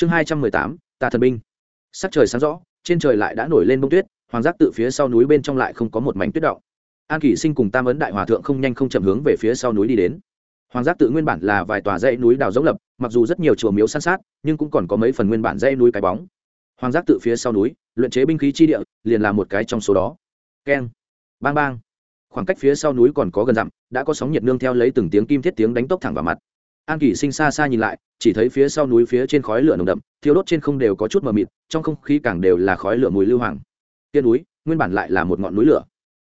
chương hai trăm mười tám tà thần binh. Sắc trời sáng rõ, trên trời lại đã nổi lên bông tuyết, hoàng giác tự phía sau núi bên trong lại không có một mảnh tuyết động. An kỷ sinh cùng tam ấn đại hòa thượng không nhanh không chậm hướng về phía sau núi đi đến. Hoàng giác tự nguyên bản là vài tòa dãy núi đào giống lập, mặc dù rất nhiều chùa miếu san sát, nhưng cũng còn có mấy phần nguyên bản dãy núi cái bóng. Hoàng giác tự phía sau núi, luyện chế binh khí chi địa, liền là một cái trong số đó. Keng, bang bang. Khoảng cách phía sau núi còn có gần dặm, đã có sóng nhiệt nương theo lấy từng tiếng kim thiết tiếng đánh tốc thẳng vào mặt an Kỳ sinh xa xa nhìn lại, chỉ thấy phía sau núi phía trên khói lửa nồng đậm thiếu đốt trên không đều có chút mờ mịt, trong không khí càng đều là khói lửa mùi lưu hoàng. Tiên núi, nguyên bản lại là một ngọn núi lửa.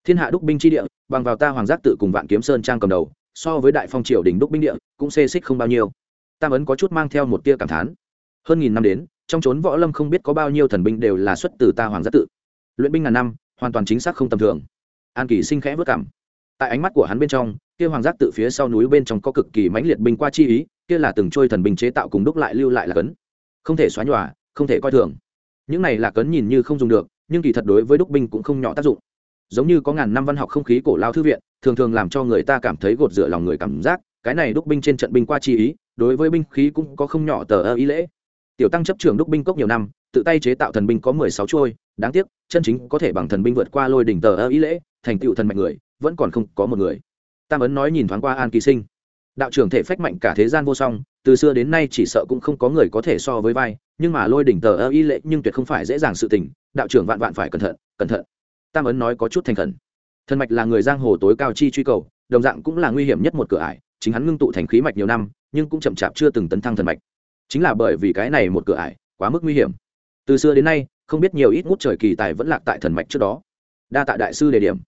Thiên hạ đúc binh chi địa, bằng vào ta hoàng giác tự cùng vạn kiếm sơn trang cầm đầu, so với đại phong triều đình đúc binh địa, cũng xê xích không bao nhiêu. Tam ấn có chút mang theo một tia cảm thán. Hơn nghìn năm đến, trong chốn võ lâm không biết có bao nhiêu thần binh đều là xuất từ ta hoàng giác tự. Luyện binh ngàn năm, hoàn toàn chính xác không tầm thường. An kỳ sinh khẽ vất cảm tại ánh mắt của hắn bên trong kia hoàng giác tự phía sau núi bên trong có cực kỳ mãnh liệt binh qua chi ý, kia là từng trôi thần binh chế tạo cùng đúc lại lưu lại là cấn. Không thể xóa nhòa, không thể coi thường. Những này là cấn nhìn như không dùng được, nhưng kỳ thật đối với đúc binh cũng không nhỏ tác dụng. Giống như có ngàn năm văn học không khí cổ lao thư viện, thường thường làm cho người ta cảm thấy gột rửa lòng người cảm giác, cái này đúc binh trên trận binh qua chi ý, đối với binh khí cũng có không nhỏ tờ ơ ý lễ. Tiểu tăng chấp trường đúc binh cốc nhiều năm, tự tay chế tạo thần binh có mười sáu trôi, đáng tiếc, chân chính có thể bằng thần binh vượt qua lôi đỉnh tờ ơ ý lễ, thành tựu thần mạnh người, vẫn còn không có một người tam ấn nói nhìn thoáng qua an kỳ sinh. Đạo trưởng thể phách mạnh cả thế gian vô song, từ xưa đến nay chỉ sợ cũng không có người có thể so với vai, nhưng mà lôi đỉnh tờ ơ y lệ nhưng tuyệt không phải dễ dàng sự tình, đạo trưởng vạn vạn phải cẩn thận cẩn thận. Tam ấn nói có chút thành khẩn. Thần mạch là người giang hồ tối cao chi truy cầu, đồng dạng cũng là nguy hiểm nhất một cửa ải, chính hắn ngưng tụ thành khí mạch nhiều năm, nhưng cũng chậm chạp chưa từng tấn thăng thần mạch. Chính là bởi vì cái này một cửa ải, quá mức nguy hiểm. Từ xưa đến nay, không biết nhiều ít ngút trời kỳ tài vẫn lạc tại thần mạch trước đó. Đa tạ đại sư đề điểm.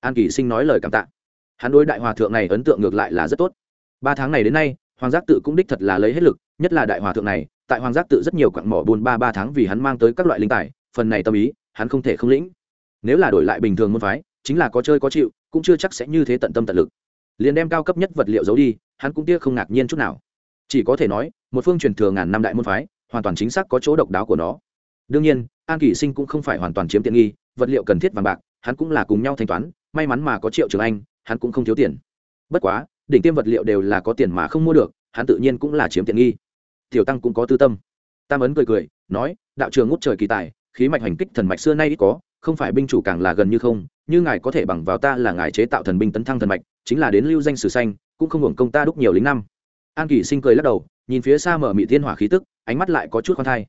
An kỳ sinh nói lời cảm tạ hắn đối đại hòa thượng này ấn tượng ngược lại là rất tốt. Ba tháng này đến nay, hoàng giác tự cũng đích thật là lấy hết lực, nhất là đại hòa thượng này, tại hoàng giác tự rất nhiều quặng mỏ buôn ba ba tháng vì hắn mang tới các loại linh tài, phần này tâm ý, hắn không thể không lĩnh. Nếu là đổi lại bình thường môn phái, chính là có chơi có chịu, cũng chưa chắc sẽ như thế tận tâm tận lực. Liền đem cao cấp nhất vật liệu giấu đi, hắn cũng tiếc không ngạc nhiên chút nào. Chỉ có thể nói, một phương truyền thừa ngàn năm đại môn phái, hoàn toàn chính xác có chỗ độc đáo của nó. Đương nhiên, an kỷ sinh cũng không phải hoàn toàn chiếm tiện nghi, vật liệu cần thiết vàng bạc, hắn cũng là cùng nhau thanh toán, may mắn mà có triệu trường anh hắn cũng không thiếu tiền. Bất quá, đỉnh tiêm vật liệu đều là có tiền mà không mua được, hắn tự nhiên cũng là chiếm tiện nghi. Tiểu tăng cũng có tư tâm. Tam ấn cười cười, nói, đạo trường ngút trời kỳ tài, khí mạch hành kích thần mạch xưa nay ít có, không phải binh chủ càng là gần như không, như ngài có thể bằng vào ta là ngài chế tạo thần binh tấn thăng thần mạch, chính là đến lưu danh sử xanh cũng không hưởng công ta đúc nhiều lính năm. An kỳ sinh cười lắc đầu, nhìn phía xa mở mị thiên hỏa khí tức, ánh mắt lại có chút khoan thai.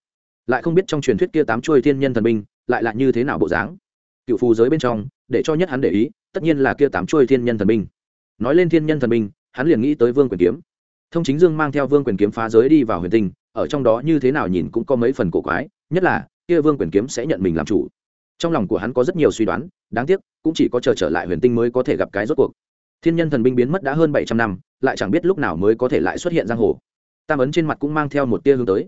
Lại không biết trong truyền thuyết kia tám chuôi thiên nhân thần binh, lại là như thế nào bộ dáng. Cựu phù giới bên trong, để cho nhất hắn để ý tất nhiên là kia tám chuôi thiên nhân thần binh. Nói lên thiên nhân thần binh, hắn liền nghĩ tới vương quyền kiếm. Thông chính dương mang theo vương quyền kiếm phá giới đi vào huyền tinh, ở trong đó như thế nào nhìn cũng có mấy phần cổ quái, nhất là, kia vương quyền kiếm sẽ nhận mình làm chủ. Trong lòng của hắn có rất nhiều suy đoán, đáng tiếc, cũng chỉ có chờ trở lại huyền tinh mới có thể gặp cái rốt cuộc. Thiên nhân thần binh biến mất đã hơn bảy trăm năm, lại chẳng biết lúc nào mới có thể lại xuất hiện giang hồ. Tam ấn trên mặt cũng mang theo một tia hướng tới.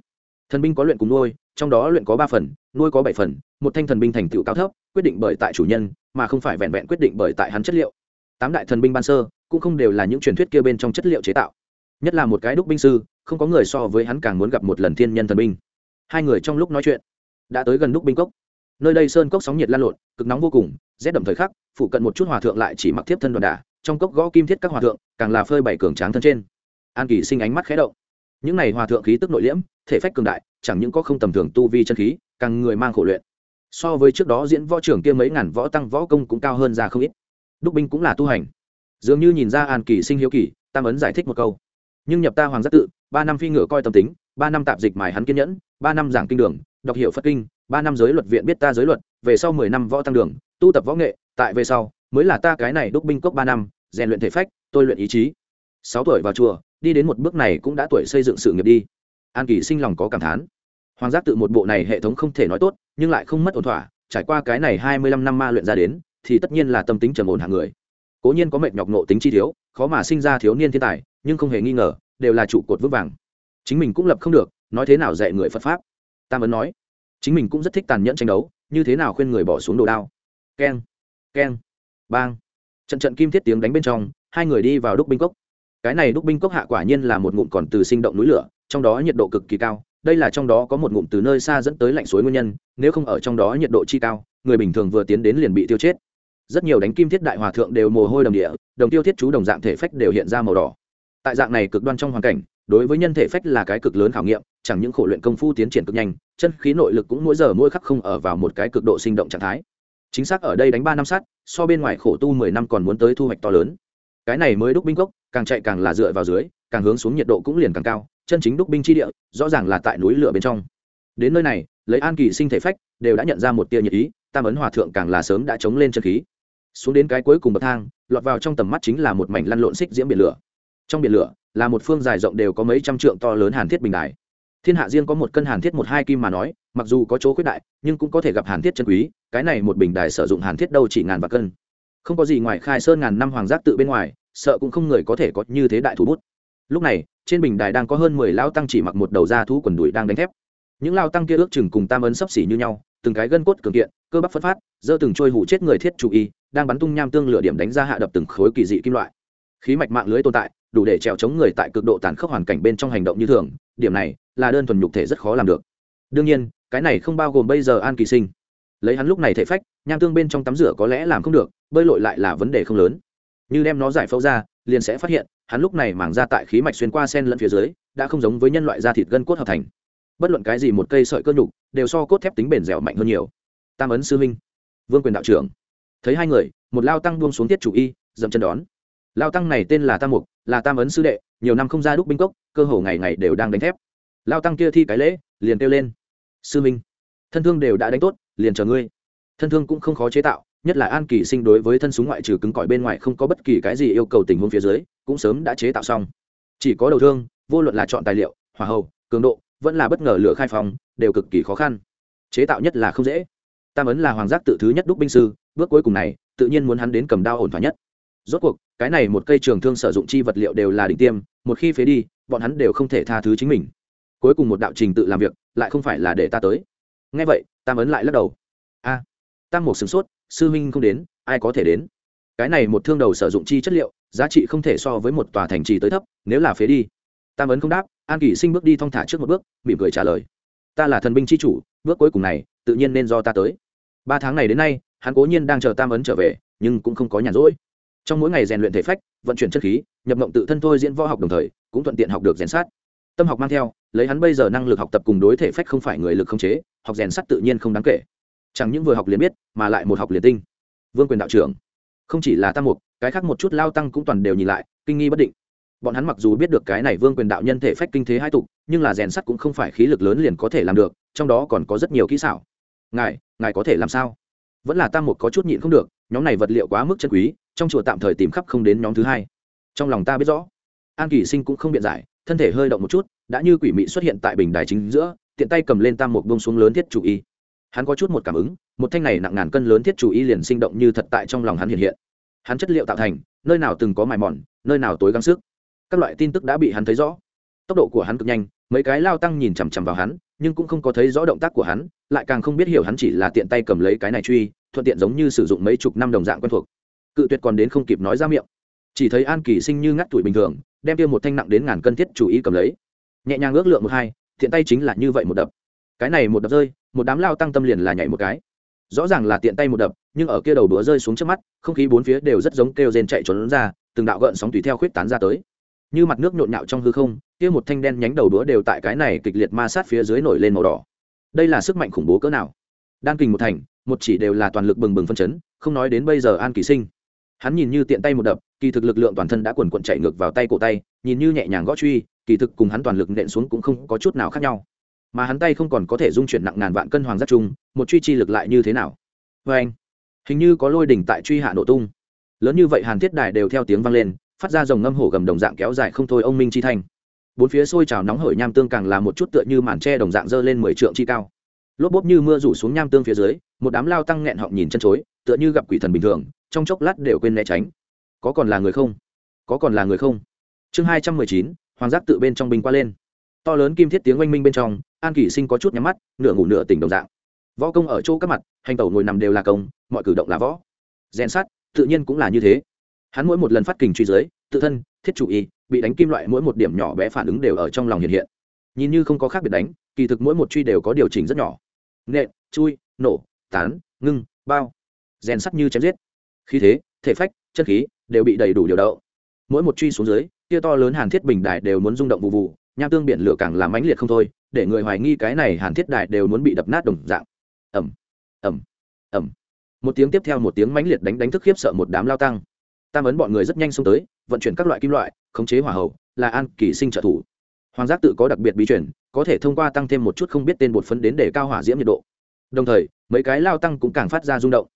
Thần binh có luyện cùng nuôi, trong đó luyện có ba phần, nuôi có bảy phần, một thanh thần binh thành tựu cao thấp, quyết định bởi tại chủ nhân mà không phải vẹn vẹn quyết định bởi tại hắn chất liệu. Tám đại thần binh ban sơ cũng không đều là những truyền thuyết kia bên trong chất liệu chế tạo. Nhất là một cái đúc binh sư, không có người so với hắn càng muốn gặp một lần thiên nhân thần binh. Hai người trong lúc nói chuyện, đã tới gần đúc binh cốc. Nơi đây sơn cốc sóng nhiệt lan lộn, cực nóng vô cùng, rét đậm thời khắc phụ cận một chút hòa thượng lại chỉ mặc thiếp thân đoàn đả trong cốc gõ kim thiết các hòa thượng, càng là phơi bày cường tráng thân trên. An kỳ sinh ánh mắt khé động. Những này hòa thượng khí tức nội liễm, thể phách cường đại, chẳng những có không tầm thường tu vi chân khí, càng người mang khổ luyện so với trước đó diễn võ trưởng kia mấy ngàn võ tăng võ công cũng cao hơn ra không ít. Đúc binh cũng là tu hành. Dường như nhìn ra an kỳ sinh hiếu kỳ, tam ấn giải thích một câu. Nhưng nhập ta hoàng giác tự, ba năm phi ngựa coi tâm tính, ba năm tạp dịch mài hắn kiên nhẫn, ba năm giảng kinh đường, đọc hiệu phật kinh, ba năm giới luật viện biết ta giới luật, về sau mười năm võ tăng đường, tu tập võ nghệ, tại về sau mới là ta cái này đúc binh cốc ba năm, rèn luyện thể phách, tôi luyện ý chí. Sáu tuổi vào chùa, đi đến một bước này cũng đã tuổi xây dựng sự nghiệp đi. An kỳ sinh lòng có cảm thán hoàng giác tự một bộ này hệ thống không thể nói tốt, nhưng lại không mất ổn thỏa, trải qua cái này hai mươi lăm năm ma luyện ra đến, thì tất nhiên là tâm tính trầm ổn hạng người. Cố nhiên có mệnh nhọc nộ tính chi thiếu, khó mà sinh ra thiếu niên thiên tài, nhưng không hề nghi ngờ, đều là trụ cột vững vàng. Chính mình cũng lập không được, nói thế nào dạy người phật pháp? Tam ấn nói. Chính mình cũng rất thích tàn nhẫn tranh đấu, như thế nào khuyên người bỏ xuống đồ đao? Keng keng, bang. Trận trận kim thiết tiếng đánh bên trong, hai người đi vào đúc binh cốc. Cái này đúc binh cốc hạ quả nhiên là một ngụm còn từ sinh động núi lửa, trong đó nhiệt độ cực kỳ cao đây là trong đó có một ngụm từ nơi xa dẫn tới lạnh suối nguyên nhân, nếu không ở trong đó nhiệt độ chi cao, người bình thường vừa tiến đến liền bị tiêu chết. Rất nhiều đánh kim thiết đại hòa thượng đều mồ hôi đầm địa, đồng tiêu thiết chú đồng dạng thể phách đều hiện ra màu đỏ. Tại dạng này cực đoan trong hoàn cảnh, đối với nhân thể phách là cái cực lớn khảo nghiệm, chẳng những khổ luyện công phu tiến triển cực nhanh, chân khí nội lực cũng mỗi giờ mỗi khắc không ở vào một cái cực độ sinh động trạng thái. Chính xác ở đây đánh ba năm sát, so bên ngoài khổ tu mười năm còn muốn tới thu hoạch to lớn. Cái này mới đúc binh cốc càng chạy càng là dựa vào dưới, càng hướng xuống nhiệt độ cũng liền càng cao chân chính đúc binh chi địa, rõ ràng là tại núi lửa bên trong. Đến nơi này, lấy an kỳ sinh thể phách, đều đã nhận ra một tia nhiệt ý, tam ấn hòa thượng càng là sớm đã chống lên chân khí. Xuống đến cái cuối cùng bậc thang, lọt vào trong tầm mắt chính là một mảnh lăn lộn xích diễm biển lửa. Trong biển lửa, là một phương dài rộng đều có mấy trăm trượng to lớn hàn thiết bình đài. Thiên hạ riêng có một cân hàn thiết một hai kim mà nói, mặc dù có chỗ khuyết đại, nhưng cũng có thể gặp hàn thiết chân quý, cái này một bình đài sử dụng hàn thiết đâu chỉ ngàn và cân. Không có gì ngoài khai sơn ngàn năm hoàng giác tự bên ngoài, sợ cũng không người có thể có như thế đại thủ bút lúc này, trên bình đài đang có hơn mười lao tăng chỉ mặc một đầu da thú quần đùi đang đánh thép. Những lao tăng kia ước chừng cùng tam ấn sấp xỉ như nhau, từng cái gân cốt cường kiện, cơ bắp phân phát, giơ từng trôi hủ chết người thiết chủ y, đang bắn tung nham tương lửa điểm đánh ra hạ đập từng khối kỳ dị kim loại. Khí mạch mạng lưới tồn tại, đủ để trèo chống người tại cực độ tàn khốc hoàn cảnh bên trong hành động như thường, điểm này là đơn thuần nhục thể rất khó làm được. Đương nhiên, cái này không bao gồm bây giờ an kỳ sinh. Lấy hắn lúc này thể phách, nham tương bên trong tắm rửa có lẽ làm không được, bơi lội lại là vấn đề không lớn như đem nó giải phẫu ra, liền sẽ phát hiện, hắn lúc này mảng ra tại khí mạch xuyên qua sen lẫn phía dưới, đã không giống với nhân loại da thịt gân cốt hợp thành. Bất luận cái gì một cây sợi cơ nhục, đều so cốt thép tính bền dẻo mạnh hơn nhiều. Tam ấn sư minh vương quyền đạo trưởng. Thấy hai người, một lao tăng buông xuống tiết chủ y, dậm chân đón. Lao tăng này tên là tam mục, là tam ấn sư đệ, nhiều năm không ra đúc binh cốc, cơ hồ ngày ngày đều đang đánh thép. Lao tăng kia thi cái lễ, liền kêu lên. Sư minh thân thương đều đã đánh tốt, liền chờ ngươi. Thân thương cũng không khó chế tạo nhất là an kỳ sinh đối với thân súng ngoại trừ cứng cỏi bên ngoài không có bất kỳ cái gì yêu cầu tình huống phía dưới, cũng sớm đã chế tạo xong. Chỉ có đầu thương, vô luận là chọn tài liệu, hỏa hậu cường độ, vẫn là bất ngờ lửa khai phòng, đều cực kỳ khó khăn. Chế tạo nhất là không dễ. Tam ấn là hoàng giác tự thứ nhất đúc binh sư, bước cuối cùng này, tự nhiên muốn hắn đến cầm đao ổn thỏa nhất. Rốt cuộc, cái này một cây trường thương sử dụng chi vật liệu đều là đỉnh tiêm, một khi phế đi, bọn hắn đều không thể tha thứ chính mình. Cuối cùng một đạo trình tự làm việc, lại không phải là để ta tới. Nghe vậy, tam ấn lại lắc đầu. A, tam một sửng sốt sư huynh không đến, ai có thể đến? Cái này một thương đầu sử dụng chi chất liệu, giá trị không thể so với một tòa thành trì tới thấp, nếu là phế đi. Tam ấn không đáp, an kỷ sinh bước đi thong thả trước một bước, mỉm cười trả lời. Ta là thần binh c h i chủ, bước cuối cùng này, tự nhiên nên do ta tới. Ba tháng này đến nay, hắn cố nhiên đang chờ tam ấn trở về, nhưng cũng không có nhàn rỗi. Trong mỗi ngày rèn luyện thể phách, vận chuyển chất khí, nhập mộng tự thân thôi diễn võ học đồng thời, cũng thuận tiện học được rèn sát. Tâm học mang theo, lấy hắn bây giờ năng lực học tập cùng đối thể phách không phải người lực không chế, học rèn sắt tự nhiên không đáng kể chẳng những vừa học liền biết, mà lại một học liền tinh. Vương quyền đạo trưởng, không chỉ là tam mục, cái khác một chút lao tăng cũng toàn đều nhìn lại, kinh nghi bất định. Bọn hắn mặc dù biết được cái này vương quyền đạo nhân thể phách kinh thế hai tục, nhưng là rèn sắt cũng không phải khí lực lớn liền có thể làm được, trong đó còn có rất nhiều kỹ xảo. Ngài ngài có thể làm sao? Vẫn là tam mục có chút nhịn không được, nhóm này vật liệu quá mức chân quý, trong chùa tạm thời tìm khắp không đến nhóm thứ hai. Trong lòng ta biết rõ, an kỳ sinh cũng không biện giải, thân thể hơi động một chút, đã như quỷ mị xuất hiện tại bình đài chính giữa, tiện tay cầm lên tam mục bông xuống lớn thiết chủ y hắn có chút một cảm ứng, một thanh này nặng ngàn cân lớn thiết chủ y liền sinh động như thật tại trong lòng hắn hiện hiện. Hắn chất liệu tạo thành, nơi nào từng có mài mòn, nơi nào tối gắng sức. Các loại tin tức đã bị hắn thấy rõ. Tốc độ của hắn cực nhanh, mấy cái lao tăng nhìn chằm chằm vào hắn, nhưng cũng không có thấy rõ động tác của hắn, lại càng không biết hiểu hắn chỉ là tiện tay cầm lấy cái này truy, thuận tiện giống như sử dụng mấy chục năm đồng dạng quen thuộc. Cự tuyệt còn đến không kịp nói ra miệng. Chỉ thấy an kỳ sinh như ngắt tuổi bình thường, đem tiêu một thanh nặng đến ngàn cân thiết chủ ý cầm lấy. Nhẹ nhàng ước lượng một hai thiện tay chính là như vậy một đập cái này một đập rơi, một đám lao tăng tâm liền là nhảy một cái. Rõ ràng là tiện tay một đập, nhưng ở kia đầu búa rơi xuống trước mắt, không khí bốn phía đều rất giống kêu rên chạy trốn ra, từng đạo gợn sóng tùy theo khuyết tán ra tới. Như mặt nước nhộn nhạo trong hư không, kia một thanh đen nhánh đầu đũa đều tại cái này kịch liệt ma sát phía dưới nổi lên màu đỏ. Đây là sức mạnh khủng bố cỡ nào? Đan kình một thành, một chỉ đều là toàn lực bừng bừng phân chấn, không nói đến bây giờ an kỳ sinh. Hắn nhìn như tiện tay một đập, kỳ thực lực lượng toàn thân đã quần quận chạy ngược vào tay cổ tay, nhìn như nhẹ nhàng gõ truy, kỳ thực cùng hắn toàn lực nện xuống cũng không có chút nào khác nhau mà hắn tay không còn có thể dung chuyển nặng ngàn vạn cân hoàng giác trung, một truy chi lực lại như thế nào? Vê anh, hình như có lôi đỉnh tại truy hạ nổ tung. Lớn như vậy hàn thiết đài đều theo tiếng vang lên, phát ra dòng ngâm hổ gầm đồng dạng kéo dài không thôi ông minh chi thanh. Bốn phía sôi trào nóng hởi nham tương càng là một chút tựa như màn tre đồng dạng dơ lên mười trượng chi cao. Lốp bốp như mưa rủ xuống nham tương phía dưới, một đám lao tăng nghẹn họng nhìn chân chối, tựa như gặp quỷ thần bình thường, trong chốc lát đều quên né tránh. Có còn là người không? Có còn là người không? Chương hai trăm mười chín, hoàng giác tự bên trong binh qua lên to lớn kim thiết tiếng oanh minh bên trong, an kỷ sinh có chút nhắm mắt, nửa ngủ nửa tỉnh đồng dạng. Võ công ở chỗ các mặt, hành tẩu ngồi nằm đều là công, mọi cử động là võ. Rèn sát tự nhiên cũng là như thế. Hắn mỗi một lần phát kình truy dưới, tự thân, thiết chủ y, bị đánh kim loại mỗi một điểm nhỏ bé phản ứng đều ở trong lòng hiện hiện. Nhìn như không có khác biệt đánh, kỳ thực mỗi một truy đều có điều chỉnh rất nhỏ. Nện, chui, nổ, tán, ngưng, bao. Rèn sắt như chém giết. Khí thế, thể phách, chân khí đều bị đầy đủ điều đậu mỗi một truy xuống dưới kia to lớn hàn thiết bình đài đều muốn rung động vụ vụ nham tương biển lửa càng làm mãnh liệt không thôi, để người hoài nghi cái này hàn thiết đài đều muốn bị đập nát đồng dạng. Ẩm ẩm ẩm một tiếng tiếp theo một tiếng mãnh liệt đánh đánh thức khiếp sợ một đám lao tăng. Tam ấn bọn người rất nhanh xông tới, vận chuyển các loại kim loại, khống chế hỏa hậu là an kỳ sinh trợ thủ. Hoàng giác tự có đặc biệt bí chuyển có thể thông qua tăng thêm một chút không biết tên bột phấn đến để cao hỏa diễm nhiệt độ. Đồng thời, mấy cái lao tăng cũng càng phát ra rung động.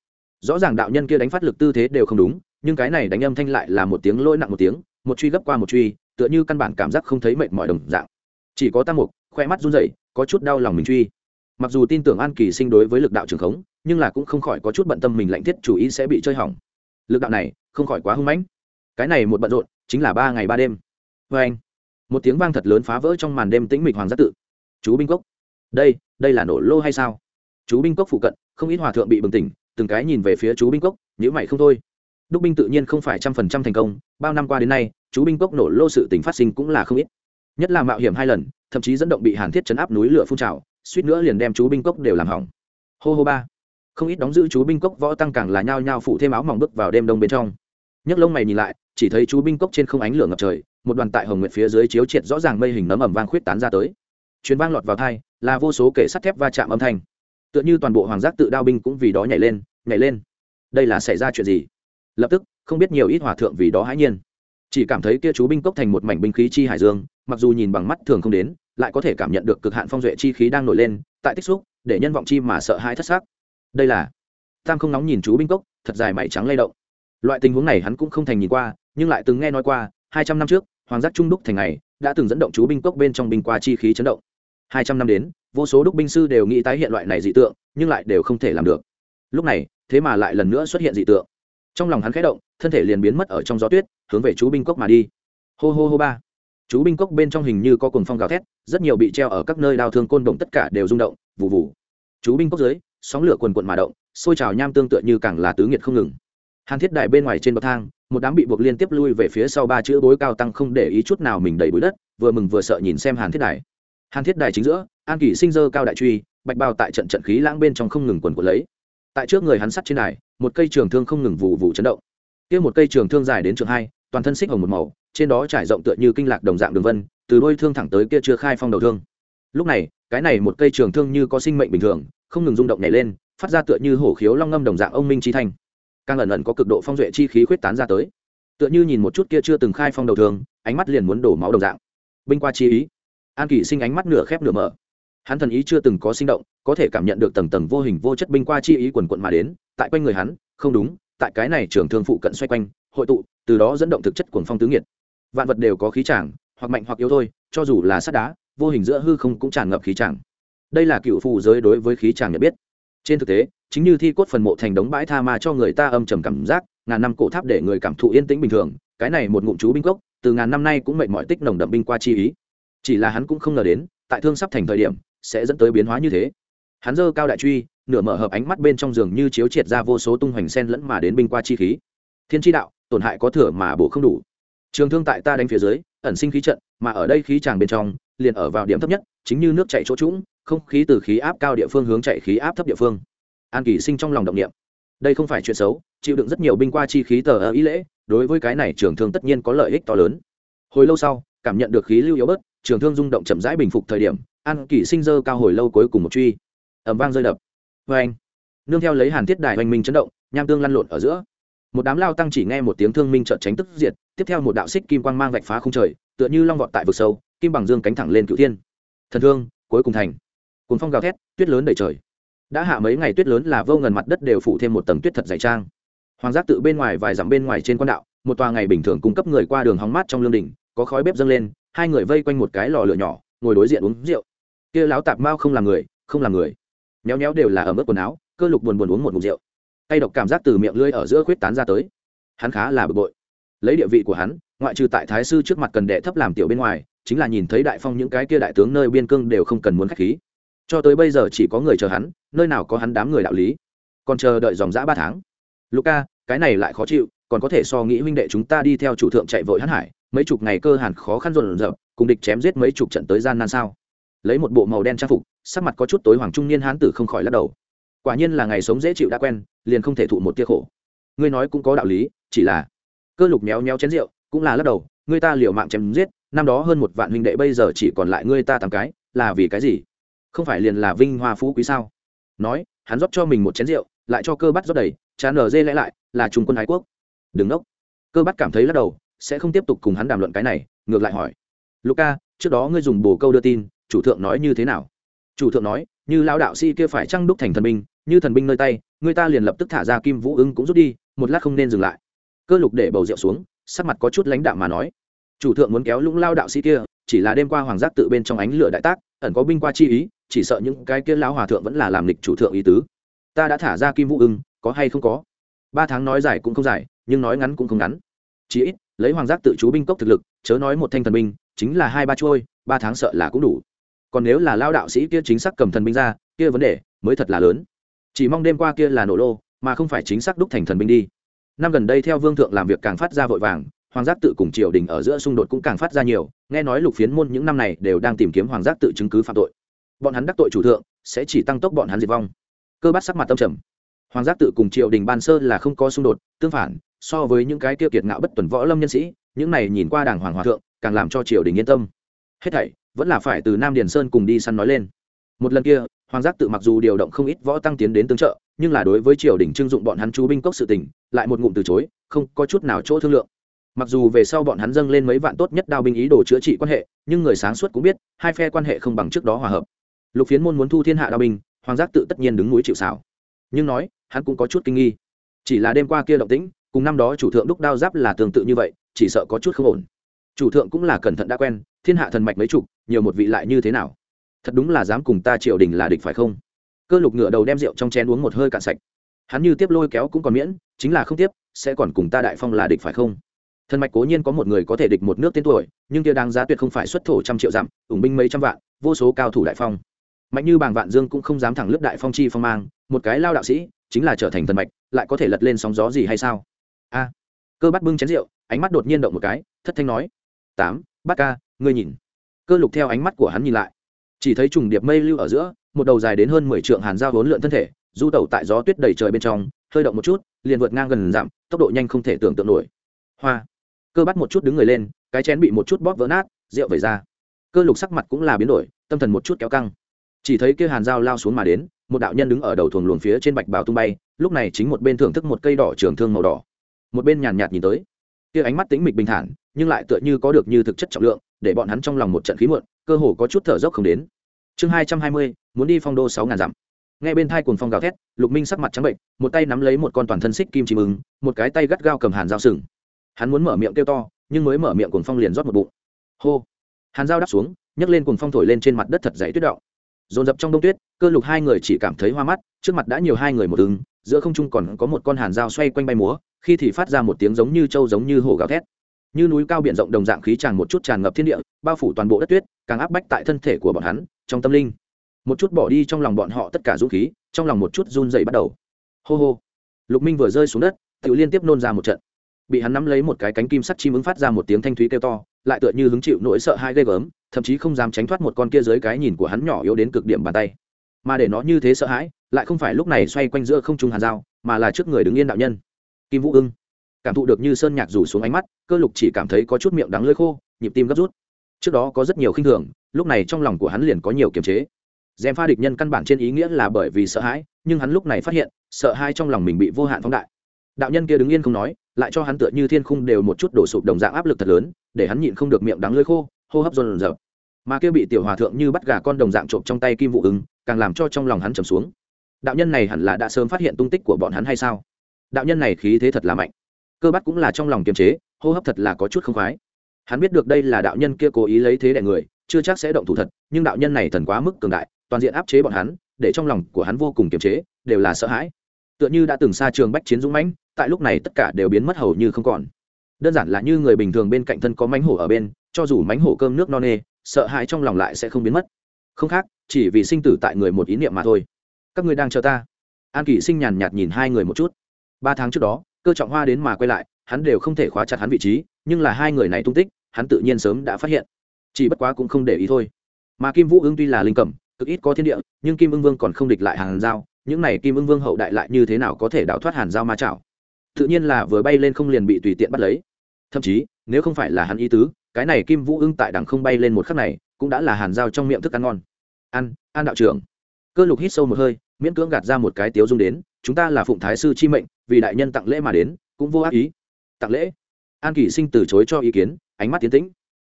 Rõ ràng đạo nhân kia đánh phát lực tư thế đều không đúng, nhưng cái này đánh âm thanh lại là một tiếng lỗi nặng một tiếng, một truy gấp qua một truy tựa như căn bản cảm giác không thấy mệt mỏi đồng dạng. Chỉ có tam mục, khoe mắt run rẩy, có chút đau lòng mình truy. Mặc dù tin tưởng an kỳ sinh đối với lực đạo trường khống, nhưng là cũng không khỏi có chút bận tâm mình lạnh thiết chủ ý sẽ bị chơi hỏng. Lực đạo này, không khỏi quá hưng mãnh. Cái này một bận rộn, chính là ba ngày ba đêm. Vê anh, một tiếng vang thật lớn phá vỡ trong màn đêm tĩnh mịch hoàng giác tự. Chú binh cốc. Đây đây là nổ lô hay sao? Chú binh cốc phụ cận, không ít hòa thượng bị bừng tỉnh, từng cái nhìn về phía chú binh cốc nhữ mày không thôi đúc binh tự nhiên không phải trăm phần trăm thành công, bao năm qua đến nay, chú binh cốc nổ lô sự tình phát sinh cũng là không ít. Nhất là mạo hiểm hai lần, thậm chí dẫn động bị hàn thiết chấn áp núi lửa phun trào, suýt nữa liền đem chú binh cốc đều làm hỏng. Hô hô ba. Không ít đóng giữ chú binh cốc võ tăng càng là nhao nhao phụ thêm áo mỏng bước vào đêm đông bên trong. Nhấc lông mày nhìn lại, chỉ thấy chú binh cốc trên không ánh lửa ngập trời, một đoàn tại hồng nguyện phía dưới chiếu triệt rõ ràng mây hình nấm ẩm vang khuyết tán ra tới. Chuyến vang lọt vào thai, là vô số kể sắt thép va chạm âm thanh. Tựa như toàn bộ hoàng giác tự đao binh cũng vì đó nhảy lên nhảy lên. Đây là xảy ra chuyện gì? Lập tức không biết nhiều ít hòa thượng vì đó hãi nhiên. Chỉ cảm thấy kia chú binh cốc thành một mảnh binh khí chi hải dương, mặc dù nhìn bằng mắt thường không đến, lại có thể cảm nhận được cực hạn phong duệ chi khí đang nổi lên, tại tích xúc, để nhân vọng chi mà sợ hãi thất xác đây là tam không nóng nhìn chú binh cốc, thật dài mảy trắng lay động. Loại tình huống này hắn cũng không thành nhìn qua, nhưng lại từng nghe nói qua, hai trăm năm trước, hoàng giác trung đúc thành ngày, đã từng dẫn động chú binh cốc bên trong binh qua chi khí chấn động. Hai trăm năm đến, vô số đúc binh sư đều nghĩ tái hiện loại này dị tượng, nhưng lại đều không thể làm được. Lúc này, thế mà lại lần nữa xuất hiện dị tượng trong lòng hắn khẽ động, thân thể liền biến mất ở trong gió tuyết, hướng về chú binh cốc mà đi. Hô hô hô ba. Chú binh cốc bên trong hình như có cuồng phong gào thét, rất nhiều bị treo ở các nơi đao thương côn động tất cả đều rung động vụ vụ chú binh cốc dưới, sóng lửa quần quận mà động, xôi trào nham tương tựa như càng là tứ nghiệt không ngừng. Hàn thiết đại bên ngoài trên bậc thang, một đám bị buộc liên tiếp lui về phía sau ba chữ bối cao tăng không để ý chút nào mình đầy bụi đất, vừa mừng vừa sợ nhìn xem hàn thiết đài. Hàn thiết đài chính giữa, an kỷ sinh dơ cao đại truy, bạch bao tại trận trận khí lãng bên trong không ngừng quần của lấy tại trước người hắn sắt trên đài, một cây trường thương không ngừng vụ vụ chấn động. Kia một cây trường thương dài đến trường hai, toàn thân xích hồng một màu, trên đó trải rộng tựa như kinh lạc đồng dạng đường vân, từ đôi thương thẳng tới kia chưa khai phong đầu thương. Lúc này, cái này một cây trường thương như có sinh mệnh bình thường, không ngừng rung động nhảy lên, phát ra tựa như hổ khiếu long ngâm đồng dạng ông minh chi thanh. Càng ẩn ẩn có cực độ phong duệ chi khí khuyết tán ra tới. Tựa như nhìn một chút kia chưa từng khai phong đầu thường ánh mắt liền muốn đổ máu đồng dạng. Binh qua chi ý. An kỷ sinh ánh mắt nửa khép nửa mở hắn thần ý chưa từng có sinh động, có thể cảm nhận được tầng tầng vô hình vô chất binh qua chi ý quần quận mà đến, tại quanh người hắn, không đúng, tại cái này trường thương phụ cận xoay quanh, hội tụ, từ đó dẫn động thực chất cuồng phong tứ nghiệt. Vạn vật đều có khí tràng, hoặc mạnh hoặc yếu thôi, cho dù là sắt đá, vô hình giữa hư không cũng tràn ngập khí tràng. Đây là cựu phù giới đối với khí tràng nhận biết. Trên thực tế, chính như thi cốt phần mộ thành đống bãi tha ma cho người ta âm trầm cảm giác, ngàn năm cổ tháp để người cảm thụ yên tĩnh bình thường, cái này một ngụm chú binh cốc, từ ngàn năm nay cũng mệt mỏi tích nồng đậm binh qua chi ý. Chỉ là hắn cũng không ngờ đến, tại thương sắp thành thời điểm sẽ dẫn tới biến hóa như thế. Hắn dơ cao đại truy, nửa mở hợp ánh mắt bên trong giường như chiếu triệt ra vô số tung hoành sen lẫn mà đến binh qua chi khí. Thiên tri đạo, tổn hại có thừa mà bổ không đủ. Trường thương tại ta đánh phía dưới, ẩn sinh khí trận, mà ở đây khí tràng bên trong, liền ở vào điểm thấp nhất, chính như nước chạy chỗ trũng, không khí từ khí áp cao địa phương hướng chạy khí áp thấp địa phương. An kỳ sinh trong lòng động niệm. Đây không phải chuyện xấu, chịu đựng rất nhiều binh qua chi khí tờ ở ý lễ, đối với cái này trường thương tất nhiên có lợi ích to lớn. Hồi lâu sau, cảm nhận được khí lưu yếu bớt, trường thương rung động chậm rãi bình phục thời điểm an Kỷ sinh dơ cao hồi lâu cuối cùng một truy. Ẩm vang rơi đập. Vê anh, nương theo lấy hàn thiết đài hoành minh chấn động, nham tương lăn lộn ở giữa. Một đám lao tăng chỉ nghe một tiếng thương minh trợn tránh tức diệt, tiếp theo một đạo xích kim quang mang vạch phá không trời, tựa như long vọt tại vực sâu, kim bằng dương cánh thẳng lên cựu thiên. Thần thương, cuối cùng thành. Cuốn phong gào thét, tuyết lớn đầy trời. Đã hạ mấy ngày tuyết lớn là vô ngần mặt đất đều phủ thêm một tầng tuyết thật dày trang. Hoàng giác tự bên ngoài vài dặm bên ngoài trên quan đạo, một tòa ngày bình thường cung cấp người qua đường hóng mát trong lương đình có khói bếp dâng lên, hai người vây quanh một cái lò lửa nhỏ, ngồi đối diện uống rượu kia láo tạp mao không làm người, không làm người. Nhéo nhéo đều là ở mức quần áo, cơ lục buồn buồn uống một mục rượu. Tay độc cảm giác từ miệng lưỡi ở giữa khuyết tán ra tới. Hắn khá là bực bội. Lấy địa vị của hắn, ngoại trừ tại thái sư trước mặt cần đệ thấp làm tiểu bên ngoài, chính là nhìn thấy đại phong những cái kia đại tướng nơi biên cương đều không cần muốn khách khí. Cho tới bây giờ chỉ có người chờ hắn, nơi nào có hắn đám người đạo lý. Còn chờ đợi dòng dã ba tháng. Luca cái này lại khó chịu, còn có thể so nghĩ huynh đệ chúng ta đi theo chủ thượng chạy vội hắn hải, mấy chục ngày cơ hàn khó khăn rộn rợp cùng địch chém giết mấy chục trận tới gian nan sao? Lấy một bộ màu đen trang phục, sắc mặt có chút tối hoàng trung niên hán tử không khỏi lắc đầu. Quả nhiên là ngày sống dễ chịu đã quen, liền không thể thụ một tia khổ. Ngươi nói cũng có đạo lý, chỉ là cơ lục méo méo chén rượu, cũng là lắc đầu, ngươi ta liều mạng chém giết, năm đó hơn một vạn huynh đệ bây giờ chỉ còn lại ngươi ta tám cái, là vì cái gì? Không phải liền là vinh hoa phú quý sao? Nói, hắn rót cho mình một chén rượu, lại cho cơ bắt rót đầy chán nở dê lẽ lại, là trung quân ái quốc. Đừng đốc cơ bắt cảm thấy lắc đầu, sẽ không tiếp tục cùng hắn đàm luận cái này, ngược lại hỏi. Luca trước đó ngươi dùng bồ câu đưa tin chủ thượng nói như thế nào? Chủ thượng nói, như lão đạo sĩ kia phải trăng đúc thành thần binh, như thần binh nơi tay, người ta liền lập tức thả ra kim vũ ưng cũng rút đi, một lát không nên dừng lại. Cơ lục để bầu rượu xuống, sắc mặt có chút lãnh đạm mà nói, chủ thượng muốn kéo lũng lao đạo sĩ kia, chỉ là đêm qua hoàng giác tự bên trong ánh lửa đại tác, ẩn có binh qua chi ý, chỉ sợ những cái kia lão hòa thượng vẫn là làm lịch chủ thượng ý tứ. Ta đã thả ra kim vũ ưng, có hay không có? Ba tháng nói dài cũng không dài, nhưng nói ngắn cũng không ngắn. Chỉ ít, lấy hoàng giác tự chú binh cốc thực lực, chớ nói một thanh thần binh, chính là hai ba trôi ba tháng sợ là cũng đủ còn nếu là lao đạo sĩ kia chính xác cầm thần binh ra, kia vấn đề mới thật là lớn. Chỉ mong đêm qua kia là nổ lô, mà không phải chính xác đúc thành thần binh đi. Năm gần đây theo vương thượng làm việc càng phát ra vội vàng, hoàng giác tự cùng triều đình ở giữa xung đột cũng càng phát ra nhiều, nghe nói lục phiến môn những năm này đều đang tìm kiếm hoàng giác tự chứng cứ phạm tội. Bọn hắn đắc tội chủ thượng, sẽ chỉ tăng tốc bọn hắn diệt vong. Cơ bắt sắc mặt tâm trầm. Hoàng giác tự cùng triều đình ban sơ là không có xung đột, tương phản, so với những cái tiêu kiệt ngạo bất tuần võ lâm nhân sĩ, những này nhìn qua đảng hoàng hòa thượng, càng làm cho triều đình yên tâm. Hết thảy vẫn là phải từ nam điền sơn cùng đi săn nói lên. Một lần kia, hoàng giác tự mặc dù điều động không ít võ tăng tiến đến tương trợ, nhưng là đối với triều đình trưng dụng bọn hắn chú binh cốc sự tình, lại một ngụm từ chối, không có chút nào chỗ thương lượng. Mặc dù về sau bọn hắn dâng lên mấy vạn tốt nhất đao binh ý đồ chữa trị quan hệ, nhưng người sáng suốt cũng biết, hai phe quan hệ không bằng trước đó hòa hợp. Lục phiến môn muốn thu thiên hạ đao binh, hoàng giác tự tất nhiên đứng núi chịu xảo nhưng nói, hắn cũng có chút kinh nghi. Chỉ là đêm qua kia động tĩnh, cùng năm đó chủ thượng đúc đao giáp là tương tự như vậy, chỉ sợ có chút không ổn. Chủ thượng cũng là cẩn thận đã quen, thiên hạ thần mạch mấy chục nhiều một vị lại như thế nào? Thật đúng là dám cùng ta triều đình là địch phải không? Cơ lục ngựa đầu đem rượu trong chén uống một hơi cạn sạch. Hắn như tiếp lôi kéo cũng còn miễn, chính là không tiếp, sẽ còn cùng ta đại phong là địch phải không? Thần mạch cố nhiên có một người có thể địch một nước tên tuổi, nhưng kia đáng giá tuyệt không phải xuất thổ trăm triệu dặm, ủng binh mấy trăm vạn, vô số cao thủ đại phong. Mạnh như bàng vạn dương cũng không dám thẳng lướt đại phong chi phong mang, một cái lao đạo sĩ, chính là trở thành thần mạch, lại có thể lật lên sóng gió gì hay sao? A. Cơ bắt bưng chén rượu, ánh mắt đột nhiên động một cái, thất thanh nói, tám, bát ca, ngươi nhìn cơ lục theo ánh mắt của hắn nhìn lại. Chỉ thấy trùng điệp mây lưu ở giữa, một đầu dài đến hơn mười trượng hàn dao vốn lượn thân thể, du tẩu tại gió tuyết đầy trời bên trong, hơi động một chút, liền vượt ngang gần dặm tốc độ nhanh không thể tưởng tượng nổi. Hoa. Cơ bắt một chút đứng người lên, cái chén bị một chút bóp vỡ nát, rượu vẩy ra. Cơ lục sắc mặt cũng là biến đổi, tâm thần một chút kéo căng. Chỉ thấy kia hàn dao lao xuống mà đến, một đạo nhân đứng ở đầu thuồng luồng phía trên bạch bào tung bay, lúc này chính một bên thưởng thức một cây đỏ trường thương màu đỏ. Một bên nhàn nhạt nhìn tới. Kia ánh mắt tĩnh mịch bình thản, nhưng lại tựa như có được như thực chất trọng lượng để bọn hắn trong lòng một trận khí muộn, cơ hồ có chút thở dốc không đến. Chương hai trăm hai mươi, muốn đi phong đô sáu ngàn dặm. Ngay bên thai cuồng phong gào thét, lục minh sắc mặt trắng bệnh, một tay nắm lấy một con toàn thân xích kim chim ứng một cái tay gắt gao cầm hàn dao sừng. Hắn muốn mở miệng kêu to, nhưng mới mở miệng cuồng phong liền rót một bụng. Hô! Hàn dao đáp xuống, nhấc lên cuồng phong thổi lên trên mặt đất thật dày tuyết động. Dồn dập trong đông tuyết, cơ lục hai người chỉ cảm thấy hoa mắt, trước mặt đã nhiều hai người một ứng, giữa không trung còn có một con hàn dao xoay quanh bay múa, khi thì phát ra một tiếng giống như trâu giống như hổ gào thét như núi cao biển rộng đồng dạng khí tràn một chút tràn ngập thiên địa, bao phủ toàn bộ đất tuyết, càng áp bách tại thân thể của bọn hắn, trong tâm linh. Một chút bỏ đi trong lòng bọn họ tất cả dũng khí, trong lòng một chút run dày bắt đầu. Hô hô. Lục minh vừa rơi xuống đất tự liên tiếp nôn ra một trận. Bị hắn nắm lấy một cái cánh kim sắt chim ứng phát ra một tiếng thanh thúy kêu to, lại tựa như hứng chịu nỗi sợ hai ghê gớm, thậm chí không dám tránh thoát một con kia dưới cái nhìn của hắn nhỏ yếu đến cực điểm bàn tay. Mà để nó như thế sợ hãi, lại không phải lúc này xoay quanh giữa không trung hàn dao mà là trước người đứng yên đạo nhân. Kim vũ ưng cảm thụ được như sơn nhạc rủ xuống ánh mắt, cơ lục chỉ cảm thấy có chút miệng đắng lơi khô, nhịp tim gấp rút. Trước đó có rất nhiều khinh thường, lúc này trong lòng của hắn liền có nhiều kiềm chế. Dèm pha địch nhân căn bản trên ý nghĩa là bởi vì sợ hãi, nhưng hắn lúc này phát hiện, sợ hãi trong lòng mình bị vô hạn phóng đại. Đạo nhân kia đứng yên không nói, lại cho hắn tựa như thiên khung đều một chút đổ sụp đồng dạng áp lực thật lớn, để hắn nhịn không được miệng đắng lơi khô, hô hấp dồn dập mà kia bị tiểu hòa thượng như bắt gà con đồng dạng trộm trong tay kim vụ ứng, càng làm cho trong lòng hắn trầm xuống. Đạo nhân này hẳn là đã sớm phát hiện tung tích của bọn hắn hay sao? Đạo nhân này khí thế thật là mạnh cơ bắt cũng là trong lòng kiềm chế, hô hấp thật là có chút không khoái. Hắn biết được đây là đạo nhân kia cố ý lấy thế đẻ người, chưa chắc sẽ động thủ thật, nhưng đạo nhân này thần quá mức cường đại, toàn diện áp chế bọn hắn, để trong lòng của hắn vô cùng kiềm chế, đều là sợ hãi. Tựa như đã từng xa trường bách chiến dũng mãnh, tại lúc này tất cả đều biến mất hầu như không còn. Đơn giản là như người bình thường bên cạnh thân có mánh hổ ở bên, cho dù mánh hổ cơm nước no nê, sợ hãi trong lòng lại sẽ không biến mất. Không khác, chỉ vì sinh tử tại người một ý niệm mà thôi. Các ngươi đang chờ ta. An kỷ sinh nhàn nhạt nhìn hai người một chút. Ba tháng trước đó cơ trọng hoa đến mà quay lại, hắn đều không thể khóa chặt hắn vị trí, nhưng là hai người này tung tích, hắn tự nhiên sớm đã phát hiện. Chỉ bất quá cũng không để ý thôi. Mà kim vũ ưng tuy là linh cẩm, cực ít có thiên địa, nhưng kim ưng vương còn không địch lại hàn giao, những này kim ưng vương hậu đại lại như thế nào có thể đào thoát hàn giao ma chảo? Tự nhiên là vừa bay lên không liền bị tùy tiện bắt lấy. Thậm chí, nếu không phải là hắn ý tứ, cái này kim vũ ưng tại đằng không bay lên một khắc này, cũng đã là hàn giao trong miệng thức ăn ngon. Ăn an đạo trưởng. Cơ lục hít sâu một hơi, miễn cưỡng gạt ra một cái tiếu dung đến, chúng ta là phụng thái sư chi mệnh vì đại nhân tặng lễ mà đến, cũng vô ác ý. Tặng lễ. An kỷ sinh từ chối cho ý kiến, ánh mắt tiến tĩnh.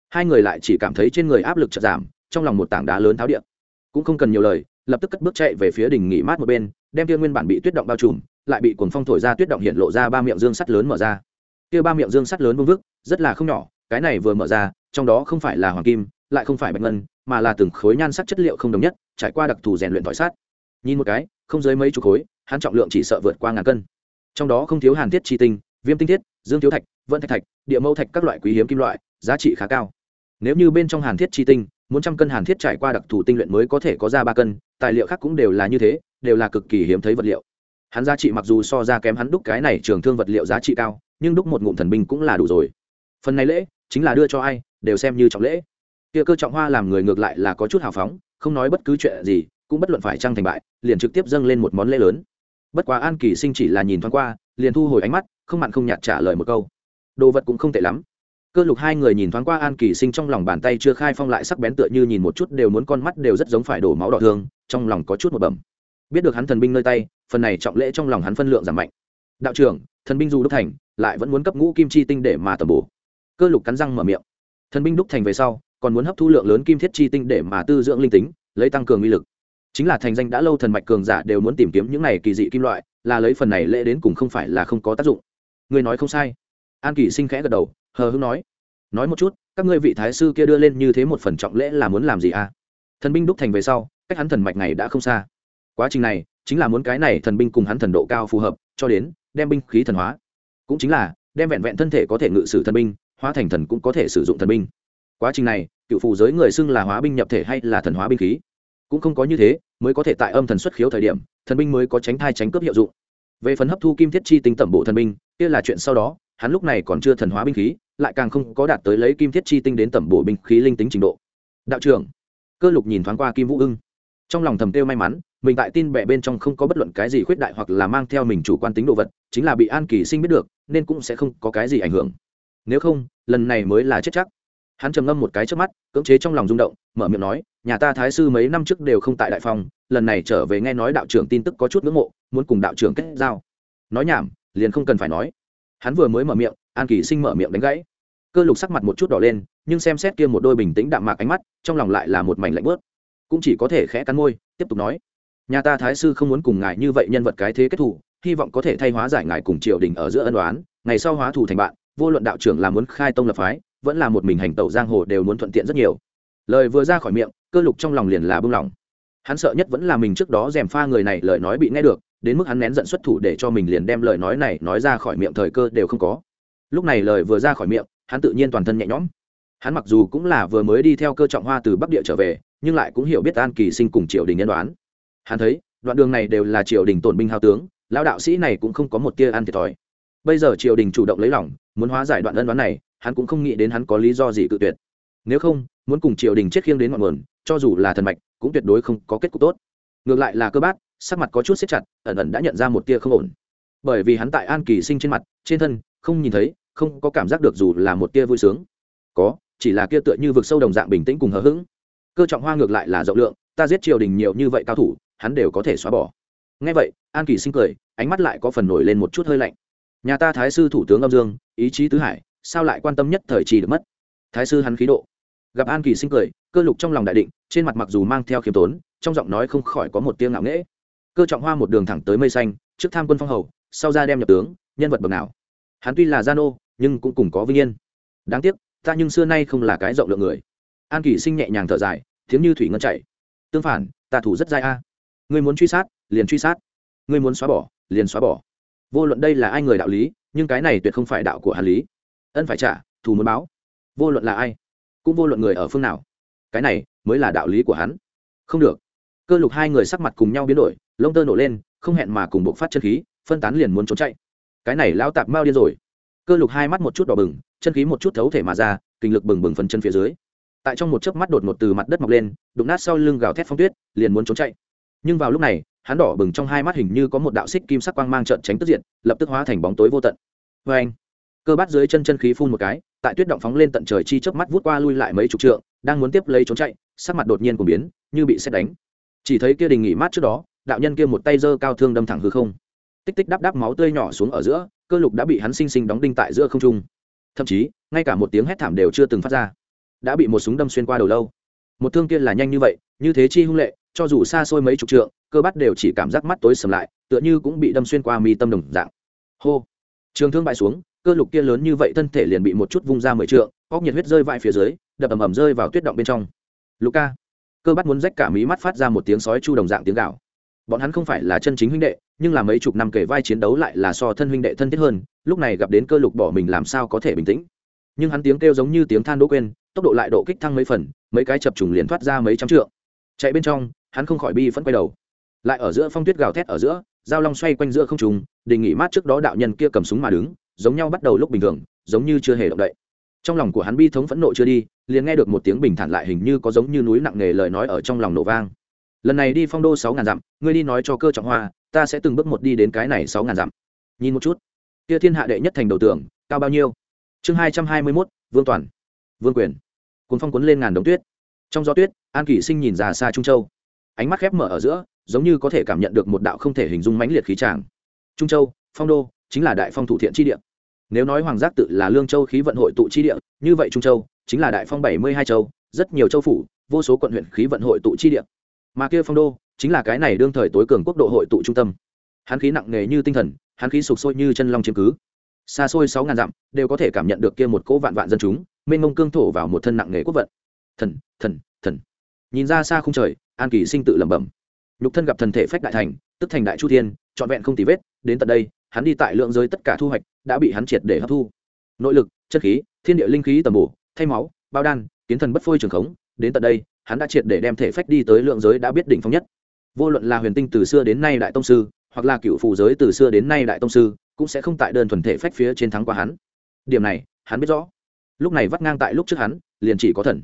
Hai người lại chỉ cảm thấy trên người áp lực chợt giảm, trong lòng một tảng đá lớn tháo điện. Cũng không cần nhiều lời, lập tức cất bước chạy về phía đỉnh nghỉ mát một bên, đem kia nguyên bản bị tuyết động bao trùm, lại bị cuồng phong thổi ra tuyết động hiện lộ ra ba miệng dương sắt lớn mở ra. Kia ba miệng dương sắt lớn vương vức, rất là không nhỏ, cái này vừa mở ra, trong đó không phải là hoàng kim, lại không phải bạch ngân, mà là từng khối nhan sắc chất liệu không đồng nhất, trải qua đặc thù rèn luyện thỏi sát nhìn một cái, không dưới mấy chục khối, hắn trọng lượng chỉ sợ vượt qua ngàn cân trong đó không thiếu hàn thiết chi tinh, viêm tinh thiết, dương thiếu thạch vận thạch thạch, địa mâu thạch các loại quý hiếm kim loại, giá trị khá cao. Nếu như bên trong hàn thiết chi tinh, muốn trăm cân hàn thiết trải qua đặc thù tinh luyện mới có thể có ra ba cân, tài liệu khác cũng đều là như thế, đều là cực kỳ hiếm thấy vật liệu. Hắn giá trị mặc dù so ra kém hắn đúc cái này trường thương vật liệu giá trị cao, nhưng đúc một ngụm thần binh cũng là đủ rồi. Phần này lễ, chính là đưa cho ai, đều xem như trọng lễ. Kia cơ trọng hoa làm người ngược lại là có chút hào phóng, không nói bất cứ chuyện gì, cũng bất luận phải trăng thành bại, liền trực tiếp dâng lên một món lễ lớn bất quá an kỳ sinh chỉ là nhìn thoáng qua, liền thu hồi ánh mắt, không mặn không nhạt trả lời một câu. Đồ vật cũng không tệ lắm. Cơ lục hai người nhìn thoáng qua an kỳ sinh trong lòng bàn tay chưa khai phong lại sắc bén tựa như nhìn một chút đều muốn con mắt đều rất giống phải đổ máu đỏ thương trong lòng có chút một bẩm. Biết được hắn thần binh nơi tay, phần này trọng lễ trong lòng hắn phân lượng giảm mạnh. Đạo trưởng, thần binh dù đúc thành, lại vẫn muốn cấp ngũ kim chi tinh để mà tầm bổ. Cơ lục cắn răng mở miệng. Thần binh đúc thành về sau, còn muốn hấp thu lượng lớn kim thiết chi tinh để mà tư dưỡng linh tính, lấy tăng cường uy lực chính là thành danh đã lâu thần mạch cường giả đều muốn tìm kiếm những này kỳ dị kim loại, là lấy phần này lễ đến cùng không phải là không có tác dụng. Người nói không sai. An kỳ sinh khẽ gật đầu, hờ hưng nói. Nói một chút, các ngươi vị thái sư kia đưa lên như thế một phần trọng lễ là muốn làm gì à? Thần binh đúc thành về sau, cách hắn thần mạch này đã không xa. Quá trình này, chính là muốn cái này thần binh cùng hắn thần độ cao phù hợp, cho đến đem binh khí thần hóa. Cũng chính là, đem vẹn vẹn thân thể có thể ngự sử thần binh, hóa thành thần cũng có thể sử dụng thần binh. Quá trình này, cựu phù giới người xưng là hóa binh nhập thể hay là thần hóa binh khí? Cũng không có như thế, mới có thể tại âm thần xuất khiếu thời điểm, thần binh mới có tránh thai tránh cướp hiệu dụng. Về phần hấp thu kim thiết chi tinh tẩm bộ thần binh, kia là chuyện sau đó, hắn lúc này còn chưa thần hóa binh khí, lại càng không có đạt tới lấy kim thiết chi tinh đến tẩm bổ binh khí linh tính trình độ. Đạo trưởng, cơ lục nhìn thoáng qua kim vũ ưng. Trong lòng thầm kêu may mắn, mình tại tin bệ bên trong không có bất luận cái gì khuyết đại hoặc là mang theo mình chủ quan tính đồ vật, chính là bị an kỳ sinh biết được, nên cũng sẽ không có cái gì ảnh hưởng. Nếu không, lần này mới là chết chắc hắn trầm ngâm một cái trước mắt, cưỡng chế trong lòng rung động, mở miệng nói, nhà ta thái sư mấy năm trước đều không tại đại phòng, lần này trở về nghe nói đạo trưởng tin tức có chút ngưỡng mộ, muốn cùng đạo trưởng kết giao. Nói nhảm, liền không cần phải nói. Hắn vừa mới mở miệng, an kỳ sinh mở miệng đánh gãy. Cơ lục sắc mặt một chút đỏ lên, nhưng xem xét kia một đôi bình tĩnh đạm mạc ánh mắt, trong lòng lại là một mảnh lạnh bớt cũng chỉ có thể khẽ cắn môi, tiếp tục nói, nhà ta thái sư không muốn cùng ngài như vậy nhân vật cái thế kết thủ hy vọng có thể thay hóa giải ngài cùng triều đình ở giữa ân đoán ngày sau hóa thủ thành bạn vô luận đạo trưởng là muốn khai tông lập phái, vẫn là một mình hành tẩu giang hồ đều muốn thuận tiện rất nhiều. Lời vừa ra khỏi miệng, cơ lục trong lòng liền là bưng lòng hắn sợ nhất vẫn là mình trước đó dèm pha người này lời nói bị nghe được, đến mức hắn nén giận xuất thủ để cho mình liền đem lời nói này nói ra khỏi miệng thời cơ đều không có. Lúc này lời vừa ra khỏi miệng, hắn tự nhiên toàn thân nhẹ nhõm. Hắn mặc dù cũng là vừa mới đi theo cơ trọng hoa từ bắc địa trở về, nhưng lại cũng hiểu biết an kỳ sinh cùng triều đình nhân đoán. Hắn thấy, đoạn đường này đều là triều đình tổn binh hao tướng, lão đạo sĩ này cũng không có một tia ăn thiệt thòi bây giờ triều đình chủ động lấy lòng, muốn hóa giải đoạn ân đoán này, hắn cũng không nghĩ đến hắn có lý do gì cự tuyệt. Nếu không, muốn cùng triều đình chết khiêng đến ngọn nguồn, cho dù là thần mạch, cũng tuyệt đối không có kết cục tốt. Ngược lại là cơ bát, sắc mặt có chút xếp chặt, ẩn ẩn đã nhận ra một tia không ổn. Bởi vì hắn tại an kỳ sinh trên mặt, trên thân, không nhìn thấy, không có cảm giác được dù là một tia vui sướng. Có, chỉ là kia tựa như vực sâu đồng dạng bình tĩnh cùng hờ hững. Cơ trọng hoa ngược lại là rộng lượng, ta giết triều đình nhiều như vậy cao thủ, hắn đều có thể xóa bỏ. Ngay vậy, an kỳ sinh cười, ánh mắt lại có phần nổi lên một chút hơi lạnh nhà ta thái sư thủ tướng âm dương, ý chí tứ hải, sao lại quan tâm nhất thời trì được mất? Thái sư hắn khí độ. Gặp an kỳ sinh cười, cơ lục trong lòng đại định, trên mặt mặc dù mang theo khiêm tốn, trong giọng nói không khỏi có một tiếng ngạo nghễ. Cơ trọng hoa một đường thẳng tới mây xanh, trước tham quân phong hầu, sau ra đem nhập tướng, nhân vật bậc nào? Hắn tuy là gia nô, nhưng cũng cùng có vinh yên. Đáng tiếc, ta nhưng xưa nay không là cái rộng lượng người. An kỳ sinh nhẹ nhàng thở dài, tiếng như thủy ngân chạy tương phản, ta thủ rất dai a. Người muốn truy sát, liền truy sát. Người muốn xóa bỏ, liền xóa bỏ vô luận đây là ai người đạo lý, nhưng cái này tuyệt không phải đạo của hàn lý. Ân phải trả, thù muốn báo. Vô luận là ai, cũng vô luận người ở phương nào, cái này mới là đạo lý của hắn. Không được. Cơ lục hai người sắc mặt cùng nhau biến đổi, lông tơ nổ lên, không hẹn mà cùng bộc phát chân khí, phân tán liền muốn trốn chạy. Cái này lao tạp mao điên rồi. Cơ lục hai mắt một chút đỏ bừng, chân khí một chút thấu thể mà ra, kinh lực bừng bừng phần chân phía dưới. Tại trong một chớp mắt đột ngột từ mặt đất mọc lên, đụng nát sau lưng gào thét phong tuyết, liền muốn trốn chạy. Nhưng vào lúc này hắn đỏ bừng trong hai mắt hình như có một đạo xích kim sắc quang mang trận tránh tức diện lập tức hóa thành bóng tối vô tận. Vê anh, cơ bát dưới chân chân khí phun một cái, tại tuyết động phóng lên tận trời chi chớp mắt vút qua lui lại mấy chục trượng, đang muốn tiếp lấy trốn chạy, sắc mặt đột nhiên của biến, như bị xét đánh. Chỉ thấy kia đình nghỉ mát trước đó, đạo nhân kia một tay giơ cao thương đâm thẳng hư không. Tích tích đắp đắp máu tươi nhỏ xuống ở giữa, cơ lục đã bị hắn sinh sinh đóng đinh tại giữa không trung. Thậm chí, ngay cả một tiếng hét thảm đều chưa từng phát ra. Đã bị một súng đâm xuyên qua đầu lâu một thương kia là nhanh như vậy, như thế chi hung lệ, cho dù xa xôi mấy chục trượng, cơ bát đều chỉ cảm giác mắt tối sầm lại, tựa như cũng bị đâm xuyên qua mi tâm đồng dạng. Hô! Trường thương bại xuống, cơ lục kia lớn như vậy thân thể liền bị một chút vung ra mười trượng, óc nhiệt huyết rơi vãi phía dưới, đập ầm ầm rơi vào tuyết động bên trong. Luka cơ bát muốn rách cả mí mắt phát ra một tiếng sói chu đồng dạng tiếng gạo bọn hắn không phải là chân chính huynh đệ, nhưng là mấy chục năm kể vai chiến đấu lại là so thân huynh đệ thân thiết hơn, lúc này gặp đến cơ lục bỏ mình làm sao có thể bình tĩnh. Nhưng hắn tiếng kêu giống như tiếng than đỗ quên tốc độ lại độ kích thăng mấy phần, mấy cái chập trùng liền thoát ra mấy trăm trượng. Chạy bên trong, hắn không khỏi bi phẫn quay đầu. Lại ở giữa phong tuyết gào thét ở giữa, giao long xoay quanh giữa không trùng đình nghỉ mát trước đó đạo nhân kia cầm súng mà đứng, giống nhau bắt đầu lúc bình thường, giống như chưa hề động đậy. Trong lòng của hắn bi thống phẫn nộ chưa đi, liền nghe được một tiếng bình thản lại hình như có giống như núi nặng nề lời nói ở trong lòng nổ vang. Lần này đi phong đô sáu ngàn dặm, ngươi đi nói cho cơ trọng hoa, ta sẽ từng bước một đi đến cái này sáu ngàn dặm. Nhìn một chút. Kia thiên hạ đệ nhất thành đầu tường, cao bao nhiêu? Chương hai trăm hai mươi mốt, vương toàn. Vương quyền cuốn phong cuốn lên ngàn đống tuyết. Trong gió tuyết, an kỷ sinh nhìn ra xa trung châu. Ánh mắt khép mở ở giữa, giống như có thể cảm nhận được một đạo không thể hình dung mãnh liệt khí tràng. Trung châu, phong đô, chính là đại phong thủ thiện chi địa. Nếu nói hoàng giác tự là lương châu khí vận hội tụ chi địa, như vậy trung châu chính là đại phong bảy mươi hai châu, rất nhiều châu phủ, vô số quận huyện khí vận hội tụ chi địa. Mà kia phong đô chính là cái này đương thời tối cường quốc độ hội tụ trung tâm. Hắn khí nặng nề như tinh thần, hắn khí sụp sôi như chân long chiếm cứ. Xa xôi sáu ngàn dặm, đều có thể cảm nhận được kia một cỗ vạn vạn dân chúng mênh mông cương thổ vào một thân nặng nghề quốc vận. Thần thần thần. Nhìn ra xa không trời, an kỳ sinh tự lẩm bẩm. Nhục thân gặp thần thể phách đại thành, tức thành đại chu thiên, trọn vẹn không tì vết, đến tận đây, hắn đi tại lượng giới tất cả thu hoạch, đã bị hắn triệt để hấp thu. Nội lực, chất khí, thiên địa linh khí tầm bổ, thay máu, bao đan, kiến thần bất phôi trường khống, đến tận đây, hắn đã triệt để đem thể phách đi tới lượng giới đã biết đỉnh phong nhất. Vô luận là huyền tinh từ xưa đến nay đại tông sư, hoặc là cựu phù giới từ xưa đến nay đại tông sư, cũng sẽ không tại đơn thuần thể phách phía trên thắng qua hắn. Điểm này, hắn biết rõ lúc này vắt ngang tại lúc trước hắn, liền chỉ có thần.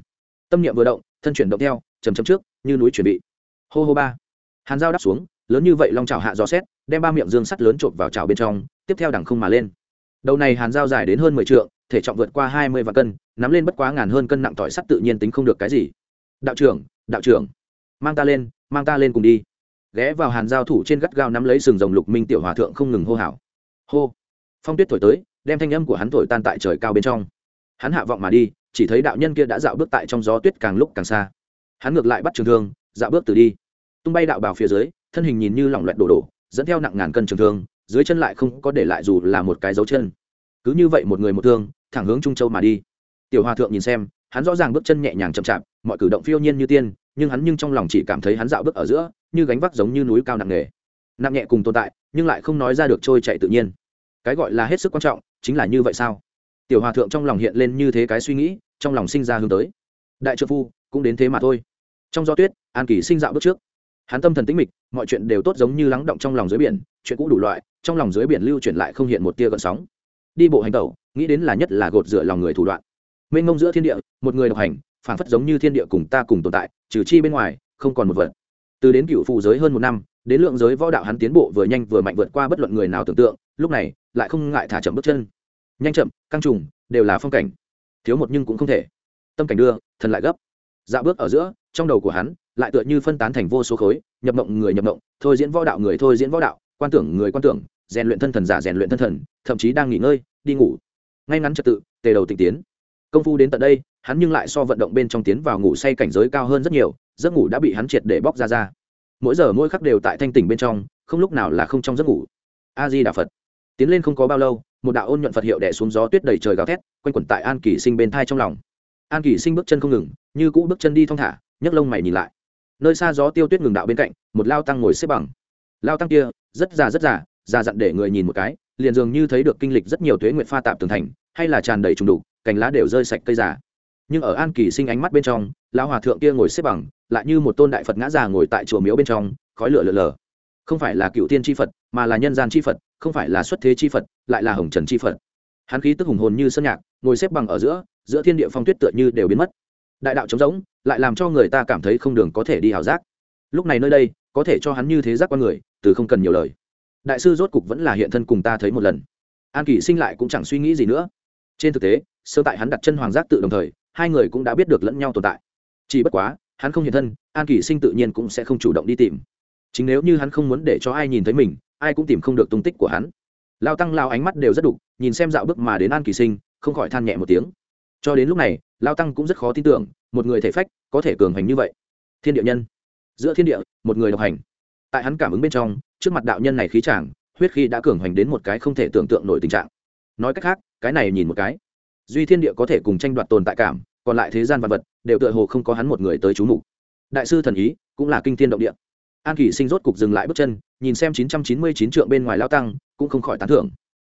Tâm niệm vừa động, thân chuyển động theo chầm chầm trước, như núi chuẩn bị. Hô hô ba. Hàn dao đắp xuống, lớn như vậy long chảo hạ gió xét, đem ba miệng dương sắt lớn trộm vào chảo bên trong, tiếp theo đằng không mà lên. Đầu này hàn dao dài đến hơn mười t thể trọng vượt qua hai mươi vạn cân, nắm lên bất quá ngàn hơn cân nặng tỏi sắt tự nhiên tính không được cái gì. Đạo trưởng đạo trưởng. Mang ta lên, mang ta lên cùng đi. Ghé vào hàn giao thủ trên gắt gao nắm lấy sừng rồng lục minh tiểu hòa thượng không ngừng hô hào. Hô. Phong tuyết thổi tới, đem thanh âm của hắn thổi tan tại trời cao bên trong hắn hạ vọng mà đi, chỉ thấy đạo nhân kia đã dạo bước tại trong gió tuyết càng lúc càng xa. Hắn ngược lại bắt trường thương, dạo bước từ đi. Tung bay đạo bào phía dưới, thân hình nhìn như lỏng loẹt đổ đổ, dẫn theo nặng ngàn cân trường thương, dưới chân lại không có để lại dù là một cái dấu chân. Cứ như vậy một người một thương, thẳng hướng trung châu mà đi. Tiểu hòa thượng nhìn xem, hắn rõ ràng bước chân nhẹ nhàng chậm chạp, mọi cử động phiêu nhiên như tiên, nhưng hắn nhưng trong lòng chỉ cảm thấy hắn dạo bước ở giữa, như gánh vác giống như núi cao nặng nề. Nặng nhẹ cùng tồn tại, nhưng lại không nói ra được trôi chạy tự nhiên. Cái gọi là hết sức quan trọng, chính là như vậy sao? Tiểu hòa thượng trong lòng hiện lên như thế cái suy nghĩ, trong lòng sinh ra hướng tới. Đại trợ phu, cũng đến thế mà thôi. Trong gió tuyết, an kỳ sinh dạo bước trước. Hắn tâm thần tĩnh mịch, mọi chuyện đều tốt giống như lắng động trong lòng dưới biển, chuyện cũ đủ loại, trong lòng dưới biển lưu chuyển lại không hiện một tia gợn sóng. Đi bộ hành tẩu, nghĩ đến là nhất là gột rửa lòng người thủ đoạn. Mênh mông giữa thiên địa, một người độc hành phản phất giống như thiên địa cùng ta cùng tồn tại, trừ chi bên ngoài, không còn một vật. Từ đến cựu phụ giới hơn một năm, đến lượng giới võ đạo hắn tiến bộ vừa nhanh vừa mạnh vượt qua bất luận người nào tưởng tượng, lúc này, lại không ngại thả chậm bước chân nhanh chậm, căng trùng, đều là phong cảnh. Thiếu một nhưng cũng không thể. Tâm cảnh đưa, thần lại gấp. Dạo bước ở giữa, trong đầu của hắn, lại tựa như phân tán thành vô số khối, nhập mộng người nhập mộng, thôi diễn võ đạo người thôi diễn võ đạo, quan tưởng người quan tưởng, rèn luyện thân thần giả rèn luyện thân thần, thậm chí đang nghỉ ngơi, đi ngủ. Ngay ngắn trật tự, tề đầu tịch tiến. Công phu đến tận đây, hắn nhưng lại so vận động bên trong tiến vào ngủ say cảnh giới cao hơn rất nhiều, giấc ngủ đã bị hắn triệt để bóc ra ra. Mỗi giờ mỗi khắc đều tại thanh tỉnh bên trong, không lúc nào là không trong giấc ngủ. A di đà phật. Tiến lên không có bao lâu một đạo ôn nhuận phật hiệu đẻ xuống gió tuyết đầy trời gào thét, quanh quẩn tại an kỳ sinh bên thai trong lòng. An kỳ sinh bước chân không ngừng, như cũ bước chân đi thong thả, nhấc lông mày nhìn lại. Nơi xa gió tiêu tuyết ngừng đạo bên cạnh, một lao tăng ngồi xếp bằng. Lao tăng kia, rất già rất già già dặn để người nhìn một cái, liền dường như thấy được kinh lịch rất nhiều thuế nguyện pha tạp tường thành, hay là tràn đầy trùng đục, cành lá đều rơi sạch cây giả nhưng ở an kỳ sinh ánh mắt bên trong, lão hòa thượng kia ngồi xếp bằng, lại như một tôn đại phật ngã già ngồi tại chùa miếu bên trong, khói lửa lờ lờ không phải là cựu tiên tri phật, mà là nhân gian tri phật, không phải là xuất thế tri phật, lại là hồng trần tri phật. Hắn khí tức hùng hồn như sơn nhạc, ngồi xếp bằng ở giữa giữa thiên địa phong tuyết tựa như đều biến mất. Đại đạo trống rỗng, lại làm cho người ta cảm thấy không đường có thể đi hào giác. Lúc này nơi đây, có thể cho hắn như thế giác con người, từ không cần nhiều lời. Đại sư rốt cục vẫn là hiện thân cùng ta thấy một lần. An kỷ sinh lại cũng chẳng suy nghĩ gì nữa. Trên thực tế, sơ tại hắn đặt chân hoàng giác tự đồng thời, hai người cũng đã biết được lẫn nhau tồn tại. Chỉ bất quá, hắn không hiện thân, an kỷ sinh tự nhiên cũng sẽ không chủ động đi tìm chính nếu như hắn không muốn để cho ai nhìn thấy mình, ai cũng tìm không được tung tích của hắn. Lao tăng lao ánh mắt đều rất đục, nhìn xem dạo bước mà đến an kỳ sinh, không khỏi than nhẹ một tiếng. Cho đến lúc này, lao tăng cũng rất khó tin tưởng, một người thể phách có thể cường hành như vậy. Thiên địa nhân. Giữa thiên địa, một người độc hành. Tại hắn cảm ứng bên trong, trước mặt đạo nhân này khí chàng, huyết khi đã cường hành đến một cái không thể tưởng tượng nổi tình trạng. Nói cách khác, cái này nhìn một cái, duy thiên địa có thể cùng tranh đoạt tồn tại cảm, còn lại thế gian vật vật, đều tựa hồ không có hắn một người tới chú mục. Đại sư thần ý, cũng là kinh thiên động địa an kỷ sinh rốt cục dừng lại bước chân, nhìn xem chín trăm chín mươi chín trượng bên ngoài lao tăng, cũng không khỏi tán thưởng.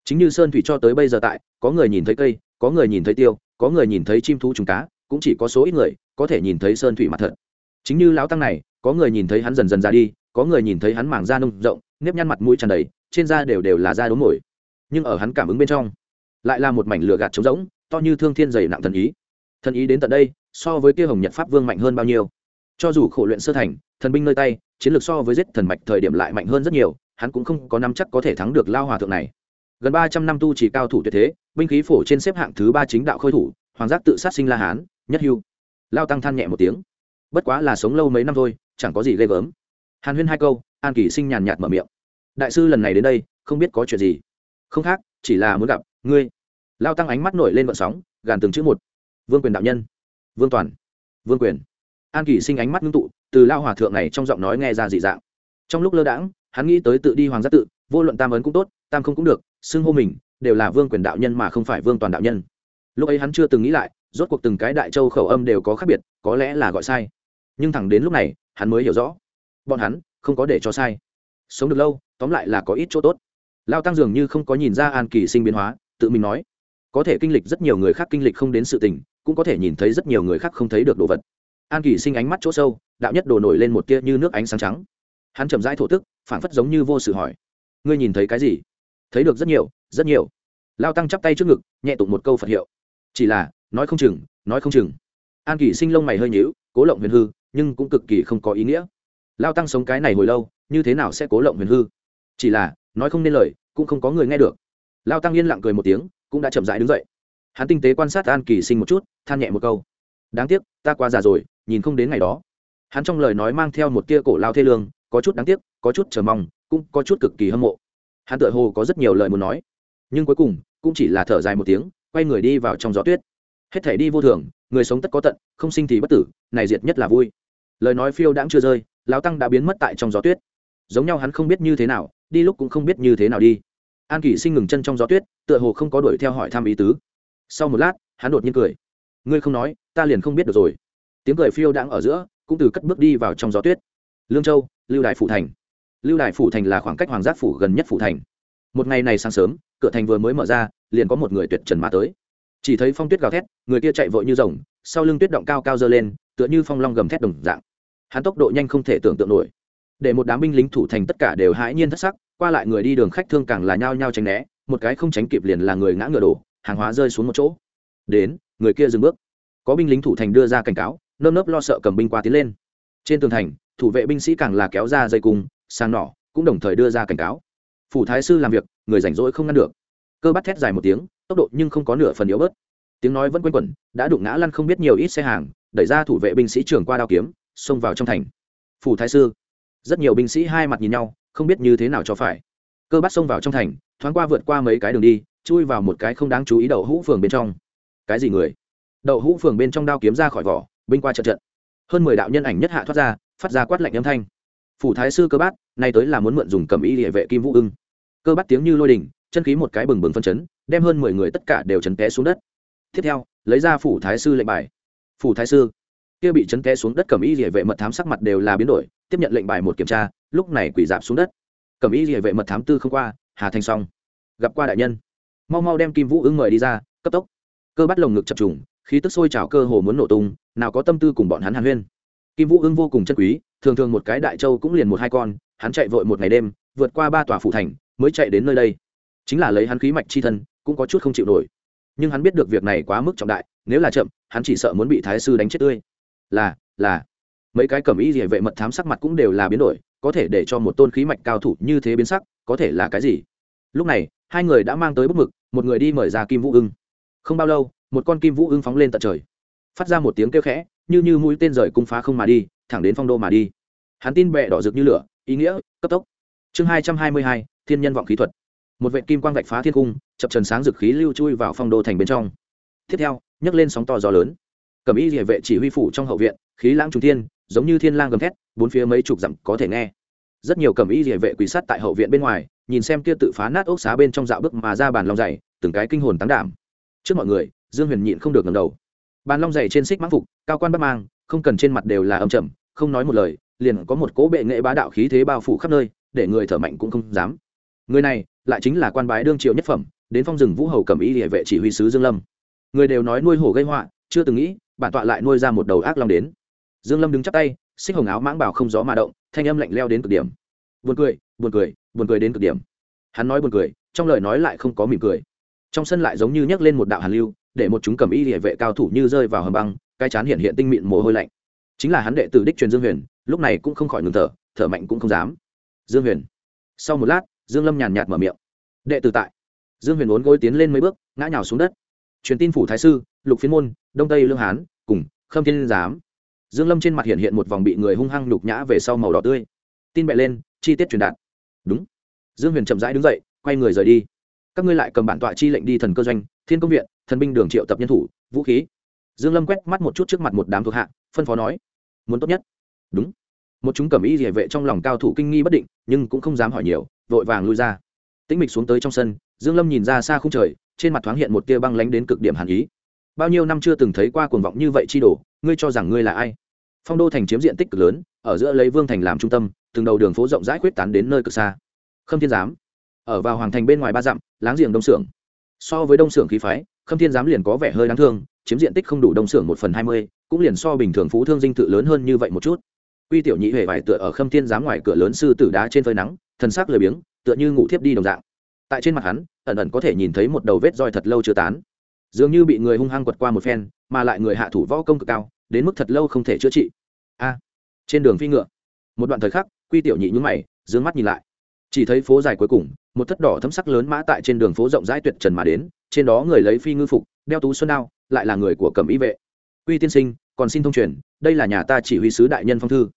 Chính như sơn thủy cho tới bây giờ tại, có người nhìn thấy cây, có người nhìn thấy tiêu, có người nhìn thấy chim thú trùng cá, cũng chỉ có số ít người có thể nhìn thấy sơn thủy mặt thật. Chính như lão tăng này, có người nhìn thấy hắn dần dần ra đi, có người nhìn thấy hắn mảng da nông rộng, nếp nhăn mặt mũi tràn đầy, trên da đều đều là da đốm mồi. Nhưng ở hắn cảm ứng bên trong, lại là một mảnh lửa gạt trống rỗng, to như thương thiên dày nặng thần ý. Thần ý đến tận đây, so với kia hồng nhật pháp vương mạnh hơn bao nhiêu cho dù khổ luyện sơ thành, thần binh nơi tay, chiến lược so với giết thần mạch thời điểm lại mạnh hơn rất nhiều, hắn cũng không có năm chắc có thể thắng được lao hòa thượng này. Gần ba trăm năm tu chỉ cao thủ tuyệt thế, binh khí phổ trên xếp hạng thứ ba chính đạo khôi thủ, hoàng giác tự sát sinh la hán, nhất hưu. Lao tăng than nhẹ một tiếng. Bất quá là sống lâu mấy năm thôi, chẳng có gì ghê gớm. Hàn huyên hai câu, an kỳ sinh nhàn nhạt mở miệng. Đại sư lần này đến đây, không biết có chuyện gì? Không khác, chỉ là muốn gặp ngươi. Lao tăng ánh mắt nổi lên vận sóng, gàn từng chữ một. Vương quyền đạo nhân. Vương toàn. Vương quyền an kỳ sinh ánh mắt ngưng tụ, từ lao hòa thượng này trong giọng nói nghe ra dị dạng. Trong lúc lơ đãng, hắn nghĩ tới tự đi hoàng giác tự, vô luận tam ấn cũng tốt, tam không cũng được, xưng hô mình, đều là vương quyền đạo nhân mà không phải vương toàn đạo nhân. Lúc ấy hắn chưa từng nghĩ lại, rốt cuộc từng cái đại châu khẩu âm đều có khác biệt, có lẽ là gọi sai. Nhưng thẳng đến lúc này, hắn mới hiểu rõ. Bọn hắn không có để cho sai. Sống được lâu, tóm lại là có ít chỗ tốt. Lao tăng dường như không có nhìn ra an kỳ sinh biến hóa, tự mình nói, có thể kinh lịch rất nhiều người khác kinh lịch không đến sự tình, cũng có thể nhìn thấy rất nhiều người khác không thấy được đồ vật an kỳ sinh ánh mắt chỗ sâu, đạo nhất đổ nổi lên một tia như nước ánh sáng trắng. Hắn chậm rãi thổ tức phản phất giống như vô sự hỏi. Ngươi nhìn thấy cái gì? Thấy được rất nhiều rất nhiều. Lao tăng chắp tay trước ngực, nhẹ tụng một câu phật hiệu. Chỉ là, nói không chừng, nói không chừng. An kỳ sinh lông mày hơi nhíu, cố lộng huyền hư, nhưng cũng cực kỳ không có ý nghĩa. Lao tăng sống cái này hồi lâu, như thế nào sẽ cố lộng huyền hư? Chỉ là, nói không nên lời, cũng không có người nghe được. Lao tăng yên lặng cười một tiếng, cũng đã chậm rãi đứng dậy. Hắn tinh tế quan sát an kỳ sinh một chút, than nhẹ một câu. Đáng tiếc, ta qua già rồi nhìn không đến ngày đó. Hắn trong lời nói mang theo một tia cổ lao thê lương, có chút đáng tiếc, có chút chờ mong, cũng có chút cực kỳ hâm mộ. Hắn tự hồ có rất nhiều lời muốn nói, nhưng cuối cùng cũng chỉ là thở dài một tiếng, quay người đi vào trong gió tuyết. Hết thể đi vô thường, người sống tất có tận, không sinh thì bất tử, này diệt nhất là vui. Lời nói phiêu đãng chưa rơi, lão tăng đã biến mất tại trong gió tuyết. Giống nhau hắn không biết như thế nào, đi lúc cũng không biết như thế nào đi. An kỷ sinh ngừng chân trong gió tuyết, tựa hồ không có đuổi theo hỏi thăm ý tứ. Sau một lát, hắn đột nhiên cười. Ngươi không nói, ta liền không biết được rồi tiếng cười phiêu đang ở giữa, cũng từ cất bước đi vào trong gió tuyết. Lương châu, lưu đại phủ thành. Lưu đại phủ thành là khoảng cách hoàng giác phủ gần nhất phủ thành. Một ngày này sáng sớm, cửa thành vừa mới mở ra, liền có một người tuyệt trần mà tới. Chỉ thấy phong tuyết gào thét, người kia chạy vội như rồng, sau lưng tuyết động cao cao dơ lên, tựa như phong long gầm thét đồng dạng. Hắn tốc độ nhanh không thể tưởng tượng nổi. Để một đám binh lính thủ thành tất cả đều hãi nhiên thất sắc, qua lại người đi đường khách thương càng là nhao nhao tránh né, một cái không tránh kịp liền là người ngã ngựa đổ, hàng hóa rơi xuống một chỗ. Đến, người kia dừng bước. Có binh lính thủ thành đưa ra cảnh cáo nơm nớp lo sợ cầm binh qua tiến lên. Trên tường thành, thủ vệ binh sĩ càng là kéo ra dây cung, sang nỏ, cũng đồng thời đưa ra cảnh cáo. Phủ thái sư làm việc, người rảnh rỗi không ngăn được. Cơ bắt thét dài một tiếng, tốc độ nhưng không có nửa phần yếu bớt. Tiếng nói vẫn quanh quẩn, đã đụng ngã lăn không biết nhiều ít xe hàng, đẩy ra thủ vệ binh sĩ trường qua đao kiếm, xông vào trong thành. Phủ thái sư, rất nhiều binh sĩ hai mặt nhìn nhau, không biết như thế nào cho phải. Cơ bắt xông vào trong thành, thoáng qua vượt qua mấy cái đường đi, chui vào một cái không đáng chú ý đậu hũ phường bên trong. Cái gì người? Đậu hũ phường bên trong đao kiếm ra khỏi vỏ binh qua trận trận. Hơn mười đạo nhân ảnh nhất hạ thoát ra, phát ra quát lạnh âm thanh. Phủ thái sư cơ bát, nay tới là muốn mượn dùng cầm y địa vệ kim vũ ưng. Cơ bát tiếng như lôi đình, chân khí một cái bừng bừng phân chấn, đem hơn mười người tất cả đều chấn té xuống đất. Tiếp theo, lấy ra phủ thái sư lệnh bài. Phủ thái sư, kia bị chấn té xuống đất cầm y địa vệ mật thám sắc mặt đều là biến đổi, tiếp nhận lệnh bài một kiểm tra, lúc này quỷ dạp xuống đất. Cầm y địa vệ mật thám tư không qua, hà thành xong. Gặp qua đại nhân. Mau mau đem kim vũ ưng mời đi ra, cấp tốc. Cơ bắt lồng ngực chập trùng khí tức sôi trào cơ hồ muốn nổ tung, nào có tâm tư cùng bọn hắn hàn huyên. Kim vũ ưng vô cùng chân quý, thường thường một cái đại châu cũng liền một hai con, hắn chạy vội một ngày đêm, vượt qua ba tòa phủ thành, mới chạy đến nơi đây. Chính là lấy hắn khí mạch chi thân, cũng có chút không chịu nổi. Nhưng hắn biết được việc này quá mức trọng đại, nếu là chậm, hắn chỉ sợ muốn bị thái sư đánh chết tươi. Là là. Mấy cái cẩm ý địa vệ mật thám sắc mặt cũng đều là biến đổi, có thể để cho một tôn khí mạch cao thủ như thế biến sắc, có thể là cái gì? Lúc này, hai người đã mang tới bức mực, một người đi mời ra kim vũ ưng. Không bao lâu một con kim vũ ưng phóng lên tận trời. Phát ra một tiếng kêu khẽ, như như mũi tên rời cung phá không mà đi, thẳng đến phong đô mà đi. Hắn tin bệ đỏ rực như lửa, ý nghĩa, cấp tốc. Chương hai trăm hai mươi hai, thiên nhân vọng khí thuật. Một vệ kim quang vạch phá thiên cung, chập trần sáng rực khí lưu chui vào phong đô thành bên trong. Tiếp theo, nhấc lên sóng to gió lớn. Cầm y địa vệ chỉ huy phủ trong hậu viện, khí lãng trung thiên, giống như thiên lang gầm thét, bốn phía mấy chục dặm có thể nghe. Rất nhiều cầm y địa vệ quỳ sát tại hậu viện bên ngoài, nhìn xem kia tự phá nát ốc xá bên trong dạo bước mà ra bàn lòng dày, từng cái kinh hồn tán đảm. Trước mọi người dương huyền nhịn không được ngầm đầu. Bàn long dày trên xích mãng phục, cao quan bất mang, không cần trên mặt đều là âm trầm, không nói một lời, liền có một cỗ bệ nghệ bá đạo khí thế bao phủ khắp nơi, để người thở mạnh cũng không dám. Người này, lại chính là quan bái đương triệu nhất phẩm, đến phong rừng vũ hầu cầm ý địa vệ chỉ huy sứ dương lâm. Người đều nói nuôi hổ gây họa, chưa từng nghĩ, bản tọa lại nuôi ra một đầu ác long đến. Dương lâm đứng chắp tay, xích hồng áo mãng bảo không gió mà động, thanh âm lạnh leo đến cực điểm. Buồn cười buồn cười buồn cười đến cực điểm. Hắn nói buồn cười, trong lời nói lại không có mỉm cười. Trong sân lại giống như nhấc lên một đạo hàn lưu để một chúng cầm y địa vệ cao thủ như rơi vào hầm băng, cái chán hiện hiện tinh mịn mồ hôi lạnh. Chính là hắn đệ tử đích truyền dương huyền, lúc này cũng không khỏi ngừng thở thở mạnh cũng không dám. Dương huyền. Sau một lát, dương lâm nhàn nhạt mở miệng. Đệ tử tại. Dương huyền uốn gối tiến lên mấy bước, ngã nhào xuống đất. Truyền tin phủ thái sư, lục phiên môn, đông tây lương hán, cùng khâm thiên giám. Dương lâm trên mặt hiện hiện một vòng bị người hung hăng nhục nhã về sau màu đỏ tươi. Tin bẹ lên, chi tiết truyền đạt. Đúng. Dương huyền chậm rãi đứng dậy, quay người rời đi các ngươi lại cầm bản tọa chi lệnh đi thần cơ doanh, thiên công viện, thần binh đường triệu tập nhân thủ, vũ khí. Dương lâm quét mắt một chút trước mặt một đám thuộc hạ, phân phó nói, muốn tốt nhất. Đúng. Một chúng cầm y rỉa vệ trong lòng cao thủ kinh nghi bất định, nhưng cũng không dám hỏi nhiều, vội vàng lui ra. Tĩnh mịch xuống tới trong sân, dương lâm nhìn ra xa khung trời, trên mặt thoáng hiện một tia băng lánh đến cực điểm hàn ý. Bao nhiêu năm chưa từng thấy qua cuồng vọng như vậy chi đổ ngươi cho rằng ngươi là ai? Phong đô thành chiếm diện tích cực lớn, ở giữa lấy vương thành làm trung tâm, từng đầu đường phố rộng rãi quyết tán đến nơi cực xa. Khâm thiên giám, ở vào hoàng thành bên ngoài ba dặm láng giềng đông xưởng. So với đông xưởng khí phái, khâm thiên giám liền có vẻ hơi đáng thương, chiếm diện tích không đủ đông xưởng một phần hai mươi, cũng liền so bình thường phú thương dinh tự lớn hơn như vậy một chút. Quy tiểu nhị hề vải tựa ở khâm thiên giám ngoài cửa lớn sư tử đá trên phơi nắng, thần sắc lười biếng, tựa như ngủ thiếp đi đồng dạng. Tại trên mặt hắn, ẩn ẩn có thể nhìn thấy một đầu vết roi thật lâu chưa tán. Dường như bị người hung hăng quật qua một phen, mà lại người hạ thủ võ công cực cao, đến mức thật lâu không thể chữa trị. A, trên đường phi ngựa. Một đoạn thời khắc, quy tiểu nhị nhún mày d mắt nhìn lại. Chỉ thấy phố dài cuối cùng một thất đỏ thấm sắc lớn mã tại trên đường phố rộng rãi tuyệt trần mà đến, trên đó người lấy phi ngư phục, đeo tú xuân đao, lại là người của cẩm y vệ. Quy tiên sinh, còn xin thông truyền, đây là nhà ta chỉ huy sứ đại nhân phong thư.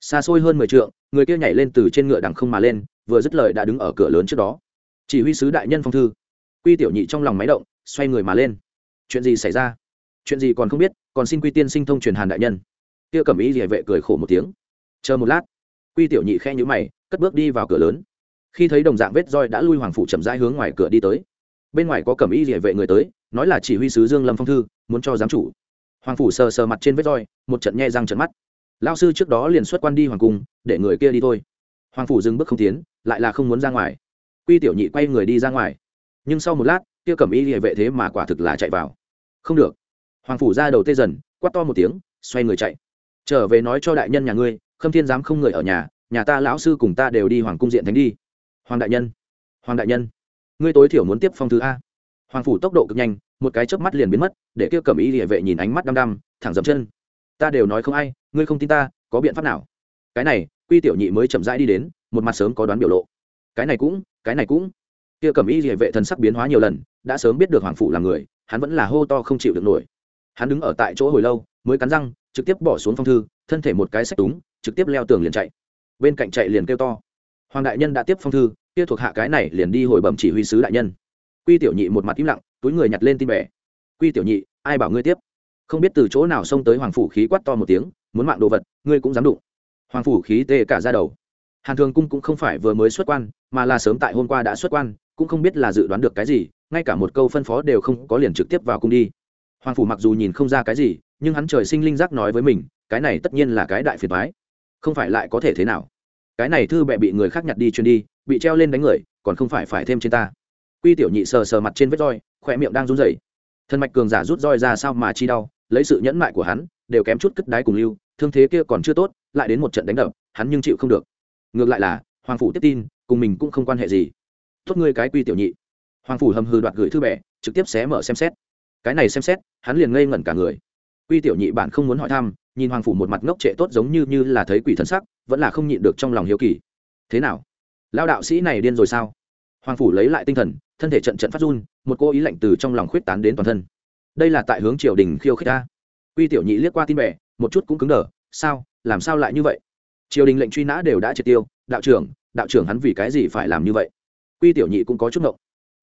Xa xôi hơn mười trượng, người kia nhảy lên từ trên ngựa đằng không mà lên, vừa dứt lời đã đứng ở cửa lớn trước đó. Chỉ huy sứ đại nhân phong thư. Quy tiểu nhị trong lòng máy động, xoay người mà lên. Chuyện gì xảy ra? Chuyện gì còn không biết, còn xin quy tiên sinh thông truyền hàn đại nhân. Kia cẩm ý địa vệ cười khổ một tiếng. Chờ một lát. Quy tiểu nhị khe nhữ mày, cất bước đi vào cửa lớn khi thấy đồng dạng vết roi đã lui hoàng phủ chậm rãi hướng ngoài cửa đi tới. Bên ngoài có cẩm y địa vệ người tới, nói là chỉ huy sứ dương lâm phong thư, muốn cho giám chủ. Hoàng phủ sờ sờ mặt trên vết roi, một trận nhe răng trận mắt. Lao sư trước đó liền xuất quan đi hoàng cung, để người kia đi thôi. Hoàng phủ dừng bước không tiến, lại là không muốn ra ngoài. Quy tiểu nhị quay người đi ra ngoài. Nhưng sau một lát, kia cẩm y địa vệ thế mà quả thực là chạy vào. Không được. Hoàng phủ ra đầu tê dần, quát to một tiếng, xoay người chạy. Trở về nói cho đại nhân nhà ngươi, khâm thiên dám không người ở nhà nhà ta lão sư cùng ta đều đi hoàng cung diện thánh đi hoàng đại nhân. Hoàng đại nhân. Ngươi tối thiểu muốn tiếp phong thứ a. Hoàng phủ tốc độ cực nhanh, một cái chớp mắt liền biến mất, để kia cẩm y địa vệ nhìn ánh mắt đăm đăm, thẳng dậm chân. Ta đều nói không ai, ngươi không tin ta, có biện pháp nào? Cái này, quy tiểu nhị mới chậm rãi đi đến, một mặt sớm có đoán biểu lộ. Cái này cũng, cái này cũng. Kia cẩm y địa vệ thần sắc biến hóa nhiều lần, đã sớm biết được hoàng phủ là người, hắn vẫn là hô to không chịu được nổi. Hắn đứng ở tại chỗ hồi lâu, mới cắn răng, trực tiếp bỏ xuống phong thư, thân thể một cái sách túng, trực tiếp leo tường liền chạy. Bên cạnh chạy liền kêu to hoàng đại nhân đã tiếp phong thư, kia thuộc hạ cái này liền đi hồi bẩm chỉ huy sứ đại nhân. Quy tiểu nhị một mặt im lặng, túi người nhặt lên tin bẻ. Quy tiểu nhị, ai bảo ngươi tiếp? Không biết từ chỗ nào xông tới hoàng phủ khí quát to một tiếng, muốn mạng đồ vật, ngươi cũng dám đụng. Hoàng phủ khí tê cả ra đầu. Hàn thường cung cũng không phải vừa mới xuất quan, mà là sớm tại hôm qua đã xuất quan, cũng không biết là dự đoán được cái gì, ngay cả một câu phân phó đều không có liền trực tiếp vào cung đi. Hoàng phủ mặc dù nhìn không ra cái gì, nhưng hắn trời sinh linh giác nói với mình, cái này tất nhiên là cái đại phiền thoái không phải lại có thể thế nào? Cái này thư bệ bị người khác nhặt đi chuyên đi, bị treo lên đánh người, còn không phải phải thêm trên ta. Quy tiểu nhị sờ sờ mặt trên vết roi, khỏe miệng đang run rẩy. Thân mạch cường giả rút roi ra sao mà chi đau, lấy sự nhẫn mại của hắn, đều kém chút cất đái cùng lưu, thương thế kia còn chưa tốt, lại đến một trận đánh đập, hắn nhưng chịu không được. Ngược lại là, hoàng phủ tiếp tin, cùng mình cũng không quan hệ gì. Tốt ngươi cái quy tiểu nhị. Hoàng phủ hầm hừ đoạt gửi thư bệ trực tiếp xé mở xem xét. Cái này xem xét, hắn liền ngây ngẩn cả người. Quy tiểu nhị bạn không muốn hỏi thăm nhìn hoàng phủ một mặt ngốc trệ tốt giống như như là thấy quỷ thần sắc, vẫn là không nhịn được trong lòng hiếu kỳ. Thế nào? Lao đạo sĩ này điên rồi sao? Hoàng phủ lấy lại tinh thần, thân thể trận trận phát run, một cô ý lạnh từ trong lòng khuyết tán đến toàn thân. Đây là tại hướng triều đình khiêu khích ta. Uy tiểu nhị liếc qua tin bẻ một chút cũng cứng đờ, sao, làm sao lại như vậy? Triều đình lệnh truy nã đều đã triệt tiêu, đạo trưởng đạo trưởng hắn vì cái gì phải làm như vậy? Uy tiểu nhị cũng có chút ngộng.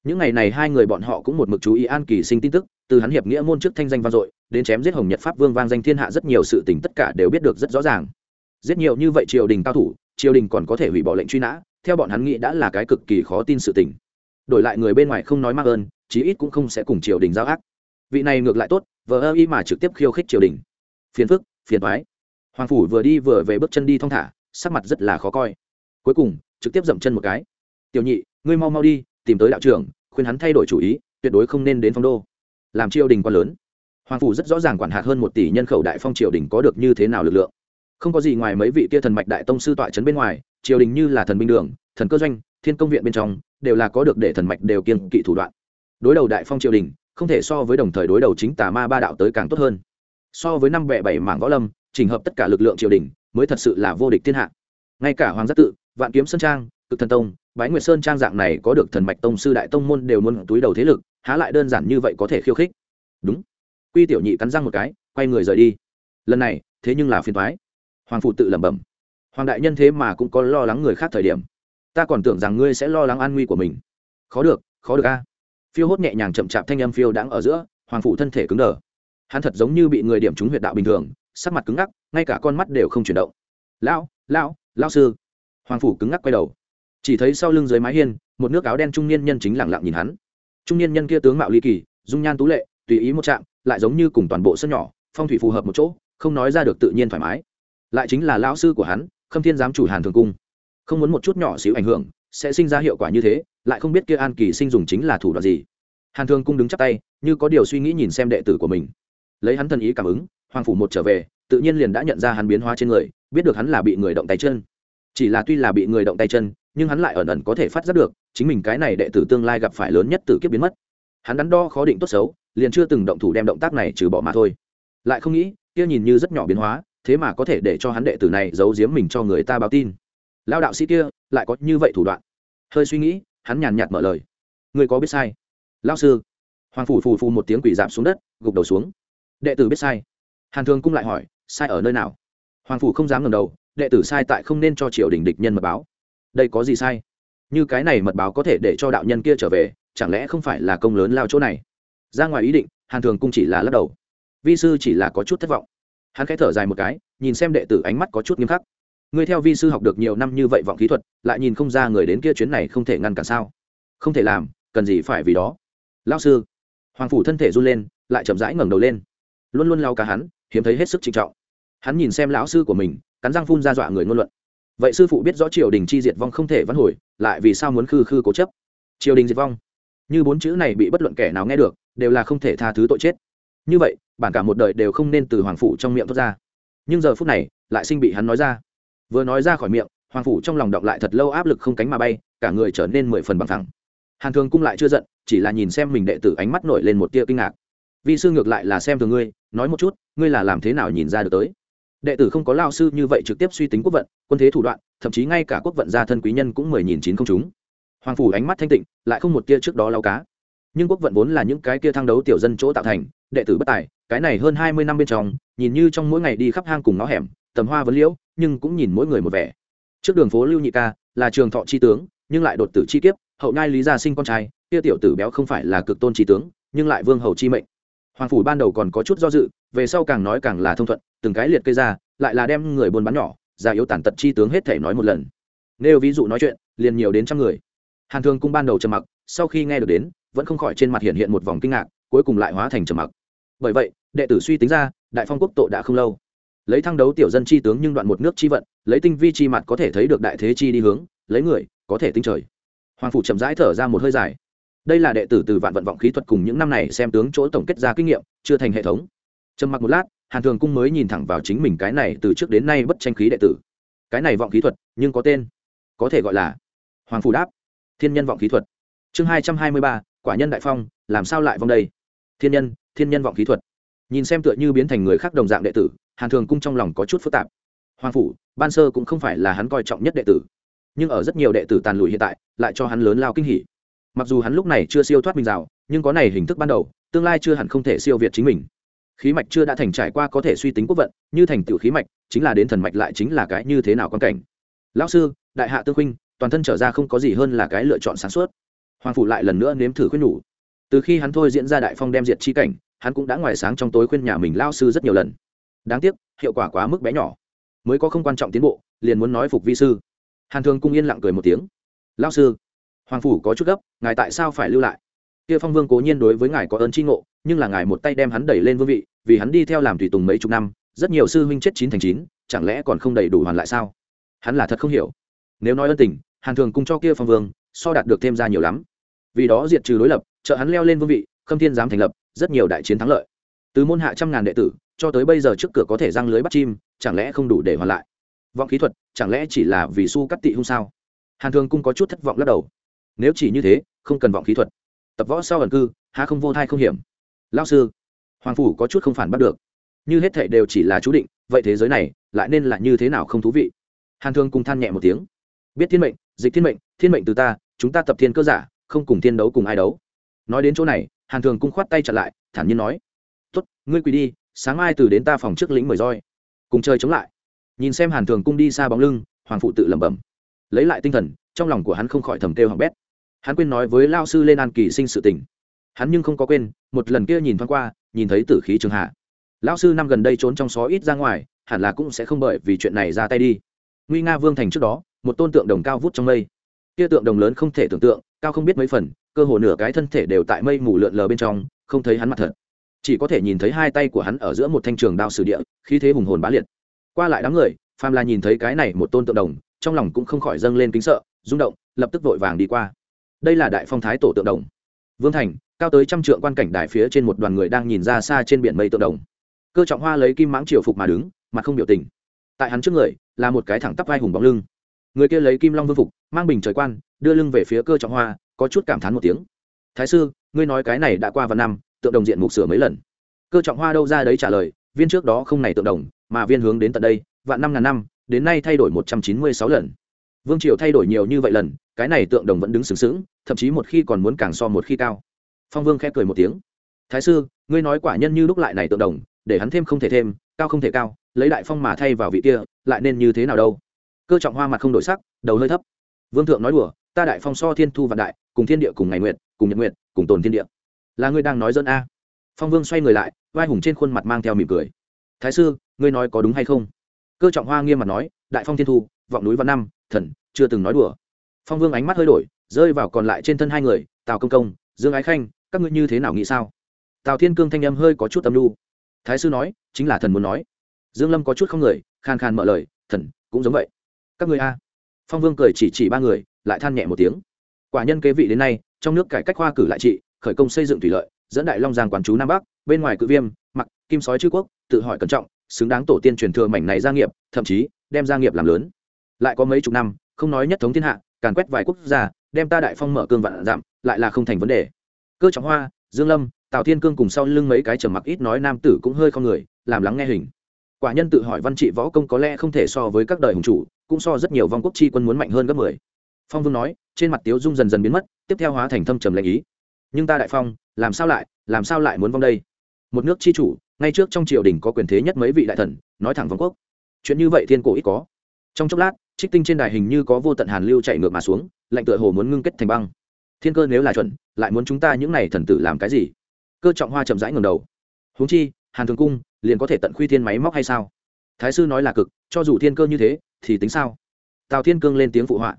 Những ngày này hai người bọn họ cũng một mực chú ý an kỳ sinh tin tức từ hắn hiệp nghĩa môn trước thanh danh vang dội, đến chém giết hồng nhật pháp vương vang danh thiên hạ rất nhiều sự tình tất cả đều biết được rất rõ ràng. Giết nhiều như vậy triều đình cao thủ, triều đình còn có thể hủy bỏ lệnh truy nã, theo bọn hắn nghĩ đã là cái cực kỳ khó tin sự tình. Đổi lại người bên ngoài không nói mắc ơn, chí ít cũng không sẽ cùng triều đình giao ác. Vị này ngược lại tốt, vờ ơ y mà trực tiếp khiêu khích triều đình. Phiền phức, phiền thoái hoàng phủ vừa đi vừa về bước chân đi thong thả, sắc mặt rất là khó coi. Cuối cùng, trực tiếp dậm chân một cái. Tiểu nhị, ngươi mau mau đi, tìm tới đạo trưởng, khuyên hắn thay đổi chủ ý, tuyệt đối không nên đến phong đô làm triều đình quá lớn. Hoàng phủ rất rõ ràng quản hạt hơn một tỷ nhân khẩu đại phong triều đình có được như thế nào lực lượng. Không có gì ngoài mấy vị kia thần mạch đại tông sư tọa trấn bên ngoài, triều đình như là thần binh đường, thần cơ doanh, thiên công viện bên trong, đều là có được để thần mạch đều kiên kỵ thủ đoạn. Đối đầu đại phong triều đình, không thể so với đồng thời đối đầu chính tà ma ba đạo tới càng tốt hơn. So với năm bệ bảy mảng võ lâm trình hợp tất cả lực lượng triều đình, mới thật sự là vô địch thiên hạ. Ngay cả hoàng giác tự, vạn kiếm sơn trang, cực thần tông, bái nguyệt sơn trang dạng này có được thần mạch tông sư đại tông môn đều muốn túi đầu thế lực há lại đơn giản như vậy có thể khiêu khích? Đúng. Quy tiểu nhị cắn răng một cái, quay người rời đi. Lần này, thế nhưng là phiền thoái hoàng phụ tự lẩm bẩm. Hoàng đại nhân thế mà cũng có lo lắng người khác thời điểm. Ta còn tưởng rằng ngươi sẽ lo lắng an nguy của mình. Khó được khó được a. Phiêu hốt nhẹ nhàng chậm chạp thanh âm phiêu đáng ở giữa, hoàng phụ thân thể cứng đờ. Hắn thật giống như bị người điểm trúng huyệt đạo bình thường, sắc mặt cứng ngắc, ngay cả con mắt đều không chuyển động. Lão lão lão sư. Hoàng phủ cứng ngắc quay đầu. Chỉ thấy sau lưng dưới mái hiên, một nước áo đen trung niên nhân chính lẳng lặng nhìn hắn trung niên nhân kia tướng mạo ly kỳ, dung nhan tú lệ, tùy ý một chạm, lại giống như cùng toàn bộ sân nhỏ, phong thủy phù hợp một chỗ, không nói ra được tự nhiên thoải mái. Lại chính là lão sư của hắn, khâm thiên giám chủ hàn thường cung. Không muốn một chút nhỏ xíu ảnh hưởng, sẽ sinh ra hiệu quả như thế, lại không biết kia an kỳ sinh dùng chính là thủ đoạn gì. Hàn thường cung đứng chắp tay, như có điều suy nghĩ nhìn xem đệ tử của mình. Lấy hắn thần ý cảm ứng, hoàng phủ một trở về, tự nhiên liền đã nhận ra hắn biến hóa trên người, biết được hắn là bị người động tay chân. Chỉ là tuy là bị người động tay chân nhưng hắn lại ẩn ẩn có thể phát giác được, chính mình cái này đệ tử tương lai gặp phải lớn nhất tử kiếp biến mất. Hắn đắn đo khó định tốt xấu, liền chưa từng động thủ đem động tác này trừ bỏ mà thôi. Lại không nghĩ, kia nhìn như rất nhỏ biến hóa, thế mà có thể để cho hắn đệ tử này giấu giếm mình cho người ta báo tin. Lao đạo sĩ kia, lại có như vậy thủ đoạn. Hơi suy nghĩ, hắn nhàn nhạt mở lời. Người có biết sai? Lao sư. Hoàng phủ phù phù một tiếng quỷ giảm xuống đất, gục đầu xuống. Đệ tử biết sai. Hàn thường cung lại hỏi, sai ở nơi nào? Hoàng phủ không dám ngầm đầu, đệ tử sai tại không nên cho triều đình địch nhân mật báo đây có gì sai? Như cái này mật báo có thể để cho đạo nhân kia trở về, chẳng lẽ không phải là công lớn lao chỗ này? Ra ngoài ý định, hàn thường cung chỉ là lắc đầu. Vi sư chỉ là có chút thất vọng. Hắn khẽ thở dài một cái, nhìn xem đệ tử ánh mắt có chút nghiêm khắc. Ngươi theo vi sư học được nhiều năm như vậy vọng kỹ thuật, lại nhìn không ra người đến kia chuyến này không thể ngăn cản sao? Không thể làm, cần gì phải vì đó? Lao sư, hoàng phủ thân thể run lên, lại chậm rãi ngẩng đầu lên. Luôn luôn lao cả hắn, hiếm thấy hết sức trịnh trọng. Hắn nhìn xem lão sư của mình, cắn răng phun ra dọa người ngôn luận vậy sư phụ biết rõ triều đình chi diệt vong không thể vãn hồi, lại vì sao muốn khư khư cố chấp? Triều đình diệt vong? Như bốn chữ này bị bất luận kẻ nào nghe được, đều là không thể tha thứ tội chết. Như vậy, bản cả một đời đều không nên từ hoàng phủ trong miệng thoát ra. Nhưng giờ phút này, lại sinh bị hắn nói ra. Vừa nói ra khỏi miệng, hoàng phủ trong lòng động lại thật lâu áp lực không cánh mà bay, cả người trở nên mười phần bằng thẳng. Hàn thường cung lại chưa giận, chỉ là nhìn xem mình đệ tử ánh mắt nổi lên một tia kinh ngạc. Vi sư ngược lại là xem thường ngươi, nói một chút, ngươi là làm thế nào nhìn ra được tới? Đệ tử không có lao sư như vậy trực tiếp suy tính quốc vận, quân thế thủ đoạn, thậm chí ngay cả quốc vận gia thân quý nhân cũng mười nghìn chín không chúng. Hoàng phủ ánh mắt thanh tịnh, lại không một tia trước đó lao cá. Nhưng quốc vận vốn là những cái kia thăng đấu tiểu dân chỗ tạo thành, đệ tử bất tài, cái này hơn hai mươi năm bên trong, nhìn như trong mỗi ngày đi khắp hang cùng ngõ hẻm, tầm hoa vấn liễu, nhưng cũng nhìn mỗi người một vẻ. Trước đường phố lưu nhị ca, là trường thọ chi tướng, nhưng lại đột tử chi kiếp, hậu nhai lý gia sinh con trai, kia tiểu tử béo không phải là cực tôn chi tướng, nhưng lại vương hầu chi mệnh hoàng phủ ban đầu còn có chút do dự, về sau càng nói càng là thông thuận, từng cái liệt kê ra, lại là đem người buôn bán nhỏ, già yếu tàn tật chi tướng hết thể nói một lần. Nếu ví dụ nói chuyện, liền nhiều đến trăm người. Hàn thương cung ban đầu trầm mặc, sau khi nghe được đến, vẫn không khỏi trên mặt hiện hiện một vòng kinh ngạc, cuối cùng lại hóa thành trầm mặc. Bởi vậy, đệ tử suy tính ra, đại phong quốc tội đã không lâu. Lấy thăng đấu tiểu dân chi tướng nhưng đoạn một nước chi vận, lấy tinh vi chi mặt có thể thấy được đại thế chi đi hướng, lấy người, có thể tinh trời. Hoàng phủ chậm rãi thở ra một hơi dài đây là đệ tử từ vạn vận vọng khí thuật cùng những năm này xem tướng chỗ tổng kết ra kinh nghiệm, chưa thành hệ thống. Trầm mặc một lát, hàn thường cung mới nhìn thẳng vào chính mình cái này từ trước đến nay bất tranh khí đệ tử. Cái này vọng khí thuật, nhưng có tên. Có thể gọi là hoàng phủ đáp, thiên nhân vọng khí thuật. Chương hai trăm hai mươi ba, quả nhân đại phong, làm sao lại vong đây? Thiên nhân thiên nhân vọng khí thuật. Nhìn xem tựa như biến thành người khác đồng dạng đệ tử, hàn thường cung trong lòng có chút phức tạp. Hoàng phủ, ban sơ cũng không phải là hắn coi trọng nhất đệ tử. Nhưng ở rất nhiều đệ tử tàn lùi hiện tại, lại cho hắn lớn lao kinh hỉ mặc dù hắn lúc này chưa siêu thoát mình rào nhưng có này hình thức ban đầu, tương lai chưa hẳn không thể siêu việt chính mình. Khí mạch chưa đã thành trải qua có thể suy tính quốc vận, như thành tựu khí mạch, chính là đến thần mạch lại chính là cái như thế nào quan cảnh. Lão sư, đại hạ tương huynh, toàn thân trở ra không có gì hơn là cái lựa chọn sáng suốt. Hoàng phủ lại lần nữa nếm thử khuyên nhủ. Từ khi hắn thôi diễn ra đại phong đem diệt chi cảnh, hắn cũng đã ngoài sáng trong tối khuyên nhà mình lao sư rất nhiều lần. Đáng tiếc, hiệu quả quá mức bé nhỏ. Mới có không quan trọng tiến bộ, liền muốn nói phục vi sư. Hàn thường cung yên lặng cười một tiếng. Lao sư hoàng phủ có chút gấp, ngài tại sao phải lưu lại? Kia phong vương cố nhiên đối với ngài có ơn tri ngộ, nhưng là ngài một tay đem hắn đẩy lên vương vị, vì hắn đi theo làm tùy tùng mấy chục năm, rất nhiều sư huynh chết chín thành chín, chẳng lẽ còn không đầy đủ hoàn lại sao? Hắn là thật không hiểu. Nếu nói ân tình hàn thường cung cho kia phong vương, so đạt được thêm ra nhiều lắm. Vì đó diệt trừ đối lập, trợ hắn leo lên vương vị, khâm thiên dám thành lập, rất nhiều đại chiến thắng lợi. Từ môn hạ trăm ngàn đệ tử, cho tới bây giờ trước cửa có thể răng lưới bắt chim, chẳng lẽ không đủ để hoàn lại? Vọng khí thuật, chẳng lẽ chỉ là vì su cắt tị hung sao? Hàn thường cung có chút thất vọng lắc đầu nếu chỉ như thế, không cần vọng khí thuật. Tập võ sau ẩn cư, há không vô thai không hiểm. Lao sư, hoàng phủ có chút không phản bắt được. Như hết thệ đều chỉ là chú định, vậy thế giới này lại nên là như thế nào không thú vị? Hàn thương cùng than nhẹ một tiếng. Biết thiên mệnh, dịch thiên mệnh thiên mệnh từ ta, chúng ta tập thiên cơ giả, không cùng thiên đấu cùng ai đấu. Nói đến chỗ này, hàn thường cung khoát tay chặt lại, thản nhiên nói. Tốt, ngươi quỳ đi, sáng mai từ đến ta phòng trước lĩnh mời roi. Cùng chơi chống lại. Nhìn xem hàn thường cung đi xa bóng lưng, hoàng phụ tự lẩm bẩm. Lấy lại tinh thần, trong lòng của hắn không khỏi thầm kêu hỏng bét hắn quên nói với lao sư lên an kỳ sinh sự tình. Hắn nhưng không có quên, một lần kia nhìn thoáng qua, nhìn thấy tử khí trường hạ. Lão sư năm gần đây trốn trong xó ít ra ngoài, hẳn là cũng sẽ không bởi vì chuyện này ra tay đi. Nguy nga vương thành trước đó, một tôn tượng đồng cao vút trong mây. Kia tượng đồng lớn không thể tưởng tượng, cao không biết mấy phần, cơ hồ nửa cái thân thể đều tại mây mù lượn lờ bên trong, không thấy hắn mặt thật. Chỉ có thể nhìn thấy hai tay của hắn ở giữa một thanh trường đao sử địa, khí thế hùng hồn bá liệt. Qua lại đám người, phàm là nhìn thấy cái này một tôn tượng đồng, trong lòng cũng không khỏi dâng lên kính sợ, rung động, lập tức vội vàng đi qua đây là đại phong thái tổ tượng đồng. Vương thành, cao tới trăm trượng quan cảnh đài phía trên một đoàn người đang nhìn ra xa trên biển mây tượng đồng. Cơ trọng hoa lấy kim mãng triều phục mà đứng, mặt không biểu tình. Tại hắn trước người, là một cái thẳng tắp vai hùng bóng lưng. Người kia lấy kim long vương phục, mang bình trời quan, đưa lưng về phía cơ trọng hoa, có chút cảm thán một tiếng. Thái sư, ngươi nói cái này đã qua vài năm, tượng đồng diện mục sửa mấy lần? Cơ trọng hoa đâu ra đấy trả lời, viên trước đó không này tượng đồng, mà viên hướng đến tận đây, vạn năm ngàn năm, đến nay thay đổi một trăm chín mươi sáu lần. Vương triều thay đổi nhiều như vậy lần cái này tượng đồng vẫn đứng sừng sững, thậm chí một khi còn muốn càng so một khi cao. Phong vương khẽ cười một tiếng. Thái sư, ngươi nói quả nhân như lúc lại này tượng đồng, để hắn thêm không thể thêm, cao không thể cao, lấy đại phong mà thay vào vị kia, lại nên như thế nào đâu? Cơ trọng hoa mặt không đổi sắc, đầu hơi thấp. Vương thượng nói đùa, ta đại phong so thiên thu vạn đại, cùng thiên địa cùng ngày nguyện cùng nhật nguyện cùng tồn thiên địa. Là ngươi đang nói dân a? Phong vương xoay người lại, vai hùng trên khuôn mặt mang theo mỉm cười. Thái sư, ngươi nói có đúng hay không? Cơ trọng hoa nghiêm mặt nói, đại phong thiên thu, vọng núi văn năm, thần, chưa từng nói đùa phong vương ánh mắt hơi đổi, rơi vào còn lại trên thân hai người, tào công công, dương ái khanh, các ngươi như thế nào nghĩ sao? Tào thiên cương thanh âm hơi có chút âm lưu thái sư nói, chính là thần muốn nói. Dương lâm có chút không người khan khan mở lời, thần, cũng giống vậy. Các ngươi a. Phong vương cười chỉ chỉ ba người, lại than nhẹ một tiếng. Quả nhân kế vị đến nay, trong nước cải cách khoa cử lại trị, khởi công xây dựng thủy lợi, dẫn đại long giang quản chú nam bắc, bên ngoài cự viêm, mặc, kim sói chư quốc, tự hỏi cẩn trọng, xứng đáng tổ tiên truyền thừa mảnh này gia nghiệp, thậm chí đem gia nghiệp làm lớn. Lại có mấy chục năm, không nói nhất thống thiên hạ càn quét vài quốc gia, đem ta đại phong mở cương vạn giảm lại là không thành vấn đề. Cơ trọng hoa, dương lâm, tào thiên cương cùng sau lưng mấy cái trầm mặc ít nói nam tử cũng hơi không người, làm lắng nghe hình. Quả nhân tự hỏi văn trị võ công có lẽ không thể so với các đời hùng chủ, cũng so rất nhiều vong quốc chi quân muốn mạnh hơn gấp mười. Phong vương nói, trên mặt tiếu dung dần dần biến mất, tiếp theo hóa thành thâm trầm lệnh ý. Nhưng ta đại phong, làm sao lại, làm sao lại muốn vong đây? Một nước chi chủ, ngay trước trong triều đình có quyền thế nhất mấy vị đại thần, nói thẳng vong quốc. Chuyện như vậy thiên cổ ít có. Trong chốc lát trích tinh trên đài hình như có vô tận hàn lưu chạy ngược mà xuống, lạnh tựa hồ muốn ngưng kết thành băng. Thiên cơ nếu là chuẩn, lại muốn chúng ta những này thần tử làm cái gì? Cơ trọng hoa chậm rãi ngầm đầu. Huống chi, hàn thường cung liền có thể tận khuy thiên máy móc hay sao? Thái sư nói là cực, cho dù thiên cơ như thế, thì tính sao? Tào thiên cương lên tiếng phụ họa.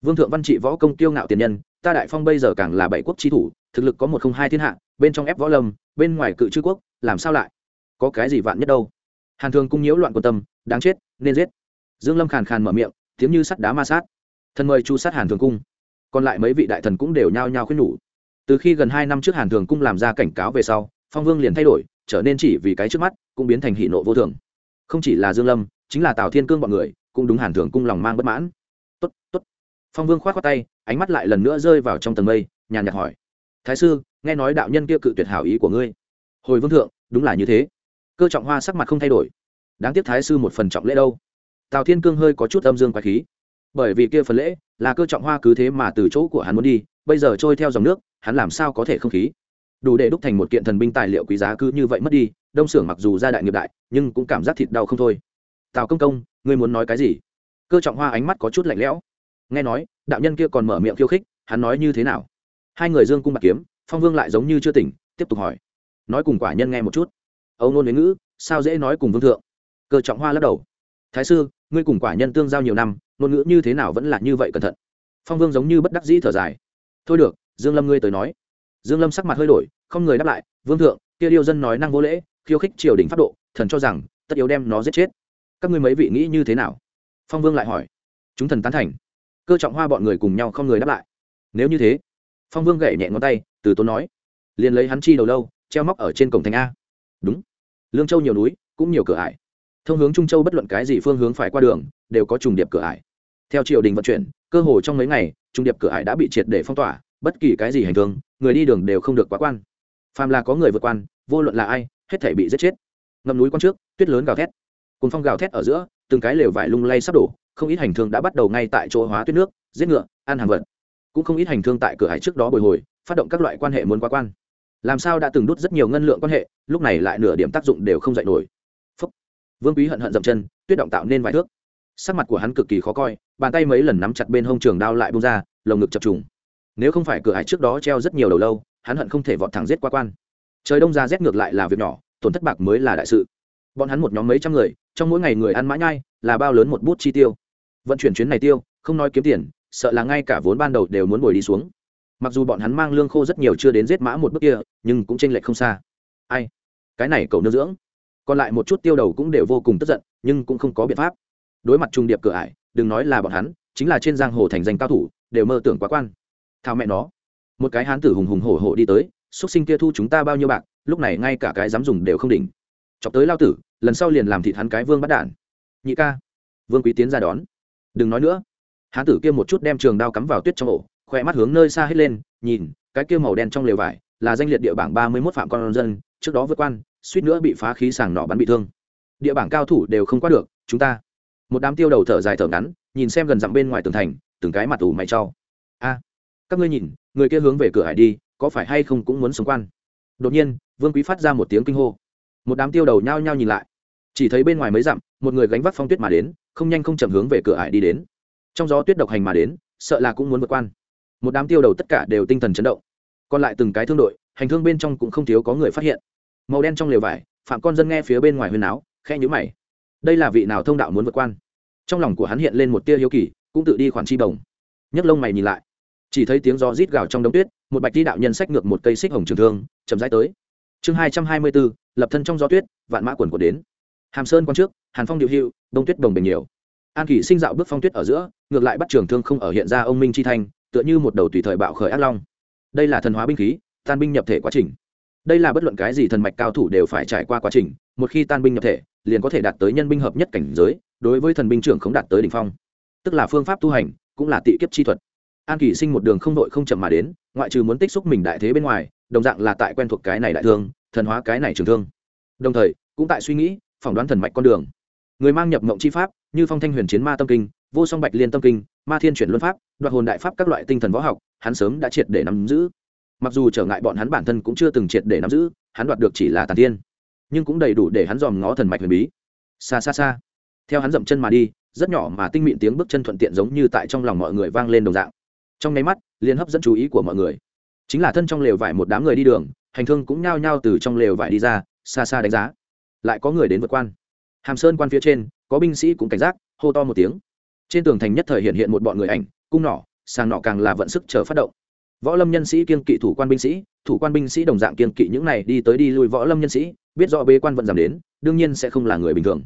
Vương thượng văn trị võ công kiêu ngạo tiền nhân, ta đại phong bây giờ càng là bảy quốc tri thủ, thực lực có một không hai thiên hạ, bên trong ép võ lâm, bên ngoài cự chư quốc, làm sao lại? Có cái gì vạn nhất đâu? Hàn thường cung nhiễu loạn quan tâm, đáng chết, nên giết. Dương lâm khàn khàn mở miệng tiếng như sắt đá ma sát. Thần mời chu sát hàn thường cung. Còn lại mấy vị đại thần cũng đều nhao nhao khuyên nhủ. Từ khi gần hai năm trước hàn thường cung làm ra cảnh cáo về sau, phong vương liền thay đổi, trở nên chỉ vì cái trước mắt, cũng biến thành hỷ nộ vô thường. Không chỉ là dương lâm, chính là tào thiên cương bọn người, cũng đúng hàn thường cung lòng mang bất mãn. Tốt tốt. Phong vương khoát khoát tay, ánh mắt lại lần nữa rơi vào trong tầng mây, nhàn nhạt hỏi, thái sư, nghe nói đạo nhân kia cự tuyệt hảo ý của ngươi. Hồi vương thượng, đúng là như thế. Cơ trọng hoa sắc mặt không thay đổi. Đáng tiếc thái sư một phần trọng lễ đâu tào thiên cương hơi có chút âm dương quái khí. Bởi vì kia phần lễ là cơ trọng hoa cứ thế mà từ chỗ của hắn muốn đi, bây giờ trôi theo dòng nước, hắn làm sao có thể không khí? Đủ để đúc thành một kiện thần binh tài liệu quý giá cứ như vậy mất đi, đông xưởng mặc dù gia đại nghiệp đại, nhưng cũng cảm giác thịt đau không thôi. Tào công công, ngươi muốn nói cái gì? Cơ trọng hoa ánh mắt có chút lạnh lẽo. Nghe nói, đạo nhân kia còn mở miệng khiêu khích, hắn nói như thế nào? Hai người dương cung bạc kiếm, phong vương lại giống như chưa tỉnh, tiếp tục hỏi. Nói cùng quả nhân nghe một chút. Âu nôn huế ngữ, sao dễ nói cùng vương thượng? Cơ trọng hoa lắc đầu thái sư, ngươi cùng quả nhân tương giao nhiều năm, ngôn ngữ như thế nào vẫn là như vậy cẩn thận? Phong vương giống như bất đắc dĩ thở dài. Thôi được, dương lâm ngươi tới nói. Dương lâm sắc mặt hơi đổi, không người đáp lại, vương thượng, kia điêu dân nói năng vô lễ, khiêu khích triều đình pháp độ, thần cho rằng, tất yếu đem nó giết chết. Các ngươi mấy vị nghĩ như thế nào? Phong vương lại hỏi. Chúng thần tán thành. Cơ trọng hoa bọn người cùng nhau không người đáp lại. Nếu như thế, phong vương gậy nhẹ ngón tay, từ tốn nói, liền lấy hắn chi đầu lâu, treo móc ở trên cổng thành a. Đúng. Lương châu nhiều núi, cũng nhiều cửa ải thông hướng trung châu bất luận cái gì phương hướng phải qua đường, đều có trùng điệp cửa ải. Theo triều đình vận chuyển, cơ hồ trong mấy ngày, trùng điệp cửa ải đã bị triệt để phong tỏa, bất kỳ cái gì hành thương người đi đường đều không được quá quan. Phàm là có người vượt quan, vô luận là ai, hết thể bị giết chết. Ngầm núi quan trước, tuyết lớn gào thét. Cùng phong gào thét ở giữa, từng cái lều vải lung lay sắp đổ, không ít hành thương đã bắt đầu ngay tại chỗ hóa tuyết nước, giết ngựa, ăn hàng vật. Cũng không ít hành thương tại cửa hải trước đó bồi hồi, phát động các loại quan hệ muốn quá quan. Làm sao đã từng đút rất nhiều ngân lượng quan hệ, lúc này lại nửa điểm tác dụng đều không dạy nổi vương quý hận hận dậm chân, tuyết động tạo nên vài thước. Sắc mặt của hắn cực kỳ khó coi, bàn tay mấy lần nắm chặt bên hông trường đao lại bung ra, lồng ngực chập trùng. Nếu không phải cửa hải trước đó treo rất nhiều đầu lâu, hắn hận không thể vọt thẳng giết qua quan. Trời đông ra rét ngược lại là việc nhỏ, tổn thất bạc mới là đại sự. Bọn hắn một nhóm mấy trăm người, trong mỗi ngày người ăn mã nhai, là bao lớn một bút chi tiêu. Vận chuyển chuyến này tiêu, không nói kiếm tiền, sợ là ngay cả vốn ban đầu đều muốn bồi đi xuống. Mặc dù bọn hắn mang lương khô rất nhiều chưa đến giết mã một bước kia, nhưng cũng tranh lệch không xa. Ai? Cái này cậu nương dưỡng còn lại một chút tiêu đầu cũng đều vô cùng tức giận, nhưng cũng không có biện pháp. Đối mặt trung điệp cửa ải, đừng nói là bọn hắn, chính là trên giang hồ thành danh cao thủ, đều mơ tưởng quá quan. Thao mẹ nó. Một cái hán tử hùng hùng hổ hổ đi tới xuất sinh kia thu chúng ta bao nhiêu bạc, lúc này ngay cả cái dám dùng đều không đỉnh. Chọc tới lao tử, lần sau liền làm thịt hắn cái vương bắt đản nhị ca. Vương quý tiến ra đón. Đừng nói nữa. Hán tử kia một chút đem trường đao cắm vào tuyết trong ổ khoe mắt hướng nơi xa hết lên, nhìn, cái kia màu đen trong lều vải là danh liệt địa bảng ba mươi mốt phạm con dân, trước đó vượt quan suýt nữa bị phá khí sàng nọ bắn bị thương. Địa bảng cao thủ đều không qua được, chúng ta. Một đám tiêu đầu thở dài thở ngắn, nhìn xem gần dặm bên ngoài tường thành, từng cái mặt ủ mày trau a, các ngươi nhìn, người kia hướng về cửa hải đi, có phải hay không cũng muốn sống quan? Đột nhiên, vương quý phát ra một tiếng kinh hô. Một đám tiêu đầu nhao nhao nhìn lại. Chỉ thấy bên ngoài mấy dặm, một người gánh vác phong tuyết mà đến, không nhanh không chậm hướng về cửa hải đi đến. Trong gió tuyết độc hành mà đến, sợ là cũng muốn vượt quan một đám tiêu đầu tất cả đều tinh thần chấn động. Còn lại từng cái thương đội, hành thương bên trong cũng không thiếu có người phát hiện màu đen trong lều vải, phạm con dân nghe phía bên ngoài huyền áo khe nhữ mày. Đây là vị nào thông đạo muốn vượt quan? Trong lòng của hắn hiện lên một tia hiếu kỳ, cũng tự đi khoản chi bồng nhấc lông mày nhìn lại. Chỉ thấy tiếng gió rít gào trong đống tuyết, một bạch đi đạo nhân sách ngược một cây xích hồng trường thương, chậm rãi tới. Chương hai trăm hai mươi bốn, lập thân trong gió tuyết, vạn mã quần của đến. Hàm sơn quan trước, hàn phong điệu hiệu đông tuyết bồng bềnh nhiều. An kỷ sinh dạo bước phong tuyết ở giữa, ngược lại bắt trường thương không ở hiện ra ông minh chi thanh, tựa như một đầu tùy thời bạo khởi ác long. Đây là thần hóa binh khí, tan binh nhập thể quá trình đây là bất luận cái gì thần mạch cao thủ đều phải trải qua quá trình, một khi tan binh nhập thể, liền có thể đạt tới nhân binh hợp nhất cảnh giới, đối với thần binh trưởng không đạt tới đỉnh phong. Tức là phương pháp tu hành, cũng là tị kiếp chi thuật. An kỷ sinh một đường không đội không chậm mà đến, ngoại trừ muốn tích xúc mình đại thế bên ngoài, đồng dạng là tại quen thuộc cái này đại thương, thần hóa cái này trường thương. Đồng thời, cũng tại suy nghĩ, phỏng đoán thần mạch con đường. Người mang nhập mộng chi pháp, như phong thanh huyền chiến ma tâm kinh, vô song bạch liên tâm kinh, ma thiên chuyển luân pháp, đoạt hồn đại pháp các loại tinh thần võ học, hắn sớm đã triệt để nắm giữ mặc dù trở ngại bọn hắn bản thân cũng chưa từng triệt để nắm giữ, hắn đoạt được chỉ là tàn tiên nhưng cũng đầy đủ để hắn dòm ngó thần mạch huyền bí. Xa xa xa, theo hắn dậm chân mà đi, rất nhỏ mà tinh mịn tiếng bước chân thuận tiện giống như tại trong lòng mọi người vang lên đồng dạng. Trong nháy mắt, liền hấp dẫn chú ý của mọi người. Chính là thân trong lều vải một đám người đi đường, hành thương cũng nhao nhao từ trong lều vải đi ra, xa xa đánh giá. Lại có người đến vượt quan. Hàm sơn quan phía trên, có binh sĩ cũng cảnh giác, hô to một tiếng. Trên tường thành nhất thời hiện hiện một bọn người ảnh, cung nỏ, sàng nọ càng là vận sức chờ phát động võ lâm nhân sĩ kiên kỵ thủ quan binh sĩ thủ quan binh sĩ đồng dạng kiên kỵ những này đi tới đi lui võ lâm nhân sĩ biết do bế quan vận giảm đến đương nhiên sẽ không là người bình thường.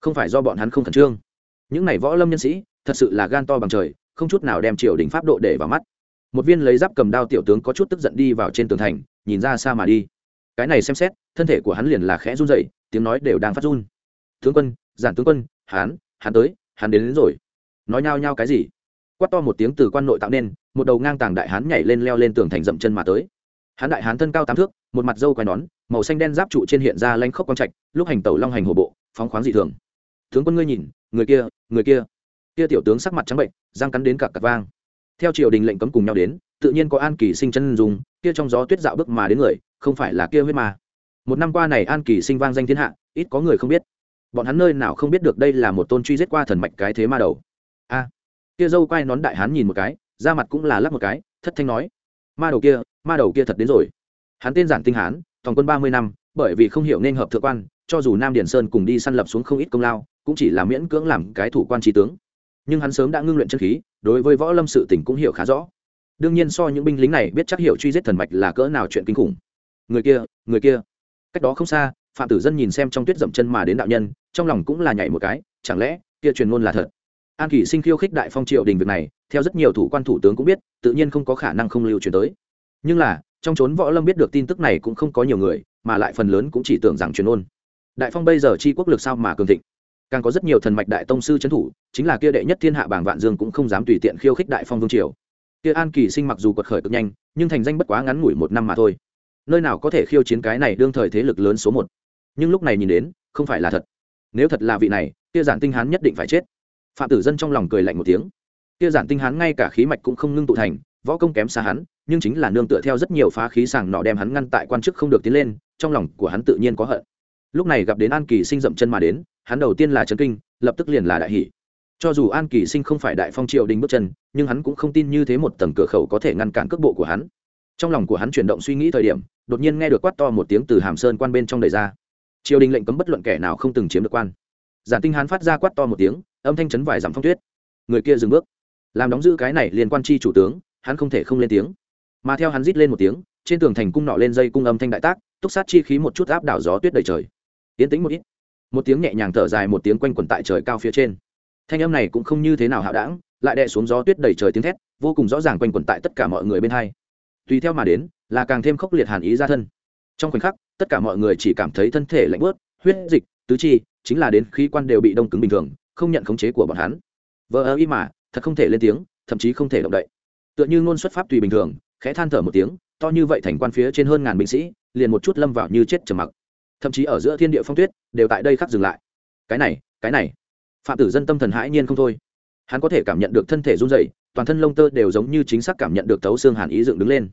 Không phải do bọn hắn không khẩn trương. Những này võ lâm nhân sĩ thật sự là gan to bằng trời không chút nào đem triều đình pháp độ để vào mắt. Một viên lấy giáp cầm đao tiểu tướng có chút tức giận đi vào trên tường thành nhìn ra xa mà đi. Cái này xem xét thân thể của hắn liền là khẽ run dậy tiếng nói đều đang phát run. Tướng quân giản tướng quân hán hắn tới hắn đến, đến rồi. Nói nhao nhao cái gì? Quát to một tiếng từ quan nội tạo nên, một đầu ngang tàng đại hán nhảy lên leo lên tường thành dậm chân mà tới. Hán đại hán thân cao tám thước, một mặt dâu quai nón, màu xanh đen giáp trụ trên hiện ra lanh khốc quang trạch, lúc hành tẩu long hành hổ bộ, phóng khoáng dị thường. Tướng quân ngươi nhìn, người kia người kia. Kia tiểu tướng sắc mặt trắng bệnh, răng cắn đến cả cặp vang. Theo triều đình lệnh cấm cùng nhau đến, tự nhiên có an kỳ sinh chân dùng kia trong gió tuyết dạo bước mà đến người, không phải là kia huyết mà một năm qua này an kỳ sinh vang danh thiên hạ, ít có người không biết. Bọn hắn nơi nào không biết được đây là một tôn truy giết qua thần mạch cái thế ma đầu kia dâu quay nón đại hán nhìn một cái, da mặt cũng là lắp một cái, thất thanh nói, ma đầu kia, ma đầu kia thật đến rồi. Hắn tên giản tinh hán, toàn quân ba mươi năm, bởi vì không hiểu nên hợp thượng quan, cho dù nam điển sơn cùng đi săn lập xuống không ít công lao, cũng chỉ là miễn cưỡng làm cái thủ quan trí tướng. Nhưng hắn sớm đã ngưng luyện chân khí, đối với võ lâm sự tỉnh cũng hiểu khá rõ. Đương nhiên so những binh lính này biết chắc hiểu truy giết thần mạch là cỡ nào chuyện kinh khủng. Người kia người kia. Cách đó không xa, phạm tử dân nhìn xem trong tuyết dậm chân mà đến đạo nhân, trong lòng cũng là nhảy một cái, chẳng lẽ kia truyền ngôn là thật? An kỷ sinh khiêu khích đại phong triều đình việc này, theo rất nhiều thủ quan thủ tướng cũng biết, tự nhiên không có khả năng không lưu truyền tới. Nhưng là, trong trốn võ lâm biết được tin tức này cũng không có nhiều người, mà lại phần lớn cũng chỉ tưởng rằng truyền ôn. Đại phong bây giờ chi quốc lực sao mà cường thịnh? Càng có rất nhiều thần mạch đại tông sư trấn thủ, chính là kia đệ nhất thiên hạ bảng vạn dương cũng không dám tùy tiện khiêu khích đại phong vương triều. Kia an kỳ sinh mặc dù quật khởi cực nhanh, nhưng thành danh bất quá ngắn ngủi một năm mà thôi. Nơi nào có thể khiêu chiến cái này đương thời thế lực lớn số một. Nhưng lúc này nhìn đến, không phải là thật. Nếu thật là vị này, kia giản tinh hán nhất định phải chết phạm tử dân trong lòng cười lạnh một tiếng. Kia giản tinh hán ngay cả khí mạch cũng không ngưng tụ thành, võ công kém xa hắn, nhưng chính là nương tựa theo rất nhiều phá khí sàng nọ đem hắn ngăn tại quan chức không được tiến lên, trong lòng của hắn tự nhiên có hận. Lúc này gặp đến an kỳ sinh dậm chân mà đến, hắn đầu tiên là trấn kinh, lập tức liền là đại hỷ cho dù an kỳ sinh không phải đại phong triều đình bước chân, nhưng hắn cũng không tin như thế một tầng cửa khẩu có thể ngăn cản cước bộ của hắn. Trong lòng của hắn chuyển động suy nghĩ thời điểm, đột nhiên nghe được quát to một tiếng từ hàm sơn quan bên trong đầy ra. Triều đình lệnh cấm bất luận kẻ nào không từng chiếm được quan giản tinh hán phát ra quát to một tiếng, âm thanh chấn vải giảm phong tuyết. Người kia dừng bước, làm đóng giữ cái này liên quan chi chủ tướng, hắn không thể không lên tiếng. Mà theo hắn rít lên một tiếng, trên tường thành cung nọ lên dây cung âm thanh đại tác, túc sát chi khí một chút áp đảo gió tuyết đầy trời. Tiến tính một ít. Một tiếng nhẹ nhàng thở dài một tiếng quanh quẩn tại trời cao phía trên. Thanh âm này cũng không như thế nào hạo đãng lại đè xuống gió tuyết đầy trời tiếng thét, vô cùng rõ ràng quanh quẩn tại tất cả mọi người bên hai. Tùy theo mà đến, là càng thêm khốc liệt hàn ý ra thân. Trong khoảnh khắc, tất cả mọi người chỉ cảm thấy thân thể lạnh bớt huyết dịch, tứ chi chính là đến khí quan đều bị đông cứng bình thường, không nhận khống chế của bọn hắn. Vờ ơ y mà, thật không thể lên tiếng, thậm chí không thể động đậy. Tựa như ngôn xuất pháp tùy bình thường, khẽ than thở một tiếng, to như vậy thành quan phía trên hơn ngàn binh sĩ, liền một chút lâm vào như chết trầm mặc. Thậm chí ở giữa thiên địa phong tuyết, đều tại đây khắc dừng lại. Cái này cái này. Phạm tử dân tâm thần hãi nhiên không thôi. Hắn có thể cảm nhận được thân thể run dày toàn thân lông tơ đều giống như chính xác cảm nhận được thấu xương hàn ý dựng đứng lên.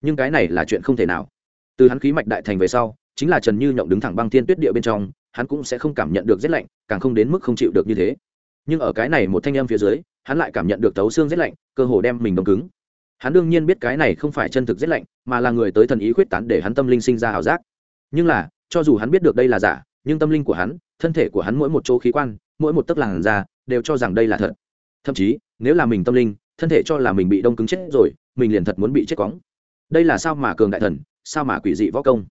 Nhưng cái này là chuyện không thể nào. Từ hắn khí mạch đại thành về sau chính là trần như nhộng đứng thẳng băng thiên tuyết địa bên trong, hắn cũng sẽ không cảm nhận được rét lạnh, càng không đến mức không chịu được như thế. Nhưng ở cái này một thanh âm phía dưới, hắn lại cảm nhận được tấu xương rét lạnh, cơ hồ đem mình đông cứng. Hắn đương nhiên biết cái này không phải chân thực rét lạnh, mà là người tới thần ý khuyết tán để hắn tâm linh sinh ra ảo giác. Nhưng là, cho dù hắn biết được đây là giả, nhưng tâm linh của hắn, thân thể của hắn mỗi một chỗ khí quan, mỗi một tấc làn da, đều cho rằng đây là thật. Thậm chí, nếu là mình tâm linh, thân thể cho là mình bị đông cứng chết rồi, mình liền thật muốn bị chết cóng. Đây là sao mà cường đại thần, sao mà quỷ dị võ công?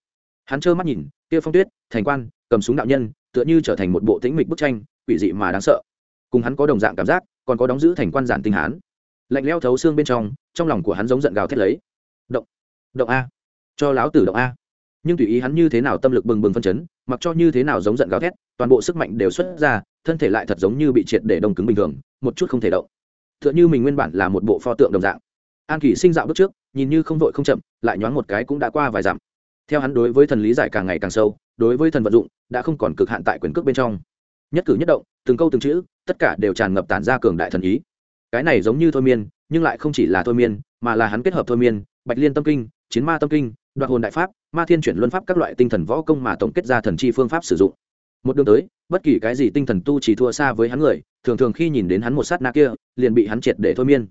Hắn trơ mắt nhìn, kia phong tuyết, thành quan, cầm súng đạo nhân, tựa như trở thành một bộ tĩnh mịch bức tranh, quỷ dị mà đáng sợ. Cùng hắn có đồng dạng cảm giác, còn có đóng giữ thành quan giản tinh hán. Lạnh leo thấu xương bên trong trong lòng của hắn giống giận gào thét lấy. Động động a. Cho láo tử động a. Nhưng tùy ý hắn như thế nào tâm lực bừng bừng phân chấn, mặc cho như thế nào giống giận gào thét, toàn bộ sức mạnh đều xuất ra, thân thể lại thật giống như bị triệt để đông cứng bình thường, một chút không thể động. T h ư ợ n h ư mình nguyên bản là một bộ pho tượng đồng dạng. An kỷ sinh dạo bước trước, nhìn như không vội không chậm, lại nhoáng một cái cũng đã qua vài dặm theo hắn đối với thần lý giải càng ngày càng sâu, đối với thần vận dụng, đã không còn cực hạn tại quyền cước bên trong. Nhất cử nhất động, từng câu từng chữ, tất cả đều tràn ngập tản ra cường đại thần ý. Cái này giống như thôi miên, nhưng lại không chỉ là thôi miên, mà là hắn kết hợp thôi miên, bạch liên tâm kinh, chiến ma tâm kinh, đoạt hồn đại pháp, ma thiên chuyển luân pháp các loại tinh thần võ công mà tổng kết ra thần chi phương pháp sử dụng. Một đường tới, bất kỳ cái gì tinh thần tu chỉ thua xa với hắn người, thường thường khi nhìn đến hắn một sát na kia, liền bị hắn triệt để thôi miên.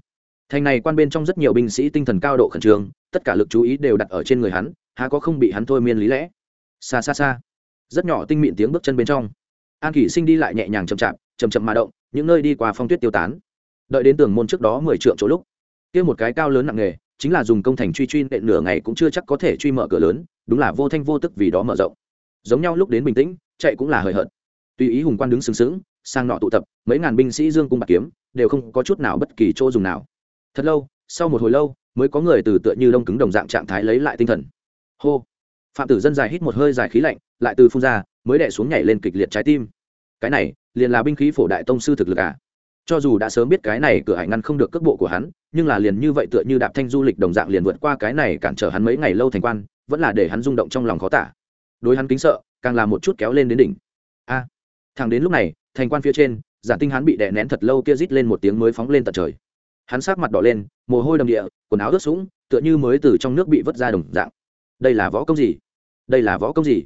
Thành này quan bên trong rất nhiều binh sĩ tinh thần cao độ khẩn trương, tất cả lực chú ý đều đặt ở trên người hắn há có không bị hắn thôi miên lý lẽ? Xa xa xa. Rất nhỏ tinh mịn tiếng bước chân bên trong. An kỷ sinh đi lại nhẹ nhàng chậm chạp chầm chậm mà động, những nơi đi qua phong tuyết tiêu tán. Đợi đến tường môn trước đó mười triệu chỗ lúc, kia một cái cao lớn nặng nghề, chính là dùng công thành truy truy nện nửa ngày cũng chưa chắc có thể truy mở cửa lớn, đúng là vô thanh vô tức vì đó mở rộng. Giống nhau lúc đến bình tĩnh, chạy cũng là hời hợt. Tùy ý hùng quan đứng sừng sững, sang nọ tụ tập, mấy ngàn binh sĩ dương cung bạc kiếm, đều không có chút nào bất kỳ chỗ dùng nào. Thật lâu, sau một hồi lâu, mới có người từ tựa như đông cứng đồng dạng trạng thái lấy lại tinh thần hô. Phạm tử dân dài hít một hơi dài khí lạnh, lại từ phun ra, mới đẻ xuống nhảy lên kịch liệt trái tim. Cái này, liền là binh khí phổ đại tông sư thực lực à? Cho dù đã sớm biết cái này cửa hải ngăn không được cước bộ của hắn, nhưng là liền như vậy tựa như đạp thanh du lịch đồng dạng liền vượt qua cái này cản trở hắn mấy ngày lâu thành quan, vẫn là để hắn rung động trong lòng khó tả. Đối hắn kính sợ, càng là một chút kéo lên đến đỉnh. A. Thằng đến lúc này, thành quan phía trên, giản tinh hắn bị đè nén thật lâu kia rít lên một tiếng mới phóng lên tận trời. Hắn sát mặt đỏ lên, mồ hôi đầm địa, quần áo ướt sũng, tựa như mới từ trong nước bị vớt ra đồng dạng đây là võ công gì? Đây là võ công gì?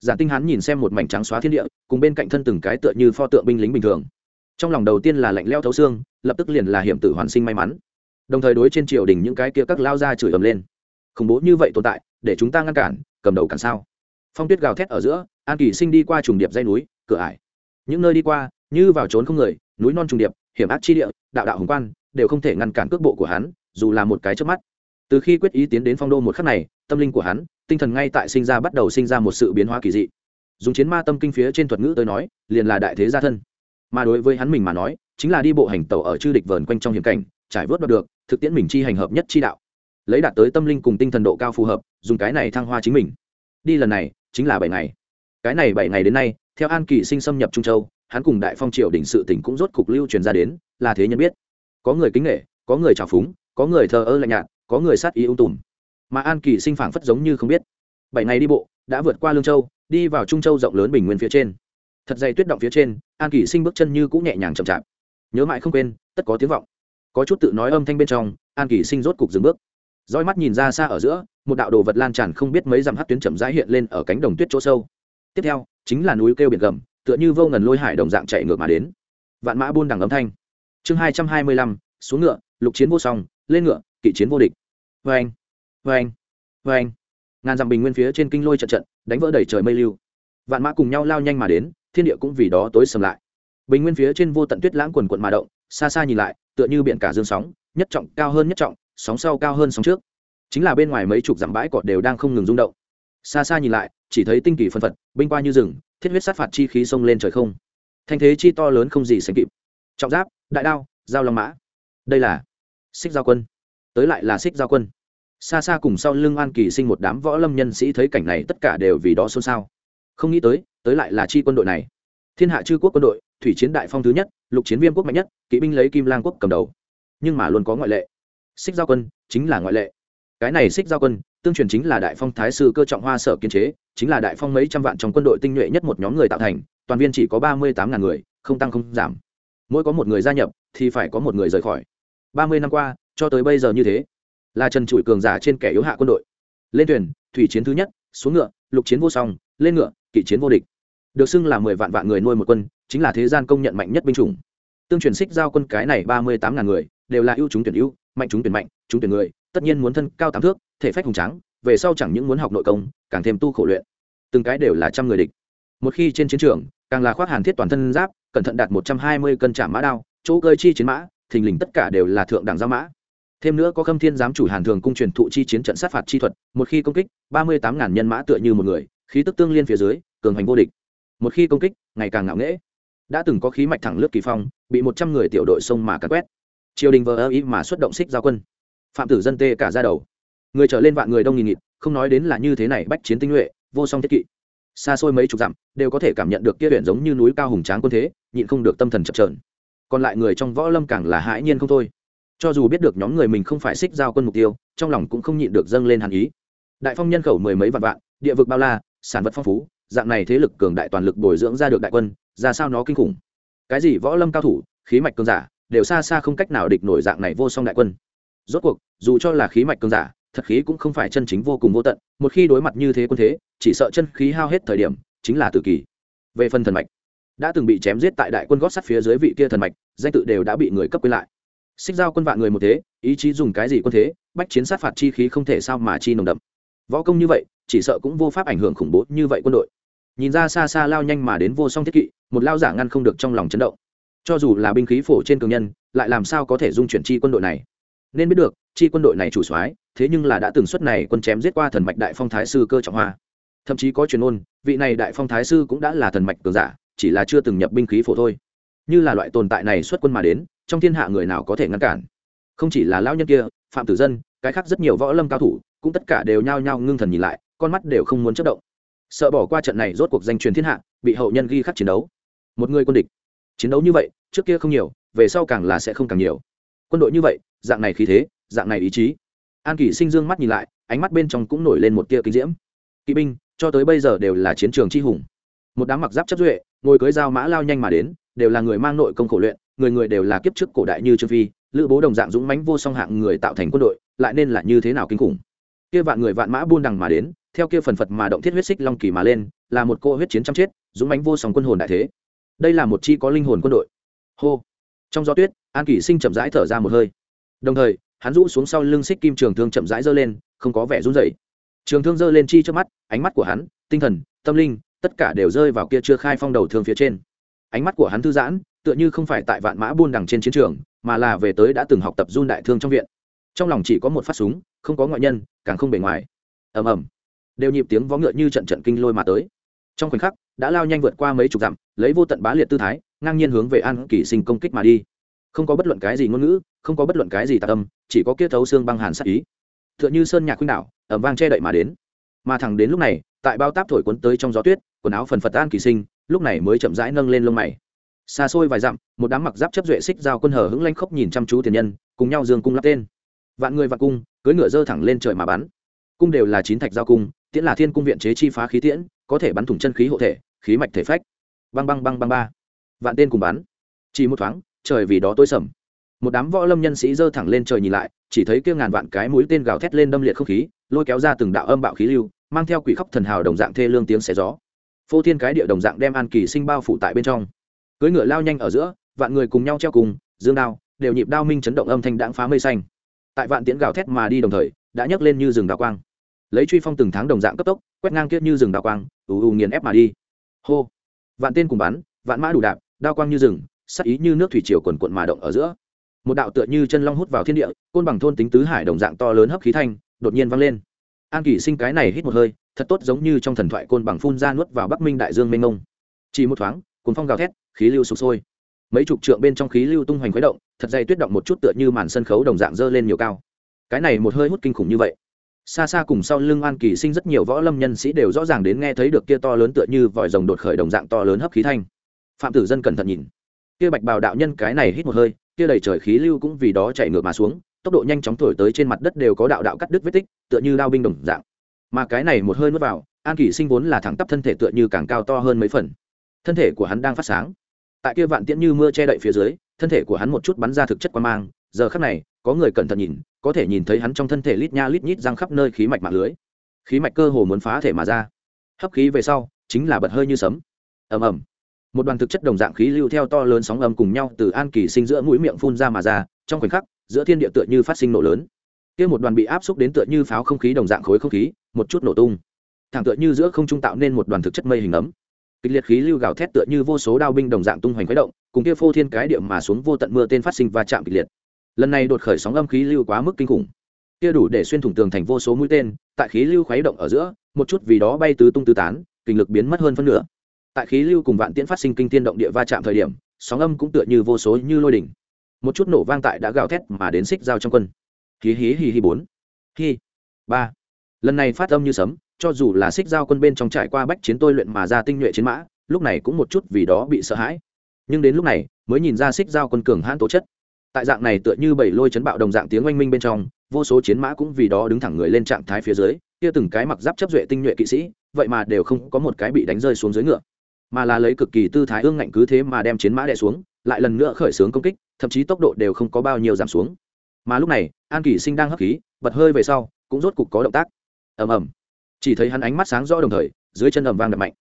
Giản tinh hán nhìn xem một mảnh trắng xóa thiên địa, cùng bên cạnh thân từng cái tựa như pho tượng binh lính bình thường. Trong lòng đầu tiên là lạnh leo thấu xương, lập tức liền là hiểm tử hoàn sinh may mắn. Đồng thời đối trên triều đình những cái kia các lao ra chửi ầm lên. Khủng bố như vậy tồn tại, để chúng ta ngăn cản, cầm đầu cản sao? Phong tuyết gào thét ở giữa, an kỳ sinh đi qua trùng điệp dây núi, cửa ải. Những nơi đi qua, như vào trốn không người, núi non trùng điệp, hiểm ác chi địa, đạo đạo hùng quan, đều không thể ngăn cản cước bộ của hắn, dù là một cái trước mắt từ khi quyết ý tiến đến phong đô một khắc này, tâm linh của hắn, tinh thần ngay tại sinh ra bắt đầu sinh ra một sự biến hóa kỳ dị. Dùng chiến ma tâm kinh phía trên thuật ngữ tới nói, liền là đại thế gia thân. Mà đối với hắn mình mà nói, chính là đi bộ hành tẩu ở chư địch vờn quanh trong hiểm cảnh, trải vớt đoạt được, thực tiễn mình chi hành hợp nhất chi đạo. Lấy đạt tới tâm linh cùng tinh thần độ cao phù hợp, dùng cái này thăng hoa chính mình. Đi lần này, chính là bảy ngày. Cái này bảy ngày đến nay, theo an kỳ sinh xâm nhập trung châu, hắn cùng đại phong triều đỉnh sự tỉnh cũng rốt cục lưu truyền ra đến, là thế nhân biết. Có người kính nghệ có người trào phúng, có người thờ ơ lạnh nhạt có người sát ý ung tùm. Mà an kỳ sinh phảng phất giống như không biết. Bảy ngày đi bộ, đã vượt qua lương châu, đi vào trung châu rộng lớn bình nguyên phía trên. Thật dày tuyết động phía trên, an kỳ sinh bước chân như cũng nhẹ nhàng chậm chạp. Nhớ mãi không quên, tất có tiếng vọng. Có chút tự nói âm thanh bên trong, an kỳ sinh rốt cục dừng bước. Roi mắt nhìn ra xa ở giữa, một đạo đồ vật lan tràn không biết mấy dặm hát tuyến chậm rãi hiện lên ở cánh đồng tuyết chỗ sâu. Tiếp theo, chính là núi kêu biển gầm, tựa như vô ngần lôi hải đồng dạng chạy ngược mà đến. Vạn mã buôn đằng âm thanh. Chương hai trăm hai mươi lăm, xuống ngựa, lục chiến vô song, lên ngựa kỵ chiến vô địch. Vê anh vê anh vê anh ngàn dặm bình nguyên phía trên kinh lôi trận trận, đánh vỡ đầy trời mây lưu. Vạn mã cùng nhau lao nhanh mà đến, thiên địa cũng vì đó tối sầm lại. Bình nguyên phía trên vô tận tuyết lãng quần quận mà động, xa xa nhìn lại, tựa như biển cả dương sóng, nhất trọng, cao hơn nhất trọng, sóng sau cao hơn sóng trước. Chính là bên ngoài mấy chục dặm bãi cọt đều đang không ngừng rung động. Xa xa nhìn lại, chỉ thấy tinh kỳ phân phật, binh qua như rừng, thiết huyết sát phạt chi khí xông lên trời không. Thanh thế chi to lớn không gì sánh kịp. Trọng giáp, đại đao, giao long mã. Đây là xích giao quân tới lại là xích giao quân. Xa xa cùng sau lưng an kỳ sinh một đám võ lâm nhân sĩ thấy cảnh này tất cả đều vì đó xôn xao. Không nghĩ tới tới lại là chi quân đội này. Thiên hạ chư quốc quân đội, thủy chiến đại phong thứ nhất, lục chiến viêm quốc mạnh nhất, kỵ binh lấy kim lang quốc cầm đầu. Nhưng mà luôn có ngoại lệ. Xích giao quân chính là ngoại lệ. Cái này xích giao quân, tương truyền chính là đại phong thái sư cơ trọng hoa sở kiên chế, chính là đại phong mấy trăm vạn trong quân đội tinh nhuệ nhất một nhóm người tạo thành, toàn viên chỉ có ba mươi tám ngàn người, không tăng không giảm. Mỗi có một người gia nhập, thì phải có một người rời khỏi. ba mươi năm qua cho tới bây giờ như thế, là trần trụi cường giả trên kẻ yếu hạ quân đội. Lên thuyền, thủy chiến thứ nhất, xuống ngựa, lục chiến vô song, lên ngựa, kỵ chiến vô địch. Được xưng là mười vạn vạn người nuôi một quân, chính là thế gian công nhận mạnh nhất binh chủng. Tương truyền xích giao quân cái này ba mươi tám ngàn người, đều là ưu chúng tuyển ưu, mạnh chúng tuyển mạnh, chúng tuyển người, tất nhiên muốn thân cao tám thước, thể phách hùng trắng về sau chẳng những muốn học nội công, càng thêm tu khổ luyện. Từng cái đều là trăm người địch. Một khi trên chiến trường, càng là khoác hàn thiết toàn thân giáp, cẩn thận đạt một trăm hai mươi cân trả mã đao, chỗ cơi chi chiến mã, thình lình tất cả đều là thượng đẳng giao mã thêm nữa có khâm thiên giám chủ hàn thường cung truyền thụ chi chiến trận sát phạt chi thuật, một khi công kích, ba mươi tám ngàn nhân mã tựa như một người, khí tức tương liên phía dưới, cường hành vô địch. Một khi công kích, ngày càng ngạo nghễ. Đã từng có khí mạch thẳng lướt kỳ phong, bị một trăm người tiểu đội sông mà cắn quét. Triều đình vờ ơ ý mà xuất động xích giao quân. Phạm tử dân tê cả ra đầu. Người trở lên vạn người đông nghìn nghịt, không nói đến là như thế này bách chiến tinh nhuệ, vô song thiết kỵ. Xa xôi mấy chục dặm, đều có thể cảm nhận được kia huyện giống như núi cao hùng tráng quân thế, nhịn không được tâm thần chập trờn còn lại người trong võ lâm càng là hãi nhiên không thôi cho dù biết được nhóm người mình không phải xích giao quân mục tiêu, trong lòng cũng không nhịn được dâng lên hàn ý. Đại phong nhân khẩu mười mấy vạn vạn, địa vực bao la, sản vật phong phú, dạng này thế lực cường đại toàn lực bồi dưỡng ra được đại quân, ra sao nó kinh khủng. Cái gì võ lâm cao thủ, khí mạch cường giả, đều xa xa không cách nào địch nổi dạng này vô song đại quân. Rốt cuộc, dù cho là khí mạch cường giả, thật khí cũng không phải chân chính vô cùng vô tận, một khi đối mặt như thế quân thế, chỉ sợ chân khí hao hết thời điểm, chính là tự kỷ về phần thần mạch, đã từng bị chém giết tại đại quân gót sắt phía dưới vị kia thần mạch, danh tự đều đã bị người cấp quên lại xích giao quân vạn người một thế, ý chí dùng cái gì quân thế, bách chiến sát phạt chi khí không thể sao mà chi nồng đậm. Võ công như vậy, chỉ sợ cũng vô pháp ảnh hưởng khủng bố như vậy quân đội. Nhìn ra xa xa lao nhanh mà đến vô song thiết kỵ, một lao giả ngăn không được trong lòng chấn động. Cho dù là binh khí phổ trên cường nhân, lại làm sao có thể dung chuyển chi quân đội này? Nên biết được, chi quân đội này chủ soái, thế nhưng là đã từng suất này quân chém giết qua thần mạch đại phong thái sư cơ trọng hoa. Thậm chí có truyền ôn vị này đại phong thái sư cũng đã là thần mạch cường giả, chỉ là chưa từng nhập binh khí phổ thôi như là loại tồn tại này xuất quân mà đến, trong thiên hạ người nào có thể ngăn cản? Không chỉ là lão nhân kia, phạm tử dân, cái khác rất nhiều võ lâm cao thủ, cũng tất cả đều nhao nhao ngưng thần nhìn lại, con mắt đều không muốn chất động. Sợ bỏ qua trận này rốt cuộc danh truyền thiên hạ, bị hậu nhân ghi khắc chiến đấu. Một người quân địch. Chiến đấu như vậy, trước kia không nhiều, về sau càng là sẽ không càng nhiều. Quân đội như vậy, dạng này khí thế, dạng này ý chí. An kỷ sinh dương mắt nhìn lại, ánh mắt bên trong cũng nổi lên một tia kinh diễm. Kỵ binh, cho tới bây giờ đều là chiến trường chi hùng. Một đám mặc giáp chất duệ, ngồi cưới dao mã lao nhanh mà đến đều là người mang nội công khổ luyện, người người đều là kiếp trước cổ đại như trương phi, lữ bố đồng dạng dũng mãnh vô song hạng người tạo thành quân đội, lại nên là như thế nào kinh khủng. Kia vạn người vạn mã buôn đằng mà đến, theo kia phần phật mà động thiết huyết xích long kỳ mà lên, là một cô huyết chiến trăm chết, dũng mãnh vô song quân hồn đại thế. Đây là một chi có linh hồn quân đội. Hô. Trong gió tuyết, an kỷ sinh chậm rãi thở ra một hơi. Đồng thời, hắn rũ xuống sau lưng xích kim trường thương chậm rãi giơ lên, không có vẻ run rẩy. Trường thương giơ lên chi trước mắt, ánh mắt của hắn, tinh thần, tâm linh, tất cả đều rơi vào kia chưa khai phong đầu thương phía trên ánh mắt của hắn thư giãn, tựa như không phải tại vạn mã buôn đằng trên chiến trường, mà là về tới đã từng học tập run đại thương trong viện. Trong lòng chỉ có một phát súng, không có ngoại nhân, càng không bề ngoài. Ầm ầm. Đều nhịp tiếng vó ngựa như trận trận kinh lôi mà tới. Trong khoảnh khắc, đã lao nhanh vượt qua mấy chục dặm, lấy vô tận bá liệt tư thái, ngang nhiên hướng về an kỳ sinh công kích mà đi. Không có bất luận cái gì ngôn ngữ, không có bất luận cái gì tạc tâm, chỉ có kết thấu xương băng hàn sắc ý. T h ư ợ n h ư sơn nhạc khuynh đảo ẩm vang che đậy mà đến mà thẳng đến lúc này, tại bao táp thổi cuốn tới trong gió tuyết, quần áo phần phật an kỳ sinh, lúc này mới chậm rãi nâng lên lông mày. Xa xôi vài dặm, một đám mặc giáp chấp duệ xích giao quân hờ hững lanh khóc nhìn chăm chú tiền nhân, cùng nhau dương cung lắp tên. Vạn người vạn cung cưới ngựa dơ thẳng lên trời mà bắn. Cung đều là chín thạch giao cung, tiễn là thiên cung viện chế chi phá khí tiễn, có thể bắn thủng chân khí hộ thể, khí mạch thể phách. Băng băng băng băng ba. Vạn tên cùng bắn. Chỉ một thoáng, trời vì đó tối sầm. Một đám võ lâm nhân sĩ dơ thẳng lên trời nhìn lại, chỉ thấy kia ngàn vạn cái mũi tên gào thét lên đâm liệt không khí, lôi kéo ra từng đạo âm bạo khí lưu mang theo quỷ khóc thần hào đồng dạng thê lương tiếng xé gió. Phô thiên cái địa đồng dạng đem an kỳ sinh bao phủ tại bên trong. Cưới ngựa lao nhanh ở giữa, vạn người cùng nhau treo cùng, dương đao, đều nhịp đao minh chấn động âm thanh đãng phá mây xanh. Tại vạn tiễn gào thét mà đi đồng thời, đã nhấc lên như rừng đào quang. Lấy truy phong từng tháng đồng dạng cấp tốc, quét ngang kiếp như rừng đào quang, ù ù nghiền ép mà đi. Hô! Vạn tên cùng bắn, vạn mã đủ đạp, đao quang như rừng sắc ý như nước thủy triều quần quận mà động ở giữa. Một đạo tựa như chân long hút vào thiên địa, côn bằng thôn tính tứ hải đồng dạng to lớn hấp khí thanh, đột nhiên vang lên an kỷ sinh cái này hít một hơi, thật tốt giống như trong thần thoại côn bằng phun ra nuốt vào bắc minh đại dương mênh mông. Chỉ một thoáng cuốn phong gào thét, khí lưu sụp sôi. Mấy chục trượng bên trong khí lưu tung hoành khuấy động, thật dày tuyết động một chút tựa như màn sân khấu đồng dạng dơ lên nhiều cao. Cái này một hơi hút kinh khủng như vậy. Xa xa cùng sau lưng an kỳ sinh rất nhiều võ lâm nhân sĩ đều rõ ràng đến nghe thấy được kia to lớn tựa như vòi rồng đột khởi đồng dạng to lớn hấp khí thanh. Phạm tử dân cẩn thận nhìn. Kia bạch bào đạo nhân cái này hít một hơi, kia đầy trời khí lưu cũng vì đó chạy ngược mà xuống tốc độ nhanh chóng thổi tới trên mặt đất đều có đạo đạo cắt đứt vết tích, tựa như đao binh đồng dạng. Mà cái này một hơi nuốt vào, an kỷ sinh vốn là thẳng tắp thân thể tựa như càng cao to hơn mấy phần. Thân thể của hắn đang phát sáng. Tại kia vạn tiễn như mưa che đậy phía dưới, thân thể của hắn một chút bắn ra thực chất quan mang. Giờ khắc này, có người cẩn thận nhìn, có thể nhìn thấy hắn trong thân thể lít nha lít nhít răng khắp nơi khí mạch mạng lưới. Khí mạch cơ hồ muốn phá thể mà ra. Hấp khí về sau, chính là bật hơi như sấm. Ầm ầm. Một đoàn thực chất đồng dạng khí lưu theo to lớn sóng âm cùng nhau từ an kỳ sinh giữa mũi miệng phun ra mà ra, trong khoảnh khắc giữa thiên địa tựa như phát sinh nổ lớn. Kia một đoàn bị áp xúc đến tựa như pháo không khí đồng dạng khối không khí, một chút nổ tung. Thẳng tựa như giữa không trung tạo nên một đoàn thực chất mây hình ấm. Kịch liệt khí lưu gào thét tựa như vô số đao binh đồng dạng tung hoành khuấy động, cùng kia phô thiên cái địa mà xuống vô tận mưa tên phát sinh và chạm kịch liệt. Lần này đột khởi sóng âm khí lưu quá mức kinh khủng. Kia đủ để xuyên thủng tường thành vô số mũi tên, tại khí lưu khuấy động ở giữa, một chút vì đó bay tứ tung tứ tán, kinh lực biến mất hơn phân nửa. Tại khí lưu cùng vạn tiễn phát sinh kinh tiên động địa va chạm thời điểm, sóng âm cũng tựa như vô số như lôi đỉnh một chút nổ vang tại đã gào thét mà đến xích giao trong quân. Hí hí hí hí bốn. Hí. Ba. Lần này phát âm như sấm, cho dù là xích giao quân bên trong trải qua bách chiến tôi luyện mà ra tinh nhuệ chiến mã, lúc này cũng một chút vì đó bị sợ hãi. Nhưng đến lúc này, mới nhìn ra xích giao quân cường hãn tố chất. Tại dạng này tựa như bảy lôi chấn bạo đồng dạng tiếng oanh minh bên trong, vô số chiến mã cũng vì đó đứng thẳng người lên trạng thái phía dưới, kia từng cái mặc giáp chấp duệ tinh nhuệ kỵ sĩ, vậy mà đều không có một cái bị đánh rơi xuống dưới ngựa. Mà là lấy cực kỳ tư thái ương ngạnh cứ thế mà đem chiến mã đè xuống, lại lần nữa khởi xướng công kích thậm chí tốc độ đều không có bao nhiêu giảm xuống. Mà lúc này, an Kỷ sinh đang hấp khí, bật hơi về sau, cũng rốt cục có động tác. Ầm ầm. Chỉ thấy hắn ánh mắt sáng rõ đồng thời, dưới chân ầm vang đập mạnh.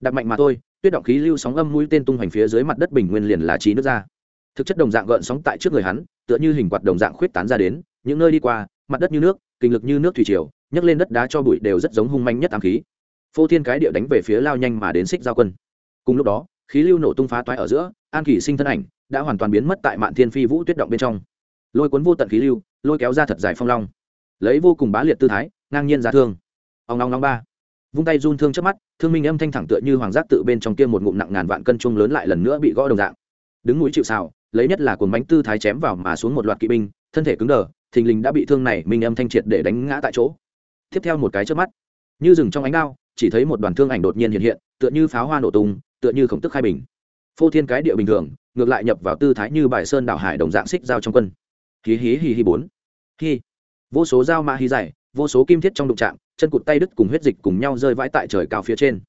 Đập mạnh mà thôi, tuyết động khí lưu sóng âm mũi tên tung hoành phía dưới mặt đất bình nguyên liền là trí nước ra. Thực chất đồng dạng gợn sóng tại trước người hắn, tựa như hình quạt đồng dạng khuyết tán ra đến, những nơi đi qua, mặt đất như nước, kinh lực như nước thủy triều, nhấc lên đất đá cho bụi đều rất giống hung manh nhất ám khí. Phô thiên cái địa đánh về phía lao nhanh mà đến xích giao quân. Cùng lúc đó, khí lưu nổ tung phá toái ở giữa, an kỷ sinh thân ảnh đã hoàn toàn biến mất tại mạn thiên phi vũ tuyết động bên trong. Lôi cuốn vô tận khí lưu, lôi kéo ra thật dài phong long. Lấy vô cùng bá liệt tư thái, ngang nhiên ra thương. Ông long long ba. Vung tay run thương trước mắt, thương minh âm thanh thẳng tựa như hoàng giác tự bên trong kia một ngụm nặng ngàn vạn cân chung lớn lại lần nữa bị gõ đồng dạng. Đứng núi chịu xào lấy nhất là cuốn bánh tư thái chém vào mà xuống một loạt kỵ binh, thân thể cứng đờ, thình lình đã bị thương này minh âm thanh triệt để đánh ngã tại chỗ. Tiếp theo một cái trước mắt, như rừng trong ánh đao, chỉ thấy một đoàn thương ảnh đột nhiên hiện hiện, tựa như pháo hoa nổ tung, tựa như khổng tức khai bình phô thiên cái địa bình thường, ngược lại nhập vào tư thái như bài sơn đảo hải đồng dạng xích giao trong quân. Hí hí hí hí bốn. Hí. Vô số dao ma hí dài vô số kim thiết trong đụng trạm chân cụt tay đứt cùng huyết dịch cùng nhau rơi vãi tại trời cao phía trên.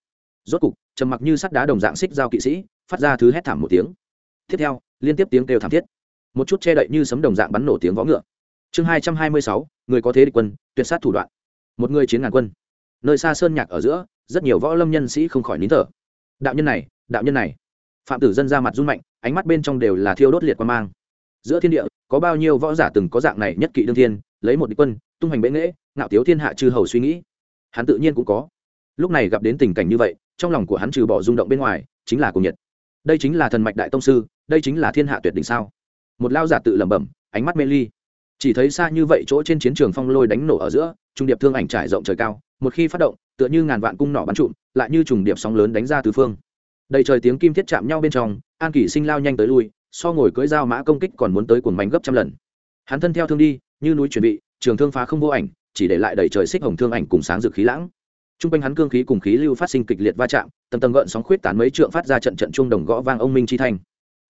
Rốt cục, trầm mặc như sắt đá đồng dạng xích giao kỵ sĩ, phát ra thứ hét thảm một tiếng. Tiếp theo, liên tiếp tiếng kêu thảm thiết. Một chút che đậy như sấm đồng dạng bắn nổ tiếng võ ngựa. Chương hai trăm hai mươi sáu, người có thế địch quân, tuyệt sát thủ đoạn. Một người chiến ngàn quân. Nơi xa sơn nhạc ở giữa, rất nhiều võ lâm nhân sĩ không khỏi nín thở. Đạo nhân này, đạo nhân này phạm tử dân ra mặt run mạnh, ánh mắt bên trong đều là thiêu đốt liệt quan mang. Giữa thiên địa, có bao nhiêu võ giả từng có dạng này nhất kỵ đương thiên, lấy một địch quân, tung hoành bệ nghễ, ngạo tiếu thiên hạ chư hầu suy nghĩ. Hắn tự nhiên cũng có. Lúc này gặp đến tình cảnh như vậy, trong lòng của hắn trừ bỏ rung động bên ngoài, chính là cuồng nhiệt. Đây chính là thần mạch đại tông sư, đây chính là thiên hạ tuyệt đỉnh sao? Một lao giả tự lẩm bẩm, ánh mắt mê ly. Chỉ thấy xa như vậy chỗ trên chiến trường phong lôi đánh nổ ở giữa, trung điệp thương ảnh trải rộng trời cao, một khi phát động, tựa như ngàn vạn cung nỏ bắn trụm, lại như trùng điệp sóng lớn đánh ra tứ phương đầy trời tiếng kim thiết chạm nhau bên trong, an kỷ sinh lao nhanh tới lui, so ngồi cưỡi dao mã công kích còn muốn tới cuồng mánh gấp trăm lần. Hắn thân theo thương đi, như núi chuẩn bị, trường thương phá không vô ảnh, chỉ để lại đầy trời xích hồng thương ảnh cùng sáng rực khí lãng. T r u n g quanh hắn cương khí cùng khí lưu phát sinh kịch liệt va chạm, tầng tầng gợn sóng khuyết tán mấy trượng phát ra trận trận chuông đồng gõ vang ông minh chi thanh.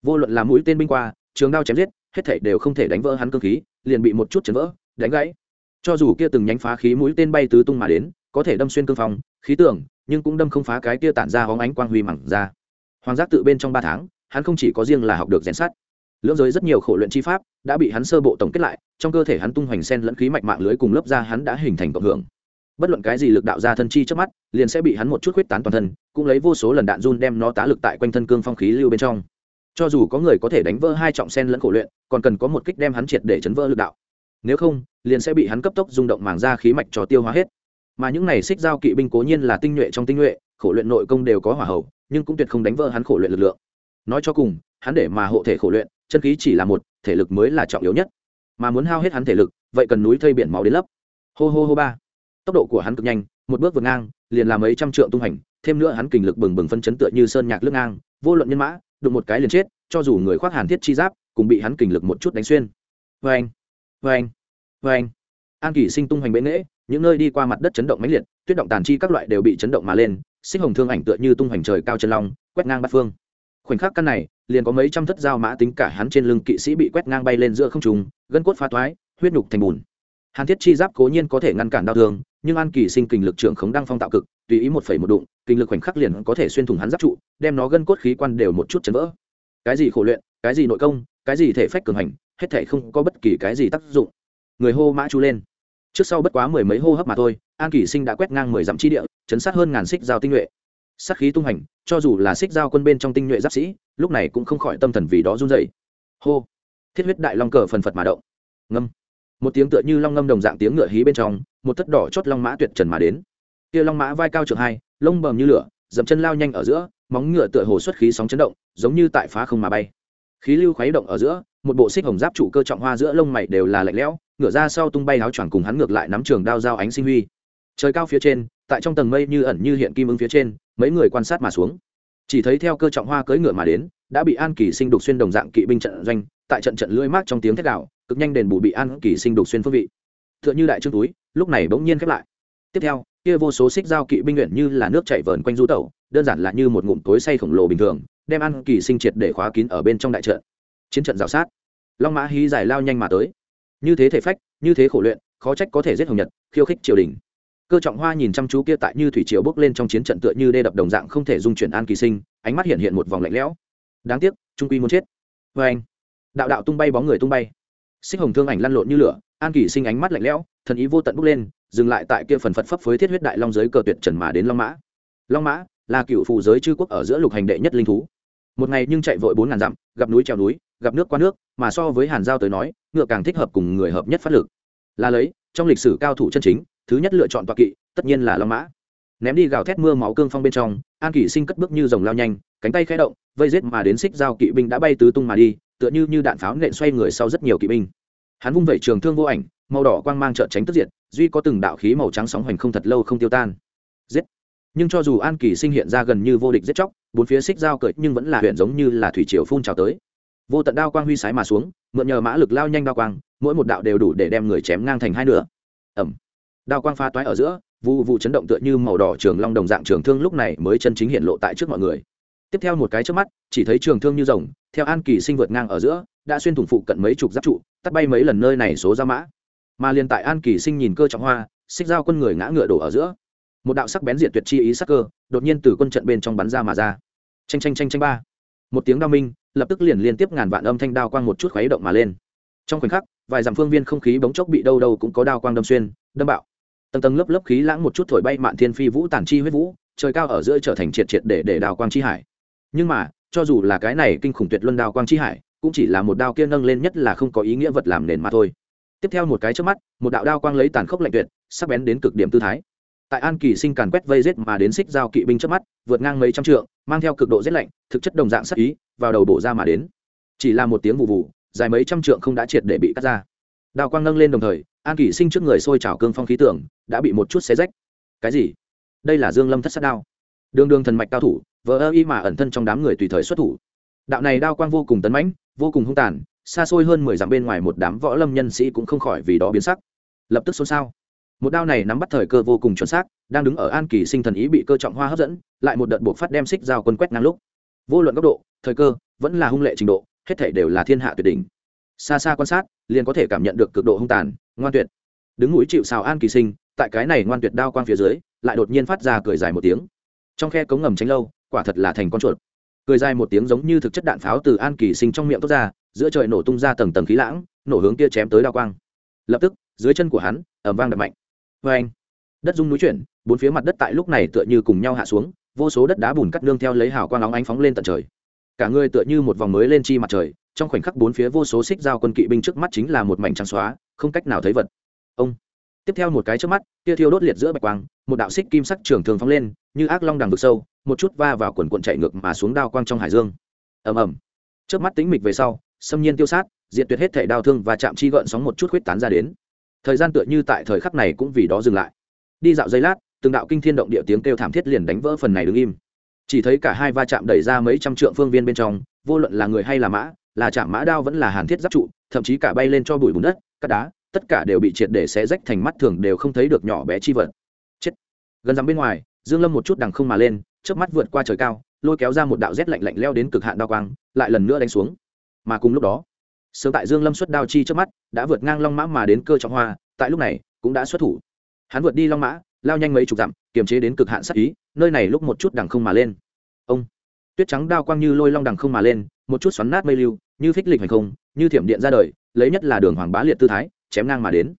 Vô luận là mũi tên binh qua, trường đao chém giết, hết thể đều không thể đánh vỡ hắn cương khí, liền bị một chút chấn vỡ, đánh gãy. Cho dù kia từng nhánh phá khí mũi tên bay tứ tung mà đến, có thể đâm xuyên cương phong, khí tưởng nhưng cũng đâm không phá cái kia tản ra hóng ánh quang huy mẳng ra. Hoàng giác tự bên trong ba tháng, hắn không chỉ có riêng là học được rèn sắt, lưỡng giới rất nhiều khổ luyện chi pháp đã bị hắn sơ bộ tổng kết lại, trong cơ thể hắn tung hoành sen lẫn khí mạch mạng lưới cùng lớp da hắn đã hình thành cộng hưởng. Bất luận cái gì lực đạo ra thân chi trước mắt, liền sẽ bị hắn một chút huyết tán toàn thân, cũng lấy vô số lần đạn run đem nó tá lực tại quanh thân cương phong khí lưu bên trong. Cho dù có người có thể đánh vỡ hai trọng sen lẫn khổ luyện, còn cần có một kích đem hắn triệt để chấn vỡ lực đạo. Nếu không, liền sẽ bị hắn cấp tốc rung động màng ra khí mạch cho tiêu hóa hết mà những này xích giao kỵ binh cố nhiên là tinh nhuệ trong tinh nhuệ khổ luyện nội công đều có hỏa hầu, nhưng cũng tuyệt không đánh vỡ hắn khổ luyện lực lượng. Nói cho cùng hắn để mà hộ thể khổ luyện chân khí chỉ là một thể lực mới là trọng yếu nhất. Mà muốn hao hết hắn thể lực vậy cần núi thây biển máu đến lấp. Hô hô hô ba. Tốc độ của hắn cực nhanh một bước vượt ngang liền làm mấy trăm trượng tung hành thêm nữa hắn kình lực bừng bừng phân chấn tựa như sơn nhạc lưng ngang vô luận nhân mã đụng một cái liền chết cho dù người khoác hàn thiết chi giáp cũng bị hắn kình lực một chút đánh xuyên. Vê anh vê anh vê anh an kỷ sinh tung hoành bệ nghễ những nơi đi qua mặt đất chấn động mãnh liệt, tuyết động tàn chi các loại đều bị chấn động mà lên, sinh hồng thương ảnh tựa như tung hoành trời cao chân long, quét ngang bát phương. Khoảnh khắc căn này, liền có mấy trăm thất dao mã tính cả hắn trên lưng kỵ sĩ bị quét ngang bay lên giữa không trùng gân cốt phá toái huyết nhục thành bùn. Hàn thiết chi giáp cố nhiên có thể ngăn cản đau thương, nhưng an kỳ sinh kình lực trưởng khống đang phong tạo cực, tùy ý một phẩy một đụng, kình lực khoảnh khắc liền có thể xuyên thủng hắn giáp trụ, đem nó gân cốt khí quan đều một chút chấn vỡ. Cái gì khổ luyện, cái gì nội công, cái gì thể phách cường hành, hết thể không có bất kỳ cái gì tác dụng. Người hô mã chú lên trước sau bất quá mười mấy hô hấp mà thôi, an kỳ sinh đã quét ngang mười dặm chi địa, chấn sát hơn ngàn xích giao tinh nhuệ. Sát khí tung hành, cho dù là xích giao quân bên trong tinh nhuệ giáp sĩ, lúc này cũng không khỏi tâm thần vì đó run dậy hô! Thiết huyết đại long cờ phần phật mà động. Ngâm! Một tiếng tựa như long ngâm đồng dạng tiếng ngựa hí bên trong, một thất đỏ chót long mã tuyệt trần mà đến. Kia long mã vai cao trượng hai, lông bầm như lửa, dậm chân lao nhanh ở giữa, móng ngựa tựa hồ xuất khí sóng chấn động, giống như tại phá không mà bay khí lưu khuấy động ở giữa, một bộ xích hồng giáp trụ cơ trọng hoa giữa lông mày đều là lạnh lẽo, ngửa ra sau tung bay áo choàng cùng hắn ngược lại nắm trường đao dao ánh sinh huy. Trời cao phía trên, tại trong tầng mây như ẩn như hiện kim ứng phía trên, mấy người quan sát mà xuống. Chỉ thấy theo cơ trọng hoa cưỡi ngựa mà đến, đã bị an kỳ sinh đục xuyên đồng dạng kỵ binh trận doanh, tại trận trận lưỡi mát trong tiếng thét đạo cực nhanh đền bù bị an kỳ sinh đục xuyên phương vị. T h ư ợ n h ư đại trương túi, lúc này bỗng nhiên khép lại. Tiếp theo, kia vô số xích dao kỵ binh luyện như là nước chảy vờn quanh du tẩu, đơn giản là như một ngụm tối say khổng lồ bình thường đem ăn kỳ sinh triệt để khóa kín ở bên trong đại trận. Chiến trận rào sát. Long mã hí giải lao nhanh mà tới. Như thế thể phách, như thế khổ luyện, khó trách có thể giết hồng nhật, khiêu khích triều đình. Cơ trọng hoa nhìn chăm chú kia tại như thủy triều bước lên trong chiến trận tựa như đê đập đồng dạng không thể dung chuyển an kỳ sinh, ánh mắt hiện hiện một vòng lạnh lẽo. Đáng tiếc, trung quy muốn chết. Vê anh, đạo đạo tung bay bóng người tung bay. Xích hồng thương ảnh lăn lộn như lửa, an kỳ sinh ánh mắt lạnh lẽo, thần ý vô tận bước lên, dừng lại tại kia phần phật phấp phới thiết huyết đại long giới cờ tuyệt trần mà đến long mã. Long mã là cựu phụ giới chư quốc ở giữa lục hành đệ nhất linh thú một ngày nhưng chạy vội bốn ngàn dặm gặp núi trèo núi gặp nước qua nước mà so với hàn giao tới nói ngựa càng thích hợp cùng người hợp nhất phát lực. Là lấy trong lịch sử cao thủ chân chính thứ nhất lựa chọn toạc kỵ tất nhiên là long mã. Ném đi gào thét mưa máu cương phong bên trong an kỷ sinh cất bước như dòng lao nhanh cánh tay khẽ động vây rết mà đến xích giao kỵ binh đã bay tứ tung mà đi tựa như như đạn pháo nện xoay người sau rất nhiều kỵ binh. Hắn vung vẩy trường thương vô ảnh màu đỏ quang mang trợn tránh tức diệt, duy có từng đạo khí màu trắng sóng hoành không thật lâu không tiêu tan. Giết! Nhưng cho dù an kỳ sinh hiện ra gần như vô địch giết chóc bốn phía xích dao cởi nhưng vẫn là huyện giống như là thủy triều phun trào tới. Vô tận đao quang huy sái mà xuống, mượn nhờ mã lực lao nhanh đao quang, mỗi một đạo đều đủ để đem người chém ngang thành hai nửa. Ẩm đao quang pha toái ở giữa, vụ vụ chấn động tựa như màu đỏ trường long đồng dạng trường thương lúc này mới chân chính hiện lộ tại trước mọi người. Tiếp theo một cái trước mắt, chỉ thấy trường thương như rồng, theo an kỳ sinh vượt ngang ở giữa, đã xuyên thủng phụ cận mấy chục giáp trụ, tắt bay mấy lần nơi này số ra mã. Mà liền tại an kỳ sinh nhìn cơ trọng hoa, xích dao quân người ngã ngựa đổ ở giữa một đạo sắc bén diệt tuyệt chi ý sắc cơ, đột nhiên từ quân trận bên trong bắn ra mà ra. Tranh tranh tranh tranh ba. Một tiếng đao minh, lập tức liền liên tiếp ngàn vạn âm thanh đao quang một chút khuấy động mà lên. Trong khoảnh khắc, vài dặm phương viên không khí bóng chốc bị đâu đâu cũng có đao quang đâm xuyên, đâm bạo. Tầng tầng lớp lớp khí lãng một chút thổi bay mạn thiên phi vũ tản chi huyết vũ, trời cao ở giữa trở thành triệt triệt để để đào quang chi hải. Nhưng mà, cho dù là cái này kinh khủng tuyệt luân đao quang chi hải, cũng chỉ là một đao kia nâng lên nhất là không có ý nghĩa vật làm nền mà thôi. Tiếp theo một cái trước mắt, một đạo đao quang lấy tàn khốc lạnh tuyệt, sắc bén đến cực điểm tư thái tại an kỳ sinh càn quét vây rết mà đến xích giao kỵ binh trước mắt, vượt ngang mấy trăm trượng, mang theo cực độ rét lạnh, thực chất đồng dạng sắc ý, vào đầu bổ ra mà đến. Chỉ là một tiếng vụ vụ dài mấy trăm trượng không đã triệt để bị cắt ra. Đào quang nâng lên đồng thời, an kỳ sinh trước người sôi trào cương phong khí tưởng đã bị một chút xé rách. Cái gì? Đây là dương lâm thất sát đao. Đường đường thần mạch cao thủ vỡ ơ y mà ẩn thân trong đám người tùy thời xuất thủ. Đạo này đao quang vô cùng tấn mãnh, vô cùng hung tàn, xa xôi hơn mười dặm bên ngoài một đám võ lâm nhân sĩ cũng không khỏi vì đó biến sắc. Lập tức xôn xao một đao này nắm bắt thời cơ vô cùng chuẩn xác, đang đứng ở an kỳ sinh thần ý bị cơ trọng hoa hấp dẫn, lại một đợt buộc phát đem xích dao quân quét ngang lúc. Vô luận góc độ, thời cơ, vẫn là hung lệ trình độ, hết thể đều là thiên hạ tuyệt đỉnh. Xa xa quan sát, liền có thể cảm nhận được cực độ hung tàn, ngoan tuyệt. Đứng núi chịu xào an kỳ sinh, tại cái này ngoan tuyệt đao quang phía dưới, lại đột nhiên phát ra cười dài một tiếng. Trong khe cống ngầm tránh lâu, quả thật là thành con chuột. Cười dài một tiếng giống như thực chất đạn pháo từ an kỳ sinh trong miệng tốt ra, giữa trời nổ tung ra tầng tầng khí lãng, nổ hướng kia chém tới đao quang. Lập tức, dưới chân của hắn ẩm vang đập mạnh vê anh, đất rung núi chuyển, bốn phía mặt đất tại lúc này tựa như cùng nhau hạ xuống, vô số đất đá bùn cắt nương theo lấy hào quang óng ánh phóng lên tận trời. Cả người tựa như một vòng mới lên chi mặt trời, trong khoảnh khắc bốn phía vô số xích giao quân kỵ binh trước mắt chính là một mảnh trắng xóa, không cách nào thấy vật. Ông, tiếp theo một cái trước mắt, kia thiêu đốt liệt giữa bạch quang, một đạo xích kim sắc trường thường phóng lên, như ác long đằng vực sâu, một chút va vào quần quận chạy ngược mà xuống đao quang trong hải dương. Ầm ầm. Trước mắt tính mịch về sau, xâm nhiên tiêu sát, diệt tuyệt hết thể đao thương và chạm chi gợn sóng một chút huyết tán ra đến thời gian tựa như tại thời khắc này cũng vì đó dừng lại. Đi dạo giây lát, từng đạo kinh thiên động địa tiếng kêu thảm thiết liền đánh vỡ phần này đứng im. Chỉ thấy cả hai va chạm đẩy ra mấy trăm trượng phương viên bên trong, vô luận là người hay là mã, là chạm mã đao vẫn là hàn thiết giáp trụ, thậm chí cả bay lên cho bụi bùn đất, cát đá, tất cả đều bị triệt để xé rách thành mắt thường đều không thấy được nhỏ bé chi vật. Chết. Gần dằm bên ngoài, dương lâm một chút đằng không mà lên trước mắt vượt qua trời cao, lôi kéo ra một đạo rét lạnh lạnh leo đến cực hạn đao quang, lại lần nữa đánh xuống. Mà cùng lúc đó sớm tại dương lâm xuất đao chi trước mắt, đã vượt ngang long mã mà đến cơ trọng hoa, tại lúc này cũng đã xuất thủ. Hắn vượt đi long mã, lao nhanh mấy chục dặm, kiềm chế đến cực hạn sát ý, nơi này lúc một chút đằng không mà lên. Ông, tuyết trắng đao quang như lôi long đằng không mà lên, một chút xoắn nát mây lưu, như phích lịch hành không, như thiểm điện ra đời, lấy nhất là đường hoàng bá liệt tư thái, chém ngang mà đến.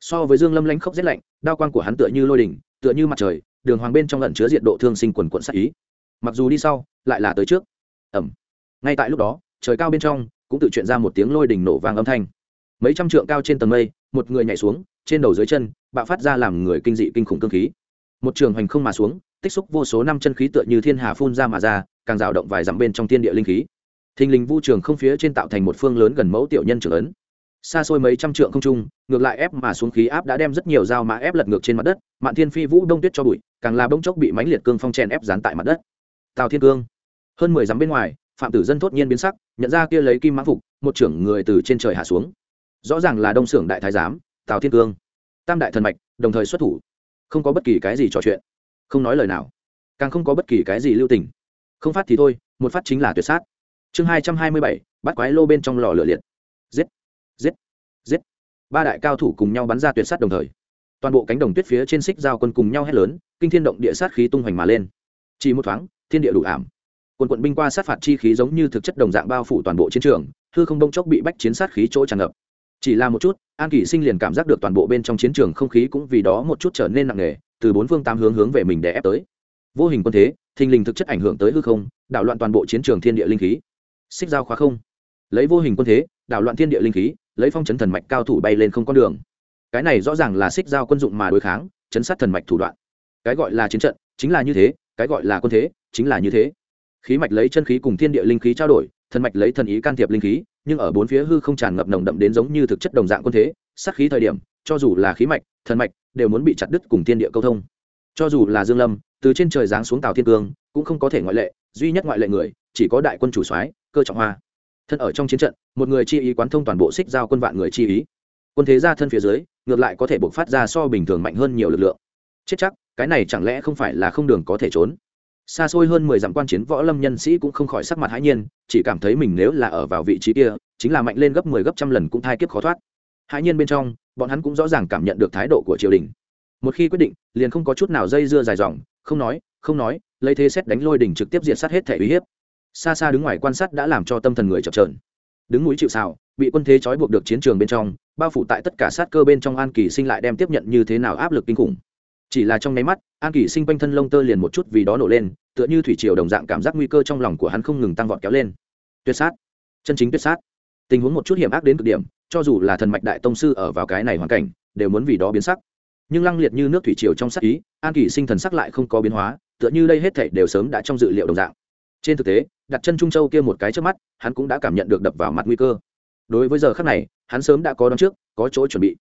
So với dương lâm lãnh khốc rét lạnh, đao quang của hắn tựa như lôi đỉnh, tựa như mặt trời, đường hoàng bên trong lẩn chứa diện độ thương sinh quần quận sát ý. Mặc dù đi sau, lại là tới trước. Ẩm. Ngay tại lúc đó, trời cao bên trong cũng tự chuyện ra một tiếng lôi đỉnh nổ vang âm thanh. Mấy trăm trượng cao trên tầng mây, một người nhảy xuống, trên đầu dưới chân, bạo phát ra làm người kinh dị kinh khủng cương khí. Một trường hành không mà xuống, tích xúc vô số năm chân khí tựa như thiên hà phun ra mà ra, càng rào động vài dặm bên trong thiên địa linh khí. Thình lình vu trường không phía trên tạo thành một phương lớn gần mẫu tiểu nhân trưởng ấn. Xa xôi mấy trăm trượng không trung, ngược lại ép mà xuống khí áp đã đem rất nhiều dao mã ép lật ngược trên mặt đất, mạn thiên phi vũ đông tuyết cho bụi, càng là bông chốc bị mánh liệt cương phong chèn ép dán tại mặt đất. Tào thiên cương. Hơn mười dặm bên ngoài phạm tử dân thốt nhiên biến sắc, nhận ra kia lấy kim mã phục, một trưởng người từ trên trời hạ xuống. Rõ ràng là đông xưởng đại thái giám, tào thiên cương. Tam đại thần mạch, đồng thời xuất thủ. Không có bất kỳ cái gì trò chuyện. Không nói lời nào. Càng không có bất kỳ cái gì lưu tình. Không phát thì thôi, một phát chính là tuyệt sát. Chương hai trăm hai mươi bảy, bắt quái lô bên trong lò lửa liệt. Giết! Giết! Giết! Ba đại cao thủ cùng nhau bắn ra tuyệt sát đồng thời. Toàn bộ cánh đồng tuyết phía trên xích giao quân cùng nhau hét lớn, kinh thiên động địa sát khí tung hoành mà lên. Chỉ một thoáng, thiên địa đủ ảm quân quận binh qua sát phạt chi khí giống như thực chất đồng dạng bao phủ toàn bộ chiến trường, hư không đông chốc bị bách chiến sát khí chỗ tràn ngập. Chỉ là một chút, an kỷ sinh liền cảm giác được toàn bộ bên trong chiến trường không khí cũng vì đó một chút trở nên nặng nề, từ bốn phương tám hướng hướng về mình để ép tới. Vô hình quân thế, thình lình thực chất ảnh hưởng tới hư không, đảo loạn toàn bộ chiến trường thiên địa linh khí. Xích dao khóa không. Lấy vô hình quân thế, đảo loạn thiên địa linh khí, lấy phong chấn thần mạch cao thủ bay lên không con đường. Cái này rõ ràng là xích dao quân dụng mà đối kháng, chấn sát thần mạch thủ đoạn. Cái gọi là chiến trận, chính là như thế, cái gọi là quân thế, chính là như thế khí mạch lấy chân khí cùng thiên địa linh khí trao đổi, thần mạch lấy thần ý can thiệp linh khí, nhưng ở bốn phía hư không tràn ngập nồng đậm đến giống như thực chất đồng dạng quân thế, sát khí thời điểm, cho dù là khí mạch, thần mạch, đều muốn bị chặt đứt cùng thiên địa câu thông. Cho dù là dương lâm, từ trên trời giáng xuống tàu thiên cương, cũng không có thể ngoại lệ, duy nhất ngoại lệ người, chỉ có đại quân chủ soái, cơ trọng hoa. Thân ở trong chiến trận, một người chi ý quán thông toàn bộ xích giao quân vạn người chi ý. Quân thế ra thân phía dưới, ngược lại có thể buộc phát ra so bình thường mạnh hơn nhiều lực lượng. Chết chắc, cái này chẳng lẽ không phải là không đường có thể trốn? Xa xôi hơn mười dặm quan chiến võ lâm nhân sĩ cũng không khỏi sắc mặt hãi nhiên, chỉ cảm thấy mình nếu là ở vào vị trí kia, chính là mạnh lên gấp mười 10 gấp trăm lần cũng thai kiếp khó thoát. Hãi nhiên bên trong, bọn hắn cũng rõ ràng cảm nhận được thái độ của triều đình. Một khi quyết định, liền không có chút nào dây dưa dài dòng, không nói không nói, lấy thế xét đánh lôi đỉnh trực tiếp diệt sát hết thể uy hiếp. Xa xa đứng ngoài quan sát đã làm cho tâm thần người chập trờn đứng núi chịu xào bị quân thế trói buộc được chiến trường bên trong, bao phủ tại tất cả sát cơ bên trong an kỳ sinh lại đem tiếp nhận như thế nào áp lực kinh khủng chỉ là trong nháy mắt, an kỳ sinh quanh thân lông tơ liền một chút vì đó nổ lên, tựa như thủy triều đồng dạng cảm giác nguy cơ trong lòng của hắn không ngừng tăng vọt kéo lên. Tuyệt sát. Chân chính tuyệt sát. Tình huống một chút hiểm ác đến cực điểm, cho dù là thần mạch đại tông sư ở vào cái này hoàn cảnh, đều muốn vì đó biến sắc. Nhưng lăng liệt như nước thủy triều trong sắc ý, an kỳ sinh thần sắc lại không có biến hóa, tựa như đây hết thảy đều sớm đã trong dự liệu đồng dạng. Trên thực tế, đặt chân trung châu kia một cái trước mắt, hắn cũng đã cảm nhận được đập vào mặt nguy cơ. Đối với giờ khắc này, hắn sớm đã có đón trước, có chỗ chuẩn bị.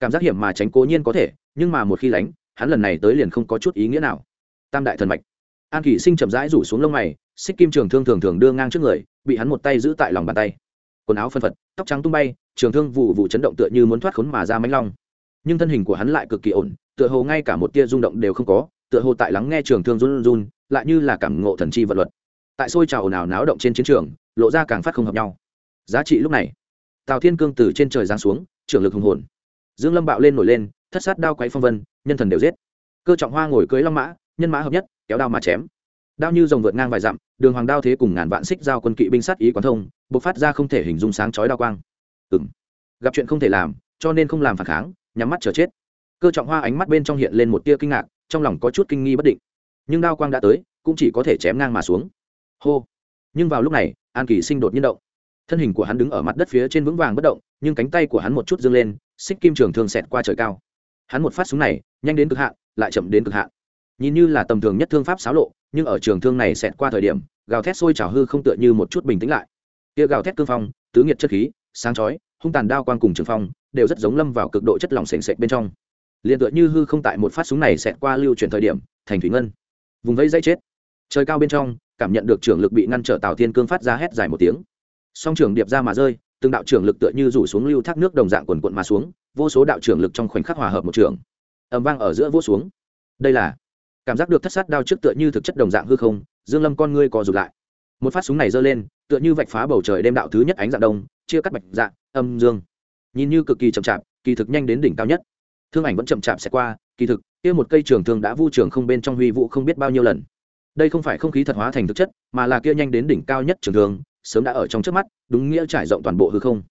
Cảm giác hiểm mà tránh cố nhiên có thể, nhưng mà một khi lánh hắn lần này tới liền không có chút ý nghĩa nào. Tam đại thần mạch. An kỷ sinh chậm rãi rủ xuống lông mày, xích kim trường thương thường thường đưa ngang trước người, bị hắn một tay giữ tại lòng bàn tay. Quần áo phân phật, tóc trắng tung bay, trường thương vụ vụ chấn động tựa như muốn thoát khốn mà ra mánh long. Nhưng thân hình của hắn lại cực kỳ ổn, tựa hồ ngay cả một tia rung động đều không có, tựa hồ tại lắng nghe trường thương run run, lại như là cảm ngộ thần chi vật luật. Tại xôi trào ồn ào náo động trên chiến trường, lộ ra càng phát không hợp nhau. Giá trị lúc này, tào thiên cương từ trên trời giáng xuống trưởng lực hùng hồn. Dương lâm bạo lên nổi lên thất sát đao quấy phong vân, nhân thần đều giết. Cơ trọng hoa ngồi cưới long mã, nhân mã hợp nhất, kéo đao mà chém. Đao như dòng vượt ngang vài dặm, đường hoàng đao thế cùng ngàn vạn xích giao quân kỵ binh sát ý quán thông, bộc phát ra không thể hình dung sáng chói đao quang. Ừng gặp chuyện không thể làm, cho nên không làm phản kháng, nhắm mắt chờ chết. Cơ trọng hoa ánh mắt bên trong hiện lên một tia kinh ngạc, trong lòng có chút kinh nghi bất định. Nhưng đao quang đã tới, cũng chỉ có thể chém ngang mà xuống. Hô. Nhưng vào lúc này, an kỳ sinh đột nhiên động. Thân hình của hắn đứng ở mặt đất phía trên vững vàng bất động, nhưng cánh tay của hắn một chút dâng lên, xích kim trường thường xẹt qua trời cao hắn một phát súng này, nhanh đến cực hạn, lại chậm đến cực hạn. Nhìn như là tầm thường nhất thương pháp xáo lộ, nhưng ở trường thương này xẹt qua thời điểm, gào thét sôi trào hư không tựa như một chút bình tĩnh lại. Tia gào thét cương phong, tứ nghiệt chất khí, sáng chói, hung tàn đao quang cùng trường phong, đều rất giống lâm vào cực độ chất lỏng sền sệt bên trong. Liền tựa như hư không tại một phát súng này xẹt qua lưu chuyển thời điểm, thành thủy ngân. Vùng vẫy dây chết. Trời cao bên trong, cảm nhận được trưởng lực bị ngăn trở tào thiên cương phát ra hét dài một tiếng. Song trường điệp ra mà rơi, từng đạo trưởng lực tựa như rủ xuống lưu thác nước đồng dạng quần quận mà xuống vô số đạo trưởng lực trong khoảnh khắc hòa hợp một trường. Ẩm vang ở giữa vỗ xuống. Đây là cảm giác được thất sát đao trước tựa như thực chất đồng dạng hư không, dương lâm con ngươi co rụt lại. Một phát súng này giơ lên, tựa như vạch phá bầu trời đêm đạo thứ nhất ánh dạng đông, chia cắt bạch dạng âm dương. Nhìn như cực kỳ chậm chạp, kỳ thực nhanh đến đỉnh cao nhất. Thương ảnh vẫn chậm chạp sẽ qua, kỳ thực, kia một cây trường thương đã vu trường không bên trong huy vụ không biết bao nhiêu lần. Đây không phải không khí thật hóa thành thực chất, mà là kia nhanh đến đỉnh cao nhất trường thương, sớm đã ở trong trước mắt, đúng nghĩa trải rộng toàn bộ hư không.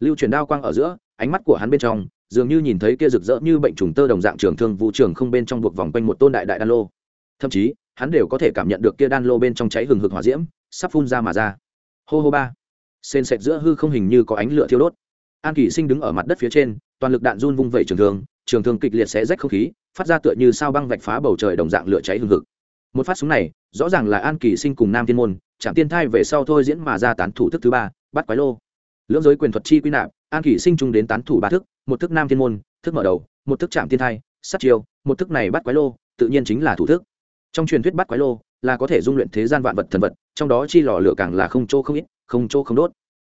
Lưu truyền đao quang ở giữa ánh mắt của hắn bên trong, dường như nhìn thấy kia rực rỡ như bệnh trùng tơ đồng dạng trường thương vũ trường không bên trong buộc vòng quanh một tôn đại đại đan lô. Thậm chí, hắn đều có thể cảm nhận được kia đan lô bên trong cháy hừng hực hỏa diễm, sắp phun ra mà ra. Hô hô ba. Sên sệt giữa hư không hình như có ánh lửa thiêu đốt. An kỷ sinh đứng ở mặt đất phía trên, toàn lực đạn run vung vẩy trường thương trường thương kịch liệt xé rách không khí, phát ra tựa như sao băng vạch phá bầu trời đồng dạng lửa cháy hừng hực. Một phát súng này, rõ ràng là an kỳ sinh cùng nam thiên môn, chạm tiên thai về sau thôi diễn mà ra tán thủ thức thứ ba, bắt quái lô. Lưỡng giới quyền thuật chi quy nạp an kỷ sinh trung đến tán thủ ba thức, một thức nam thiên môn, thức mở đầu, một thức chạm Thiên thai, sát chiêu, một thức này bắt quái lô, tự nhiên chính là thủ thức. Trong truyền thuyết bắt quái lô là có thể dung luyện thế gian vạn vật thần vật, trong đó chi lò lửa càng là không chỗ không ít, không chỗ không đốt.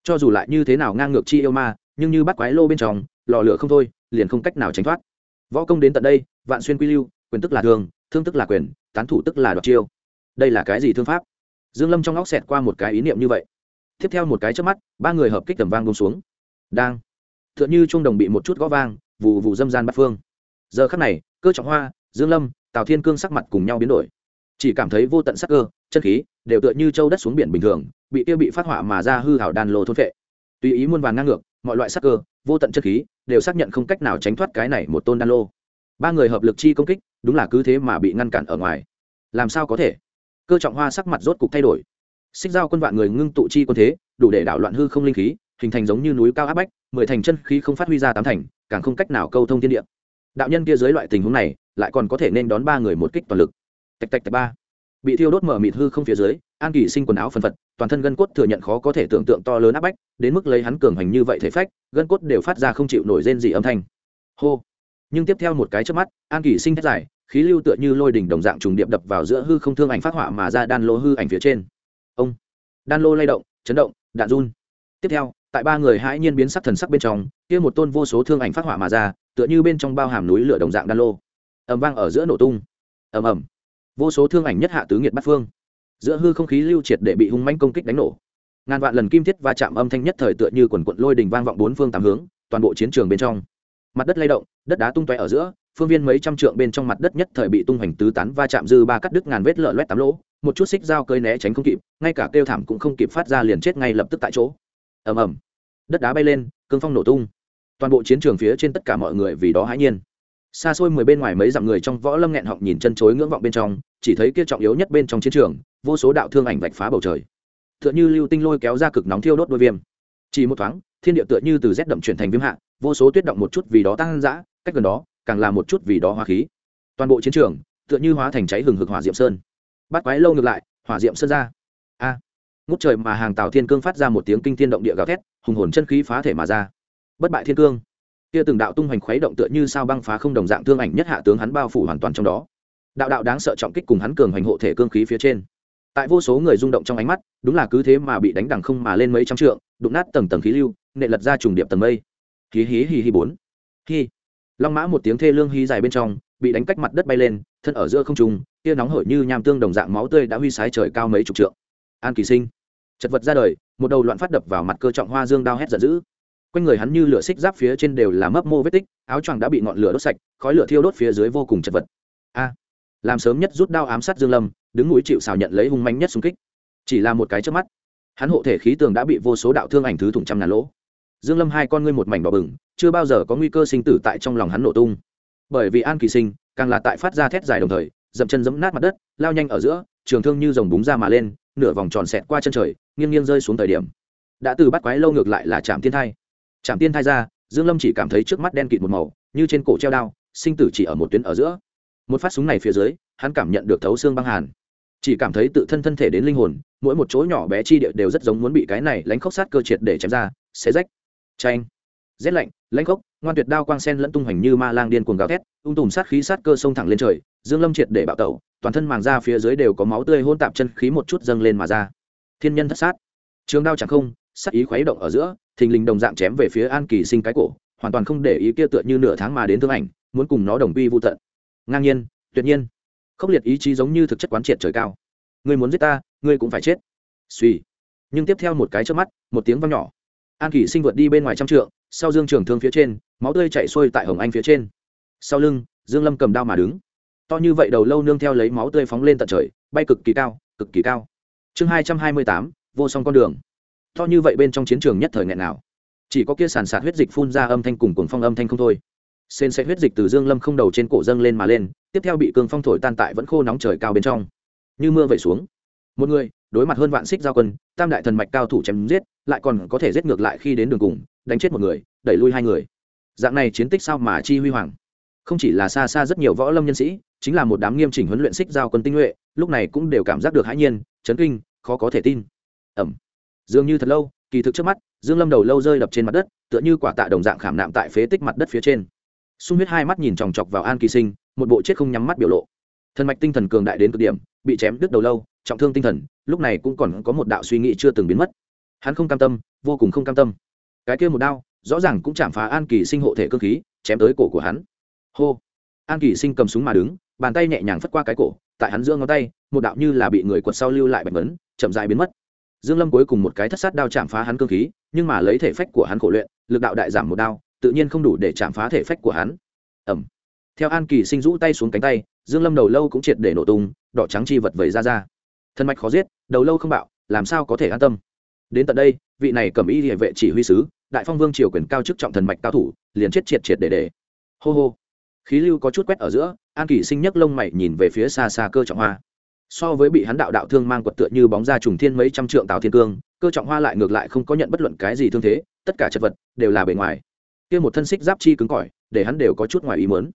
Cho dù lại như thế nào ngang ngược chi yêu ma, nhưng như bắt quái lô bên trong, lò lửa không thôi, liền không cách nào tránh thoát. Võ công đến tận đây, vạn xuyên quy lưu, quyền tức là thường, thương tức là quyền, tán thủ tức là đoạt chiêu. Đây là cái gì thương pháp? Dương lâm trong óc xẹt qua một cái ý niệm như vậy. Tiếp theo một cái trước mắt, ba người hợp kích tầm vang bông xuống đang. Tựa như trung đồng bị một chút gõ vang vụ vụ dâm gian bắt phương. Giờ khắc này, cơ trọng hoa, dương lâm, tào thiên cương sắc mặt cùng nhau biến đổi. Chỉ cảm thấy vô tận sắc cơ, chân khí đều tựa như châu đất xuống biển bình thường, bị tiêu bị phát họa mà ra hư hảo đàn lô thôn phệ. Tùy ý muôn vàn ngang ngược, mọi loại sắc cơ, vô tận chân khí đều xác nhận không cách nào tránh thoát cái này một tôn đan lô. Ba người hợp lực chi công kích, đúng là cứ thế mà bị ngăn cản ở ngoài. Làm sao có thể? Cơ trọng hoa sắc mặt rốt cục thay đổi. Xích giao quân vạn người ngưng tụ chi quân thế, đủ để đảo loạn hư không linh khí hình thành giống như núi cao áp bách, mười thành chân khí không phát huy ra tám thành, càng không cách nào câu thông thiên địa. Đạo nhân kia dưới loại tình huống này, lại còn có thể nên đón ba người một kích toàn lực. Tạch tạch tạch ba. Bị thiêu đốt mở mịt hư không phía dưới, an kỳ sinh quần áo phân phật, toàn thân gân cốt thừa nhận khó có thể tưởng tượng to lớn áp bách, đến mức lấy hắn cường hành như vậy thể phách, gân cốt đều phát ra không chịu nổi rên gì âm thanh. Hô. Nhưng tiếp theo một cái trước mắt, an kỳ sinh thét dài, khí lưu tựa như lôi đỉnh đồng dạng trùng điệp đập vào giữa hư không thương ảnh phát họa mà ra đan lô hư ảnh phía trên. Ông. Đan lô lay động, chấn động, đạn run. Tiếp theo tại ba người hãi nhiên biến sắc thần sắc bên trong, kia một tôn vô số thương ảnh phát hỏa mà ra, tựa như bên trong bao hàm núi lửa đồng dạng đan lô. Ầm vang ở giữa nổ tung. Ầm ầm. Vô số thương ảnh nhất hạ tứ nghiệt bắt phương. Giữa hư không khí lưu triệt để bị hung manh công kích đánh nổ. Ngàn vạn lần kim thiết va chạm âm thanh nhất thời tựa như quần quận lôi đình vang vọng bốn phương tám hướng, toàn bộ chiến trường bên trong. Mặt đất lay động, đất đá tung tóe ở giữa, phương viên mấy trăm trượng bên trong mặt đất nhất thời bị tung hoành tứ tán va chạm dư ba cắt đứt ngàn vết lở loét tám lỗ, một chút xích dao cơi né tránh không kịp, ngay cả kêu thảm cũng không kịp phát ra liền chết ngay lập tức tại chỗ ầm ầm. Đất đá bay lên, cương phong nổ tung. Toàn bộ chiến trường phía trên tất cả mọi người vì đó hãi nhiên. Xa xôi mười bên ngoài mấy dặm người trong võ lâm nghẹn họng nhìn chân chối ngưỡng vọng bên trong, chỉ thấy kia trọng yếu nhất bên trong chiến trường, vô số đạo thương ảnh vạch phá bầu trời. T h ư ợ n h ư lưu tinh lôi kéo ra cực nóng thiêu đốt đôi viêm. Chỉ một thoáng, thiên địa tựa như từ rét đậm chuyển thành viêm hạ, vô số tuyết động một chút vì đó tăng dã cách gần đó, càng là một chút vì đó hoa khí. Toàn bộ chiến trường, tựa như hóa thành cháy hừng hực hỏa diệm sơn. Bắt quái lâu ngược lại, hỏa diệm sơn ra. A! Ngút trời mà hàng tào thiên cương phát ra một tiếng kinh thiên động địa gào thét, hùng hồn chân khí phá thể mà ra. Bất bại thiên cương. Kia từng đạo tung hoành khuấy động tựa như sao băng phá không đồng dạng thương ảnh nhất hạ tướng hắn bao phủ hoàn toàn trong đó. Đạo đạo đáng sợ trọng kích cùng hắn cường hoành hộ thể cương khí phía trên. Tại vô số người rung động trong ánh mắt, đúng là cứ thế mà bị đánh đằng không mà lên mấy trăm trượng, đụng nát tầng tầng khí lưu nệ lật ra trùng điệp tầng mây. Hí hí hí hí bốn. Hí. Long mã một tiếng thê lương hí dài bên trong, bị đánh cách mặt đất bay lên, thân ở giữa không trung kia nóng hổi như nham tương đồng dạng máu tươi đã huy sái trời cao mấy chục trượng. An kỳ sinh chật vật ra đời, một đầu loạn phát đập vào mặt cơ trọng hoa dương đao hét giận dữ. Quanh người hắn như lửa xích giáp phía trên đều là mấp mô vết tích, áo choàng đã bị ngọn lửa đốt sạch, khói lửa thiêu đốt phía dưới vô cùng chật vật. A! Làm sớm nhất rút đao ám sát dương lâm, đứng núi chịu xào nhận lấy hung manh nhất xung kích. Chỉ là một cái trước mắt, hắn hộ thể khí tường đã bị vô số đạo thương ảnh thứ thủng trăm ngàn lỗ. Dương lâm hai con ngươi một mảnh đỏ bừng, chưa bao giờ có nguy cơ sinh tử tại trong lòng hắn nổ tung. Bởi vì an kỳ sinh, càng là tại phát ra thét dài đồng thời, dậm chân giẫm nát mặt đất, lao nhanh ở giữa, trường thương như rồng búng ra mà lên nửa vòng tròn xẹt qua chân trời, nghiêng nghiêng rơi xuống thời điểm. Đã từ bắt quái lâu ngược lại là chạm tiên thai. Chạm tiên thai ra, dương lâm chỉ cảm thấy trước mắt đen kịt một màu, như trên cổ treo đao, sinh tử chỉ ở một tuyến ở giữa. Một phát súng này phía dưới, hắn cảm nhận được thấu xương băng hàn. Chỉ cảm thấy tự thân thân thể đến linh hồn, mỗi một chỗ nhỏ bé chi địa đều rất giống muốn bị cái này lánh khóc sát cơ triệt để chém ra, xé rách. Tranh rét lạnh, lãnh khốc, ngoan tuyệt đao quang sen lẫn tung hoành như ma lang điên cuồng gào thét ung tùm sát khí sát cơ sông thẳng lên trời dương lâm triệt để bạo tẩu, toàn thân màng da phía dưới đều có máu tươi hôn tạp chân khí một chút dâng lên mà ra. Thiên nhân thất sát. Trường đao chẳng không sắc ý khuấy động ở giữa, thình lình đồng dạng chém về phía an kỳ sinh cái cổ, hoàn toàn không để ý kia tựa như nửa tháng mà đến thương ảnh, muốn cùng nó đồng quy vô tận. Ngang nhiên, tuyệt nhiên. Khốc liệt ý chí giống như thực chất quán triệt trời cao. Ngươi muốn giết ta, ngươi cũng phải chết. Suy nhưng tiếp theo một cái trước mắt, một tiếng vang nhỏ. An kỷ sinh vượt đi bên ngoài trăm trượng, sau dương trường thương phía trên, máu tươi chạy xuôi tại hồng anh phía trên. Sau lưng, dương lâm cầm đao mà đứng to như vậy đầu lâu nương theo lấy máu tươi phóng lên tận trời, bay cực kỳ cao, cực kỳ cao. Chương hai trăm hai mươi tám, vô song con đường. To như vậy bên trong chiến trường nhất thời nghẹn nào chỉ có kia sàn sạt huyết dịch phun ra âm thanh cùng cuồng phong âm thanh không thôi. Sên sẽ huyết dịch từ dương lâm không đầu trên cổ dâng lên mà lên, tiếp theo bị cường phong thổi tan tại vẫn khô nóng trời cao bên trong. Như mưa vẩy xuống. Một người, đối mặt hơn vạn xích giao quân, tam đại thần mạch cao thủ chém giết, lại còn có thể giết ngược lại khi đến đường cùng, đánh chết một người, đẩy lui hai người. Dạng này chiến tích sao mà chi huy hoàng? Không chỉ là xa xa rất nhiều võ lâm nhân sĩ chính là một đám nghiêm chỉnh huấn luyện xích giao quân tinh nhuệ, lúc này cũng đều cảm giác được hãi nhiên, chấn kinh, khó có thể tin. Ẩm. Dường như thật lâu, kỳ thực trước mắt, dương lâm đầu lâu rơi đập trên mặt đất, tựa như quả tạ đồng dạng khảm nạm tại phế tích mặt đất phía trên. Xung huyết hai mắt nhìn chòng chọc vào an kỳ sinh, một bộ chết không nhắm mắt biểu lộ. Thần mạch tinh thần cường đại đến cực điểm, bị chém đứt đầu lâu, trọng thương tinh thần, lúc này cũng còn có một đạo suy nghĩ chưa từng biến mất. Hắn không cam tâm, vô cùng không cam tâm. Cái kia một đao, rõ ràng cũng chạm phá an kỳ sinh hộ thể cơ khí, chém tới cổ của hắn. Hô. An kỳ sinh cầm súng mà đứng bàn tay nhẹ nhàng phất qua cái cổ, tại hắn giữa ngón tay, một đạo như là bị người quật sau lưu lại bạch vấn, chậm dài biến mất. Dương lâm cuối cùng một cái thất sát đao chạm phá hắn cơ khí, nhưng mà lấy thể phách của hắn khổ luyện, lực đạo đại giảm một đao, tự nhiên không đủ để chạm phá thể phách của hắn. Ẩm theo an kỳ sinh rũ tay xuống cánh tay, dương lâm đầu lâu cũng triệt để nổ tung, đỏ trắng chi vật vẩy ra ra. Thân mạch khó giết, đầu lâu không bạo, làm sao có thể an tâm? Đến tận đây, vị này cầm y địa vệ chỉ huy sứ, đại phong vương triều quyền cao chức trọng thần mạch cao thủ, liền chết triệt triệt để để. Hô hô khí lưu có chút quét ở giữa, an kỳ sinh nhấc lông mày nhìn về phía xa xa cơ trọng hoa. So với bị hắn đạo đạo thương mang quật tựa như bóng ra trùng thiên mấy trăm trượng tào thiên cương, cơ trọng hoa lại ngược lại không có nhận bất luận cái gì thương thế, tất cả chất vật đều là bề ngoài. Kia một thân xích giáp chi cứng cỏi, để hắn đều có chút ngoài ý mớn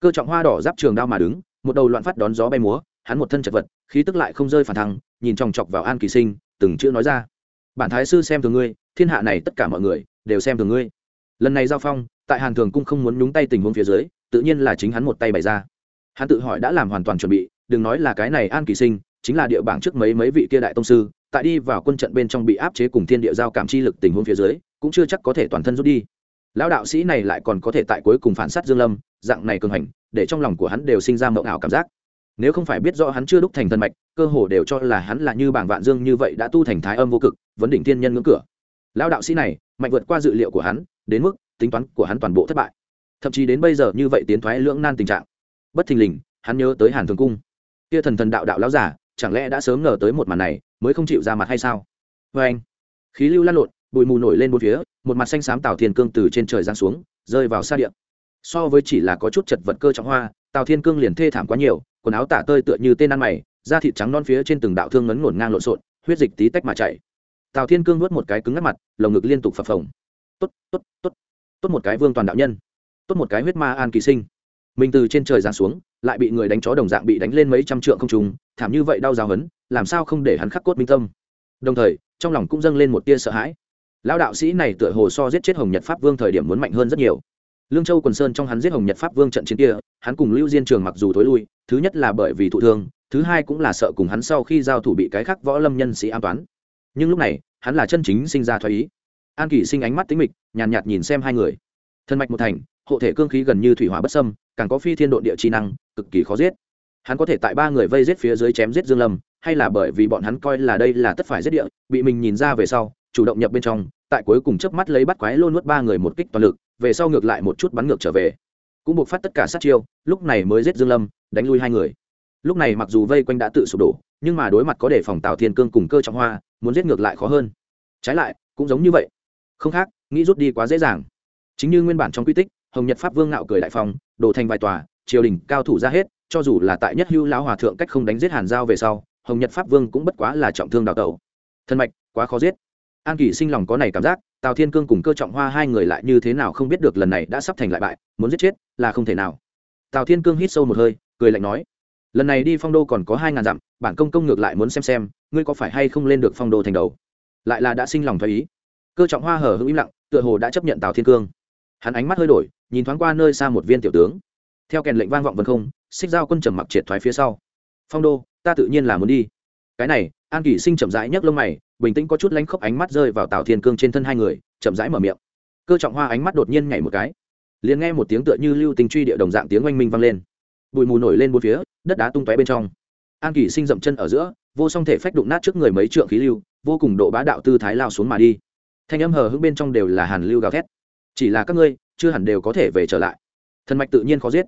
cơ trọng hoa đỏ giáp trường đao mà đứng, một đầu loạn phát đón gió bay múa, hắn một thân chật vật, khí tức lại không rơi phản thăng, nhìn chòng chọc vào an kỳ sinh, từng chữ nói ra. Bản thái sư xem thường ngươi, thiên hạ này tất cả mọi người đều xem thường ngươi. Lần này giao phong, tại hàn thường cung không muốn nhúng tay tình huống phía dưới tự nhiên là chính hắn một tay bày ra. Hắn tự hỏi đã làm hoàn toàn chuẩn bị, đừng nói là cái này an kỳ sinh, chính là địa bảng trước mấy mấy vị kia đại tông sư, tại đi vào quân trận bên trong bị áp chế cùng thiên địa giao cảm chi lực tình huống phía dưới, cũng chưa chắc có thể toàn thân rút đi. Lão đạo sĩ này lại còn có thể tại cuối cùng phản sát dương lâm, dạng này cường hành, để trong lòng của hắn đều sinh ra mộng ảo cảm giác. Nếu không phải biết rõ hắn chưa đúc thành thân mạch, cơ hồ đều cho là hắn là như bảng vạn dương như vậy đã tu thành thái âm vô cực, vấn đỉnh thiên nhân ngưỡng cửa. Lão đạo sĩ này, mạnh vượt qua dự liệu của hắn, đến mức tính toán của hắn toàn bộ thất bại thậm chí đến bây giờ như vậy tiến thoái lưỡng nan tình trạng. Bất thình lình, hắn nhớ tới hàn thường cung. Kia thần thần đạo đạo lão giả, chẳng lẽ đã sớm ngờ tới một màn này, mới không chịu ra mặt hay sao? Vê anh, khí lưu lan lộn, bụi mù nổi lên bốn phía, một mặt xanh xám tào thiên cương từ trên trời giáng xuống, rơi vào xa điện so với chỉ là có chút chật vật cơ trọng hoa, tào thiên cương liền thê thảm quá nhiều, quần áo tả tơi tựa như tên ăn mày, da thịt trắng non phía trên từng đạo thương ngấn ngổn ngang lộn xộn, huyết dịch tí tách mà chảy. Tào thiên cương nuốt một cái cứng ngắt mặt, lồng ngực liên tục phập phồng. Tốt tốt tốt tốt một cái vương toàn đạo nhân tốt một cái huyết ma an kỳ sinh. Mình từ trên trời giáng xuống lại bị người đánh chó đồng dạng bị đánh lên mấy trăm trượng không trùng thảm như vậy đau giáo hấn làm sao không để hắn khắc cốt minh tâm? Đồng thời trong lòng cũng dâng lên một tia sợ hãi. Lão đạo sĩ này tựa hồ so giết chết hồng nhật pháp vương thời điểm muốn mạnh hơn rất nhiều. Lương châu quần sơn trong hắn giết hồng nhật pháp vương trận chiến kia hắn cùng lưu diên trường mặc dù thối lui thứ nhất là bởi vì thụ thương thứ hai cũng là sợ cùng hắn sau khi giao thủ bị cái khác võ lâm nhân sĩ an toán. Nhưng lúc này hắn là chân chính sinh ra thoái ý. An kỷ sinh ánh mắt tính mịch nhàn nhạt, nhạt nhìn xem hai người. Thân mạch một thành hộ thể cương khí gần như thủy hỏa bất sâm càng có phi thiên độn địa chi năng, cực kỳ khó giết. Hắn có thể tại ba người vây giết phía dưới chém giết dương lâm, hay là bởi vì bọn hắn coi là đây là tất phải giết địa, bị mình nhìn ra về sau, chủ động nhập bên trong, tại cuối cùng chớp mắt lấy bắt quái lô nuốt ba người một kích toàn lực, về sau ngược lại một chút bắn ngược trở về. Cũng buộc phát tất cả sát chiêu, lúc này mới giết dương lâm, đánh lui hai người. Lúc này mặc dù vây quanh đã tự sụp đổ, nhưng mà đối mặt có đề phòng tào thiên cương cùng cơ trọng hoa, muốn giết ngược lại khó hơn. Trái lại, cũng giống như vậy. Không khác, nghĩ rút đi quá dễ dàng. Chính như nguyên bản trong quy tích hồng nhật pháp vương ngạo cười đại phong, đổ thành vài tòa, triều đình cao thủ ra hết, cho dù là tại nhất hưu lão hòa thượng cách không đánh giết hàn giao về sau, hồng nhật pháp vương cũng bất quá là trọng thương đào tẩu. Thân mạch, quá khó giết. An kỳ sinh lòng có này cảm giác, tào thiên cương cùng cơ trọng hoa hai người lại như thế nào không biết được lần này đã sắp thành lại bại, muốn giết chết là không thể nào. Tào thiên cương hít sâu một hơi, cười lạnh nói, lần này đi phong đô còn có hai ngàn dặm, bản công công ngược lại muốn xem xem, ngươi có phải hay không lên được phong đô thành đầu? Lại là đã sinh lòng thoái ý. Cơ trọng hoa hở hữu im lặng, tựa hồ đã chấp nhận tào thiên cương hắn ánh mắt hơi đổi, nhìn thoáng qua nơi xa một viên tiểu tướng. Theo kèn lệnh vang vọng vân không, xích giao quân trầm mặc triệt thoái phía sau. Phong đô, ta tự nhiên là muốn đi. Cái này, an kỷ sinh chậm rãi nhấc lông mày, bình tĩnh có chút lánh khóc ánh mắt rơi vào tào thiên cương trên thân hai người, chậm rãi mở miệng. Cơ trọng hoa ánh mắt đột nhiên nhảy một cái. Liền nghe một tiếng tựa như lưu tình truy địa đồng dạng tiếng oanh minh vang lên. Bụi mù nổi lên bốn phía, đất đá tung tóe bên trong. An kỷ sinh dậm chân ở giữa, vô song thể phách đụng nát trước người mấy trượng khí lưu, vô cùng độ bá đạo tư thái lao xuống mà đi. Thanh âm hờ hững bên trong đều là hàn lưu gào thét chỉ là các ngươi chưa hẳn đều có thể về trở lại. Thần mạch tự nhiên khó giết,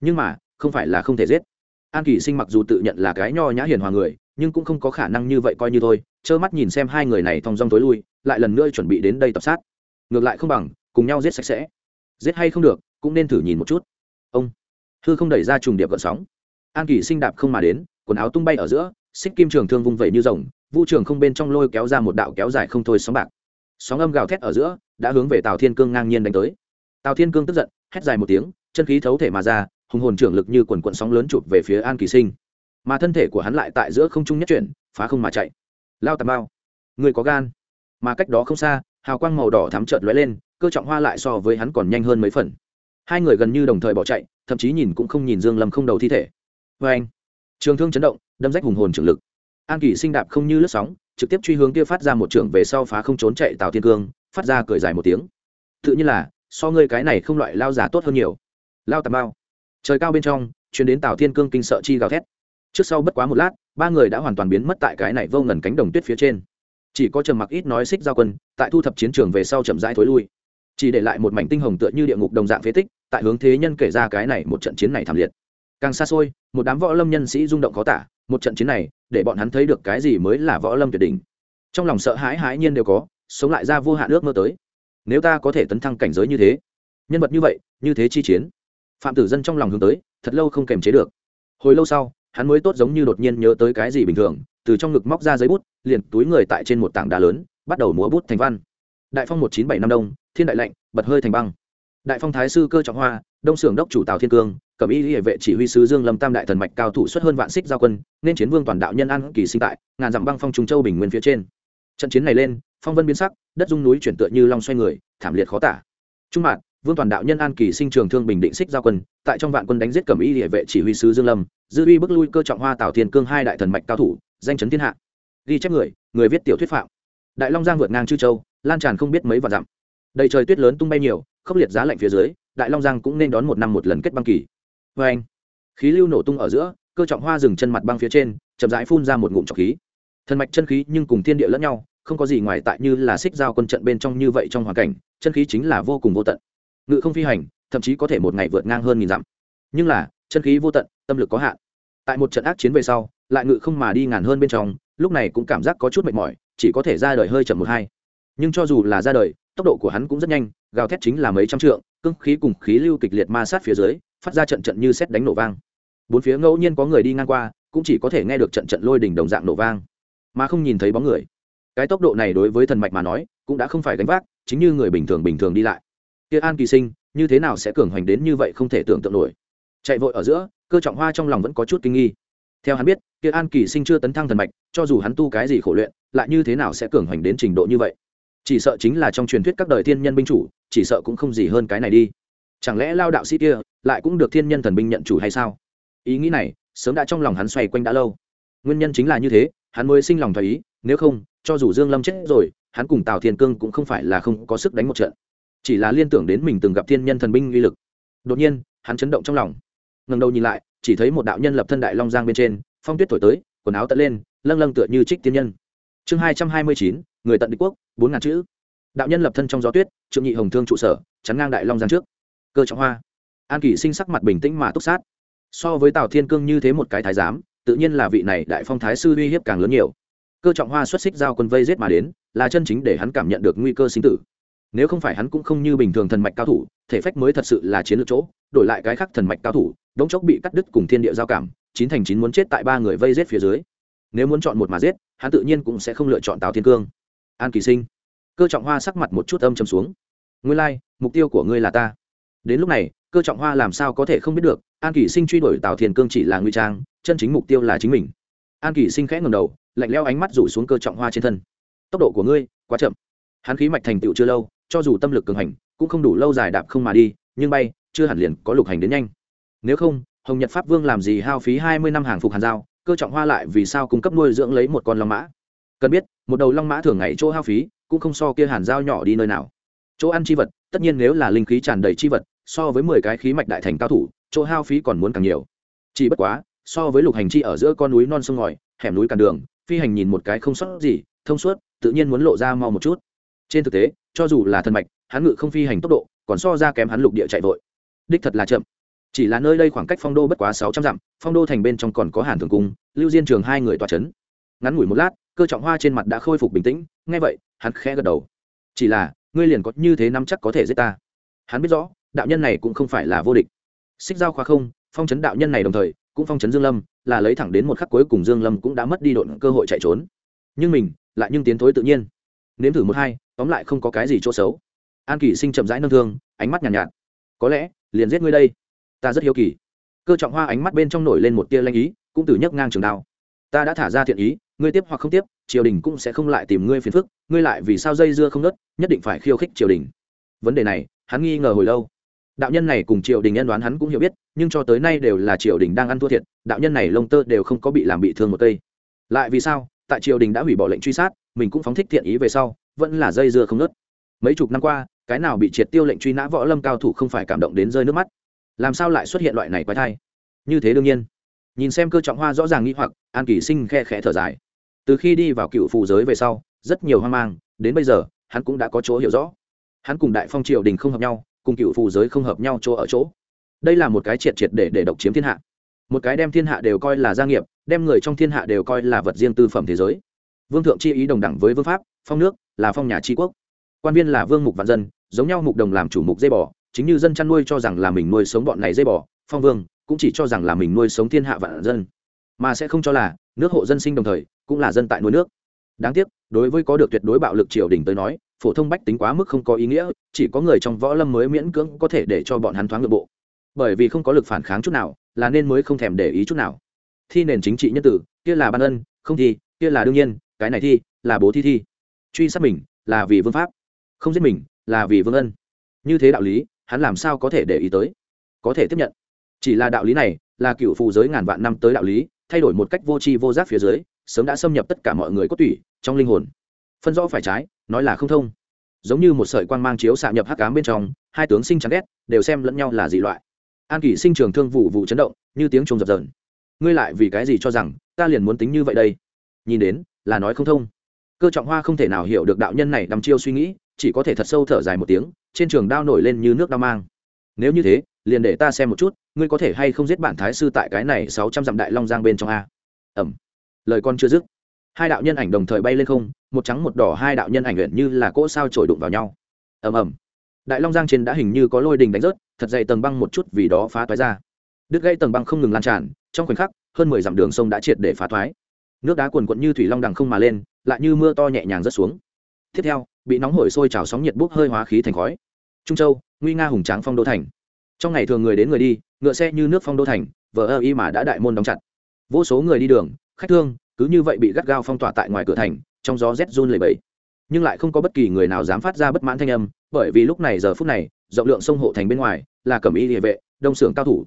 nhưng mà không phải là không thể giết. An kỳ sinh mặc dù tự nhận là cái nho nhã hiền hòa người, nhưng cũng không có khả năng như vậy coi như thôi, trơ mắt nhìn xem hai người này thong dong tối lui, lại lần nữa chuẩn bị đến đây tập sát. Ngược lại không bằng, cùng nhau giết sạch sẽ. Giết hay không được, cũng nên thử nhìn một chút. Ông, hư không đẩy ra trùng điệp gợn sóng. An kỳ sinh đạp không mà đến, quần áo tung bay ở giữa, xích kim trường thương vung vẩy như rồng vu trường không bên trong lôi kéo ra một đạo kéo dài không thôi sóng bạc sóng âm gào thét ở giữa, đã hướng về tào thiên cương ngang nhiên đánh tới. Tào thiên cương tức giận, hét dài một tiếng, chân khí thấu thể mà ra, hùng hồn trưởng lực như quần quận sóng lớn chụp về phía an kỳ sinh. Mà thân thể của hắn lại tại giữa không trung nhất chuyển, phá không mà chạy. Lao tà mao, người có gan. Mà cách đó không xa, hào quang màu đỏ thắm trợn lóe lên, cơ trọng hoa lại so với hắn còn nhanh hơn mấy phần. Hai người gần như đồng thời bỏ chạy, thậm chí nhìn cũng không nhìn dương lâm không đầu thi thể. Vê anh trường thương chấn động, đâm rách hùng hồn trưởng lực an kỳ sinh đạp không như lướt sóng, trực tiếp truy hướng kia phát ra một trưởng về sau phá không trốn chạy tào thiên cương, phát ra cười dài một tiếng. Tự nhiên là, so ngươi cái này không loại lao giả tốt hơn nhiều. Lao tà bao trời cao bên trong chuyến đến tào thiên cương kinh sợ chi gào thét. Trước sau bất quá một lát, ba người đã hoàn toàn biến mất tại cái này vô ngần cánh đồng tuyết phía trên. Chỉ có trầm mặc ít nói xích giao quân, tại thu thập chiến trường về sau chậm rãi thối lui. Chỉ để lại một mảnh tinh hồng tựa như địa ngục đồng dạng phế tích, tại hướng thế nhân kể ra cái này một trận chiến này thảm liệt. Càng xa xôi, một đám võ lâm nhân sĩ rung động khó tả một trận chiến này, để bọn hắn thấy được cái gì mới là võ lâm tuyệt đỉnh. Trong lòng sợ hãi hãi nhiên đều có, sống lại ra vô hạn ước mơ tới. Nếu ta có thể tấn thăng cảnh giới như thế, nhân vật như vậy, như thế chi chiến, phạm tử dân trong lòng hướng tới, thật lâu không kềm chế được. Hồi lâu sau, hắn mới tốt giống như đột nhiên nhớ tới cái gì bình thường, từ trong ngực móc ra giấy bút, liền túi người tại trên một tảng đá lớn, bắt đầu múa bút thành văn. Đại phong một chín bảy năm đông, thiên đại lạnh, bật hơi thành băng. Đại phong thái sư cơ trọng hoa, đông xưởng đốc chủ tào thiên cương cẩm y hệ vệ chỉ huy sứ dương lâm tam đại thần mạch cao thủ xuất hơn vạn xích giao quân, nên chiến vương toàn đạo nhân an kỳ sinh tại, ngàn dặm băng phong trung châu bình nguyên phía trên. Trận chiến này lên, phong vân biến sắc, đất dung núi chuyển tựa như long xoay người, thảm liệt khó tả. Trung mạn vương toàn đạo nhân an kỳ sinh trường thương bình định xích giao quân, tại trong vạn quân đánh giết cẩm y địa vệ chỉ huy sứ dương lâm, dư uy bức lui cơ trọng hoa tào thiên cương hai đại thần mạch cao thủ, danh chấn thiên hạ. Ghi chép người người viết tiểu thuyết phạm. Đại long giang vượt ngang chư châu, lan tràn không biết mấy vạn dặm. Đầy trời tuyết lớn tung bay nhiều, khốc liệt giá lạnh phía dưới, đại long giang cũng nên đón một năm một lần kết băng kỳ vê anh, khí lưu nổ tung ở giữa, cơ trọng hoa dừng chân mặt băng phía trên, chậm rãi phun ra một ngụm trọc khí. Thần mạch chân khí nhưng cùng thiên địa lẫn nhau, không có gì ngoài tại như là xích giao quân trận bên trong như vậy trong hoàn cảnh, chân khí chính là vô cùng vô tận. Ngự không phi hành, thậm chí có thể một ngày vượt ngang hơn nghìn dặm. Nhưng là, chân khí vô tận, tâm lực có hạn. Tại một trận ác chiến về sau, lại ngự không mà đi ngàn hơn bên trong, lúc này cũng cảm giác có chút mệt mỏi, chỉ có thể ra đời hơi chậm một hai. Nhưng cho dù là ra đời, tốc độ của hắn cũng rất nhanh, gào thét chính là mấy trăm trượng cưng khí cùng khí lưu kịch liệt ma sát phía dưới phát ra trận trận như xét đánh nổ vang. Bốn phía ngẫu nhiên có người đi ngang qua, cũng chỉ có thể nghe được trận trận lôi đỉnh đồng dạng nổ vang. Mà không nhìn thấy bóng người. Cái tốc độ này đối với thần mạch mà nói, cũng đã không phải gánh vác, chính như người bình thường bình thường đi lại. Kia an kỳ sinh, như thế nào sẽ cường hoành đến như vậy không thể tưởng tượng nổi. Chạy vội ở giữa, cơ trọng hoa trong lòng vẫn có chút kinh nghi. Theo hắn biết, kia an kỳ sinh chưa tấn thăng thần mạch, cho dù hắn tu cái gì khổ luyện, lại như thế nào sẽ cường hoành đến trình độ như vậy? Chỉ sợ chính là trong truyền thuyết các đời thiên nhân binh chủ, chỉ sợ cũng không gì hơn cái này đi chẳng lẽ lao đạo sĩ kia lại cũng được thiên nhân thần binh nhận chủ hay sao? Ý nghĩ này sớm đã trong lòng hắn xoay quanh đã lâu. Nguyên nhân chính là như thế, hắn mới sinh lòng thoải ý, nếu không, cho dù dương lâm chết rồi, hắn cùng tào thiên cương cũng không phải là không có sức đánh một trận. Chỉ là liên tưởng đến mình từng gặp thiên nhân thần binh uy lực. Đột nhiên, hắn chấn động trong lòng. Ngẩng đầu nhìn lại, chỉ thấy một đạo nhân lập thân đại long giang bên trên, phong tuyết thổi tới, quần áo tận lên, lâng lâng tựa như trích tiên nhân. Chương hai trăm hai mươi chín, người tận đế quốc, bốn ngàn chữ. Đạo nhân lập thân trong gió tuyết, trượng nhị hồng thương trụ sở, chắn ngang đại long giang trước cơ trọng hoa. An kỷ sinh sắc mặt bình tĩnh mà túc sát. So với tào thiên cương như thế một cái thái giám tự nhiên là vị này đại phong thái sư uy hiếp càng lớn nhiều. Cơ trọng hoa xuất xích giao quân vây giết mà đến là chân chính để hắn cảm nhận được nguy cơ sinh tử. Nếu không phải hắn cũng không như bình thường thần mạch cao thủ thể phách mới thật sự là chiến lược chỗ đổi lại cái khác thần mạch cao thủ đống chốc bị cắt đứt cùng thiên địa giao cảm chín thành chín muốn chết tại ba người vây giết phía dưới. Nếu muốn chọn một mà giết hắn tự nhiên cũng sẽ không lựa chọn tào thiên cương. An kỳ sinh. Cơ trọng hoa sắc mặt một chút âm chầm xuống. Nguyên lai、like, mục tiêu của ngươi là ta đến lúc này, cơ trọng hoa làm sao có thể không biết được, an kỳ sinh truy đuổi tào thiền cương chỉ là nguy trang, chân chính mục tiêu là chính mình. An kỳ sinh khẽ ngầm đầu, lạnh leo ánh mắt rủ xuống cơ trọng hoa trên thân. Tốc độ của ngươi, quá chậm. Hắn khí mạch thành tựu chưa lâu, cho dù tâm lực cường hành, cũng không đủ lâu dài đạp không mà đi, nhưng bay, chưa hẳn liền có lục hành đến nhanh. Nếu không, hồng nhật pháp vương làm gì hao phí hai mươi năm hàng phục hàn giao, cơ trọng hoa lại vì sao cung cấp nuôi dưỡng lấy một con long mã? Cần biết, một đầu long mã thường ngày chỗ hao phí, cũng không so kia hàn giao nhỏ đi nơi nào. Chỗ ăn chi vật, tất nhiên nếu là linh khí tràn đầy chi vật so với mười cái khí mạch đại thành cao thủ, chỗ hao phí còn muốn càng nhiều. Chỉ bất quá, so với lục hành chi ở giữa con núi non sông ngòi, hẻm núi càn đường, phi hành nhìn một cái không sót gì, thông suốt, tự nhiên muốn lộ ra mau một chút. Trên thực tế, cho dù là thần mạch, hắn ngự không phi hành tốc độ, còn so ra kém hắn lục địa chạy vội. Đích thật là chậm. Chỉ là nơi đây khoảng cách phong đô bất quá sáu trăm dặm, phong đô thành bên trong còn có hàn thường cung, lưu diên trường hai người tòa c h ấ n ngắn ngủi một lát, cơ trọng hoa trên mặt đã khôi phục bình tĩnh ngay vậy, hắn khẽ gật đầu. Chỉ là, ngươi liền có như thế nắm chắc có thể giết ta. Hắn biết rõ đạo nhân này cũng không phải là vô địch. Xích giao khóa không phong chấn đạo nhân này đồng thời cũng phong chấn dương lâm là lấy thẳng đến một khắc cuối cùng dương lâm cũng đã mất đi độn cơ hội chạy trốn. Nhưng mình lại nhưng tiến thối tự nhiên. Nếm thử một hai tóm lại không có cái gì chỗ xấu. An kỳ sinh chậm rãi nâng thương ánh mắt nhàn nhạt, nhạt. Có lẽ liền giết ngươi đây. Ta rất hiếu kỳ. Cơ trọng hoa ánh mắt bên trong nổi lên một tia lanh ý cũng từ nhấc ngang trường đao. Ta đã thả ra thiện ý ngươi tiếp hoặc không tiếp triều đình cũng sẽ không lại tìm ngươi phiền phức ngươi lại vì sao dây dưa không nớt nhất định phải khiêu khích triều đình. Vấn đề này hắn nghi ngờ hồi lâu đạo nhân này cùng triều đình nhân đoán hắn cũng hiểu biết, nhưng cho tới nay đều là triều đình đang ăn thua thiệt, đạo nhân này lông tơ đều không có bị làm bị thương một cây. Lại vì sao, tại triều đình đã hủy bỏ lệnh truy sát, mình cũng phóng thích thiện ý về sau, vẫn là dây dưa không nớt mấy chục năm qua, cái nào bị triệt tiêu lệnh truy nã võ lâm cao thủ không phải cảm động đến rơi nước mắt. Làm sao lại xuất hiện loại này quái thai? Như thế đương nhiên. Nhìn xem cơ trọng hoa rõ ràng nghĩ hoặc, an kỳ sinh khe khẽ thở dài. Từ khi đi vào cựu phù giới về sau, rất nhiều hoang mang, đến bây giờ, hắn cũng đã có chỗ hiểu rõ. Hắn cùng đại phong triều đình không hợp nhau cùng cựu phù giới không hợp nhau chỗ ở chỗ. Đây là một cái triệt triệt để để độc chiếm thiên hạ. Một cái đem thiên hạ đều coi là gia nghiệp, đem người trong thiên hạ đều coi là vật riêng tư phẩm thế giới. Vương thượng chi ý đồng đẳng với vương pháp, phong nước, là phong nhà tri quốc. Quan viên là vương mục vạn dân, giống nhau mục đồng làm chủ mục dây bò, chính như dân chăn nuôi cho rằng là mình nuôi sống bọn này dây bò, phong vương cũng chỉ cho rằng là mình nuôi sống thiên hạ vạn dân. Mà sẽ không cho là, nước hộ dân sinh đồng thời, cũng là dân tại nuôi nước. Đáng tiếc, đối với có được tuyệt đối bạo lực triều đình tới nói phổ thông bách tính quá mức không có ý nghĩa, chỉ có người trong võ lâm mới miễn cưỡng có thể để cho bọn hắn thoáng nội bộ. Bởi vì không có lực phản kháng chút nào, là nên mới không thèm để ý chút nào. Thi nền chính trị nhân tử, kia là ban ân, không thi, kia là đương nhiên, cái này thi, là bố thi thi. Truy sát mình, là vì vương pháp. Không giết mình, là vì vương ân. Như thế đạo lý, hắn làm sao có thể để ý tới? Có thể tiếp nhận. Chỉ là đạo lý này, là cựu phù giới ngàn vạn năm tới đạo lý, thay đổi một cách vô tri vô giác phía dưới, sớm đã xâm nhập tất cả mọi người có tủy trong linh hồn. Phân rõ phải trái nói là không thông. Giống như một sợi quang mang chiếu xạ nhập hắc cám bên trong, hai tướng sinh chán ghét, đều xem lẫn nhau là dị loại. An kỷ sinh trường thương vụ vụ chấn động, như tiếng trùng dập dờn. Ngươi lại vì cái gì cho rằng, ta liền muốn tính như vậy đây? Nhìn đến, là nói không thông. Cơ trọng hoa không thể nào hiểu được đạo nhân này đắm chiêu suy nghĩ, chỉ có thể thật sâu thở dài một tiếng, trên trường đao nổi lên như nước đao mang. Nếu như thế, liền để ta xem một chút, ngươi có thể hay không giết bản thái sư tại cái này sáu trăm dặm đại long giang bên trong a? Ẩm. Lời con chưa dứt hai đạo nhân ảnh đồng thời bay lên không một trắng một đỏ hai đạo nhân ảnh luyện như là cỗ sao trổi đụng vào nhau. Ầm ầm. Đại long giang trên đã hình như có lôi đình đánh rớt thật dày tầng băng một chút vì đó phá toái ra. Đứt gãy tầng băng không ngừng lan tràn trong khoảnh khắc hơn mười dặm đường sông đã triệt để phá toái, nước đá cuồn cuộn như thủy long đằng không mà lên lại như mưa to nhẹ nhàng rớt xuống. Tiếp theo bị nóng hổi sôi trào sóng nhiệt bốc hơi hóa khí thành khói. Trung châu nguy nga hùng tráng phong đô thành. Trong ngày thường người đến người đi ngựa xe như nước phong đô thành vờ ơ y mà đã đại môn đóng chặt. Vô số người đi đường khách thương cứ như vậy bị gắt gao phong tỏa tại ngoài cửa thành, trong gió rét run lầy bẫy nhưng lại không có bất kỳ người nào dám phát ra bất mãn thanh âm, bởi vì lúc này giờ phút này, rộng lượng sông hộ thành bên ngoài, là cẩm y địa vệ, đông xưởng cao thủ.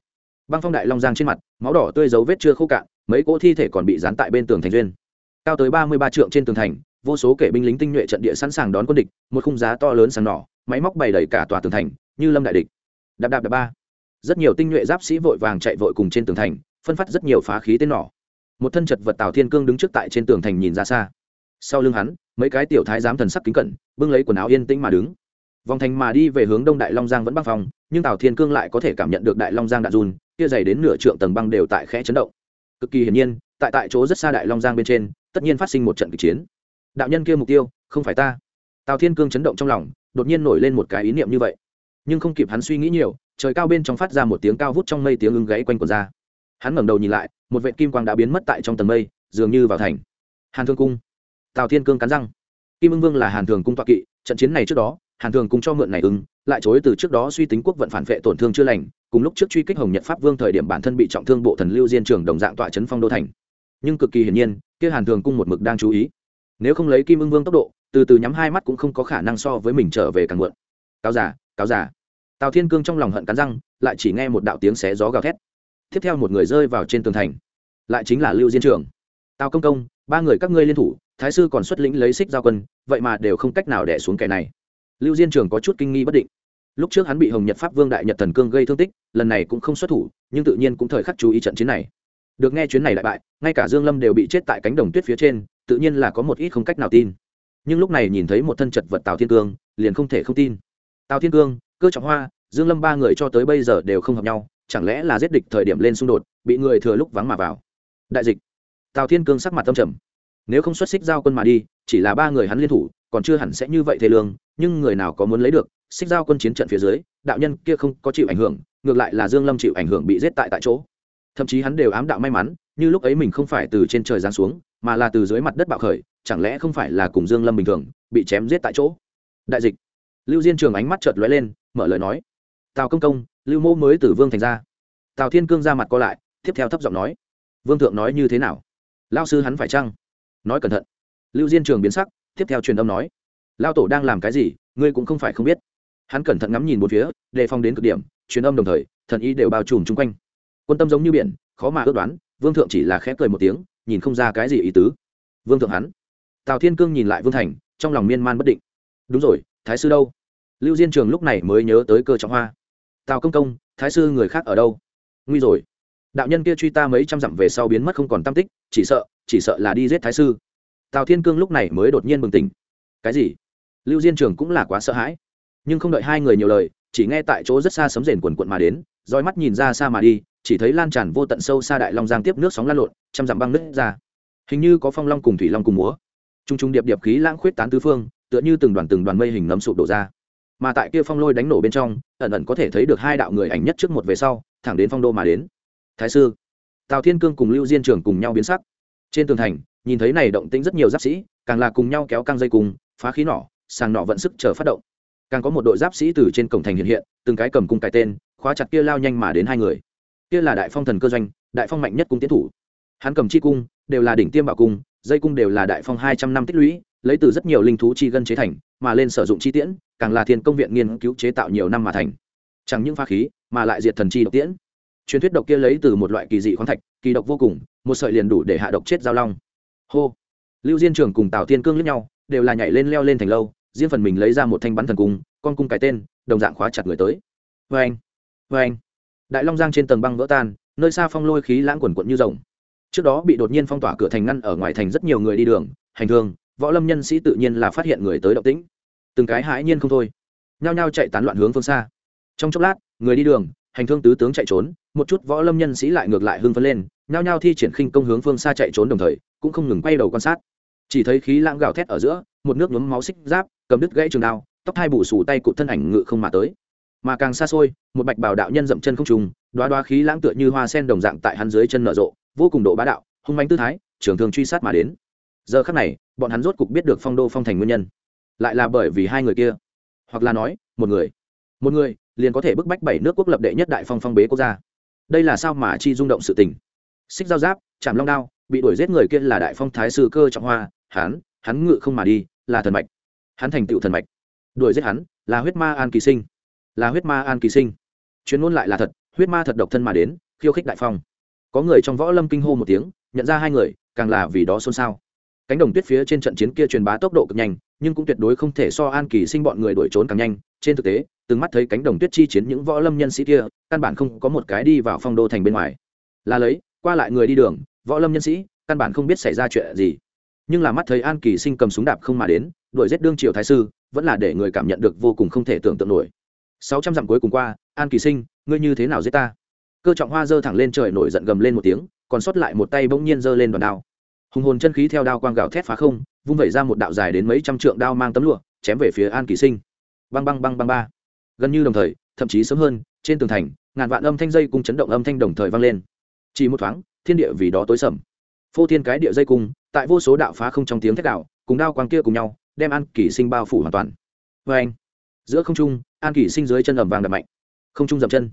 Băng phong đại long giang trên mặt, máu đỏ tươi dấu vết chưa khô cạn, mấy cỗ thi thể còn bị dán tại bên tường thành duyên. Cao tới ba mươi ba trượng trên tường thành, vô số kể binh lính tinh nhuệ trận địa sẵn sàng đón quân địch, một khung giá to lớn sáng nỏ, máy móc bày đầy cả tòa tường thành, như lâm đại địch. Đạp đạp đạp ba. Rất nhiều tinh nhuệ giáp sĩ vội vàng chạy vội cùng trên tường thành, phân phát rất nhiều phá khí tên nỏ một thân chật vật tào thiên cương đứng trước tại trên tường thành nhìn ra xa. Sau lưng hắn, mấy cái tiểu thái giám thần sắc kính cẩn, bưng lấy quần áo yên tĩnh mà đứng. Vòng thành mà đi về hướng đông đại long giang vẫn băng phòng nhưng tào thiên cương lại có thể cảm nhận được đại long giang đạn dùn kia dày đến nửa trượng tầng băng đều tại khẽ chấn động. Cực kỳ hiển nhiên, tại tại chỗ rất xa đại long giang bên trên, tất nhiên phát sinh một trận kịch chiến. Đạo nhân kia mục tiêu, không phải ta. Tào thiên cương chấn động trong lòng, đột nhiên nổi lên một cái ý niệm như vậy. Nhưng không kịp hắn suy nghĩ nhiều, trời cao bên trong phát ra một tiếng cao vút trong mây tiếng ưng gáy quanh quần ra hắn ngẩng đầu nhìn lại một vệ kim quang đã biến mất tại trong tầng mây dường như vào thành. Hàn thương cung. Tào thiên cương cắn răng. Kim ưng vương là hàn thường cung toạ kỵ trận chiến này trước đó hàn thường cung cho mượn này ứng, lại chối từ trước đó suy tính quốc vận phản vệ tổn thương chưa lành cùng lúc trước truy kích hồng nhật pháp vương thời điểm bản thân bị trọng thương bộ thần lưu diên trường đồng dạng tọa trấn phong đô thành. Nhưng cực kỳ hiển nhiên kia hàn thường cung một mực đang chú ý. Nếu không lấy kim ưng vương tốc độ từ từ nhắm hai mắt cũng không có khả năng so với mình trở về càng muộn. Cáo giả cáo giả tào thiên cương trong lòng hận cắn răng lại chỉ nghe một đạo tiếng xé gió gào thét tiếp theo một người rơi vào trên tường thành. Lại chính là lưu diên trường. Tào công công, ba người các ngươi liên thủ, thái sư còn xuất lĩnh lấy xích giao quân, vậy mà đều không cách nào đẻ xuống kẻ này. Lưu diên trường có chút kinh nghi bất định. Lúc trước hắn bị hồng nhật pháp vương đại nhật thần cương gây thương tích, lần này cũng không xuất thủ, nhưng tự nhiên cũng thời khắc chú ý trận chiến này. Được nghe chuyến này đại bại, ngay cả dương lâm đều bị chết tại cánh đồng tuyết phía trên, tự nhiên là có một ít không cách nào tin. Nhưng lúc này nhìn thấy một thân chật vật tào thiên cương, liền không thể không tin. Tào thiên cương, cơ trọng hoa, dương lâm ba người cho tới bây giờ đều không hợp nhau chẳng lẽ là giết địch thời điểm lên xung đột, bị người thừa lúc vắng mà vào? Đại dịch. Tào thiên cương sắc mặt tâm trầm. Nếu không xuất xích giao quân mà đi, chỉ là ba người hắn liên thủ, còn chưa hẳn sẽ như vậy thế lương, nhưng người nào có muốn lấy được, xích giao quân chiến trận phía dưới, đạo nhân kia không có chịu ảnh hưởng, ngược lại là dương lâm chịu ảnh hưởng bị giết tại tại chỗ. Thậm chí hắn đều ám đạo may mắn, như lúc ấy mình không phải từ trên trời giáng xuống, mà là từ dưới mặt đất bạo khởi, chẳng lẽ không phải là cùng dương lâm bình thường, bị chém giết tại chỗ? Đại dịch. Lưu diên trường ánh mắt chợt lóe lên, mở lời nói tào công công, lưu mô mới từ vương thành ra. tào thiên cương ra mặt co lại, tiếp theo thấp giọng nói, vương thượng nói như thế nào? Lao sư hắn phải chăng? Nói cẩn thận. Lưu diên trường biến sắc, tiếp theo truyền âm nói lao tổ đang làm cái gì, ngươi cũng không phải không biết. Hắn cẩn thận ngắm nhìn một phía, đề phòng đến cực điểm, truyền âm đồng thời, thần ý đều bao trùm chung quanh. Quân tâm giống như biển, khó mà ước đoán, vương thượng chỉ là khẽ cười một tiếng, nhìn không ra cái gì ý tứ. Vương thượng hắn. Tào thiên cương nhìn lại vương thành, trong lòng miên man bất định. Đúng rồi, thái sư đâu? Lưu diên trường lúc này mới nhớ tới cơ trọng hoa tào công công, thái sư người khác ở đâu? Nguy rồi. Đạo nhân kia truy ta mấy trăm dặm về sau biến mất không còn tam tích, chỉ sợ chỉ sợ là đi giết thái sư. Tào thiên cương lúc này mới đột nhiên bừng tỉnh. Cái gì? Lưu diên trường cũng là quá sợ hãi. Nhưng không đợi hai người nhiều lời, chỉ nghe tại chỗ rất xa sấm rền quần quận mà đến, roi mắt nhìn ra xa mà đi, chỉ thấy lan tràn vô tận sâu xa đại long giang tiếp nước sóng lan lộn, trăm dặm băng nứt ra. Hình như có phong long cùng thủy long cùng múa. T r u n g t r u n g điệp điệp khí lãng khuyết tán tứ phương, tựa như từng đoàn từng đoàn mây hình nấm sụp đổ ra mà tại kia phong lôi đánh nổ bên trong, ẩn ẩn có thể thấy được hai đạo người ảnh nhất trước một về sau, thẳng đến phong đô mà đến. Thái sư, tào thiên cương cùng lưu diên trường cùng nhau biến sắc. Trên tường thành, nhìn thấy này động tĩnh rất nhiều giáp sĩ, càng là cùng nhau kéo căng dây cùng phá khí nỏ, sàng nỏ vận sức chờ phát động. Càng có một đội giáp sĩ từ trên cổng thành hiện hiện, từng cái cầm cung cái tên, khóa chặt kia lao nhanh mà đến hai người. Kia là đại phong thần cơ doanh, đại phong mạnh nhất cung tiến thủ. Hắn cầm chi cung, đều là đỉnh tiêm bảo cung, dây cung đều là đại phong hai trăm năm tích lũy, lấy từ rất nhiều linh thú chi gân chế thành, mà lên sử dụng chi tiễn càng là thiên công viện nghiên cứu chế tạo nhiều năm mà thành. Chẳng những pha khí, mà lại diệt thần chi độc tiễn. Truyền thuyết độc kia lấy từ một loại kỳ dị khoáng thạch, kỳ độc vô cùng, một sợi liền đủ để hạ độc chết giao long. Hô. Lưu diên trường cùng tào thiên cương lẫn nhau, đều là nhảy lên leo lên thành lâu, riêng phần mình lấy ra một thanh bắn thần cung, con cung cái tên, đồng dạng khóa chặt người tới. Vê anh vê anh đại long giang trên tầng băng vỡ tan, nơi xa phong lôi khí lãng quần quận như rồng. Trước đó bị đột nhiên phong tỏa cửa thành ngăn ở ngoài thành rất nhiều người đi đường, hành thương võ lâm nhân sĩ tự nhiên là phát hiện người tới động tĩnh từng cái hãi nhiên không thôi. Nhao nhao chạy tán loạn hướng phương xa. Trong chốc lát, người đi đường, hành thương tứ tướng chạy trốn, một chút võ lâm nhân sĩ lại ngược lại hưng phấn lên, nhao nhao thi triển khinh công hướng phương xa chạy trốn đồng thời, cũng không ngừng quay đầu quan sát. Chỉ thấy khí lãng gào thét ở giữa, một nước nhuốm máu xích giáp, cầm đứt gãy trường đao, tóc hai bù sù tay cụt thân ảnh ngự không mà tới. Mà càng xa xôi, một bạch bào đạo nhân dậm chân không trùng đoá đoá khí lãng tựa như hoa sen đồng dạng tại hắn dưới chân nở rộ, vô cùng độ bá đạo, hung manh tư thái, trường thương truy sát mà đến. Giờ khắc này, bọn hắn rốt cục biết được phong đô phong thành nguyên nhân lại là bởi vì hai người kia. Hoặc là nói, một người. Một người, liền có thể bức bách bảy nước quốc lập đệ nhất đại phong phong bế quốc gia. Đây là sao mà chi rung động sự tình? Xích giao giáp chạm long đao, bị đuổi giết người kia là đại phong thái sư cơ trọng hoa, hắn hắn ngự không mà đi, là thần mạch. Hắn thành tựu thần mạch. Đuổi giết hắn, là huyết ma an kỳ sinh. Là huyết ma an kỳ sinh. Chuyên môn lại là thật, huyết ma thật độc thân mà đến, khiêu khích đại phong. Có người trong võ lâm kinh hô một tiếng, nhận ra hai người, càng là vì đó xôn xao cánh đồng tuyết phía trên trận chiến kia truyền bá tốc độ cực nhanh, nhưng cũng tuyệt đối không thể so an kỳ sinh bọn người đuổi trốn càng nhanh. Trên thực tế, từng mắt thấy cánh đồng tuyết chi chiến những võ lâm nhân sĩ kia, căn bản không có một cái đi vào phong đô thành bên ngoài. Là lấy, qua lại người đi đường, võ lâm nhân sĩ, căn bản không biết xảy ra chuyện gì. Nhưng là mắt thấy an kỳ sinh cầm súng đạp không mà đến, đuổi giết đương triều thái sư, vẫn là để người cảm nhận được vô cùng không thể tưởng tượng nổi. Sáu trăm dặm cuối cùng qua, an kỳ sinh, ngươi như thế nào giết ta? Cơ trọng hoa giơ thẳng lên trời nổi giận gầm lên một tiếng, còn sót lại một tay bỗng nhiên giơ lên đòn đao hùng hồn chân khí theo đao quang gạo thét phá không, vung vẩy ra một đạo dài đến mấy trăm trượng đao mang tấm lụa, chém về phía an kỳ sinh. Băng băng băng băng ba. Gần như đồng thời, thậm chí sớm hơn, trên tường thành, ngàn vạn âm thanh dây cung chấn động âm thanh đồng thời vang lên. Chỉ một thoáng, thiên địa vì đó tối sầm. Phô thiên cái địa dây cung, tại vô số đạo phá không trong tiếng thét đạo cùng đao quang kia cùng nhau, đem an kỳ sinh bao phủ hoàn toàn. Vê anh, giữa không trung, an kỳ sinh dưới chân ẩm vàng đập mạnh. Không trung dậm chân.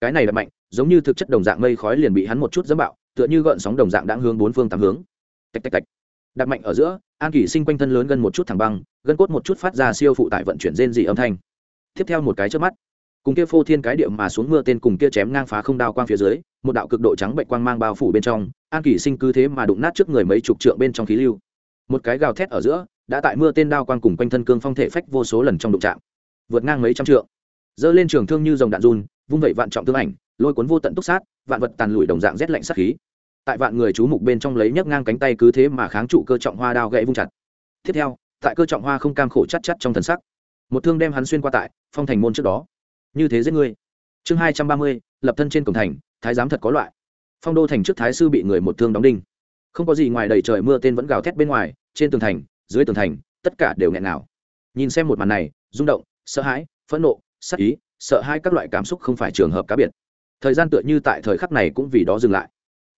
Cái này đập mạnh, giống như thực chất đồng dạng mây khói liền bị hắn một chút dẫm bạo, tựa như gợn sóng đồng dạng đã hướng bốn phương tám hướng tạch tạch tạch. Đặt mạnh ở giữa, an kỳ sinh quanh thân lớn gần một chút thẳng băng, gân cốt một chút phát ra siêu phụ tải vận chuyển rên dị âm thanh. Tiếp theo một cái trước mắt, cùng kia phô thiên cái địa mà xuống mưa tên cùng kia chém ngang phá không đao quang phía dưới, một đạo cực độ trắng bệnh quang mang bao phủ bên trong, an kỳ sinh cứ thế mà đụng nát trước người mấy chục trượng bên trong khí lưu. Một cái gào thét ở giữa, đã tại mưa tên đao quang cùng quanh thân cương phong thể phách vô số lần trong đụng chạm. Vượt ngang mấy trăm trượng. Dơ lên trường thương như dòng đạn run, vung vẩy vạn trọng thương ảnh, lôi cuốn vô tận túc sát, vạn vật tàn lùi đồng dạng rét lạnh sát khí tại vạn người chú mục bên trong lấy nhấc ngang cánh tay cứ thế mà kháng trụ cơ trọng hoa đao gãy vung chặt. Tiếp theo, tại cơ trọng hoa không cam khổ chắc chắc trong thần sắc, một thương đem hắn xuyên qua tại phong thành môn trước đó. Như thế giết ngươi. Chương hai trăm ba mươi, lập thân trên cổng thành, thái giám thật có loại. Phong đô thành trước thái sư bị người một thương đóng đinh. Không có gì ngoài đầy trời mưa tên vẫn gào thét bên ngoài, trên tường thành, dưới tường thành, tất cả đều nghẹn ngào. Nhìn xem một màn này, rung động, sợ hãi, phẫn nộ sắc ý, sợ hai các loại cảm xúc không phải trường hợp cá biệt. Thời gian tựa như tại thời khắc này cũng vì đó dừng lại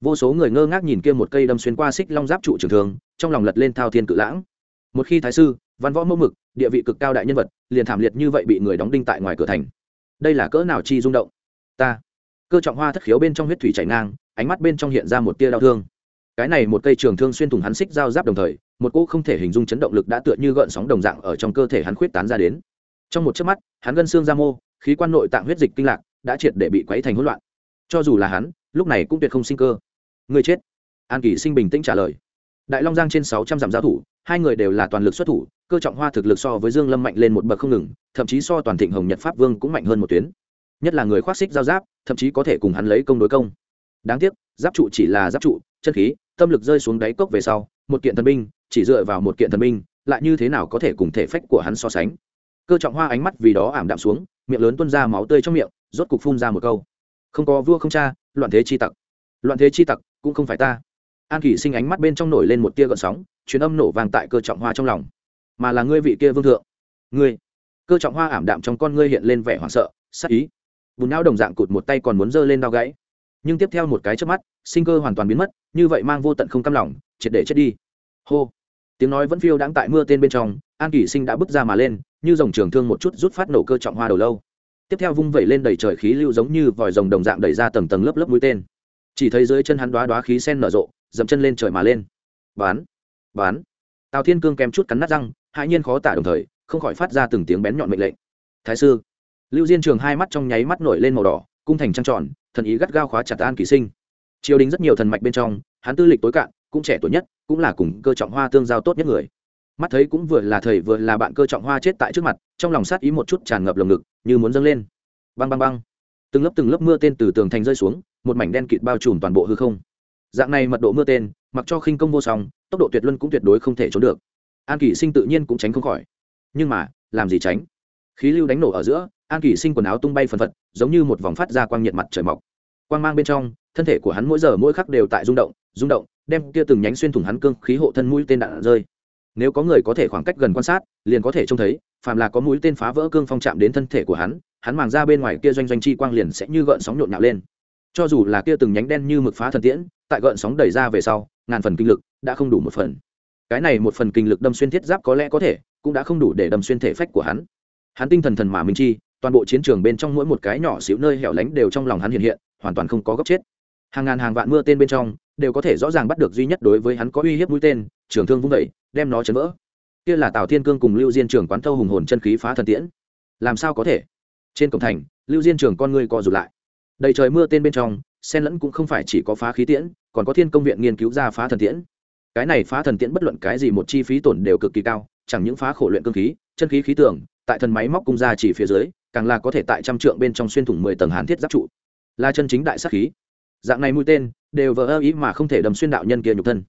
vô số người ngơ ngác nhìn kia một cây đâm xuyên qua xích long giáp trụ trường thường, trong lòng lật lên thao thiên cự lãng. Một khi thái sư, văn võ mẫu mực, địa vị cực cao đại nhân vật, liền thảm liệt như vậy bị người đóng đinh tại ngoài cửa thành. Đây là cỡ nào chi rung động? Ta. Cơ trọng hoa thất khiếu bên trong huyết thủy chảy ngang, ánh mắt bên trong hiện ra một tia đau thương. Cái này một cây trường thương xuyên thủng hắn xích giao giáp đồng thời, một cỗ không thể hình dung chấn động lực đã tựa như gợn sóng đồng dạng ở trong cơ thể hắn khuyết tán ra đến. Trong một chớp mắt, hắn gân xương ra mô, khí quan nội tạng huyết dịch kinh lạc, đã triệt để bị quấy thành hỗn loạn. Cho dù là hắn, lúc này cũng tuyệt không sinh cơ người chết. An kỳ sinh bình tĩnh trả lời. Đại long giang trên sáu trăm dặm giao thủ, hai người đều là toàn lực xuất thủ, cơ trọng hoa thực lực so với dương lâm mạnh lên một bậc không ngừng, thậm chí so toàn thịnh hồng nhật pháp vương cũng mạnh hơn một tuyến. Nhất là người khoác xích giao giáp, thậm chí có thể cùng hắn lấy công đối công. Đáng tiếc, giáp trụ chỉ là giáp trụ, chân khí, tâm lực rơi xuống đáy cốc về sau, một kiện thần binh, chỉ dựa vào một kiện thần binh, lại như thế nào có thể cùng thể phách của hắn so sánh? Cơ trọng hoa ánh mắt vì đó ảm đạm xuống, miệng lớn tuôn ra máu tươi trong miệng, rốt cục phun ra một câu. Không có vua không cha, loạn thế chi tặc. Loạn thế chi tặc cũng không phải ta. An kỷ sinh ánh mắt bên trong nổi lên một tia gợn sóng chuyến âm nổ vàng tại cơ trọng hoa trong lòng. Mà là ngươi vị kia vương thượng. Ngươi. Cơ trọng hoa ảm đạm trong con ngươi hiện lên vẻ hoảng sợ, sắc ý. Bùn não đồng dạng cụt một tay còn muốn giơ lên đau gãy. Nhưng tiếp theo một cái trước mắt, sinh cơ hoàn toàn biến mất, như vậy mang vô tận không cam lòng, triệt để chết đi. Hô. Tiếng nói vẫn phiêu đáng tại mưa tên bên trong, an kỷ sinh đã bước ra mà lên, như dòng trường thương một chút rút phát nổ cơ trọng hoa đầu lâu. Tiếp theo vung vẩy lên đầy trời khí lưu giống như vòi rồng đồng dạng đẩy ra tầng tầng lớp lớp mũi tên chỉ thấy dưới chân hắn đoá đoá khí sen nở rộ, dậm chân lên trời mà lên. Bán bán. Tào thiên cương kèm chút cắn nát răng, hãi nhiên khó tả đồng thời, không khỏi phát ra từng tiếng bén nhọn mệnh lệnh. Thái sư. Lưu diên trường hai mắt trong nháy mắt nổi lên màu đỏ, cung thành trăng tròn, thần ý gắt gao khóa chặt an kỳ sinh. Triều đình rất nhiều thần mạch bên trong, hắn tư lịch tối cạn, cũng trẻ tuổi nhất, cũng là cùng cơ trọng hoa tương giao tốt nhất người. Mắt thấy cũng vừa là thầy vừa là bạn cơ trọng hoa chết tại trước mặt, trong lòng sát ý một chút tràn ngập lồng ngực, như muốn dâng lên. Băng băng băng. Từng lớp từng lớp mưa tên từ tường thành rơi xuống một mảnh đen kịt bao trùm toàn bộ hư không. Dạng này mật độ mưa tên, mặc cho khinh công vô song, tốc độ tuyệt luân cũng tuyệt đối không thể trốn được. An kỷ sinh tự nhiên cũng tránh không khỏi. Nhưng mà, làm gì tránh? Khí lưu đánh nổ ở giữa, an kỷ sinh quần áo tung bay phần phật, giống như một vòng phát ra quang nhiệt mặt trời mọc. Quang mang bên trong, thân thể của hắn mỗi giờ mỗi khắc đều tại rung động rung động, đem kia từng nhánh xuyên thủng hắn cương khí hộ thân mũi tên đạn rơi. Nếu có người có thể khoảng cách gần quan sát, liền có thể trông thấy, phàm là có mũi tên phá vỡ cương phong chạm đến thân thể của hắn hắn màng ra bên ngoài kia doanh doanh chi quang liền sẽ như gợn sóng nhộn nhạo lên cho dù là kia từng nhánh đen như mực phá thần tiễn, tại gợn sóng đẩy ra về sau, ngàn phần kinh lực đã không đủ một phần. Cái này một phần kinh lực đâm xuyên thiết giáp có lẽ có thể, cũng đã không đủ để đâm xuyên thể phách của hắn. Hắn tinh thần thần mà minh chi, toàn bộ chiến trường bên trong mỗi một cái nhỏ xíu nơi hẻo lánh đều trong lòng hắn hiện hiện, hoàn toàn không có góc chết. Hàng ngàn hàng vạn mưa tên bên trong, đều có thể rõ ràng bắt được duy nhất đối với hắn có uy hiếp mũi tên, trường thương vung vẩy đem nó chấn vỡ. Kia là tào thiên cương cùng lưu diên trường quán thâu hùng hồn chân khí phá thần tiễn. Làm sao có thể? Trên cổng thành, lưu diên trường con ngươi co rụt lại đầy trời mưa tên bên trong, sen lẫn cũng không phải chỉ có phá khí tiễn, còn có thiên công viện nghiên cứu ra phá thần tiễn. Cái này phá thần tiễn bất luận cái gì một chi phí tổn đều cực kỳ cao, chẳng những phá khổ luyện cương khí, chân khí khí tưởng tại thần máy móc cung ra chỉ phía dưới, càng là có thể tại trăm trượng bên trong xuyên thủng mười tầng hàn thiết giáp trụ. Là chân chính đại sắc khí. Dạng này mũi tên, đều vỡ ơ ý mà không thể đâm xuyên đạo nhân kia nhục thân.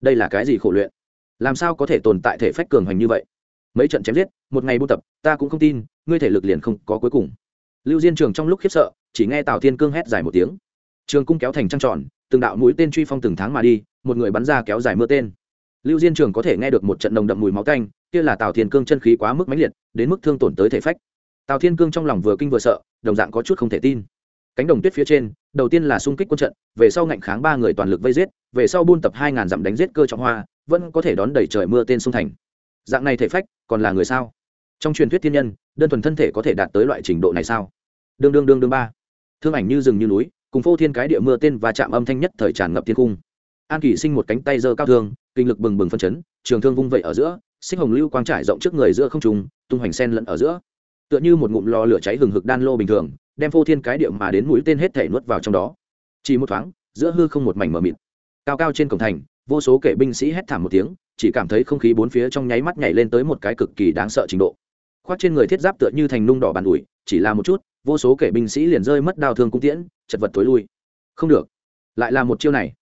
Đây là cái gì khổ luyện? Làm sao có thể tồn tại thể phách cường hành như vậy? Mấy trận chém giết, một ngày buôn tập, ta cũng không tin, ngươi thể lực liền không có cuối cùng. Lưu diên trường trong lúc khiếp sợ chỉ nghe tào thiên cương hét dài một tiếng trường cung kéo thành trăng tròn từng đạo mũi tên truy phong từng tháng mà đi một người bắn ra kéo dài mưa tên lưu diên trường có thể nghe được một trận nồng đậm mùi máu canh kia là tào thiên cương chân khí quá mức mãnh liệt đến mức thương tổn tới thể phách tào thiên cương trong lòng vừa kinh vừa sợ đồng dạng có chút không thể tin cánh đồng tuyết phía trên đầu tiên là xung kích quân trận về sau ngạnh kháng ba người toàn lực vây giết về sau buôn tập hai ngàn dặm đánh giết cơ trọng hoa vẫn có thể đón đẩy trời mưa tên sông thành dạng này thể phách còn là người sao trong truyền thuyết thiên nhân đơn thuần thân thể có thể đạt tới loại trình độ này sao đương đương đương đương ba thương ảnh như rừng như núi, cùng phô thiên cái địa mưa tên và chạm âm thanh nhất thời tràn ngập thiên cung. An kỷ sinh một cánh tay giơ cao thương, kinh lực bừng bừng phân chấn, trường thương vung vẩy ở giữa sinh hồng lưu quang trải rộng trước người giữa không trùng tung hoành sen lẫn ở giữa. Tựa như một ngụm lò lửa cháy hừng hực đan lô bình thường, đem phô thiên cái địa mà đến mũi tên hết thể nuốt vào trong đó. Chỉ một thoáng, giữa hư không một mảnh mờ mịt. Cao cao trên cổng thành, vô số kể binh sĩ hét thảm một tiếng, chỉ cảm thấy không khí bốn phía trong nháy mắt nhảy lên tới một cái cực kỳ đáng sợ trình độ khoác trên người thiết giáp tựa như thành nung đỏ bàn ủi, chỉ là một chút, vô số kẻ binh sĩ liền rơi mất đao thương cung tiễn, chật vật tối lui. Không được, lại là một chiêu này.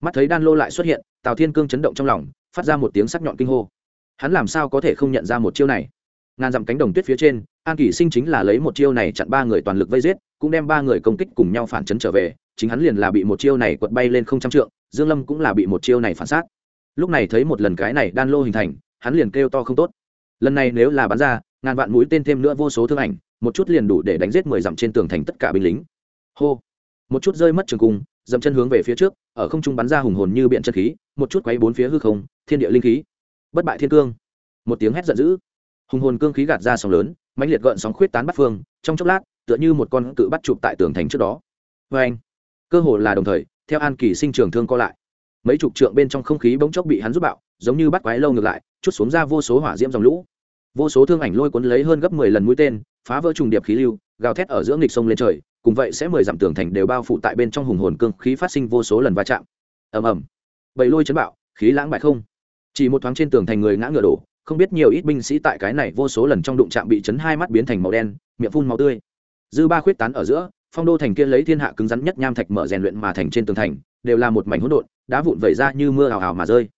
Mắt thấy đan lô lại xuất hiện, tào thiên cương chấn động trong lòng, phát ra một tiếng sắc nhọn kinh hô. Hắn làm sao có thể không nhận ra một chiêu này? Ngàn dặm cánh đồng tuyết phía trên, an kỷ sinh chính là lấy một chiêu này chặn ba người toàn lực vây giết, cũng đem ba người công kích cùng nhau phản chấn trở về, chính hắn liền là bị một chiêu này quật bay lên không trăm trượng, dương lâm cũng là bị một chiêu này phản sát. Lúc này thấy một lần cái này đan lô hình thành, hắn liền kêu to không tốt. Lần này nếu là bắn ra ngàn vạn mũi tên thêm nữa vô số thương ảnh, một chút liền đủ để đánh giết mười dặm trên tường thành tất cả binh lính. Hô! Một chút rơi mất trường cung, dậm chân hướng về phía trước, ở không trung bắn ra hùng hồn như biện chân khí, một chút quấy bốn phía hư không, thiên địa linh khí. Bất bại thiên cương. Một tiếng hét giận dữ. Hùng hồn cương khí gạt ra sóng lớn, mãnh liệt gợn sóng khuyết tán bắt phương, trong chốc lát, tựa như một con cự bắt chụp tại tường thành trước đó. Vê anh cơ hồ là đồng thời, theo an kỳ sinh trường thương co lại. Mấy chục trượng bên trong không khí bỗng chốc bị hắn rút bạo, giống như bắt quái lâu ngược lại, chút xuống ra vô số hỏa diễm dòng lũ vô số thương ảnh lôi cuốn lấy hơn gấp mười lần mũi tên, phá vỡ trùng điệp khí lưu, gào thét ở giữa nghịch sông lên trời, cùng vậy sẽ mười dặm tường thành đều bao phủ tại bên trong hùng hồn cương khí phát sinh vô số lần va chạm. Ầm ầm. Bầy lôi chấn bạo, khí lãng bại không. Chỉ một thoáng trên tường thành người ngã ngựa đổ, không biết nhiều ít binh sĩ tại cái này vô số lần trong đụng chạm bị chấn hai mắt biến thành màu đen, miệng phun màu tươi. Dư ba khuyết tán ở giữa, phong đô thành kia lấy thiên hạ cứng rắn nhất nham thạch mở rèn luyện mà thành trên tường thành, đều là một mảnh hỗn độn, đá vụn vẩy ra như mưa hào hào mà rơi.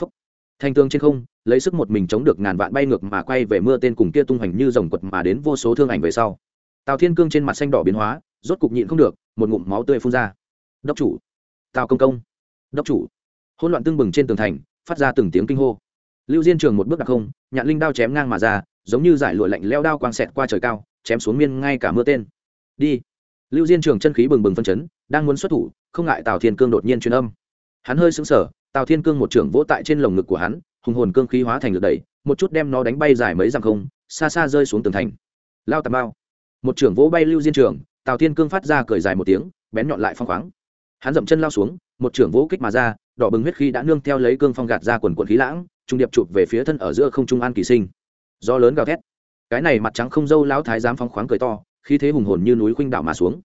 Phúc. thành tường trên không lấy sức một mình chống được ngàn vạn bay ngược mà quay về mưa tên cùng kia tung hoành như rồng quật mà đến vô số thương ảnh về sau. Tào thiên cương trên mặt xanh đỏ biến hóa, rốt cục nhịn không được, một ngụm máu tươi phun ra. Đốc chủ, tào công công, đốc chủ. Hỗn loạn tương bừng trên tường thành, phát ra từng tiếng kinh hô. Lưu diên trường một bước đặc không, nhạn linh đao chém ngang mà ra, giống như giải lụa lạnh leo đao quang xẹt qua trời cao, chém xuống miên ngay cả mưa tên. Đi. Lưu diên trường chân khí bừng bừng phân chấn, đang muốn xuất thủ, không ngại tào thiên cương đột nhiên truyền âm. Hắn hơi sững sờ, tào thiên cương một trưởng vỗ tại trên lồng ngực của hắn hùng hồn cương khí hóa thành lực đẩy, một chút đem nó đánh bay dài mấy dặm không, xa xa rơi xuống tường thành. Lao tà bao một trưởng vỗ bay lưu diên trường, tào thiên cương phát ra cười dài một tiếng, bén nhọn lại phong khoáng. Hắn dậm chân lao xuống, một trưởng vỗ kích mà ra, đỏ bừng huyết khí đã nương theo lấy cương phong gạt ra quần quần khí lãng, trung điệp chụp về phía thân ở giữa không trung an kỳ sinh. Do lớn gào thét. Cái này mặt trắng không dâu lão thái giám phong khoáng cười to, khí thế hùng hồn như núi khuynh đảo mà xuống.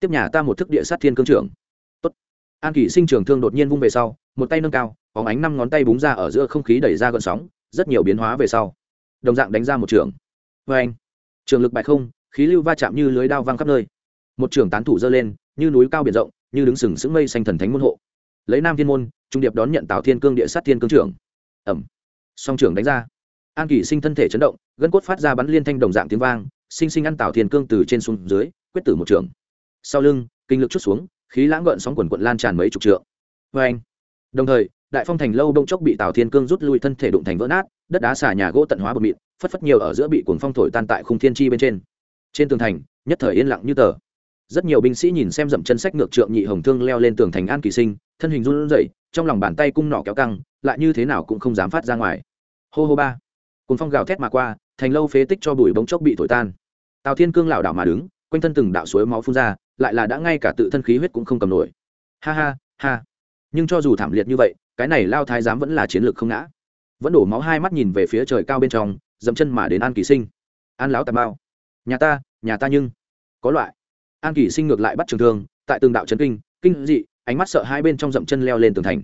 Tiếp nhà ta một thức địa sát thiên cương trưởng. Tốt. An kỳ sinh trường thương đột nhiên vung về sau một tay nâng cao, có ánh năm ngón tay búng ra ở giữa không khí đẩy ra gần sóng, rất nhiều biến hóa về sau. Đồng dạng đánh ra một trường. Vê anh, trường lực bại không, khí lưu va chạm như lưới đao văng khắp nơi. Một trường tán thủ dơ lên, như núi cao biển rộng, như đứng sừng sững mây xanh thần thánh môn hộ. Lấy nam thiên môn, trung điệp đón nhận tào thiên cương địa sát thiên cương trưởng. Ẩm. Song trưởng đánh ra. An kỷ sinh thân thể chấn động, gân cốt phát ra bắn liên thanh đồng dạng tiếng vang, sinh sinh ăn tào thiên cương từ trên xuống dưới, quyết tử một trường. Sau lưng, kinh lực chút xuống, khí lãng gợn sóng quần quận lan tràn mấy chục trượng. Vê anh đồng thời, đại phong thành lâu đông chốc bị tào thiên cương rút lui thân thể đụng thành vỡ nát, đất đá xà nhà gỗ tận hóa bột mịn, phất phất nhiều ở giữa bị cuồng phong thổi tan tại khung thiên chi bên trên. Trên tường thành, nhất thời yên lặng như tờ. Rất nhiều binh sĩ nhìn xem dậm chân sách ngược trượng nhị hồng thương leo lên tường thành an kỳ sinh, thân hình run rẩy, trong lòng bàn tay cung nỏ kéo căng, lại như thế nào cũng không dám phát ra ngoài. Hô hô ba. Cuồng phong gào thét mà qua, thành lâu phế tích cho bụi bóng chốc bị thổi tan. Tào thiên cương lảo đảo mà đứng, quanh thân từng đạo suối máu phun ra, lại là đã ngay cả tự thân khí huyết cũng không cầm nổi. Ha ha ha nhưng cho dù thảm liệt như vậy, cái này lao thái giám vẫn là chiến lược không ngã. Vẫn đổ máu hai mắt nhìn về phía trời cao bên trong, dậm chân mà đến an kỳ sinh. An lão tà bao nhà ta nhà ta nhưng có loại. An kỳ sinh ngược lại bắt trường thương, tại từng đạo trấn kinh kinh dị, ánh mắt sợ hai bên trong dậm chân leo lên tường thành.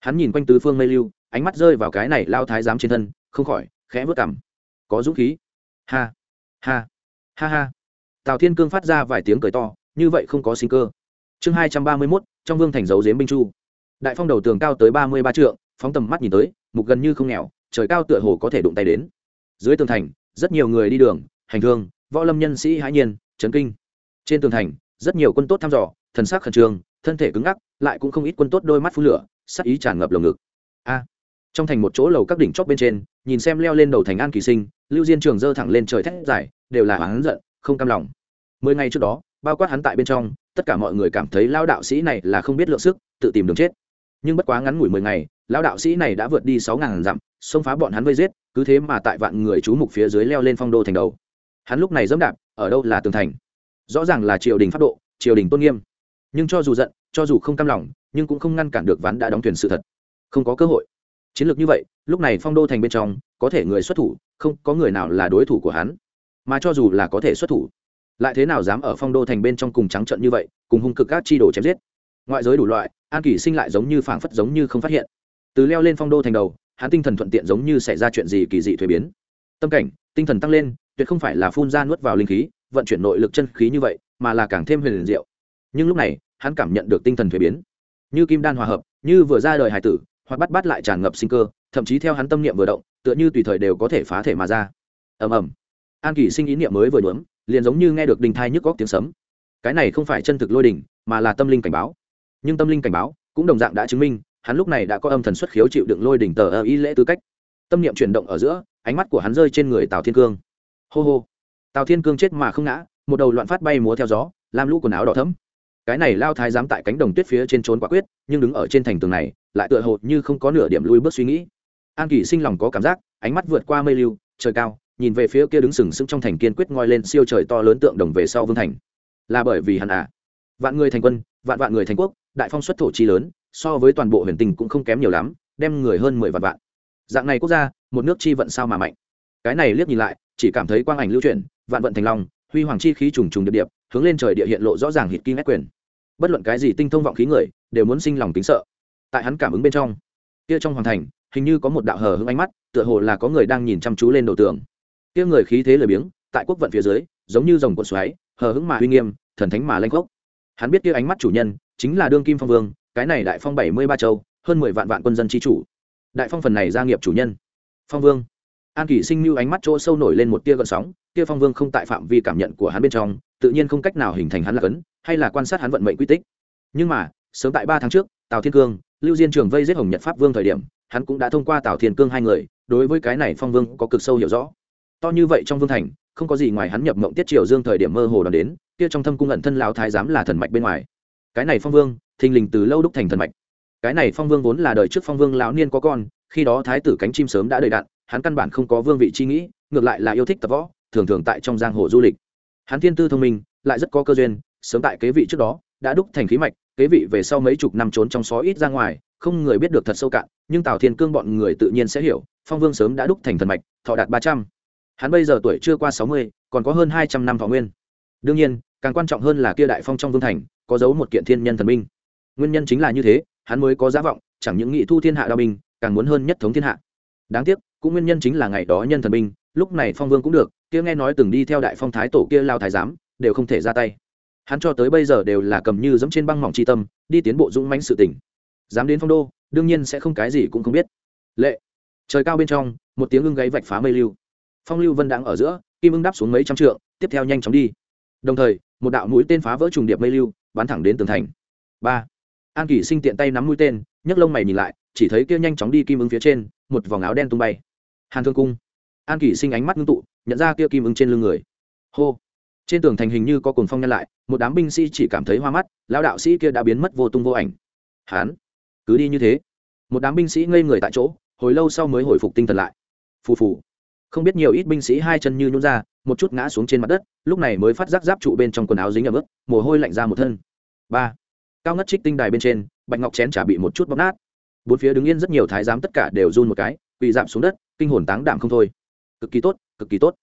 Hắn nhìn quanh tứ phương mây lưu, ánh mắt rơi vào cái này lao thái giám trên thân, không khỏi khẽ vớt cảm có dũng khí. Ha ha ha ha. Tào thiên cương phát ra vài tiếng cười to, như vậy không có sinh cơ. Chương hai trăm ba mươi mốt, trong vương thành dấu dếm binh chu đại phong đầu tường cao tới ba mươi ba trượng, phóng tầm mắt nhìn tới, mục gần như không nghèo, trời cao tựa hồ có thể đụng tay đến. Dưới tường thành, rất nhiều người đi đường, hành thương võ lâm nhân sĩ hãi nhiên trấn kinh. Trên tường thành, rất nhiều quân tốt thăm dò, thần sắc khẩn trương, thân thể cứng ngắc, lại cũng không ít quân tốt đôi mắt phun lửa, sắc ý tràn ngập lồng ngực. A! Trong thành một chỗ lầu các đỉnh chóp bên trên, nhìn xem leo lên đầu thành an kỳ sinh, lưu diên trường dơ thẳng lên trời thét dài, đều là hắn giận, không cam lòng. Mười ngày trước đó, bao quát hắn tại bên trong, tất cả mọi người cảm thấy lao đạo sĩ này là không biết lượng sức, tự tìm đường chết nhưng bất quá ngắn ngủi mười ngày, lão đạo sĩ này đã vượt đi sáu ngàn dặm, xông phá bọn hắn vây giết, cứ thế mà tại vạn người chú mục phía dưới leo lên phong đô thành đầu. Hắn lúc này dẫm đạp, ở đâu là tường thành? Rõ ràng là triều đình pháp độ, triều đình tôn nghiêm. Nhưng cho dù giận, cho dù không cam lòng, nhưng cũng không ngăn cản được ván đã đóng thuyền sự thật. Không có cơ hội. Chiến lược như vậy, lúc này phong đô thành bên trong, có thể người xuất thủ, không có người nào là đối thủ của hắn. Mà cho dù là có thể xuất thủ, lại thế nào dám ở phong đô thành bên trong cùng trắng trận như vậy, cùng hung cực các chi đồ chém giết? Ngoại giới đủ loại an kỷ sinh lại giống như phảng phất giống như không phát hiện. Từ leo lên phong đô thành đầu, hắn tinh thần thuận tiện giống như xảy ra chuyện gì kỳ dị thuế biến. Tâm cảnh, tinh thần tăng lên, tuyệt không phải là phun ra nuốt vào linh khí, vận chuyển nội lực chân khí như vậy, mà là càng thêm huyền diệu. Nhưng lúc này, hắn cảm nhận được tinh thần thuế biến. Như kim đan hòa hợp, như vừa ra đời hải tử, hoặc bắt bắt lại tràn ngập sinh cơ, thậm chí theo hắn tâm niệm vừa động, tựa như tùy thời đều có thể phá thể mà ra. Ầm ầm. An kỳ sinh ý niệm mới vừa nhuốm, liền giống như nghe được đình thai nhức góc tiếng sấm. Cái này không phải chân thực lôi đỉnh mà là tâm linh cảnh báo nhưng tâm linh cảnh báo cũng đồng dạng đã chứng minh, hắn lúc này đã có âm thần xuất khiếu chịu đựng lôi đỉnh tờ ơ y lễ tư cách. Tâm niệm chuyển động ở giữa, ánh mắt của hắn rơi trên người tào thiên cương. Hô hô. Tào thiên cương chết mà không ngã, một đầu loạn phát bay múa theo gió, làm lũ quần áo đỏ thấm cái này lao thái dám tại cánh đồng tuyết phía trên trốn quả quyết, nhưng đứng ở trên thành tường này, lại tựa hồ như không có nửa điểm lui bước suy nghĩ. An kỳ sinh lòng có cảm giác, ánh mắt vượt qua mây lưu, trời cao, nhìn về phía kia đứng sừng sững trong thành kiên quyết ngoi lên siêu trời to lớn tượng đồng về sau vương thành. Là bởi vì hắn à? Vạn người thành quân, vạn vạn người thành quốc đại phong xuất thổ chi lớn, so với toàn bộ huyền tình cũng không kém nhiều lắm, đem người hơn mười vạn vạn. Dạng này quốc gia, một nước chi vận sao mà mạnh? Cái này liếc nhìn lại, chỉ cảm thấy quang ảnh lưu chuyển, vạn vận thành long, huy hoàng chi khí trùng trùng điệp điệp, hướng lên trời địa hiện lộ rõ ràng hít kim ép quyền. Bất luận cái gì tinh thông vọng khí người, đều muốn sinh lòng kính sợ. Tại hắn cảm ứng bên trong, kia trong hoàng thành, hình như có một đạo hờ hững ánh mắt, tựa hồ là có người đang nhìn chăm chú lên đầu tường. Kia người khí thế lười biếng, tại quốc vận phía dưới, giống như dòng cuộn xoáy, hờ hững mà uy nghiêm, thần thánh mà lanh gốc hắn biết kia ánh mắt chủ nhân chính là đương kim phong vương, cái này đại phong bảy mươi ba châu, hơn mười vạn vạn quân dân tri chủ. Đại phong phần này gia nghiệp chủ nhân. Phong vương. An kỷ sinh mưu ánh mắt chỗ sâu nổi lên một tia gợn sóng tia phong vương không tại phạm vi cảm nhận của hắn bên trong, tự nhiên không cách nào hình thành hắn là cấn, hay là quan sát hắn vận mệnh quy tích. Nhưng mà, sớm tại ba tháng trước, tào thiên cương, lưu diên trường vây giết hồng nhật pháp vương thời điểm, hắn cũng đã thông qua tào thiên cương hai người, đối với cái này phong vương có cực sâu hiểu rõ. To như vậy trong vương thành, không có gì ngoài hắn nhập mộng tiết triều dương thời điểm mơ hồ đoàn đến, kia trong thâm cung ẩn thân lão thái giám là thần mạch bên ngoài cái này phong vương, thình lình từ lâu đúc thành thần mạch. Cái này phong vương vốn là đời trước phong vương lão niên có con, khi đó thái tử cánh chim sớm đã đầy đạn, hắn căn bản không có vương vị chi nghĩ, ngược lại là yêu thích tập võ, thường thường tại trong giang hồ du lịch. Hắn thiên tư thông minh, lại rất có cơ duyên, sớm tại kế vị trước đó, đã đúc thành khí mạch, kế vị về sau mấy chục năm trốn trong xó ít ra ngoài, không người biết được thật sâu cạn, nhưng tào thiên cương bọn người tự nhiên sẽ hiểu, phong vương sớm đã đúc thành thần mạch, thọ đạt ba trăm. Hắn bây giờ tuổi chưa qua sáu mươi, còn có hơn hai trăm năm thọ nguyên. Đương nhiên, càng quan trọng hơn là kia đại phong trong vương thành có giấu một kiện thiên nhân thần binh. Nguyên nhân chính là như thế, hắn mới có giá vọng, chẳng những nghị thu thiên hạ đao binh, càng muốn hơn nhất thống thiên hạ. Đáng tiếc, cũng nguyên nhân chính là ngày đó nhân thần binh, lúc này phong vương cũng được, kia nghe nói từng đi theo đại phong thái tổ kia lao thái giám, đều không thể ra tay. Hắn cho tới bây giờ đều là cầm như dẫm trên băng mỏng tri tâm, đi tiến bộ dũng mãnh sự tỉnh dám đến phong đô, đương nhiên sẽ không cái gì cũng không biết. Lệ. Trời cao bên trong, một tiếng ưng gáy vạch phá mây lưu. Phong lưu vân đang ở giữa, kim ưng đáp xuống mấy trăm trượng, tiếp theo nhanh chóng đi. Đồng thời một đạo mũi tên phá vỡ trùng điệp mây lưu, bắn thẳng đến tường thành. Ba. An kỷ sinh tiện tay nắm mũi tên, nhấc lông mày nhìn lại, chỉ thấy kia nhanh chóng đi kim ứng phía trên, một vòng áo đen tung bay. Hàn thương cung. An kỷ sinh ánh mắt ngưng tụ, nhận ra kia kim ứng trên lưng người. Hô. Trên tường thành hình như có cồn phong nhăn lại, một đám binh sĩ chỉ cảm thấy hoa mắt lao đạo sĩ kia đã biến mất vô tung vô ảnh. Hán. Cứ đi như thế. Một đám binh sĩ ngây người tại chỗ, hồi lâu sau mới hồi phục tinh thần lại. Phù phù không biết nhiều ít binh sĩ hai chân như nhún ra, một chút ngã xuống trên mặt đất, lúc này mới phát giác giáp trụ bên trong quần áo dính ở bước mồ hôi lạnh ra một thân. Ba. Cao ngất trích tinh đài bên trên, bạch ngọc chén chả bị một chút bóc nát. Bốn phía đứng yên rất nhiều thái giám tất cả đều run một cái bị giảm xuống đất, kinh hồn táng đạm không thôi. Cực kỳ tốt, cực kỳ tốt.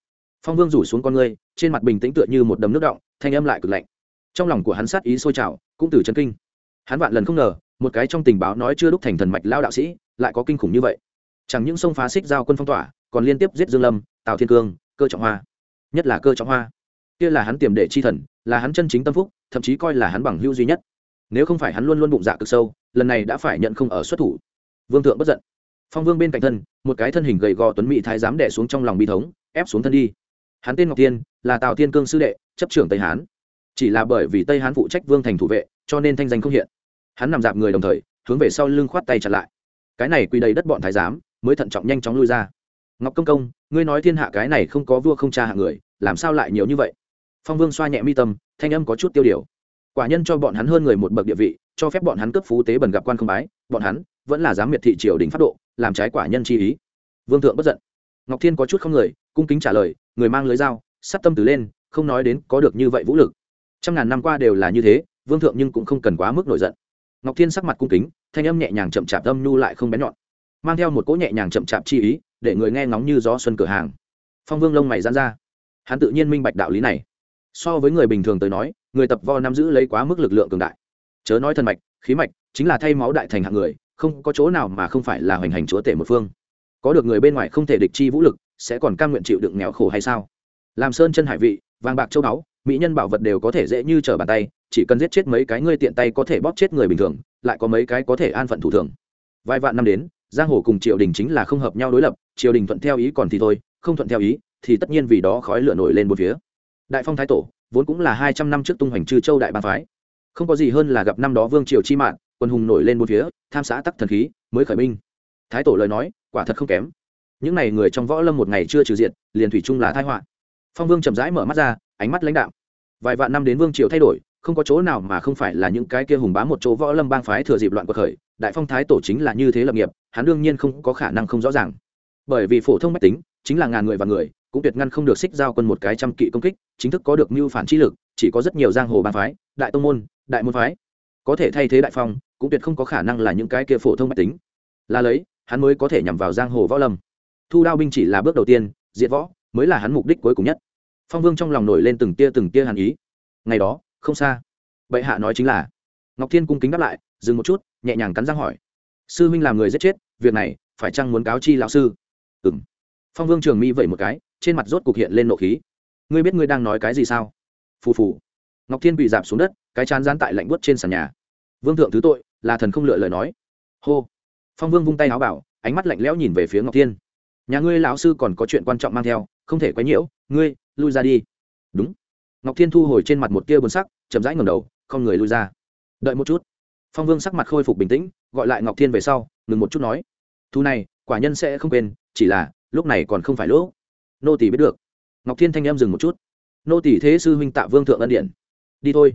Phong vương rủ xuống con ngươi, trên mặt bình tĩnh tựa như một đầm nước động, thanh âm lại cực lạnh. Trong lòng của hắn sát ý sôi trào, cũng từ chân kinh. Hắn vạn lần không ngờ, một cái trong tình báo nói chưa đúc thành thần mạch lao đạo sĩ, lại có kinh khủng như vậy. Chẳng những sông phá xích giao quân phong tỏa còn liên tiếp giết dương lâm, tào thiên cương, cơ trọng hoa. Nhất là cơ trọng hoa. Kia là hắn tiềm để chi thần, là hắn chân chính tâm phúc, thậm chí coi là hắn bằng hữu duy nhất. Nếu không phải hắn luôn luôn bụng dạ cực sâu, lần này đã phải nhận không ở xuất thủ. Vương thượng bất giận. Phong vương bên cạnh thân, một cái thân hình gầy gò tuấn mỹ thái giám đẻ xuống trong lòng bi thống, ép xuống thân đi. Hắn tên ngọc tiên, là tào Thiên cương sư đệ, chấp trưởng tây hán. Chỉ là bởi vì tây hán phụ trách vương thành thủ vệ, cho nên thanh danh không hiện. Hắn nằm dạp người đồng thời, hướng về sau lưng khoát tay chặt lại. Cái này quy đầy đất bọn thái giám, mới thận trọng nhanh chóng lui ra ngọc công công, ngươi nói thiên hạ cái này không có vua không cha hạ người, làm sao lại nhiều như vậy? Phong vương xoa nhẹ mi tâm, thanh âm có chút tiêu điều. Quả nhân cho bọn hắn hơn người một bậc địa vị, cho phép bọn hắn cấp phú tế bần gặp quan không bái, bọn hắn vẫn là dám miệt thị triều đình pháp độ, làm trái quả nhân chi ý. Vương thượng bất giận. Ngọc thiên có chút không người, cung kính trả lời, người mang lưới dao, sắp tâm từ lên, không nói đến có được như vậy vũ lực. Trăm ngàn năm qua đều là như thế, vương thượng nhưng cũng không cần quá mức nổi giận. Ngọc thiên sắc mặt cung kính, thanh âm nhẹ nhàng chậm chạp, âm nhu lại không bén nhọn. Mang theo một cỗ nhẹ nhàng chậm chạp chi ý để người nghe ngóng như gió xuân cửa hàng. Phong vương lông mày dán ra. Hắn tự nhiên minh bạch đạo lý này. So với người bình thường tới nói, người tập vo nắm giữ lấy quá mức lực lượng cường đại. Chớ nói thần mạch, khí mạch, chính là thay máu đại thành hạng người, không có chỗ nào mà không phải là hoành hành chúa tể một phương. Có được người bên ngoài không thể địch chi vũ lực, sẽ còn cam nguyện chịu đựng nghèo khổ hay sao? Làm sơn chân hải vị, vàng bạc châu báu, mỹ nhân bảo vật đều có thể dễ như trở bàn tay, chỉ cần giết chết mấy cái ngươi tiện tay có thể bóp chết người bình thường, lại có mấy cái có thể an phận thủ thường. Vài vạn năm đến giang hồ cùng triều đình chính là không hợp nhau đối lập, triều đình thuận theo ý còn thì thôi, không thuận theo ý thì tất nhiên vì đó khói lửa nổi lên một phía. Đại phong thái tổ, vốn cũng là hai trăm năm trước tung hoành chư châu đại bang phái. Không có gì hơn là gặp năm đó vương triều chi mạng quân hùng nổi lên một phía, tham xã tắc thần khí, mới khởi binh. Thái tổ lời nói, quả thật không kém. Những n à y người trong võ lâm một ngày chưa trừ diện liền thủy chung là thái họa. Phong vương chậm rãi mở mắt ra, ánh mắt lãnh đạo vài vạn năm đến vương triều thay đổi, không có chỗ nào mà không phải là những cái kia hùng bá một chỗ võ lâm bang phái thừa dịp loạn cuộc khởi đại phong thái tổ chính là như thế lập nghiệp, hắn đương nhiên không có khả năng không rõ ràng. Bởi vì phổ thông mách tính, chính là ngàn người và người, cũng tuyệt ngăn không được xích giao quân một cái trăm kỵ công kích, chính thức có được mưu phản trí lực, chỉ có rất nhiều giang hồ bang phái, đại tông môn, đại môn phái. Có thể thay thế đại phong, cũng tuyệt không có khả năng là những cái kia phổ thông mách tính. Là lấy, hắn mới có thể nhằm vào giang hồ võ lâm. Thu đao binh chỉ là bước đầu tiên, diệt võ, mới là hắn mục đích cuối cùng nhất. Phong vương trong lòng nổi lên từng tia từng tia hàn ý. Ngày đó, không xa. Bệ hạ nói chính là, ngọc thiên cung kính đáp lại, dừng một chút nhẹ nhàng cắn răng hỏi. Sư huynh làm người giết chết, việc này, phải chăng muốn cáo chi lão sư? Ừ m phong vương trường mi vẩy một cái, trên mặt rốt cục hiện lên nộ khí. Ngươi biết ngươi đang nói cái gì sao? Phù phù. Ngọc thiên bị giảm xuống đất, cái chán gian tại lạnh buốt trên sàn nhà. Vương thượng thứ tội, là thần không lựa lời nói. Hô. Phong vương vung tay áo bảo, ánh mắt lạnh lẽo nhìn về phía ngọc thiên. Nhà ngươi lão sư còn có chuyện quan trọng mang theo, không thể quấy nhiễu, ngươi, lui ra đi. Đúng. Ngọc thiên thu hồi trên mặt một tia buồn sắc, chậm rãi ngầm đầu, không người lui ra. Đợi một chút phong vương sắc mặt khôi phục bình tĩnh, gọi lại ngọc thiên về sau, ngừng một chút nói, thu này, quả nhân sẽ không quên, chỉ là, lúc này còn không phải lỗ nô tỷ biết được. Ngọc thiên thanh em dừng một chút. Nô tỷ thế sư huynh tạ vương thượng ân điển. Đi thôi.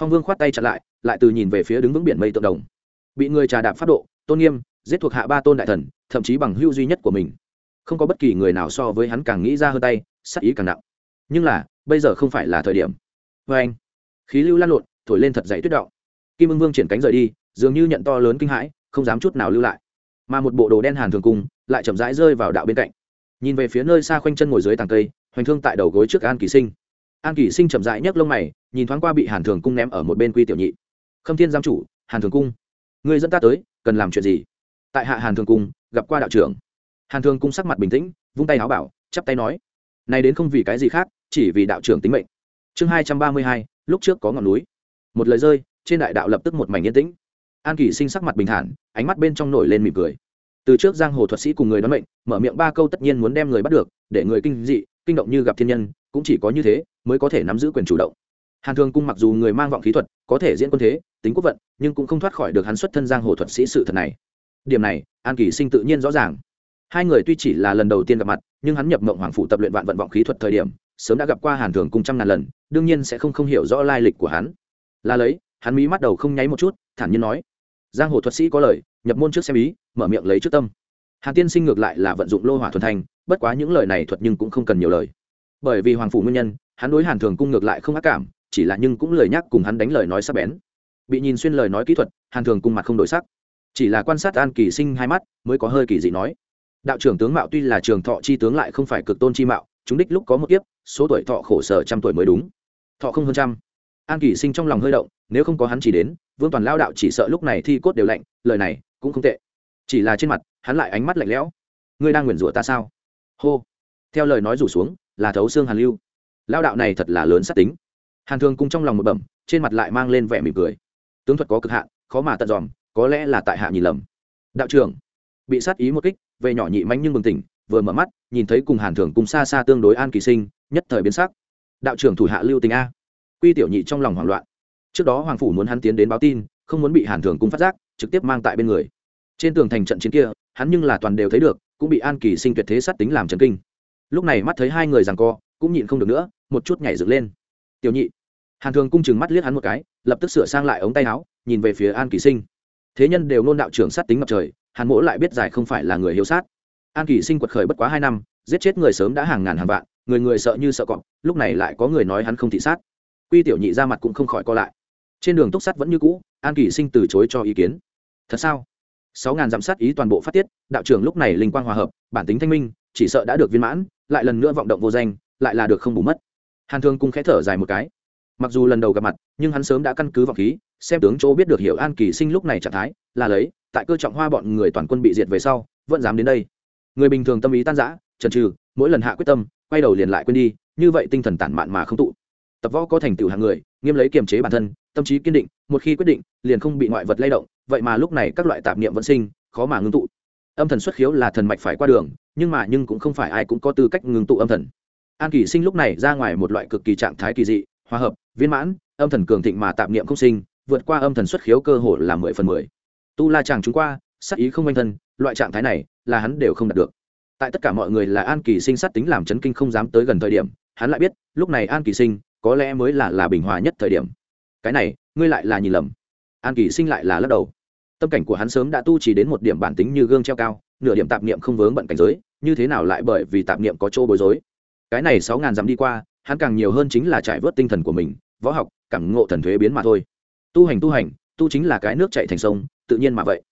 Phong vương khoát tay chặt lại lại từ nhìn về phía đứng vững biển mây tượng đồng. Bị người trà đạp phát độ, tôn nghiêm, giết thuộc hạ ba tôn đại thần, thậm chí bằng hưu duy nhất của mình. Không có bất kỳ người nào so với hắn càng nghĩ ra hơn tay sắc ý càng nặng. Nhưng là, bây giờ không phải là thời điểm. Vê anh. Khí lưu lan lộn, thổi lên thật dày tuyết động kim ưng vương triển cánh rời đi, dường như nhận to lớn kinh hãi, không dám chút nào lưu lại. Mà một bộ đồ đen hàn thường cung lại chậm rãi rơi vào đạo bên cạnh. Nhìn về phía nơi xa khoanh chân ngồi dưới tàng cây, hoành thương tại đầu gối trước an kỳ sinh. An kỳ sinh chậm rãi nhấc lông mày, nhìn thoáng qua bị hàn thường cung ném ở một bên quy tiểu nhị. Khâm thiên giám chủ, hàn thường cung người dẫn ta tới, cần làm chuyện gì? Tại hạ hàn thường cung, gặp qua đạo trưởng. Hàn thường cung sắc mặt bình tĩnh, vung tay áo bảo, chắp tay nói, này đến không vì cái gì khác, chỉ vì đạo trưởng tính mệnh. Chương hai trăm ba mươi hai, lúc trước có ngọn núi. Một lời rơi trên đại đạo lập tức một mảnh yên tĩnh. An kỳ sinh sắc mặt bình thản, ánh mắt bên trong nổi lên mỉm cười. Từ trước giang hồ thuật sĩ cùng người đoán mệnh, mở miệng ba câu tất nhiên muốn đem người bắt được, để người kinh dị, kinh động như gặp thiên nhân, cũng chỉ có như thế mới có thể nắm giữ quyền chủ động. Hàn thường cung mặc dù người mang vọng khí thuật, có thể diễn quân thế, tính quốc vận, nhưng cũng không thoát khỏi được hắn xuất thân giang hồ thuật sĩ sự thật này. Điểm này, an kỳ sinh tự nhiên rõ ràng. Hai người tuy chỉ là lần đầu tiên gặp mặt, nhưng hắn nhập mộng hoàng phủ tập luyện vạn vận vọng khí thuật thời điểm, sớm đã gặp qua hàn thường Cung trăm ngàn lần, đương nhiên sẽ không không hiểu rõ lai lịch của hắn. Là lấy hắn mí mắt đầu không nháy một chút, thản nhiên nói, giang hồ thuật sĩ có lời, nhập môn trước xem ý, mở miệng lấy trước tâm. Hàn tiên sinh ngược lại là vận dụng lô hỏa thuần thành, bất quá những lời này thuật nhưng cũng không cần nhiều lời. Bởi vì hoàng phủ nguyên nhân, hắn đối hàn thường cung ngược lại không ác cảm, chỉ là nhưng cũng lời nhắc cùng hắn đánh lời nói sắc bén. Bị nhìn xuyên lời nói kỹ thuật, hàn thường cung mặt không đổi sắc. Chỉ là quan sát an kỳ sinh hai mắt, mới có hơi kỳ dị nói, đạo trưởng tướng mạo tuy là trường thọ chi tướng lại không phải cực tôn chi mạo, chúng đích lúc có một kiếp, số tuổi thọ khổ sở trăm tuổi mới đúng. Thọ không hơn trăm an kỳ sinh trong lòng hơi động, nếu không có hắn chỉ đến, vương toàn lao đạo chỉ sợ lúc này thi cốt đều lạnh, lời này cũng không tệ. Chỉ là trên mặt, hắn lại ánh mắt lạnh lẽo. Ngươi đang nguyền rủa ta sao? Hô. Theo lời nói rủ xuống, là thấu xương hàn lưu. Lao đạo này thật là lớn sát tính. Hàn thường cung trong lòng một bẩm, trên mặt lại mang lên vẻ mỉm cười. Tướng thuật có cực hạn, khó mà tận dòm, có lẽ là tại hạ nhìn lầm. Đạo trưởng, bị sát ý một kích, về nhỏ nhị manh nhưng bừng tỉnh, vừa mở mắt, nhìn thấy cùng hàn thường cùng xa xa tương đối an kỳ sinh, nhất thời biến sắc. Đạo trưởng thủ hạ lưu tình a quy tiểu nhị trong lòng hoảng loạn. Trước đó hoàng phủ muốn hắn tiến đến báo tin, không muốn bị hàn thường cung phát giác, trực tiếp mang tại bên người. Trên tường thành trận chiến kia, hắn nhưng là toàn đều thấy được, cũng bị an kỳ sinh tuyệt thế sát tính làm trần kinh. Lúc này mắt thấy hai người rằng co, cũng nhịn không được nữa, một chút nhảy dựng lên. Tiểu nhị. Hàn thường cung chừng mắt liếc hắn một cái, lập tức sửa sang lại ống tay áo, nhìn về phía an kỳ sinh. Thế nhân đều nôn đạo trưởng sát tính ngập trời, hàn mỗ lại biết giải không phải là người hiếu sát. An kỳ sinh quật khởi bất quá hai năm, giết chết người sớm đã hàng ngàn hàng vạn, người người sợ như sợ cọp, lúc này lại có người nói hắn không thị sát quy tiểu nhị ra mặt cũng không khỏi co lại. Trên đường túc sắt vẫn như cũ, an kỳ sinh từ chối cho ý kiến. Thật sao? Sáu ngàn giám sát ý toàn bộ phát tiết, đạo trưởng lúc này linh quang hòa hợp, bản tính thanh minh, chỉ sợ đã được viên mãn, lại lần nữa vọng động vô danh, lại là được không bù mất. Hàn thương cung khẽ thở dài một cái. Mặc dù lần đầu gặp mặt, nhưng hắn sớm đã căn cứ vào khí, xem tướng chỗ biết được hiểu an kỳ sinh lúc này trạng thái, là lấy, tại cơ trọng hoa bọn người toàn quân bị diệt về sau, vẫn dám đến đây. Người bình thường tâm ý tan rã trần trừ mỗi lần hạ quyết tâm, quay đầu liền lại quên đi, như vậy tinh thần tản mạn mà không tụ tập võ có thành tựu hàng người, nghiêm lấy kiềm chế bản thân, tâm trí kiên định, một khi quyết định, liền không bị ngoại vật lay động, vậy mà lúc này các loại tạp niệm vẫn sinh, khó mà ngưng tụ. Âm thần xuất khiếu là thần mạch phải qua đường, nhưng mà nhưng cũng không phải ai cũng có tư cách ngưng tụ âm thần. An kỳ sinh lúc này ra ngoài một loại cực kỳ trạng thái kỳ dị, hòa hợp, viên mãn, âm thần cường thịnh mà tạp niệm không sinh, vượt qua âm thần xuất khiếu cơ hội là mười phần mười. Tu la chàng chúng qua, sắc ý không manh thân, loại trạng thái này là hắn đều không đạt được. Tại tất cả mọi người là an kỳ sinh sát tính làm chấn kinh không dám tới gần thời điểm, hắn lại biết, lúc này an kỳ sinh có lẽ mới là là bình hòa nhất thời điểm. Cái này, ngươi lại là nhìn lầm. An kỳ sinh lại là lắc đầu. Tâm cảnh của hắn sớm đã tu chỉ đến một điểm bản tính như gương treo cao, nửa điểm tạp niệm không vướng bận cảnh giới, như thế nào lại bởi vì tạp niệm có chỗ bối rối? Cái này sáu ngàn dặm đi qua, hắn càng nhiều hơn chính là trải vớt tinh thần của mình, võ học, cảm ngộ thần thuế biến mà thôi. Tu hành tu hành, tu chính là cái nước chạy thành sông, tự nhiên mà vậy.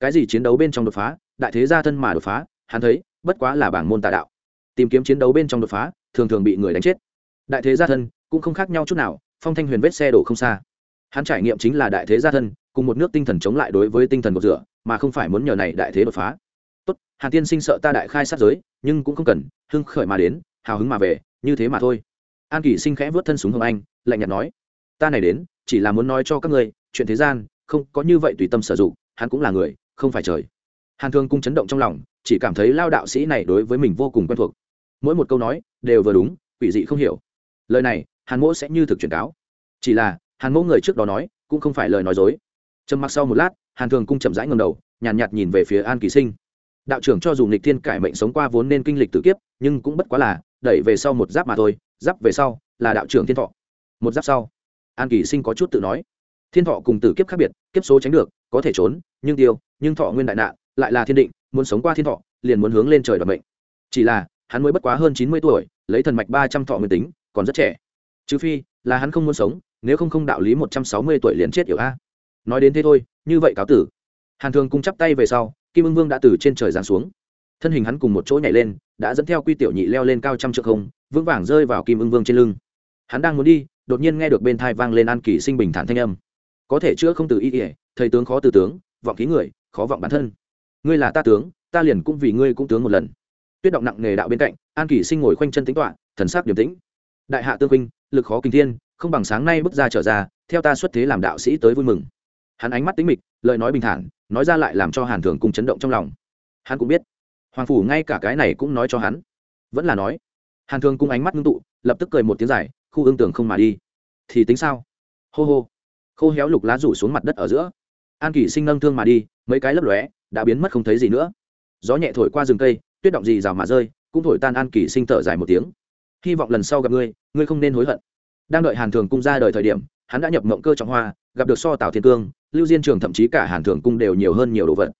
Cái gì chiến đấu bên trong đột phá, đại thế gia thân mà đột phá, hắn thấy, bất quá là bảng môn tà đạo. Tìm kiếm chiến đấu bên trong đột phá, thường thường bị người đánh chết. Đại thế gia thân cũng không khác nhau chút nào, phong thanh huyền vết xe đổ không xa. Hắn trải nghiệm chính là đại thế gia thân, cùng một nước tinh thần chống lại đối với tinh thần cột rửa, mà không phải muốn nhờ này đại thế đột phá. Tốt, hàn tiên sinh sợ ta đại khai sát giới, nhưng cũng không cần, hưng khởi mà đến, hào hứng mà về, như thế mà thôi. An kỷ sinh khẽ vớt thân súng hồng anh, lạnh nhạt nói, ta này đến, chỉ là muốn nói cho các ngươi, chuyện thế gian, không có như vậy tùy tâm sử dụng, hắn cũng là người, không phải trời. Hàn thương cung chấn động trong lòng, chỉ cảm thấy lao đạo sĩ này đối với mình vô cùng quen thuộc. Mỗi một câu nói, đều vừa đúng, quỷ dị không hiểu. Lời này hàn mỗ sẽ như thực truyền cáo. Chỉ là hàn mỗ người trước đó nói cũng không phải lời nói dối. Trầm mặc sau một lát hàn thường cung chậm rãi ngầm đầu nhàn nhạt, nhạt nhìn về phía an kỳ sinh. Đạo trưởng cho dù nghịch thiên cải mệnh sống qua vốn nên kinh lịch tử kiếp nhưng cũng bất quá là đẩy về sau một giáp mà thôi giáp về sau là đạo trưởng thiên thọ. Một giáp sau an kỳ sinh có chút tự nói. Thiên thọ cùng tử kiếp khác biệt kiếp số tránh được có thể trốn nhưng tiêu nhưng thọ nguyên đại nạn lại là thiên định muốn sống qua thiên thọ liền muốn hướng lên trời đoạt mệnh. Chỉ là hắn mới bất quá hơn chín mươi tuổi lấy thần mạch ba trăm thọ nguyên tính còn rất trẻ trừ phi, là hắn không muốn sống, nếu không không đạo lý một trăm sáu mươi tuổi liền chết hiểu a. Nói đến thế thôi, như vậy cáo tử. Hàn thường cung chắp tay về sau, kim ưng vương đã từ trên trời giáng xuống. Thân hình hắn cùng một chỗ nhảy lên, đã dẫn theo quy tiểu nhị leo lên cao trăm trượng không, vững vàng rơi vào kim ưng vương trên lưng. Hắn đang muốn đi, đột nhiên nghe được bên thai vang lên an kỳ sinh bình thản thanh âm. Có thể chữa không từ ý ỉa thầy tướng khó từ tướng, vọng ký người, khó vọng bản thân. Ngươi là ta tướng, ta liền cũng vì ngươi cũng tướng một lần. Tuyết động nặng nề đạo bên cạnh, an kỳ sinh ngồi khoanh chân tính toạ thần sắc điềm tĩnh đại hạ tương huynh lực khó kinh thiên, không bằng sáng nay bước ra trở ra, theo ta xuất thế làm đạo sĩ tới vui mừng. Hắn ánh mắt tính mịch, lời nói bình thản, nói ra lại làm cho hàn thường cùng chấn động trong lòng. Hắn cũng biết, hoàng phủ ngay cả cái này cũng nói cho hắn. Vẫn là nói, hàn thường cung ánh mắt ngưng tụ, lập tức cười một tiếng dài, khu ương tưởng không mà đi. Thì tính sao? Hô hô. Khô héo lục lá rủ xuống mặt đất ở giữa. An kỷ sinh nâng thương mà đi, mấy cái lấp lóe, đã biến mất không thấy gì nữa. Gió nhẹ thổi qua rừng cây, tuyết động gì rào mà rơi, cũng thổi tan an kỷ sinh thở dài một tiếng hy vọng lần sau gặp ngươi ngươi không nên hối hận. Đang đợi hàn thường cung ra đời thời điểm, hắn đã nhập mộng cơ trọng hoa, gặp được so tào thiên cương, lưu diên trường thậm chí cả hàn thường cung đều nhiều hơn nhiều đồ vật.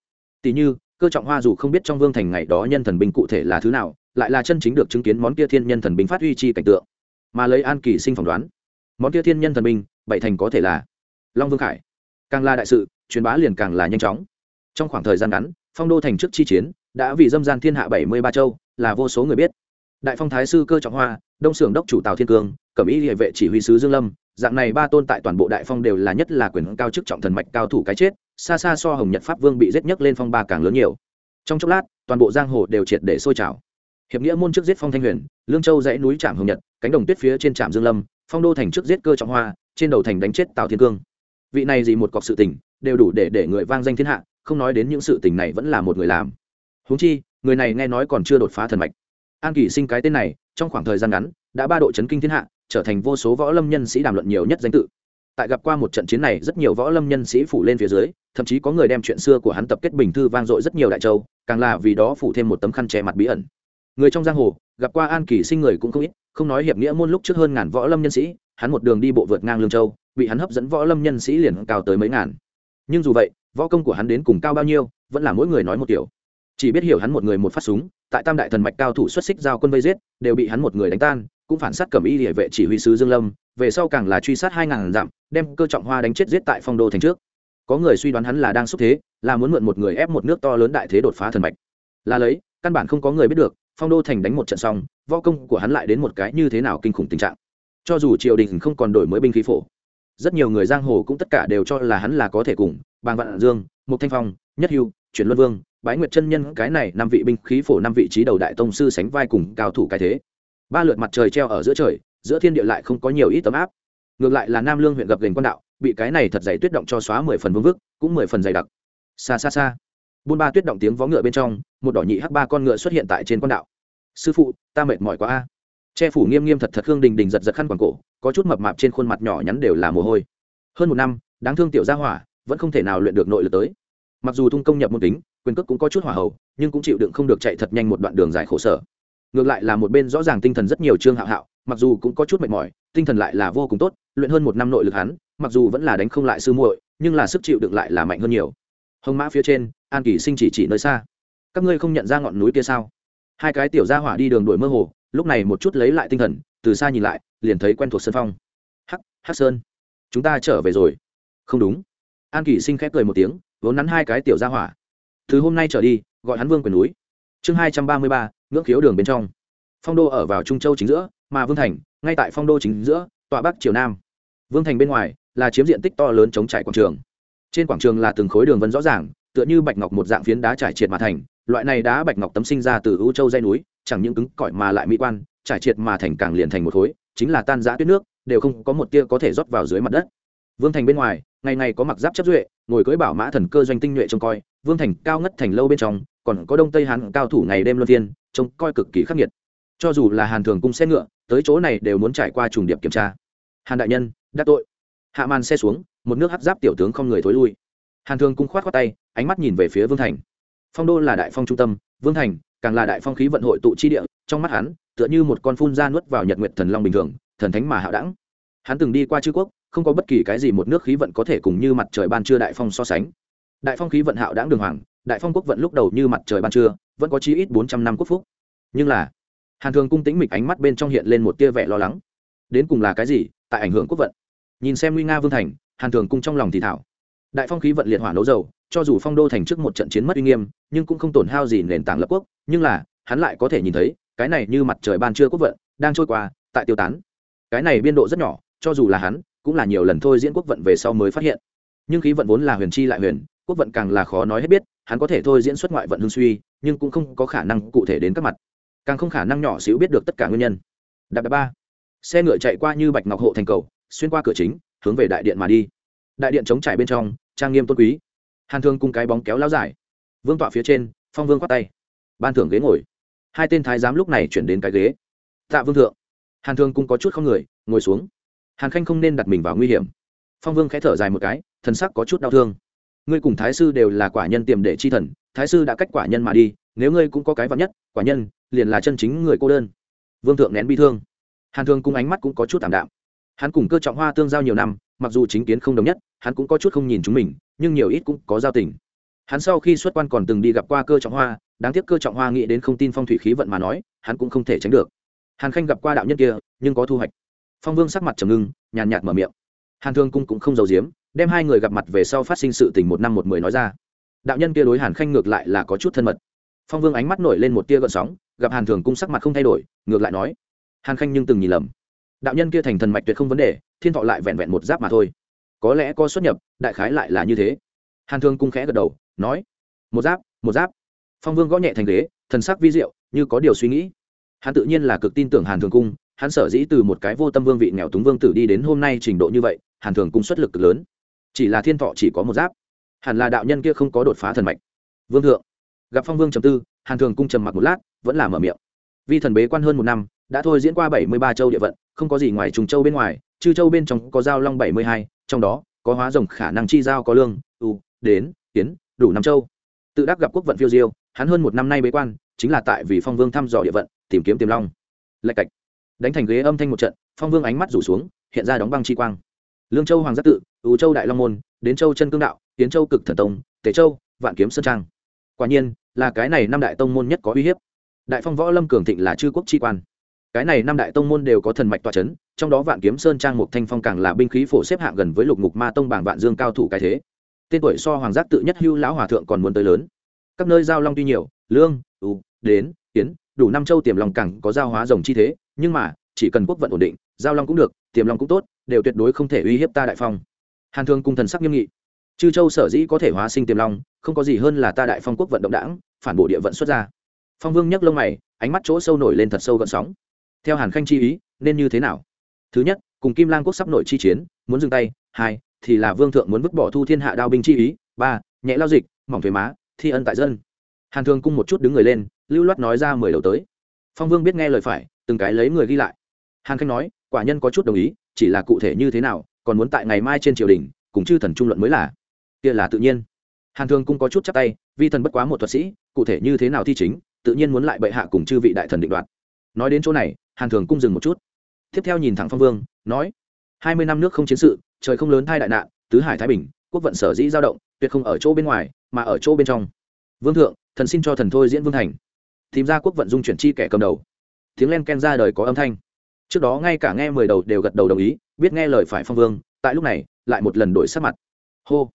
Tỷ như, cơ trọng hoa dù không biết trong vương thành ngày đó nhân thần binh cụ thể là thứ nào, lại là chân chính được chứng kiến món kia thiên nhân thần binh phát huy chi cảnh tượng. Mà lấy an kỳ sinh phỏng đoán, món kia thiên nhân thần binh, bảy thành có thể là long vương khải. Càng là đại sự, truyền bá liền càng là nhanh chóng. Trong khoảng thời gian ngắn, phong đô thành trước chi chiến, đã vì dâm gian thiên hạ bảy mươi ba châu, là vô số người biết đại phong thái sư cơ trọng hoa, đông xưởng đốc chủ tào thiên cương, cẩm y địa vệ chỉ huy sứ dương lâm, dạng này ba tôn tại toàn bộ đại phong đều là nhất là quyền cao chức trọng thần mạch cao thủ cái chết, xa xa so hồng nhật pháp vương bị giết nhấc lên phong ba càng lớn nhiều. Trong chốc lát, toàn bộ giang hồ đều triệt để sôi trào. Hiệp nghĩa môn trước giết phong thanh huyền, lương châu dãy núi trạm hồng nhật, cánh đồng tuyết phía trên trạm dương lâm, phong đô thành trước giết cơ trọng hoa, trên đầu thành đánh chết tào thiên cương. Vị này gì một cọc sự tình, đều đủ để để người vang danh thiên hạ, không nói đến những sự tình này vẫn là một người làm. Huống chi, người này nghe nói còn chưa đột phá thần mạch an kỳ sinh cái tên này, trong khoảng thời gian ngắn, đã ba độ chấn kinh thiên hạ, trở thành vô số võ lâm nhân sĩ đàm luận nhiều nhất danh tự. Tại gặp qua một trận chiến này, rất nhiều võ lâm nhân sĩ phủ lên phía dưới, thậm chí có người đem chuyện xưa của hắn tập kết bình thư vang dội rất nhiều đại châu, càng là vì đó phủ thêm một tấm khăn che mặt bí ẩn. Người trong giang hồ, gặp qua an kỳ sinh người cũng không ít, không nói hiệp nghĩa môn lúc trước hơn ngàn võ lâm nhân sĩ, hắn một đường đi bộ vượt ngang lương châu, bị hắn hấp dẫn võ lâm nhân sĩ liền cao tới mấy ngàn. Nhưng dù vậy, võ công của hắn đến cùng cao bao nhiêu, vẫn là mỗi người nói một kiểu. Chỉ biết hiểu hắn một người một phát súng tại tam đại thần mạch cao thủ xuất xích giao quân vây giết, đều bị hắn một người đánh tan, cũng phản sát cẩm y địa vệ chỉ huy sứ dương lâm, về sau càng là truy sát hai ngàn dặm, đem cơ trọng hoa đánh chết giết tại phong đô thành trước. Có người suy đoán hắn là đang xúc thế, là muốn mượn một người ép một nước to lớn đại thế đột phá thần mạch. Là lấy, căn bản không có người biết được, phong đô thành đánh một trận xong, võ công của hắn lại đến một cái như thế nào kinh khủng tình trạng. Cho dù triều đình không còn đổi mới binh khí phổ, rất nhiều người giang hồ cũng tất cả đều cho là hắn là có thể cùng, bàng vạn dương, mục thanh phong, nhất hưu, chuyển luân vương bái nguyệt chân nhân cái này năm vị binh khí phổ năm vị trí đầu đại tông sư sánh vai cùng cao thủ cái thế. Ba lượt mặt trời treo ở giữa trời, giữa thiên địa lại không có nhiều ít tấm áp. Ngược lại là nam lương huyện gặp gành quan đạo, bị cái này thật dày tuyết động cho xóa mười phần vương vức, cũng mười phần dày đặc. Xa xa xa buôn ba tuyết động tiếng vó ngựa bên trong, một đỏ nhị hắc ba con ngựa xuất hiện tại trên quan đạo. Sư phụ, ta mệt mỏi quá a. Che phủ nghiêm nghiêm thật thật hương đình đình giật giật khăn quàng cổ, có chút mập mạp trên khuôn mặt nhỏ nhắn đều là mồ hôi. Hơn một năm, đáng thương tiểu gia hỏa, vẫn không thể nào luyện được nội lực tới. Mặc dù thung công nhập môn tính quyền cước cũng có chút hỏa hậu nhưng cũng chịu đựng không được chạy thật nhanh một đoạn đường dài khổ sở. Ngược lại là một bên rõ ràng tinh thần rất nhiều trương hạo hạo, mặc dù cũng có chút mệt mỏi, tinh thần lại là vô cùng tốt, luyện hơn một năm nội lực hắn, mặc dù vẫn là đánh không lại sư muội, nhưng là sức chịu đựng lại là mạnh hơn nhiều. Hồng mã phía trên, an kỳ sinh chỉ chỉ nơi xa. Các ngươi không nhận ra ngọn núi kia sao? Hai cái tiểu gia hỏa đi đường đuổi mơ hồ, lúc này một chút lấy lại tinh thần, từ xa nhìn lại, liền thấy quen thuộc sơn phong. Hắc hắc sơn, chúng ta trở về rồi. Không đúng. An kỳ sinh khép cười một tiếng, vốn nắn hai cái tiểu gia hỏa từ hôm nay trở đi, gọi hắn vương quyền núi. Chương hai trăm ba mươi ba, ngưỡng khiếu đường bên trong. Phong đô ở vào trung châu chính giữa, mà vương thành, ngay tại phong đô chính giữa, tọa bắc triều nam. Vương thành bên ngoài, là chiếm diện tích to lớn chống trải quảng trường. Trên quảng trường là từng khối đường vân rõ ràng, tựa như bạch ngọc một dạng phiến đá trải triệt mà thành. Loại này đá bạch ngọc tấm sinh ra từ ưu châu dây núi, chẳng những cứng cỏi mà lại mỹ quan, trải triệt mà thành càng liền thành một khối, chính là tan giã tuyết nước, đều không có một tia có thể rót vào dưới mặt đất vương thành bên ngoài, ngày ngày có mặc giáp chấp duệ, ngồi cưỡi bảo mã thần cơ doanh tinh nhuệ trông coi, vương thành cao ngất thành lâu bên trong, còn có đông tây hàn cao thủ ngày đêm luân phiên, trông coi cực kỳ khắc nghiệt. Cho dù là hàn thường cung xe ngựa, tới chỗ này đều muốn trải qua trùng điệp kiểm tra. Hàn đại nhân, đắc tội. Hạ màn xe xuống, một nước hấp giáp tiểu tướng không người thối lui. Hàn thường cung khoát khoát tay, ánh mắt nhìn về phía vương thành. Phong đô là đại phong trung tâm, vương thành càng là đại phong khí vận hội tụ chi địa, trong mắt hắn, tựa như một con phun ra nuốt vào nhật nguyệt thần long bình thường, thần thánh mà hạo đẳng hắn từng đi qua chư quốc, không có bất kỳ cái gì một nước khí vận có thể cùng như mặt trời ban trưa đại phong so sánh. Đại phong khí vận hạo đẳng đường hoàng, đại phong quốc vận lúc đầu như mặt trời ban trưa, vẫn có chí ít bốn trăm năm quốc phúc. Nhưng là, hàn thường cung tĩnh mịch ánh mắt bên trong hiện lên một tia vẻ lo lắng. Đến cùng là cái gì, tại ảnh hưởng quốc vận? Nhìn xem nguy nga vương thành, hàn thường cung trong lòng thì thảo. Đại phong khí vận liệt hỏa nấu dầu, cho dù phong đô thành trước một trận chiến mất uy nghiêm, nhưng cũng không tổn hao gì nền tảng lập quốc. Nhưng là, hắn lại có thể nhìn thấy, cái này như mặt trời ban trưa quốc vận, đang trôi qua, tại tiêu tán. Cái này biên độ rất nhỏ cho dù là hắn, cũng là nhiều lần thôi diễn quốc vận về sau mới phát hiện. Nhưng khí vận vốn là huyền chi lại huyền, quốc vận càng là khó nói hết biết, hắn có thể thôi diễn xuất ngoại vận hương suy, nhưng cũng không có khả năng cụ thể đến các mặt. Càng không khả năng nhỏ xíu biết được tất cả nguyên nhân. Đạp đạp ba. Xe ngựa chạy qua như bạch ngọc hộ thành cầu, xuyên qua cửa chính, hướng về đại điện mà đi. Đại điện chống trải bên trong, trang nghiêm tôn quý. Hàn thương cung cái bóng kéo lao dài. Vương tọa phía trên, phong vương khoát tay. Ban thưởng ghế ngồi. Hai tên thái giám lúc này chuyển đến cái ghế. Tạ vương thượng. Hàn thương cung có chút không người, ngồi xuống hàn khanh không nên đặt mình vào nguy hiểm. Phong vương khẽ thở dài một cái, thần sắc có chút đau thương. Ngươi cùng thái sư đều là quả nhân tiềm để chi thần, thái sư đã cách quả nhân mà đi, nếu ngươi cũng có cái vắn nhất, quả nhân liền là chân chính người cô đơn. Vương thượng nén bi thương. Hàn thương cung ánh mắt cũng có chút tảm đạm. Hắn cùng cơ trọng hoa tương giao nhiều năm, mặc dù chính kiến không đồng nhất, hắn cũng có chút không nhìn chúng mình, nhưng nhiều ít cũng có giao tình. Hắn sau khi xuất quan còn từng đi gặp qua cơ trọng hoa, đáng tiếc cơ trọng hoa nghĩ đến không tin phong thủy khí vận mà nói, hắn cũng không thể tránh được. Hàn khanh gặp qua đạo nhân kia, nhưng có thu hoạch phong vương sắc mặt trầm ngưng, nhàn nhạt mở miệng. Hàn thương cung cũng không giấu giếm, đem hai người gặp mặt về sau phát sinh sự tình một năm một mười nói ra. Đạo nhân kia đối hàn khanh ngược lại là có chút thân mật. Phong vương ánh mắt nổi lên một tia gợn sóng, gặp hàn thường cung sắc mặt không thay đổi, ngược lại nói, hàn khanh nhưng từng nhìn lầm. Đạo nhân kia thành thần mạch tuyệt không vấn đề, thiên thọ lại vẹn vẹn một giáp mà thôi. Có lẽ có xuất nhập, đại khái lại là như thế. Hàn thương cung khẽ gật đầu, nói, một giáp một giáp. Phong vương gõ nhẹ thành ghế, thần sắc vi diệu, như có điều suy nghĩ. Hắn tự nhiên là cực tin tưởng hàn thường cung hắn sở dĩ từ một cái vô tâm vương vị nghèo túng vương tử đi đến hôm nay trình độ như vậy, hàn thường cung xuất lực cực lớn. Chỉ là thiên thọ chỉ có một giáp. Hẳn là đạo nhân kia không có đột phá thần mạch. Vương thượng. Gặp phong vương trầm tư, hàn thường cung trầm mặc một lát, vẫn là mở miệng. Vi thần bế quan hơn một năm, đã thôi diễn qua bảy mươi ba châu địa vận, không có gì ngoài trùng châu bên ngoài, chư châu bên trong có giao long bảy mươi hai, trong đó, có hóa rồng khả năng chi giao có lương u đến, tiến, đủ năm châu. Tự đắc gặp quốc vận phiêu diêu, hắn hơn một năm nay bế quan, chính là tại vì phong vương thăm dò địa vận, tìm kiếm tiềm long. Lạch cạch đánh thành ghế âm thanh một trận phong vương ánh mắt rủ xuống hiện ra đóng băng chi quang. Lương châu hoàng giác tự ưu châu đại long môn đến châu chân cương đạo tiến châu cực thần tông tế châu vạn kiếm sơn trang. Quả nhiên là cái này năm đại tông môn nhất có uy hiếp. Đại phong võ lâm cường thịnh là chư quốc chi quan. Cái này năm đại tông môn đều có thần mạch tọa chấn, trong đó vạn kiếm sơn trang một thanh phong càng là binh khí phổ xếp hạng gần với lục ngục ma tông bảng vạn dương cao thủ cái thế. Tên tuổi so hoàng giác tự nhất hưu lão hòa thượng còn muốn tới lớn. Các nơi giao long tuy nhiều lương ưu đến tiến đủ năm châu tiềm long cẳng có giao hóa rồng chi thế, nhưng mà, chỉ cần quốc vận ổn định, giao long cũng được, tiềm long cũng tốt, đều tuyệt đối không thể uy hiếp ta đại phong. Hàn thương cung thần sắc nghiêm nghị. Chư châu sở dĩ có thể hóa sinh tiềm long, không có gì hơn là ta đại phong quốc vận động đảng, phản bộ địa vận xuất ra. Phong vương nhấc lông mày, ánh mắt chỗ sâu nổi lên thật sâu gợn sóng. Theo hàn khanh chi ý, nên như thế nào? Thứ nhất, cùng kim lang quốc sắp nội chi chiến, muốn dừng tay. Hai, thì là vương thượng muốn vứt bỏ thu thiên hạ đao binh chi ý. Ba, nhẹ lao dịch, mỏng thuế má, thi ân tại dân hàn thường cung một chút đứng người lên, lưu loát nói ra mười đầu tới. Phong vương biết nghe lời phải, từng cái lấy người ghi lại. Hàn khanh nói, quả nhân có chút đồng ý, chỉ là cụ thể như thế nào, còn muốn tại ngày mai trên triều đình, cùng chư thần trung luận mới là. Kia là tự nhiên. Hàn thường cung có chút chắc tay, vi thần bất quá một thuật sĩ, cụ thể như thế nào thi chính, tự nhiên muốn lại bệ hạ cùng chư vị đại thần định đoạt. Nói đến chỗ này, hàn thường cung dừng một chút. Tiếp theo nhìn thẳng phong vương, nói, hai mươi năm nước không chiến sự, trời không lớn thai đại nạn, tứ hải thái bình, quốc vận sở dĩ giao động, tuyệt không ở chỗ bên ngoài, mà ở chỗ bên trong. Vương thượng thần xin cho thần thôi diễn vương thành. Tìm ra quốc vận dung chuyển chi kẻ cầm đầu. Tiếng len ken ra đời có âm thanh. Trước đó ngay cả nghe mười đầu đều gật đầu đồng ý, biết nghe lời phải phong vương, tại lúc này, lại một lần đổi sắc mặt. Hô.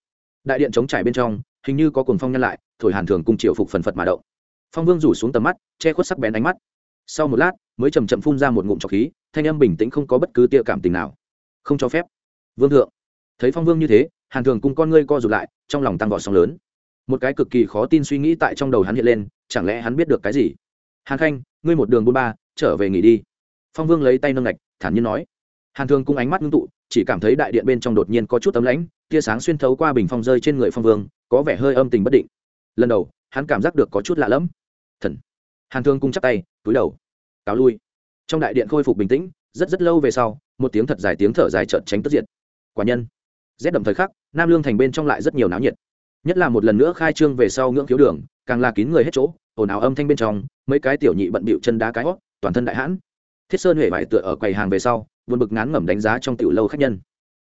Đại điện chống trải bên trong, hình như có cuồng phong nhân lại, thổi hàn thường cung triều phục phần phật mà động. Phong vương rủ xuống tầm mắt, che khuất sắc bén ánh mắt. Sau một lát, mới chầm chậm phun ra một ngụm trọc khí, thanh âm bình tĩnh không có bất cứ tia cảm tình nào. Không cho phép. Vương thượng. Thấy phong vương như thế, hàn thường cùng con ngươi co rụt lại, trong lòng tăng vọt sóng lớn một cái cực kỳ khó tin suy nghĩ tại trong đầu hắn hiện lên, chẳng lẽ hắn biết được cái gì? Hàn khanh, ngươi một đường bôn ba, trở về nghỉ đi. Phong vương lấy tay nâng ngạch, thản nhiên nói. Hàn Thương cung ánh mắt ngưng tụ, chỉ cảm thấy đại điện bên trong đột nhiên có chút tấm lãnh, tia sáng xuyên thấu qua bình phong rơi trên người phong vương, có vẻ hơi âm tình bất định. Lần đầu, hắn cảm giác được có chút lạ lẫm. Thần. Hàn thương cung chắc tay, túi đầu. Cáo lui. Trong đại điện khôi phục bình tĩnh, rất rất lâu về sau, một tiếng thật dài tiếng thở dài trợn tránh tất diệt. Quả nhân. Rét đậm thời khắc, nam lương thành bên trong lại rất nhiều náo nhiệt nhất là một lần nữa khai trương về sau ngưỡng khiếu đường, càng là kín người hết chỗ, ồn ào âm thanh bên trong, mấy cái tiểu nhị bận bịu chân đá cái hót, toàn thân đại hãn. Thiết sơn huệ vải tựa ở quầy hàng về sau vượt bực ngán ngẩm đánh giá trong tiểu lâu khách nhân.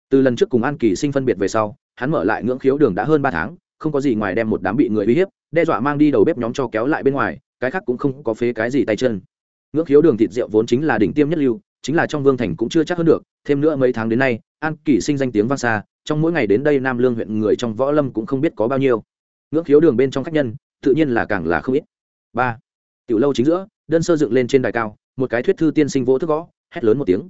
Từ lần trước cùng an kỳ sinh phân biệt về sau, hắn mở lại ngưỡng khiếu đường đã hơn ba tháng, không có gì ngoài đem một đám bị người uy hiếp, đe dọa mang đi đầu bếp nhóm cho kéo lại bên ngoài, cái khác cũng không có phế cái gì tay chân. Ngưỡng khiếu đường thịt rượu vốn chính là đỉnh tiêm nhất lưu, chính là trong vương thành cũng chưa chắc hơn được, thêm nữa mấy tháng đến nay, an kỳ sinh danh tiếng vang xa trong mỗi ngày đến đây nam lương huyện người trong võ lâm cũng không biết có bao nhiêu. Ngưỡng khiếu đường bên trong khách nhân, tự nhiên là càng là không ít. Ba, tiểu lâu chính giữa, đơn sơ dựng lên trên đài cao, một cái thuyết thư tiên sinh vỗ thức gõ, hét lớn một tiếng.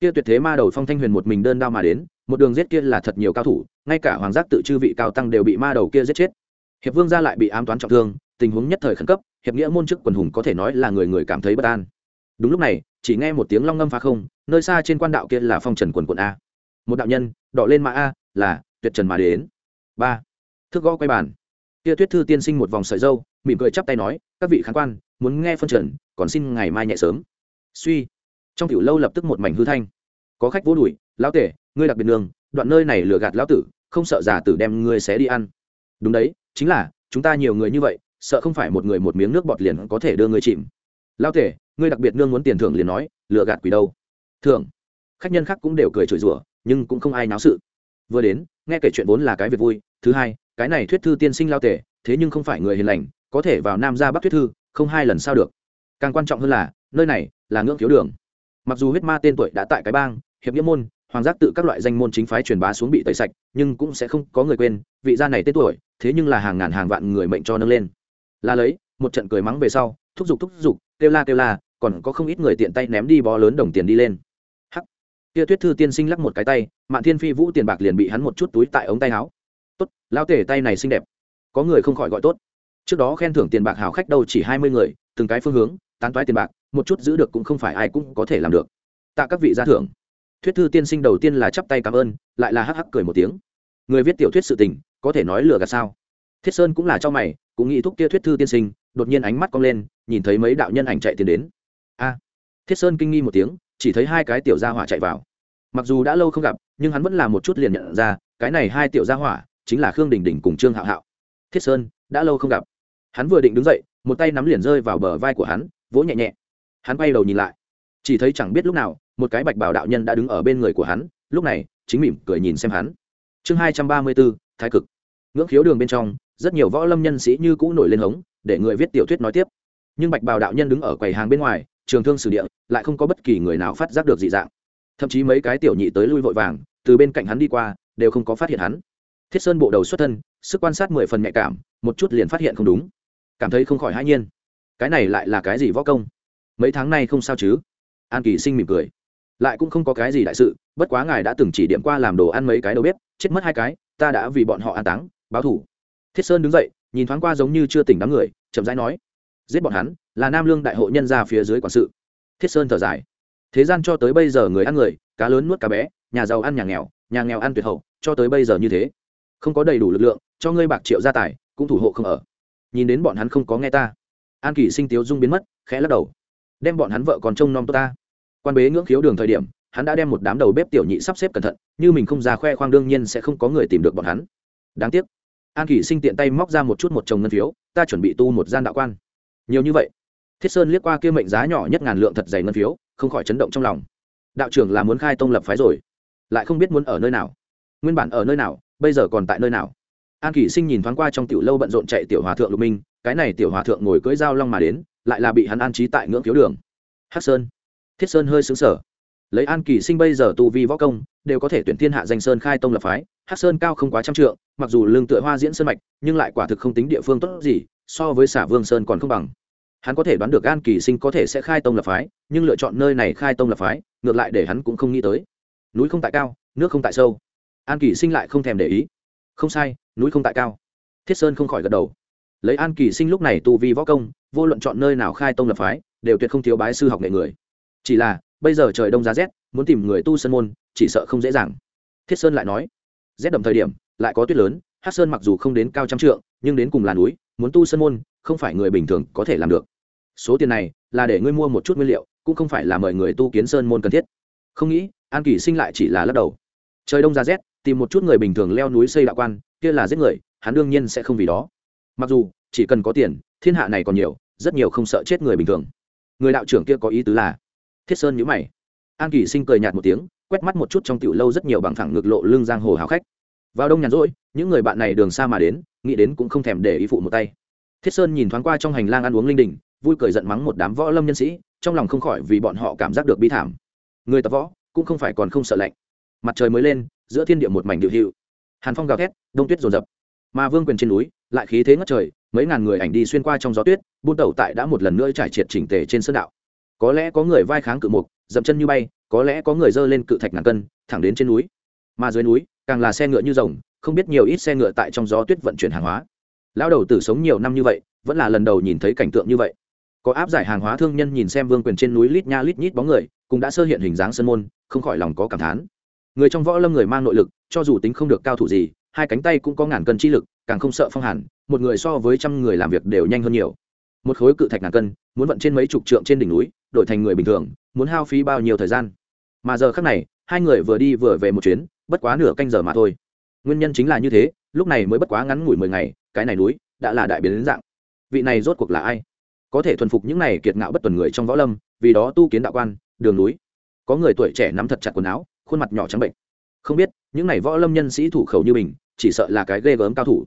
Kia tuyệt thế ma đầu phong thanh huyền một mình đơn đao mà đến, một đường giết kia là thật nhiều cao thủ, ngay cả hoàng giác tự chư vị cao tăng đều bị ma đầu kia giết chết. Hiệp vương gia lại bị ám toán trọng thương, tình huống nhất thời khẩn cấp, hiệp nghĩa môn chức quần hùng có thể nói là người người cảm thấy bất an. Đúng lúc này, chỉ nghe một tiếng long ngâm phá không, nơi xa trên quan đạo kia là phong trần quần quận a một đạo nhân đọ lên mã a là tuyệt trần mà đến. Ba. Thước gõ quay bàn. Kia tuyết thư tiên sinh một vòng sợi dâu mỉm cười chắp tay nói các vị khán quan muốn nghe phân trần còn xin ngày mai nhẹ sớm. Suy. Trong tiểu lâu lập tức một mảnh hư thanh. Có khách vô đuổi lão tể ngươi đặc biệt nương, đoạn nơi này lừa gạt lão tử không sợ giả tử đem ngươi xé đi ăn. Đúng đấy chính là chúng ta nhiều người như vậy sợ không phải một người một miếng nước bọt liền có thể đưa ngươi chìm. Lão tể ngươi đặc biệt nương muốn tiền thưởng liền nói lừa gạt quỷ đâu? Thưởng. Khách nhân khác cũng đều cười chửi rủa nhưng cũng không ai náo sự. Vừa đến, nghe kể chuyện vốn là cái việc vui, thứ hai, cái này thuyết thư tiên sinh lao tể, thế nhưng không phải người hiền lành, có thể vào nam ra bắc thuyết thư, không hai lần sao được. Càng quan trọng hơn là, nơi này là ngưỡng thiếu đường. Mặc dù huyết ma tên tuổi đã tại cái bang, hiệp nghĩa môn, hoàng giác tự các loại danh môn chính phái truyền bá xuống bị tẩy sạch, nhưng cũng sẽ không có người quên, vị gia này tên tuổi, thế nhưng là hàng ngàn hàng vạn người mệnh cho nâng lên. Là lấy, một trận cười mắng về sau, thúc giục thúc giục, kêu la kêu la, còn có không ít người tiện tay ném đi bó lớn đồng tiền đi lên kia tuyết thư tiên sinh lắc một cái tay, mạn thiên phi vũ tiền bạc liền bị hắn một chút túi tại ống tay áo. Tốt lao tể tay này xinh đẹp. Có người không khỏi gọi tốt. Trước đó khen thưởng tiền bạc hào khách đâu chỉ hai mươi người, từng cái phương hướng, tán toái tiền bạc, một chút giữ được cũng không phải ai cũng có thể làm được. Tạ các vị gia thưởng. Thuyết thư tiên sinh đầu tiên là chắp tay cảm ơn, lại là hắc hắc cười một tiếng. Người viết tiểu thuyết sự tình, có thể nói lừa gạt sao? Thiết sơn cũng là cho mày, cũng nghĩ thúc kia thuyết thư tiên sinh, đột nhiên ánh mắt cong lên, nhìn thấy mấy đạo nhân ảnh chạy tiền đến. A! Thiết sơn kinh nghi một tiếng chỉ thấy hai cái tiểu gia hỏa chạy vào. Mặc dù đã lâu không gặp, nhưng hắn vẫn là một chút liền nhận ra, cái này hai tiểu gia hỏa chính là khương đình đình cùng trương hạo hạo. Thiết sơn, đã lâu không gặp. Hắn vừa định đứng dậy, một tay nắm liền rơi vào bờ vai của hắn, vỗ nhẹ nhẹ. Hắn quay đầu nhìn lại. Chỉ thấy chẳng biết lúc nào, một cái bạch bảo đạo nhân đã đứng ở bên người của hắn, lúc này, chính mỉm cười nhìn xem hắn. Chương hai trăm ba mươi bốn, thái cực. Ngưỡng khiếu đường bên trong, rất nhiều võ lâm nhân sĩ như cũ nổi lên hống, để người viết tiểu thuyết nói tiếp. Nhưng bạch bào đạo nhân đứng ở quầy hàng bên ngoài trường thương sử địa, lại không có bất kỳ người nào phát giác được dị dạng. Thậm chí mấy cái tiểu nhị tới lui vội vàng, từ bên cạnh hắn đi qua, đều không có phát hiện hắn. Thiết sơn bộ đầu xuất thân, sức quan sát mười phần nhạy cảm, một chút liền phát hiện không đúng. Cảm thấy không khỏi hãi nhiên. Cái này lại là cái gì võ công? Mấy tháng nay không sao chứ? An kỳ sinh mỉm cười. Lại cũng không có cái gì đại sự, bất quá ngài đã từng chỉ điểm qua làm đồ ăn mấy cái đầu bếp chết mất hai cái, ta đã vì bọn họ an táng, báo thủ. Thiết sơn đứng dậy, nhìn thoáng qua giống như chưa tỉnh đám người, chậm rãi nói giết bọn hắn, là nam lương đại hội nhân ra phía dưới quản sự. Thiết sơn thở dài. Thế gian cho tới bây giờ người ăn người, cá lớn nuốt cá bé, nhà giàu ăn nhà nghèo nhà nghèo ăn tuyệt hậu, cho tới bây giờ như thế. Không có đầy đủ lực lượng, cho ngươi bạc triệu gia tài, cũng thủ hộ không ở. Nhìn đến bọn hắn không có nghe ta. An kỳ sinh tiếu dung biến mất, khẽ lắc đầu. Đem bọn hắn vợ còn trông nom ta. Quan bế ngưỡng khiếu đường thời điểm, hắn đã đem một đám đầu bếp tiểu nhị sắp xếp cẩn thận, như mình không ra khoe khoang đương nhiên sẽ không có người tìm được bọn hắn. Đáng tiếc. An kỷ sinh tiện tay móc ra một chút một chồng ngân phiếu, ta chuẩn bị tu một gian đạo quan nhiều như vậy. Thiết sơn liếc qua kia mệnh giá nhỏ nhất ngàn lượng thật dày ngân phiếu, không khỏi chấn động trong lòng. Đạo trưởng là muốn khai tông lập phái rồi, lại không biết muốn ở nơi nào. Nguyên bản ở nơi nào, bây giờ còn tại nơi nào? An kỷ sinh nhìn thoáng qua trong tiểu lâu bận rộn chạy tiểu hòa thượng lục minh, cái này tiểu hòa thượng ngồi cưỡi dao long mà đến, lại là bị hắn an trí tại ngưỡng phiếu đường. Hắc sơn. Thiết sơn hơi xứng sở lấy an kỳ sinh bây giờ tu vi võ công, đều có thể tuyển thiên hạ danh sơn khai tông lập phái, hắc sơn cao không quá trăm trượng, mặc dù lương tựa hoa diễn sơn mạch, nhưng lại quả thực không tính địa phương tốt gì, so với xả vương sơn còn không bằng hắn có thể đoán được an kỳ sinh có thể sẽ khai tông lập phái, nhưng lựa chọn nơi này khai tông lập phái, ngược lại để hắn cũng không nghĩ tới. Núi không tại cao, nước không tại sâu. An kỳ sinh lại không thèm để ý. Không sai, núi không tại cao. Thiết sơn không khỏi gật đầu. Lấy an kỳ sinh lúc này tu vi võ công, vô luận chọn nơi nào khai tông lập phái, đều tuyệt không thiếu bái sư học nghệ người. Chỉ là, bây giờ trời đông giá rét, muốn tìm người tu sơn môn, chỉ sợ không dễ dàng. Thiết sơn lại nói, rét đậm thời điểm, lại có tuyết lớn hát sơn mặc dù không đến cao trăm trượng, nhưng đến cùng là núi, muốn tu sơn môn, không phải người bình thường có thể làm được số tiền này là để ngươi mua một chút nguyên liệu, cũng không phải là mời người tu kiến sơn môn cần thiết. Không nghĩ, an kỷ sinh lại chỉ là lắc đầu. Trời đông giá rét, tìm một chút người bình thường leo núi xây đạo quan, kia là giết người, hắn đương nhiên sẽ không vì đó. Mặc dù, chỉ cần có tiền, thiên hạ này còn nhiều, rất nhiều không sợ chết người bình thường. Người đạo trưởng kia có ý tứ là, thiết sơn nhữ mày. An kỳ sinh cười nhạt một tiếng, quét mắt một chút trong tiểu lâu rất nhiều bằng thẳng ngực lộ lưng giang hồ hào khách. Vào đông nhàn rỗi, những người bạn này đường xa mà đến, nghĩ đến cũng không thèm để ý phụ một tay. Thiết sơn nhìn thoáng qua trong hành lang ăn uống linh đình vui cười giận mắng một đám võ lâm nhân sĩ, trong lòng không khỏi vì bọn họ cảm giác được bi thảm. Người tập võ, cũng không phải còn không sợ lạnh. Mặt trời mới lên, giữa thiên địa một mảnh điệu hiệu. Hàn phong gào thét, đông tuyết rồn rập mà vương quyền trên núi, lại khí thế ngất trời, mấy ngàn người ảnh đi xuyên qua trong gió tuyết, buôn tẩu tại đã một lần nữa trải triệt chỉnh tề trên sơn đạo. Có lẽ có người vai kháng cự mục, dậm chân như bay, có lẽ có người dơ lên cự thạch ngàn cân, thẳng đến trên núi. Mà dưới núi, càng là xe ngựa như rồng, không biết nhiều ít xe ngựa tại trong gió tuyết vận chuyển hàng hóa. Lão đầu tử sống nhiều năm như vậy, vẫn là lần đầu nhìn thấy cảnh tượng như vậy có áp giải hàng hóa thương nhân nhìn xem vương quyền trên núi lít nha lít nhít bóng người, cũng đã sơ hiện hình dáng sân môn, không khỏi lòng có cảm thán. Người trong võ lâm người mang nội lực, cho dù tính không được cao thủ gì, hai cánh tay cũng có ngàn cân chi lực, càng không sợ phong hàn, một người so với trăm người làm việc đều nhanh hơn nhiều. Một khối cự thạch ngàn cân, muốn vận trên mấy chục trượng trên đỉnh núi, đổi thành người bình thường, muốn hao phí bao nhiêu thời gian? Mà giờ khác này, hai người vừa đi vừa về một chuyến, bất quá nửa canh giờ mà thôi. Nguyên nhân chính là như thế, lúc này mới bất quá ngắn ngủi mười ngày, cái này núi, đã là đại biến đến dạng. Vị này rốt cuộc là ai? Có thể thuần phục những này kiệt ngạo bất tuần người trong võ lâm, vì đó tu kiến đạo quan, đường núi. Có người tuổi trẻ nắm thật chặt quần áo, khuôn mặt nhỏ trắng bệnh. Không biết, những này võ lâm nhân sĩ thủ khẩu như mình, chỉ sợ là cái ghê gớm cao thủ.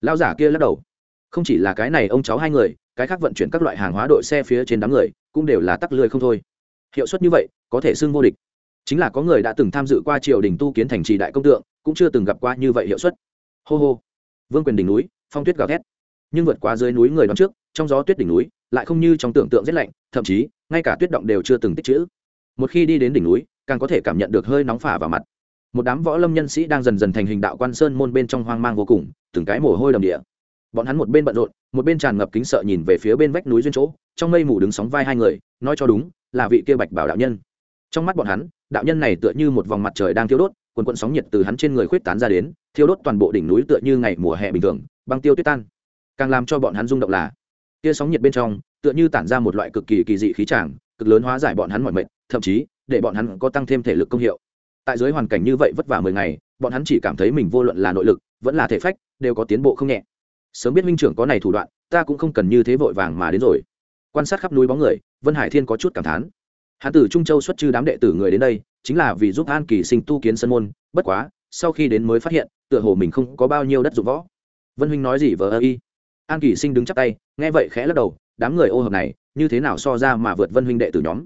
Lao giả kia lắc đầu. Không chỉ là cái này ông cháu hai người, cái khác vận chuyển các loại hàng hóa đội xe phía trên đám người, cũng đều là tắc lười không thôi. Hiệu suất như vậy, có thể xưng vô địch. Chính là có người đã từng tham dự qua triều đình tu kiến thành trì đại công tượng, cũng chưa từng gặp qua như vậy hiệu suất. Hô hô. Vương quyền đỉnh núi, phong tuyết gào thét. Nhưng vượt qua dưới núi người đón trước, trong gió tuyết đỉnh núi lại không như trong tưởng tượng rét lạnh, thậm chí, ngay cả tuyết động đều chưa từng tích chữ. Một khi đi đến đỉnh núi, càng có thể cảm nhận được hơi nóng phả vào mặt. Một đám võ lâm nhân sĩ đang dần dần thành hình đạo quan sơn môn bên trong hoang mang vô cùng, từng cái mồ hôi đầm địa. Bọn hắn một bên bận rộn, một bên tràn ngập kính sợ nhìn về phía bên vách núi duyên chỗ, trong mây mù đứng sóng vai hai người, nói cho đúng, là vị kia bạch bảo đạo nhân. Trong mắt bọn hắn, đạo nhân này tựa như một vòng mặt trời đang thiêu đốt quần quận sóng nhiệt từ hắn trên người khuyết tán ra đến, thiêu đốt toàn bộ đỉnh núi tựa như ngày mùa hè bình thường, băng tiêu tuyết tan. Càng làm cho bọn hắn rung động là kia sóng nhiệt bên trong, tựa như tản ra một loại cực kỳ kỳ dị khí tràng, cực lớn hóa giải bọn hắn mọi mệnh, thậm chí, để bọn hắn có tăng thêm thể lực công hiệu. Tại dưới hoàn cảnh như vậy vất vả mười ngày, bọn hắn chỉ cảm thấy mình vô luận là nội lực, vẫn là thể phách, đều có tiến bộ không nhẹ. Sớm biết minh trưởng có này thủ đoạn, ta cũng không cần như thế vội vàng mà đến rồi. Quan sát khắp núi bóng người, vân hải thiên có chút cảm thán. Hán tử trung châu xuất chư đám đệ tử người đến đây, chính là vì giúp an kỳ sinh tu kiến sân môn, bất quá, sau khi đến mới phát hiện, tựa hồ mình không có bao nhiêu đất dụng võ. Vân huynh nói gì vờ ơ y? An kỳ sinh đứng chắp tay, nghe vậy khẽ lắc đầu, đám người ô hợp này, như thế nào so ra mà vượt vân huynh đệ tử nhóm?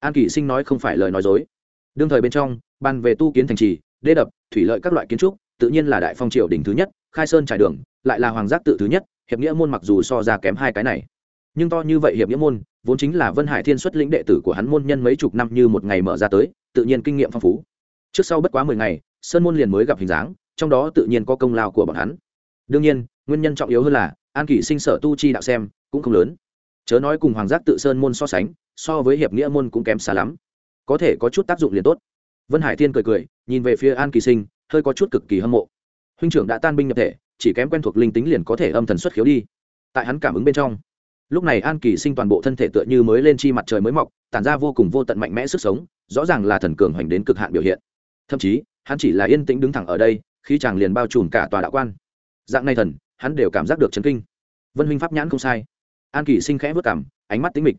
An kỳ sinh nói không phải lời nói dối. Đương thời bên trong, ban về tu kiến thành trì, đê đập, thủy lợi các loại kiến trúc, tự nhiên là đại phong triều đỉnh thứ nhất, khai sơn trải đường, lại là hoàng giác tự thứ nhất, hiệp nghĩa môn mặc dù so ra kém hai cái này. Nhưng to như vậy hiệp nghĩa môn, vốn chính là vân hải thiên xuất lĩnh đệ tử của hắn môn nhân mấy chục năm như một ngày mở ra tới, tự nhiên kinh nghiệm phong phú. Trước sau bất quá mười ngày, sơn môn liền mới gặp hình dáng, trong đó tự nhiên có công lao của bọn hắn. Đương nhiên, nguyên nhân trọng yếu hơn là an kỷ sinh sở tu chi đạo xem, cũng không lớn. Chớ nói cùng hoàng giác tự sơn môn so sánh, so với hiệp nghĩa môn cũng kém xa lắm. Có thể có chút tác dụng liền tốt. Vân hải thiên cười cười, nhìn về phía an kỳ sinh, hơi có chút cực kỳ hâm mộ. Huynh trưởng đã tan binh nhập thể, chỉ kém quen thuộc linh tính liền có thể âm thần xuất khiếu đi. Tại hắn cảm ứng bên trong, lúc này an kỳ sinh toàn bộ thân thể tựa như mới lên chi mặt trời mới mọc, tản ra vô cùng vô tận mạnh mẽ sức sống, rõ ràng là thần cường hoành đến cực hạn biểu hiện. Thậm chí, hắn chỉ là yên tĩnh đứng thẳng ở đây khi chàng liền bao trùm cả tòa đạo quan. Dạng này thần hắn đều cảm giác được chấn kinh. Vân huynh pháp nhãn không sai. An kỳ sinh khẽ vất cảm ánh mắt tính mịch.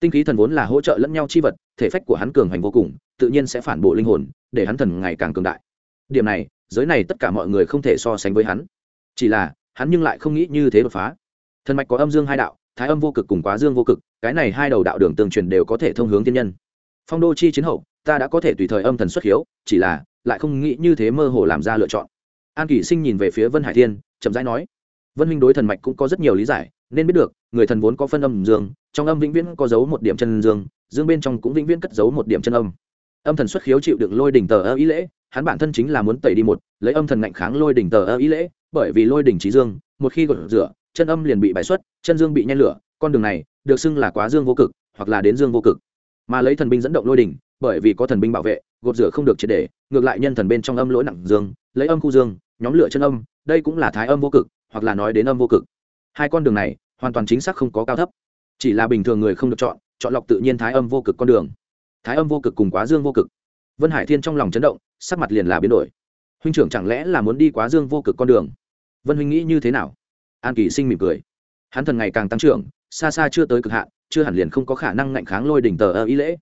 Tinh khí thần vốn là hỗ trợ lẫn nhau chi vật, thể phách của hắn cường hành vô cùng, tự nhiên sẽ phản bộ linh hồn, để hắn thần ngày càng cường đại. Điểm này, giới này tất cả mọi người không thể so sánh với hắn. Chỉ là, hắn nhưng lại không nghĩ như thế đột phá. Thần mạch có âm dương hai đạo, thái âm vô cực cùng quá dương vô cực, cái này hai đầu đạo đường tương truyền đều có thể thông hướng thiên nhân. Phong đô chi chiến hậu, ta đã có thể tùy thời âm thần xuất hiếu, chỉ là, lại không nghĩ như thế mơ hồ làm ra lựa chọn. An kỷ sinh nhìn về phía vân hải thiên, chậm rãi nói vân minh đối thần mạch cũng có rất nhiều lý giải, nên biết được, người thần vốn có phân âm dương, trong âm vĩnh viễn có giấu một điểm chân dương dương bên trong cũng vĩnh viễn cất giấu một điểm chân âm. Âm thần xuất khiếu chịu đựng lôi đỉnh tờ ơ ý lễ, hắn bản thân chính là muốn tẩy đi một, lấy âm thần ngạnh kháng lôi đỉnh tờ ơ ý lễ, bởi vì lôi đỉnh trí dương, một khi gột rửa, chân âm liền bị bài xuất, chân dương bị nhen lửa, con đường này được xưng là quá dương vô cực, hoặc là đến dương vô cực. Mà lấy thần binh dẫn động lôi đỉnh, bởi vì có thần binh bảo vệ, gột rửa không được triệt để, ngược lại nhân thần bên trong âm lỗi nặng dương, lấy âm khu dương, nhóm lửa chân âm, đây cũng là thái âm vô cực hoặc là nói đến âm vô cực. Hai con đường này hoàn toàn chính xác không có cao thấp. Chỉ là bình thường người không được chọn chọn lọc tự nhiên thái âm vô cực con đường. Thái âm vô cực cùng quá dương vô cực. Vân hải thiên trong lòng chấn động, sắc mặt liền là biến đổi. Huynh trưởng chẳng lẽ là muốn đi quá dương vô cực con đường? Vân huynh nghĩ như thế nào? An kỳ sinh mỉm cười. Hắn thần ngày càng tăng trưởng, xa xa chưa tới cực hạn, chưa hẳn liền không có khả năng ngạnh kháng lôi đỉnh tờ ơ ý lễ.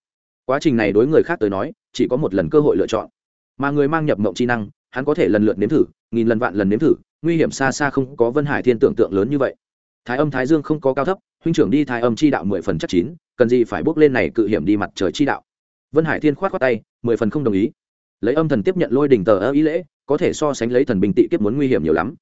Quá trình này đối người khác tới nói, chỉ có một lần cơ hội lựa chọn. Mà người mang nhập mộng chi năng, hắn có thể lần lượt nếm thử, nghìn lần vạn lần nếm thử nguy hiểm xa xa không có vân hải thiên tưởng tượng lớn như vậy. Thái âm, thái dương không có cao thấp, huynh trưởng đi thái âm chi đạo mười phần chắc chín, cần gì phải bước lên này cự hiểm đi mặt trời chi đạo. Vân hải thiên khoát khoát tay, mười phần không đồng ý. Lấy âm thần tiếp nhận lôi đỉnh tờ ơ ý lễ, có thể so sánh lấy thần bình tị kiếp muốn nguy hiểm nhiều lắm.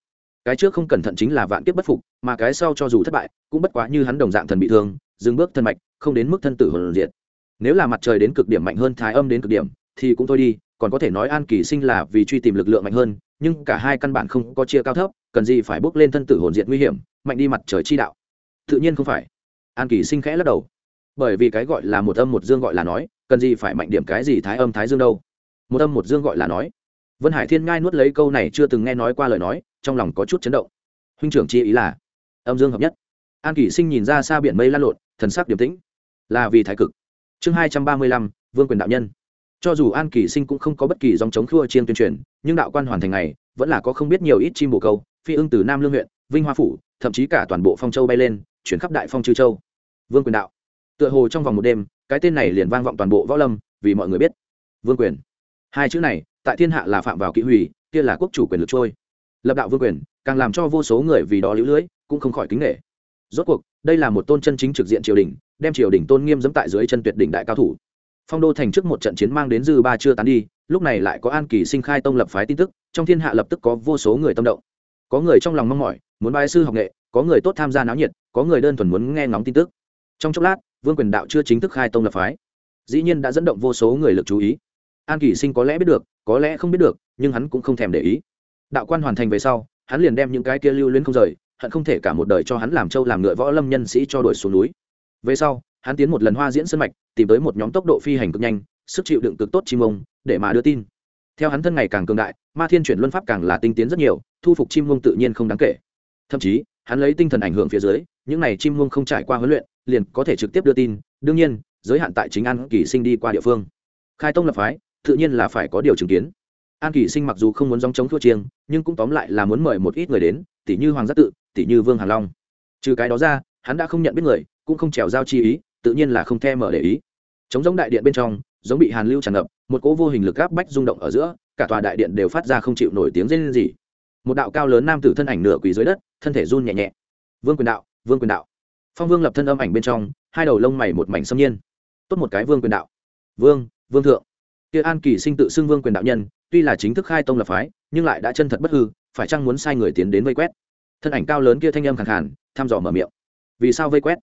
Cái trước không cẩn thận chính là vạn kiếp bất phục, mà cái sau cho dù thất bại, cũng bất quá như hắn đồng dạng thần bị thương, dừng bước thân mạch, không đến mức thân tử hồn diệt. Nếu là mặt trời đến cực điểm mạnh hơn, thái âm đến cực điểm, thì cũng thôi đi, còn có thể nói an kỳ sinh là vì truy tìm lực lượng mạnh hơn nhưng cả hai căn bản không có chia cao thấp, cần gì phải bước lên thân tử hồn diệt nguy hiểm, mạnh đi mặt trời chi đạo. Tự nhiên không phải. An kỳ sinh khẽ lắc đầu. Bởi vì cái gọi là một âm một dương gọi là nói, cần gì phải mạnh điểm cái gì thái âm thái dương đâu. Một âm một dương gọi là nói. Vân hải thiên ngai nuốt lấy câu này chưa từng nghe nói qua lời nói, trong lòng có chút chấn động. Huynh trưởng chi ý là âm dương hợp nhất. An kỷ sinh nhìn ra xa biển mây lan lộn, thần sắc điềm tĩnh. Là vì thái cực. Chương hai trăm ba mươi lăm, vương quyền đạo nhân cho dù an kỳ sinh cũng không có bất kỳ dòng chống khua chiên tuyên truyền, nhưng đạo quan hoàn thành này, vẫn là có không biết nhiều ít chim bồ câu, phi ưng từ nam lương huyện, vinh hoa phủ, thậm chí cả toàn bộ phong châu bay lên, chuyển khắp đại phong chư châu. Vương quyền đạo. Tựa hồ trong vòng một đêm, cái tên này liền vang vọng toàn bộ võ lâm, vì mọi người biết. Vương quyền. Hai chữ này, tại thiên hạ là phạm vào kỹ hủy, kia là quốc chủ quyền lực trôi. Lập đạo vương quyền, càng làm cho vô số người vì đó lũ lưỡi cũng không khỏi kính nghệ rốt cuộc, đây là một tôn chân chính trực diện triều đình, đem triều đình tôn nghiêm dẫm tại dưới chân tuyệt đỉnh đại cao thủ phong đô thành trước một trận chiến mang đến dư ba chưa tán đi, lúc này lại có an kỳ sinh khai tông lập phái tin tức, trong thiên hạ lập tức có vô số người tâm động. Có người trong lòng mong mỏi, muốn bài sư học nghệ, có người tốt tham gia náo nhiệt, có người đơn thuần muốn nghe ngóng tin tức. Trong chốc lát, vương quyền đạo chưa chính thức khai tông lập phái. Dĩ nhiên đã dẫn động vô số người lực chú ý. An kỳ sinh có lẽ biết được, có lẽ không biết được, nhưng hắn cũng không thèm để ý. Đạo quan hoàn thành về sau, hắn liền đem những cái kia lưu luyến không rời, hận không thể cả một đời cho hắn làm trâu làm ngựa võ lâm nhân sĩ cho đuổi xuống núi. Về sau hắn tiến một lần hoa diễn sân mạch, tìm tới một nhóm tốc độ phi hành cực nhanh, sức chịu đựng cực tốt chim ông, để mà đưa tin. Theo hắn thân ngày càng cường đại, ma thiên chuyển luân pháp càng là tinh tiến rất nhiều, thu phục chim mông tự nhiên không đáng kể. Thậm chí, hắn lấy tinh thần ảnh hưởng phía dưới, những này chim mông không trải qua huấn luyện, liền có thể trực tiếp đưa tin, đương nhiên, giới hạn tại chính an kỳ sinh đi qua địa phương. Khai tông lập phái, tự nhiên là phải có điều chứng kiến. An kỳ sinh mặc dù không muốn dòng chống thua chiêng, nhưng cũng tóm lại là muốn mời một ít người đến tỷ như hoàng giác tự tỷ như vương hàn long. Trừ cái đó ra, hắn đã không nhận biết người, cũng không trèo giao chi ý tự nhiên là không thèm mở để ý. Chống giống đại điện bên trong, giống bị hàn lưu tràn ngập, một cỗ vô hình lực gáp bách rung động ở giữa, cả tòa đại điện đều phát ra không chịu nổi tiếng rên gì một đạo cao lớn nam tử thân ảnh nửa quỳ dưới đất, thân thể run nhẹ nhẹ. Vương quyền đạo, vương quyền đạo. Phong vương lập thân âm ảnh bên trong, hai đầu lông mày một mảnh xâm nhiên. Tốt một cái vương quyền đạo. Vương vương thượng. Kia an kỳ sinh tự xưng vương quyền đạo nhân, tuy là chính thức khai tông lập phái, nhưng lại đã chân thật bất hư, phải chăng muốn sai người tiến đến vây quét? Thân ảnh cao lớn kia thanh âm khẳng khàn, thăm dò mở miệng. Vì sao vây quét?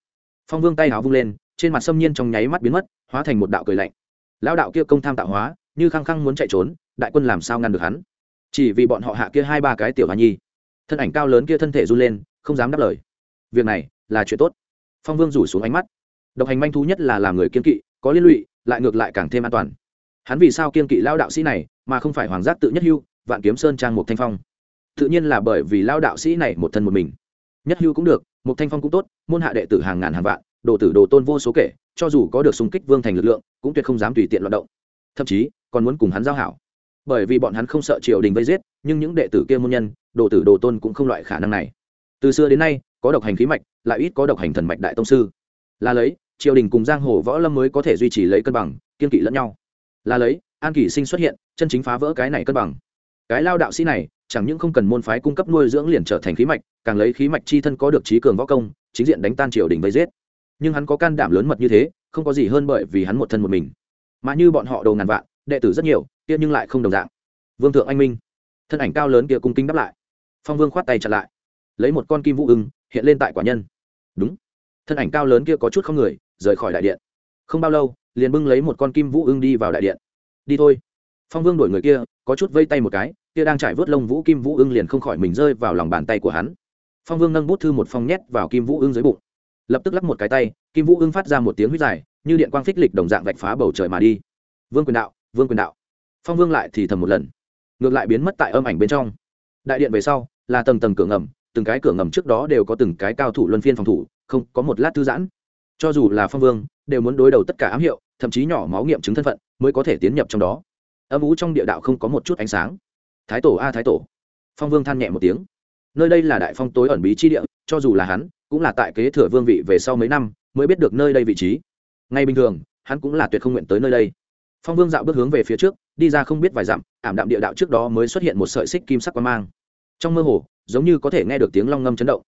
Phong vương tay áo vung lên trên mặt xâm nhiên trong nháy mắt biến mất, hóa thành một đạo cười lạnh. Lão đạo kia công tham tạo hóa, như khăng khăng muốn chạy trốn, đại quân làm sao ngăn được hắn? Chỉ vì bọn họ hạ kia hai ba cái tiểu hoa nhi. Thân ảnh cao lớn kia thân thể run lên, không dám đáp lời. Việc này là chuyện tốt. Phong vương rủ xuống ánh mắt. Độc hành manh thú nhất là làm người kiên kỵ, có liên lụy, lại ngược lại càng thêm an toàn. Hắn vì sao kiên kỵ lao đạo sĩ này, mà không phải hoàng giác tự nhất hưu, vạn kiếm sơn trang một thanh phong? Tự nhiên là bởi vì lao đạo sĩ này một thân một mình. Nhất hưu cũng được, một thanh phong cũng tốt, môn hạ đệ tử hàng ngàn hàng vạn đồ tử đồ tôn vô số kể, cho dù có được xung kích vương thành lực lượng, cũng tuyệt không dám tùy tiện loạt động. Thậm chí, còn muốn cùng hắn giao hảo. Bởi vì bọn hắn không sợ triều đình vây giết, nhưng những đệ tử kia môn nhân, đồ tử đồ tôn cũng không loại khả năng này. Từ xưa đến nay, có độc hành khí mạch, lại ít có độc hành thần mạch đại tông sư. Là lấy, triều đình cùng giang hồ võ lâm mới có thể duy trì lấy cân bằng, kiên kỵ lẫn nhau. Là lấy, an kỷ sinh xuất hiện, chân chính phá vỡ cái này cân bằng. Cái lao đạo sĩ này, chẳng những không cần môn phái cung cấp nuôi dưỡng liền trở thành khí mạch, càng lấy khí mạch chi thân có được trí cường võ công, chính diện đánh tan triều đình vây giết nhưng hắn có can đảm lớn mật như thế, không có gì hơn bởi vì hắn một thân một mình. Mà như bọn họ đầu ngàn vạn, đệ tử rất nhiều, kia nhưng lại không đồng dạng. Vương thượng anh minh. Thân ảnh cao lớn kia cung kính đáp lại. Phong vương khoát tay chặt lại. Lấy một con kim vũ ưng, hiện lên tại quả nhân. Đúng. Thân ảnh cao lớn kia có chút không người, rời khỏi đại điện. Không bao lâu, liền bưng lấy một con kim vũ ưng đi vào đại điện. Đi thôi. Phong vương đổi người kia, có chút vây tay một cái, kia đang trải vớt lông vũ kim vũ ưng liền không khỏi mình rơi vào lòng bàn tay của hắn. Phong vương nâng bút thư một phong nhét vào kim vũ ưng dưới bụng lập tức lắp một cái tay, kim vũ ưng phát ra một tiếng huyết dài, như điện quang phích lịch đồng dạng vạch phá bầu trời mà đi. Vương quyền đạo, vương quyền đạo. Phong vương lại thì thầm một lần. Ngược lại biến mất tại âm ảnh bên trong. Đại điện về sau, là tầng tầng cửa ngầm, từng cái cửa ngầm trước đó đều có từng cái cao thủ luân phiên phòng thủ, không, có một lát thư giãn. Cho dù là phong vương, đều muốn đối đầu tất cả ám hiệu, thậm chí nhỏ máu nghiệm chứng thân phận, mới có thể tiến nhập trong đó. Âm ú trong địa đạo không có một chút ánh sáng. Thái tổ a, thái tổ. Phong vương than nhẹ một tiếng. Nơi đây là đại phong tối ẩn bí chi địa, cho dù là hắn cũng là tại kế thừa vương vị về sau mấy năm mới biết được nơi đây vị trí. Ngay bình thường, hắn cũng là tuyệt không nguyện tới nơi đây. Phong vương dạo bước hướng về phía trước, đi ra không biết vài dặm, ảm đạm địa đạo trước đó mới xuất hiện một sợi xích kim sắc quang mang. Trong mơ hồ, giống như có thể nghe được tiếng long ngâm chấn động.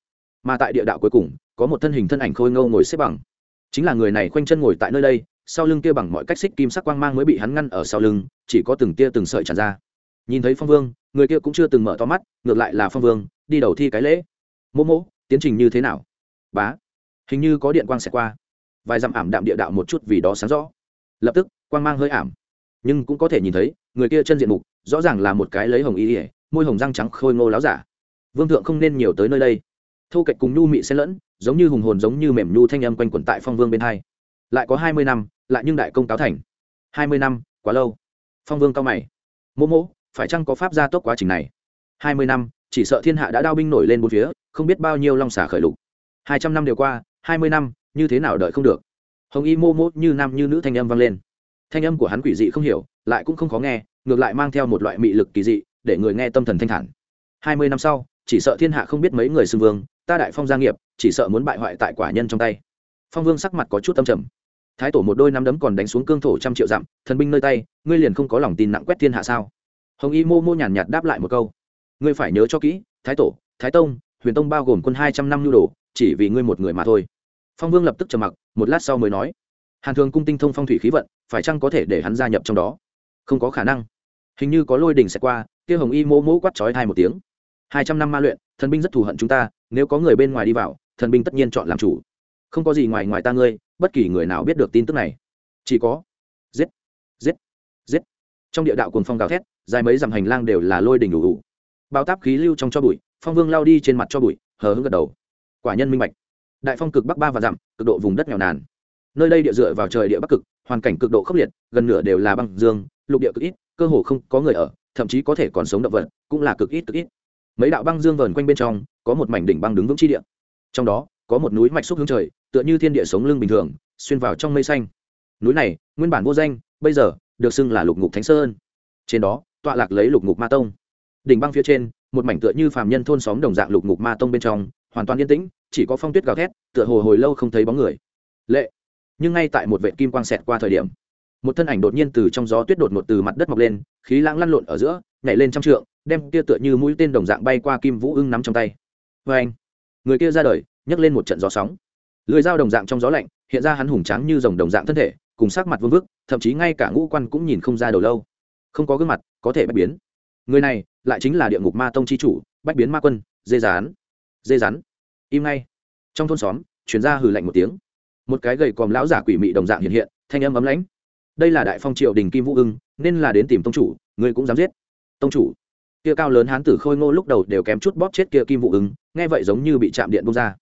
Mà tại địa đạo cuối cùng, có một thân hình thân ảnh khôi ngâu ngồi xếp bằng. Chính là người này khoanh chân ngồi tại nơi đây, sau lưng kia bằng mọi cách xích kim sắc quang mang mới bị hắn ngăn ở sau lưng, chỉ có từng tia từng sợi tràn ra. Nhìn thấy phong vương, người kia cũng chưa từng mở to mắt, ngược lại là phong vương, đi đầu thi cái lễ. Mô mô tiến trình như thế nào? Bá. Hình như có điện quang xẹt qua. Vài dặm ảm đạm địa đạo một chút vì đó sáng rõ. Lập tức, quang mang hơi ảm. Nhưng cũng có thể nhìn thấy, người kia chân diện mục, rõ ràng là một cái lấy hồng y ỉa môi hồng răng trắng khôi ngô láo giả. Vương thượng không nên nhiều tới nơi đây. Thô kệch cùng nhu mị xen lẫn, giống như hùng hồn giống như mềm nhu thanh âm quanh quẩn tại phong vương bên hai. Lại có hai mươi năm, lại nhưng đại công cáo thành. Hai mươi năm, quá lâu. Phong vương cao mày. Mô mô phải chăng có pháp gia tốc quá trình này? Hai mươi năm, chỉ sợ thiên hạ đã đao binh nổi lên bốn phía, không biết bao nhiêu long xả khởi lục hai trăm năm đều qua, hai mươi năm, như thế nào đợi không được? Hồng y mô mô như nam như nữ thanh âm vang lên. Thanh âm của hắn quỷ dị không hiểu, lại cũng không khó nghe, ngược lại mang theo một loại mị lực kỳ dị, để người nghe tâm thần thanh thản. Hai mươi năm sau, chỉ sợ thiên hạ không biết mấy người xưng vương, ta đại phong gia nghiệp, chỉ sợ muốn bại hoại tại quả nhân trong tay. Phong vương sắc mặt có chút tâm trầm. Thái tổ một đôi nắm đấm còn đánh xuống cương thổ trăm triệu dặm, thần binh nơi tay, ngươi liền không có lòng tin nặng quét thiên hạ sao? Hồng y mô mô nhàn nhạt đáp lại một câu. Ngươi phải nhớ cho kỹ, thái tổ, thái tông, huyền tông bao gồm quân hai trăm năm nhu đồ chỉ vì ngươi một người mà thôi. Phong vương lập tức trầm mặc, một lát sau mới nói, hàn thường cung tinh thông phong thủy khí vận, phải chăng có thể để hắn gia nhập trong đó? Không có khả năng. Hình như có lôi đình sẽ qua, kia hồng y mô mỗ quát trói thai một tiếng, hai trăm năm ma luyện, thần binh rất thù hận chúng ta, nếu có người bên ngoài đi vào, thần binh tất nhiên chọn làm chủ. Không có gì ngoài ngoài ta ngươi, bất kỳ người nào biết được tin tức này. Chỉ có. Giết giết giết. Trong địa đạo cồn phong gào thét, dài mấy dặm hành lang đều là lôi đỉnh đủ đủ bao táp khí lưu trong cho bụi, phong vương lao đi trên mặt cho bụi, hờ hững gật đầu quả nhân minh bạch. Đại phong cực bắc ba và dặm, cực độ vùng đất nghèo nàn. Nơi đây địa dựa vào trời địa bắc cực, hoàn cảnh cực độ khốc liệt, gần nửa đều là băng dương, lục địa cực ít, cơ hồ không có người ở, thậm chí có thể còn sống động vật, cũng là cực ít cực ít. Mấy đạo băng dương vờn quanh bên trong, có một mảnh đỉnh băng đứng vững chi địa. Trong đó, có một núi mạch xúc hướng trời, tựa như thiên địa sống lưng bình thường, xuyên vào trong mây xanh. Núi này, nguyên bản vô danh, bây giờ, được xưng là lục ngục thánh sơn. Trên đó, tọa lạc lấy lục ngục ma tông. Đỉnh băng phía trên, một mảnh tựa như phàm nhân thôn xóm đồng dạng lục ngục ma tông bên trong hoàn toàn yên tĩnh, chỉ có phong tuyết gào thét, tựa hồ hồi lâu không thấy bóng người. Lệ. Nhưng ngay tại một vệ kim quang xẹt qua thời điểm, một thân ảnh đột nhiên từ trong gió tuyết đột ngột từ mặt đất mọc lên, khí lãng lăn lộn ở giữa, nhảy lên trăm trượng, đem kia tựa như mũi tên đồng dạng bay qua kim vũ ưng nắm trong tay. Vê anh, người kia ra đời, nhấc lên một trận gió sóng. Lưới dao đồng dạng trong gió lạnh, hiện ra hắn hùng tráng như dòng đồng dạng thân thể, cùng sắc mặt vương vức, thậm chí ngay cả ngũ quan cũng nhìn không ra đầu lâu. Không có gương mặt, có thể bách biến. Người này, lại chính là địa ngục ma tông chi chủ, bách biến ma quân, dê rán dê rắn. Im ngay. Trong thôn xóm chuyển ra hừ lạnh một tiếng. Một cái gầy còm lão giả quỷ mị đồng dạng hiện hiện, thanh âm ấm lãnh. Đây là đại phong triệu đình kim vũ ưng, nên là đến tìm tông chủ ngươi cũng dám giết. Tông chủ. Kia cao lớn hán tử khôi ngô lúc đầu đều kém chút bóp chết kia kim vũ ưng, nghe vậy giống như bị chạm điện bông ra.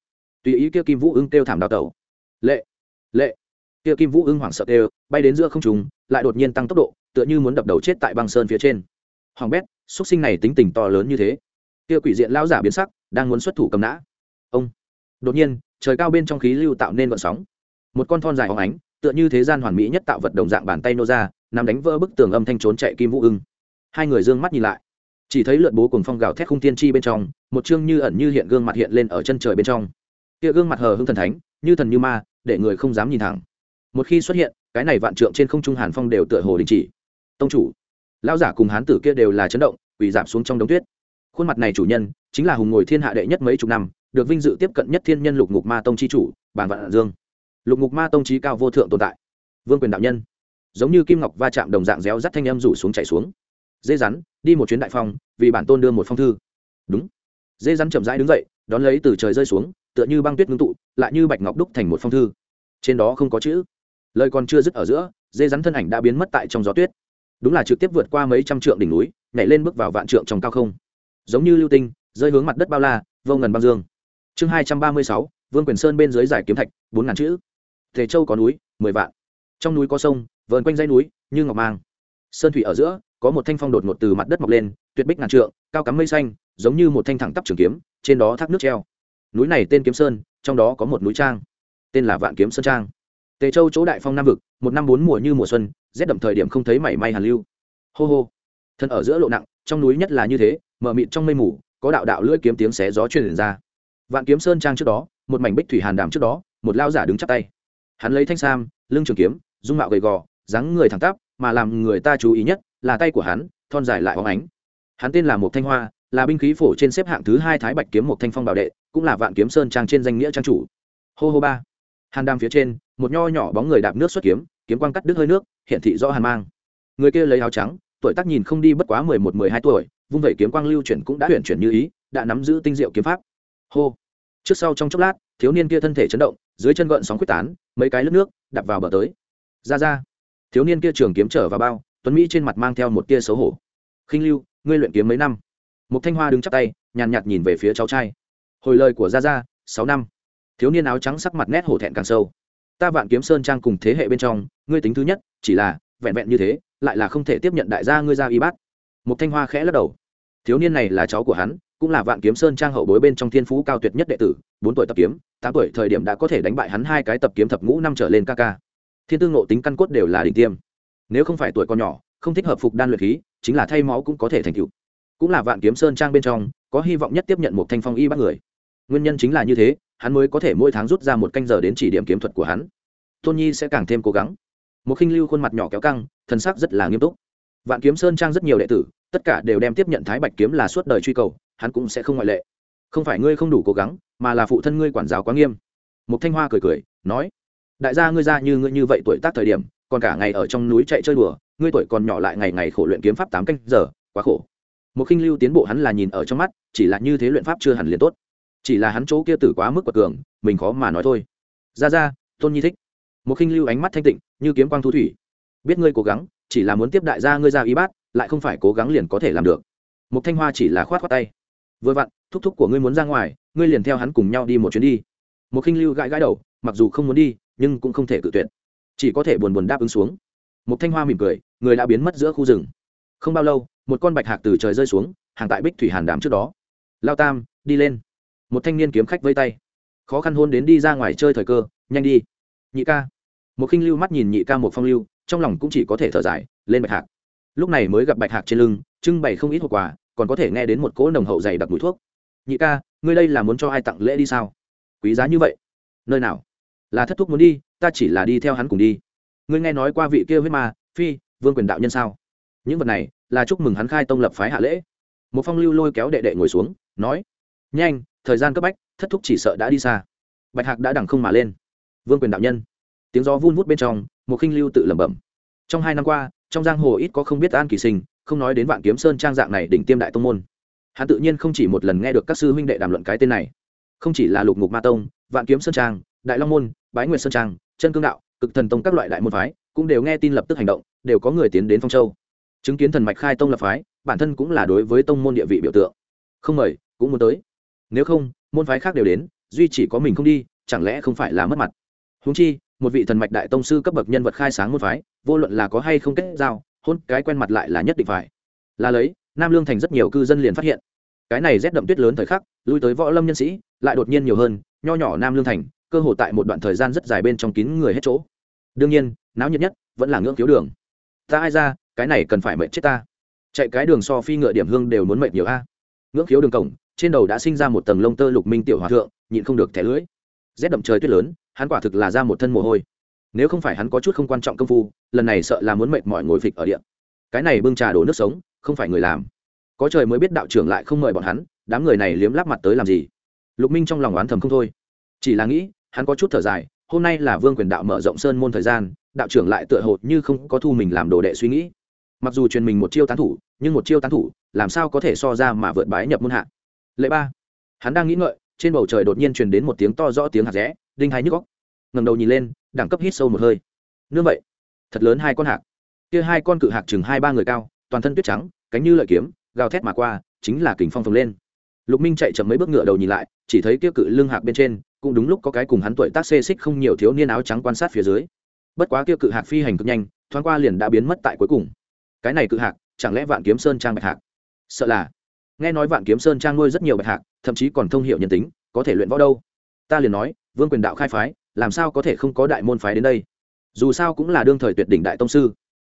Tùy ý kia kim vũ ưng kêu thảm đào tẩu. Lệ lệ. Kia kim vũ ưng hoảng sợ kêu, bay đến giữa không trùng lại đột nhiên tăng tốc độ, tựa như muốn đập đầu chết tại băng sơn phía trên. Hoàng bét xuất sinh này tính tình to lớn như thế. Kia quỷ diện lão giả biến sắc đang muốn xuất thủ cầm nã. Ông. Đột nhiên, trời cao bên trong khí lưu tạo nên vận sóng. Một con thon dài hóng ánh, tựa như thế gian hoàn mỹ nhất tạo vật đồng dạng bàn tay nô ra, nằm đánh vỡ bức tường âm thanh trốn chạy kim vũ ưng. Hai người d ư ơ n g mắt nhìn lại. Chỉ thấy lượn bố cùng phong gào thét khung tiên tri bên trong, một chương như ẩn như hiện gương mặt hiện lên ở chân trời bên trong. Kia gương mặt hờ hưng thần thánh, như thần như ma, để người không dám nhìn thẳng. Một khi xuất hiện, cái này vạn trượng trên không trung hàn phong đều tựa hồ đình chỉ. Tông chủ, lão giả cùng hán tử kia đều là chấn động, quỳ giảm xuống trong đống tuyết khuôn mặt này chủ nhân chính là hùng ngồi thiên hạ đệ nhất mấy chục năm, được vinh dự tiếp cận nhất thiên nhân lục ngục ma tông chi chủ bản vạn dương. Lục ngục ma tông trí cao vô thượng tồn tại. Vương quyền đạo nhân. Giống như kim ngọc va chạm đồng dạng réo rắt thanh âm rủ xuống chạy xuống. Dê rắn, đi một chuyến đại phong, vì bản tôn đưa một phong thư. Đúng. Dê rắn chậm rãi đứng dậy, đón lấy từ trời rơi xuống, tựa như băng tuyết ngưng tụ, lại như bạch ngọc đúc thành một phong thư. Trên đó không có chữ. Lời còn chưa dứt ở giữa, dê rắn thân ảnh đã biến mất tại trong gió tuyết. Đúng là trực tiếp vượt qua mấy trăm trượng đỉnh núi, nhảy lên bước vào vạn trượng trong cao không giống như lưu tinh, rơi hướng mặt đất bao la, vô ngần băng dương. Chương hai trăm ba mươi sáu, vương quyền sơn bên dưới giải kiếm thạch, bốn ngàn chữ. Thể châu có núi, mười vạn. Trong núi có sông, vờn quanh dãy núi, như ngọc mang. Sơn thủy ở giữa, có một thanh phong đột ngột từ mặt đất mọc lên, tuyệt bích ngàn trượng, cao cắm mây xanh, giống như một thanh thẳng tắp trường kiếm, trên đó thác nước treo. Núi này tên kiếm sơn, trong đó có một núi trang. Tên là vạn kiếm sơn trang. Tề châu chỗ đại phong nam vực, một năm bốn mùa như mùa xuân, rét đậm thời điểm không thấy mảy may hàn lưu. Hô hô. Thân ở giữa lộ nặng trong núi nhất là như thế mở mịt trong mây mù, có đạo đạo lưỡi kiếm tiếng xé gió truyền ra. Vạn kiếm sơn trang trước đó, một mảnh bích thủy hàn đàm trước đó, một lao giả đứng chắp tay. Hắn lấy thanh sam, lưng trường kiếm, dung mạo gầy gò, dáng người thẳng tắp, mà làm người ta chú ý nhất là tay của hắn, thon dài lại óng ánh. Hắn tên là một thanh hoa, là binh khí phổ trên xếp hạng thứ hai thái bạch kiếm một thanh phong bảo đệ, cũng là vạn kiếm sơn trang trên danh nghĩa trang chủ. Hô hô ba. Hàn đàm phía trên, một nho nhỏ bóng người đạp nước xuất kiếm kiếm quang cắt đứt hơi nước hiện thị rõ hàn mang. Người kia lấy áo trắng tuổi tác nhìn không đi bất quá mười một, mười hai tuổi, vung vẩy kiếm quang lưu chuyển cũng đã chuyển chuyển như ý, đã nắm giữ tinh diệu kiếm pháp. Hô. Trước sau trong chốc lát, thiếu niên kia thân thể chấn động, dưới chân gợn sóng quyết tán, mấy cái lướt nước đập vào bờ tới. Ra ra. Thiếu niên kia trường kiếm trở vào bao, tuấn mỹ trên mặt mang theo một tia xấu hổ. Khinh lưu, ngươi luyện kiếm mấy năm? Một thanh hoa đứng chắp tay, nhàn nhạt nhìn về phía cháu trai. Hồi lời của gia gia sáu năm. Thiếu niên áo trắng sắc mặt nét hổ thẹn càng sâu. Ta vạn kiếm sơn trang cùng thế hệ bên trong, ngươi tính thứ nhất, chỉ là vẹn vẹn như thế lại là không thể tiếp nhận đại gia ngươi ra y bát. Một thanh hoa khẽ lắc đầu. Thiếu niên này là cháu của hắn, cũng là vạn kiếm sơn trang hậu bối bên trong thiên phú cao tuyệt nhất đệ tử, bốn tuổi tập kiếm, tám tuổi thời điểm đã có thể đánh bại hắn hai cái tập kiếm thập ngũ năm trở lên ca ca. Thiên tư ngộ tính căn cốt đều là đỉnh tiêm. Nếu không phải tuổi còn nhỏ, không thích hợp phục đan luyện khí, chính là thay máu cũng có thể thành tựu. Cũng là vạn kiếm sơn trang bên trong, có hy vọng nhất tiếp nhận một thanh phong y bắt người. Nguyên nhân chính là như thế, hắn mới có thể mỗi tháng rút ra một canh giờ đến chỉ điểm kiếm thuật của hắn. Tôn nhi sẽ càng thêm cố gắng một khinh lưu khuôn mặt nhỏ kéo căng thân sắc rất là nghiêm túc. Vạn kiếm sơn trang rất nhiều đệ tử, tất cả đều đem tiếp nhận thái bạch kiếm là suốt đời truy cầu, hắn cũng sẽ không ngoại lệ. Không phải ngươi không đủ cố gắng, mà là phụ thân ngươi quản giáo quá nghiêm. Một thanh hoa cười cười, nói, đại gia ngươi ra như ngươi như vậy tuổi tác thời điểm, còn cả ngày ở trong núi chạy chơi đùa, ngươi tuổi còn nhỏ lại ngày ngày khổ luyện kiếm pháp tám canh giờ, quá khổ. Một khinh lưu tiến bộ hắn là nhìn ở trong mắt, chỉ là như thế luyện pháp chưa hẳn liền tốt. Chỉ là hắn chỗ kia tử quá mức bậc cường, mình khó mà nói thôi. Ra ra tôn nhi thích một khinh lưu ánh mắt thanh tịnh, như kiếm quang thu thủy. Biết ngươi cố gắng, chỉ là muốn tiếp đại gia ngươi ra y bát, lại không phải cố gắng liền có thể làm được. Một thanh hoa chỉ là khoát khoát tay. Vừa vặn, thúc thúc của ngươi muốn ra ngoài, ngươi liền theo hắn cùng nhau đi một chuyến đi. Một khinh lưu gãi gãi đầu, mặc dù không muốn đi, nhưng cũng không thể cự tuyệt. Chỉ có thể buồn buồn đáp ứng xuống. Một thanh hoa mỉm cười, người đã biến mất giữa khu rừng. Không bao lâu, một con bạch hạc từ trời rơi xuống, hàng tại bích thủy hàn đàm trước đó. Lao tam, đi lên. Một thanh niên kiếm khách vây tay. Khó khăn hôn đến đi ra ngoài chơi thời cơ, nhanh đi nhị ca. Một khinh lưu mắt nhìn nhị ca một phong lưu, trong lòng cũng chỉ có thể thở dài, lên bạch hạc. Lúc này mới gặp bạch hạc trên lưng, trưng bày không ít hộp quà, còn có thể nghe đến một cỗ nồng hậu dày đặc mùi thuốc. Nhị ca, ngươi đây là muốn cho ai tặng lễ đi sao? Quý giá như vậy? Nơi nào? Là thất thúc muốn đi, ta chỉ là đi theo hắn cùng đi. Ngươi nghe nói qua vị kia huyết ma, phi, vương quyền đạo nhân sao? Những vật này, là chúc mừng hắn khai tông lập phái hạ lễ. Một phong lưu lôi kéo đệ đệ ngồi xuống, nói, nhanh, thời gian cấp bách, thất thúc chỉ sợ đã đi xa. Bạch hạc đã đằng không mà lên vương quyền đạo nhân. Tiếng gió vun vút bên trong, một khinh lưu tự lẩm bẩm. Trong hai năm qua, trong giang hồ ít có không biết an kỳ sinh, không nói đến vạn kiếm sơn trang dạng này đỉnh tiêm đại tông môn. Hắn tự nhiên không chỉ một lần nghe được các sư huynh đệ đàm luận cái tên này. Không chỉ là lục ngục ma tông, vạn kiếm sơn trang, đại long môn, bái nguyệt sơn trang, chân cương đạo, cực thần tông các loại đại môn phái cũng đều nghe tin lập tức hành động, đều có người tiến đến phong châu. Chứng kiến thần mạch khai tông lập phái, bản thân cũng là đối với tông môn địa vị biểu tượng. Không mời, cũng muốn tới. Nếu không, môn phái khác đều đến, duy chỉ có mình không đi, chẳng lẽ không phải là mất mặt? Huống chi, một vị thần mạch đại tông sư cấp bậc nhân vật khai sáng môn phái, vô luận là có hay không kết giao, hôn cái quen mặt lại là nhất định phải. Là lấy, nam lương thành rất nhiều cư dân liền phát hiện. Cái này rét đậm tuyết lớn thời khắc, lui tới võ lâm nhân sĩ, lại đột nhiên nhiều hơn, nho nhỏ nam lương thành, cơ hồ tại một đoạn thời gian rất dài bên trong kín người hết chỗ. Đương nhiên, náo nhiệt nhất, vẫn là ngưỡng thiếu đường. Ta ai ra, cái này cần phải mệt chết ta. Chạy cái đường so phi ngựa điểm hương đều muốn mệt nhiều a. Ngưỡng thiếu đường cổng, trên đầu đã sinh ra một tầng lông tơ lục minh tiểu hòa thượng, nhịn không được thẻ lưỡi. Rét đậm trời tuyết lớn hắn quả thực là ra một thân mồ hôi. Nếu không phải hắn có chút không quan trọng công phu, lần này sợ là muốn mệt mỏi ngồi phịch ở điện cái này bưng trà đổ nước sống, không phải người làm. Có trời mới biết đạo trưởng lại không mời bọn hắn, đám người này liếm lắp mặt tới làm gì. Lục minh trong lòng oán thầm không thôi. Chỉ là nghĩ, hắn có chút thở dài, hôm nay là vương quyền đạo mở rộng sơn môn thời gian, đạo trưởng lại tựa hồ như không có thu mình làm đồ đệ suy nghĩ. Mặc dù truyền mình một chiêu tán thủ, nhưng một chiêu tán thủ, làm sao có thể so ra mà vượt bái nhập môn hạ. Lệ ba, hắn đang nghĩ ngợi, trên bầu trời đột nhiên truyền đến một tiếng to rõ tiếng hạt rẽ đinh hai nhức góc. Ngầm đầu nhìn lên, đẳng cấp hít sâu một hơi. Nương vậy, thật lớn hai con hạc. Kia hai con cự hạc chừng hai ba người cao, toàn thân tuyết trắng, cánh như lợi kiếm, gào thét mà qua, chính là kình phong phồng lên. Lục minh chạy chậm mấy bước ngựa đầu nhìn lại, chỉ thấy kia cự lưng hạc bên trên, cũng đúng lúc có cái cùng hắn tuổi tác xê xích không nhiều thiếu niên áo trắng quan sát phía dưới. Bất quá kia cự hạc phi hành cực nhanh, thoáng qua liền đã biến mất tại cuối cùng. Cái này cự hạc, chẳng lẽ vạn kiếm sơn trang bạch hạc? Sợ là. Nghe nói vạn kiếm sơn trang nuôi rất nhiều bạch hạc, thậm chí còn thông hiệu nhân tính, có thể luyện võ đâu. Ta liền nói vương quyền đạo khai phái, làm sao có thể không có đại môn phái đến đây? Dù sao cũng là đương thời tuyệt đỉnh đại tông sư.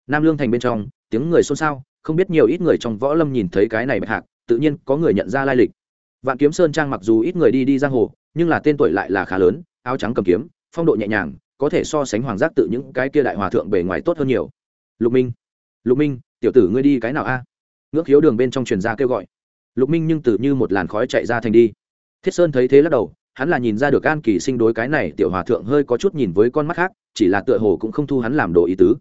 Nam lương thành bên trong, tiếng người xôn xao, không biết nhiều ít người trong võ lâm nhìn thấy cái này bạch hạc, tự nhiên có người nhận ra lai lịch. Vạn kiếm sơn trang mặc dù ít người đi đi giang hồ, nhưng là tên tuổi lại là khá lớn, áo trắng cầm kiếm, phong độ nhẹ nhàng, có thể so sánh hoàng giác tự những cái kia đại hòa thượng bề ngoài tốt hơn nhiều. Lục minh lục minh, tiểu tử ngươi đi cái nào a? Ngước hiếu đường bên trong truyền ra kêu gọi. Lục minh nhưng tử như một làn khói chạy ra thành đi. Thiết sơn thấy thế lắc đầu hắn là nhìn ra được an kỳ sinh đối cái này tiểu hòa thượng hơi có chút nhìn với con mắt khác, chỉ là tựa hồ cũng không thu hắn làm đồ ý tứ.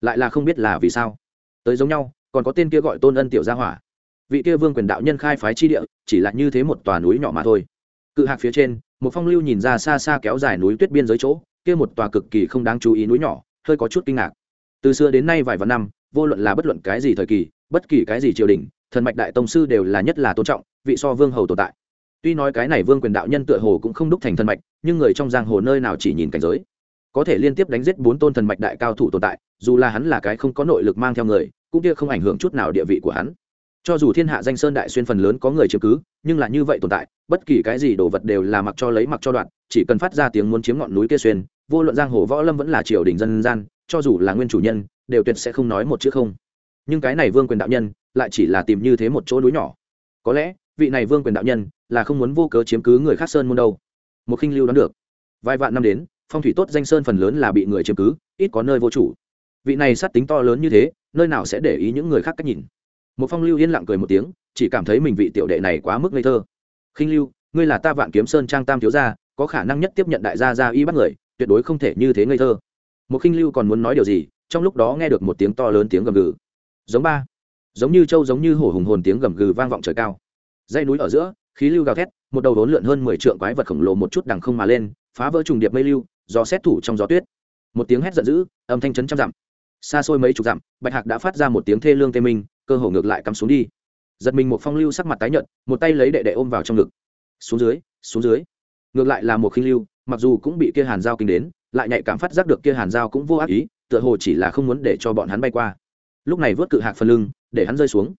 Lại là không biết là vì sao. Tới giống nhau, còn có tên kia gọi tôn ân tiểu gia hỏa. Vị kia vương quyền đạo nhân khai phái chi địa, chỉ là như thế một tòa núi nhỏ mà thôi. Cự hạc phía trên, một phong lưu nhìn ra xa xa kéo dài núi tuyết biên giới chỗ, kia một tòa cực kỳ không đáng chú ý núi nhỏ, hơi có chút kinh ngạc. Từ xưa đến nay vài vạn năm, vô luận là bất luận cái gì thời kỳ, bất kỳ cái gì triều đình, thần mạch đại tông sư đều là nhất là tôn trọng, vị so vương hầu tồn tại tuy nói cái này vương quyền đạo nhân tựa hồ cũng không đúc thành thần mạch, nhưng người trong giang hồ nơi nào chỉ nhìn cảnh giới. Có thể liên tiếp đánh giết bốn tôn thần mạch đại cao thủ tồn tại, dù là hắn là cái không có nội lực mang theo người, cũng kia không ảnh hưởng chút nào địa vị của hắn. Cho dù thiên hạ danh sơn đại xuyên phần lớn có người chiếm cứ, nhưng là như vậy tồn tại, bất kỳ cái gì đồ vật đều là mặc cho lấy mặc cho đoạn, chỉ cần phát ra tiếng muốn chiếm ngọn núi kia xuyên, vô luận giang hồ võ lâm vẫn là triều đình dân gian, cho dù là nguyên chủ nhân, đều tuyệt sẽ không nói một chữ không. Nhưng cái này vương quyền đạo nhân, lại chỉ là tìm như thế một chỗ núi nhỏ. Có lẽ, vị này vương quyền đạo nhân là không muốn vô cớ chiếm cứ người khác sơn môn đâu. Một khinh lưu đoán được. Vài vạn năm đến, phong thủy tốt danh sơn phần lớn là bị người chiếm cứ, ít có nơi vô chủ. Vị này sát tính to lớn như thế, nơi nào sẽ để ý những người khác cách nhìn? Một phong lưu yên lặng cười một tiếng, chỉ cảm thấy mình vị tiểu đệ này quá mức ngây thơ. Khinh lưu, ngươi là ta vạn kiếm sơn trang tam thiếu gia, có khả năng nhất tiếp nhận đại gia gia y bắt người, tuyệt đối không thể như thế ngây thơ. Một khinh lưu còn muốn nói điều gì, trong lúc đó nghe được một tiếng to lớn tiếng gầm gừ. Giống ba. Giống như trâu giống như hổ hùng hồn tiếng gầm gừ vang vọng trời cao. Dãy núi ở giữa khí lưu gào thét, một đầu đốn lượn hơn mười trượng quái vật khổng lồ một chút đằng không mà lên, phá vỡ trùng điệp mây lưu, do xét thủ trong gió tuyết. Một tiếng hét giận dữ, âm thanh chấn trăm dặm. Xa xôi mấy chục dặm, bạch hạc đã phát ra một tiếng thê lương tê minh, cơ hồ ngược lại cắm xuống đi. Giật mình một phong lưu sắc mặt tái nhợt, một tay lấy đệ đệ ôm vào trong ngực. Xuống dưới xuống dưới. Ngược lại là một khinh lưu, mặc dù cũng bị kia hàn giao kinh đến, lại nhạy cảm phát giác được kia hàn giao cũng vô ác ý, tựa hồ chỉ là không muốn để cho bọn hắn bay qua. Lúc này vớt cự hạc phần lưng, để hắn rơi xuống.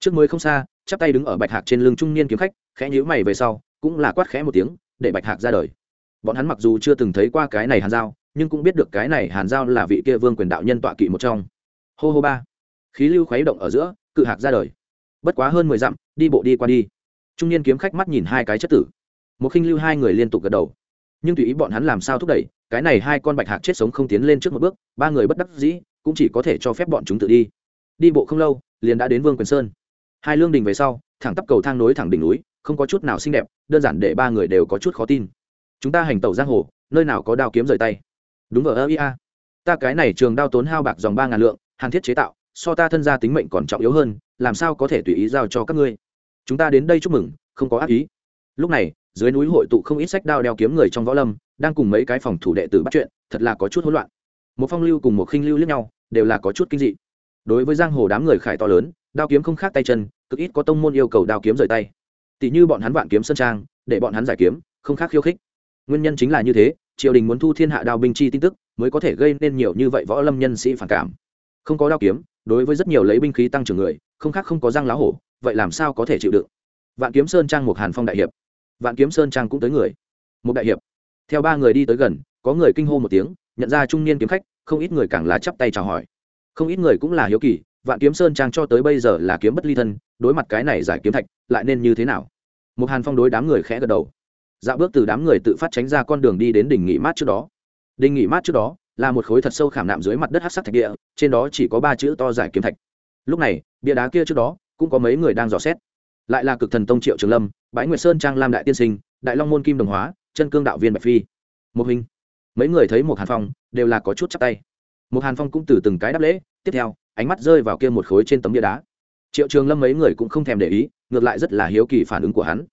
Trước mới không xa chắp tay đứng ở bạch hạc trên lưng trung niên kiếm khách, khẽ nhíu mày về sau, cũng là quát khẽ một tiếng, để bạch hạc ra đời. Bọn hắn mặc dù chưa từng thấy qua cái này hàn giao, nhưng cũng biết được cái này hàn giao là vị kia vương quyền đạo nhân tọa kỵ một trong. Hô hô ba. Khí lưu khuấy động ở giữa, cự hạc ra đời. Bất quá hơn mười dặm, đi bộ đi qua đi. Trung niên kiếm khách mắt nhìn hai cái chất tử. Một khinh lưu hai người liên tục gật đầu. Nhưng tùy ý bọn hắn làm sao thúc đẩy, cái này hai con bạch hạc chết sống không tiến lên trước một bước, ba người bất đắc dĩ, cũng chỉ có thể cho phép bọn chúng tự đi. Đi bộ không lâu, liền đã đến vương quyền sơn hai lương đình về sau, thẳng tắp cầu thang nối thẳng đỉnh núi, không có chút nào xinh đẹp, đơn giản để ba người đều có chút khó tin. Chúng ta hành tẩu giang hồ, nơi nào có đao kiếm rời tay. Đúng ở ơ ia ta cái này trường đao tốn hao bạc dòng ba ngàn lượng, hàn thiết chế tạo, so ta thân gia tính mệnh còn trọng yếu hơn, làm sao có thể tùy ý giao cho các ngươi? Chúng ta đến đây chúc mừng, không có ác ý. Lúc này, dưới núi hội tụ không ít sách đao đeo kiếm người trong võ lâm, đang cùng mấy cái phòng thủ đệ tử bắt chuyện, thật là có chút hỗn loạn. Một phong lưu cùng một khinh lưu lẫn nhau, đều là có chút kinh dị. Đối với giang hồ đám người khải to lớn đao kiếm không khác tay chân, cực ít có tông môn yêu cầu đao kiếm rời tay. Tỷ như bọn hắn vạn kiếm sơn trang, để bọn hắn giải kiếm, không khác khiêu khích. Nguyên nhân chính là như thế, triều đình muốn thu thiên hạ đao binh chi tin tức, mới có thể gây nên nhiều như vậy võ lâm nhân sĩ phản cảm. Không có đao kiếm, đối với rất nhiều lấy binh khí tăng trưởng người, không khác không có răng lá hổ, vậy làm sao có thể chịu đựng? Vạn kiếm sơn trang một hàn phong đại hiệp. Vạn kiếm sơn trang cũng tới người. Một đại hiệp. Theo ba người đi tới gần, có người kinh hô một tiếng, nhận ra trung niên kiếm khách, không ít người càng là chắp tay chào hỏi. Không ít người cũng là hiếu kỳ vạn kiếm sơn trang cho tới bây giờ là kiếm bất ly thân, đối mặt cái này giải kiếm thạch, lại nên như thế nào? Một hàn phong đối đám người khẽ gật đầu. Dạo bước từ đám người tự phát tránh ra con đường đi đến đỉnh nghỉ mát trước đó. Đỉnh nghỉ mát trước đó là một khối thật sâu khảm nạm dưới mặt đất hát sắc thạch địa, trên đó chỉ có ba chữ to giải kiếm thạch. Lúc này, bia đá kia trước đó cũng có mấy người đang dò xét. Lại là cực thần tông triệu trường lâm bãi nguyệt sơn trang lam đại tiên sinh, đại long môn kim đồng hóa, chân cương đạo viên bạch phi một hình. Mấy người thấy một hàn phong đều là có chút chắc tay. Một hàn phong cũng từ từng cái đáp lễ, tiếp theo ánh mắt rơi vào kia một khối trên tấm bia đá. Triệu trường lâm mấy người cũng không thèm để ý, ngược lại rất là hiếu kỳ phản ứng của hắn.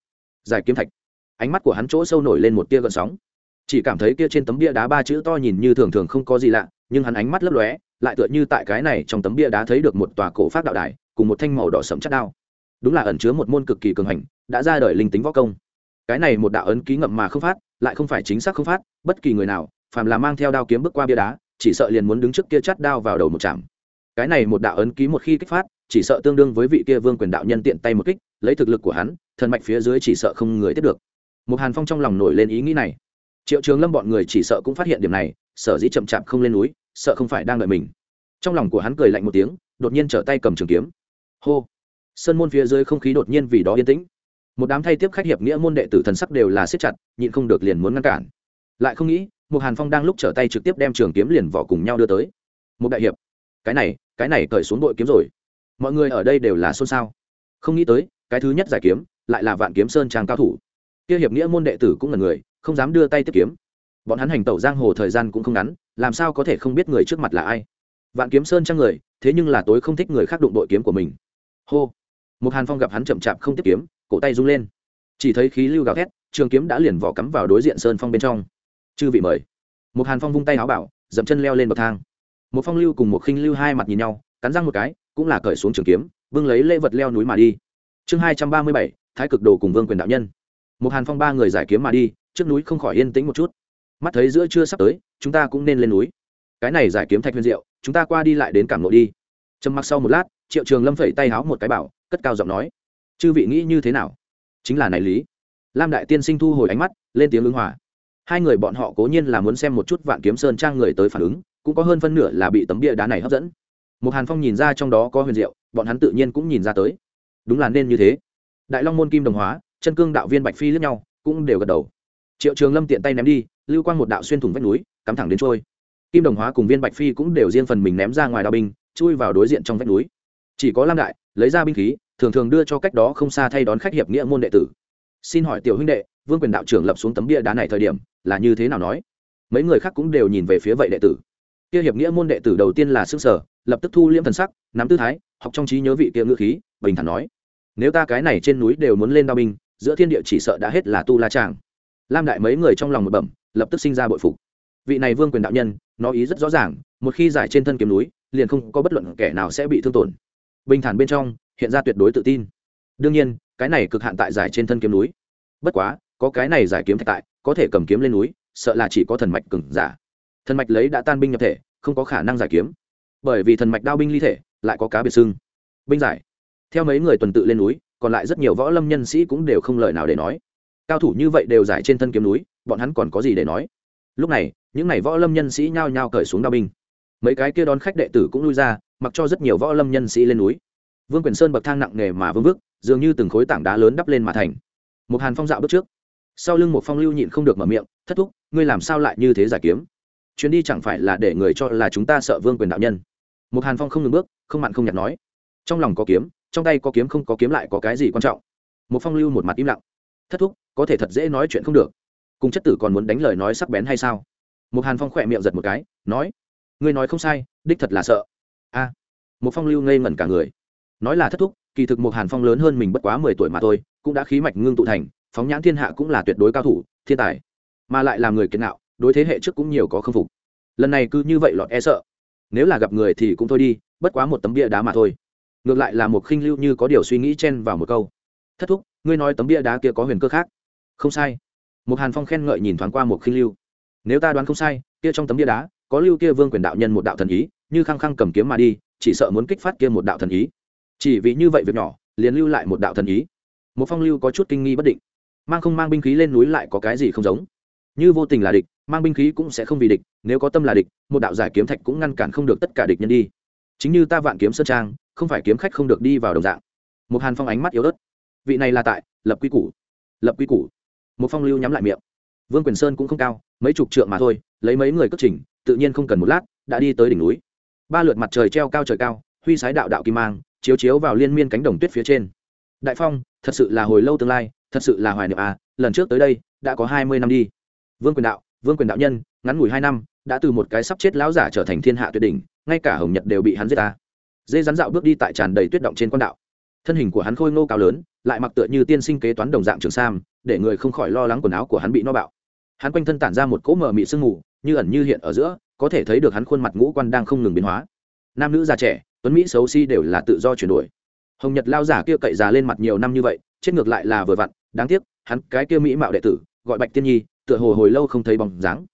Giải kiếm thạch. Ánh mắt của hắn chỗ sâu nổi lên một tia gợn sóng. Chỉ cảm thấy kia trên tấm bia đá ba chữ to nhìn như thường thường không có gì lạ, nhưng hắn ánh mắt lấp lóe, lại tựa như tại cái này trong tấm bia đá thấy được một tòa cổ pháp đạo đài, cùng một thanh màu đỏ sẫm chắc đao. Đúng là ẩn chứa một môn cực kỳ cường hành, đã ra đời linh tính võ công. Cái này một đạo ấn ký ngậm mà không phát, lại không phải chính xác không phát, bất kỳ người nào, phàm là mang theo đao kiếm bước qua bia đá, chỉ sợ liền muốn đứng trước kia chắt đao vào đầu một chạm cái này một đạo ấn ký một khi kích phát, chỉ sợ tương đương với vị kia vương quyền đạo nhân tiện tay một kích, lấy thực lực của hắn, thần mạch phía dưới chỉ sợ không người tiếp được. Một hàn phong trong lòng nổi lên ý nghĩ này. Triệu trường lâm bọn người chỉ sợ cũng phát hiện điểm này, sở dĩ chậm chạp không lên núi, sợ không phải đang đợi mình. Trong lòng của hắn cười lạnh một tiếng, đột nhiên trở tay cầm trường kiếm. Hô! Sơn môn phía dưới không khí đột nhiên vì đó yên tĩnh. Một đám thay tiếp khách hiệp nghĩa môn đệ tử thần sắc đều là siết chặt, nhịn không được liền muốn ngăn cản. Lại không nghĩ một hàn phong đang lúc trở tay trực tiếp đem trường kiếm liền vỏ cùng nhau đưa tới. Một đại hiệp! Cái này cái này cởi xuống đội kiếm rồi. Mọi người ở đây đều là xôn xao. Không nghĩ tới, cái thứ nhất giải kiếm, lại là vạn kiếm sơn trang cao thủ. Kia hiệp nghĩa môn đệ tử cũng là người, không dám đưa tay tiếp kiếm. Bọn hắn hành tẩu giang hồ thời gian cũng không ngắn, làm sao có thể không biết người trước mặt là ai? Vạn kiếm sơn trang người, thế nhưng là tối không thích người khác đụng đội kiếm của mình. Hô! Một hàn phong gặp hắn chậm chạp không tiếp kiếm, cổ tay rung lên. Chỉ thấy khí lưu gào thét, trường kiếm đã liền vỏ cắm vào đối diện sơn phong bên trong. Chư vị mời. Một hàn phong vung tay áo bảo, dậm chân leo lên bậc thang một phong lưu cùng một khinh lưu hai mặt nhìn nhau, cắn răng một cái, cũng là cởi xuống trường kiếm vương lấy lễ vật leo núi mà đi. Chương hai trăm ba mươi bảy, thái cực đồ cùng vương quyền đạo nhân. Một hàn phong ba người giải kiếm mà đi, trước núi không khỏi yên tĩnh một chút. Mắt thấy giữa trưa sắp tới, chúng ta cũng nên lên núi. Cái này giải kiếm thạch huyền diệu, chúng ta qua đi lại đến cảm lộ đi. Trầm mặc sau một lát, triệu trường lâm phẩy tay háo một cái bảo, cất cao giọng nói, chư vị nghĩ như thế nào? Chính là này lý. Lam đại tiên sinh thu hồi ánh mắt, lên tiếng ứng hòa hai người bọn họ cố nhiên là muốn xem một chút vạn kiếm sơn trang người tới phản ứng, cũng có hơn phân nửa là bị tấm bia đá này hấp dẫn. Một hàn phong nhìn ra trong đó có huyền diệu, bọn hắn tự nhiên cũng nhìn ra tới. Đúng là nên như thế. Đại long môn kim đồng hóa, chân cương đạo viên bạch phi lướt nhau, cũng đều gật đầu. Triệu trường lâm tiện tay ném đi, lưu quang một đạo xuyên thủng vách núi, cắm thẳng đến trôi. Kim đồng hóa cùng viên bạch phi cũng đều riêng phần mình ném ra ngoài đao binh, chui vào đối diện trong vách núi. Chỉ có lam đại, lấy ra binh khí, thường thường đưa cho cách đó không xa thay đón khách hiệp nghĩa môn đệ tử xin hỏi tiểu huynh đệ, vương quyền đạo trưởng lập xuống tấm bia đá này thời điểm, là như thế nào nói? Mấy người khác cũng đều nhìn về phía vậy đệ tử. Kia hiệp nghĩa môn đệ tử đầu tiên là xương sở, lập tức thu liễm thần sắc, nắm tư thái, học trong trí nhớ vị kia ngữ khí, bình thản nói. Nếu ta cái này trên núi đều muốn lên đao binh, giữa thiên địa chỉ sợ đã hết là tu la tràng lam đại mấy người trong lòng một bẩm, lập tức sinh ra bội phục. Vị này vương quyền đạo nhân, nó ý rất rõ ràng, một khi giải trên thân kiếm núi, liền không có bất luận kẻ nào sẽ bị thương tổn. Bình thản bên trong, hiện ra tuyệt đối tự tin đương nhiên, cái này cực hạn tại giải trên thân kiếm núi. Bất quá, có cái này giải kiếm thạch tại, có thể cầm kiếm lên núi, sợ là chỉ có thần mạch cừng giả. Thần mạch lấy đã tan binh nhập thể, không có khả năng giải kiếm. Bởi vì thần mạch đao binh ly thể, lại có cá biệt xưng. Binh giải. Theo mấy người tuần tự lên núi, còn lại rất nhiều võ lâm nhân sĩ cũng đều không lời nào để nói. Cao thủ như vậy đều giải trên thân kiếm núi, bọn hắn còn có gì để nói? Lúc này, những n à y võ lâm nhân sĩ nhao nhao cởi xuống đao binh. Mấy cái kia đón khách đệ tử cũng lui ra, mặc cho rất nhiều võ lâm nhân sĩ lên núi vương quyền sơn bậc thang nặng nề mà vương vức, dường như từng khối tảng đá lớn đắp lên mà thành. Một hàn phong dạo bước trước. Sau lưng một phong lưu nhịn không được mở miệng, thất thúc, ngươi làm sao lại như thế giải kiếm? Chuyến đi chẳng phải là để người cho là chúng ta sợ vương quyền đạo nhân? Một hàn phong không ngừng bước, không mặn không nhạt nói. Trong lòng có kiếm, trong tay có kiếm không có kiếm lại có cái gì quan trọng? Một phong lưu một mặt im lặng. Thất thúc, có thể thật dễ nói chuyện không được. Cùng chất tử còn muốn đánh lời nói sắc bén hay sao? Một hàn phong khỏe miệng giật một cái, nói. Ngươi nói không sai, đích thật là sợ. A. Một phong lưu ngây ngẩn cả người nói là thất thúc, kỳ thực một hàn phong lớn hơn mình bất quá mười tuổi mà thôi, cũng đã khí mạch ngưng tụ thành, phóng nhãn thiên hạ cũng là tuyệt đối cao thủ, thiên tài. Mà lại làm người kiến nạo đối thế hệ trước cũng nhiều có khâm phục. Lần này cứ như vậy lọt e sợ. Nếu là gặp người thì cũng thôi đi, bất quá một tấm bia đá mà thôi. Ngược lại là một khinh lưu như có điều suy nghĩ chen vào một câu. Thất thúc, ngươi nói tấm bia đá kia có huyền cơ khác? Không sai. Một hàn phong khen ngợi nhìn thoáng qua một khinh lưu. Nếu ta đoán không sai, kia trong tấm bia đá, có lưu kia vương quyền đạo nhân một đạo thần ý, như khăng khăng cầm kiếm mà đi, chỉ sợ muốn kích phát kia một đạo thần ý chỉ vì như vậy việc nhỏ, liền lưu lại một đạo thần ý. Một phong lưu có chút kinh nghi bất định. Mang không mang binh khí lên núi lại có cái gì không giống? Như vô tình là địch, mang binh khí cũng sẽ không vì địch, nếu có tâm là địch, một đạo giải kiếm thạch cũng ngăn cản không được tất cả địch nhân đi. Chính như ta vạn kiếm sơn trang, không phải kiếm khách không được đi vào đồng dạng. Một hàn phong ánh mắt yếu ớt. Vị này là tại lập quy củ. Lập quy củ. Một phong lưu nhắm lại miệng. Vương quyền sơn cũng không cao, mấy chục trượng mà thôi, lấy mấy người cất trình, tự nhiên không cần một lát, đã đi tới đỉnh núi. Ba lượt mặt trời treo cao trời cao, huy sái đạo đạo kim mang chiếu chiếu vào liên miên cánh đồng tuyết phía trên. Đại phong, thật sự là hồi lâu tương lai, thật sự là hoài niệm à lần trước tới đây, đã có hai mươi năm đi. Vương quyền đạo, vương quyền đạo nhân, ngắn ngủi hai năm, đã từ một cái sắp chết lão giả trở thành thiên hạ tuyệt đỉnh, ngay cả hồng nhật đều bị hắn giết ta. Dê rắn dạo bước đi tại tràn đầy tuyết động trên quan đạo. Thân hình của hắn khôi ngô cao lớn, lại mặc tựa như tiên sinh kế toán đồng dạng trường sam, để người không khỏi lo lắng quần áo của hắn bị no bạo. Hắn quanh thân tản ra một cỗ mờ mị sương mù, như ẩn như hiện ở giữa, có thể thấy được hắn khuôn mặt ngũ quan đang không ngừng biến hóa. Nam nữ già trẻ tuấn mỹ xấu xi đều là tự do chuyển đổi. Hồng nhật lao giả kia cậy già lên mặt nhiều năm như vậy, chết ngược lại là vừa vặn, đáng tiếc, hắn cái kia mỹ mạo đệ tử, gọi bạch tiên nhi, tựa hồ hồi lâu không thấy bóng dáng.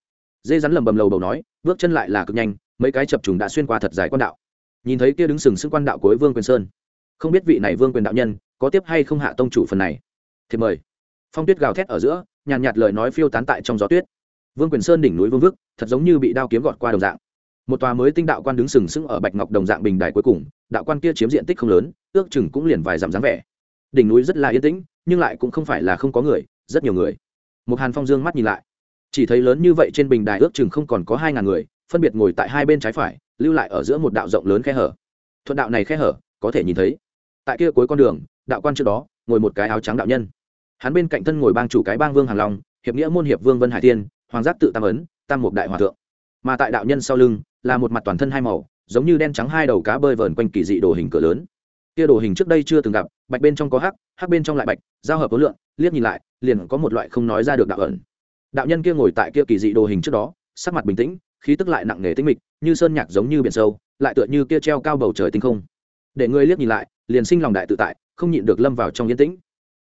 Dê rắn lầm bầm lầu đầu nói, bước chân lại là cực nhanh, mấy cái chập trùng đã xuyên qua thật dài quan đạo. Nhìn thấy kia đứng sừng sững quan đạo cuối vương quyền sơn. Không biết vị này vương quyền đạo nhân, có tiếp hay không hạ tông chủ phần này. Thì mời. Phong tuyết gào thét ở giữa, nhàn nhạt lời nói phiêu tán tại trong gió tuyết. Vương quyền sơn đỉnh núi vương vức, thật giống như bị đao kiếm gọt qua đồng dạng một tòa mới tinh đạo quan đứng sừng sững ở bạch ngọc đồng dạng bình đài cuối cùng, đạo quan kia chiếm diện tích không lớn, ước chừng cũng liền vài dặm dáng vẻ. Đỉnh núi rất là yên tĩnh, nhưng lại cũng không phải là không có người, rất nhiều người. Một hàn phong dương mắt nhìn lại. Chỉ thấy lớn như vậy trên bình đài ước chừng không còn có hai ngàn người, phân biệt ngồi tại hai bên trái phải, lưu lại ở giữa một đạo rộng lớn khe hở. Thuận đạo này khe hở, có thể nhìn thấy. Tại kia cuối con đường, đạo quan trước đó, ngồi một cái áo trắng đạo nhân. Hắn bên cạnh thân ngồi bang chủ cái bang vương hàn long, hiệp nghĩa môn hiệp vương vân hải tiên, hoàng giác tự tam ấn, tam mục đại hòa thượng. Mà tại đạo nhân sau lưng là một mặt toàn thân hai màu, giống như đen trắng hai đầu cá bơi vờn quanh kỳ dị đồ hình cửa lớn. Kia đồ hình trước đây chưa từng gặp, bạch bên trong có hắc hắc bên trong lại bạch, giao hợp ối lượng, liếc nhìn lại, liền có một loại không nói ra được đạo ẩn. Đạo nhân kia ngồi tại kia kỳ dị đồ hình trước đó, sắc mặt bình tĩnh, khí tức lại nặng nề tinh mịch, như sơn nhạc giống như biển sâu, lại tựa như kia treo cao bầu trời tinh không. Để người liếc nhìn lại, liền sinh lòng đại tự tại, không nhịn được lâm vào trong yên tĩnh.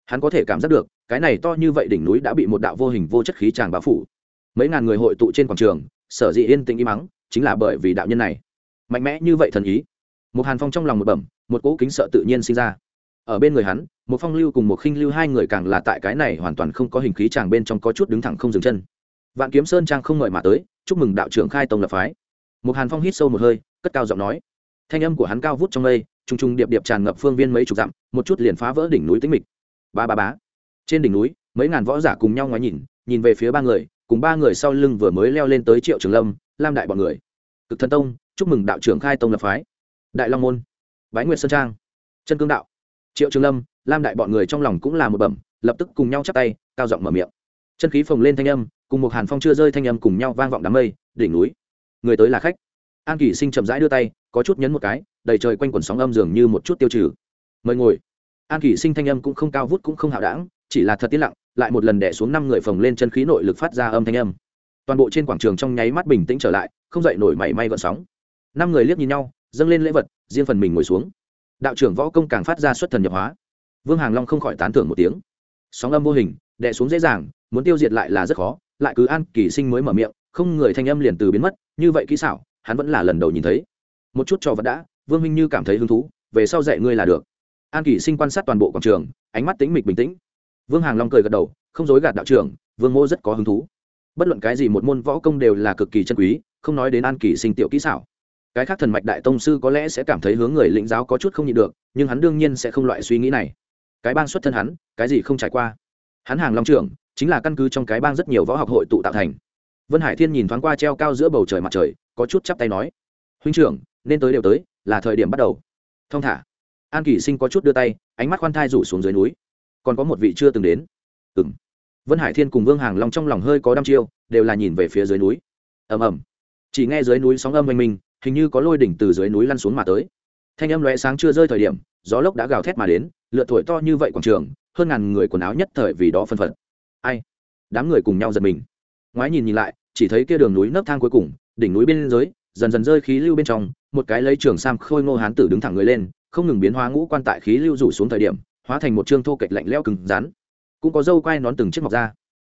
Hắn có thể cảm giác được, cái này to như vậy đỉnh núi đã bị một đạo vô hình vô chất khí tràng bao phủ. Mấy ngàn người hội tụ trên quảng trường, sở dĩ yên tĩnh im mắng chính là bởi vì đạo nhân này. Mạnh mẽ như vậy thần ý. Một hàn phong trong lòng một bẩm, một cỗ kính sợ tự nhiên sinh ra. Ở bên người hắn một phong lưu cùng một khinh lưu hai người càng là tại cái này hoàn toàn không có hình khí chàng bên trong có chút đứng thẳng không dừng chân. Vạn kiếm sơn trang không ngợi mà tới, chúc mừng đạo trưởng khai tông lập phái. Một hàn phong hít sâu một hơi, cất cao giọng nói. Thanh âm của hắn cao vút trong mây, trùng trùng điệp điệp tràn ngập phương viên mấy chục dặm, một chút liền phá vỡ đỉnh núi tĩnh mịch. Ba ba bá trên đỉnh núi, mấy ngàn võ giả cùng nhau ngoái nhìn nhìn về phía ba người, cùng ba người sau lưng vừa mới leo lên tới triệu trường lâm, lam đại bọn người cực thần tông, chúc mừng đạo trưởng khai tông lập phái. Đại long môn, bái nguyệt sơn trang, chân cương đạo, triệu trường lâm, lam đại bọn người trong lòng cũng là một bẩm, lập tức cùng nhau chắp tay, cao giọng mở miệng. Chân khí phồng lên thanh âm, cùng một hàn phong chưa rơi thanh âm cùng nhau vang vọng đám mây, đỉnh núi. Người tới là khách. An kỷ sinh chậm rãi đưa tay, có chút nhấn một cái, đầy trời quanh quần sóng âm dường như một chút tiêu trừ. Mời ngồi. An kỷ sinh thanh âm cũng không cao vút cũng không hạo đảng, chỉ là thật tiết lặng, lại một lần đẻ xuống năm người phồng lên chân khí nội lực phát ra âm thanh âm toàn bộ trên quảng trường trong nháy mắt bình tĩnh trở lại, không dậy nổi mảy may gọn sóng. Năm người liếc nhìn nhau, dâng lên lễ vật, riêng phần mình ngồi xuống. Đạo trưởng võ công càng phát ra xuất thần nhập hóa. Vương hàng long không khỏi tán thưởng một tiếng. Sóng âm vô hình đẻ xuống dễ dàng, muốn tiêu diệt lại là rất khó, lại cứ an kỳ sinh mới mở miệng, không người thanh âm liền từ biến mất, như vậy kỹ xảo, hắn vẫn là lần đầu nhìn thấy. Một chút cho vật đã, vương minh như cảm thấy hứng thú, về sau dạy ngươi là được. An kỳ sinh quan sát toàn bộ quảng trường, ánh mắt tĩnh mịch bình tĩnh. Vương hàng long cười gật đầu, không dối gạt đạo trưởng, vương mô rất có hứng thú bất luận cái gì một môn võ công đều là cực kỳ chân quý, không nói đến an kỳ sinh tiểu kỹ xảo. Cái khác thần mạch đại tông sư có lẽ sẽ cảm thấy hướng người lĩnh giáo có chút không nhịn được, nhưng hắn đương nhiên sẽ không loại suy nghĩ này. Cái bang xuất thân hắn, cái gì không trải qua. Hắn hàng long trưởng, chính là căn cứ trong cái bang rất nhiều võ học hội tụ tạo thành. Vân hải thiên nhìn thoáng qua treo cao giữa bầu trời mặt trời, có chút chắp tay nói, huynh trưởng, nên tới đều tới, là thời điểm bắt đầu. Thông thả. An kỷ sinh có chút đưa tay, ánh mắt khoan thai rủ xuống dưới núi. Còn có một vị chưa từng đến. Ừng vân hải thiên cùng vương hàng long trong lòng hơi có đăm chiêu, đều là nhìn về phía dưới núi. Ầm ầm. Chỉ nghe dưới núi sóng âm oanh minh, hình như có lôi đỉnh từ dưới núi lăn xuống mà tới. Thanh âm lóe sáng chưa rơi thời điểm, gió lốc đã gào thét mà đến, lượt thổi to như vậy quảng trường, hơn ngàn người quần áo nhất thời vì đó phân phật. Ai? Đám người cùng nhau giật mình. Ngoái nhìn nhìn lại, chỉ thấy kia đường núi nấc thang cuối cùng, đỉnh núi bên dưới, dần dần rơi khí lưu bên trong, một cái lấy trường sam khôi ngô hán tử đứng thẳng người lên, không ngừng biến hóa ngũ quan tại khí lưu rủ xuống thời điểm, hóa thành một trương thô kệch lạnh lẽo cứng rắn cũng có dâu quai nón từng chiếc mọc ra.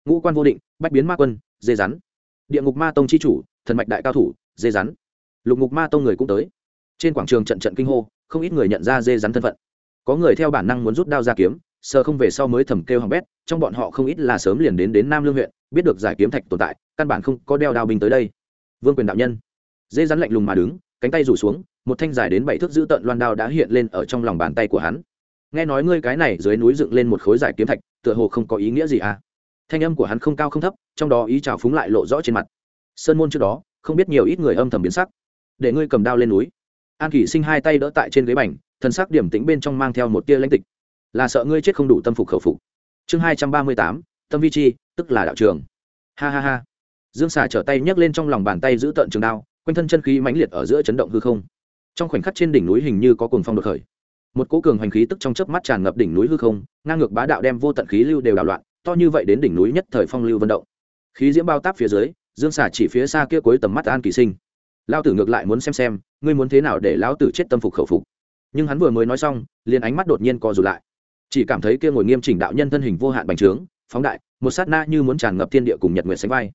Ngũ quan vô định, bách biến ma quân, dê rắn. Địa ngục ma tông c h i chủ, thần mạch đại cao thủ, dê rắn. Lục ngục ma tông người cũng tới. Trên quảng trường trận trận kinh hô, không ít người nhận ra dê rắn thân phận. Có người theo bản năng muốn rút đao ra kiếm, sờ không về sau mới thầm kêu hỏng bét, trong bọn họ không ít là sớm liền đến đến nam lương huyện, biết được giải kiếm thạch tồn tại, căn bản không có đeo đao binh tới đây. Vương quyền đạo nhân. Dê rắn lạnh lùng mà đứng, cánh tay rủ xuống, một thanh dài đến bảy thước giữ tận loan đao đã hiện lên ở trong lòng bàn tay của hắn. Nghe nói ngươi cái này dưới núi dựng lên một khối giải kiếm thạch tựa hồ không có ý nghĩa gì à? Thanh âm của hắn không cao không thấp, trong đó ý trào phúng lại lộ rõ trên mặt. Sơn môn trước đó, không biết nhiều ít người âm thầm biến sắc. Để ngươi cầm đao lên núi. An kỷ sinh hai tay đỡ tại trên ghế bành thân sắc điểm tĩnh bên trong mang theo một tia lãnh tịch. Là sợ ngươi chết không đủ tâm phục khẩu phục. Chương hai trăm ba mươi tám, tâm vi chi, tức là đạo trường. Ha ha ha. Dương xà trở tay nhấc lên trong lòng bàn tay giữ tận trường đao, quanh thân chân khí mãnh liệt ở giữa chấn động hư không. Trong khoảnh khắc trên đỉnh núi hình như có cồn phong đột khởi một cỗ cường hành khí tức trong chớp mắt tràn ngập đỉnh núi hư không, ngang ngược bá đạo đem vô tận khí lưu đều đảo loạn, to như vậy đến đỉnh núi nhất thời phong lưu vận động. Khí diễm bao táp phía dưới, dương xả chỉ phía xa kia cuối tầm mắt an kỳ sinh. Lao tử ngược lại muốn xem xem, ngươi muốn thế nào để lão tử chết tâm phục khẩu phục. Nhưng hắn vừa mới nói xong, liền ánh mắt đột nhiên co rụt lại. Chỉ cảm thấy kia ngồi nghiêm chỉnh đạo nhân thân hình vô hạn bành trướng, phóng đại, một sát na như muốn tràn ngập thiên địa cùng nhật nguyệt sánh vai.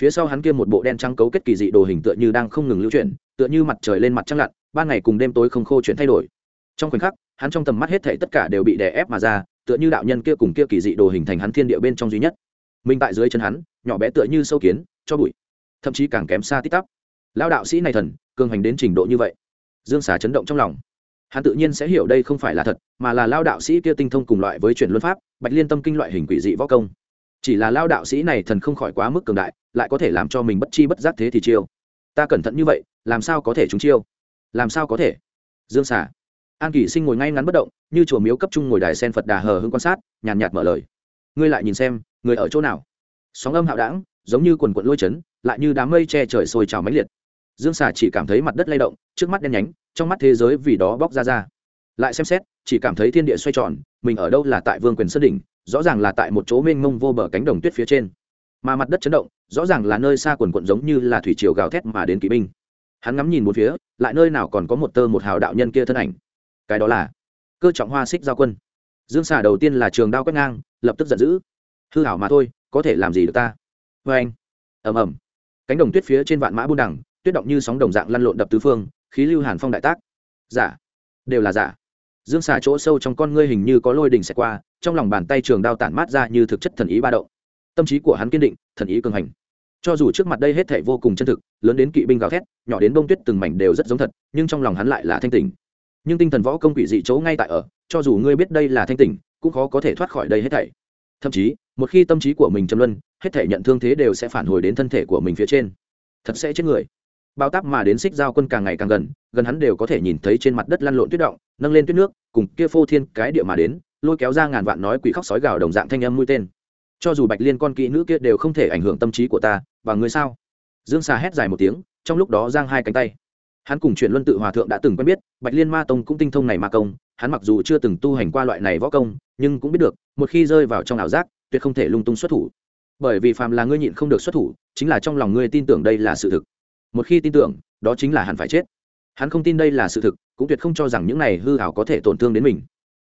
Phía sau hắn kia một bộ đen trắng cấu kết kỳ dị đồ hình tựa như đang không ngừng lưu chuyển, tựa như mặt trời lên mặt trăng lặn, ban ngày cùng đêm tối không khô chuyển thay đổi trong khoảnh khắc, hắn trong tầm mắt hết thảy tất cả đều bị đè ép mà ra, tựa như đạo nhân kia cùng kia kỳ dị đồ hình thành hắn thiên địa bên trong duy nhất. Mình tại dưới chân hắn, nhỏ bé tựa như sâu kiến, cho bụi, thậm chí càng kém xa tít tắp. Lao đạo sĩ này thần, cường hành đến trình độ như vậy, dương xà chấn động trong lòng. Hắn tự nhiên sẽ hiểu đây không phải là thật, mà là lao đạo sĩ kia tinh thông cùng loại với chuyển luân pháp, bạch liên tâm kinh loại hình quỷ dị võ công. Chỉ là lao đạo sĩ này thần không khỏi quá mức cường đại, lại có thể làm cho mình bất chi bất giác thế thì chiêu. Ta cẩn thận như vậy, làm sao có thể chúng chiêu? Làm sao có thể? Dương xà an kỷ sinh ngồi ngay ngắn bất động, như chùa miếu cấp trung ngồi đài sen phật đà hờ hưng quan sát, nhàn nhạt mở lời. Ngươi lại nhìn xem, người ở chỗ nào? Sóng âm hạo đảng giống như quần quận lôi chấn, lại như đám mây che trời sôi trào mãnh liệt. Dương xà chỉ cảm thấy mặt đất lay động, trước mắt đen nhánh, trong mắt thế giới vì đó bóc ra ra. Lại xem xét, chỉ cảm thấy thiên địa xoay tròn, mình ở đâu là tại vương quyền sơn đỉnh, rõ ràng là tại một chỗ mênh mông vô bờ cánh đồng tuyết phía trên. Mà mặt đất chấn động, rõ ràng là nơi xa quần quận giống như là thủy triều gào thét mà đến kỵ binh. Hắn ngắm nhìn một phía, lại nơi nào còn có một tơ một hào đạo nhân kia thân ảnh cái đó là cơ trọng hoa xích giao quân. Dương xà đầu tiên là trường đao quét ngang, lập tức giận dữ. Hư hảo mà thôi, có thể làm gì được ta? Vê anh. Ầm ầm. Cánh đồng tuyết phía trên vạn mã buôn đẳng tuyết động như sóng đồng dạng lăn lộn đập tứ phương, khí lưu hàn phong đại tác. Giả. Đều là giả. Dương xà chỗ sâu trong con ngươi hình như có lôi đình xẹt qua, trong lòng bàn tay trường đao tản mát ra như thực chất thần ý ba động. Tâm trí của hắn kiên định, thần ý cường hành. Cho dù trước mặt đây hết thể vô cùng chân thực, lớn đến kỵ binh gào thét, nhỏ đến bông tuyết từng mảnh đều rất giống thật, nhưng trong lòng hắn lại là thanh tình nhưng tinh thần võ công quỷ dị chỗ ngay tại ở, cho dù ngươi biết đây là thanh tỉnh, cũng khó có thể thoát khỏi đây hết thảy. Thậm chí, một khi tâm trí của mình châm luân, hết thể nhận thương thế đều sẽ phản hồi đến thân thể của mình phía trên. Thật sẽ chết người. Bao táp mà đến xích giao quân càng ngày càng gần gần hắn đều có thể nhìn thấy trên mặt đất lăn lộn tuyết động, nâng lên tuyết nước, cùng kia phô thiên cái địa mà đến, lôi kéo ra ngàn vạn nói quỷ khóc sói gào đồng dạng thanh âm mũi tên. Cho dù bạch liên con kỹ nữ kia đều không thể ảnh hưởng tâm trí của ta, và người sao? Dương xà hét dài một tiếng, trong lúc đó giang hai cánh tay hắn cùng chuyện luân tự hòa thượng đã từng quen biết, bạch liên ma tông cũng tinh thông này ma công, hắn mặc dù chưa từng tu hành qua loại này võ công, nhưng cũng biết được, một khi rơi vào trong ảo giác, tuyệt không thể lung tung xuất thủ. Bởi vì phàm là ngươi nhịn không được xuất thủ, chính là trong lòng ngươi tin tưởng đây là sự thực. Một khi tin tưởng, đó chính là hắn phải chết. Hắn không tin đây là sự thực, cũng tuyệt không cho rằng những này hư hảo có thể tổn thương đến mình.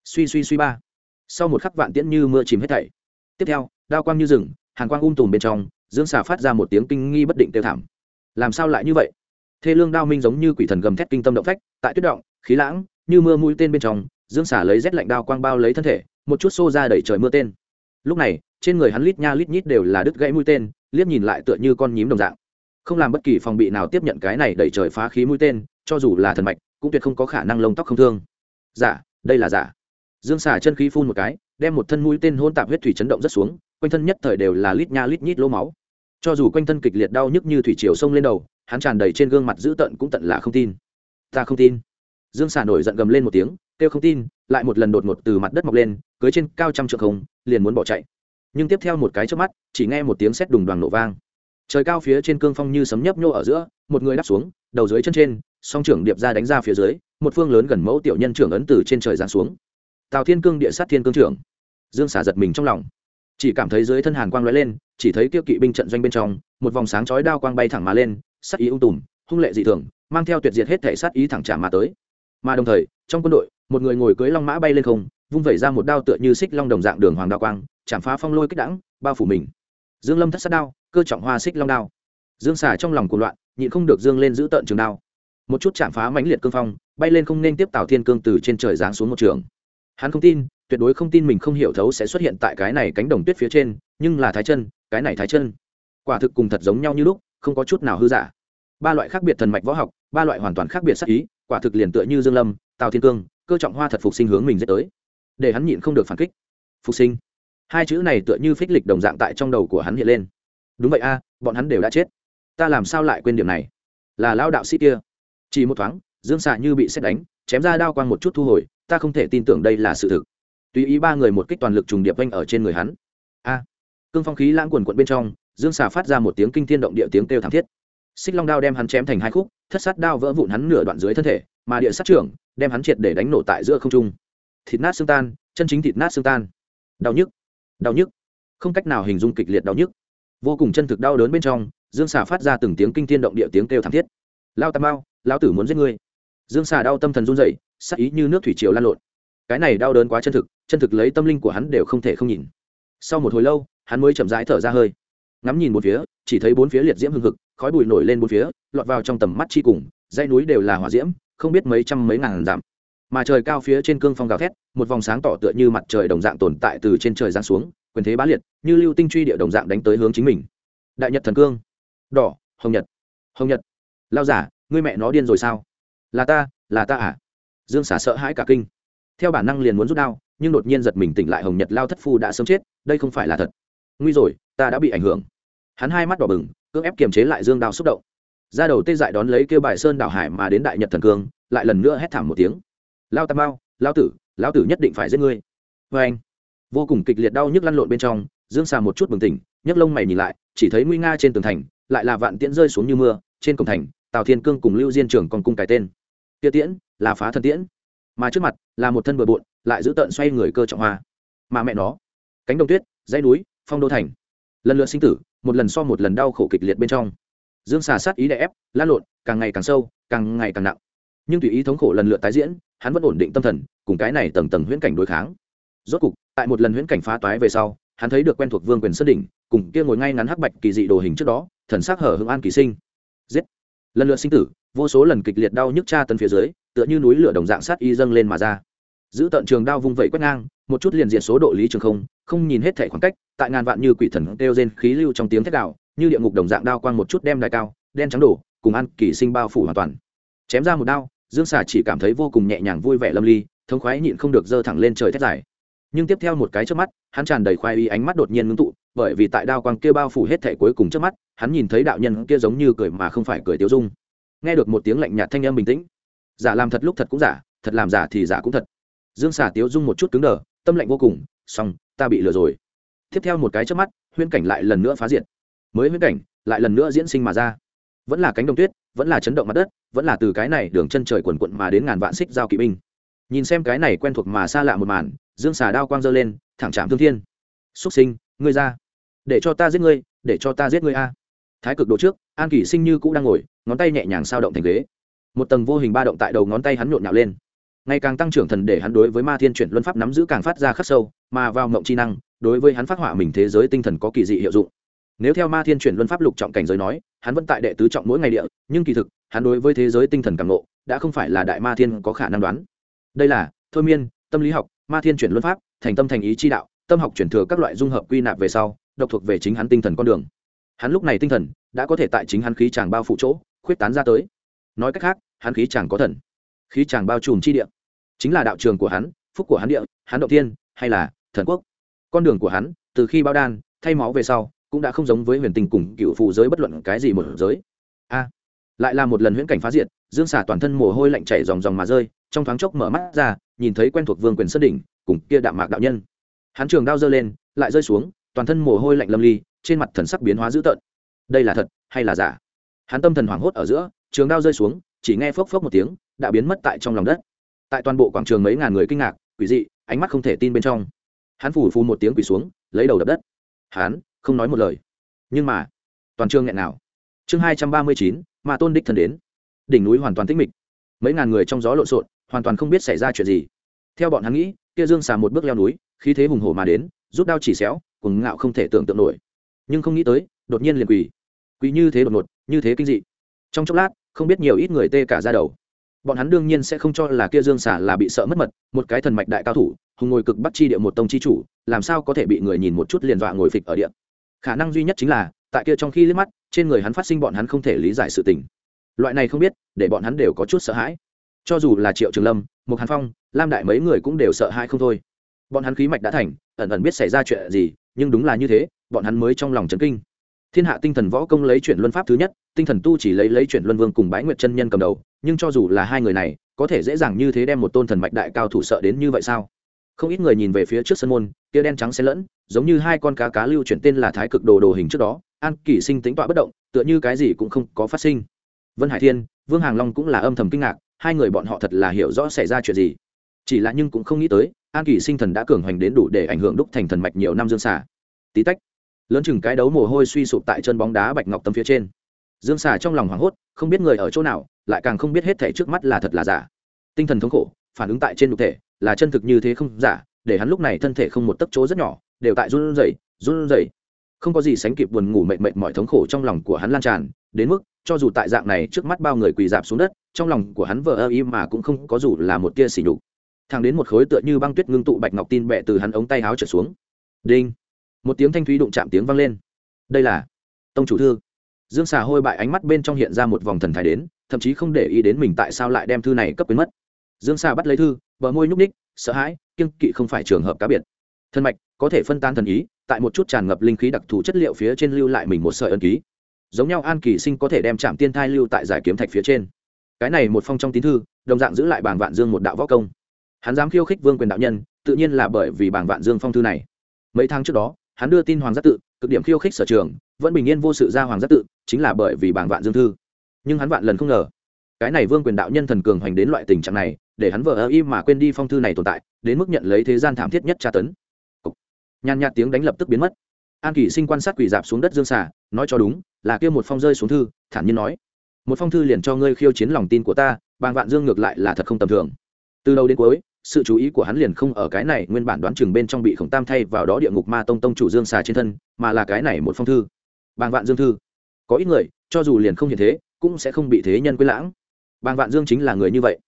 Suy suy suy ba. Sau một khắc vạn tiễn như mưa chìm hết thảy. Tiếp theo, đao quang như rừng hàng quang um tùm bên trong, dương xà phát ra một tiếng kinh nghi bất định tiêu thảm. Làm sao lại như vậy? Thê lương đao minh giống như quỷ thần gầm thét kinh tâm động phách, tại tuyết động, khí lãng, như mưa mũi tên bên trong, dương xà lấy rét lạnh đao quang bao lấy thân thể, một chút xô ra đẩy trời mưa tên. Lúc này, trên người hắn lít nha lít nhít đều là đứt gãy mũi tên, liếc nhìn lại tựa như con nhím đồng dạng. Không làm bất kỳ phòng bị nào tiếp nhận cái này đẩy trời phá khí mũi tên, cho dù là thần mạch, cũng tuyệt không có khả năng lông tóc không thương. Giả, đây là giả. Dương xả chân khí phun một cái, đem một thân mũi tên hôn tạp huyết thủy chấn động rất xuống, quanh thân nhất thời đều là lít nha lít nhít lỗ máu. Cho dù quanh thân kịch liệt đau nhức như thủy triều sông lên đầu hắn tràn đầy trên gương mặt dữ tợn cũng tận là không tin. Ta không tin. Dương Xà nổi giận gầm lên một tiếng, kêu không tin, lại một lần đột ngột từ mặt đất mọc lên, cưới trên cao trăm trượng không, liền muốn bỏ chạy. Nhưng tiếp theo một cái trước mắt, chỉ nghe một tiếng sét đùng đoàn nổ vang. Trời cao phía trên cương phong như sấm nhấp nhô ở giữa, một người đáp xuống, đầu dưới chân trên, song trưởng điệp ra đánh ra phía dưới, một phương lớn gần mẫu tiểu nhân trưởng ấn từ trên trời giáng xuống. Tào thiên cương, địa sát thiên cương trưởng. Dương xả giật mình trong lòng chỉ cảm thấy dưới thân hàn quang lóe lên, chỉ thấy kia kỵ binh trận doanh bên trong, một vòng sáng chói đao quang bay thẳng mà lên sát ý ung tùm, hung lệ dị thường, mang theo tuyệt diệt hết thể sát ý thẳng trả mà tới. Mà đồng thời, trong quân đội, một người ngồi cưới long mã bay lên không, vung vẩy ra một đao tựa như xích long đồng dạng đường hoàng đao quang, chạm phá phong lôi kích đẳng, bao phủ mình. Dương lâm thất sát đao, cơ trọng hoa xích long đao. Dương xả trong lòng cuồng loạn, nhịn không được dương lên giữ tợn trường đao. Một chút chạm phá mãnh liệt cương phong, bay lên không nên tiếp tào thiên cương từ trên trời giáng xuống một trường. Hắn không tin tuyệt đối không tin mình không hiểu thấu sẽ xuất hiện tại cái này cánh đồng tuyết phía trên, nhưng là thái chân, cái này thái chân. Quả thực cùng thật giống nhau như lúc, không có chút nào hư giả. Ba loại khác biệt thần mạch võ học, ba loại hoàn toàn khác biệt sắc ý, quả thực liền tựa như dương lâm, tào thiên cương, cơ trọng hoa thật phục sinh hướng mình dễ tới. Để hắn nhịn không được phản kích. Phục sinh. Hai chữ này tựa như phích lịch đồng dạng tại trong đầu của hắn hiện lên. Đúng vậy a, bọn hắn đều đã chết. Ta làm sao lại quên điểm này? Là lao đạo sĩ kia. Chỉ một thoáng, dương xạ như bị xét đánh, chém ra đao quang một chút thu hồi, ta không thể tin tưởng đây là sự thực tùy ý ba người một kích toàn lực trùng điệp vanh ở trên người hắn. A! Cương phong khí lãng quần quận bên trong, dương xà phát ra một tiếng kinh thiên động địa tiếng kêu thảm thiết. Xích long đao đem hắn chém thành hai khúc, thất sát đao vỡ vụn hắn nửa đoạn dưới thân thể, mà địa sát trưởng đem hắn triệt để đánh nổ tại giữa không trung. Thịt nát xương tan, chân chính thịt nát xương tan. Đau nhức đau nhức. Không cách nào hình dung kịch liệt đau nhức. Vô cùng chân thực đau đớn bên trong, dương xà phát ra từng tiếng kinh thiên động địa tiếng kêu thảm thiết. Lao tam bao lao tử muốn giết ngươi. Dương xà đau tâm thần run dậy sắc ý như nước thủy triều lan lộn. Cái này đau đớn quá chân thực chân thực lấy tâm linh của hắn đều không thể không nhìn. Sau một hồi lâu, hắn mới chậm rãi thở ra hơi. Ngắm nhìn một phía, chỉ thấy bốn phía liệt diễm hưng hực, khói bụi nổi lên bốn phía, lọt vào trong tầm mắt chi cùng, dãy núi đều là hỏa diễm, không biết mấy trăm mấy ngàn dặm. Mà trời cao phía trên cương phong gào thét, một vòng sáng tỏ tựa như mặt trời đồng dạng tồn tại từ trên trời giáng xuống, quyền thế bá liệt, như lưu tinh truy địa đồng dạng đánh tới hướng chính mình. Đại nhật thần cương. Đỏ, hồng nhật. Hồng nhật. Lao giả, ngươi mẹ nó điên rồi sao? Là ta là ta à? Dương xả sợ hãi cả kinh theo bản năng liền muốn rút đao, nhưng đột nhiên giật mình tỉnh lại hồng nhật lao thất phu đã sớm chết, đây không phải là thật. Nguy rồi, ta đã bị ảnh hưởng. Hắn hai mắt đỏ bừng, cưỡng ép kiềm chế lại dương đao xúc động. Ra đầu tê dại đón lấy kêu bài sơn đảo hải mà đến đại nhật thần cương, lại lần nữa hét thảm một tiếng. Lao tam bao, lao tử lao tử nhất định phải giết ngươi. Vê anh, vô cùng kịch liệt đau nhức lăn lộn bên trong, dương xà một chút bừng tỉnh, nhấc lông mày nhìn lại, chỉ thấy nguy nga trên tường thành, lại là vạn tiễn rơi xuống như mưa, trên cổng thành, tào thiên cương cùng lưu diên trưởng còn cung cái tên. Kia tiễn, là phá thân tiễn mà trước mặt là một thân bừa bộn, lại giữ tận xoay người cơ trọng hoa. Mà mẹ nó, cánh đồng tuyết, dãy núi, phong đô thành. Lần lượt sinh tử, một lần so một lần đau khổ kịch liệt bên trong. Dương xà sát ý đè ép, lan lộn, càng ngày càng sâu, càng ngày càng nặng. Nhưng tùy ý thống khổ lần lượt tái diễn, hắn vẫn ổn định tâm thần, cùng cái này tầng tầng huyễn cảnh đối kháng. Rốt cục, tại một lần huyễn cảnh phá toái về sau, hắn thấy được quen thuộc vương quyền sơn đỉnh, cùng kia ngồi ngay ngắn hắc bạch kỳ dị đồ hình trước đó, thần sắc hở hưng an kỳ sinh. Giết! Lần lượt sinh tử vô số lần kịch liệt đau nhức tra tấn phía dưới, tựa như núi lửa đồng dạng sát y dâng lên mà ra. Giữ tận trường đao vung vẩy quét ngang, một chút liền diện số độ lý trường không không nhìn hết thể khoảng cách, tại ngàn vạn như quỷ thần kêu rên khí lưu trong tiếng thét đạo như địa ngục đồng dạng đao quang một chút đem đài cao, đen trắng đổ, cùng an kỳ sinh bao phủ hoàn toàn. Chém ra một đao, dương xà chỉ cảm thấy vô cùng nhẹ nhàng vui vẻ lâm ly, thống khoái nhịn không được dơ thẳng lên trời thét dài. Nhưng tiếp theo một cái trước mắt, hắn tràn đầy khoái y ánh mắt đột nhiên ngưng tụ, bởi vì tại đao quang kia bao phủ hết thể cuối cùng trước mắt, hắn nhìn thấy đạo nhân kia giống như cười mà không phải cười tiêu dung nghe được một tiếng lạnh nhạt thanh âm bình tĩnh. Giả làm thật lúc thật cũng giả, thật làm giả thì giả cũng thật. Dương xà tiếu dung một chút cứng đờ, tâm lạnh vô cùng, xong, ta bị lừa rồi. Tiếp theo một cái trước mắt, huyễn cảnh lại lần nữa phá diệt. Mới huyễn cảnh, lại lần nữa diễn sinh mà ra. Vẫn là cánh đồng tuyết, vẫn là chấn động mặt đất, vẫn là từ cái này đường chân trời quần quận mà đến ngàn vạn xích giao kỵ binh. Nhìn xem cái này quen thuộc mà xa lạ một màn, dương xà đao quang dơ lên, thẳng chạm thương thiên. Xúc sinh, ngươi ra. Để cho ta giết ngươi, để cho ta giết ngươi a. Thái cực độ trước an kỷ sinh như cũ đang ngồi, ngón tay nhẹ nhàng sao động thành ghế. Một tầng vô hình ba động tại đầu ngón tay hắn nhộn nhạo lên. Ngày càng tăng trưởng thần để hắn đối với ma thiên chuyển luân pháp nắm giữ càng phát ra khắc sâu, mà vào mộng chi năng, đối với hắn phát họa mình thế giới tinh thần có kỳ dị hiệu dụng. Nếu theo ma thiên chuyển luân pháp lục trọng cảnh giới nói, hắn vẫn tại đệ tứ trọng mỗi ngày địa, nhưng kỳ thực, hắn đối với thế giới tinh thần càng ngộ, đã không phải là đại ma thiên có khả năng đoán. Đây là, thôi miên, tâm lý học, ma thiên chuyển luân pháp, thành tâm thành ý chi đạo, tâm học chuyển thừa các loại dung hợp quy nạp về sau, độc thuộc về chính hắn tinh thần con đường hắn lúc này tinh thần đã có thể tại chính hắn khí chàng bao phủ chỗ, khuyết tán ra tới. Nói cách khác, hắn khí chàng có thần. Khí chàng bao trùm chi địa. Chính là đạo trường của hắn, phúc của hắn địa, hắn động tiên hay là thần quốc. Con đường của hắn, từ khi bao đan, thay máu về sau, cũng đã không giống với huyền tình cùng cựu phụ giới bất luận cái gì một giới. A, lại là một lần huyễn cảnh phá diệt, dương xả toàn thân mồ hôi lạnh chảy dòng dòng mà rơi, trong thoáng chốc mở mắt ra, nhìn thấy quen thuộc vương quyền sơn đỉnh, cùng kia đạm mạc đạo nhân. Hắn trường đao giơ lên, lại rơi xuống, toàn thân mồ hôi lạnh lâm ly trên mặt thần sắc biến hóa dữ tợn. Đây là thật hay là giả? Hắn tâm thần hoảng hốt ở giữa, trường đao rơi xuống, chỉ nghe phốc phốc một tiếng, đã biến mất tại trong lòng đất. Tại toàn bộ quảng trường mấy ngàn người kinh ngạc, quỷ dị, ánh mắt không thể tin bên trong. Hắn phủ phù một tiếng quỷ xuống, lấy đầu đập đất. Hắn không nói một lời. Nhưng mà, toàn trường nghẹn nào? Chương hai trăm ba mươi chín mà tôn đích thần đến. Đỉnh núi hoàn toàn tĩnh mịch. Mấy ngàn người trong gió lộn xộn, hoàn toàn không biết xảy ra chuyện gì. Theo bọn hắn nghĩ, kia dương xà một bước leo núi, khí thế hùng hổ mà đến, rút đao chỉ xéo cùng ngạo không thể tưởng tượng nổi nhưng không nghĩ tới, đột nhiên liền quỳ. Quỳ như thế đột ngột, như thế kinh dị. Trong chốc lát, không biết nhiều ít người tê cả ra đầu. Bọn hắn đương nhiên sẽ không cho là kia dương xả là bị sợ mất mật, một cái thần mạch đại cao thủ, hùng ngồi cực bắt chi địa một tông chi chủ, làm sao có thể bị người nhìn một chút liền dọa ngồi phịch ở địa. Khả năng duy nhất chính là, tại kia trong khi liếc mắt, trên người hắn phát sinh bọn hắn không thể lý giải sự tình. Loại này không biết, để bọn hắn đều có chút sợ hãi. Cho dù là triệu trường lâm một hàn phong, lam đại mấy người cũng đều sợ hãi không thôi. Bọn hắn khí mạch đã thành, ẩn ẩn biết xảy ra chuyện gì nhưng đúng là như thế, bọn hắn mới trong lòng chấn kinh. Thiên hạ tinh thần võ công lấy chuyển luân pháp thứ nhất, tinh thần tu chỉ lấy lấy chuyển luân vương cùng bái nguyệt chân nhân cầm đầu, nhưng cho dù là hai người này, có thể dễ dàng như thế đem một tôn thần mạch đại cao thủ sợ đến như vậy sao? Không ít người nhìn về phía trước sân môn kia đen trắng xen lẫn, giống như hai con cá cá lưu chuyển tên là thái cực đồ đồ hình trước đó, an kỷ sinh tính tọa bất động, tựa như cái gì cũng không có phát sinh. Vân hải thiên, vương hàng long cũng là âm thầm kinh ngạc, hai người bọn họ thật là hiểu rõ xảy ra chuyện gì chỉ là nhưng cũng không nghĩ tới, an kỳ sinh thần đã cường hoành đến đủ để ảnh hưởng đúc thành thần mạch nhiều năm dương xả tí tách, lớn chừng cái đấu mồ hôi suy sụp tại chân bóng đá bạch ngọc tâm phía trên. Dương xả trong lòng hoảng hốt, không biết người ở chỗ nào, lại càng không biết hết thể trước mắt là thật là giả. Tinh thần thống khổ, phản ứng tại trên nhục thể, là chân thực như thế không giả, để hắn lúc này thân thể không một tấc chỗ rất nhỏ, đều tại run rẩy run rẩy. Không có gì sánh kịp buồn ngủ mệt mệt mọi thống khổ trong lòng của hắn lan tràn, đến mức, cho dù tại dạng này trước mắt bao người quỳ dạp xuống đất, trong lòng của hắn vờ ơ im mà cũng không có dù là một tia xỉ nhục thang đến một khối tựa như băng tuyết ngưng tụ bạch ngọc tin bẹ từ hắn ống tay áo trở xuống. Đinh. Một tiếng thanh thúy đụng chạm tiếng vang lên. Đây là tông chủ thư. Dương xà hôi bại ánh mắt bên trong hiện ra một vòng thần thái đến, thậm chí không để ý đến mình tại sao lại đem thư này cấp quyến mất. Dương xà bắt lấy thư, bờ môi nhúc ních sợ hãi kiên kỵ không phải trường hợp cá biệt. Thân mạch, có thể phân tan thần ý, tại một chút tràn ngập linh khí đặc thù chất liệu phía trên lưu lại mình một sợi ân ký. Giống nhau an kỳ sinh có thể đem chạm tiên thai lưu tại giải kiếm thạch phía trên. Cái này một phong trong tín thư, đồng dạng giữ lại bảng vạn dương một đạo võ công hắn dám khiêu khích vương quyền đạo nhân, tự nhiên là bởi vì bảng vạn dương phong thư này. Mấy tháng trước đó, hắn đưa tin hoàng giác tự, cực điểm khiêu khích sở trường, vẫn bình yên vô sự ra hoàng giác tự, chính là bởi vì bảng vạn dương thư. Nhưng hắn vạn lần không ngờ, cái này vương quyền đạo nhân thần cường hoành đến loại tình trạng này, để hắn vợ ơ im mà quên đi phong thư này tồn tại, đến mức nhận lấy thế gian thảm thiết nhất tra tấn. Nhàn nhạt tiếng đánh lập tức biến mất. An kỷ sinh quan sát quỷ dạp xuống đất dương xà, nói cho đúng, là kêu một phong rơi xuống thư, thản nhiên nói. Một phong thư liền cho ngươi khiêu chiến lòng tin của ta bàng vạn dương ngược lại là thật không tầm thường. Từ đầu đến cuối sự chú ý của hắn liền không ở cái này, nguyên bản đoán chừng bên trong bị khổng tam thay vào đó địa ngục ma tông tông chủ dương xà trên thân, mà là cái này một phong thư. Bàng vạn dương thư. Có ít người, cho dù liền không hiện thế, cũng sẽ không bị thế nhân quên lãng. Bàng vạn dương chính là người như vậy.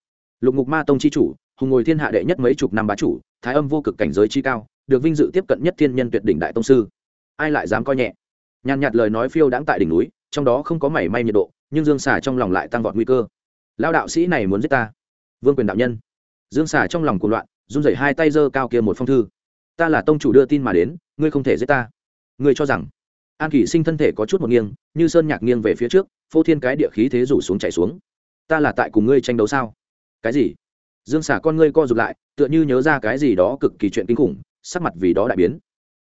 Lục ngục ma tông chi chủ, hùng ngồi thiên hạ đệ nhất mấy chục năm bá chủ, thái âm vô cực cảnh giới chi cao, được vinh dự tiếp cận nhất thiên nhân tuyệt đỉnh đại tông sư. Ai lại dám coi nhẹ? Nhàn nhạt lời nói phiêu đãng tại đỉnh núi, trong đó không có mảy may nhiệt độ, nhưng dương xà trong lòng lại tăng vọt nguy cơ. Lao đạo sĩ này muốn giết ta. Vương quyền đạo nhân dương xà trong lòng cuộc loạn, run rẩy hai tay giơ cao kia một phong thư. Ta là tông chủ đưa tin mà đến, ngươi không thể giết ta. Ngươi cho rằng an kỷ sinh thân thể có chút một nghiêng, như sơn nhạc nghiêng về phía trước, phô thiên cái địa khí thế rủ xuống chạy xuống. Ta là tại cùng ngươi tranh đấu sao? Cái gì? Dương xả con ngươi co rụt lại, tựa như nhớ ra cái gì đó cực kỳ chuyện kinh khủng, sắc mặt vì đó đại biến.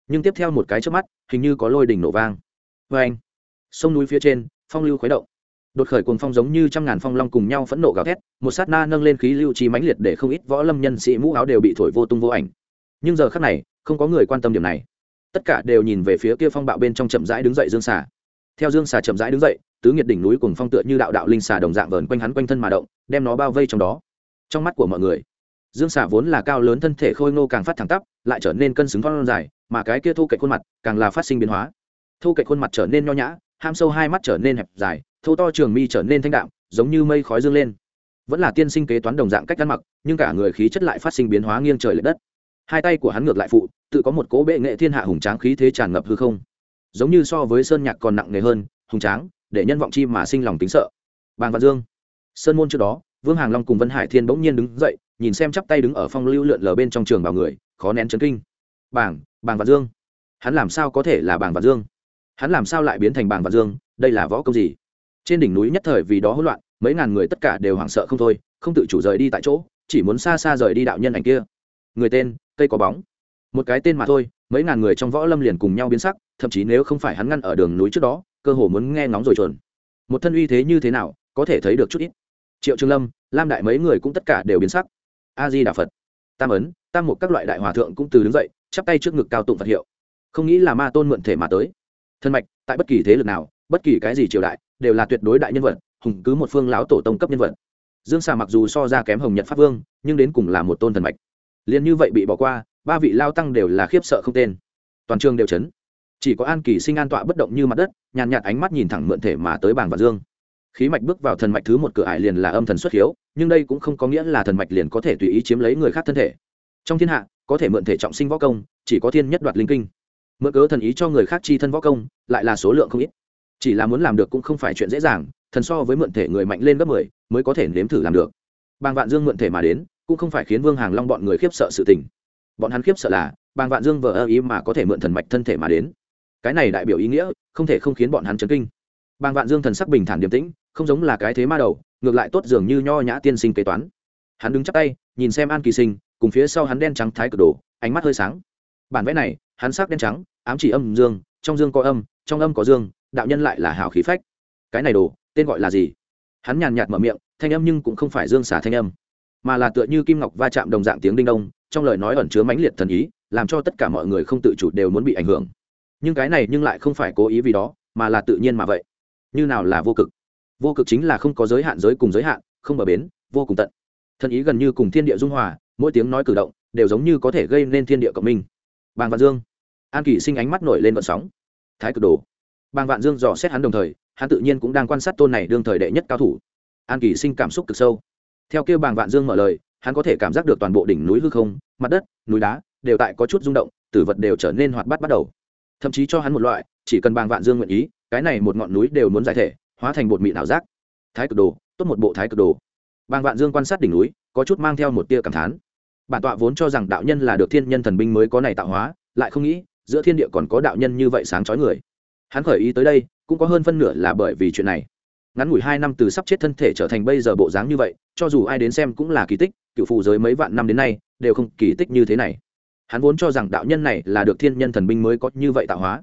Nhưng tiếp theo một cái trước mắt, hình như có lôi đỉnh nổ vang. Vê anh sông núi phía trên, phong lưu khuấy động đột khởi cuồng phong giống như trăm ngàn phong long cùng nhau phẫn nộ gào thét, một sát na nâng lên khí lưu trí mãnh liệt để không ít võ lâm nhân sĩ mũ áo đều bị thổi vô tung vô ảnh. Nhưng giờ khắc này, không có người quan tâm điểm này. Tất cả đều nhìn về phía kia phong bạo bên trong chậm rãi đứng dậy dương xà. Theo dương xà chậm rãi đứng dậy, tứ nghiệt đỉnh núi cùng phong tựa như đạo đạo linh xà đồng dạng vờn quanh hắn quanh thân mà động, đem nó bao vây trong đó. Trong mắt của mọi người, dương xà vốn là cao lớn thân thể khôi ngô càng phát thẳng tắp, lại trở nên cân xứng thon dài, mà cái kia thu kệ khuôn mặt càng là phát sinh biến hóa. Thu kệ khuôn mặt trở nên nho nhã, ham sâu hai mắt trở nên hẹp dài thâu to trường mi trở nên thanh đạm, giống như mây khói dương lên. Vẫn là tiên sinh kế toán đồng dạng cách ăn mặc, nhưng cả người khí chất lại phát sinh biến hóa nghiêng trời l ệ đất. Hai tay của hắn ngược lại phụ, tự có một cố bệ nghệ thiên hạ hùng tráng khí thế tràn ngập hư không. Giống như so với sơn nhạc còn nặng nề hơn, hùng tráng, để nhân vọng chi mà sinh lòng tính sợ. Bàng văn dương. Sơn môn trước đó, vương hàng long cùng vân hải thiên bỗng nhiên đứng dậy, nhìn xem chắp tay đứng ở phong lưu lượn lờ bên trong trường bào người, khó nén chấn kinh. Bảng bàng văn dương. Hắn làm sao có thể là bàng văn dương? Hắn làm sao lại biến thành bàng văn dương? Đây là võ công gì? Trên đỉnh núi nhất thời vì đó hỗn loạn, mấy ngàn người tất cả đều hoảng sợ không thôi, không tự chủ rời đi tại chỗ, chỉ muốn xa xa rời đi đạo nhân ảnh kia. Người tên, cây có bóng. Một cái tên mà thôi, mấy ngàn người trong võ lâm liền cùng nhau biến sắc, thậm chí nếu không phải hắn ngăn ở đường núi trước đó, cơ hồ muốn nghe ngóng rồi chuẩn một thân uy thế như thế nào, có thể thấy được chút ít. Triệu trương lâm, lam đại mấy người cũng tất cả đều biến sắc. A di đà phật. Tam ấn, tam một các loại đại hòa thượng cũng từ đứng dậy, chắp tay trước ngực cao tụng phật hiệu. Không nghĩ là ma tôn mượn thể mà tới. Thân mạch, tại bất kỳ thế lực nào, bất kỳ cái gì triều đại đều là tuyệt đối đại nhân vật, hùng cứ một phương lão tổ tông cấp nhân vật. Dương xà mặc dù so ra kém hồng nhật pháp vương, nhưng đến cùng là một tôn thần mạch. Liền như vậy bị bỏ qua, ba vị lao tăng đều là khiếp sợ không tên. Toàn trường đều chấn. Chỉ có an kỳ sinh an tọa bất động như mặt đất, nhàn nhạt ánh mắt nhìn thẳng mượn thể mà tới bảng và dương. Khí mạch bước vào thần mạch thứ một cửa ải liền là âm thần xuất hiếu, nhưng đây cũng không có nghĩa là thần mạch liền có thể tùy ý chiếm lấy người khác thân thể. Trong thiên hạ, có thể mượn thể trọng sinh võ công, chỉ có thiên nhất đoạt linh kinh. Mượn cớ thần ý cho người khác chi thân võ công, lại là số lượng không ít chỉ là muốn làm được cũng không phải chuyện dễ dàng, thần so với mượn thể người mạnh lên gấp mười mới có thể nếm thử làm được. Bàng vạn dương mượn thể mà đến, cũng không phải khiến vương hàng long bọn người khiếp sợ sự tình. Bọn hắn khiếp sợ là, bàng vạn dương vờ ơ ý mà có thể mượn thần mạch thân thể mà đến. Cái này đại biểu ý nghĩa, không thể không khiến bọn hắn chấn kinh. Bàng vạn dương thần sắc bình thản điềm tĩnh, không giống là cái thế ma đầu, ngược lại tốt dường như nho nhã tiên sinh kế toán. Hắn đứng chắp tay, nhìn xem an kỳ sinh, cùng phía sau hắn đen trắng thái cực đồ, ánh mắt hơi sáng. Bản vẽ này, hắn sắc đen trắng, ám chỉ âm dương, trong dương có âm, trong âm có dương đạo nhân lại là hào khí phách. Cái này đồ, tên gọi là gì? Hắn nhàn nhạt mở miệng, thanh âm nhưng cũng không phải dương xả thanh âm, mà là tựa như kim ngọc va chạm đồng dạng tiếng đinh đông, trong lời nói ẩn chứa mãnh liệt thần ý, làm cho tất cả mọi người không tự chủ đều muốn bị ảnh hưởng. Nhưng cái này nhưng lại không phải cố ý vì đó, mà là tự nhiên mà vậy. Như nào là vô cực? Vô cực chính là không có giới hạn giới cùng giới hạn, không bờ bến, vô cùng tận. Thần ý gần như cùng thiên địa dung hòa, mỗi tiếng nói cử động đều giống như có thể gây nên thiên địa cộng minh. Bàng văn dương. An kỷ sinh ánh mắt nổi lên vận sóng. Thái cực đồ bàng vạn dương dò xét hắn đồng thời, hắn tự nhiên cũng đang quan sát tôn này đương thời đệ nhất cao thủ. An Kỳ sinh cảm xúc cực sâu. Theo kêu bàng vạn dương mở lời, hắn có thể cảm giác được toàn bộ đỉnh núi hư không, mặt đất, núi đá đều tại có chút rung động, tử vật đều trở nên hoạt bát bắt đầu. Thậm chí cho hắn một loại, chỉ cần bàng vạn dương nguyện ý, cái này một ngọn núi đều muốn giải thể, hóa thành bột mịn ảo giác. Thái cực đồ, tốt một bộ thái cực đồ. Bàng vạn dương quan sát đỉnh núi, có chút mang theo một tia cảm thán. Bản tọa vốn cho rằng đạo nhân là được thiên nhân thần binh mới có này tạo hóa, lại không nghĩ, giữa thiên địa còn có đạo nhân như vậy sáng chói người hắn khởi ý tới đây, cũng có hơn phân nửa là bởi vì chuyện này. Ngắn ngủi hai năm từ sắp chết thân thể trở thành bây giờ bộ dáng như vậy, cho dù ai đến xem cũng là kỳ tích, cựu phù giới mấy vạn năm đến nay, đều không kỳ tích như thế này. Hắn vốn cho rằng đạo nhân này là được thiên nhân thần binh mới có như vậy tạo hóa.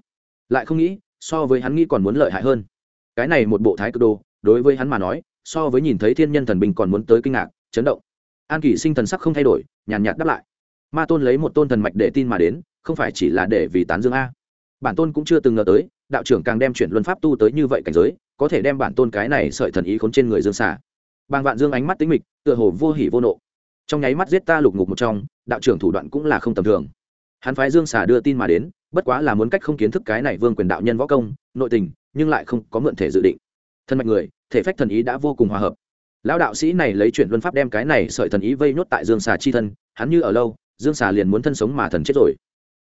Lại không nghĩ, so với hắn nghĩ còn muốn lợi hại hơn. Cái này một bộ thái cực đồ, đối với hắn mà nói, so với nhìn thấy thiên nhân thần binh còn muốn tới kinh ngạc, chấn động. An kỷ sinh thần sắc không thay đổi, nhàn nhạt đáp lại. Ma tôn lấy một tôn thần mạch để tin mà đến, không phải chỉ là để vì tán dương a. Bản tôn cũng chưa từng ngờ tới đạo trưởng càng đem chuyển luân pháp tu tới như vậy cảnh giới, có thể đem bản tôn cái này sợi thần ý khốn trên người dương xả bàng vạn dương ánh mắt tính mịch, tựa hồ vô hỉ vô nộ. Trong nháy mắt giết ta lục ngục một trong, đạo trưởng thủ đoạn cũng là không tầm thường. Hắn phái dương xả đưa tin mà đến, bất quá là muốn cách không kiến thức cái này vương quyền đạo nhân võ công, nội tình, nhưng lại không có mượn thể dự định. Thân mạch người, thể phách thần ý đã vô cùng hòa hợp. Lão đạo sĩ này lấy chuyển luân pháp đem cái này sợi thần ý vây nhốt tại dương xà chi thân, hắn như ở lâu, dương xà liền muốn thân sống mà thần chết rồi.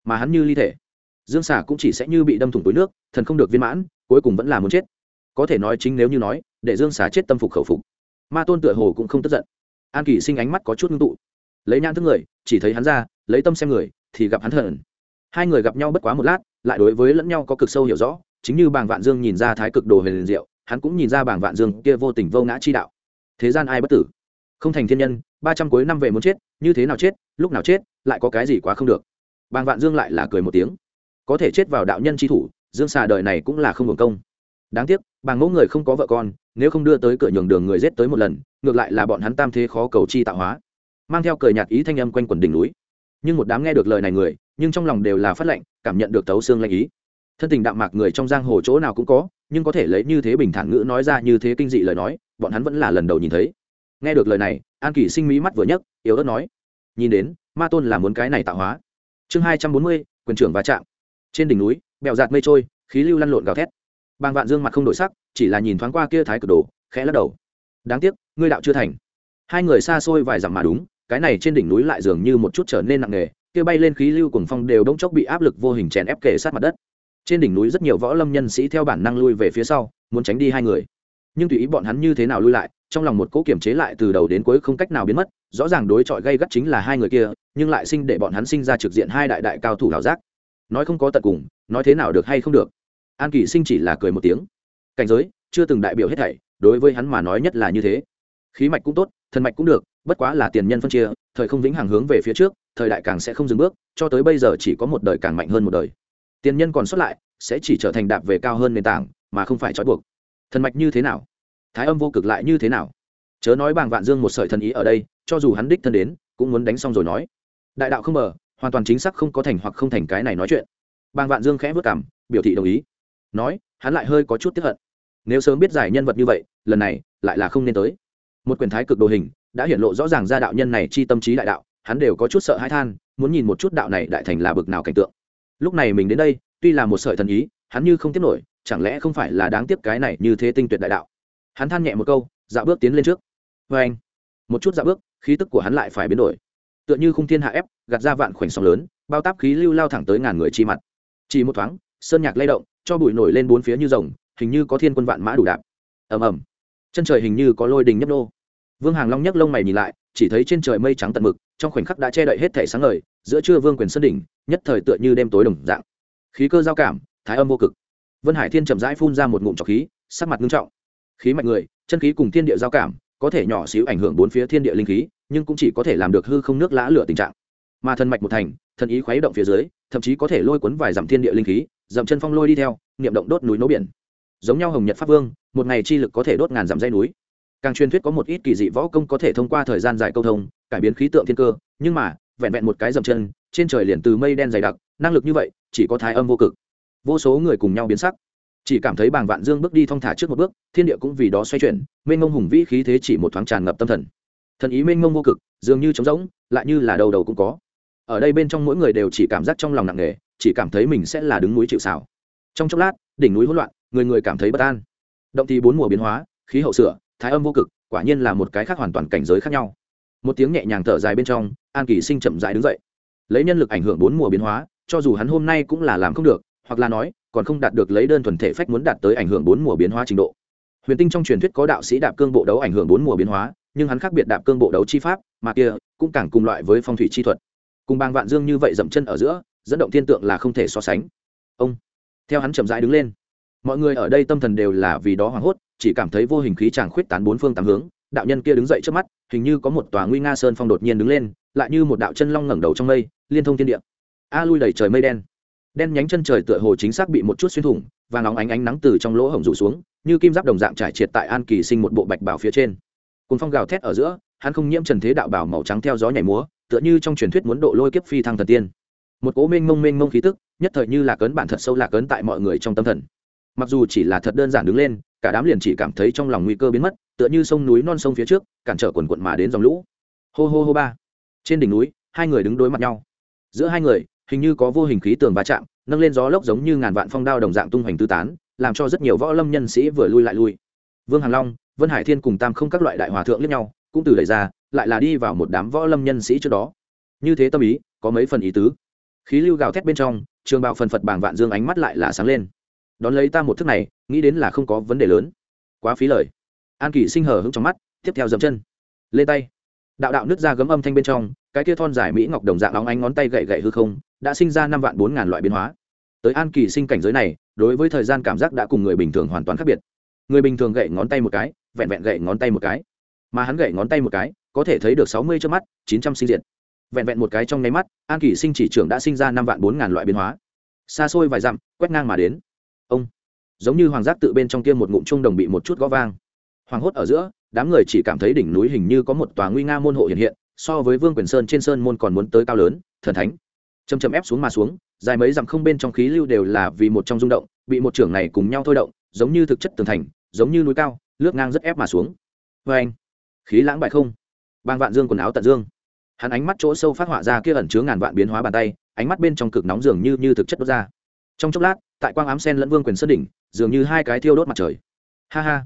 Mà hắn như ly thể dương xà cũng chỉ sẽ như bị đâm thủng túi nước, thần không được viên mãn, cuối cùng vẫn là muốn chết. Có thể nói chính nếu như nói, để dương xà chết tâm phục khẩu phục. Ma tôn tựa hồ cũng không tức giận. An kỳ sinh ánh mắt có chút ngưng tụ. Lấy nhãn thức người, chỉ thấy hắn ra, lấy tâm xem người, thì gặp hắn thần hai người gặp nhau bất quá một lát, lại đối với lẫn nhau có cực sâu hiểu rõ, chính như bàng vạn dương nhìn ra thái cực đồ huyền liền diệu, hắn cũng nhìn ra bàng vạn dương kia vô tình vô ngã chi đạo. Thế gian ai bất tử? Không thành thiên nhân, ba trăm cuối năm về muốn chết, như thế nào chết, lúc nào chết, lại có cái gì quá không được. Bàng vạn dương lại là cười một tiếng có thể chết vào đạo nhân chi thủ, dương xà đời này cũng là không hưởng công. Đáng tiếc bàng ngỗ người không có vợ con, nếu không đưa tới cửa nhường đường người giết tới một lần, ngược lại là bọn hắn tam thế khó cầu chi tạo hóa. Mang theo cười nhạt ý thanh âm quanh quần đỉnh núi. Nhưng một đám nghe được lời này người, nhưng trong lòng đều là phát lệnh, cảm nhận được tấu xương lanh ý. Thân tình đạm mạc người trong giang hồ chỗ nào cũng có, nhưng có thể lấy như thế bình thản ngữ nói ra như thế kinh dị lời nói, bọn hắn vẫn là lần đầu nhìn thấy. Nghe được lời này, an kỳ sinh mỹ mắt vừa nhấc, yếu ớt nói, nhìn đến, ma tôn là muốn cái này tạo hóa. Chương hai trăm bốn mươi, quyền trưởng va chạm trên đỉnh núi, bèo giạt mây trôi, khí lưu lăn lộn gào thét. Bàng vạn dương mặt không đổi sắc, chỉ là nhìn thoáng qua kia thái cực đồ, khẽ lắc đầu. Đáng tiếc, ngươi đạo chưa thành. Hai người xa xôi vài dặm mà đúng, cái này trên đỉnh núi lại dường như một chút trở nên nặng nề, kia bay lên khí lưu cùng phong đều đống chốc bị áp lực vô hình chèn ép kề sát mặt đất. Trên đỉnh núi rất nhiều võ lâm nhân sĩ theo bản năng lui về phía sau, muốn tránh đi hai người. Nhưng tùy ý bọn hắn như thế nào lui lại, trong lòng một cỗ kiểm chế lại từ đầu đến cuối không cách nào biến mất, rõ ràng đối chọi gây gắt chính là hai người kia, nhưng lại sinh để bọn hắn sinh ra trực diện hai đại đại cao thủ đạo giác nói không có tận cùng, nói thế nào được hay không được. An kỳ sinh chỉ là cười một tiếng. Cảnh giới, chưa từng đại biểu hết thảy, đối với hắn mà nói nhất là như thế. Khí mạch cũng tốt, thần mạch cũng được, bất quá là tiền nhân phân chia, thời không vĩnh hằng hướng về phía trước, thời đại càng sẽ không dừng bước, cho tới bây giờ chỉ có một đời càng mạnh hơn một đời. Tiền nhân còn xuất lại, sẽ chỉ trở thành đạp về cao hơn nền tảng, mà không phải trói buộc. Thần mạch như thế nào? Thái âm vô cực lại như thế nào? Chớ nói bàng vạn dương một sợi thần ý ở đây, cho dù hắn đích thân đến, cũng muốn đánh xong rồi nói. Đại đạo không mở hoàn toàn chính xác không có thành hoặc không thành cái này nói chuyện. Bàng vạn dương khẽ vất cảm biểu thị đồng ý. Nói, hắn lại hơi có chút tiếp hận. Nếu sớm biết giải nhân vật như vậy, lần này lại là không nên tới. Một quyền thái cực đồ hình đã hiện lộ rõ ràng ra đạo nhân này chi tâm trí đại đạo, hắn đều có chút sợ hãi than, muốn nhìn một chút đạo này đại thành là bực nào cảnh tượng. Lúc này mình đến đây, tuy là một sợi thần ý, hắn như không tiếp nổi, chẳng lẽ không phải là đáng tiếc cái này như thế tinh tuyệt đại đạo? Hắn than nhẹ một câu dạo bước tiến lên trước. Vê anh một chút dạo bước, khí tức của hắn lại phải biến đổi tựa như khung thiên hạ ép, gạt ra vạn khoảnh sóng lớn, bao táp khí lưu lao thẳng tới ngàn người chi mặt. Chỉ một thoáng, sơn nhạc lay động, cho bụi nổi lên bốn phía như rồng, hình như có thiên quân vạn mã đủ đạp. Ầm ầm. Chân trời hình như có lôi đình nhấp nô. Vương hàng long nhấc lông mày nhìn lại, chỉ thấy trên trời mây trắng tận mực, trong khoảnh khắc đã che đậy hết thể sáng ngời, giữa trưa vương quyền sơn đỉnh, nhất thời tựa như đêm tối đồng dạng. Khí cơ giao cảm, thái âm vô cực. Vân hải thiên chậm rãi phun ra một ngụm trọc khí, sắc mặt ngưng trọng. Khí mạnh người, chân khí cùng thiên địa giao cảm có thể nhỏ xíu ảnh hưởng bốn phía thiên địa linh khí, nhưng cũng chỉ có thể làm được hư không nước lã lửa tình trạng. Mà thần mạch một thành, thần ý khuấy động phía dưới, thậm chí có thể lôi cuốn vài dặm thiên địa linh khí, dậm chân phong lôi đi theo, niệm động đốt núi nấu biển. Giống nhau hồng nhật pháp vương, một ngày chi lực có thể đốt ngàn dặm dây núi. Càng truyền thuyết có một ít kỳ dị võ công có thể thông qua thời gian dài câu thông, cải biến khí tượng thiên cơ, nhưng mà, vẹn vẹn một cái dậm chân, trên trời liền từ mây đen dày đặc, năng lực như vậy, chỉ có thái âm vô cực. Vô số người cùng nhau biến sắc chỉ cảm thấy bàng vạn dương bước đi thong thả trước một bước, thiên địa cũng vì đó xoay chuyển, mênh mông hùng vĩ khí thế chỉ một thoáng tràn ngập tâm thần. Thần ý mênh mông vô cực, dường như trống rỗng, lại như là đầu đầu cũng có. Ở đây bên trong mỗi người đều chỉ cảm giác trong lòng nặng nề, chỉ cảm thấy mình sẽ là đứng núi chịu xào trong chốc lát, đỉnh núi hỗn loạn, người người cảm thấy bất an. Động thì bốn mùa biến hóa, khí hậu sửa, thái âm vô cực, quả nhiên là một cái khác hoàn toàn cảnh giới khác nhau. Một tiếng nhẹ nhàng thở dài bên trong, an kỳ sinh chậm dài đứng dậy. Lấy nhân lực ảnh hưởng bốn mùa biến hóa, cho dù hắn hôm nay cũng là làm không được, hoặc là nói còn không đạt được lấy đơn thuần thể phách muốn đạt tới ảnh hưởng bốn mùa biến hóa trình độ. Huyền tinh trong truyền thuyết có đạo sĩ đạp cương bộ đấu ảnh hưởng bốn mùa biến hóa, nhưng hắn khác biệt đạp cương bộ đấu chi pháp, mà kia cũng càng cùng loại với phong thủy chi thuật. Cùng bang vạn dương như vậy dậm chân ở giữa, dẫn động thiên tượng là không thể so sánh. Ông, theo hắn chậm rãi đứng lên, mọi người ở đây tâm thần đều là vì đó hoảng hốt, chỉ cảm thấy vô hình khí chàng khuyết tán bốn phương tám hướng, đạo nhân kia đứng dậy trước mắt, hình như có một tòa nguy nga sơn phong đột nhiên đứng lên, lại như một đạo chân long ngẩng đầu trong mây, liên thông thiên địa. A lui đầy trời mây đen đen nhánh chân trời tựa hồ chính xác bị một chút xuyên thủng, và nóng ánh ánh nắng từ trong lỗ hổng rủ xuống, như kim giáp đồng dạng trải triệt tại an kỳ sinh một bộ bạch bảo phía trên. Cùng phong gào thét ở giữa, hắn không nhiễm trần thế đạo bảo màu trắng theo gió nhảy múa, tựa như trong truyền thuyết muốn độ lôi kiếp phi thăng thần tiên. Một cố mênh mông mênh mông khí tức, nhất thời như là cấn bản thật sâu lạc cấn tại mọi người trong tâm thần. Mặc dù chỉ là thật đơn giản đứng lên, cả đám liền chỉ cảm thấy trong lòng nguy cơ biến mất, tựa như sông núi non sông phía trước, cản trở quần quận mà đến dòng lũ. Hô hô hô ba. Trên đỉnh núi, hai người đứng đối mặt nhau. Giữa hai người hình như có vô hình khí tường va chạm, nâng lên gió lốc giống như ngàn vạn phong đao đồng dạng tung hoành tư tán, làm cho rất nhiều võ lâm nhân sĩ vừa lui lại lui. Vương hàn long, vân hải thiên cùng tam không các loại đại hòa thượng lẫn nhau, cũng từ đẩy ra, lại là đi vào một đám võ lâm nhân sĩ trước đó. Như thế tâm ý, có mấy phần ý tứ. Khí lưu gào thét bên trong, trường bào phần phật bảng vạn dương ánh mắt lại là sáng lên. Đón lấy ta một thức này, nghĩ đến là không có vấn đề lớn. Quá phí lời. An kỷ sinh hờ hững trong mắt, tiếp theo dậm chân. Lên tay. Đạo đạo nước ra gấm âm thanh bên trong, cái kia thon dài mỹ ngọc đồng dạng óng ánh ngón tay gậy gậy hư không đã sinh ra năm vạn bốn ngàn loại biến hóa. Tới an kỳ sinh cảnh giới này, đối với thời gian cảm giác đã cùng người bình thường hoàn toàn khác biệt. Người bình thường gậy ngón tay một cái, vẹn vẹn gậy ngón tay một cái. Mà hắn gậy ngón tay một cái, có thể thấy được sáu mươi trước mắt, chín trăm sinh diện. vẹn vẹn một cái trong nháy mắt, an kỳ sinh chỉ trưởng đã sinh ra năm vạn bốn ngàn loại biến hóa. Xa xôi vài dặm, quét ngang mà đến. Ông, giống như hoàng giác tự bên trong kia một ngụm trung đồng bị một chút gõ vang. Hoàng hốt ở giữa, đám người chỉ cảm thấy đỉnh núi hình như có một tòa nguy nga môn hộ hiện hiện, so với vương quyền sơn trên sơn môn còn muốn tới cao lớn, thần thánh chầm chầm ép xuống mà xuống, dài mấy dặm không bên trong khí lưu đều là vì một trong rung động, bị một trưởng này cùng nhau thôi động, giống như thực chất tường thành, giống như núi cao, lướt ngang rất ép mà xuống. Vê anh, khí lãng bại không? Bang vạn dương quần áo tận dương. Hắn ánh mắt chỗ sâu phát họa ra kia ẩn chứa ngàn vạn biến hóa bàn tay, ánh mắt bên trong cực nóng dường như như thực chất đốt ra. Trong chốc lát, tại quang ám sen lẫn vương quyền sơn đỉnh, dường như hai cái thiêu đốt mặt trời. Ha ha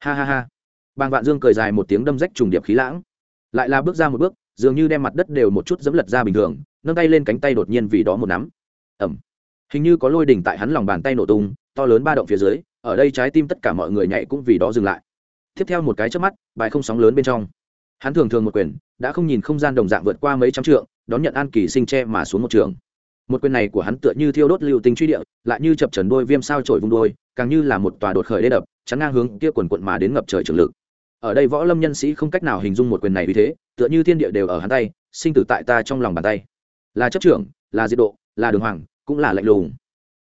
ha ha ha. Bang vạn dương cười dài một tiếng đâm rách trùng điệp khí lãng. Lại là bước ra một bước, dường như đem mặt đất đều một chút dẫm lật ra bình thường nâng tay lên cánh tay đột nhiên vì đó một nắm. Ẩm. Hình như có lôi đỉnh tại hắn lòng bàn tay nổ tung, to lớn ba động phía dưới, ở đây trái tim tất cả mọi người nhảy cũng vì đó dừng lại. Tiếp theo một cái trước mắt, bài không sóng lớn bên trong. Hắn thường thường một quyền, đã không nhìn không gian đồng dạng vượt qua mấy trăm trượng, đón nhận an kỳ sinh tre mà xuống một trường. Một quyền này của hắn tựa như thiêu đốt lưu tinh truy địa, lại như chập trần đôi viêm sao trổi vung đôi, càng như là một tòa đột khởi đê đập, chắn ngang hướng kia quần quận mà đến ngập trời trường lực. Ở đây võ lâm nhân sĩ không cách nào hình dung một quyền này vì thế, tựa như thiên địa đều ở hắn tay, sinh tử tại ta trong lòng bàn tay là chấp trưởng, là diệt độ, là đường hoàng, cũng là lạnh lùng.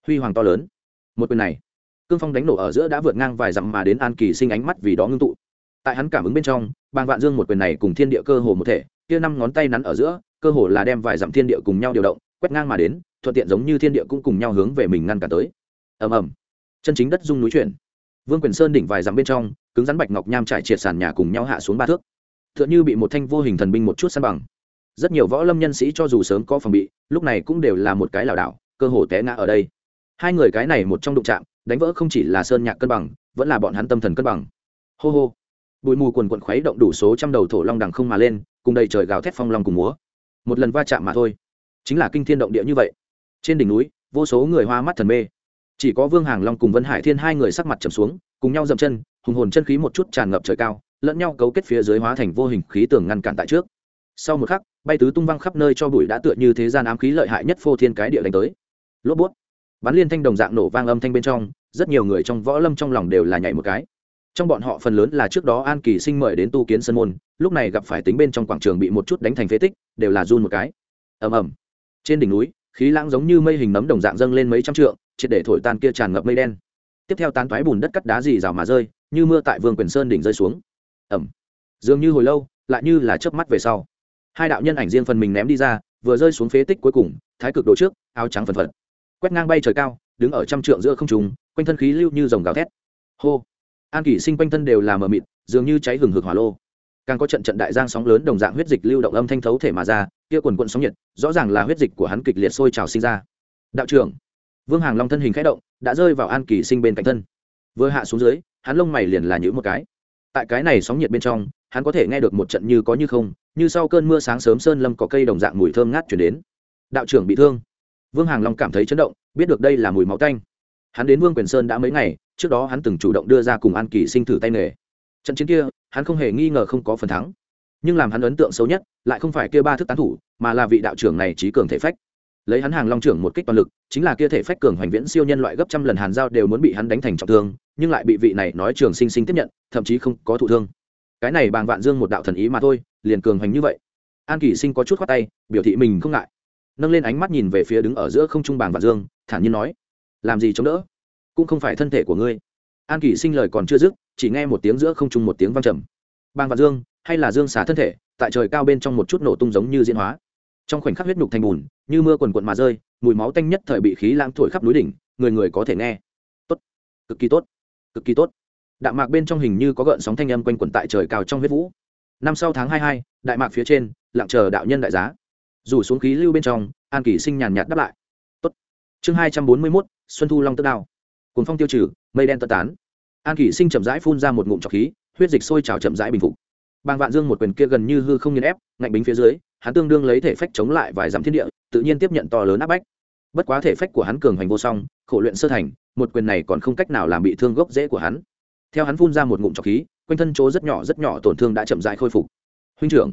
Huy hoàng to lớn. Một quyền này, cương phong đánh nổ ở giữa đã vượt ngang vài dặm mà đến an kỳ sinh ánh mắt vì đó ngưng tụ. Tại hắn cảm ứng bên trong, bàng vạn dương một quyền này cùng thiên địa cơ hồ một thể, kia năm ngón tay nắn ở giữa, cơ hồ là đem vài dặm thiên địa cùng nhau điều động, quét ngang mà đến, thuận tiện giống như thiên địa cũng cùng nhau hướng về mình ngăn cả tới. Ầm ầm. Chân chính đất dung núi chuyển. Vương quyền sơn đỉnh vài dặm bên trong, cứng rắn bạch ngọc nham trải triệt sàn nhà cùng nhau hạ xuống ba thước. T h ư ợ n h ư bị một thanh vô hình thần binh một chút săn bằng rất nhiều võ lâm nhân sĩ cho dù sớm có phòng bị, lúc này cũng đều là một cái lảo đảo, cơ hồ té ngã ở đây. Hai người cái này một trong đụng chạm, đánh vỡ không chỉ là sơn nhạc cân bằng, vẫn là bọn hắn tâm thần cân bằng. Hô hô. Bụi mù quần quận khuấy động đủ số trăm đầu thổ long đằng không mà lên, cùng đầy trời gào thét phong long cùng múa. Một lần va chạm mà thôi. Chính là kinh thiên động địa như vậy. Trên đỉnh núi, vô số người hoa mắt thần mê. Chỉ có vương hàng long cùng vân hải thiên hai người sắc mặt trầm xuống, cùng nhau dậm chân, hùng hồn chân khí một chút tràn ngập trời cao, lẫn nhau cấu kết phía dưới hóa thành vô hình khí tường ngăn cản tại trước sau một khắc, bay tứ tung văng khắp nơi cho bụi đã tựa như thế gian ám khí lợi hại nhất phô thiên cái địa đánh tới. Lốp bút. Bắn liên thanh đồng dạng nổ vang âm thanh bên trong, rất nhiều người trong võ lâm trong lòng đều là nhảy một cái. Trong bọn họ phần lớn là trước đó an kỳ sinh mời đến tu kiến sân môn, lúc này gặp phải tính bên trong quảng trường bị một chút đánh thành phế tích, đều là run một cái. Ầm ầm. Trên đỉnh núi, khí lãng giống như mây hình nấm đồng dạng dâng lên mấy trăm trượng, triệt để thổi tan kia tràn ngập mây đen. Tiếp theo tán toái bùn đất cắt đá dì rào mà rơi, như mưa tại vương quyền sơn đỉnh rơi xuống. Ẩm dường như hồi lâu, lại như là chớp mắt về sau hai đạo nhân ảnh riêng phần mình ném đi ra, vừa rơi xuống phế tích cuối cùng, thái cực độ trước, áo trắng phần phật. Quét ngang bay trời cao, đứng ở trăm trượng giữa không trùng quanh thân khí lưu như dòng gào thét. Hô! An kỷ sinh quanh thân đều là mờ mịt, dường như cháy hừng hực hỏa lô. Càng có trận trận đại giang sóng lớn đồng dạng huyết dịch lưu động âm thanh thấu thể mà ra, kia quần quận sóng nhiệt, rõ ràng là huyết dịch của hắn kịch liệt sôi trào sinh ra. Đạo trưởng! Vương hàng long thân hình khẽ động, đã rơi vào an kỳ sinh bên cạnh thân. Vừa hạ xuống dưới, hắn lông mày liền là những một cái. Tại cái này sóng nhiệt bên trong hắn có thể nghe được một trận như có như không, như sau cơn mưa sáng sớm sơn lâm có cây đồng dạng mùi thơm ngát chuyển đến. Đạo trưởng bị thương. Vương hàng long cảm thấy chấn động, biết được đây là mùi máu tanh. Hắn đến vương quyền sơn đã mấy ngày, trước đó hắn từng chủ động đưa ra cùng an kỳ sinh thử tay nghề. Trận chiến kia, hắn không hề nghi ngờ không có phần thắng. Nhưng làm hắn ấn tượng xấu nhất, lại không phải kia ba thức tán thủ, mà là vị đạo trưởng này trí cường thể phách. Lấy hắn hàng long trưởng một kích toàn lực, chính là kia thể phách cường hoành viễn siêu nhân loại gấp trăm lần hàn giao đều muốn bị hắn đánh thành trọng thương, nhưng lại bị vị này nói trường sinh sinh tiếp nhận, thậm chí không có thụ thương cái này bàng vạn dương một đạo thần ý mà thôi, liền cường hành như vậy. An kỷ sinh có chút khoát tay, biểu thị mình không ngại. Nâng lên ánh mắt nhìn về phía đứng ở giữa không trung bàng vạn dương, thản nhiên nói, làm gì chống đỡ? Cũng không phải thân thể của ngươi. An kỷ sinh lời còn chưa dứt, chỉ nghe một tiếng giữa không trung một tiếng vang trầm. Bàng vạn dương, hay là dương xả thân thể, tại trời cao bên trong một chút nổ tung giống như diễn hóa. Trong khoảnh khắc huyết nhục thành bùn, như mưa quần quận mà rơi, mùi máu tanh nhất thời bị khí lãng thổi khắp núi đỉnh, người người có thể nghe. Tốt, cực kỳ tốt, cực kỳ tốt đạm mạc bên trong hình như có gợn sóng thanh âm quanh quẩn tại trời cao trong huyết vũ. Năm sau tháng hai hai, đại mạc phía trên, lặng chờ đạo nhân đại giá. Dù xuống khí lưu bên trong, an kỷ sinh nhàn nhạt đáp lại. Tốt. Chương hai trăm bốn mươi mốt, xuân thu long tức đao. Cuốn phong tiêu trừ, mây đen tơ tán. An kỷ sinh chậm rãi phun ra một ngụm trọc khí, huyết dịch sôi trào chậm rãi bình phục. Bàng vạn dương một quyền kia gần như hư không nghiền ép, ngạnh bính phía dưới, hắn tương đương lấy thể phách chống lại vài dặm thiên địa, tự nhiên tiếp nhận to lớn áp bách. Bất quá thể phách của hắn cường hành vô song, khổ luyện sơ thành, một quyền này còn không cách nào làm bị thương gốc rễ của hắn theo hắn phun ra một ngụm trọc khí, quanh thân chỗ rất nhỏ rất nhỏ tổn thương đã chậm dại khôi phục. Huynh trưởng.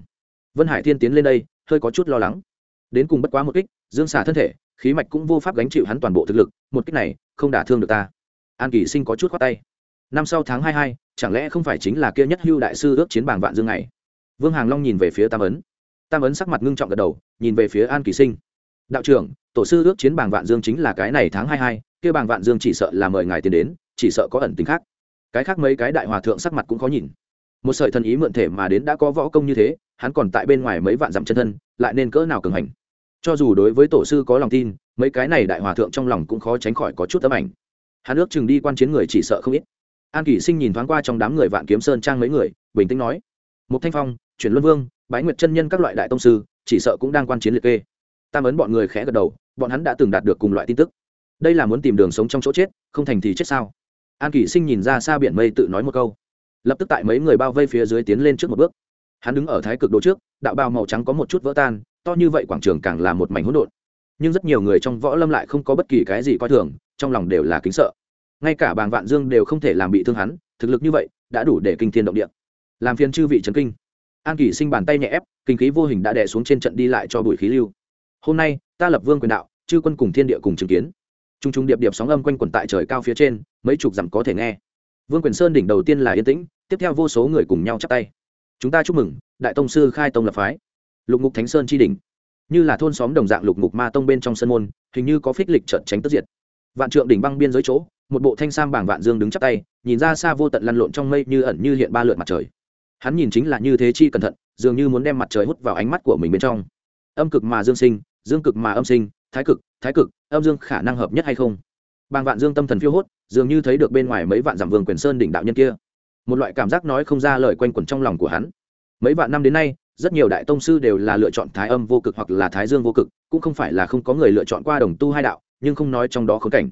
Vân hải thiên tiến lên đây, hơi có chút lo lắng. Đến cùng bất quá một kích, dương xả thân thể, khí mạch cũng vô pháp gánh chịu hắn toàn bộ thực lực, một kích này không đả thương được ta. An kỳ sinh có chút khoát tay. Năm sau tháng hai hai, chẳng lẽ không phải chính là kia nhất hưu đại sư ước chiến bảng vạn dương này? Vương hàng long nhìn về phía tam ấn. Tam ấn sắc mặt ngưng trọng gật đầu, nhìn về phía an kỳ sinh. Đạo trưởng, tổ sư ước chiến bảng vạn dương chính là cái này tháng hai hai, kia bảng vạn dương chỉ sợ là mời ngài tiến đến, chỉ sợ có ẩn tính khác cái khác mấy cái đại hòa thượng sắc mặt cũng khó nhìn. Một sợi thần ý mượn thể mà đến đã có võ công như thế, hắn còn tại bên ngoài mấy vạn dặm chân thân, lại nên cỡ nào cường hành. Cho dù đối với tổ sư có lòng tin, mấy cái này đại hòa thượng trong lòng cũng khó tránh khỏi có chút tấm ảnh. Hắn ước chừng đi quan chiến người chỉ sợ không ít. An kỷ sinh nhìn thoáng qua trong đám người vạn kiếm sơn trang mấy người, bình tĩnh nói một thanh phong, chuyển luân vương, bái nguyệt chân nhân các loại đại tông sư, chỉ sợ cũng đang quan chiến liệt kê. Tam ấn bọn người khẽ gật đầu, bọn hắn đã từng đạt được cùng loại tin tức. Đây là muốn tìm đường sống trong chỗ chết, không thành thì chết sao? An kỷ sinh nhìn ra xa biển mây tự nói một câu lập tức tại mấy người bao vây phía dưới tiến lên trước một bước hắn đứng ở thái cực đồ trước đạo bào màu trắng có một chút vỡ tan to như vậy quảng trường càng là một mảnh hỗn độn nhưng rất nhiều người trong võ lâm lại không có bất kỳ cái gì coi thường trong lòng đều là kính sợ ngay cả bàng vạn dương đều không thể làm bị thương hắn thực lực như vậy đã đủ để kinh thiên động địa làm phiền chư vị trấn kinh an kỷ sinh bàn tay nhẹ ép kinh khí vô hình đã đè xuống trên trận đi lại cho bụi khí lưu hôm nay ta lập vương quyền đạo chư quân cùng thiên địa cùng chứng kiến t r u n g t r u n g điệp điệp sóng âm quanh quẩn tại trời cao phía trên, mấy chục dặm có thể nghe. Vương quyền sơn đỉnh đầu tiên là yên tĩnh, tiếp theo vô số người cùng nhau chắp tay. Chúng ta chúc mừng, đại tông sư khai tông lập phái. Lục ngục thánh sơn tri đỉnh. Như là thôn xóm đồng dạng lục ngục ma tông bên trong sân môn, hình như có phích lịch trận tránh tất diệt. Vạn trượng đỉnh băng biên giới chỗ, một bộ thanh sam bảng vạn dương đứng chắp tay, nhìn ra xa vô tận lăn lộn trong mây như ẩn như hiện ba lượt mặt trời. Hắn nhìn chính là như thế chi cẩn thận, dường như muốn đem mặt trời hút vào ánh mắt của mình bên trong. Âm cực mà dương sinh, dương cực mà âm sinh, thái cực thái cực, âm dương khả năng hợp nhất hay không? Bàng vạn dương tâm thần phiêu hốt, dường như thấy được bên ngoài mấy vạn dặm vương quyền sơn đỉnh đạo nhân kia. Một loại cảm giác nói không ra lời quanh quẩn trong lòng của hắn. Mấy vạn năm đến nay, rất nhiều đại tông sư đều là lựa chọn thái âm vô cực hoặc là thái dương vô cực, cũng không phải là không có người lựa chọn qua đồng tu hai đạo, nhưng không nói trong đó khốn cảnh.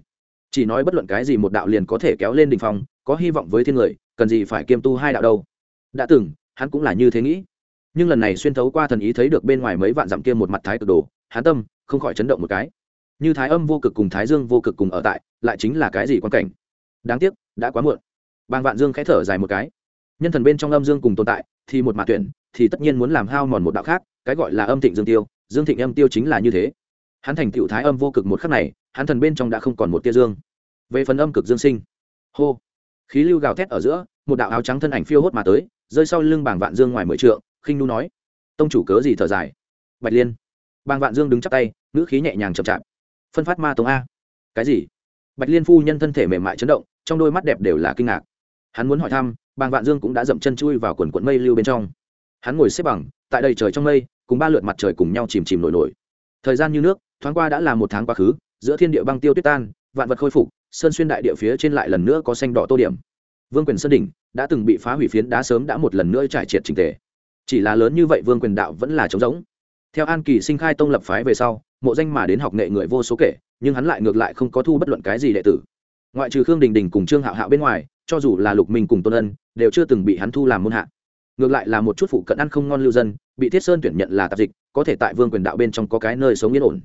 Chỉ nói bất luận cái gì một đạo liền có thể kéo lên đ ỉ n h phong, có hy vọng với thiên người, cần gì phải kiêm tu hai đạo đâu. Đã từng, hắn cũng là như thế nghĩ. Nhưng lần này xuyên thấu qua thần ý thấy được bên ngoài mấy vạn dặm kia một mặt thái cực đồ, hắn tâm không khỏi chấn động một cái như thái âm vô cực cùng thái dương vô cực cùng ở tại, lại chính là cái gì quan cảnh? Đáng tiếc, đã quá muộn. Bàng vạn dương khẽ thở dài một cái. Nhân thần bên trong âm dương cùng tồn tại, thì một mặt tuyển, thì tất nhiên muốn làm hao mòn một đạo khác, cái gọi là âm thịnh dương tiêu, dương thịnh âm tiêu chính là như thế. Hắn thành tựu thái âm vô cực một khắc này, hắn thần bên trong đã không còn một tia dương. Về phần âm cực dương sinh, hô, khí lưu gào thét ở giữa, một đạo áo trắng thân ảnh phiêu hốt mà tới, rơi sau lưng bảng vạn dương ngoài mười trượng, khinh nu nói, tông chủ cớ gì thở dài? Bạch liên. Bàng vạn dương đứng chắp tay, ngữ khí nhẹ nhàng chậm chạp phân phát ma tông a. Cái gì? Bạch liên phu nhân thân thể mềm mại chấn động, trong đôi mắt đẹp đều là kinh ngạc. Hắn muốn hỏi thăm, bàng vạn dương cũng đã dậm chân chui vào quần quận mây lưu bên trong. Hắn ngồi xếp bằng, tại đầy trời trong mây, cùng ba lượt mặt trời cùng nhau chìm chìm nổi nổi. Thời gian như nước, thoáng qua đã là một tháng quá khứ, giữa thiên địa băng tiêu tuyết tan, vạn vật khôi phục, sơn xuyên đại địa phía trên lại lần nữa có xanh đỏ tô điểm. Vương quyền sơn đỉnh đã từng bị phá hủy phiến đá sớm đã một lần nữa trải triệt trình tề. Chỉ là lớn như vậy vương quyền đạo vẫn là trống rỗng theo an kỳ sinh khai tông lập phái về sau, mộ danh mà đến học nghệ người vô số kể, nhưng hắn lại ngược lại không có thu bất luận cái gì đệ tử. Ngoại trừ khương đình đình cùng trương hạo hạo bên ngoài, cho dù là lục minh cùng tôn ân, đều chưa từng bị hắn thu làm môn hạ. Ngược lại là một chút phụ cận ăn không ngon lưu dân, bị thiết sơn tuyển nhận là tạp dịch, có thể tại vương quyền đạo bên trong có cái nơi sống yên ổn.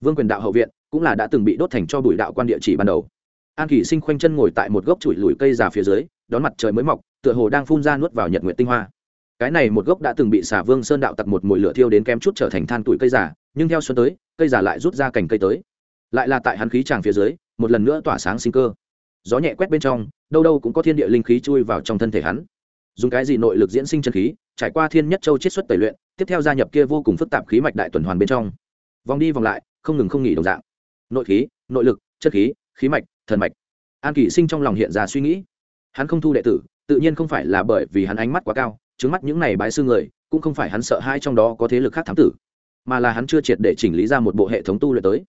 Vương quyền đạo hậu viện cũng là đã từng bị đốt thành cho bụi đạo quan địa chỉ ban đầu. An Kỳ sinh khoanh chân ngồi tại một gốc chùi lùi cây già phía dưới, đón mặt trời mới mọc, tựa hồ đang phun ra nuốt vào nhật nguyện tinh hoa cái này một gốc đã từng bị xà vương sơn đạo tặc một mồi lửa thiêu đến kem chút trở thành than tuổi cây giả nhưng theo xuân tới, cây giả lại rút ra cành cây tới. Lại là tại hắn khí tràng phía dưới, một lần nữa tỏa sáng sinh cơ. Gió nhẹ quét bên trong, đâu đâu cũng có thiên địa linh khí chui vào trong thân thể hắn. Dùng cái gì nội lực diễn sinh chân khí, trải qua thiên nhất châu chiết xuất tẩy luyện, tiếp theo gia nhập kia vô cùng phức tạp khí mạch đại tuần hoàn bên trong. Vòng đi vòng lại, không ngừng không nghỉ đồng dạng. Nội khí, nội lực, chất khí khí mạch, thần mạch. An kỷ sinh trong lòng hiện ra suy nghĩ. Hắn không thu đệ tử, tự nhiên không phải là bởi vì hắn ánh mắt quá cao trước mắt những này bái sư người, cũng không phải hắn sợ hai trong đó có thế lực khác thám tử, mà là hắn chưa triệt để chỉnh lý ra một bộ hệ thống tu luyện tới.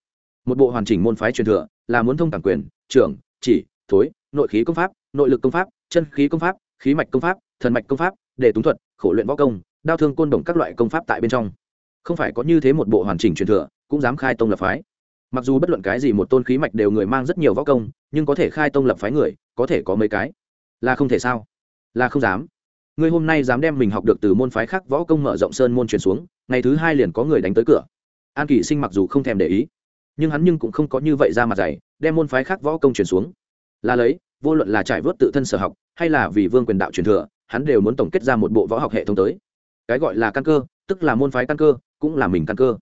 Một bộ hoàn chỉnh môn phái truyền thừa, là muốn thông cảm quyền, trưởng, chỉ, thối, nội khí công pháp, nội lực công pháp, chân khí công pháp, khí mạch công pháp, thần mạch công pháp, để túng thuật, khổ luyện võ công, đao thương côn đồng các loại công pháp tại bên trong. Không phải có như thế một bộ hoàn chỉnh truyền thừa, cũng dám khai tông lập phái. Mặc dù bất luận cái gì một tôn khí mạch đều người mang rất nhiều võ công, nhưng có thể khai tông lập phái người, có thể có mấy cái. Là không thể sao? Là không dám người hôm nay dám đem mình học được từ môn phái khác võ công mở rộng sơn môn truyền xuống, ngày thứ hai liền có người đánh tới cửa. An kỷ sinh mặc dù không thèm để ý, nhưng hắn nhưng cũng không có như vậy ra mặt dày, đem môn phái khác võ công truyền xuống. Là lấy, vô luận là trải vớt tự thân sở học, hay là vì vương quyền đạo truyền thừa, hắn đều muốn tổng kết ra một bộ võ học hệ thống tới. Cái gọi là căn cơ, tức là môn phái căn cơ, cũng là mình căn cơ.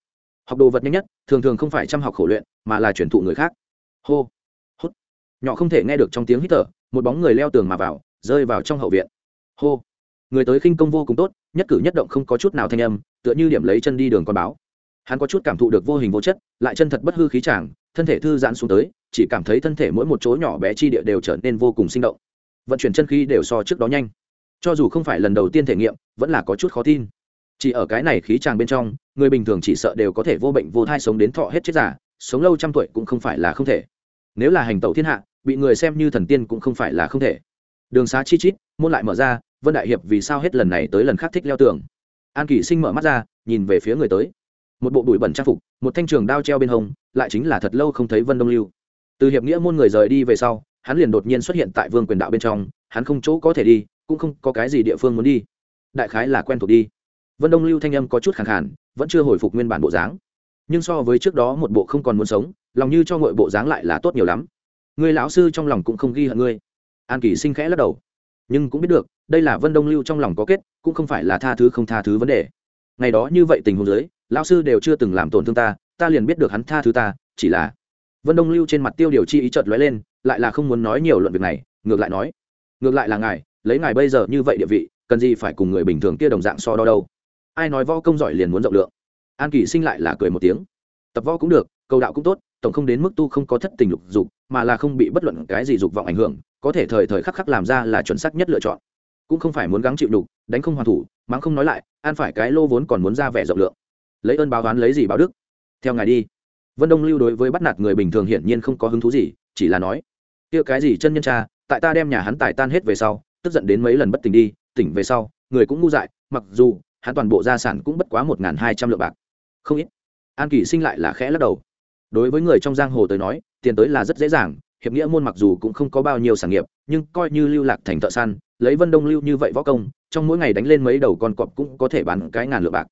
Học đồ vật nhanh nhất, thường thường không phải chăm học khổ luyện, mà là truyền thụ người khác. Hô, hút. Nhỏ không thể nghe được trong tiếng hít thở, một bóng người leo tường mà vào, rơi vào trong hậu viện. Hô người tới khinh công vô cùng tốt, nhất cử nhất động không có chút nào thanh âm, tựa như điểm lấy chân đi đường con báo. Hắn có chút cảm thụ được vô hình vô chất, lại chân thật bất hư khí chàng, thân thể thư giãn xuống tới, chỉ cảm thấy thân thể mỗi một chỗ nhỏ bé chi địa đều trở nên vô cùng sinh động. Vận chuyển chân khí đều so trước đó nhanh. Cho dù không phải lần đầu tiên thể nghiệm, vẫn là có chút khó tin. Chỉ ở cái này khí tràng bên trong, người bình thường chỉ sợ đều có thể vô bệnh vô thai sống đến thọ hết chết giả sống lâu trăm tuổi cũng không phải là không thể. Nếu là hành tẩu thiên hạ, bị người xem như thần tiên cũng không phải là không thể. Đường xá chi chít, môn lại mở ra vân đại hiệp vì sao hết lần này tới lần khác thích leo tường? An kỷ sinh mở mắt ra, nhìn về phía người tới. Một bộ bụi bẩn trang phục, một thanh trường đao treo bên hông, lại chính là thật lâu không thấy vân đông lưu. Từ hiệp nghĩa môn người rời đi về sau, hắn liền đột nhiên xuất hiện tại vương quyền đạo bên trong, hắn không chỗ có thể đi, cũng không có cái gì địa phương muốn đi. Đại khái là quen thuộc đi. Vân đông lưu thanh âm có chút khẳng khản vẫn chưa hồi phục nguyên bản bộ dáng. Nhưng so với trước đó một bộ không còn muốn sống, lòng như cho ngội bộ dáng lại là tốt nhiều lắm. Người lão sư trong lòng cũng không ghi hận ngươi. An kỳ sinh khẽ lắc đầu nhưng cũng biết được, đây là vân đông lưu trong lòng có kết, cũng không phải là tha thứ không tha thứ vấn đề. Ngày đó như vậy tình huống giới lão sư đều chưa từng làm tổn thương ta ta liền biết được hắn tha thứ ta, chỉ là vân đông lưu trên mặt tiêu điều chi ý chợt lóe lên, lại là không muốn nói nhiều luận việc này, ngược lại nói, ngược lại là ngài, lấy ngài bây giờ như vậy địa vị, cần gì phải cùng người bình thường kia đồng dạng so đo đâu? Ai nói võ công giỏi liền muốn rộng lượng. An kỳ sinh lại là cười một tiếng. Tập võ cũng được, cầu đạo cũng tốt, tổng không đến mức tu không có thất tình lục dục, mà là không bị bất luận cái gì dục vọng ảnh hưởng có thể thời thời khắc khắc làm ra là chuẩn xác nhất lựa chọn. Cũng không phải muốn gắng chịu đục đánh không hoàn thủ, mắng không nói lại an phải cái lô vốn còn muốn ra vẻ rộng lượng. Lấy ơn báo oán lấy gì báo đức? Theo ngài đi. Vân đông lưu đối với bắt nạt người bình thường hiển nhiên không có hứng thú gì, chỉ là nói, kia cái gì chân nhân cha, tại ta đem nhà hắn tài tan hết về sau, tức giận đến mấy lần bất tỉnh đi, tỉnh về sau, người cũng ngu dại, mặc dù hắn toàn bộ gia sản cũng bất quá một n g h n hai trăm lượng bạc. Không ít. An kỳ sinh lại là khẽ lắc đầu. Đối với người trong giang hồ tới nói, tiền tới là rất dễ dàng hiệp nghĩa môn mặc dù cũng không có bao nhiêu sản nghiệp, nhưng coi như lưu lạc thành thợ săn, lấy vân đông lưu như vậy võ công, trong mỗi ngày đánh lên mấy đầu con cọp cũng có thể bán cái ngàn lượng bạc.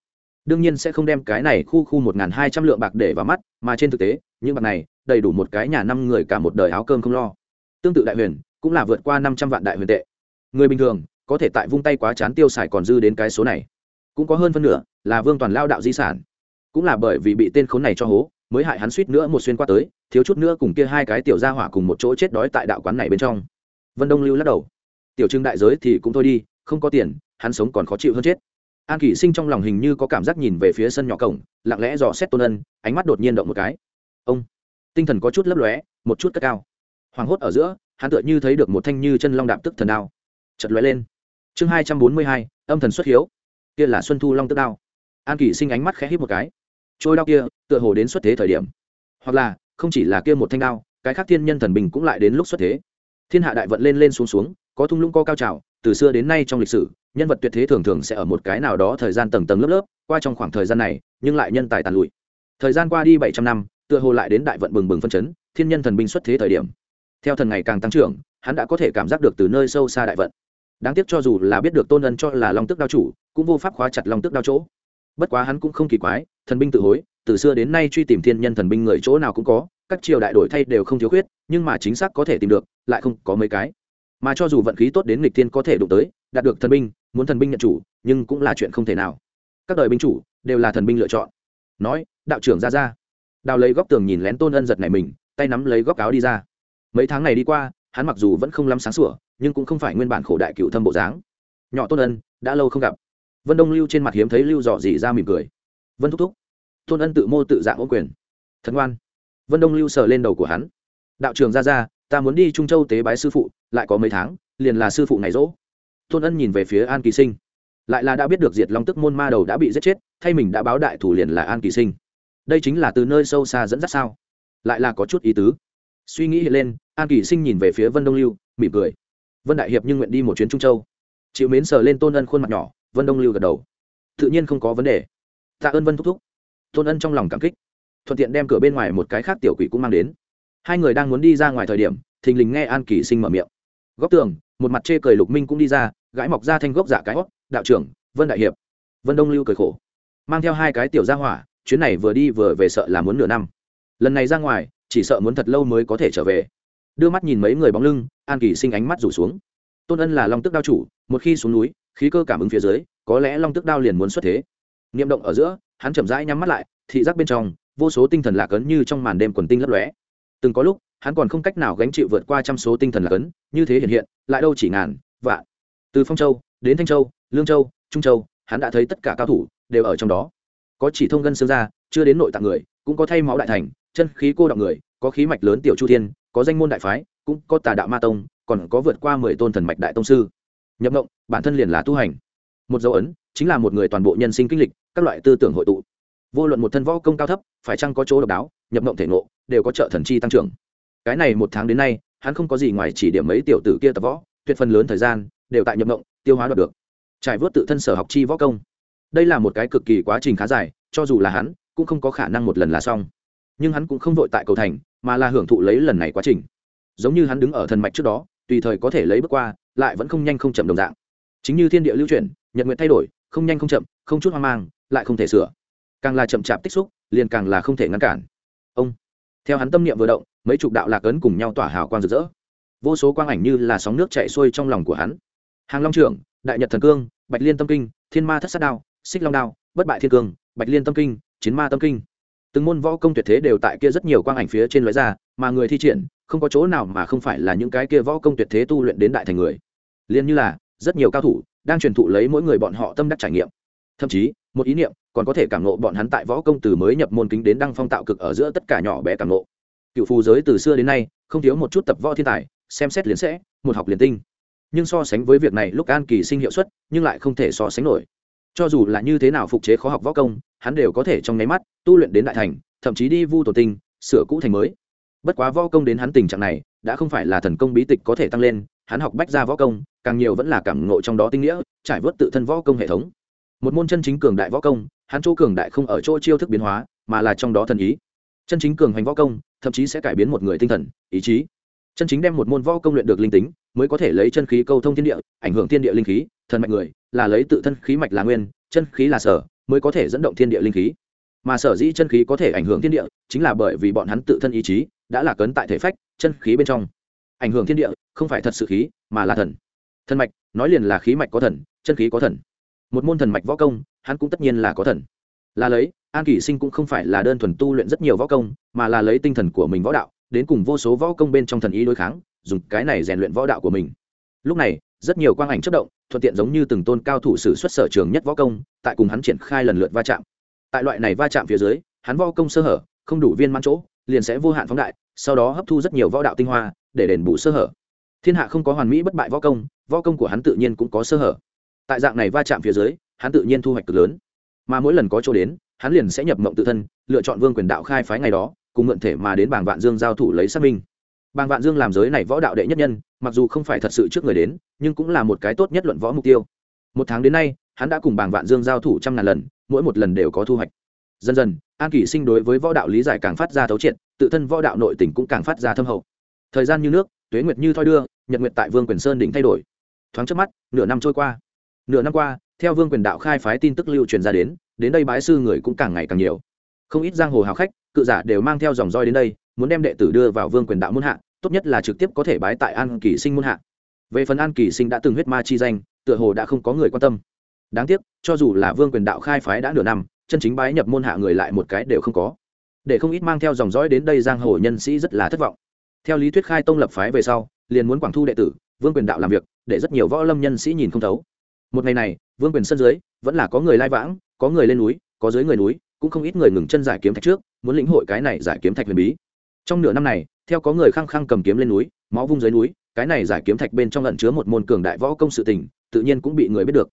Đương nhiên sẽ không đem cái này khu khu một ngàn hai trăm lượng bạc để vào mắt, mà trên thực tế, những bạc này, đầy đủ một cái nhà năm người cả một đời áo cơm không lo. Tương tự đại huyền, cũng là vượt qua năm trăm vạn đại huyền tệ. Người bình thường, có thể tại vung tay quá chán tiêu xài còn dư đến cái số này. Cũng có hơn phân nửa là vương toàn lao đạo di sản. Cũng là bởi vì bị tên khốn này cho hố mới hại hắn suýt nữa một xuyên qua tới, thiếu chút nữa cùng kia hai cái tiểu gia hỏa cùng một chỗ chết đói tại đạo quán này bên trong. Vân đông lưu lắc đầu. Tiểu trưng đại giới thì cũng thôi đi, không có tiền, hắn sống còn khó chịu hơn chết. An kỷ sinh trong lòng hình như có cảm giác nhìn về phía sân nhỏ cổng, lặng lẽ dò xét tôn ân, ánh mắt đột nhiên động một cái. Ông, tinh thần có chút lấp lóe, một chút cất cao. Hoảng hốt ở giữa, hắn tựa như thấy được một thanh như chân long đạp tức thần đao. Chật lóe lên. Chương hai trăm bốn mươi hai, âm thần xuất hiếu. Kia là xuân thu long tức đao. An kỷ sinh ánh mắt khẽ hít một cái trôi đao kia, tựa hồ đến xuất thế thời điểm. Hoặc là, không chỉ là kia một thanh đao, cái khác thiên nhân thần bình cũng lại đến lúc xuất thế. Thiên hạ đại vận lên lên xuống xuống, có thung lũng co cao trào, từ xưa đến nay trong lịch sử, nhân vật tuyệt thế thường thường sẽ ở một cái nào đó thời gian tầng tầng lớp lớp, qua trong khoảng thời gian này, nhưng lại nhân tài tàn lụi. Thời gian qua đi bảy trăm năm, tựa hồ lại đến đại vận bừng bừng phân chấn, thiên nhân thần binh xuất thế thời điểm. Theo thần ngày càng tăng trưởng, hắn đã có thể cảm giác được từ nơi sâu xa đại vận. Đáng tiếc cho dù là biết được tôn ân cho là long tức đao chủ, cũng vô pháp khóa chặt long tức đao chỗ. Bất quá hắn cũng không kỳ quái thần binh tự hối, từ xưa đến nay truy tìm thiên nhân thần binh người chỗ nào cũng có, các triều đại đổi thay đều không thiếu khuyết, nhưng mà chính xác có thể tìm được, lại không có mấy cái. Mà cho dù vận khí tốt đến nghịch thiên có thể đụng tới, đạt được thần binh, muốn thần binh nhận chủ, nhưng cũng là chuyện không thể nào. Các đời binh chủ đều là thần binh lựa chọn. Nói, đạo trưởng ra ra. Đào lấy góc tường nhìn lén tôn ân giật này mình, tay nắm lấy góc áo đi ra. Mấy tháng này đi qua, hắn mặc dù vẫn không lắm sáng sủa, nhưng cũng không phải nguyên bản khổ đại cựu thâm bộ dáng. Nhỏ tôn ân, đã lâu không gặp. Vân đông lưu trên mặt hiếm thấy lưu dò dỉ ra mỉm cười vân thúc thúc. Tôn ân tự mô tự dạng ô quyền. Thần ngoan. Vân đông lưu sờ lên đầu của hắn. Đạo trường ra ra, ta muốn đi trung châu tế bái sư phụ, lại có mấy tháng, liền là sư phụ ngày rỗ. Tôn ân nhìn về phía an kỳ sinh. Lại là đã biết được diệt long tức môn ma đầu đã bị giết chết, thay mình đã báo đại thủ liền là an kỳ sinh. Đây chính là từ nơi sâu xa dẫn dắt sao? Lại là có chút ý tứ. Suy nghĩ hiện lên, an kỳ sinh nhìn về phía vân đông lưu, mỉm cười. Vân đại hiệp nhưng nguyện đi một chuyến trung châu. Chịu mến sờ lên tôn ân khuôn mặt nhỏ, vân đông lưu gật đầu. Tự nhiên không có vấn đề tạ ơn vân thúc thúc. Tôn ân trong lòng cảm kích. Thuận tiện đem cửa bên ngoài một cái khác tiểu quỷ cũng mang đến. Hai người đang muốn đi ra ngoài thời điểm, thình lình nghe an kỳ sinh mở miệng. Góc tường, một mặt chê cười lục minh cũng đi ra, gãi mọc ra thanh gốc giả cái hót, đạo trưởng, vân đại hiệp. Vân đông lưu cười khổ. Mang theo hai cái tiểu gia hỏa, chuyến này vừa đi vừa về sợ là muốn nửa năm. Lần này ra ngoài, chỉ sợ muốn thật lâu mới có thể trở về. Đưa mắt nhìn mấy người bóng lưng, an kỳ sinh ánh mắt rủ xuống. Tôn ân là long tức đao chủ, một khi xuống núi, khí cơ cảm ứng phía dưới, có lẽ long tức đao liền muốn xuất thế niệm động ở giữa, hắn chậm rãi nhắm mắt lại, thị giác bên trong, vô số tinh thần lạc ấn như trong màn đêm quần tinh lấp lóe. Từng có lúc, hắn còn không cách nào gánh chịu vượt qua trăm số tinh thần lạc ấn, như thế hiện hiện, lại đâu chỉ ngàn, vạn. Từ phong châu, đến thanh châu, lương châu, trung châu, hắn đã thấy tất cả cao thủ đều ở trong đó. Có chỉ thông gân xương ra, chưa đến nội tạng người, cũng có thay máu đại thành, chân khí cô động người, có khí mạch lớn tiểu chu thiên, có danh môn đại phái, cũng có tà đạo ma tông, còn có vượt qua mười tôn thần mạch đại tông sư. Nhập động bản thân liền là tu hành. Một dấu ấn, chính là một người toàn bộ nhân sinh kinh lịch các loại tư tưởng hội tụ. Vô luận một thân võ công cao thấp, phải chăng có chỗ độc đáo, nhập mộng thể ngộ, đều có trợ thần chi tăng trưởng. Cái này một tháng đến nay, hắn không có gì ngoài chỉ điểm mấy tiểu tử kia tập võ, tuyệt phần lớn thời gian, đều tại nhập mộng, tiêu hóa đoạt được. Trải vớt tự thân sở học chi võ công. Đây là một cái cực kỳ quá trình khá dài, cho dù là hắn, cũng không có khả năng một lần là xong. Nhưng hắn cũng không vội tại cầu thành, mà là hưởng thụ lấy lần này quá trình. Giống như hắn đứng ở thần mạch trước đó, tùy thời có thể lấy bước qua, lại vẫn không nhanh không chậm đồng dạng. Chính như thiên địa lưu chuyển, nhật nguyện thay đổi, không nhanh không chậm, không chút hoang mang lại không thể sửa. Càng là chậm chạp tích xúc, liền càng là không thể ngăn cản. Ông, theo hắn tâm niệm vừa động, mấy chục đạo lạc ấn cùng nhau tỏa hào quang rực rỡ. Vô số quang ảnh như là sóng nước chạy xuôi trong lòng của hắn. Hàng long trưởng, đại nhật thần cương, bạch liên tâm kinh, thiên ma thất sát đao, xích long đao, bất bại thiên cương, bạch liên tâm kinh, chiến ma tâm kinh. Từng môn võ công tuyệt thế đều tại kia rất nhiều quang ảnh phía trên lóe ra, mà người thi triển, không có chỗ nào mà không phải là những cái kia võ công tuyệt thế tu luyện đến đại thành người. Liên như là, rất nhiều cao thủ, đang truyền thụ lấy mỗi người bọn họ tâm đắc trải nghiệm. Thậm chí một ý niệm, còn có thể cảm nộ bọn hắn tại võ công từ mới nhập môn kính đến đăng phong tạo cực ở giữa tất cả nhỏ bé cảm nộ cựu phù giới từ xưa đến nay, không thiếu một chút tập võ thiên tài, xem xét liền sẽ, một học liền tinh. Nhưng so sánh với việc này lúc an kỳ sinh hiệu suất, nhưng lại không thể so sánh nổi. Cho dù là như thế nào phục chế khó học võ công, hắn đều có thể trong nháy mắt, tu luyện đến đại thành, thậm chí đi vu tổ tinh, sửa cũ thành mới. Bất quá võ công đến hắn tình trạng này, đã không phải là thần công bí tịch có thể tăng lên, hắn học bách ra võ công, càng nhiều vẫn là cảm ngộ trong đó tinh nghĩa, trải vớt tự thân võ công hệ thống một môn chân chính cường đại võ công, hắn chỗ cường đại không ở chỗ chiêu thức biến hóa, mà là trong đó thần ý. Chân chính cường hành võ công, thậm chí sẽ cải biến một người tinh thần, ý chí. Chân chính đem một môn võ công luyện được linh tính, mới có thể lấy chân khí câu thông thiên địa, ảnh hưởng thiên địa linh khí, thần mạch người, là lấy tự thân khí mạch là nguyên, chân khí là sở, mới có thể dẫn động thiên địa linh khí. Mà sở dĩ chân khí có thể ảnh hưởng thiên địa, chính là bởi vì bọn hắn tự thân ý chí đã là cấn tại thể phách, chân khí bên trong. Ảnh hưởng thiên địa, không phải thật sự khí, mà là thần. Thần mạch, nói liền là khí mạch có thần, chân khí có thần một môn thần mạch võ công, hắn cũng tất nhiên là có thần. Là lấy, an kỷ sinh cũng không phải là đơn thuần tu luyện rất nhiều võ công, mà là lấy tinh thần của mình võ đạo, đến cùng vô số võ công bên trong thần ý đối kháng, dùng cái này rèn luyện võ đạo của mình. Lúc này, rất nhiều quang ảnh chất động, thuận tiện giống như từng tôn cao thủ sử xuất sở trường nhất võ công, tại cùng hắn triển khai lần lượt va chạm. Tại loại này va chạm phía dưới, hắn võ công sơ hở, không đủ viên mãn chỗ, liền sẽ vô hạn phóng đại, sau đó hấp thu rất nhiều võ đạo tinh hoa, để đền bù sơ hở. Thiên hạ không có hoàn mỹ bất bại võ công võ công của hắn tự nhiên cũng có sơ hở tại dạng này va chạm phía dưới, hắn tự nhiên thu hoạch cực lớn. Mà mỗi lần có chỗ đến, hắn liền sẽ nhập mộng tự thân, lựa chọn vương quyền đạo khai phái ngày đó, cùng mượn thể mà đến bảng vạn dương giao thủ lấy xác minh. Bàng vạn dương làm giới này võ đạo đệ nhất nhân, mặc dù không phải thật sự trước người đến, nhưng cũng là một cái tốt nhất luận võ mục tiêu. Một tháng đến nay, hắn đã cùng bàng vạn dương giao thủ trăm ngàn lần, mỗi một lần đều có thu hoạch. Dần dần, an kỷ sinh đối với võ đạo lý giải càng phát ra thấu triệt, tự thân võ đạo nội tỉnh cũng càng phát ra thâm hậu. Thời gian như nước, tuế nguyệt như thoi đưa, nhật nguyệt tại vương quyền sơn đỉnh thay đổi. Thoáng trước mắt, nửa năm trôi qua nửa năm qua, theo vương quyền đạo khai phái tin tức lưu truyền ra đến đến đây bái sư người cũng càng ngày càng nhiều. Không ít giang hồ hào khách, cự giả đều mang theo dòng roi đến đây, muốn đem đệ tử đưa vào vương quyền đạo muôn hạ, tốt nhất là trực tiếp có thể bái tại an kỳ sinh muôn hạ. Về phần an kỳ sinh đã từng huyết ma chi danh, tựa hồ đã không có người quan tâm. Đáng tiếc, cho dù là vương quyền đạo khai phái đã nửa năm, chân chính bái nhập môn hạ người lại một cái đều không có. Để không ít mang theo dòng dõi đến đây giang hồ nhân sĩ rất là thất vọng. Theo lý thuyết khai tông lập phái về sau, liền muốn quảng thu đệ tử, vương quyền đạo làm việc, để rất nhiều võ lâm nhân sĩ nhìn không thấu một ngày này, vương quyền sân dưới, vẫn là có người lai vãng, có người lên núi, có dưới người núi, cũng không ít người ngừng chân giải kiếm thạch trước, muốn lĩnh hội cái này giải kiếm thạch huyền bí. Trong nửa năm này, theo có người khăng khăng cầm kiếm lên núi, máu vung dưới núi, cái này giải kiếm thạch bên trong lẩn chứa một môn cường đại võ công sự tình, tự nhiên cũng bị người biết được.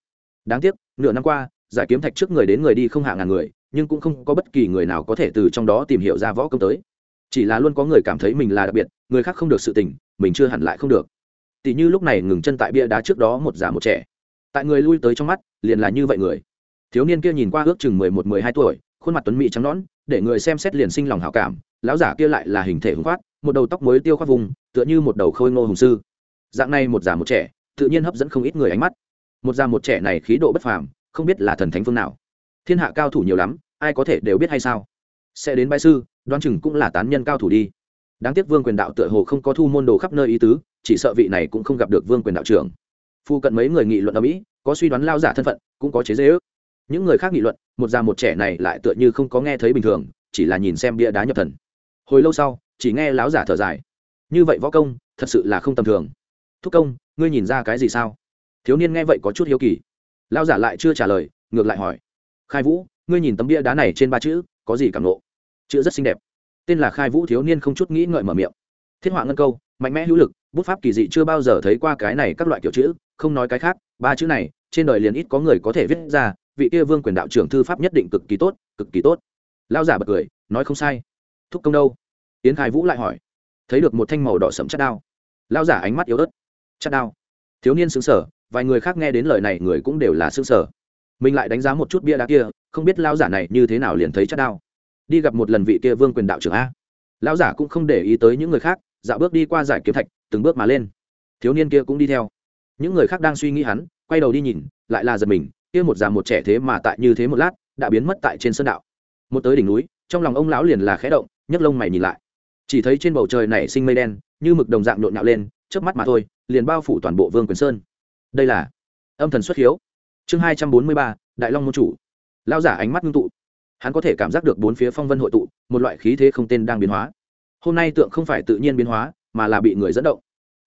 Đáng tiếc, nửa năm qua, giải kiếm thạch trước người đến người đi không hạ ngàn người, nhưng cũng không có bất kỳ người nào có thể từ trong đó tìm hiểu ra võ công tới. Chỉ là luôn có người cảm thấy mình là đặc biệt, người khác không được sự tình, mình chưa hẳn lại không được. Tỷ như lúc này ngừng chân tại bia đá trước đó một già một trẻ tại người lui tới trong mắt, liền là như vậy người. Thiếu niên kia nhìn qua ước chừng mười một, mười hai tuổi, khuôn mặt tuấn mỹ trắng nõn, để người xem xét liền sinh lòng hảo cảm, lão giả kia lại là hình thể hùng khoát một đầu tóc mới tiêu khoát vùng, tựa như một đầu khôi ngô hùng sư. Dạng này một già một trẻ, tự nhiên hấp dẫn không ít người ánh mắt. Một già một trẻ này khí độ bất phàm, không biết là thần thánh phương nào. Thiên hạ cao thủ nhiều lắm, ai có thể đều biết hay sao? Sẽ đến bãi sư đoan chừng cũng là tán nhân cao thủ đi. Đáng tiếc vương quyền đạo tựa hồ không có thu môn đồ khắp nơi ý tứ, chỉ sợ vị này cũng không gặp được vương quyền đạo trưởng phu cận mấy người nghị luận ở mỹ, có suy đoán lao giả thân phận, cũng có chế dễ ước. Những người khác nghị luận, một già một trẻ này lại tựa như không có nghe thấy bình thường, chỉ là nhìn xem bia đá nhập thần. Hồi lâu sau, chỉ nghe láo giả thở dài. Như vậy võ công, thật sự là không tầm thường. Thúc công, ngươi nhìn ra cái gì sao? Thiếu niên nghe vậy có chút hiếu kỳ. Lao giả lại chưa trả lời, ngược lại hỏi. Khai vũ, ngươi nhìn tấm bia đá này trên ba chữ, có gì cảm nộ? Chữ rất xinh đẹp. Tên là khai vũ thiếu niên không chút nghĩ ngợi mở miệng. Thiết họa ngân câu, mạnh mẽ hữu lực, bút pháp kỳ dị chưa bao giờ thấy qua cái này các loại kiểu chữ không nói cái khác, ba chữ này, trên đời liền ít có người có thể viết ra, vị kia vương quyền đạo trưởng thư pháp nhất định cực kỳ tốt, cực kỳ tốt. Lao giả bật cười, nói không sai. Thúc công đâu? Yến khai vũ lại hỏi. Thấy được một thanh màu đỏ sẫm chất đao. Lao giả ánh mắt yếu ớt. Chất đao. Thiếu niên xứng sở vài người khác nghe đến lời này người cũng đều là xứng sở mình lại đánh giá một chút bia đá kia, không biết lao giả này như thế nào liền thấy chất đao. Đi gặp một lần vị kia vương quyền đạo trưởng a. Lao giả cũng không để ý tới những người khác, dạo bước đi qua giải kiếm thạch, từng bước mà lên. Thiếu niên kia cũng đi theo những người khác đang suy nghĩ hắn, quay đầu đi nhìn, lại là giật mình, kia một già một trẻ thế mà tại như thế một lát, đã biến mất tại trên sơn đạo. Một tới đỉnh núi, trong lòng ông lão liền là khẽ động, nhấc lông mày nhìn lại. Chỉ thấy trên bầu trời nảy sinh mây đen, như mực đồng dạng nhộn nhạo lên trước mắt mà thôi, liền bao phủ toàn bộ vương quyền sơn. Đây là âm thần xuất hiếu. Chương hai trăm bốn mươi ba, đại long môn chủ. Lao giả ánh mắt ngưng tụ. Hắn có thể cảm giác được bốn phía phong vân hội tụ, một loại khí thế không tên đang biến hóa. Hôm nay tượng không phải tự nhiên biến hóa, mà là bị người dẫn động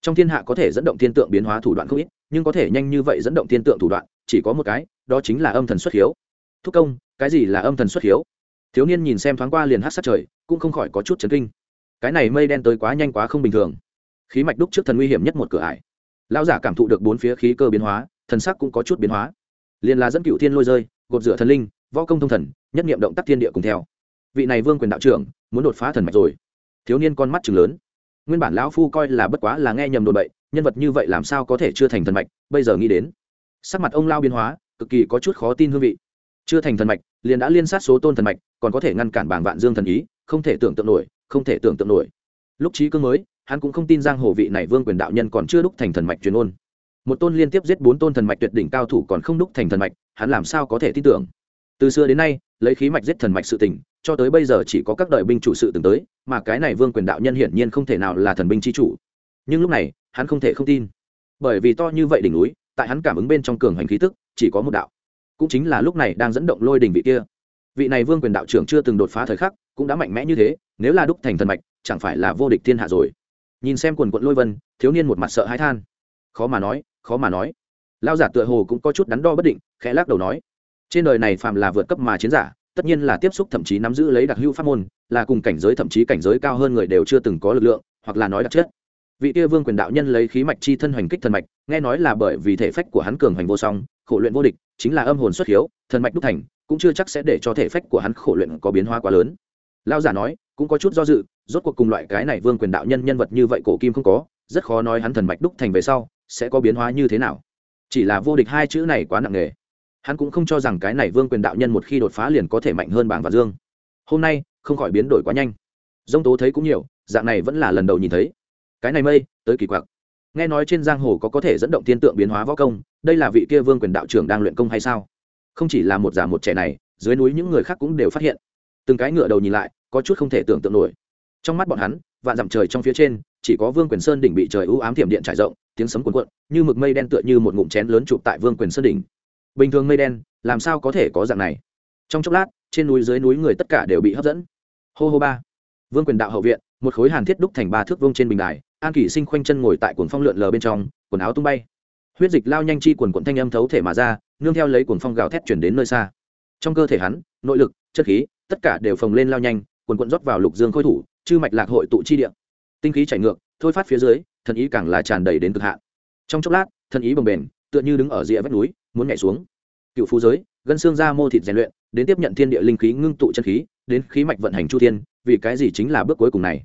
trong thiên hạ có thể dẫn động thiên tượng biến hóa thủ đoạn không ít, nhưng có thể nhanh như vậy dẫn động thiên tượng thủ đoạn, chỉ có một cái, đó chính là âm thần xuất hiếu. Thúc công, cái gì là âm thần xuất hiếu? Thiếu niên nhìn xem thoáng qua liền hát sát trời, cũng không khỏi có chút chấn kinh. Cái này mây đen tới quá nhanh quá không bình thường. Khí mạch đúc trước thần nguy hiểm nhất một cửa ải. Lão giả cảm thụ được bốn phía khí cơ biến hóa, thần sắc cũng có chút biến hóa. Liền là dẫn cựu thiên lôi rơi, gột rửa thần linh, võ công thông thần, nhất nghiệm động tác thiên địa cùng theo. Vị này vương quyền đạo trưởng, muốn đột phá thần mạch rồi. Thiếu niên con mắt chừng lớn nguyên bản lão phu coi là bất quá là nghe nhầm đồn bậy, nhân vật như vậy làm sao có thể chưa thành thần mạch, bây giờ nghĩ đến, sắc mặt ông lao biến hóa, cực kỳ có chút khó tin hương vị. Chưa thành thần mạch, liền đã liên sát số tôn thần mạch, còn có thể ngăn cản bảng vạn dương thần ý, không thể tưởng tượng nổi, không thể tưởng tượng nổi. Lúc trí cương mới, hắn cũng không tin giang hồ vị này vương quyền đạo nhân còn chưa đúc thành thần mạch truyền ôn. Một tôn liên tiếp giết bốn tôn thần mạch tuyệt đỉnh cao thủ còn không đúc thành thần mạch, hắn làm sao có thể tin tưởng? Từ xưa đến nay, lấy khí mạch giết thần mạch sự tình cho tới bây giờ chỉ có các đời binh chủ sự từng tới, mà cái này vương quyền đạo nhân hiển nhiên không thể nào là thần binh chi chủ. Nhưng lúc này, hắn không thể không tin. Bởi vì to như vậy đỉnh núi, tại hắn cảm ứng bên trong cường hành khí tức, chỉ có một đạo. Cũng chính là lúc này đang dẫn động lôi đỉnh vị kia. Vị này vương quyền đạo trưởng chưa từng đột phá thời khắc, cũng đã mạnh mẽ như thế, nếu là đúc thành thần mạch, chẳng phải là vô địch thiên hạ rồi. Nhìn xem quần quận lôi vân, thiếu niên một mặt sợ hãi than. Khó mà nói, khó mà nói. Lao giả tựa hồ cũng có chút đắn đo bất định, khẽ lắc đầu nói. Trên đời này phàm là vượt cấp mà chiến giả tất nhiên là tiếp xúc thậm chí nắm giữ lấy đặc hữu pháp môn, là cùng cảnh giới thậm chí cảnh giới cao hơn người đều chưa từng có lực lượng, hoặc là nói đặc chất. Vị kia vương quyền đạo nhân lấy khí mạch chi thân hoành kích thần mạch, nghe nói là bởi vì thể phách của hắn cường hoành vô song, khổ luyện vô địch, chính là âm hồn xuất hiếu, thần mạch đúc thành, cũng chưa chắc sẽ để cho thể phách của hắn khổ luyện có biến hóa quá lớn. Lao giả nói, cũng có chút do dự, rốt cuộc cùng loại cái này vương quyền đạo nhân nhân vật như vậy cổ kim không có, rất khó nói hắn thần mạch đúc thành về sau sẽ có biến hóa như thế nào. Chỉ là vô địch hai chữ này quá nặng nề hắn cũng không cho rằng cái này vương quyền đạo nhân một khi đột phá liền có thể mạnh hơn bảng và dương. Hôm nay, không khỏi biến đổi quá nhanh. Dông tố thấy cũng nhiều, dạng này vẫn là lần đầu nhìn thấy. Cái này mây, tới kỳ quặc. Nghe nói trên giang hồ có có thể dẫn động thiên tượng biến hóa võ công, đây là vị kia vương quyền đạo trưởng đang luyện công hay sao? Không chỉ là một giả một trẻ này, dưới núi những người khác cũng đều phát hiện. Từng cái ngựa đầu nhìn lại, có chút không thể tưởng tượng nổi. Trong mắt bọn hắn, vạn dặm trời trong phía trên, chỉ có vương quyền sơn đỉnh bị trời ưu ám thiểm điện trải rộng, tiếng sấm cuồn cuộn, như mực mây đen tựa như một ngụm chén lớn chụp tại vương quyền sơn đỉnh bình thường mây đen, làm sao có thể có dạng này? Trong chốc lát, trên núi dưới núi người tất cả đều bị hấp dẫn. Hô hô ba. Vương quyền đạo hậu viện, một khối hàn thiết đúc thành ba thước vông trên bình đài, an kỷ sinh khoanh chân ngồi tại cuồng phong lượn lờ bên trong, quần áo tung bay. Huyết dịch lao nhanh chi quần quận thanh âm thấu thể mà ra, nương theo lấy cuồng phong gào thét chuyển đến nơi xa. Trong cơ thể hắn, nội lực, chất khí, tất cả đều phồng lên lao nhanh, quần quận rót vào lục dương khôi thủ, chư mạch lạc hội tụ chi địa. Tinh khí chảy ngược, thôi phát phía dưới, thần ý càng là tràn đầy đến cực hạn. Trong chốc lát, thần ý bồng bềnh, tựa như đứng ở rìa vách núi muốn nhảy xuống. Cựu phú giới, gân xương ra mô thịt rèn luyện, đến tiếp nhận thiên địa linh khí ngưng tụ chân khí, đến khí mạch vận hành chu thiên, vì cái gì chính là bước cuối cùng này?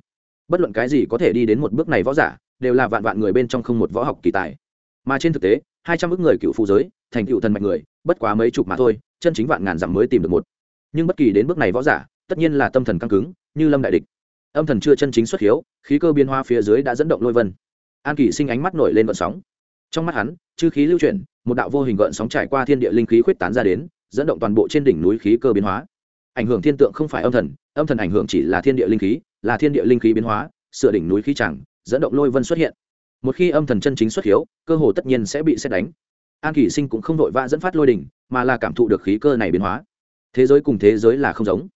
Bất luận cái gì có thể đi đến một bước này võ giả, đều là vạn vạn người bên trong không một võ học kỳ tài. Mà trên thực tế, hai trăm ước người cựu phú giới, thành cựu thần mạch người, bất quá mấy chục mà thôi, chân chính vạn ngàn dặm mới tìm được một. Nhưng bất kỳ đến bước này võ giả, tất nhiên là tâm thần căng cứng, như lâm đại địch. Âm thần chưa chân chính xuất hiếu, khí cơ biến hoa phía dưới đã dẫn động lôi vân. An kỳ sinh ánh mắt nổi lên vận sóng trong mắt hắn, chư khí lưu chuyển, một đạo vô hình gợn sóng trải qua thiên địa linh khí khuyết tán ra đến, dẫn động toàn bộ trên đỉnh núi khí cơ biến hóa. Ảnh hưởng thiên tượng không phải âm thần âm thần ảnh hưởng chỉ là thiên địa linh khí, là thiên địa linh khí biến hóa, sửa đỉnh núi khí chẳng, dẫn động lôi vân xuất hiện. Một khi âm thần chân chính xuất hiếu, cơ hồ tất nhiên sẽ bị xét đánh. An kỷ sinh cũng không vội vã dẫn phát lôi đỉnh, mà là cảm thụ được khí cơ này biến hóa. Thế giới cùng thế giới là không giống.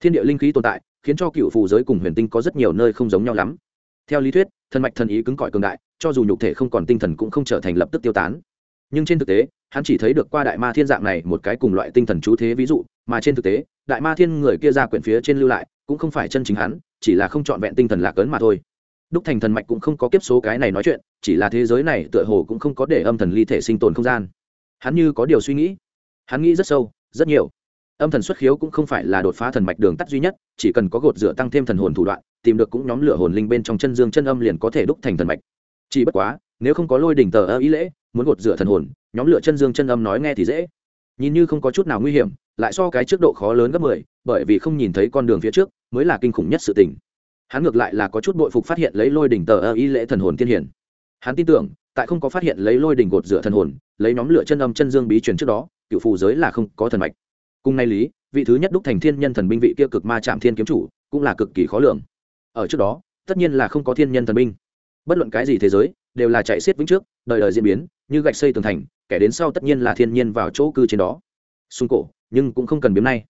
Thiên địa linh khí tồn tại, khiến cho cựu phù giới cùng huyền tinh có rất nhiều nơi không giống nhau lắm. Theo lý thuyết, thần mạch thần ý cứng cỏi cường đại cho dù nhục thể không còn tinh thần cũng không trở thành lập tức tiêu tán. Nhưng trên thực tế, hắn chỉ thấy được qua đại ma thiên dạng này một cái cùng loại tinh thần chú thế ví dụ, mà trên thực tế, đại ma thiên người kia ra quyển phía trên lưu lại, cũng không phải chân chính hắn, chỉ là không trọn vẹn tinh thần lạc ấn mà thôi. Đúc thành thần mạch cũng không có kiếp số cái này nói chuyện, chỉ là thế giới này tựa hồ cũng không có để âm thần ly thể sinh tồn không gian. Hắn như có điều suy nghĩ. Hắn nghĩ rất sâu, rất nhiều. Âm thần xuất khiếu cũng không phải là đột phá thần mạch đường tắt duy nhất, chỉ cần có gột rửa tăng thêm thần hồn thủ đoạn, tìm được cũng nhóm lửa hồn linh bên trong chân dương chân âm liền có thể đúc thành thần mạch chỉ bất quá, nếu không có lôi đỉnh tờ ơ ý lễ, muốn gột rửa thần hồn, nhóm lửa chân dương chân âm nói nghe thì dễ. Nhìn như không có chút nào nguy hiểm, lại so cái trước độ khó lớn gấp mười, bởi vì không nhìn thấy con đường phía trước, mới là kinh khủng nhất sự tình. Hắn ngược lại là có chút bội phục phát hiện lấy lôi đỉnh tờ ơ ý lễ thần hồn tiên hiển. Hắn tin tưởng, tại không có phát hiện lấy lôi đỉnh gột rửa thần hồn, lấy nhóm lửa chân âm chân dương bí truyền trước đó, cựu phù giới là không có thần mạch. Cùng nay lý, vị thứ nhất đúc thành thiên nhân thần binh vị kia cực ma trạm thiên kiếm chủ, cũng là cực kỳ khó lường. Ở trước đó, tất nhiên là không có thiên nhân thần binh bất luận cái gì thế giới, đều là chạy xiết vĩnh trước, đời đời diễn biến, như gạch xây tường thành, kẻ đến sau tất nhiên là thiên nhiên vào chỗ cư trên đó. Xung cổ, nhưng cũng không cần biếm nay.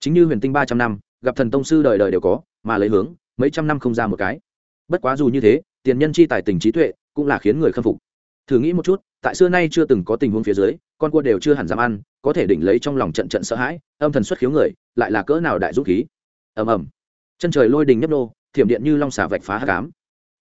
Chính như huyền tinh ba trăm năm, gặp thần tông sư đời đời đều có, mà lấy hướng, mấy trăm năm không ra một cái. Bất quá dù như thế, tiền nhân chi tài tình trí tuệ cũng là khiến người khâm phục. Thử nghĩ một chút, tại xưa nay chưa từng có tình huống phía dưới, con cua đều chưa hẳn dám ăn, có thể đỉnh lấy trong lòng trận trận sợ hãi, âm thần xuất khiếu người, lại là cỡ nào đại dũng khí. Ầm ầm. Chân trời lôi đình nhấp nô, thiểm điện như long xà vạch phá hát cám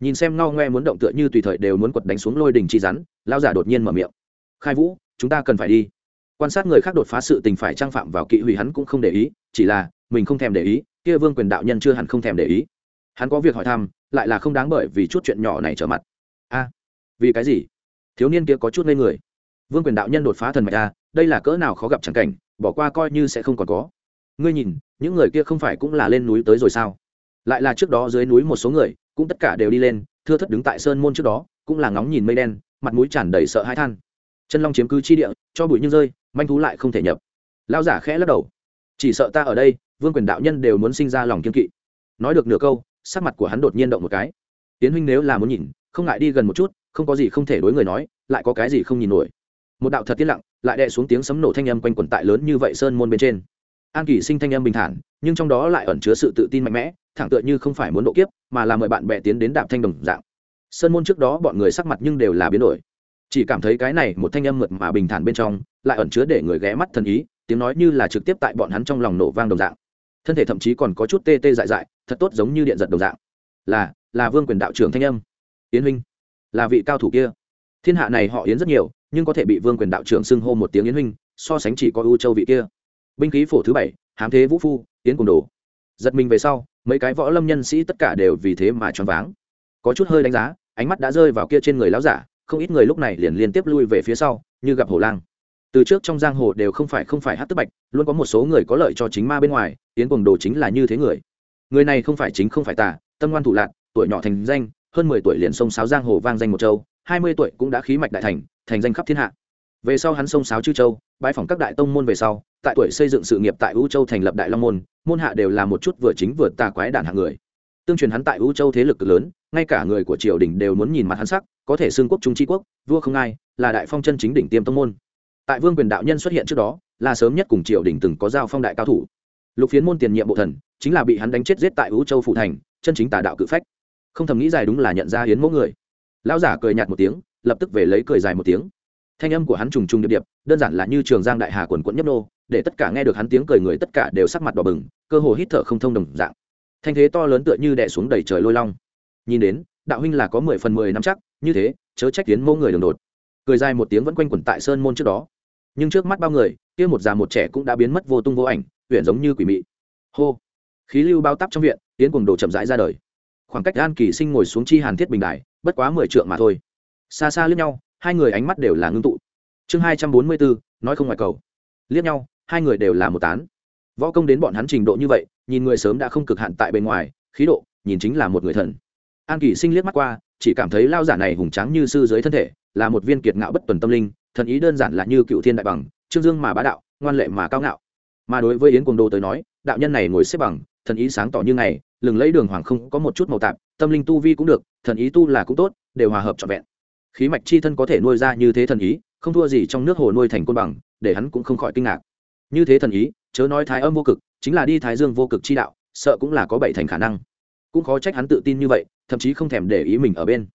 nhìn xem ngao ngoe muốn động tựa như tùy thời đều muốn quật đánh xuống lôi đình chi rắn, lao giả đột nhiên mở miệng. Khai vũ, chúng ta cần phải đi. Quan sát người khác đột phá sự tình phải trang phạm vào kỵ hủy hắn cũng không để ý, chỉ là, mình không thèm để ý, kia vương quyền đạo nhân chưa hẳn không thèm để ý. Hắn có việc hỏi thăm, lại là không đáng bởi vì chút chuyện nhỏ này trở mặt. A, vì cái gì? Thiếu niên kia có chút ngây người. Vương quyền đạo nhân đột phá thần mạch a, đây là cỡ nào khó gặp chẳng cảnh, bỏ qua coi như sẽ không còn có. Ngươi nhìn, những người kia không phải cũng là lên núi tới rồi sao? Lại là trước đó dưới núi một số người cũng tất cả đều đi lên, thưa thất đứng tại sơn môn trước đó, cũng là ngóng nhìn mây đen, mặt mũi tràn đầy sợ hãi than. Chân long chiếm cứ chi địa, cho bụi như rơi, manh thú lại không thể nhập. Lao giả khẽ lắc đầu. Chỉ sợ ta ở đây, vương quyền đạo nhân đều muốn sinh ra lòng kiên kỵ. Nói được nửa câu, sắc mặt của hắn đột nhiên động một cái. Tiến huynh nếu là muốn nhìn, không ngại đi gần một chút, không có gì không thể đối người nói, lại có cái gì không nhìn nổi. Một đạo thật tiết lặng, lại đè xuống tiếng sấm nổ thanh âm quanh quẩn tại lớn như vậy sơn môn bên trên. An kỷ sinh thanh âm bình thản nhưng trong đó lại ẩn chứa sự tự tin mạnh mẽ, thẳng tựa như không phải muốn độ kiếp, mà là mời bạn bè tiến đến đạp thanh đồng dạng. Sơn môn trước đó bọn người sắc mặt nhưng đều là biến đổi. Chỉ cảm thấy cái này một thanh âm mượt mà bình thản bên trong, lại ẩn chứa để người ghé mắt thần ý, tiếng nói như là trực tiếp tại bọn hắn trong lòng nổ vang đồng dạng. Thân thể thậm chí còn có chút tê tê dại dại, thật tốt giống như điện giật đồng dạng. Là là vương quyền đạo trưởng thanh âm. Yến huynh, là vị cao thủ kia. Thiên hạ này họ yến rất nhiều, nhưng có thể bị vương quyền đạo trưởng xưng hô một tiếng yến huynh, so sánh chỉ có ưu châu vị kia. Binh khí phổ thứ bảy, hám thế vũ phu yến cùng đồ. Giật mình về sau, mấy cái võ lâm nhân sĩ tất cả đều vì thế mà choáng váng. Có chút hơi đánh giá, ánh mắt đã rơi vào kia trên người lão giả, không ít người lúc này liền liên tiếp lui về phía sau, như gặp hổ lang. Từ trước trong giang hồ đều không phải không phải hát tức bạch, luôn có một số người có lợi cho chính ma bên ngoài, yến cùng đồ chính là như thế người. Người này không phải chính không phải tà, tâm ngoan thủ lạc tuổi nhỏ thành danh, hơn mười tuổi liền sông sáo giang hồ vang danh một châu, hai mươi tuổi cũng đã khí mạch đại thành thành danh khắp thiên hạ. Về sau hắn sông sáo chư châu bãi phỏng các đại tông môn về sau, tại tuổi xây dựng sự nghiệp tại u châu thành lập đại long môn môn hạ đều là một chút vừa chính vừa tà quái đản hạng người. Tương truyền hắn tại u châu thế lực cực lớn, ngay cả người của triều đình đều muốn nhìn mặt hắn sắc, có thể xưng quốc trung tri quốc, vua không ai, là đại phong chân chính đỉnh tiêm tông môn. Tại vương quyền đạo nhân xuất hiện trước đó, là sớm nhất cùng triều đình từng có giao phong đại cao thủ. Lục phiến môn tiền nhiệm bộ thần, chính là bị hắn đánh chết giết tại u châu phụ thành, chân chính tà đạo cự phách. Không thầm nghĩ dài đúng là nhận ra hiến mẫu người. Lão giả cười nhạt một tiếng, lập tức về lấy cười dài một tiếng thanh âm của hắn trùng trùng điệp điệp, đơn giản là như trường giang đại hà quần quẫn nhấp nô, để tất cả nghe được hắn tiếng cười người tất cả đều sắc mặt đỏ bừng, cơ hồ hít thở không thông đồng dạng. Thanh thế to lớn tựa như đè xuống đầy trời lôi long. Nhìn đến, đạo huynh là có mười phần mười năm chắc, như thế, chớ trách tiến mô người đường đột. Cười dài một tiếng vẫn quanh quẩn tại sơn môn trước đó. Nhưng trước mắt bao người, kia một già một trẻ cũng đã biến mất vô tung vô ảnh huyện giống như quỷ mị. Hô! Khí lưu bao tắp trong viện, tiến cùng đồ chậm rãi ra đời. Khoảng cách an kỳ sinh ngồi xuống chi hàn thiết bình đài, bất quá mười trượng mà thôi. Xa xa liếc nhau hai người ánh mắt đều là ngưng tụ. Chương hai trăm bốn mươi bốn, nói không ngoài cầu. Liếc nhau, hai người đều là một tán. Võ công đến bọn hắn trình độ như vậy, nhìn người sớm đã không cực hạn tại bên ngoài, khí độ, nhìn chính là một người thần. An kỳ sinh liếc mắt qua, chỉ cảm thấy lao giả này hùng tráng như sư dưới thân thể, là một viên kiệt ngạo bất tuần tâm linh, thần ý đơn giản là như cựu thiên đại bằng, trương dương mà bá đạo, ngoan lệ mà cao ngạo. Mà đối với yến cuồng đô tới nói, đạo nhân này ngồi xếp bằng, thần ý sáng tỏ như ngày, lừng lấy đường hoàng không có một chút màu tạp, tâm linh tu vi cũng được, thần ý tu là cũng tốt, đều hòa hợp trọn vẹn khí mạch chi thân có thể nuôi ra như thế thần ý, không thua gì trong nước hồ nuôi thành côn bằng, để hắn cũng không khỏi kinh ngạc. Như thế thần ý, chớ nói thái âm vô cực, chính là đi thái dương vô cực chi đạo, sợ cũng là có bảy thành khả năng. Cũng khó trách hắn tự tin như vậy, thậm chí không thèm để ý mình ở bên.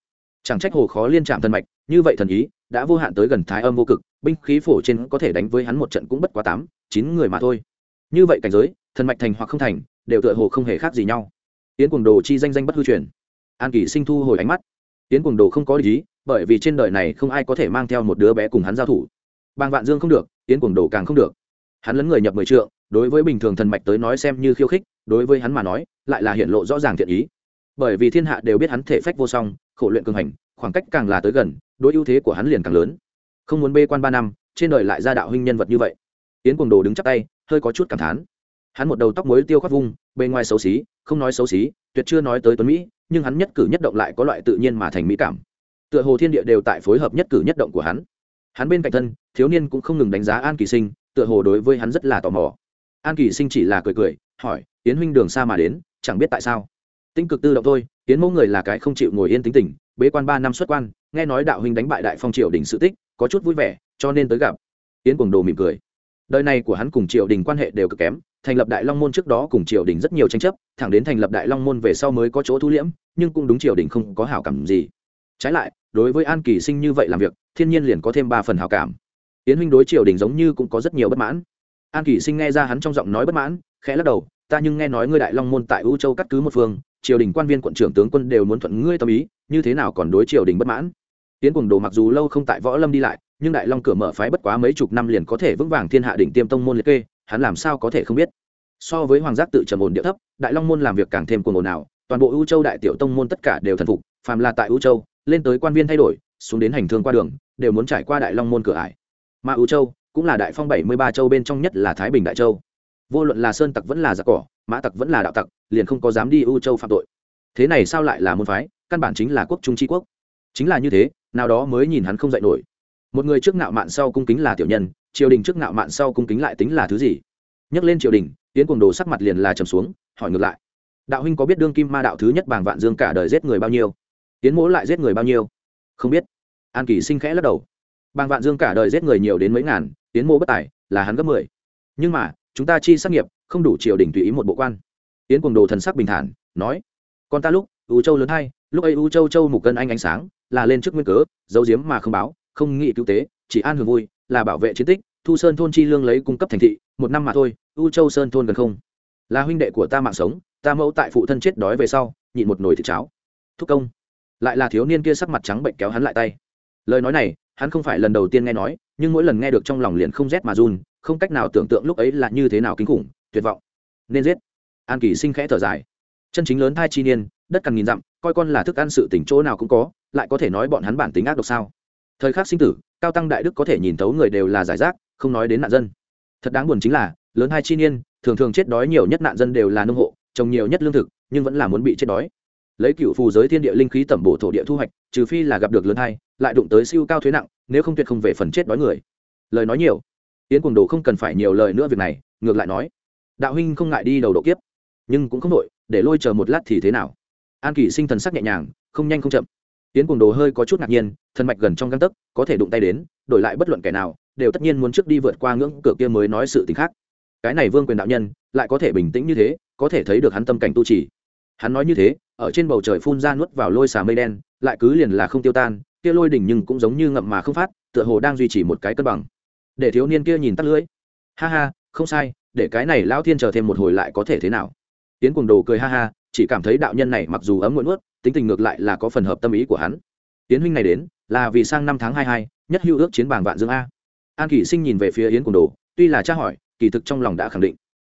Chẳng trách hồ khó liên trạm thần mạch, như vậy thần ý, đã vô hạn tới gần thái âm vô cực, binh khí phổ trên có thể đánh với hắn một trận cũng bất quá tám, chín người mà thôi. Như vậy cảnh giới, thần mạch thành hoặc không thành, đều tựa hồ không hề khác gì nhau. Tiến cuồng đồ chi danh danh bất hư truyền. An kỳ sinh thu hồi ánh mắt. Tiến cuồng đồ không có lý bởi vì trên đời này không ai có thể mang theo một đứa bé cùng hắn giao thủ. Bàng vạn dương không được tiến cuồng đồ càng không được. Hắn lấn người nhập mười trượng, đối với bình thường thần mạch tới nói xem như khiêu khích, đối với hắn mà nói, lại là hiện lộ rõ ràng thiện ý. Bởi vì thiên hạ đều biết hắn thể phách vô song, khổ luyện cường hành, khoảng cách càng là tới gần, đối ưu thế của hắn liền càng lớn. Không muốn bê quan ba năm, trên đời lại ra đạo huynh nhân vật như vậy. Yến cuồng đồ đứng chắp tay, hơi có chút cảm thán. Hắn một đầu tóc mối tiêu khoác vung, bề ngoài xấu xí, không nói xấu xí, tuyệt chưa nói tới tuấn mỹ, nhưng hắn nhất cử nhất động lại có loại tự nhiên mà thành mỹ cảm tựa hồ thiên địa đều tại phối hợp nhất cử nhất động của hắn. Hắn bên cạnh thân, thiếu niên cũng không ngừng đánh giá an kỳ sinh, tựa hồ đối với hắn rất là tò mò. An kỳ sinh chỉ là cười cười, hỏi tiến huynh đường xa mà đến, chẳng biết tại sao? Tinh cực tư động thôi tiến mẫu người là cái không chịu ngồi yên tính tình, bế quan ba năm xuất quan, nghe nói đạo huynh đánh bại đại phong triều đình sự tích, có chút vui vẻ, cho nên tới gặp. Tiến cùng đồ mỉm cười. Đời này của hắn cùng triều đình quan hệ đều cực kém, thành lập đại long môn trước đó cùng triều đình rất nhiều tranh chấp, thẳng đến thành lập đại long môn về sau mới có chỗ thu liễm, nhưng cũng đúng triều đình không có hảo cảm gì. Trái lại đối với an kỳ sinh như vậy làm việc, thiên nhiên liền có thêm ba phần hảo cảm. Yến huynh đối triều đình giống như cũng có rất nhiều bất mãn. An kỳ sinh nghe ra hắn trong giọng nói bất mãn, khẽ lắc đầu, ta nhưng nghe nói ngươi đại long môn tại u châu cắt cứ một phương, triều đình quan viên quận trưởng tướng quân đều muốn thuận ngươi tâm ý, như thế nào còn đối triều đình bất mãn? Tiến cùng đồ mặc dù lâu không tại võ lâm đi lại, nhưng đại long cửa mở phái bất quá mấy chục năm liền có thể vững vàng thiên hạ đỉnh tiêm tông môn liệt kê, hắn làm sao có thể không biết? So với hoàng giác tự trầm ổn địa thấp, đại long môn làm việc càng thêm cuồng ồn ào toàn bộ ưu châu đại tiểu tông môn tất cả đều thần phục, phàm là tại ưu châu lên tới quan viên thay đổi, xuống đến hành thương qua đường, đều muốn trải qua đại long môn cửa ải. Mà ưu châu cũng là đại phong bảy mươi ba châu bên trong nhất là thái bình đại châu. Vô luận là sơn tặc vẫn là giặc cỏ, mã tặc vẫn là đạo tặc, liền không có dám đi ưu châu phạm tội. Thế này sao lại là môn phái? Căn bản chính là quốc trung tri quốc. Chính là như thế, nào đó mới nhìn hắn không dạy nổi. Một người trước ngạo mạn sau cung kính là tiểu nhân, triều đình trước ngạo mạn sau cung kính lại tính là thứ gì? Nhắc lên triều đình tiến cùng đồ sắc mặt liền là trầm xuống, hỏi ngược lại. Đạo huynh có biết đương kim ma đạo thứ nhất bàng vạn dương cả đời giết người bao nhiêu? Tiến mỗ lại giết người bao nhiêu? Không biết. An kỳ sinh khẽ lắc đầu. Bàng vạn dương cả đời giết người nhiều đến mấy ngàn tiến Mỗ bất tài, là hắn gấp mười. Nhưng mà, chúng ta chi sát nghiệp, không đủ triều đình tùy ý một bộ quan. Tiến cùng đồ thần sắc bình thản, nói, con ta lúc, u châu lớn hay lúc ấy u châu châu mục cân anh ánh sáng, là lên trước nguyên cớ, giấu giếm mà không báo, không nghị cứu tế, chỉ an hưởng vui, là bảo vệ chiến tích, thu sơn thôn chi lương lấy cung cấp thành thị, một năm mà thôi, u châu sơn thôn gần không. Là huynh đệ của ta mạng sống, ta mẫu tại phụ thân chết đói về sau, nhịn một nồi thịt cháo. Thúc công lại là thiếu niên kia sắc mặt trắng bệnh kéo hắn lại tay. Lời nói này, hắn không phải lần đầu tiên nghe nói, nhưng mỗi lần nghe được trong lòng liền không rét mà run, không cách nào tưởng tượng lúc ấy là như thế nào kinh khủng, tuyệt vọng. Nên giết. An kỳ sinh khẽ thở dài. Chân chính lớn thai chi niên, đất cằn nghìn dặm, coi con là thức ăn sự tỉnh chỗ nào cũng có, lại có thể nói bọn hắn bản tính ác độc sao? Thời khắc sinh tử, cao tăng đại đức có thể nhìn thấu người đều là giải rác, không nói đến nạn dân. Thật đáng buồn chính là, lớn hai chi niên, thường thường chết đói nhiều nhất nạn dân đều là nông hộ, trồng nhiều nhất lương thực, nhưng vẫn là muốn bị chết đói lấy cựu phù giới thiên địa linh khí tẩm bổ thổ địa thu hoạch, trừ phi là gặp được lớn hay lại đụng tới siêu cao thuế nặng, nếu không tuyệt không về phần chết đói người. Lời nói nhiều. Yến cuồng đồ không cần phải nhiều lời nữa việc này, ngược lại nói, đạo huynh không ngại đi đầu độ kiếp, nhưng cũng không đội để lôi chờ một lát thì thế nào? An kỳ sinh thần sắc nhẹ nhàng, không nhanh không chậm. Yến cuồng đồ hơi có chút ngạc nhiên, thân mạch gần trong găng tấc, có thể đụng tay đến, đổi lại bất luận kẻ nào, đều tất nhiên muốn trước đi vượt qua ngưỡng cửa kia mới nói sự t khác. Cái này vương quyền đạo nhân, lại có thể bình tĩnh như thế, có thể thấy được hắn tâm cảnh tu trì hắn nói như thế, ở trên bầu trời phun ra nuốt vào lôi xà mây đen, lại cứ liền là không tiêu tan, kia lôi đỉnh nhưng cũng giống như ngậm mà không phát, tựa hồ đang duy trì một cái cân bằng. Để thiếu niên kia nhìn tắt lưỡi. Ha ha, không sai, để cái này lão thiên chờ thêm một hồi lại có thể thế nào? Tiến cuồng đồ cười ha ha, chỉ cảm thấy đạo nhân này mặc dù ấm muộn nuốt, tính tình ngược lại là có phần hợp tâm ý của hắn. Tiến huynh này đến, là vì sang năm tháng hai hai, nhất hữu ước chiến bảng vạn dương a. An kỷ sinh nhìn về phía yến cuồng đồ, tuy là tra hỏi, kỳ thực trong lòng đã khẳng định.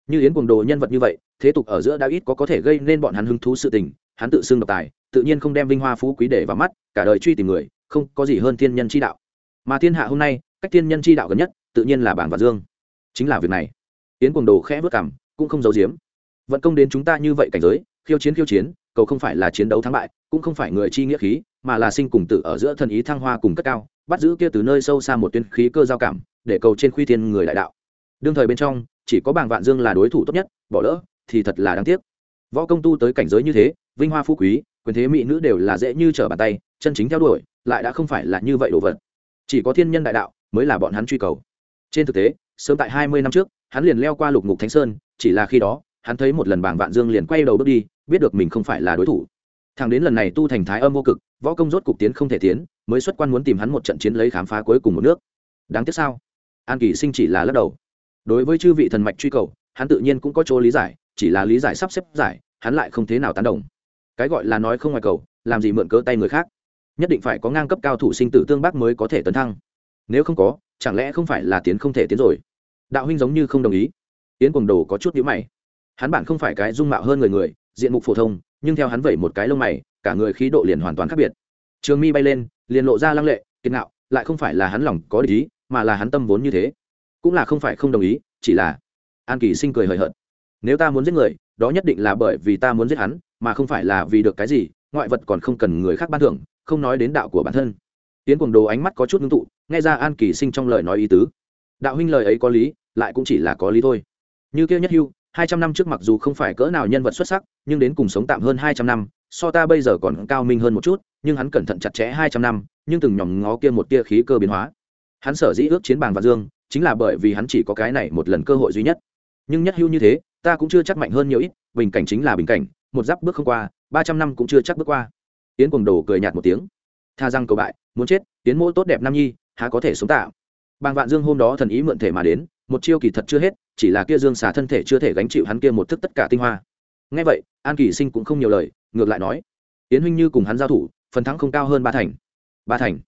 Như yến cuồng đồ nhân vật như vậy thế tục ở giữa đã ít có có thể gây nên bọn hắn hứng thú sự tình, hắn tự xưng độc tài, tự nhiên không đem vinh hoa phú quý để vào mắt, cả đời truy tìm người, không có gì hơn thiên nhân chi đạo. Mà thiên hạ hôm nay, cách thiên nhân chi đạo gần nhất, tự nhiên là bảng vạn dương. Chính là việc này. Yến cuồng đồ khẽ vất cảm cũng không giấu giếm. Vận công đến chúng ta như vậy cảnh giới, khiêu chiến khiêu chiến, cầu không phải là chiến đấu thắng bại, cũng không phải người chi nghĩa khí, mà là sinh cùng tử ở giữa thần ý thăng hoa cùng cất cao, bắt giữ kia từ nơi sâu xa một tuyến khí cơ giao cảm, để cầu trên khuy thiên người đại đạo. Đương thời bên trong, chỉ có bảng vạn dương là đối thủ tốt nhất, bỏ lỡ thì thật là đáng tiếc. Võ công tu tới cảnh giới như thế, vinh hoa phú quý, quyền thế mỹ nữ đều là dễ như trở bàn tay, chân chính theo đuổi, lại đã không phải là như vậy đồ vật. Chỉ có thiên nhân đại đạo mới là bọn hắn truy cầu. Trên thực tế, sớm tại hai mươi năm trước, hắn liền leo qua lục ngục thánh sơn, chỉ là khi đó, hắn thấy một lần bảng vạn dương liền quay đầu bước đi, biết được mình không phải là đối thủ. Thằng đến lần này tu thành thái âm vô cực, võ công rốt cục tiến không thể tiến, mới xuất quan muốn tìm hắn một trận chiến lấy khám phá cuối cùng một nước. Đáng tiếc sao? An kỳ sinh chỉ là lắc đầu. Đối với chư vị thần mạch truy cầu, hắn tự nhiên cũng có chỗ lý giải chỉ là lý giải sắp xếp giải, hắn lại không thế nào tán đồng. Cái gọi là nói không ngoài cầu, làm gì mượn cớ tay người khác. Nhất định phải có ngang cấp cao thủ sinh tử tương bác mới có thể tấn thăng. Nếu không có, chẳng lẽ không phải là tiến không thể tiến rồi? Đạo huynh giống như không đồng ý. Tiến quần đồ có chút nhữ mày. Hắn bản không phải cái dung mạo hơn người người, diện mục phổ thông, nhưng theo hắn vẩy một cái lông mày, cả người khí độ liền hoàn toàn khác biệt. Trường mi bay lên, liền lộ ra lăng lệ, kiên ngạo, lại không phải là hắn lòng có ý, mà là hắn tâm vốn như thế. Cũng là không phải không đồng ý, chỉ là an kỳ sinh cười hời hợt nếu ta muốn giết người, đó nhất định là bởi vì ta muốn giết hắn, mà không phải là vì được cái gì, ngoại vật còn không cần người khác ban thưởng, không nói đến đạo của bản thân. Tiến cuồng đồ ánh mắt có chút ngưng tụ, nghe ra an kỳ sinh trong lời nói ý tứ. Đạo huynh lời ấy có lý, lại cũng chỉ là có lý thôi. Như kêu nhất hưu, hai trăm năm trước mặc dù không phải cỡ nào nhân vật xuất sắc, nhưng đến cùng sống tạm hơn hai trăm năm, so ta bây giờ còn cao minh hơn một chút, nhưng hắn cẩn thận chặt chẽ hai trăm năm, nhưng từng nhòm ngó kia một tia khí cơ biến hóa. Hắn sở dĩ ước chiến bàng và dương, chính là bởi vì hắn chỉ có cái này một lần cơ hội duy nhất. Nhưng nhất hưu như thế ta cũng chưa chắc mạnh hơn nhiều ít, bình cảnh chính là bình cảnh, một giáp bước không qua, ba trăm năm cũng chưa chắc bước qua. Tiến Quần đồ cười nhạt một tiếng. Tha răng cầu bại, muốn chết tiến Mỗ tốt đẹp nam nhi, há có thể sống tạo. Bàng vạn dương hôm đó thần ý mượn thể mà đến, một chiêu kỳ thật chưa hết, chỉ là kia dương xà thân thể chưa thể gánh chịu hắn kia một thức tất cả tinh hoa. Ngay vậy, an kỳ sinh cũng không nhiều lời, ngược lại nói tiến huynh như cùng hắn giao thủ, phần thắng không cao hơn ba thành. Ba thành?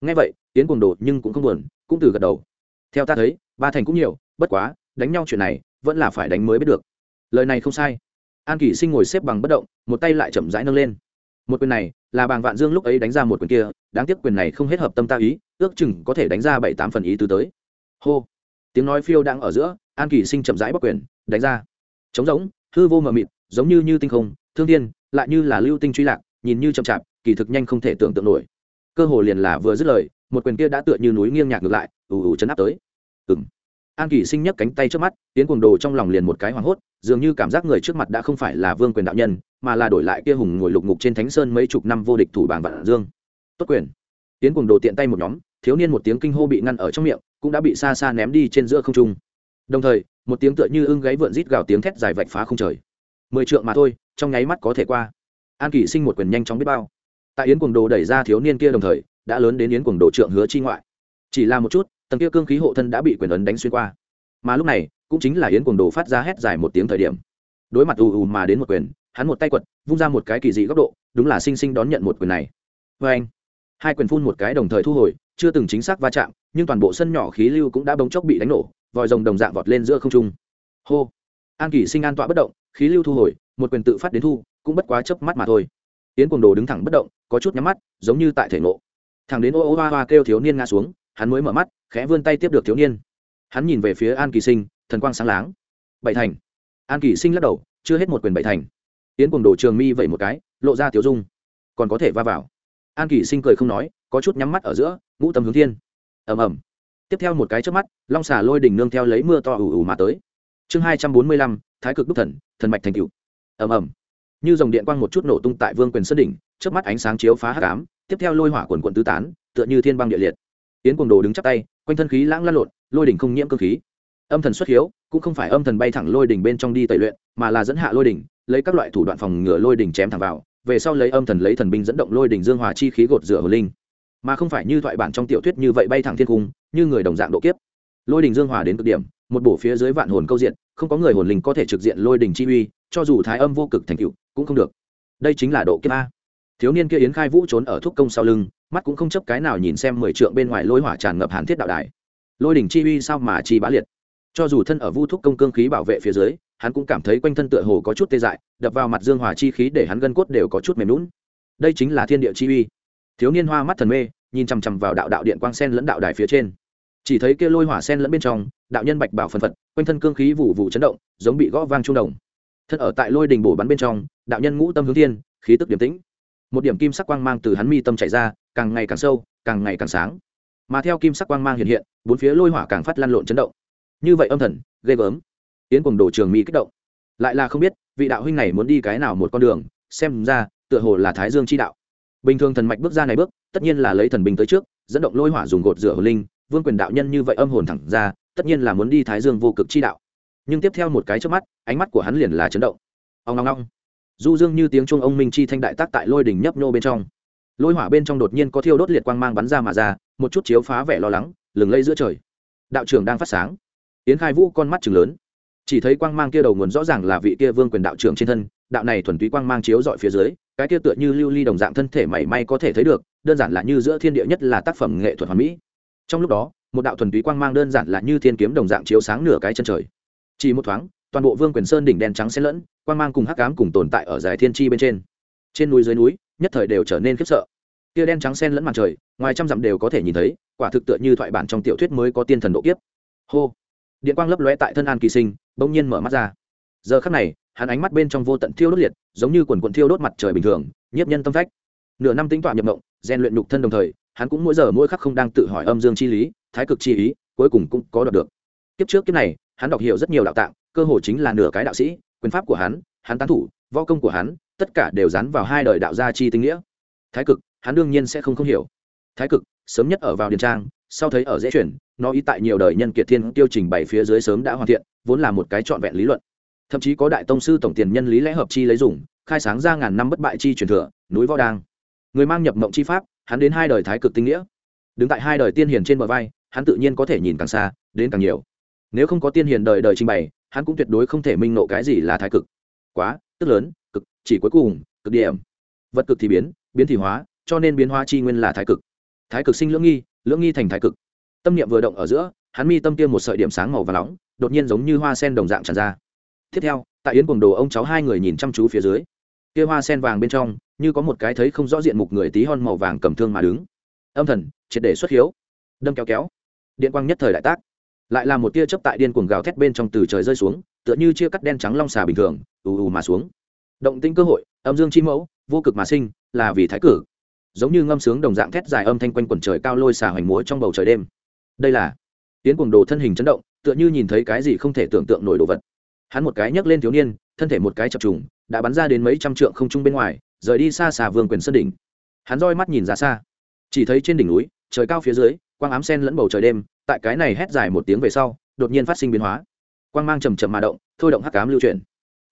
Ngay vậy tiến cuồng đồ nhưng cũng không buồn, cũng từ gật đầu. Theo ta thấy, ba thành cũng nhiều, bất quá, đánh nhau chuyện này vẫn là phải đánh mới biết được. Lời này không sai. An kỳ sinh ngồi xếp bằng bất động một tay lại chậm rãi nâng lên. Một quyền này là bàng vạn dương lúc ấy đánh ra một quyền kia đáng tiếc quyền này không hết hợp tâm ta ý ước chừng có thể đánh ra bảy tám phần ý tứ tới. Hô. Tiếng nói phiêu đang ở giữa an kỳ sinh chậm rãi bắc quyền đánh ra. Trống giống hư vô mờ mịt giống như như tinh không thương thiên, lại như là lưu tinh truy lạc nhìn như chậm chạp kỳ thực nhanh không thể tưởng tượng nổi. Cơ hồ liền là vừa dứt lời một quyền kia đã tựa như núi nghiêng nhạc ngược lại ù ù chấn áp tới. Ừng an kỳ sinh nhấc cánh tay trước mắt tiến cuồng đồ trong lòng liền một cái hoảng hốt, dường như cảm giác người trước mặt đã không phải là vương quyền đạo nhân, mà là đổi lại kia hùng ngồi lục ngục trên thánh sơn mấy chục năm vô địch thủ bảng vạn dương. Tốt quyền. Tiến cuồng đồ tiện tay một nhóm, thiếu niên một tiếng kinh hô bị ngăn ở trong miệng, cũng đã bị xa xa ném đi trên giữa không trung. Đồng thời, một tiếng tựa như ưng gáy vượn rít gào tiếng thét dài vạch phá không trời. Mười trượng mà thôi, trong nháy mắt có thể qua. An kỳ sinh một quyền nhanh chóng biết bao. Tại yến cuồng đồ đẩy ra thiếu niên kia đồng thời, đã lớn đến yến cuồng đồ trượng hứa chi ngoại. Chỉ là một chút tầng kia cương khí hộ thân đã bị quyền ấn đánh xuyên qua. Mà lúc này, cũng chính là yến cuồng đồ phát ra hét dài một tiếng thời điểm. Đối mặt ù ù mà đến một quyền, hắn một tay quật, vung ra một cái kỳ dị góc độ, đúng là sinh sinh đón nhận một quyền này. Vê anh, hai quyền phun một cái đồng thời thu hồi, chưa từng chính xác va chạm, nhưng toàn bộ sân nhỏ khí lưu cũng đã bỗng chốc bị đánh nổ, vòi rồng đồng dạng vọt lên giữa không trung. Hô! An kỷ sinh an tọa bất động, khí lưu thu hồi, một quyền tự phát đến thu, cũng bất quá chớp mắt mà thôi. Yến cuồng đồ đứng thẳng bất động, có chút nhắm mắt, giống như tại thể ngộ. Thằng đến ô ô hoa hoa kêu thiếu niên ngã xuống hắn mới mở mắt, khẽ vươn tay tiếp được thiếu niên. Hắn nhìn về phía an kỳ sinh, thần quang sáng láng. Bảy thành. An kỳ sinh lắc đầu, chưa hết một quyền bảy thành. Tiến cùng đồ trường mi vậy một cái, lộ ra tiểu dung. Còn có thể va vào. An kỳ sinh cười không nói, có chút nhắm mắt ở giữa, ngũ tâm hướng thiên. Ầm ầm. Tiếp theo một cái trước mắt, long xà lôi đỉnh nương theo lấy mưa to ù ù mà tới. Chương hai trăm bốn mươi lăm, thái cực đúc thần thần mạch thành cựu ầm ầm. Như dòng điện quang một chút nổ tung tại vương quyền sơn đỉnh trước mắt ánh sáng chiếu phá hắc ám, tiếp theo lôi hỏa quần quận tứ tán, tựa như thiên băng địa liệt yến cuồng đồ đứng chắp tay, quanh thân khí lãng lan lộn, lôi đỉnh không nhiễm cơ khí. Âm thần xuất hiếu, cũng không phải âm thần bay thẳng lôi đỉnh bên trong đi tẩy luyện, mà là dẫn hạ lôi đỉnh, lấy các loại thủ đoạn phòng ngừa lôi đỉnh chém thẳng vào, về sau lấy âm thần lấy thần binh dẫn động lôi đỉnh dương hòa chi khí gột rửa hồn linh. Mà không phải như thoại bản trong tiểu thuyết như vậy bay thẳng thiên cung, như người đồng dạng độ kiếp. Lôi đỉnh dương hòa đến cực điểm, một bổ phía dưới vạn hồn câu diện, không có người hồn linh có thể trực diện lôi đỉnh chi uy, cho dù thái âm vô cực thành cựu cũng không được. Đây chính là độ kiếp a thiếu niên kia yến khai vũ trốn ở thúc công sau lưng, mắt cũng không chấp cái nào nhìn xem mười trượng bên ngoài lôi hỏa tràn ngập hàn thiết đạo đài. Lôi đỉnh chi uy sao mà chi bá liệt. Cho dù thân ở vu thúc công cương khí bảo vệ phía dưới, hắn cũng cảm thấy quanh thân tựa hồ có chút tê dại, đập vào mặt dương hòa chi khí để hắn gân cốt đều có chút mềm lún đây chính là thiên địa chi uy. Thiếu niên hoa mắt thần mê, nhìn chằm chằm vào đạo đạo điện quang sen lẫn đạo đài phía trên. Chỉ thấy kia lôi hỏa sen lẫn bên trong, đạo nhân bạch bảo phần phật, quanh thân cương khí vụ vụ chấn động, giống bị gõ vang trung đồng. Thân ở tại lôi đình bổ bắn bên trong, đạo nhân ngũ tâm hướng thiên, khí tức điềm tĩnh một điểm kim sắc quang mang từ hắn mi tâm chạy ra, càng ngày càng sâu, càng ngày càng sáng. Mà theo kim sắc quang mang hiện hiện, bốn phía lôi hỏa càng phát lan lộn chấn động. Như vậy âm thần, ghê gớm. Yến cùng đồ trường mi kích động. Lại là không biết, vị đạo huynh này muốn đi cái nào một con đường, xem ra, tựa hồ là thái dương chi đạo. Bình thường thần mạch bước ra này bước, tất nhiên là lấy thần bình tới trước, dẫn động lôi hỏa dùng gột rửa hồn linh, vương quyền đạo nhân như vậy âm hồn thẳng ra, tất nhiên là muốn đi thái dương vô cực chi đạo. Nhưng tiếp theo một cái trước mắt, ánh mắt của hắn liền là chấn động. Ông ngong ngong du dương như tiếng chuông ông minh chi thanh đại tác tại lôi đỉnh nhấp nhô bên trong. Lôi hỏa bên trong đột nhiên có thiêu đốt liệt quang mang bắn ra mà ra, một chút chiếu phá vẻ lo lắng, lừng lây giữa trời. Đạo trưởng đang phát sáng. Yến khai vũ con mắt chừng lớn. Chỉ thấy quang mang kia đầu nguồn rõ ràng là vị kia vương quyền đạo trưởng trên thân, đạo này thuần túy quang mang chiếu dọi phía dưới, cái kia tựa như lưu ly đồng dạng thân thể mảy may có thể thấy được, đơn giản là như giữa thiên địa nhất là tác phẩm nghệ thuật hoàn mỹ. Trong lúc đó, một đạo thuần túy quang mang đơn giản là như thiên kiếm đồng dạng chiếu sáng nửa cái chân trời. Chỉ một thoáng toàn bộ vương quyền sơn đỉnh đen trắng xen lẫn, quang mang cùng hắc ám cùng tồn tại ở dài thiên chi bên trên. Trên núi dưới núi, nhất thời đều trở nên khiếp sợ. Kia đen trắng xen lẫn màn trời, ngoài trăm dặm đều có thể nhìn thấy, quả thực tựa như thoại bản trong tiểu thuyết mới có tiên thần độ kiếp. Hô! Điện quang lấp lóe tại thân an kỳ sinh, bỗng nhiên mở mắt ra. Giờ khắc này, hắn ánh mắt bên trong vô tận thiêu đốt liệt, giống như quần quần thiêu đốt mặt trời bình thường, nhiếp nhân tâm phách. Nửa năm tính tọa nhập động rèn luyện nhục thân đồng thời, hắn cũng mỗi giờ mỗi khắc không đang tự hỏi âm dương chi lý, thái cực chi ý, cuối cùng cũng có đoạt được. Kiếp trước kiếp này hắn đọc hiểu rất nhiều đạo tạng, cơ hồ chính là nửa cái đạo sĩ, quyền pháp của hắn hắn tán thủ, võ công của hắn, tất cả đều dán vào hai đời đạo gia chi tinh nghĩa. Thái cực, hắn đương nhiên sẽ không không hiểu. Thái cực, sớm nhất ở vào điền trang, sau thấy ở dễ chuyển, nó ý tại nhiều đời nhân kiệt thiên tiêu trình bày phía dưới sớm đã hoàn thiện, vốn là một cái trọn vẹn lý luận. Thậm chí có đại tông sư tổng tiền nhân lý lẽ hợp chi lấy dùng, khai sáng ra ngàn năm bất bại chi truyền thừa, núi võ đang. Người mang nhập mộng chi pháp, hắn đến hai đời thái cực tinh nghĩa. Đứng tại hai đời tiên hiền trên bờ vai, hắn tự nhiên có thể nhìn càng xa, đến càng nhiều nếu không có tiên hiền đời đời trình bày, hắn cũng tuyệt đối không thể minh nộ cái gì là thái cực. Quá, tức lớn, cực, chỉ cuối cùng, cực điểm. Vật cực thì biến biến thì hóa, cho nên biến hóa chi nguyên là thái cực. Thái cực sinh lưỡng nghi lưỡng nghi thành thái cực. Tâm niệm vừa động ở giữa, hắn mi tâm tiêm một sợi điểm sáng màu và nóng, đột nhiên giống như hoa sen đồng dạng tràn ra. Tiếp theo, tại yến cùng đồ ông cháu hai người nhìn chăm chú phía dưới, kia hoa sen vàng bên trong, như có một cái thấy không rõ diện mục người tí hon màu vàng cầm thương mà đứng. Âm thần, triệt để xuất hiếu. Đâm kéo kéo. Điện quang nhất thời đại tác lại là một tia chớp tại điên cuồng gào thét bên trong từ trời rơi xuống, tựa như chia cắt đen trắng long xà bình thường, ù ù mà xuống. Động tĩnh cơ hội, âm dương chi mẫu, vô cực mà sinh, là vì thái cử. Giống như ngâm sướng đồng dạng thét dài âm thanh quanh quần trời cao lôi xà hoành múa trong bầu trời đêm. Đây là tiến cuồng đồ thân hình chấn động, tựa như nhìn thấy cái gì không thể tưởng tượng nổi đồ vật. Hắn một cái nhấc lên thiếu niên, thân thể một cái chập trùng, đã bắn ra đến mấy trăm trượng không trung bên ngoài, rời đi xa xà vương quyền sơn đỉnh. Hắn roi mắt nhìn ra xa. Chỉ thấy trên đỉnh núi, trời cao phía dưới, quang ám sen lẫn bầu trời đêm tại cái này hét dài một tiếng về sau, đột nhiên phát sinh biến hóa. Quang mang chầm chậm mà động, thôi động hắc cám lưu chuyển.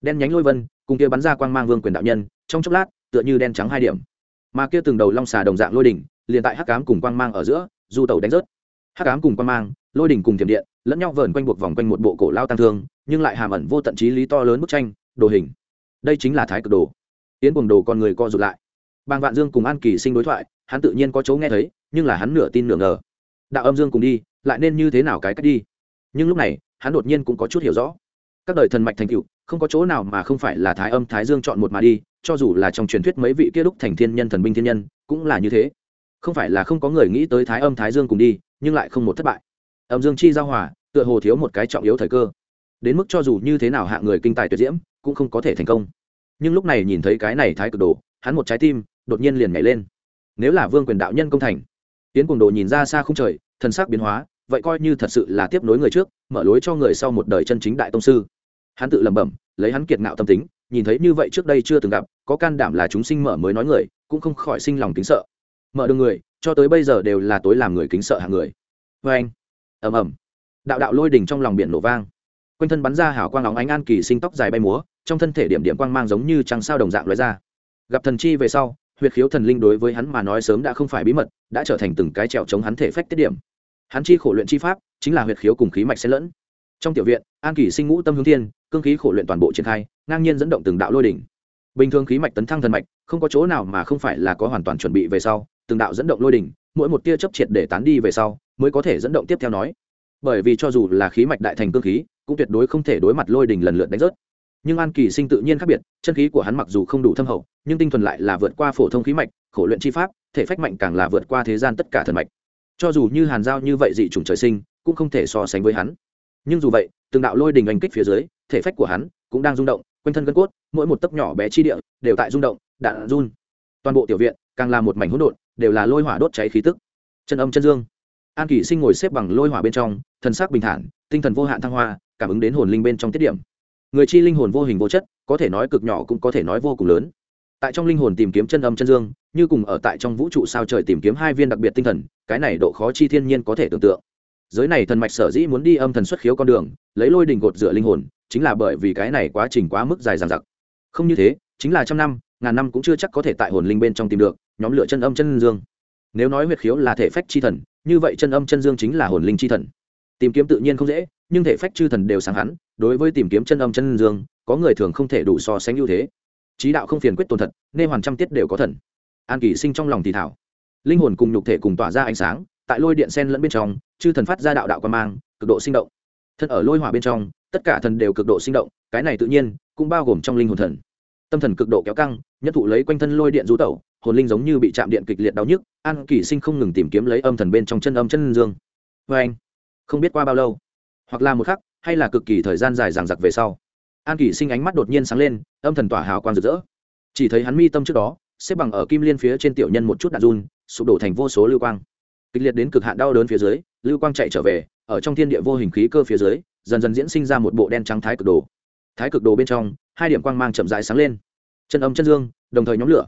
Đen nhánh lôi vân, cùng kia bắn ra quang mang vương quyền đạo nhân, trong chốc lát, tựa như đen trắng hai điểm. Mà kia từng đầu long xà đồng dạng lôi đỉnh, liền tại hắc cám cùng quang mang ở giữa, du tàu đánh rớt. Hắc cám cùng quang mang, lôi đỉnh cùng thiểm điện, lẫn nhau vờn quanh buộc vòng quanh một bộ cổ lao tăng thương, nhưng lại hàm ẩn vô tận trí lý to lớn bức tranh, đồ hình. Đây chính là thái cực đồ. Yến buồng đồ con người co rụt lại. Bàng vạn dương cùng an kỳ sinh đối thoại, hắn tự nhiên có chỗ nghe thấy, nhưng là hắn nửa tin nửa ngờ. Đạo âm dương cùng đi lại nên như thế nào cái cách đi? Nhưng lúc này, hắn đột nhiên cũng có chút hiểu rõ. Các đời thần mạch thành cựu không có chỗ nào mà không phải là thái âm thái dương chọn một mà đi, cho dù là trong truyền thuyết mấy vị kia đúc thành thiên nhân thần binh thiên nhân, cũng là như thế. Không phải là không có người nghĩ tới thái âm thái dương cùng đi, nhưng lại không một thất bại. Âm dương chi giao hòa, tựa hồ thiếu một cái trọng yếu thời cơ. Đến mức cho dù như thế nào hạng người kinh tài tuyệt diễm, cũng không có thể thành công. Nhưng lúc này nhìn thấy cái này thái cực đồ, hắn một trái tim đột nhiên liền nhảy lên. Nếu là vương quyền đạo nhân công thành tiến cùng đồ nhìn ra xa không trời thần sắc biến hóa, vậy coi như thật sự là tiếp nối người trước, mở lối cho người sau một đời chân chính đại tông sư. Hắn tự lẩm bẩm, lấy hắn kiệt ngạo tâm tính, nhìn thấy như vậy trước đây chưa từng gặp, có can đảm là chúng sinh mở mới nói người, cũng không khỏi sinh lòng kính sợ. Mở đường người, cho tới bây giờ đều là tối làm người kính sợ hàng người. Vê anh, ầm ầm, đạo đạo lôi đỉnh trong lòng biển nổ vang. Quanh thân bắn ra hảo quang óng ánh an kỳ sinh tóc dài bay múa, trong thân thể điểm điểm quang mang giống như trăng sao đồng dạng lóe ra. Gặp thần chi về sau huyệt khiếu thần linh đối với hắn mà nói sớm đã không phải bí mật, đã trở thành từng cái trèo chống hắn thể phách tiết điểm. Hắn chi khổ luyện chi pháp, chính là huyệt khiếu cùng khí mạch xen lẫn. Trong tiểu viện, an kỳ sinh ngũ tâm hướng thiên, cương khí khổ luyện toàn bộ triển khai, ngang nhiên dẫn động từng đạo lôi đỉnh. Bình thường khí mạch tấn thăng thần mạch, không có chỗ nào mà không phải là có hoàn toàn chuẩn bị về sau, từng đạo dẫn động lôi đỉnh, mỗi một tia chấp triệt để tán đi về sau, mới có thể dẫn động tiếp theo nói. Bởi vì cho dù là khí mạch đại thành cương khí, cũng tuyệt đối không thể đối mặt lôi đỉnh lần lượt đánh rớt nhưng an kỳ sinh tự nhiên khác biệt, chân khí của hắn mặc dù không đủ thâm hậu, nhưng tinh thuần lại là vượt qua phổ thông khí mạch, khổ luyện chi pháp, thể phách mạnh càng là vượt qua thế gian tất cả thần mạch. Cho dù như hàn giao như vậy dị chủng trời sinh, cũng không thể so sánh với hắn. Nhưng dù vậy, từng đạo lôi đình oanh kích phía dưới, thể phách của hắn cũng đang rung động, quanh thân gân cốt, mỗi một tấc nhỏ bé chi địa đều tại rung động, đạn run. Toàn bộ tiểu viện càng là một mảnh hỗn độn, đều là lôi hỏa đốt cháy khí tức. Chân âm chân dương. An kỷ sinh ngồi xếp bằng lôi hỏa bên trong, thần sắc bình thản, tinh thần vô hạn thăng hoa, cảm ứng đến hồn linh bên trong tiết điểm người chi linh hồn vô hình vô chất, có thể nói cực nhỏ cũng có thể nói vô cùng lớn. Tại trong linh hồn tìm kiếm chân âm chân dương, như cùng ở tại trong vũ trụ sao trời tìm kiếm hai viên đặc biệt tinh thần, cái này độ khó chi thiên nhiên có thể tưởng tượng. Giới này thần mạch sở dĩ muốn đi âm thần xuất khiếu con đường, lấy lôi đình gột dựa linh hồn, chính là bởi vì cái này quá trình quá mức dài dằng dặc. Không như thế, chính là trăm năm, ngàn năm cũng chưa chắc có thể tại hồn linh bên trong tìm được, nhóm lựa chân âm chân dương. Nếu nói huyệt khiếu là thể phách chi thần, như vậy chân âm chân dương chính là hồn linh chi thần. Tìm kiếm tự nhiên không dễ, nhưng thể phách chư thần đều sáng hắn đối với tìm kiếm chân âm chân dương, có người thường không thể đủ so sánh ưu thế. Trí đạo không phiền quyết tồn thật nên hoàn trăm tiết đều có thần. An kỳ sinh trong lòng thì thảo. Linh hồn cùng nhục thể cùng tỏa ra ánh sáng, tại lôi điện sen lẫn bên trong, chư thần phát ra đạo đạo quan mang, cực độ sinh động. Thân ở lôi hỏa bên trong, tất cả thần đều cực độ sinh động, cái này tự nhiên, cũng bao gồm trong linh hồn thần. Tâm thần cực độ kéo căng, nhất thụ lấy quanh thân lôi điện rú tẩu, hồn linh giống như bị chạm điện kịch liệt đau nhức, an kỳ sinh không ngừng tìm kiếm lấy âm thần bên trong chân âm chân dương. Vê anh không biết qua bao lâu, hoặc là một khắc hay là cực kỳ thời gian dài dằng dặc về sau. An kỳ sinh ánh mắt đột nhiên sáng lên, âm thần tỏa hào quang rực rỡ. Chỉ thấy hắn mi tâm trước đó, xếp bằng ở kim liên phía trên tiểu nhân một chút đạn run, sụp đổ thành vô số lưu quang. Kịch liệt đến cực hạn đau đớn phía dưới, lưu quang chạy trở về, ở trong thiên địa vô hình khí cơ phía dưới, dần dần diễn sinh ra một bộ đen trắng thái cực đồ. Thái cực đồ bên trong, hai điểm quang mang chậm rãi sáng lên. Chân âm chân dương, đồng thời nhóm lửa.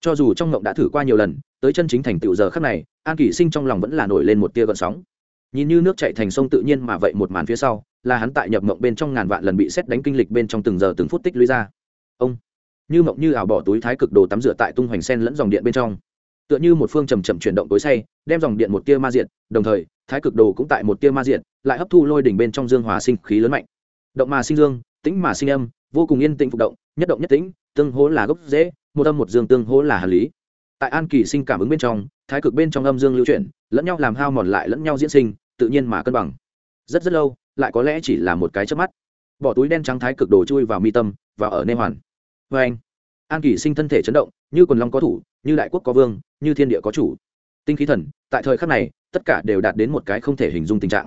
Cho dù trong ngộng đã thử qua nhiều lần, tới chân chính thành tựu giờ khắc này, an kỷ sinh trong lòng vẫn là nổi lên một tia gợn sóng nhìn như nước chạy thành sông tự nhiên mà vậy một màn phía sau, là hắn tại nhập mộng bên trong ngàn vạn lần bị xét đánh kinh lịch bên trong từng giờ từng phút tích lũy ra. Ông, như mộng như ảo bỏ túi thái cực đồ tắm rửa tại tung hoành sen lẫn dòng điện bên trong. Tựa như một phương trầm trầm chuyển động tối say, đem dòng điện một tia ma diện đồng thời, thái cực đồ cũng tại một tia ma diện lại hấp thu lôi đỉnh bên trong dương hòa sinh khí lớn mạnh. Động mà sinh dương, tĩnh mà sinh âm, vô cùng yên tĩnh phục động, nhất động nhất tĩnh, tương hố là gốc dễ một âm một dương tương hố là hà lý. Tại an kỳ sinh cảm ứng bên trong, thái cực bên trong âm dương lưu chuyển lẫn nhau làm hao mòn lại lẫn nhau diễn sinh, tự nhiên mà cân bằng. Rất rất lâu, lại có lẽ chỉ là một cái chớp mắt. Bỏ túi đen trắng thái cực đồ chui vào mi tâm và ở nê hoàn. Vê anh, an kỳ sinh thân thể chấn động, như quần long có thủ, như đại quốc có vương, như thiên địa có chủ. Tinh khí thần, tại thời khắc này, tất cả đều đạt đến một cái không thể hình dung tình trạng.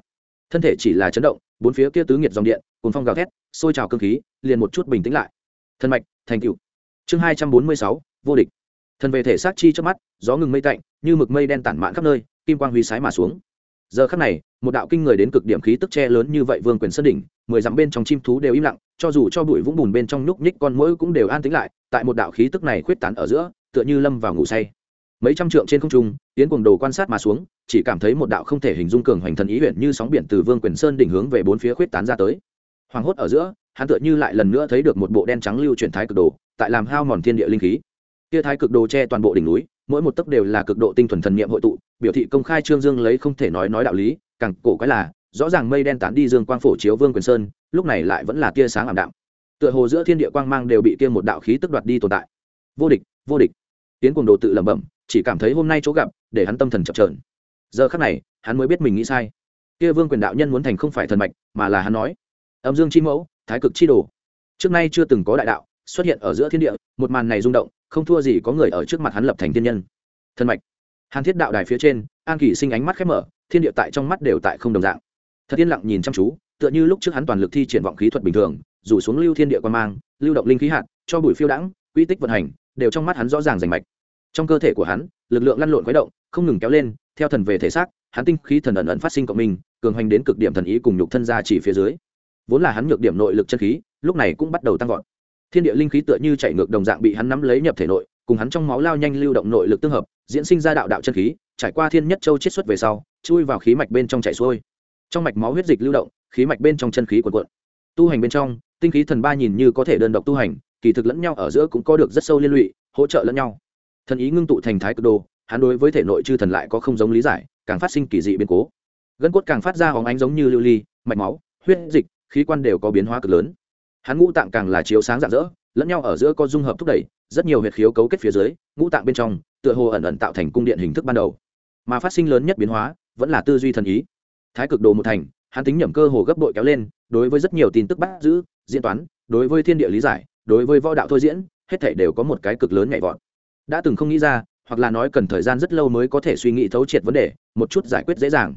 Thân thể chỉ là chấn động, bốn phía kia tứ nghiệt dòng điện cồn phong gào thét, sôi trào cơ khí, liền một chút bình tĩnh lại. Thân mạch, thành cựu chương hai trăm bốn mươi sáu, vô địch. Thần về thể xác chi trước mắt, gió ngừng mây tạnh, như mực mây đen tản mạn khắp nơi kim quang huy sái mà xuống. Giờ khắc này, một đạo kinh người đến cực điểm khí tức che lớn như vậy vương quyền sơn đỉnh, mười dặm bên trong chim thú đều im lặng, cho dù cho bụi vũng bùn bên trong nhúc nhích con mũi cũng đều an tĩnh lại, tại một đạo khí tức này khuyết tán ở giữa, tựa như lâm vào ngủ say. Mấy trăm trượng trên không trung tiến cuồng đồ quan sát mà xuống, chỉ cảm thấy một đạo không thể hình dung cường hoành thần ý huyện như sóng biển từ vương quyền sơn đỉnh hướng về bốn phía khuyết tán ra tới. Hoàng hốt ở giữa, hắn tựa như lại lần nữa thấy được một bộ đen trắng lưu chuyển thái cực đồ, tại làm hao mòn thiên địa linh khí. Kia thái cực đồ che toàn bộ đỉnh núi, mỗi một tấc đều là cực độ tinh thuần thần niệm hội tụ biểu thị công khai trương dương lấy không thể nói nói đạo lý, càng cổ cái là, rõ ràng mây đen tán đi dương quang phổ chiếu vương quyền sơn, lúc này lại vẫn là tia sáng ảm đạm. Tựa hồ giữa thiên địa quang mang đều bị kia một đạo khí tức đoạt đi tồn tại. Vô địch vô địch. Tiến cùng đồ tự lẩm bẩm, chỉ cảm thấy hôm nay chỗ gặp, để hắn tâm thần chập trờn giờ khắc này, hắn mới biết mình nghĩ sai. Kia vương quyền đạo nhân muốn thành không phải thần mạch, mà là hắn nói. Âm dương chi mẫu, thái cực chi đồ. Trước nay chưa từng có đại đạo xuất hiện ở giữa thiên địa, một màn này rung động, không thua gì có người ở trước mặt hắn lập thành thiên nhân. Thần mạch hàn thiết đạo đài phía trên, an kỳ sinh ánh mắt khép mở, thiên địa tại trong mắt đều tại không đồng dạng. Thật yên lặng nhìn chăm chú, tựa như lúc trước hắn toàn lực thi triển vọng khí thuật bình thường rủ xuống lưu thiên địa quan mang, lưu động linh khí hạt, cho bụi phiêu đãng, quy tích vận hành, đều trong mắt hắn rõ ràng rành mạch. Trong cơ thể của hắn, lực lượng lăn lộn quấy động, không ngừng kéo lên, theo thần về thể xác, hắn tinh khí thần ẩn ẩn phát sinh cộng minh, cường hoành đến cực điểm thần ý cùng nhục thân ra chỉ phía dưới. Vốn là hắn nhược điểm nội lực chân khí, lúc này cũng bắt đầu tăng vọt. Thiên địa linh khí tựa như chạy ngược đồng dạng bị hắn nắm lấy nhập thể nội cùng hắn trong máu lao nhanh lưu động nội lực tương hợp, diễn sinh ra đạo đạo chân khí, trải qua thiên nhất châu chiết xuất về sau, chui vào khí mạch bên trong chảy xuôi. Trong mạch máu huyết dịch lưu động, khí mạch bên trong chân khí cuộn cuộn. Tu hành bên trong, tinh khí thần ba nhìn như có thể đơn độc tu hành, kỳ thực lẫn nhau ở giữa cũng có được rất sâu liên lụy, hỗ trợ lẫn nhau. Thần ý ngưng tụ thành thái cực đồ, hắn đối với thể nội chư thần lại có không giống lý giải, càng phát sinh kỳ dị biến cố. Gân cốt càng phát ra hóng ánh giống như lưu ly, mạch máu, huyết dịch, khí quan đều có biến hóa cực lớn. Hắn ngũ tạng càng là chiếu sáng rạng rỡ lẫn nhau ở giữa có dung hợp thúc đẩy, rất nhiều huyệt khiếu cấu kết phía dưới, ngũ tạng bên trong, tựa hồ ẩn ẩn tạo thành cung điện hình thức ban đầu. Mà phát sinh lớn nhất biến hóa, vẫn là tư duy thần ý. Thái cực đồ một thành, hắn tính nhẩm cơ hồ gấp đội kéo lên, đối với rất nhiều tin tức bắt giữ, diễn toán, đối với thiên địa lý giải, đối với võ đạo thôi diễn, hết thể đều có một cái cực lớn nhảy vọt. Đã từng không nghĩ ra, hoặc là nói cần thời gian rất lâu mới có thể suy nghĩ thấu triệt vấn đề, một chút giải quyết dễ dàng.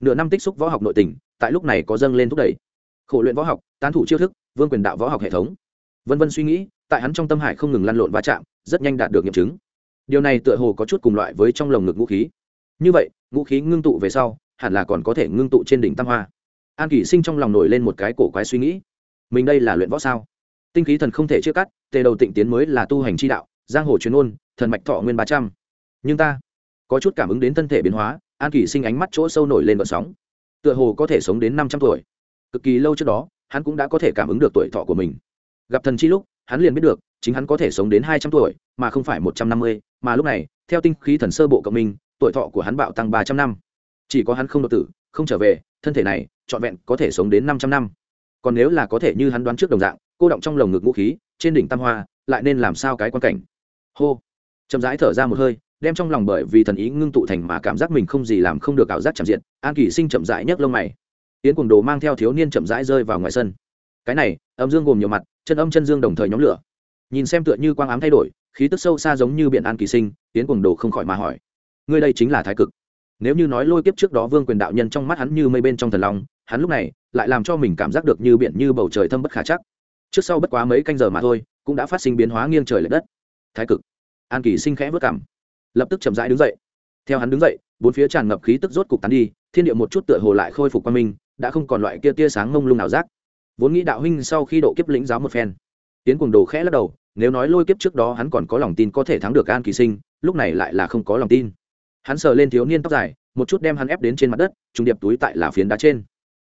Nửa năm tích xúc võ học nội tình, tại lúc này có dâng lên thúc đẩy. Khổ luyện võ học, tán thủ chiêu thức, vương quyền đạo võ học hệ thống vân vân suy nghĩ, tại hắn trong tâm hải không ngừng lăn lộn va chạm, rất nhanh đạt được nghiệm chứng. Điều này tựa hồ có chút cùng loại với trong lồng ngực ngũ khí. Như vậy, ngũ khí ngưng tụ về sau, hẳn là còn có thể ngưng tụ trên đỉnh tam hoa. An kỷ sinh trong lòng nổi lên một cái cổ quái suy nghĩ. Mình đây là luyện võ sao? Tinh khí thần không thể chia cắt, tề đầu tịnh tiến mới là tu hành chi đạo, giang hồ truyền ôn thần mạch thọ nguyên ba trăm. Nhưng ta, có chút cảm ứng đến thân thể biến hóa, an kỷ sinh ánh mắt chỗ sâu nổi lên vận sóng. Tựa hồ có thể sống đến năm trăm tuổi. Cực kỳ lâu trước đó, hắn cũng đã có thể cảm ứng được tuổi thọ của mình gặp thần chi lúc, hắn liền biết được, chính hắn có thể sống đến hai trăm tuổi, mà không phải một trăm năm mươi, mà lúc này, theo tinh khí thần sơ bộ cộng minh, tuổi thọ của hắn bạo tăng ba trăm năm. Chỉ có hắn không độc tử, không trở về, thân thể này, trọn vẹn có thể sống đến năm trăm năm. Còn nếu là có thể như hắn đoán trước đồng dạng, cô động trong lồng ngực vũ khí, trên đỉnh tam hoa, lại nên làm sao cái quan cảnh? Hô! Chậm rãi thở ra một hơi, đem trong lòng bởi vì thần ý ngưng tụ thành mà cảm giác mình không gì làm không được ảo giác chạm diện, an kỳ sinh chậm rãi nhấc lông mày. Tiến cuồng đồ mang theo thiếu niên chậm rãi rơi vào ngoài sân cái này, âm dương gồm nhiều mặt, chân âm chân dương đồng thời nhóm lửa. Nhìn xem tựa như quang ám thay đổi, khí tức sâu xa giống như biển an kỳ sinh tiến cuồng đồ không khỏi mà hỏi. Ngươi đây chính là thái cực. Nếu như nói lôi kiếp trước đó vương quyền đạo nhân trong mắt hắn như mây bên trong thần long, hắn lúc này lại làm cho mình cảm giác được như biển như bầu trời thâm bất khả chắc. Trước sau bất quá mấy canh giờ mà thôi, cũng đã phát sinh biến hóa nghiêng trời l ệ đất. Thái cực. An kỳ sinh khẽ vất cảm lập tức chậm rãi đứng dậy. Theo hắn đứng dậy, bốn phía tràn ngập khí tức rốt cục tán đi, thiên địa một chút tựa hồ lại khôi phục qua minh, đã không còn loại kia tia sáng mông lung nào rác vốn nghĩ đạo huynh sau khi độ kiếp lĩnh giáo một phen. Tiến cùng đồ khẽ lắc đầu, nếu nói lôi kiếp trước đó hắn còn có lòng tin có thể thắng được an kỳ sinh, lúc này lại là không có lòng tin. Hắn sờ lên thiếu niên tóc dài, một chút đem hắn ép đến trên mặt đất, trùng điệp túi tại là phiến đá trên.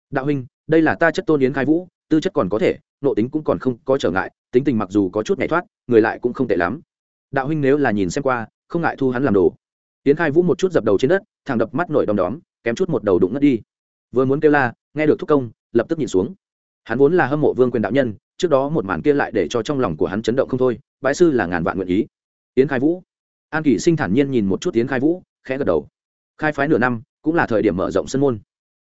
Đạo huynh, đây là ta chất tôn yến khai vũ, tư chất còn có thể nộ tính cũng còn không có trở ngại, tính tình mặc dù có chút nhảy thoát, người lại cũng không tệ lắm. Đạo huynh nếu là nhìn xem qua, không ngại thu hắn làm đồ. Yến khai vũ một chút dập đầu trên đất thằng đập mắt nổi đom đóm, kém chút một đầu đụng ngất đi. Vừa muốn kêu la, nghe được thúc công, lập tức nhìn xuống hắn vốn là hâm mộ vương quyền đạo nhân, trước đó một màn kia lại để cho trong lòng của hắn chấn động không thôi, bãi sư là ngàn vạn nguyện ý. Yến khai vũ. An kỷ sinh thản nhiên nhìn một chút yến khai vũ, khẽ gật đầu. Khai phái nửa năm, cũng là thời điểm mở rộng sân môn.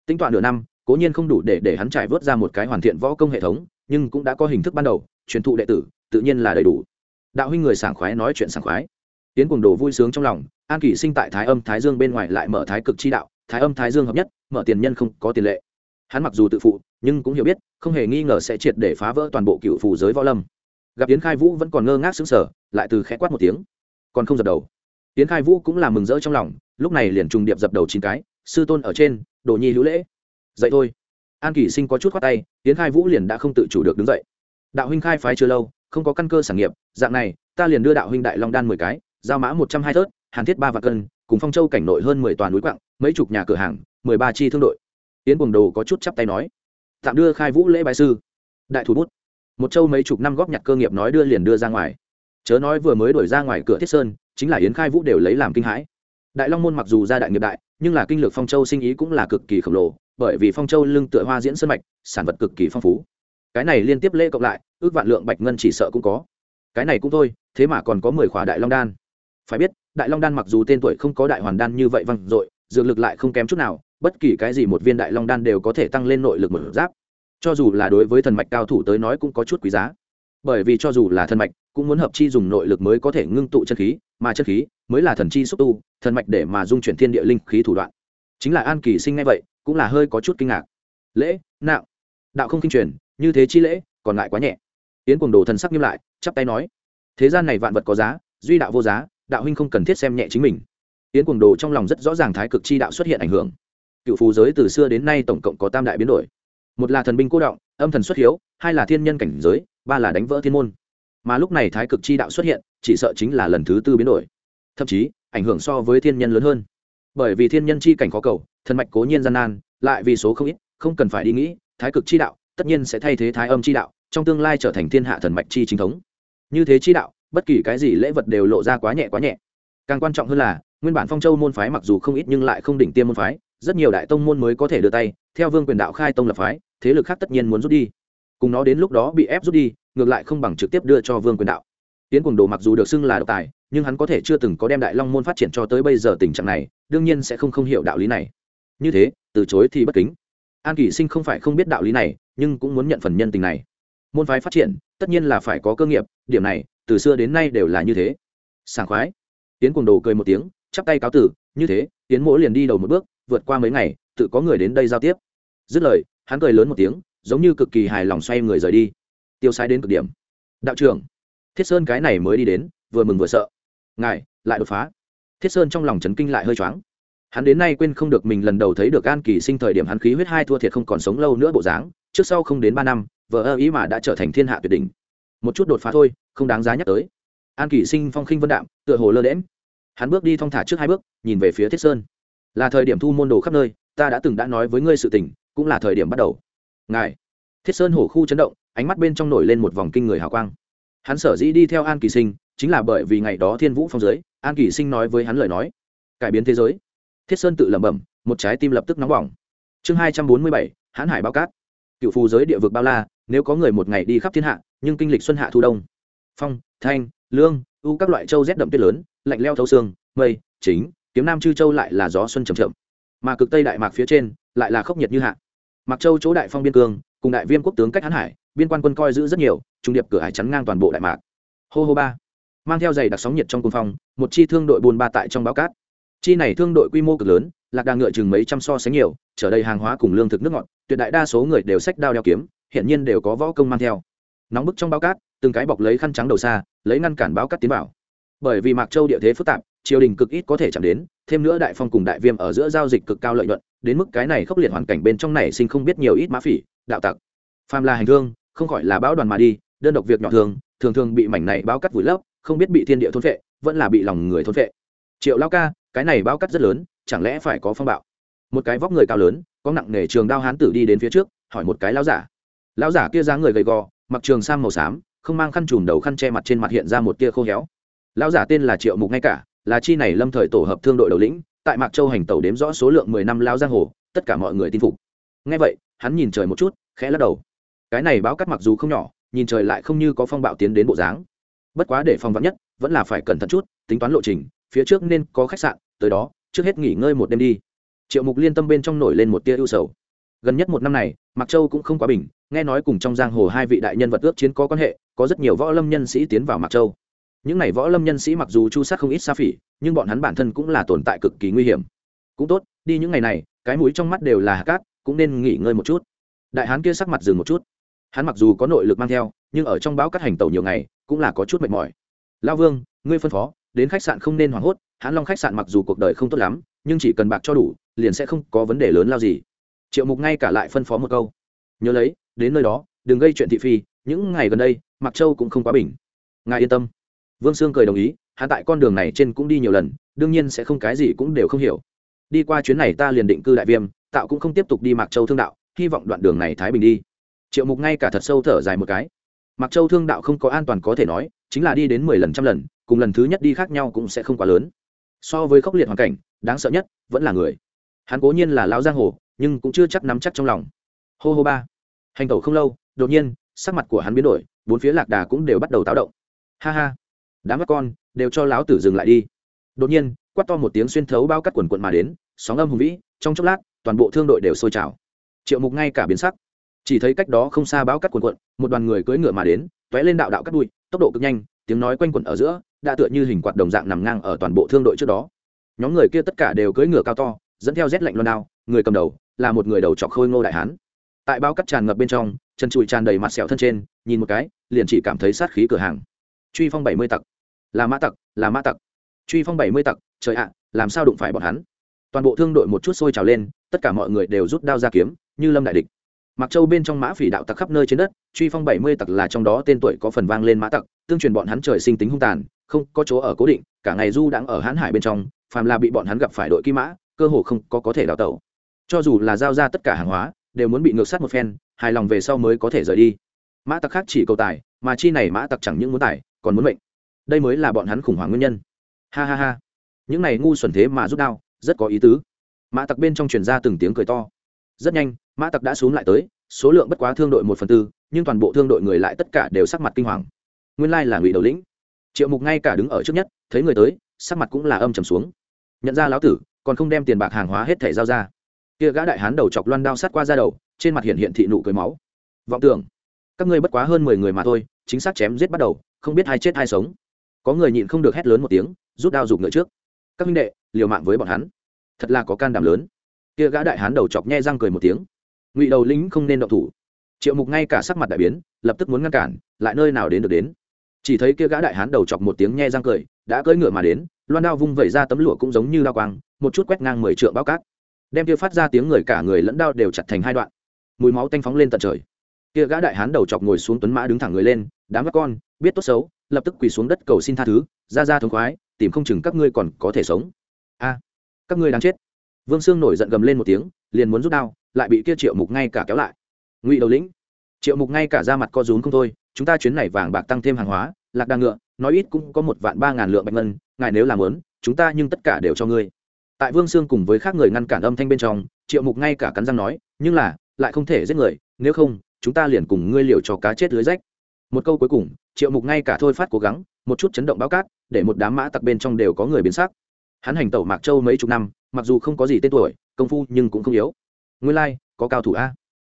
Tính toán nửa năm, cố nhiên không đủ để để hắn trải vớt ra một cái hoàn thiện võ công hệ thống, nhưng cũng đã có hình thức ban đầu, truyền thụ đệ tử, tự nhiên là đầy đủ. Đạo huynh người sảng khoái nói chuyện sảng khoái. Tiến cùng đồ vui sướng trong lòng, an kỷ sinh tại thái âm thái dương bên ngoài lại mở thái cực chi đạo, thái âm thái dương hợp nhất, mở tiền nhân không có tiền lệ hắn mặc dù tự phụ, nhưng cũng hiểu biết, không hề nghi ngờ sẽ triệt để phá vỡ toàn bộ cựu phù giới võ lâm. Gặp yến khai vũ vẫn còn ngơ ngác xứng sở lại từ khẽ quát một tiếng. Còn không dập đầu. Yến khai vũ cũng là mừng rỡ trong lòng, lúc này liền trùng điệp dập đầu chín cái, sư tôn ở trên, đồ nhi hữu lễ. Dậy thôi. An kỷ sinh có chút khoát tay, yến khai vũ liền đã không tự chủ được đứng dậy. Đạo huynh khai phái chưa lâu, không có căn cơ sản nghiệp, dạng này, ta liền đưa đạo huynh đại long đan mười cái, giao mã một trăm hai thớt, hàn thiết ba và cân, cùng phong châu cảnh nội hơn mười toàn núi quặng, mấy chục nhà cửa hàng, mười ba chi thương đội yến cuồng đồ có chút chắp tay nói, tạm đưa khai vũ lễ bài sư. Đại thủ bút. Một châu mấy chục năm góp nhặt cơ nghiệp nói đưa liền đưa ra ngoài. Chớ nói vừa mới đổi ra ngoài cửa thiết sơn, chính là yến khai vũ đều lấy làm kinh hãi. Đại long môn mặc dù ra đại nghiệp đại, nhưng là kinh lược phong châu sinh ý cũng là cực kỳ khổng lồ, bởi vì phong châu lưng tựa hoa diễn sân mạch, sản vật cực kỳ phong phú. Cái này liên tiếp lễ cộng lại, ước vạn lượng bạch ngân chỉ sợ cũng có. Cái này cũng thôi, thế mà còn có mười khỏa đại long đan. Phải biết, đại long đan mặc dù tên tuổi không có đại hoàn đan như vậy văng dội, dược lực lại không kém chút nào bất kỳ cái gì một viên đại long đan đều có thể tăng lên nội lực một giáp. Cho dù là đối với thần mạch cao thủ tới nói cũng có chút quý giá. Bởi vì cho dù là thần mạch, cũng muốn hợp chi dùng nội lực mới có thể ngưng tụ chân khí, mà chân khí mới là thần chi xúc tu, thần mạch để mà dung chuyển thiên địa linh khí thủ đoạn. Chính là an kỳ sinh ngay vậy, cũng là hơi có chút kinh ngạc. Lễ, nạo. Đạo không kinh truyền, như thế chi lễ, còn lại quá nhẹ. Yến cuồng đồ thần sắc nghiêm lại, chắp tay nói, thế gian này vạn vật có giá, duy đạo vô giá, đạo huynh không cần thiết xem nhẹ chính mình. Yến cuồng đồ trong lòng rất rõ ràng thái cực chi đạo xuất hiện ảnh hưởng cựu phù giới từ xưa đến nay tổng cộng có tam đại biến đổi. Một là thần binh cố động, âm thần xuất hiếu, hai là thiên nhân cảnh giới, ba là đánh vỡ thiên môn. Mà lúc này thái cực chi đạo xuất hiện, chỉ sợ chính là lần thứ tư biến đổi. Thậm chí, ảnh hưởng so với thiên nhân lớn hơn. Bởi vì thiên nhân chi cảnh khó cầu, thần mạch cố nhiên gian nan, lại vì số không ít, không cần phải đi nghĩ, thái cực chi đạo tất nhiên sẽ thay thế thái âm chi đạo, trong tương lai trở thành thiên hạ thần mạch chi chính thống. Như thế chi đạo, bất kỳ cái gì lễ vật đều lộ ra quá nhẹ quá nhẹ. Càng quan trọng hơn là, nguyên bản phong châu môn phái mặc dù không ít nhưng lại không đỉnh tiêm môn phái rất nhiều đại tông môn mới có thể đưa tay, theo vương quyền đạo khai tông lập phái, thế lực khác tất nhiên muốn rút đi. Cùng nó đến lúc đó bị ép rút đi, ngược lại không bằng trực tiếp đưa cho vương quyền đạo. Tiến cùng đồ mặc dù được xưng là độc tài, nhưng hắn có thể chưa từng có đem đại long môn phát triển cho tới bây giờ tình trạng này, đương nhiên sẽ không không hiểu đạo lý này. Như thế, từ chối thì bất kính. An kỷ sinh không phải không biết đạo lý này, nhưng cũng muốn nhận phần nhân tình này. Môn phái phát triển, tất nhiên là phải có cơ nghiệp, điểm này, từ xưa đến nay đều là như thế. Sảng khoái. Tiến cùng đồ cười một tiếng, chắp tay cáo tử, như thế, tiến mỗ liền đi đầu một bước vượt qua mấy ngày, tự có người đến đây giao tiếp. Dứt lời, hắn cười lớn một tiếng, giống như cực kỳ hài lòng xoay người rời đi. Tiêu sai đến cực điểm. Đạo trưởng, thiết sơn cái này mới đi đến, vừa mừng vừa sợ. Ngài, lại đột phá. Thiết sơn trong lòng chấn kinh lại hơi choáng. Hắn đến nay quên không được mình lần đầu thấy được an kỳ sinh thời điểm hắn khí huyết hai thua thiệt không còn sống lâu nữa bộ dáng, trước sau không đến ba năm vợ ơ ý mà đã trở thành thiên hạ tuyệt đỉnh. Một chút đột phá thôi, không đáng giá nhắc tới. An kỷ sinh phong khinh vân đạm, tựa hồ lơ đễm hắn bước đi thong thả trước hai bước, nhìn về phía thiết sơn là thời điểm thu môn đồ khắp nơi, ta đã từng đã nói với ngươi sự tình, cũng là thời điểm bắt đầu. Ngài, thiết sơn hổ khu chấn động, ánh mắt bên trong nổi lên một vòng kinh người hào quang. Hắn sở dĩ đi theo an kỳ sinh, chính là bởi vì ngày đó thiên vũ phong giới, an kỳ sinh nói với hắn lời nói, cải biến thế giới. Thiết sơn tự lẩm bẩm, một trái tim lập tức nóng bỏng. Chương hai trăm bốn mươi bảy, hãn hải bao cát. Cựu phù giới địa vực bao la, nếu có người một ngày đi khắp thiên hạ, nhưng kinh lịch xuân hạ thu đông. Phong, thanh, lương, u các loại châu rét đậm tuyết lớn, lạnh leo thấu xương, mây, chính kiếm nam chư châu lại là gió xuân trầm chậm, mà cực tây đại mạc phía trên lại là khốc nhiệt như hạ. Mặc châu chỗ đại phong biên cương, cùng đại viêm quốc tướng cách hãn hải, biên quan quân coi giữ rất nhiều, trung điệp cửa hải chắn ngang toàn bộ đại mạc. Hô hô ba. Mang theo giày đặc sóng nhiệt trong cung phong một chi thương đội buôn ba tại trong báo cát. Chi này thương đội quy mô cực lớn, lạc đà ngựa chừng mấy trăm so sánh nhiều, Trở đầy hàng hóa cùng lương thực nước ngọt, tuyệt đại đa số người đều sách đao đeo kiếm hiện nhiên đều có võ công mang theo. Nóng bức trong báo cát, từng cái bọc lấy khăn trắng đầu xa, lấy ngăn cản báo cát tiến vào. Bởi vì mạc châu địa thế phức tạp triều đình cực ít có thể chạm đến, thêm nữa đại phong cùng đại viêm ở giữa giao dịch cực cao lợi nhuận, đến mức cái này khốc liệt hoàn cảnh bên trong này sinh không biết nhiều ít mã phỉ, đạo tặc. Phàm là hành thương, không gọi là bão đoàn mà đi, đơn độc việc nhỏ thường thường thường bị mảnh này báo cắt vùi lấp, không biết bị thiên địa thôn vệ vẫn là bị lòng người thôn vệ triệu lao ca, cái này báo cắt rất lớn, chẳng lẽ phải có phong bạo? Một cái vóc người cao lớn, có nặng nề trường đao hán tử đi đến phía trước, hỏi một cái lao giả. Lao giả kia dáng người gầy gò, mặc trường sam màu xám, không mang khăn trùm đầu khăn che mặt trên mặt hiện ra một tia khô héo. Lao giả tên là triệu mục ngay cả là chi này lâm thời tổ hợp thương đội đầu lĩnh, tại mạc châu hành tàu đếm rõ số lượng mười năm lao giang hồ, tất cả mọi người tin phục. Ngay vậy, hắn nhìn trời một chút, khẽ lắc đầu. Cái này báo cắt mặc dù không nhỏ, nhìn trời lại không như có phong bạo tiến đến bộ dáng. Bất quá để phong vắn nhất, vẫn là phải cẩn thận chút, tính toán lộ trình, phía trước nên có khách sạn, tới đó, trước hết nghỉ ngơi một đêm đi. Triệu mục liên tâm bên trong nổi lên một tia ưu sầu. Gần nhất một năm này mặc châu cũng không quá bình, nghe nói cùng trong giang hồ hai vị đại nhân vật ước chiến có quan hệ, có rất nhiều võ lâm nhân sĩ tiến vào mặc châu những n à y võ lâm nhân sĩ mặc dù chu sát không ít xa phỉ, nhưng bọn hắn bản thân cũng là tồn tại cực kỳ nguy hiểm. Cũng tốt, đi những ngày này, cái mũi trong mắt đều là hạt cát, cũng nên nghỉ ngơi một chút. Đại hán kia sắc mặt dừng một chút. Hắn mặc dù có nội lực mang theo, nhưng ở trong bão cắt hành tàu nhiều ngày, cũng là có chút mệt mỏi. Lao vương, ngươi phân phó, đến khách sạn không nên hoảng hốt hãn long khách sạn mặc dù cuộc đời không tốt lắm, nhưng chỉ cần bạc cho đủ, liền sẽ không có vấn đề lớn lao gì. Triệu mục ngay cả lại phân phó một câu. Nhớ lấy, đến nơi đó, đừng gây chuyện thị phi, những ngày gần đây mặc châu cũng không quá bình. Ngài yên tâm vương sương cười đồng ý, hắn tại con đường này trên cũng đi nhiều lần, đương nhiên sẽ không cái gì cũng đều không hiểu. Đi qua chuyến này ta liền định cư đại viêm, tạo cũng không tiếp tục đi mạc châu thương đạo, hy vọng đoạn đường này thái bình đi. Triệu mục ngay cả thật sâu thở dài một cái. Mặc châu thương đạo không có an toàn có thể nói, chính là đi đến mười lần trăm lần, cùng lần thứ nhất đi khác nhau cũng sẽ không quá lớn. So với khốc liệt hoàn cảnh, đáng sợ nhất vẫn là người. Hắn cố nhiên là lao giang hồ, nhưng cũng chưa chắc nắm chắc trong lòng. Hô hô ba. Hành tẩu không lâu, đột nhiên, sắc mặt của hắn biến đổi, bốn phía lạc đà cũng đều bắt đầu táo động. Ha ha đám các con đều cho láo tử dừng lại đi. Đột nhiên, quát to một tiếng xuyên thấu bao cắt quần quận mà đến, sóng âm hùng vĩ, trong chốc lát, toàn bộ thương đội đều sôi trào. Triệu mục ngay cả biến sắc. Chỉ thấy cách đó không xa báo cắt quần quận, một đoàn người cưỡi ngựa mà đến t ó é lên đạo đạo cắt đuôi tốc độ cực nhanh, tiếng nói quanh quẩn ở giữa, đã tựa như hình quạt đồng dạng nằm ngang ở toàn bộ thương đội trước đó. Nhóm người kia tất cả đều cưỡi ngựa cao to, dẫn theo rét lạnh loan đao, người cầm đầu là một người đầu trọc khôi ngô đại hán. Tại bao cắt tràn ngập bên trong, chân trụi tràn đầy mặt sẹo thân trên, nhìn một cái, liền chỉ cảm thấy sát khí cửa hàng truy phong bảy mươi tặc. Là mã tặc, là mã tặc. Truy phong bảy mươi tặc, trời ạ, làm sao đụng phải bọn hắn? Toàn bộ thương đội một chút sôi trào lên, tất cả mọi người đều rút đao ra kiếm, như lâm đại địch. Mặc châu bên trong mã phỉ đạo tặc khắp nơi trên đất, truy phong bảy mươi tặc là trong đó tên tuổi có phần vang lên mã tặc, tương truyền bọn hắn trời sinh tính hung tàn, không có chỗ ở cố định, cả ngày du đang ở hãn hải bên trong, phàm là bị bọn hắn gặp phải đội kỹ mã, cơ hồ không có có thể đào tẩu. Cho dù là giao ra tất cả hàng hóa, đều muốn bị ngược sát một phen, hài lòng về sau mới có thể rời đi. Mã tặc khác chỉ cầu tài, mà chi này mã tặc chẳng những muốn tài còn muốn mệnh. Đây mới là bọn hắn khủng hoảng nguyên nhân. Ha ha ha. Những này ngu xuẩn thế mà rút đao, rất có ý tứ. Mã tặc bên trong truyền ra từng tiếng cười to. Rất nhanh, mã tặc đã xuống lại tới, số lượng bất quá thương đội một phần tư, nhưng toàn bộ thương đội người lại tất cả đều sắc mặt kinh hoàng. Nguyên lai là ngụy đầu lĩnh. Triệu mục ngay cả đứng ở trước nhất, thấy người tới, sắc mặt cũng là âm trầm xuống. Nhận ra lão tử, còn không đem tiền bạc hàng hóa hết thẻ giao ra. Kia gã đại hán đầu chọc loan đao sát qua ra đầu, trên mặt hiện hiện thị nụ cười máu. Vọng tưởng các ngươi bất quá hơn mười người mà thôi, chính xác chém giết bắt đầu, không biết ai chết ai sống. Có người nhịn không được hét lớn một tiếng, rút đao giục ngựa trước. Các minh đệ, liều mạng với bọn hắn. Thật là có can đảm lớn. Kia gã đại hán đầu chọc nhe răng cười một tiếng. Ngụy đầu lính không nên động thủ. Triệu mục ngay cả sắc mặt đại biến, lập tức muốn ngăn cản, lại nơi nào đến được đến. Chỉ thấy kia gã đại hán đầu chọc một tiếng nhe răng cười, đã cưỡi ngựa mà đến, loan đao vung vẩy ra tấm lụa cũng giống như đao quang, một chút quét ngang mười trượng bao cát. Đem kia phát ra tiếng người cả người lẫn đao đều chặt thành hai đoạn. Mùi máu tanh phóng lên tận trời kia gã đại hán đầu chọc ngồi xuống tuấn mã đứng thẳng người lên, đám các con, biết tốt xấu, lập tức quỳ xuống đất cầu xin tha thứ, ra ra thống khoái, tìm không chừng các ngươi còn có thể sống. A, các ngươi đang chết. Vương sương nổi giận gầm lên một tiếng, liền muốn rút đao, lại bị kia triệu mục ngay cả kéo lại. Ngụy đầu lĩnh. Triệu mục ngay cả ra mặt co rúm không thôi, chúng ta chuyến này vàng bạc tăng thêm hàng hóa, lạc đà ngựa, nói ít cũng có một vạn ba ngàn lượng bạch ngân, ngài nếu làm lớn chúng ta nhưng tất cả đều cho ngươi. Tại vương sương cùng với khác người ngăn cản âm thanh bên trong, triệu mục ngay cả cắn răng nói, nhưng là, lại không thể giết người, nếu không chúng ta liền cùng ngươi liều cho cá chết lưới rách. Một câu cuối cùng triệu mục ngay cả thôi phát cố gắng một chút chấn động báo cát để một đám mã tặc bên trong đều có người biến sắc. Hắn hành tẩu mạc châu mấy chục năm mặc dù không có gì tên tuổi công phu nhưng cũng không yếu. Ngươi lai、like, có cao thủ a.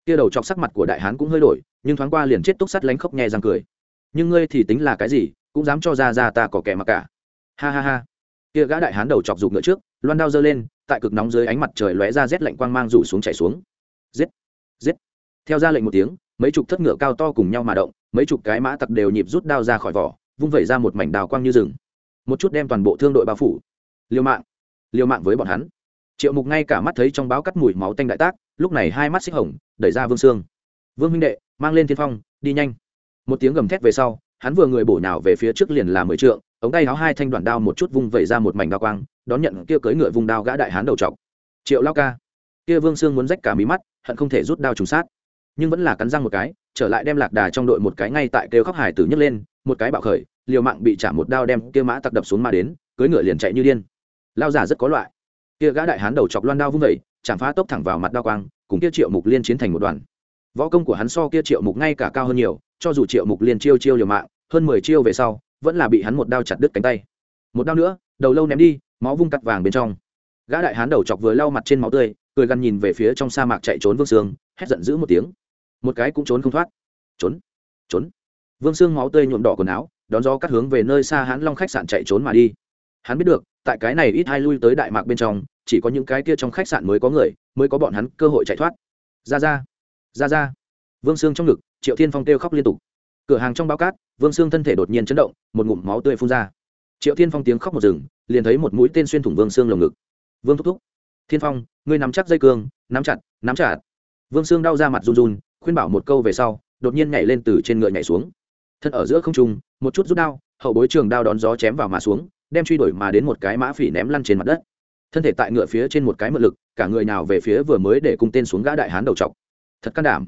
Kia đầu chọc sắc mặt của đại hán cũng hơi đổi nhưng thoáng qua liền chết túc sắt lánh khóc nhẹ răng cười. Nhưng ngươi thì tính là cái gì cũng dám cho ra ra ta có kẻ mặc cả. Ha ha ha. Kia gã đại hán đầu chọc giục ngựa trước loan đao giơ lên tại cực nóng dưới ánh mặt trời lóe ra rét lạnh quang mang rủ xuống chảy xuống. Giết! Giết! Theo ra lệnh một tiếng, mấy chục thất ngựa cao to cùng nhau mà động, mấy chục cái mã tặc đều nhịp rút đao ra khỏi vỏ, vung vẩy ra một mảnh đào quang như rừng. Một chút đem toàn bộ thương đội bao phủ. Liều mạng liều mạng với bọn hắn. Triệu mục ngay cả mắt thấy trong báo cắt mùi máu tanh đại tác, lúc này hai mắt xích hồng, đẩy ra vương sương. Vương minh đệ, mang lên thiên phong, đi nhanh. Một tiếng gầm thét về sau, hắn vừa người bổ nhào về phía trước liền là mười trượng, ống tay áo hai thanh đoạn đao một chút vung vẩy ra một mảnh đao quang, đón nhận kia cưỡi ngựa vùng đao gã đại hán đầu trọc. Triệu lao ca. Kia vương sương muốn rách cả mí mắt, hận không thể rút đao trùng sát nhưng vẫn là cắn răng một cái, trở lại đem lạc đà trong đội một cái ngay tại kêu khóc hải tử nhấc lên, một cái bạo khởi, liều mạng bị trả một đao đem kia mã tặc đập xuống mà đến, cưỡi ngựa liền chạy như điên. Lao giả rất có loại. Kia gã đại hán đầu chọc loan đao vung vẩy chạm phá tốc thẳng vào mặt đao quang, cùng kia triệu mục liên chiến thành một đoàn. Võ công của hắn so kia triệu mục ngay cả cao hơn nhiều, cho dù triệu mục liên chiêu chiêu liều mạng, hơn mười chiêu về sau, vẫn là bị hắn một đao chặt đứt cánh tay. Một đao nữa, đầu lâu ném đi, máu vung cắt vàng bên trong. Gã đại hán đầu chọc vừa lau mặt trên máu tươi, cười gằn nhìn về phía trong sa mạc chạy trốn vương sương, hét giận dữ một tiếng một cái cũng trốn không thoát. Trốn trốn. Vương xương máu tươi nhuộm đỏ quần áo, đón gió cắt hướng về nơi xa hãn long khách sạn chạy trốn mà đi. Hắn biết được, tại cái này ít hai lui tới đại mạc bên trong, chỉ có những cái kia trong khách sạn mới có người, mới có bọn hắn cơ hội chạy thoát. Ra ra ra ra. Vương xương trong ngực, triệu thiên phong kêu khóc liên tục. Cửa hàng trong bao cát, vương xương thân thể đột nhiên chấn động, một ngụm máu tươi phun ra. Triệu thiên phong tiếng khóc một rừng, liền thấy một mũi tên xuyên thủng vương xương lồng ngực. Vương thúc thúc, thiên phong, ngươi nắm chắc dây cương, nắm chặt nắm chặt. Vương xương đau ra mặt run run khuyên bảo một câu về sau, đột nhiên nhảy lên từ trên ngựa nhảy xuống. Thân ở giữa không trung, một chút rút đao, hậu bối trường đao đón gió chém vào mà xuống, đem truy đuổi mà đến một cái mã phỉ ném lăn trên mặt đất. Thân thể tại ngựa phía trên một cái mượn lực, cả người nào về phía vừa mới để cung tên xuống gã đại hán đầu chọc. Thật can đảm.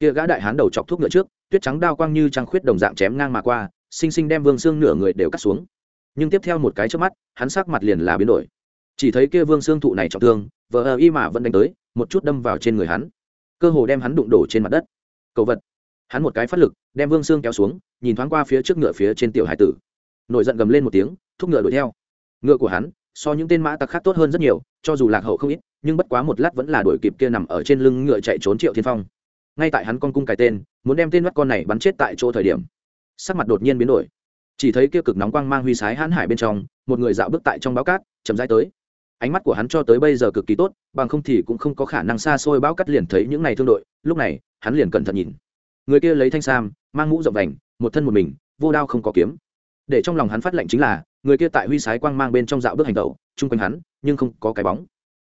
Kia gã đại hán đầu chọc thuốc ngựa trước, tuyết trắng đao quang như trăng khuyết đồng dạng chém ngang mà qua sinh sinh đem vương xương nửa người đều cắt xuống. Nhưng tiếp theo một cái trước mắt, hắn sắc mặt liền là biến đổi. Chỉ thấy kia vương xương thụ này trọng thương vợ ờ y mà vẫn đánh tới, một chút đâm vào trên người hắn cơ hồ đem hắn đụng đổ trên mặt đất. Cầu vật. Hắn một cái phát lực, đem vương xương kéo xuống, nhìn thoáng qua phía trước ngựa phía trên tiểu hải tử. Nổi giận gầm lên một tiếng, thúc ngựa đuổi theo. Ngựa của hắn, so những tên mã tặc khác tốt hơn rất nhiều, cho dù lạc hậu không ít, nhưng bất quá một lát vẫn là đuổi kịp kia nằm ở trên lưng ngựa chạy trốn triệu thiên phong. Ngay tại hắn con cung cài tên, muốn đem tên mắt con này bắn chết tại chỗ thời điểm, sắc mặt đột nhiên biến đổi. Chỉ thấy kia cực nóng quang mang huy sái hãn hải bên trong, một người dạo bước tại trong báo cát, chậm rãi tới ánh mắt của hắn cho tới bây giờ cực kỳ tốt, bằng không thì cũng không có khả năng xa xôi bão cắt liền thấy những này thương đội. Lúc này, hắn liền cẩn thận nhìn. Người kia lấy thanh sam, mang mũ rộng vành, một thân một mình, vô đao không có kiếm. Để trong lòng hắn phát lệnh chính là, người kia tại huy sái quang mang bên trong dạo bước hành tẩu, chung quanh hắn, nhưng không có cái bóng.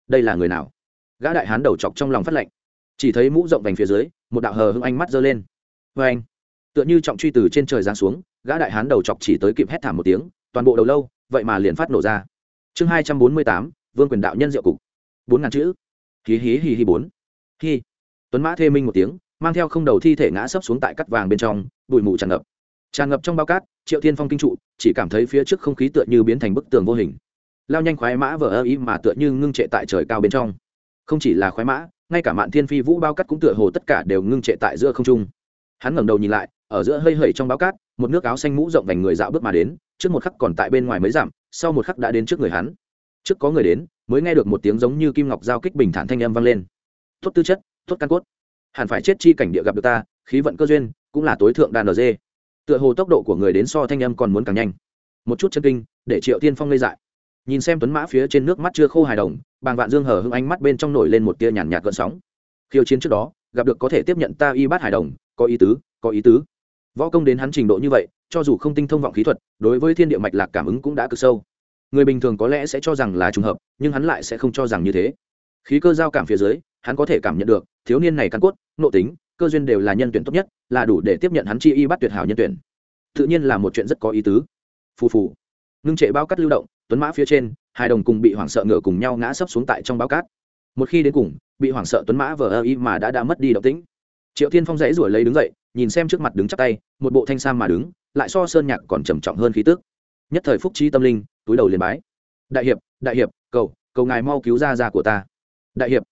Đây là người nào? Gã đại hán đầu chọc trong lòng phát lệnh. Chỉ thấy mũ rộng vành phía dưới, một đạo hờ hưng ánh mắt giơ lên. Vê anh, tựa như trọng truy từ trên trời giáng xuống, gã đại hán đầu chọc chỉ tới kịp hét thảm một tiếng, toàn bộ đầu lâu, vậy mà liền phát nổ ra. Chương hai trăm bốn mươi tám vương quyền đạo nhân diệu cục. Bốn ngàn chữ. Hí hí hí hí bốn. Hí. Tuấn mã thê minh một tiếng, mang theo không đầu thi thể ngã sấp xuống tại cắt vàng bên trong, bụi mù tràn ngập. Tràn ngập trong bao cát, triệu thiên phong kinh trụ, chỉ cảm thấy phía trước không khí tựa như biến thành bức tường vô hình. Lao nhanh khoái mã vờ ơ ý mà tựa như ngưng trệ tại trời cao bên trong. Không chỉ là khoái mã, ngay cả mạn thiên phi vũ bao cát cũng tựa hồ tất cả đều ngưng trệ tại giữa không trung. Hắn ngẩng đầu nhìn lại, ở giữa hơi hẩy trong bao cát, một nước áo xanh mũ rộng vành người dạo bước mà đến, trước một khắc còn tại bên ngoài mới giảm, sau một khắc đã đến trước người hắn trước có người đến, mới nghe được một tiếng giống như kim ngọc giao kích bình thản thanh âm vang lên. Tốt tư chất, tốt căn cốt. Hẳn phải chết chi cảnh địa gặp được ta, khí vận cơ duyên, cũng là tối thượng đàn ở dê. Tựa hồ tốc độ của người đến so thanh âm còn muốn càng nhanh. Một chút chân kinh, để triệu tiên phong lây dại. Nhìn xem tuấn mã phía trên nước mắt chưa khô hài đồng, bàng vạn dương hở hưng ánh mắt bên trong nổi lên một tia nhàn nhạt gợn sóng. Khiêu chiến trước đó, gặp được có thể tiếp nhận ta y bát hài đồng, có ý tứ, có ý tứ. Võ công đến hắn trình độ như vậy, cho dù không tinh thông vọng khí thuật, đối với thiên địa mạch lạc cảm ứng cũng đã cực sâu người bình thường có lẽ sẽ cho rằng là trùng hợp, nhưng hắn lại sẽ không cho rằng như thế. Khí cơ giao cảm phía dưới, hắn có thể cảm nhận được, thiếu niên này căn cốt nộ tính, cơ duyên đều là nhân tuyển tốt nhất, là đủ để tiếp nhận hắn chi y bắt tuyệt hảo nhân tuyển. Tự nhiên là một chuyện rất có ý tứ. Phù phù. Ngưng trệ bao cắt lưu động, tuấn mã phía trên, hai đồng cùng bị hoảng sợ ngựa cùng nhau ngã sấp xuống tại trong bao cát. Một khi đến cùng, bị hoảng sợ tuấn mã vờ ơ y mà đã đã mất đi động tĩnh. Triệu thiên phong dãy ruổi lấy đứng dậy, nhìn xem trước mặt đứng chắp tay, một bộ thanh sam mà đứng, lại so sơn nhạc còn trầm trọng hơn khí tức. Nhất thời phúc trí tâm linh túi đầu liền bái. Đại hiệp đại hiệp, cầu cầu ngài mau cứu ra ra của ta. Đại hiệp,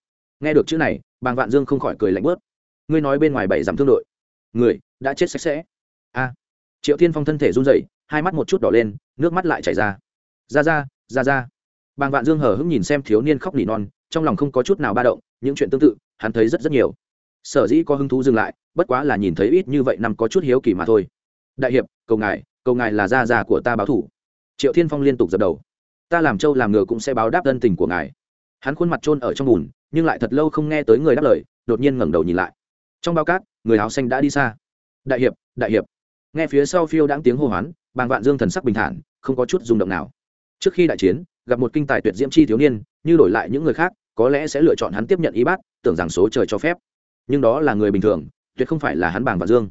nghe được chữ này, bàng vạn dương không khỏi cười lạnh bớt. Ngươi nói bên ngoài bảy giảm thương đội. Người, đã chết sạch sẽ. A. Triệu thiên phong thân thể run rẩy, hai mắt một chút đỏ lên, nước mắt lại chảy ra. Ra ra ra ra. Bàng vạn dương hờ hững nhìn xem thiếu niên khóc nỉ non, trong lòng không có chút nào ba động, những chuyện tương tự, hắn thấy rất rất nhiều. Sở dĩ có hứng thú dừng lại, bất quá là nhìn thấy ít như vậy nằm có chút hiếu kỳ mà thôi. Đại hiệp, cầu ngài cầu ngài là gia già của ta báo thủ triệu thiên phong liên tục dập đầu. Ta làm trâu làm ngựa cũng sẽ báo đáp ân tình của ngài. Hắn khuôn mặt trôn ở trong bùn, nhưng lại thật lâu không nghe tới người đáp lời, đột nhiên ngẩng đầu nhìn lại. Trong bao cát, người áo xanh đã đi xa. Đại hiệp đại hiệp. Nghe phía sau phiêu đáng tiếng hô hoán, bàng vạn dương thần sắc bình thản, không có chút rung động nào. Trước khi đại chiến, gặp một kinh tài tuyệt diễm chi thiếu niên, như đổi lại những người khác, có lẽ sẽ lựa chọn hắn tiếp nhận y bát, tưởng rằng số trời cho phép. Nhưng đó là người bình thường, tuyệt không phải là hắn bàng vạn dương.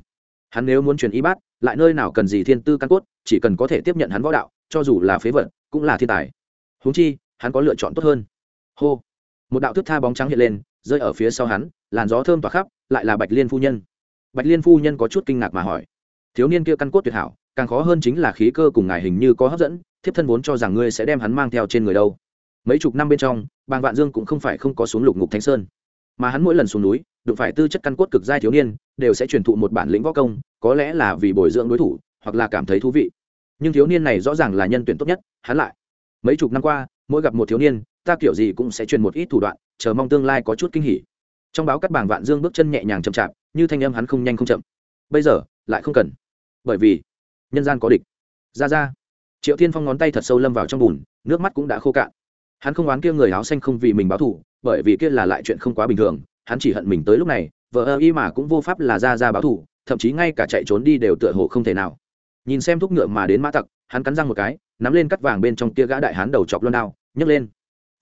Hắn nếu muốn truyền y bát, lại nơi nào cần gì thiên tư căn cốt, chỉ cần có thể tiếp nhận hắn võ đạo cho dù là phế vật, cũng là thiên tài. Huống chi, hắn có lựa chọn tốt hơn. Hô. Một đạo thức tha bóng trắng hiện lên, rơi ở phía sau hắn, làn gió thơm tỏa khắp, lại là bạch liên phu nhân. Bạch liên phu nhân có chút kinh ngạc mà hỏi, thiếu niên kia căn cốt tuyệt hảo, càng khó hơn chính là khí cơ cùng ngài hình như có hấp dẫn, thiếp thân vốn cho rằng ngươi sẽ đem hắn mang theo trên người đâu. Mấy chục năm bên trong, bàng vạn dương cũng không phải không có xuống lục ngục thánh sơn, mà hắn mỗi lần xuống núi, đụng phải tư chất căn cốt cực giai thiếu niên, đều sẽ truyền thụ một bản lĩnh võ công, có lẽ là vì bồi dưỡng đối thủ, hoặc là cảm thấy thú vị nhưng thiếu niên này rõ ràng là nhân tuyển tốt nhất, hắn lại. Mấy chục năm qua, mỗi gặp một thiếu niên, ta kiểu gì cũng sẽ truyền một ít thủ đoạn, chờ mong tương lai có chút kinh hỉ. Trong báo cắt bảng vạn dương bước chân nhẹ nhàng chậm chạp, như thanh âm hắn không nhanh không chậm. Bây giờ, lại không cần. Bởi vì, nhân gian có địch. Ra ra. Triệu thiên phong ngón tay thật sâu lâm vào trong bùn, nước mắt cũng đã khô cạn. Hắn không oán kia người áo xanh không vì mình báo thù, bởi vì kia là lại chuyện không quá bình thường, hắn chỉ hận mình tới lúc này vợ ơ y mà cũng vô pháp là ra ra báo thù, thậm chí ngay cả chạy trốn đi đều tựa hồ không thể nào nhìn xem thúc ngựa mà đến mã tặc, hắn cắn răng một cái, nắm lên cắt vàng bên trong tia gã đại hán đầu chọc loan đao, nhấc lên.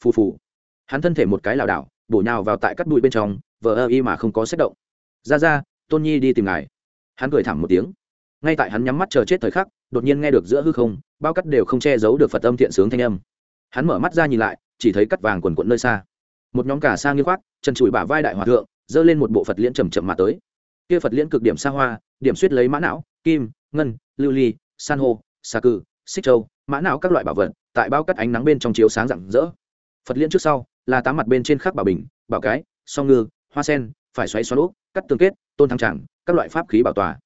Phù phù. Hắn thân thể một cái lảo đảo, bổ nhào vào tại cắt bụi bên trong, vờ ơ y mà không có xét động. Ra ra, tôn nhi đi tìm ngài. Hắn cười thẳng một tiếng. Ngay tại hắn nhắm mắt chờ chết thời khắc, đột nhiên nghe được giữa hư không, bao cắt đều không che giấu được phật âm thiện sướng thanh âm. Hắn mở mắt ra nhìn lại, chỉ thấy cắt vàng quần quận nơi xa. Một nhóm cả sang nghiêng khoác, chân chùi bả vai đại hòa thượng, giơ lên một bộ phật liễn chầm chậm mà tới. Kia phật liễn cực điểm xa hoa điểm suýt lấy mã não, kim, ngân, lưu ly, san hô, xà cừ xích châu, mã não các loại bảo vật, tại bao cắt ánh nắng bên trong chiếu sáng rạng rỡ. Phật liên trước sau, là tám mặt bên trên khắc bảo bình, bảo cái, song ngư, hoa sen, phải xoáy xoắn úp, cắt tương kết, tôn thăng tràng, các loại pháp khí bảo tòa.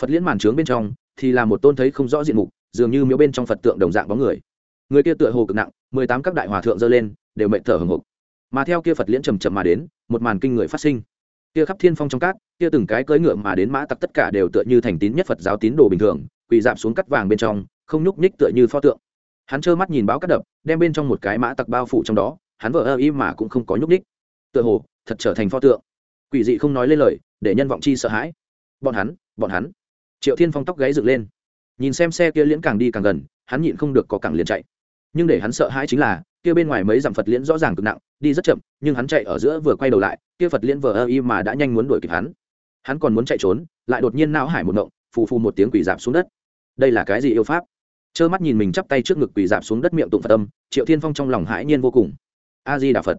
Phật liên màn trướng bên trong thì là một tôn thấy không rõ diện mục, dường như miếu bên trong phật tượng đồng dạng bóng người. Người kia tựa hồ cực nặng, mười tám các đại hòa thượng dơ lên, đều mệnh thở hồng hộc. Mà theo kia phật liễn trầm trầm mà đến, một màn kinh người phát sinh kia khắp thiên phong trong cát, kia từng cái cưỡi ngựa mà đến mã tặc tất cả đều tựa như thành tín nhất phật giáo tín đồ bình thường, quỳ dạp xuống cắt vàng bên trong, không nhúc nhích tựa như pho tượng. Hắn trơ mắt nhìn báo cắt đập, đem bên trong một cái mã tặc bao phủ trong đó, hắn vợ ơ y mà cũng không có nhúc nhích. Tựa hồ, thật trở thành pho tượng. Quỷ dị không nói lên lời, để nhân vọng chi sợ hãi. Bọn hắn bọn hắn. Triệu thiên phong tóc gáy dựng lên. Nhìn xem xe kia liễn càng đi càng gần, hắn nhịn không được có càng liền chạy. Nhưng để hắn sợ hãi chính là kia bên ngoài mấy dặm phật liễn rõ ràng cực nặng, đi rất chậm, nhưng hắn chạy ở giữa vừa quay đầu lại, kia phật liễn vờ ơ y mà đã nhanh muốn đuổi kịp hắn. Hắn còn muốn chạy trốn, lại đột nhiên não hải một động phù phù một tiếng quỷ dạp xuống đất. Đây là cái gì yêu pháp? Trơ mắt nhìn mình chắp tay trước ngực quỷ dạp xuống đất miệng tụng phật âm, triệu thiên phong trong lòng hãi nhiên vô cùng. A di đà phật.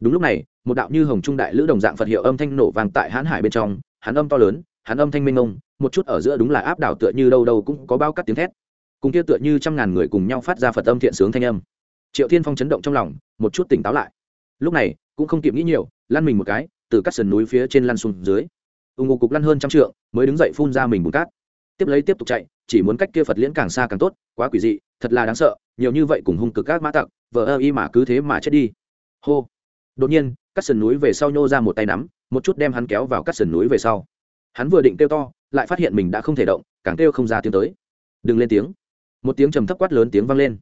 Đúng lúc này, một đạo như hồng trung đại lữ đồng dạng phật hiệu âm thanh nổ vàng tại hãn hải bên trong, hắn âm to lớn, hắn âm thanh minh ông một chút ở giữa đúng là áp đảo tựa như đâu đâu cũng có bao cắt tiếng thét. Cùng kia tựa như trăm ngàn người cùng nhau phát ra phật âm thiện sướng thanh âm triệu thiên phong chấn động trong lòng, một chút tỉnh táo lại. Lúc này, cũng không kịp nghĩ nhiều, lăn mình một cái, từ các sườn núi phía trên lăn xuống dưới. Ủng ngục cục lăn hơn trăm trượng, mới đứng dậy phun ra mình bùn cát. Tiếp lấy tiếp tục chạy, chỉ muốn cách kia phật liễn càng xa càng tốt, quá quỷ dị, thật là đáng sợ, nhiều như vậy cùng hung cực các mã tặc, vờ ơ y mà cứ thế mà chết đi. Hô. Đột nhiên, các sườn núi về sau nhô ra một tay nắm, một chút đem hắn kéo vào các sườn núi về sau. Hắn vừa định kêu to, lại phát hiện mình đã không thể động, càng kêu không ra tiếng tới. Đừng lên tiếng. Một tiếng trầm thấp quát lớn tiếng vang lên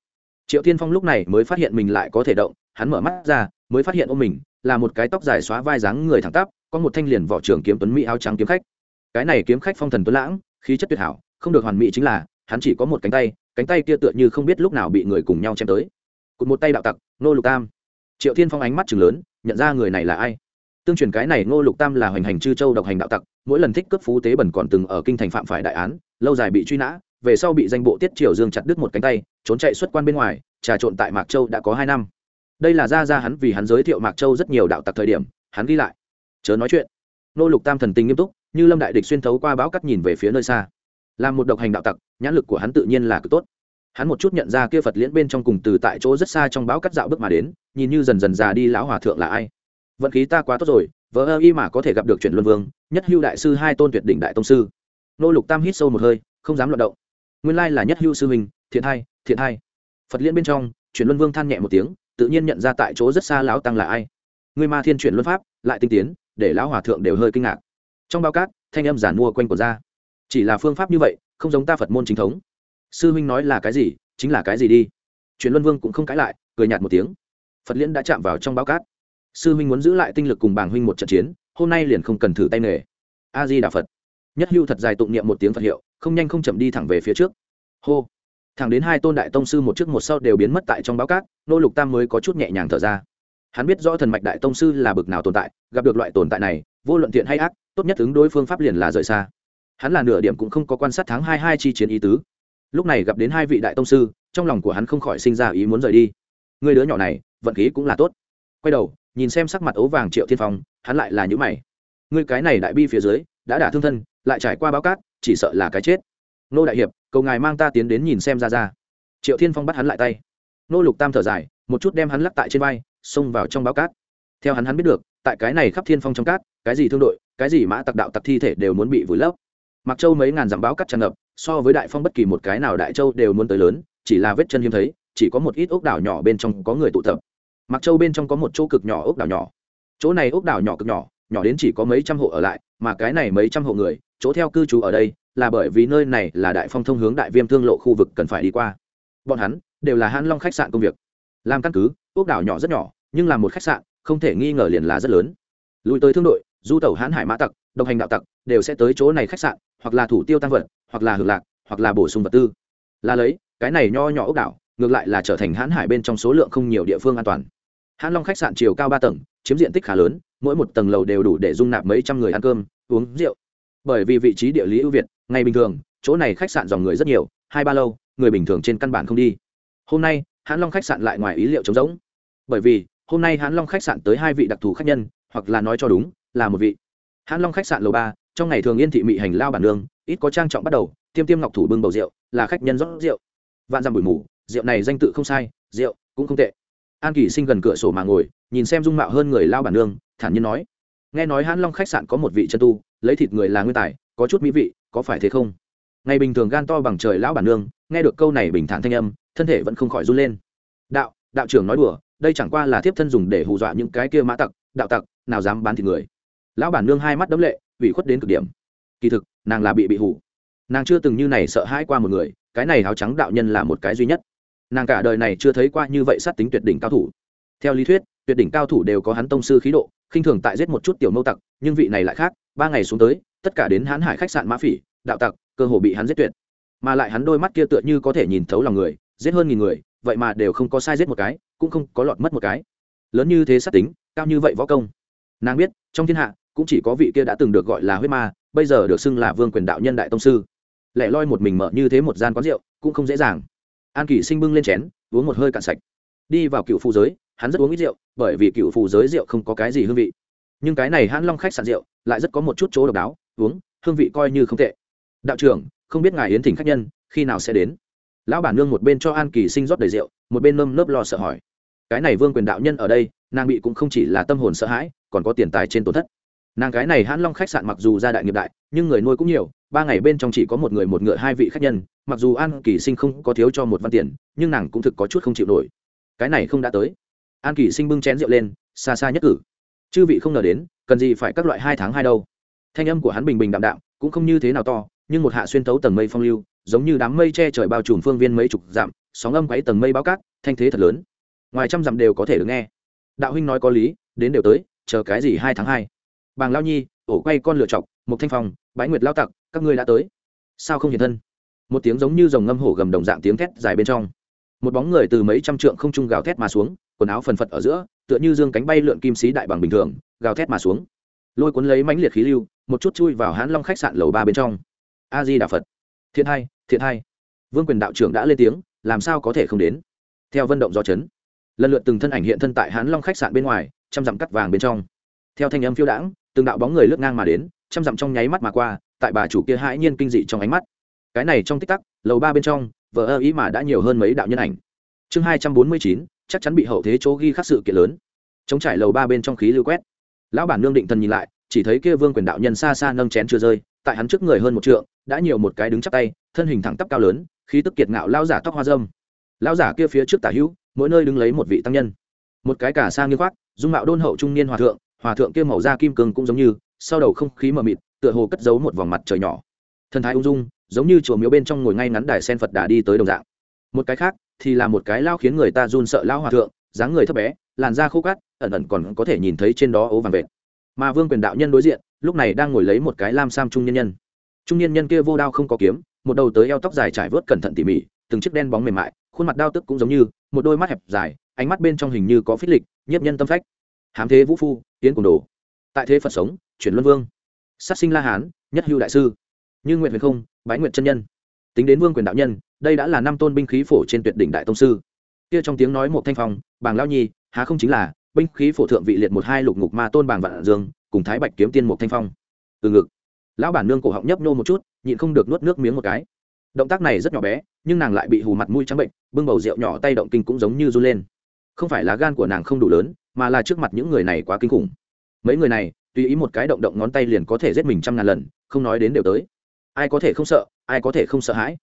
triệu tiên phong lúc này mới phát hiện mình lại có thể động, hắn mở mắt ra, mới phát hiện ôm mình là một cái tóc dài xóa vai dáng người thẳng tắp, có một thanh liền vỏ trường kiếm tuấn mỹ áo trắng kiếm khách. Cái này kiếm khách phong thần tuấn lãng, khí chất tuyệt hảo, không được hoàn mỹ chính là, hắn chỉ có một cánh tay cánh tay kia tựa như không biết lúc nào bị người cùng nhau chém tới. Cụt một tay đạo tặc nô lục tam. Triệu thiên phong ánh mắt chừng lớn, nhận ra người này là ai? Tương truyền cái này ngô lục tam là hoành hành chư châu độc hành đạo tặc, mỗi lần thích cướp phú tế bẩn còn từng ở kinh thành phạm phải đại án, lâu dài bị truy nã về sau bị danh bộ tiết triều dương chặt đứt một cánh tay, trốn chạy xuất quan bên ngoài, trà trộn tại mạc châu đã có hai năm. Đây là ra ra hắn vì hắn giới thiệu mạc châu rất nhiều đạo tặc thời điểm, hắn ghi lại. Chớ nói chuyện. Nô lục tam thần tình nghiêm túc, như lâm đại địch xuyên thấu qua bão cắt nhìn về phía nơi xa. Làm một độc hành đạo tặc, nhãn lực của hắn tự nhiên là cực tốt. Hắn một chút nhận ra kia phật liễn bên trong cùng từ tại chỗ rất xa trong bão cắt dạo bước mà đến, nhìn như dần dần già đi lão hòa thượng là ai. Vận khí ta quá tốt rồi vỡ ơ y mà có thể gặp được chuyển luân vương, nhất hưu đại sư hai tôn tuyệt đỉnh đại tông sư. Nô lục tam hít sâu một hơi, không dám luận động nguyên lai là nhất hưu sư huynh, thiện hai thiện hai phật liễn bên trong, chuyển luân vương than nhẹ một tiếng, tự nhiên nhận ra tại chỗ rất xa lão tăng là ai. Người ma thiên chuyển luân pháp, lại tinh tiến, để lão hòa thượng đều hơi kinh ngạc. Trong bao cát, thanh âm giản mua quanh quần ra. Chỉ là phương pháp như vậy, không giống ta phật môn chính thống. Sư huynh nói là cái gì, chính là cái gì đi. Chuyển luân vương cũng không cãi lại, cười nhạt một tiếng. Phật liễn đã chạm vào trong bao cát. Sư huynh muốn giữ lại tinh lực cùng bàng huynh một trận chiến, hôm nay liền không cần thử tay nghề. A di đà phật. Nhất hưu thật dài tụng niệm một tiếng phật hiệu không nhanh không chậm đi thẳng về phía trước. Hô. Thẳng đến hai tôn đại tông sư một trước một sau đều biến mất tại trong báo cát, nô lục tam mới có chút nhẹ nhàng thở ra. Hắn biết rõ thần mạch đại tông sư là bực nào tồn tại, gặp được loại tồn tại này, vô luận thiện hay ác, tốt nhất ứng đối phương pháp liền là rời xa. Hắn là nửa điểm cũng không có quan sát tháng hai hai chi chiến ý tứ. Lúc này gặp đến hai vị đại tông sư, trong lòng của hắn không khỏi sinh ra ý muốn rời đi. Người đứa nhỏ này, vận khí cũng là tốt. Quay đầu, nhìn xem sắc mặt ấu vàng triệu thiên phong, hắn lại là những mày. Người cái này đại bi phía dưới, đã đả thương thân, lại trải qua báo cát chỉ sợ là cái chết. Nô đại hiệp, cầu ngài mang ta tiến đến nhìn xem ra ra. Triệu thiên phong bắt hắn lại tay. Nô lục tam thở dài, một chút đem hắn lắc tại trên vai, xông vào trong báo cát. Theo hắn hắn biết được, tại cái này khắp thiên phong trong cát, cái gì thương đội, cái gì mã tặc đạo tặc thi thể đều muốn bị vùi lấp. Mặc châu mấy ngàn dặm báo cát tràn ngập, so với đại phong bất kỳ một cái nào đại châu đều muốn tới lớn, chỉ là vết chân hiếm thấy, chỉ có một ít ốc đảo nhỏ bên trong có người tụ tập. Mặc châu bên trong có một chỗ cực nhỏ ốc đảo nhỏ. Chỗ này ốc đảo nhỏ cực nhỏ nhỏ đến chỉ có mấy trăm hộ ở lại, mà cái này mấy trăm hộ người chỗ theo cư trú ở đây là bởi vì nơi này là đại phong thông hướng đại viêm thương lộ khu vực cần phải đi qua. Bọn hắn đều là hãn long khách sạn công việc. Làm căn cứ ốc đảo nhỏ rất nhỏ, nhưng là một khách sạn, không thể nghi ngờ liền là rất lớn. Lùi tới thương đội, du tàu hãn hải mã tặc, độc hành đạo tặc, đều sẽ tới chỗ này khách sạn, hoặc là thủ tiêu tăng vật, hoặc là hưởng lạc, hoặc là bổ sung vật tư. Là lấy, cái này nho nhỏ ốc đảo, ngược lại là trở thành hãn hải bên trong số lượng không nhiều địa phương an toàn. Hãn long khách sạn chiều cao ba tầng, chiếm diện tích khá lớn, mỗi một tầng lầu đều đủ để dung nạp mấy trăm người ăn cơm, uống rượu bởi vì vị trí địa lý ưu việt ngày bình thường chỗ này khách sạn dòng người rất nhiều hai ba lâu người bình thường trên căn bản không đi. Hôm nay hãn long khách sạn lại ngoài ý liệu trống rỗng. Bởi vì hôm nay hãn long khách sạn tới hai vị đặc thù khách nhân hoặc là nói cho đúng là một vị. Hãn long khách sạn lầu ba trong ngày thường yên thị mị hành lao bản lương, ít có trang trọng bắt đầu tiêm tiêm ngọc thủ bưng bầu rượu là khách nhân rót rượu. Vạn dằm bụi mù rượu này danh tự không sai rượu cũng không tệ. An kỳ sinh gần cửa sổ mà ngồi nhìn xem dung mạo hơn người lao bản nương thản nhiên nói. Nghe nói hãn long khách sạn có một vị chân tu lấy thịt người là nguyên tài, có chút mỹ vị, có phải thế không? Ngày bình thường gan to bằng trời lão bản nương, nghe được câu này bình thản thanh âm, thân thể vẫn không khỏi run lên. Đạo đạo trưởng nói đùa, đây chẳng qua là thiếp thân dùng để hù dọa những cái kia mã tặc, đạo tặc, nào dám bán thịt người. Lão bản nương hai mắt đấm lệ, ủy khuất đến cực điểm. Kỳ thực, nàng là bị bị hủ nàng chưa từng như này sợ hãi qua một người, cái này áo trắng đạo nhân là một cái duy nhất. Nàng cả đời này chưa thấy qua như vậy sát tính tuyệt đỉnh cao thủ. Theo lý thuyết, tuyệt đỉnh cao thủ đều có hắn tông sư khí độ, khinh thường tại giết một chút tiểu mâu tặc, nhưng vị này lại khác ba ngày xuống tới, tất cả đến hãn hải khách sạn mã phỉ, đạo tặc, cơ hồ bị hắn giết tuyệt. Mà lại hắn đôi mắt kia tựa như có thể nhìn thấu lòng người, giết hơn nghìn người, vậy mà đều không có sai giết một cái, cũng không có lọt mất một cái. Lớn như thế sát tính, cao như vậy võ công. Nàng biết, trong thiên hạ, cũng chỉ có vị kia đã từng được gọi là huyết ma, bây giờ được xưng là vương quyền đạo nhân đại tông sư. Lẻ loi một mình mở như thế một gian quán rượu, cũng không dễ dàng. An kỷ sinh bưng lên chén, uống một hơi cạn sạch. Đi vào cựu phù giới, hắn rất uống ít rượu, bởi vì cựu phù giới rượu không có cái gì hương vị nhưng cái này hãn long khách sạn rượu lại rất có một chút chỗ độc đáo, uống, hương vị coi như không tệ. Đạo trưởng, không biết ngài yến thỉnh khách nhân, khi nào sẽ đến? Lão bản nương một bên cho an kỳ sinh rót đầy rượu, một bên nơm nớp lo sợ hỏi. Cái này vương quyền đạo nhân ở đây, nàng bị cũng không chỉ là tâm hồn sợ hãi, còn có tiền tài trên tổn thất. Nàng cái này hãn long khách sạn mặc dù ra đại nghiệp đại, nhưng người nuôi cũng nhiều, ba ngày bên trong chỉ có một người một ngựa hai vị khách nhân, mặc dù an kỳ sinh không có thiếu cho một văn tiền, nhưng nàng cũng thực có chút không chịu nổi. Cái này không đã tới. An kỳ sinh bưng chén rượu lên, xa xa nhất cử chư vị không ngờ đến cần gì phải các loại hai tháng hai đâu. Thanh âm của hắn bình bình đạm đạm cũng không như thế nào to nhưng một hạ xuyên thấu tầng mây phong lưu giống như đám mây che trời bao trùm phương viên mấy chục dặm sóng âm quấy tầng mây bao cát thanh thế thật lớn. Ngoài trăm dặm đều có thể được nghe. Đạo huynh nói có lý đến đều tới chờ cái gì hai tháng hai? Bàng lao nhi ổ quay con lựa chọc một thanh phòng, bái nguyệt lao tặc các ngươi đã tới. Sao không hiện thân? Một tiếng giống như dòng ngâm hổ gầm đồng dạng tiếng thét dài bên trong. Một bóng người từ mấy trăm trượng không trung gào thét mà xuống quần áo phần phật ở giữa tựa như dương cánh bay lượn kim sĩ đại bằng bình thường, gào thét mà xuống. Lôi cuốn lấy mãnh liệt khí lưu, một chút chui vào hãn long khách sạn lầu ba bên trong. A di đà phật. Thiện hai thiện hai. Vương quyền đạo trưởng đã lên tiếng, làm sao có thể không đến? Theo vận động do chấn, lần lượt từng thân ảnh hiện thân tại hãn long khách sạn bên ngoài, trăm dặm cắt vàng bên trong. Theo thanh âm phiêu đãng, từng đạo bóng người lướt ngang mà đến, trăm dặm trong nháy mắt mà qua, tại bà chủ kia hãi nhiên kinh dị trong ánh mắt. Cái này trong tích tắc, lầu ba bên trong vợ ơ ý mà đã nhiều hơn mấy đạo nhân ảnh. Chương hai trăm bốn mươi chín chắc chắn bị hậu thế chỗ ghi khắc sự kiện lớn. Chống trải lầu ba bên trong khí lưu quét. Lão bản nương định thần nhìn lại, chỉ thấy kia vương quyền đạo nhân xa xa nâng chén chưa rơi, tại hắn trước người hơn một trượng, đã nhiều một cái đứng chắp tay, thân hình thẳng tắp cao lớn, khí tức kiệt ngạo lao giả tóc hoa dâm. Lao giả kia phía trước tả hữu, mỗi nơi đứng lấy một vị tăng nhân. Một cái cả sang nghiêng khoác, dung mạo đôn hậu trung niên hòa thượng hòa thượng kia màu da kim cương cũng giống như, sau đầu không khí mờ mịt, tựa hồ cất giấu một vòng mặt trời nhỏ. Thần thái ung dung, giống như chùa miếu bên trong ngồi ngay ngắn đài sen phật đà đi tới đồng dạng. Một cái khác thì là một cái lao khiến người ta run sợ lao hòa thượng, dáng người thấp bé, làn da khô cát, ẩn ẩn còn có thể nhìn thấy trên đó ố vàng vệt. Mà vương quyền đạo nhân đối diện, lúc này đang ngồi lấy một cái lam sam trung nhân nhân. Trung nhân nhân kia vô đao không có kiếm, một đầu tới eo tóc dài trải vớt cẩn thận tỉ mỉ, từng chiếc đen bóng mềm mại, khuôn mặt đao tức cũng giống như, một đôi mắt hẹp dài, ánh mắt bên trong hình như có phích lịch, nhiếp nhân tâm phách. Hám thế vũ phu, tiến cùng đồ. Tại thế phật sống, chuyển luân vương. Sát sinh la hán, nhất hưu đại sư. Như nguyện huyền không, bái nguyện chân nhân. Tính đến vương quyền đạo nhân đây đã là năm tôn binh khí phổ trên tuyệt đỉnh đại tông sư. Kia trong tiếng nói một thanh phong, bàng lao nhi, há không chính là, binh khí phổ thượng vị liệt một hai lục ngục ma tôn bàng vạn dương, cùng thái bạch kiếm tiên một thanh phong. Từ ngực, lão bản nương cổ họng nhấp nhô một chút, nhịn không được nuốt nước miếng một cái. Động tác này rất nhỏ bé, nhưng nàng lại bị hù mặt mũi trắng bệnh, bưng bầu rượu nhỏ tay động kinh cũng giống như run lên. Không phải là gan của nàng không đủ lớn, mà là trước mặt những người này quá kinh khủng. Mấy người này, tùy ý một cái động động ngón tay liền có thể giết mình trăm ngàn lần, không nói đến đều tới. Ai có thể không sợ, ai có thể không sợ hãi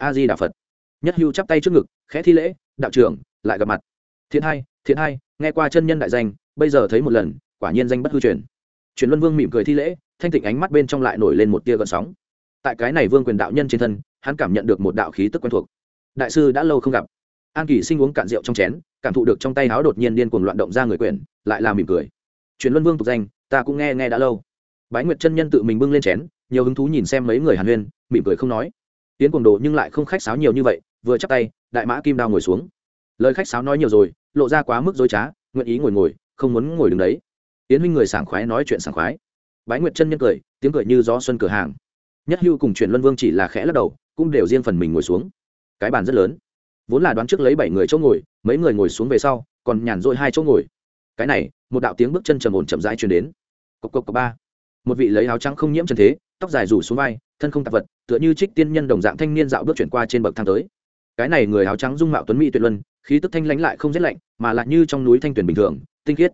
a di đà phật. Nhất hưu chắp tay trước ngực khẽ thi lễ đạo trưởng lại gặp mặt. Thiện hai thiện hai nghe qua chân nhân đại danh bây giờ thấy một lần quả nhiên danh bất hư truyền. Truyền luân vương mỉm cười thi lễ thanh tịnh ánh mắt bên trong lại nổi lên một tia gợn sóng. Tại cái này vương quyền đạo nhân trên thân hắn cảm nhận được một đạo khí tức quen thuộc. Đại sư đã lâu không gặp. An kỳ sinh uống cạn rượu trong chén cảm thụ được trong tay áo đột nhiên điên cuồng loạn động ra người quyền, lại là mỉm cười. Truyền luân vương tục danh ta cũng nghe nghe đã lâu. Bái nguyệt chân nhân tự mình bưng lên chén nhiều hứng thú nhìn xem mấy người hàn huyên mỉm cười không nói tiến cuồng đồ nhưng lại không khách sáo nhiều như vậy, vừa chắc tay, đại mã kim đao ngồi xuống. Lời khách sáo nói nhiều rồi, lộ ra quá mức dối trá, nguyện ý ngồi ngồi, không muốn ngồi đứng đấy. Tiến huynh người sảng khoái nói chuyện sảng khoái. Bái nguyệt chân nhân cười, tiếng cười như gió xuân cửa hàng. Nhất hưu cùng chuyện luân vương chỉ là khẽ lắc đầu, cũng đều riêng phần mình ngồi xuống. Cái bàn rất lớn. Vốn là đoán trước lấy bảy người chỗ ngồi, mấy người ngồi xuống về sau, còn nhàn rỗi hai chỗ ngồi. Cái này, một đạo tiếng bước chân trầm ổn chậm rãi truyền đến. Cộc cộc cộc, ba. Một vị lấy áo trắng không nhiễm trần thế, tóc dài rủ xuống vai, thân không tạp vật tựa như trích tiên nhân đồng dạng thanh niên dạo bước chuyển qua trên bậc thang tới. Cái này người áo trắng dung mạo tuấn mỹ tuyệt luân, khí tức thanh lãnh lại không rét lạnh, mà lại như trong núi thanh tuyển bình thường, tinh khiết.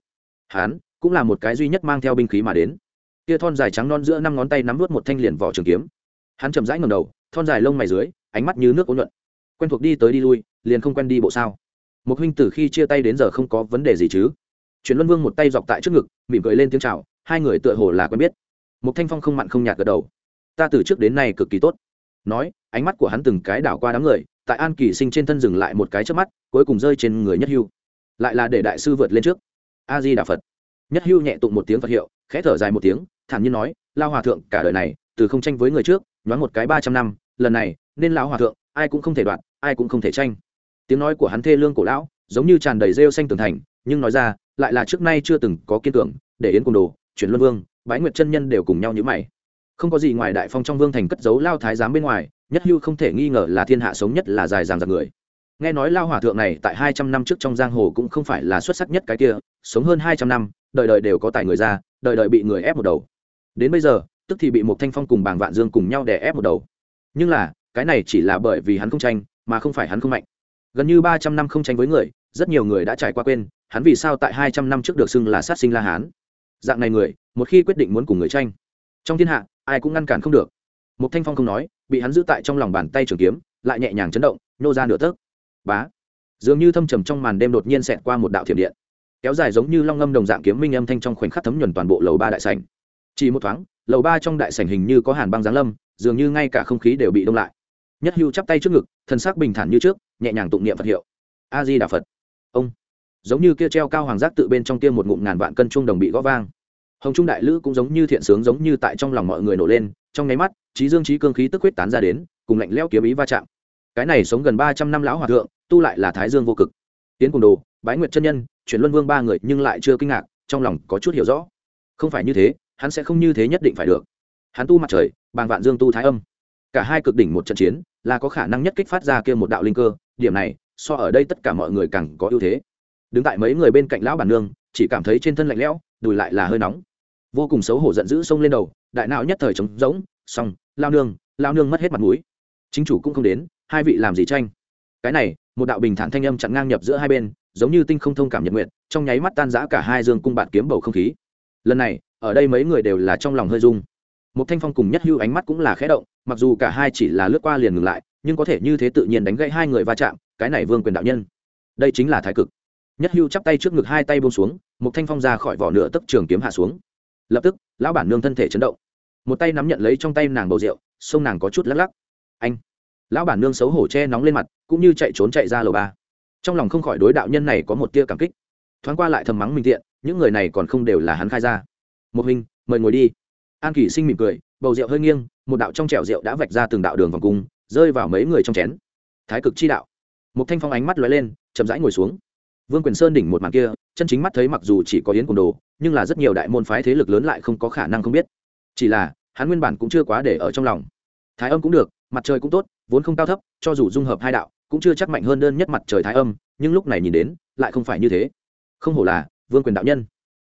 Hán cũng là một cái duy nhất mang theo binh khí mà đến. Kia thon dài trắng non giữa năm ngón tay nắm vút một thanh liền vỏ trường kiếm. Hắn chậm rãi ngầm đầu, thon dài lông mày dưới, ánh mắt như nước ôn nhuận quen thuộc đi tới đi lui, liền không quen đi bộ sao? Một huynh từ khi chia tay đến giờ không có vấn đề gì chứ? Chuyển luân vương một tay dọc tại trước ngực, mỉm cười lên tiếng chào, hai người tựa hồ là quen biết. Một thanh phong không mặn không nhạt gật đầu ta từ trước đến nay cực kỳ tốt. Nói, ánh mắt của hắn từng cái đảo qua đám người, tại an kỳ sinh trên thân dừng lại một cái trước mắt, cuối cùng rơi trên người nhất hưu. Lại là để đại sư vượt lên trước. A di đà phật. Nhất hưu nhẹ tụng một tiếng phật hiệu, khẽ thở dài một tiếng, thản nhiên nói lao hòa thượng, cả đời này, từ không tranh với người trước, nhoáng một cái ba trăm năm, lần này, nên lão hòa thượng, ai cũng không thể đoạn, ai cũng không thể tranh. Tiếng nói của hắn thê lương cổ lão, giống như tràn đầy rêu xanh tường thành, nhưng nói ra, lại là trước nay chưa từng có kiên tưởng để yến cùng đồ, chuyển luân vương, bái nguyệt chân nhân đều cùng nhau như mày không có gì ngoài đại phong trong vương thành cất giấu lao thái giám bên ngoài, nhất hưu không thể nghi ngờ là thiên hạ sống nhất là dài dàng dàng người. Nghe nói lao hòa thượng này tại hai trăm năm trước trong giang hồ cũng không phải là xuất sắc nhất cái kia, sống hơn hai trăm năm, đời đời đều có tài người ra, đời đời bị người ép một đầu. Đến bây giờ, tức thì bị một thanh phong cùng bàng vạn dương cùng nhau đè ép một đầu. Nhưng là, cái này chỉ là bởi vì hắn không tranh, mà không phải hắn không mạnh. Gần như ba trăm năm không tranh với người, rất nhiều người đã trải qua quên, hắn vì sao tại hai trăm năm trước được xưng là sát sinh la hán? Dạng này người, một khi quyết định muốn cùng người tranh. Trong thiên hạ ai cũng ngăn cản không được. Một thanh phong không nói, bị hắn giữ tại trong lòng bàn tay trường kiếm, lại nhẹ nhàng chấn động nhô ra nửa tấc. Bá. Dường như thâm trầm trong màn đêm đột nhiên xẹt qua một đạo thiểm điện. Kéo dài giống như long ngâm đồng dạng kiếm minh âm thanh trong khoảnh khắc thấm nhuần toàn bộ lầu ba đại sảnh. Chỉ một thoáng, lầu ba trong đại sảnh hình như có hàn băng giáng lâm, dường như ngay cả không khí đều bị đông lại. Nhất hưu chắp tay trước ngực thân xác bình thản như trước, nhẹ nhàng tụng niệm phật hiệu. A di đà phật. Ông. Giống như kia treo cao hoàng giác tự bên trong kia một ngụm ngàn vạn cân chuông đồng bị gõ vang hồng trung đại lữ cũng giống như thiện sướng giống như tại trong lòng mọi người nổ lên, trong nháy mắt, trí dương trí cương khí tức huyết tán ra đến, cùng lạnh leo kiếm ý va chạm. Cái này sống gần ba trăm năm lão hòa thượng, tu lại là thái dương vô cực. Tiến cùng đồ, bái nguyệt chân nhân, chuyển luân vương ba người nhưng lại chưa kinh ngạc, trong lòng có chút hiểu rõ. Không phải như thế, hắn sẽ không như thế nhất định phải được. Hắn tu mặt trời, bàng vạn dương tu thái âm. Cả hai cực đỉnh một trận chiến, là có khả năng nhất kích phát ra kia một đạo linh cơ, điểm này, so ở đây tất cả mọi người càng có ưu thế. Đứng tại mấy người bên cạnh lão bản nương, chỉ cảm thấy trên thân lạnh lẽo, đùi lại là hơi nóng vô cùng xấu hổ giận dữ xông lên đầu, đại não nhất thời trống rỗng, xong, lao nương lao nương mất hết mặt mũi. Chính chủ cũng không đến, hai vị làm gì tranh? Cái này, một đạo bình thản thanh âm chặn ngang nhập giữa hai bên, giống như tinh không thông cảm nhật nguyện trong nháy mắt tan giã cả hai dương cung bạn kiếm bầu không khí. Lần này, ở đây mấy người đều là trong lòng hơi rung. Một thanh phong cùng nhất hưu ánh mắt cũng là khẽ động, mặc dù cả hai chỉ là lướt qua liền ngừng lại, nhưng có thể như thế tự nhiên đánh gãy hai người va chạm, cái này vương quyền đạo nhân. Đây chính là thái cực. Nhất hưu chắp tay trước ngực hai tay buông xuống một thanh phong ra khỏi vỏ nửa tấc trường kiếm hạ xuống lập tức, lão bản nương thân thể chấn động. Một tay nắm nhận lấy trong tay nàng bầu rượu, sông nàng có chút lắc lắc. Anh. Lão bản nương xấu hổ che nóng lên mặt, cũng như chạy trốn chạy ra lầu ba. Trong lòng không khỏi đối đạo nhân này có một tia cảm kích. Thoáng qua lại thầm mắng mình tiện, những người này còn không đều là hắn khai ra. Một hình mời ngồi đi. An kỳ sinh mỉm cười, bầu rượu hơi nghiêng, một đạo trong trẻo rượu đã vạch ra từng đạo đường vòng cung, rơi vào mấy người trong chén. Thái cực chi đạo. Một thanh phong ánh mắt lóe lên, chậm rãi ngồi xuống. Vương quyền sơn đỉnh một màn kia chân chính mắt thấy mặc dù chỉ có yến cùng đồ, nhưng là rất nhiều đại môn phái thế lực lớn lại không có khả năng không biết. Chỉ là, hắn nguyên bản cũng chưa quá để ở trong lòng. Thái âm cũng được, mặt trời cũng tốt, vốn không cao thấp, cho dù dung hợp hai đạo, cũng chưa chắc mạnh hơn đơn nhất mặt trời thái âm, nhưng lúc này nhìn đến, lại không phải như thế. Không hổ là, vương quyền đạo nhân.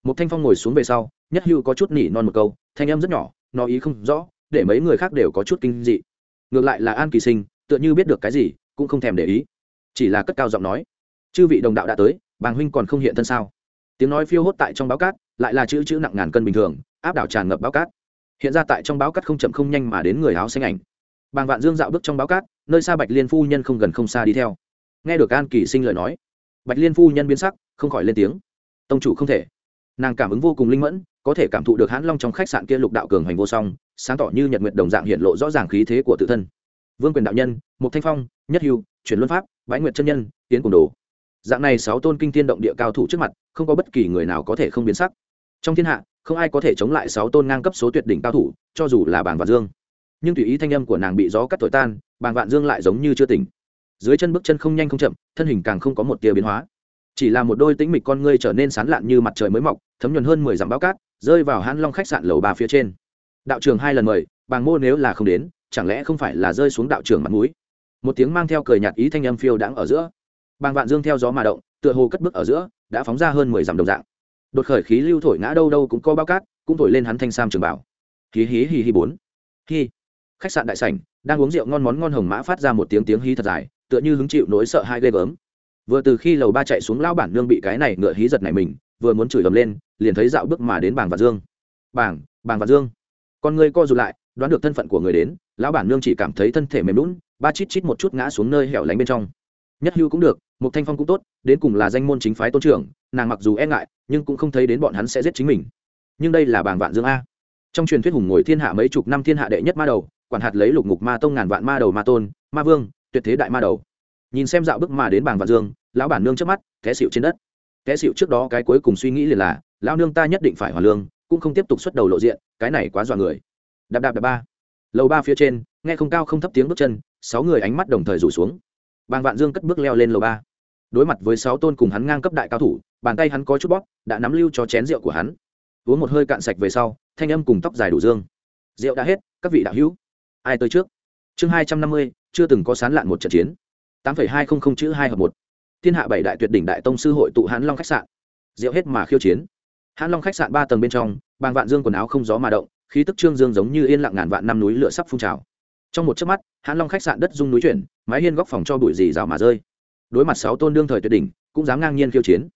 Một thanh phong ngồi xuống về sau, nhất hưu có chút nỉ non một câu, thanh âm rất nhỏ, nó ý không rõ, để mấy người khác đều có chút kinh dị. Ngược lại là an kỳ sinh, tựa như biết được cái gì, cũng không thèm để ý. Chỉ là cất cao giọng nói, chư vị đồng đạo đã tới bàng huynh còn không hiện thân sao? Tiếng nói phiêu hốt tại trong báo cát, lại là chữ chữ nặng ngàn cân bình thường, áp đảo tràn ngập báo cát. Hiện ra tại trong báo cát không chậm không nhanh mà đến người áo xanh ảnh. Bàng vạn dương dạo bước trong báo cát, nơi xa bạch liên phu nhân không gần không xa đi theo. Nghe được an kỳ sinh lời nói, bạch liên phu nhân biến sắc, không khỏi lên tiếng. Tông chủ không thể. Nàng cảm ứng vô cùng linh mẫn, có thể cảm thụ được hãn long trong khách sạn kia lục đạo cường hành vô song, sáng tỏ như nhật nguyệt đồng dạng hiện lộ rõ ràng khí thế của tự thân. Vương quyền đạo nhân một thanh phong, nhất hưu, chuyển luân pháp bãi nguyệt chân nhân, tiến cùng đồ dạng này sáu tôn kinh thiên động địa cao thủ trước mặt, không có bất kỳ người nào có thể không biến sắc. Trong thiên hạ, không ai có thể chống lại sáu tôn ngang cấp số tuyệt đỉnh cao thủ, cho dù là bàng vạn dương. Nhưng tùy ý thanh âm của nàng bị gió cắt thổi tan, bàng vạn dương lại giống như chưa tỉnh. Dưới chân bước chân không nhanh không chậm, thân hình càng không có một tia biến hóa. Chỉ là một đôi tĩnh mịch con ngươi trở nên sán lạn như mặt trời mới mọc, thấm nhuần hơn mười dặm bao cát, rơi vào hãn long khách sạn lầu ba phía trên. Đạo trường hai lần mời, bàng mô nếu là không đến, chẳng lẽ không phải là rơi xuống đạo trường mặt mũi? Một tiếng mang theo cười nhạt ý thanh âm phiêu đãng ở giữa bàng vạn dương theo gió mà động, tựa hồ cất bước ở giữa, đã phóng ra hơn mười dặm đồng dạng. Đột khởi khí lưu thổi ngã đâu đâu cũng có bao cát, cũng thổi lên hắn thanh sam trường bảo. Hí hí hí hí bốn. Hí. Khách sạn đại sảnh, đang uống rượu ngon món ngon hồng mã phát ra một tiếng tiếng hí thật dài, tựa như hứng chịu nỗi sợ hai ghê gớm. Vừa từ khi lầu ba chạy xuống lão bản nương bị cái này ngựa hí giật này mình, vừa muốn chửi ầm lên, liền thấy dạo bước mà đến bảng vạn dương. Bảng bảng vạn dương. Con người co rụt lại, đoán được thân phận của người đến, lão bản nương chỉ cảm thấy thân thể mềm lún ba chít chít một chút ngã xuống nơi hẻo lánh bên trong. Nhất hưu cũng được một thanh phong cũng tốt, đến cùng là danh môn chính phái tôn trưởng, nàng mặc dù e ngại, nhưng cũng không thấy đến bọn hắn sẽ giết chính mình. Nhưng đây là bảng vạn dương a. Trong truyền thuyết hùng ngồi thiên hạ mấy chục năm thiên hạ đệ nhất ma đầu, quản hạt lấy lục ngục ma tông ngàn vạn ma đầu ma tôn, ma vương, tuyệt thế đại ma đầu. Nhìn xem dạo bước mà đến bảng vạn dương lão bản nương trước mắt, té xịu trên đất. Té xịu trước đó cái cuối cùng suy nghĩ liền là, lão nương ta nhất định phải hòa lương, cũng không tiếp tục xuất đầu lộ diện, cái này quá dọa người. Đạp đạp đạp ba. Lầu ba phía trên, nghe không cao không thấp tiếng bước chân, sáu người ánh mắt đồng thời rủ xuống bàng vạn dương cất bước leo lên lầu ba. Đối mặt với sáu tôn cùng hắn ngang cấp đại cao thủ, bàn tay hắn có chút bóp, đã nắm lưu cho chén rượu của hắn. Uống một hơi cạn sạch về sau, thanh âm cùng tóc dài đủ dương. Rượu đã hết, các vị đạo hữu. Ai tới trước? Chương hai trăm năm mươi, chưa từng có sán lạn một trận chiến. Tám phẩy hai không không chữ hai hợp một. Thiên hạ bảy đại tuyệt đỉnh đại tông sư hội tụ hãn long khách sạn. Rượu hết mà khiêu chiến. Hãn long khách sạn ba tầng bên trong, bàng vạn dương quần áo không gió mà động, khí tức trương dương giống như yên lặng ngàn vạn năm núi lửa sắp phun trào trong một chớp mắt, hãn long khách sạn đất dung núi chuyển, mái hiên góc phòng cho bụi dì rào mà rơi. Đối mặt sáu tôn đương thời tuyệt đỉnh, cũng dám ngang nhiên khiêu chiến.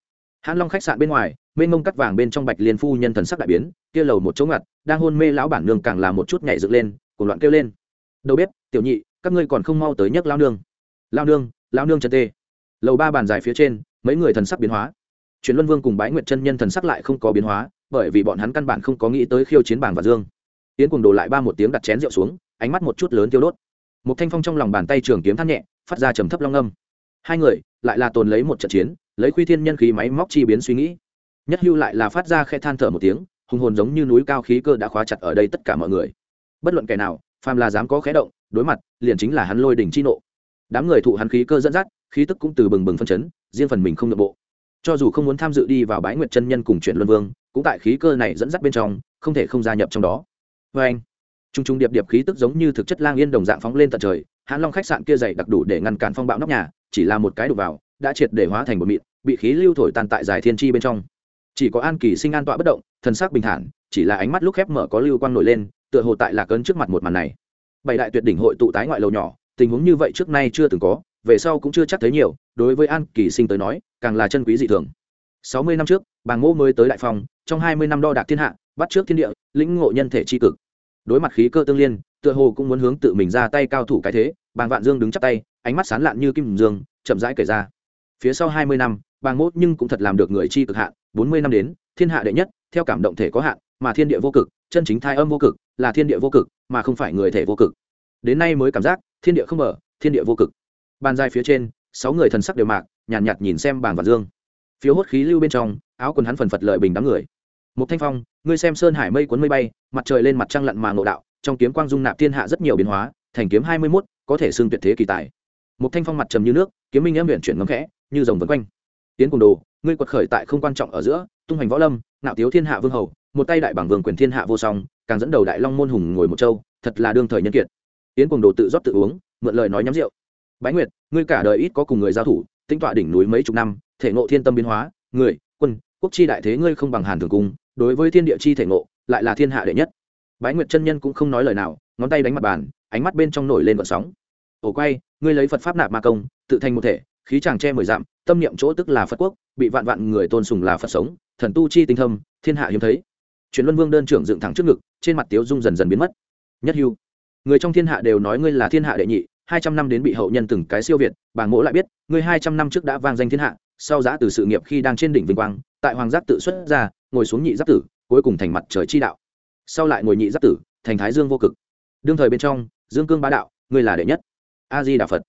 Hãn long khách sạn bên ngoài, mênh mông cắt vàng bên trong bạch liên phu nhân thần sắc đại biến, kia lầu một chỗ ngặt, đang hôn mê lão bản nương càng làm một chút nhảy dựng lên cùng loạn kêu lên. Đâu biết tiểu nhị, các ngươi còn không mau tới nhấc lao nương. Lao nương lao nương chân tê. Lầu ba bàn dài phía trên, mấy người thần sắc biến hóa. Truyền luân vương cùng bái nguyệt chân nhân thần sắc lại không có biến hóa, bởi vì bọn hắn căn bản không có nghĩ tới khiêu chiến bảng và dương tiến cùng đồ lại ba một tiếng đặt chén rượu xuống, ánh mắt một chút lớn tiêu đốt. Một thanh phong trong lòng bàn tay trường kiếm thắt nhẹ, phát ra trầm thấp long âm. Hai người, lại là tồn lấy một trận chiến, lấy khuy thiên nhân khí máy móc chi biến suy nghĩ. Nhất hưu lại là phát ra khe than thở một tiếng, hùng hồn giống như núi cao khí cơ đã khóa chặt ở đây tất cả mọi người. Bất luận kẻ nào, phàm là dám có khé động, đối mặt, liền chính là hắn lôi đỉnh chi nộ. Đám người thụ hắn khí cơ dẫn dắt, khí tức cũng từ bừng bừng phân chấn, riêng phần mình không nội bộ. Cho dù không muốn tham dự đi vào bái nguyệt chân nhân cùng chuyện luân vương, cũng tại khí cơ này dẫn dắt bên trong, không thể không gia nhập trong đó vê anh. T r u n g t r u n g điệp điệp khí tức giống như thực chất lang yên đồng dạng phóng lên tận trời, hãn long khách sạn kia dày đặc đủ để ngăn cản phong bạo nóc nhà, chỉ là một cái đục vào, đã triệt để hóa thành một mịn, bị khí lưu thổi tàn tại dài thiên tri bên trong. Chỉ có an kỳ sinh an tọa bất động thân xác bình thản, chỉ là ánh mắt lúc khép mở có lưu quang nổi lên, tựa hồ tại lạc ấn trước mặt một màn này. Bảy đại tuyệt đỉnh hội tụ tái ngoại lầu nhỏ, tình huống như vậy trước nay chưa từng có, về sau cũng chưa chắc thấy nhiều, đối với an kỳ sinh tới nói, càng là chân quý dị thường. Sáu mươi năm trước, bàng Ngô mới tới đại phong trong hai mươi năm đo đạc thiên hạ, bắt trước thiên địa, lĩnh ngộ nhân thể tri cực đối mặt khí cơ tương liên tựa hồ cũng muốn hướng tự mình ra tay cao thủ cái thế bàng vạn dương đứng chắp tay ánh mắt sán lạn như kim dương chậm rãi kể ra. Phía sau hai mươi năm bàng mốt nhưng cũng thật làm được người chi cực hạn bốn mươi năm đến thiên hạ đệ nhất theo cảm động thể có hạn mà thiên địa vô cực chân chính thai âm vô cực là thiên địa vô cực mà không phải người thể vô cực. Đến nay mới cảm giác thiên địa không mở thiên địa vô cực. Bàn dài phía trên sáu người thần sắc đều mạc nhàn nhạt, nhạt nhìn xem bàng vạn dương. Phiếu hốt khí lưu bên trong áo quần hắn phần phật lợi bình đám người một thanh phong, ngươi xem sơn hải mây cuốn mây bay, mặt trời lên mặt trăng lặn mà ngộ đạo, trong kiếm quang dung nạp thiên hạ rất nhiều biến hóa, thành kiếm hai mươi mốt, có thể xưng tuyệt thế kỳ tài. Một thanh phong mặt trầm như nước, kiếm minh em huyện chuyển ngấm khẽ, như rồng vân quanh. Tiến cùng đồ, ngươi quật khởi tại không quan trọng ở giữa, tung hành võ lâm nạo tiếu thiên hạ vương hầu, một tay đại bảng vương quyền thiên hạ vô song, càng dẫn đầu đại long môn hùng ngồi một châu, thật là đương thời nhân kiệt. Tiến cùng đồ tự rót tự uống, mượn lời nói nhắm rượu. Bái nguyệt, ngươi cả đời ít có cùng người giao thủ tinh tọa đỉnh núi mấy chục năm, thể ngộ thiên tâm biến hóa, người, quân, quốc chi đại thế ngươi không bằng hàn thường cung đối với thiên địa chi thể ngộ, lại là thiên hạ đệ nhất. Bái nguyệt chân nhân cũng không nói lời nào, ngón tay đánh mặt bàn, ánh mắt bên trong nổi lên vận sóng. Ổ quay, ngươi lấy phật pháp nạp ma công, tự thành một thể, khí chàng che mười dặm, tâm niệm chỗ tức là phật quốc, bị vạn vạn người tôn sùng là phật sống, thần tu chi tinh thâm, thiên hạ hiếm thấy. Truyền luân vương đơn trưởng dựng thẳng trước ngực, trên mặt tiếu dung dần dần biến mất. Nhất hưu, người trong thiên hạ đều nói ngươi là thiên hạ đệ nhị, hai trăm năm đến bị hậu nhân từng cái siêu việt bàng mỗ lại biết, ngươi hai trăm năm trước đã vang danh thiên hạ, sau giã từ sự nghiệp khi đang trên đỉnh vinh quang, tại hoàng giác tự xuất ra ngồi xuống nhị giáp tử, cuối cùng thành mặt trời chi đạo. Sau lại ngồi nhị giáp tử, thành thái dương vô cực. Đương thời bên trong, dương cương bá đạo, ngươi là đệ nhất. A di đà phật.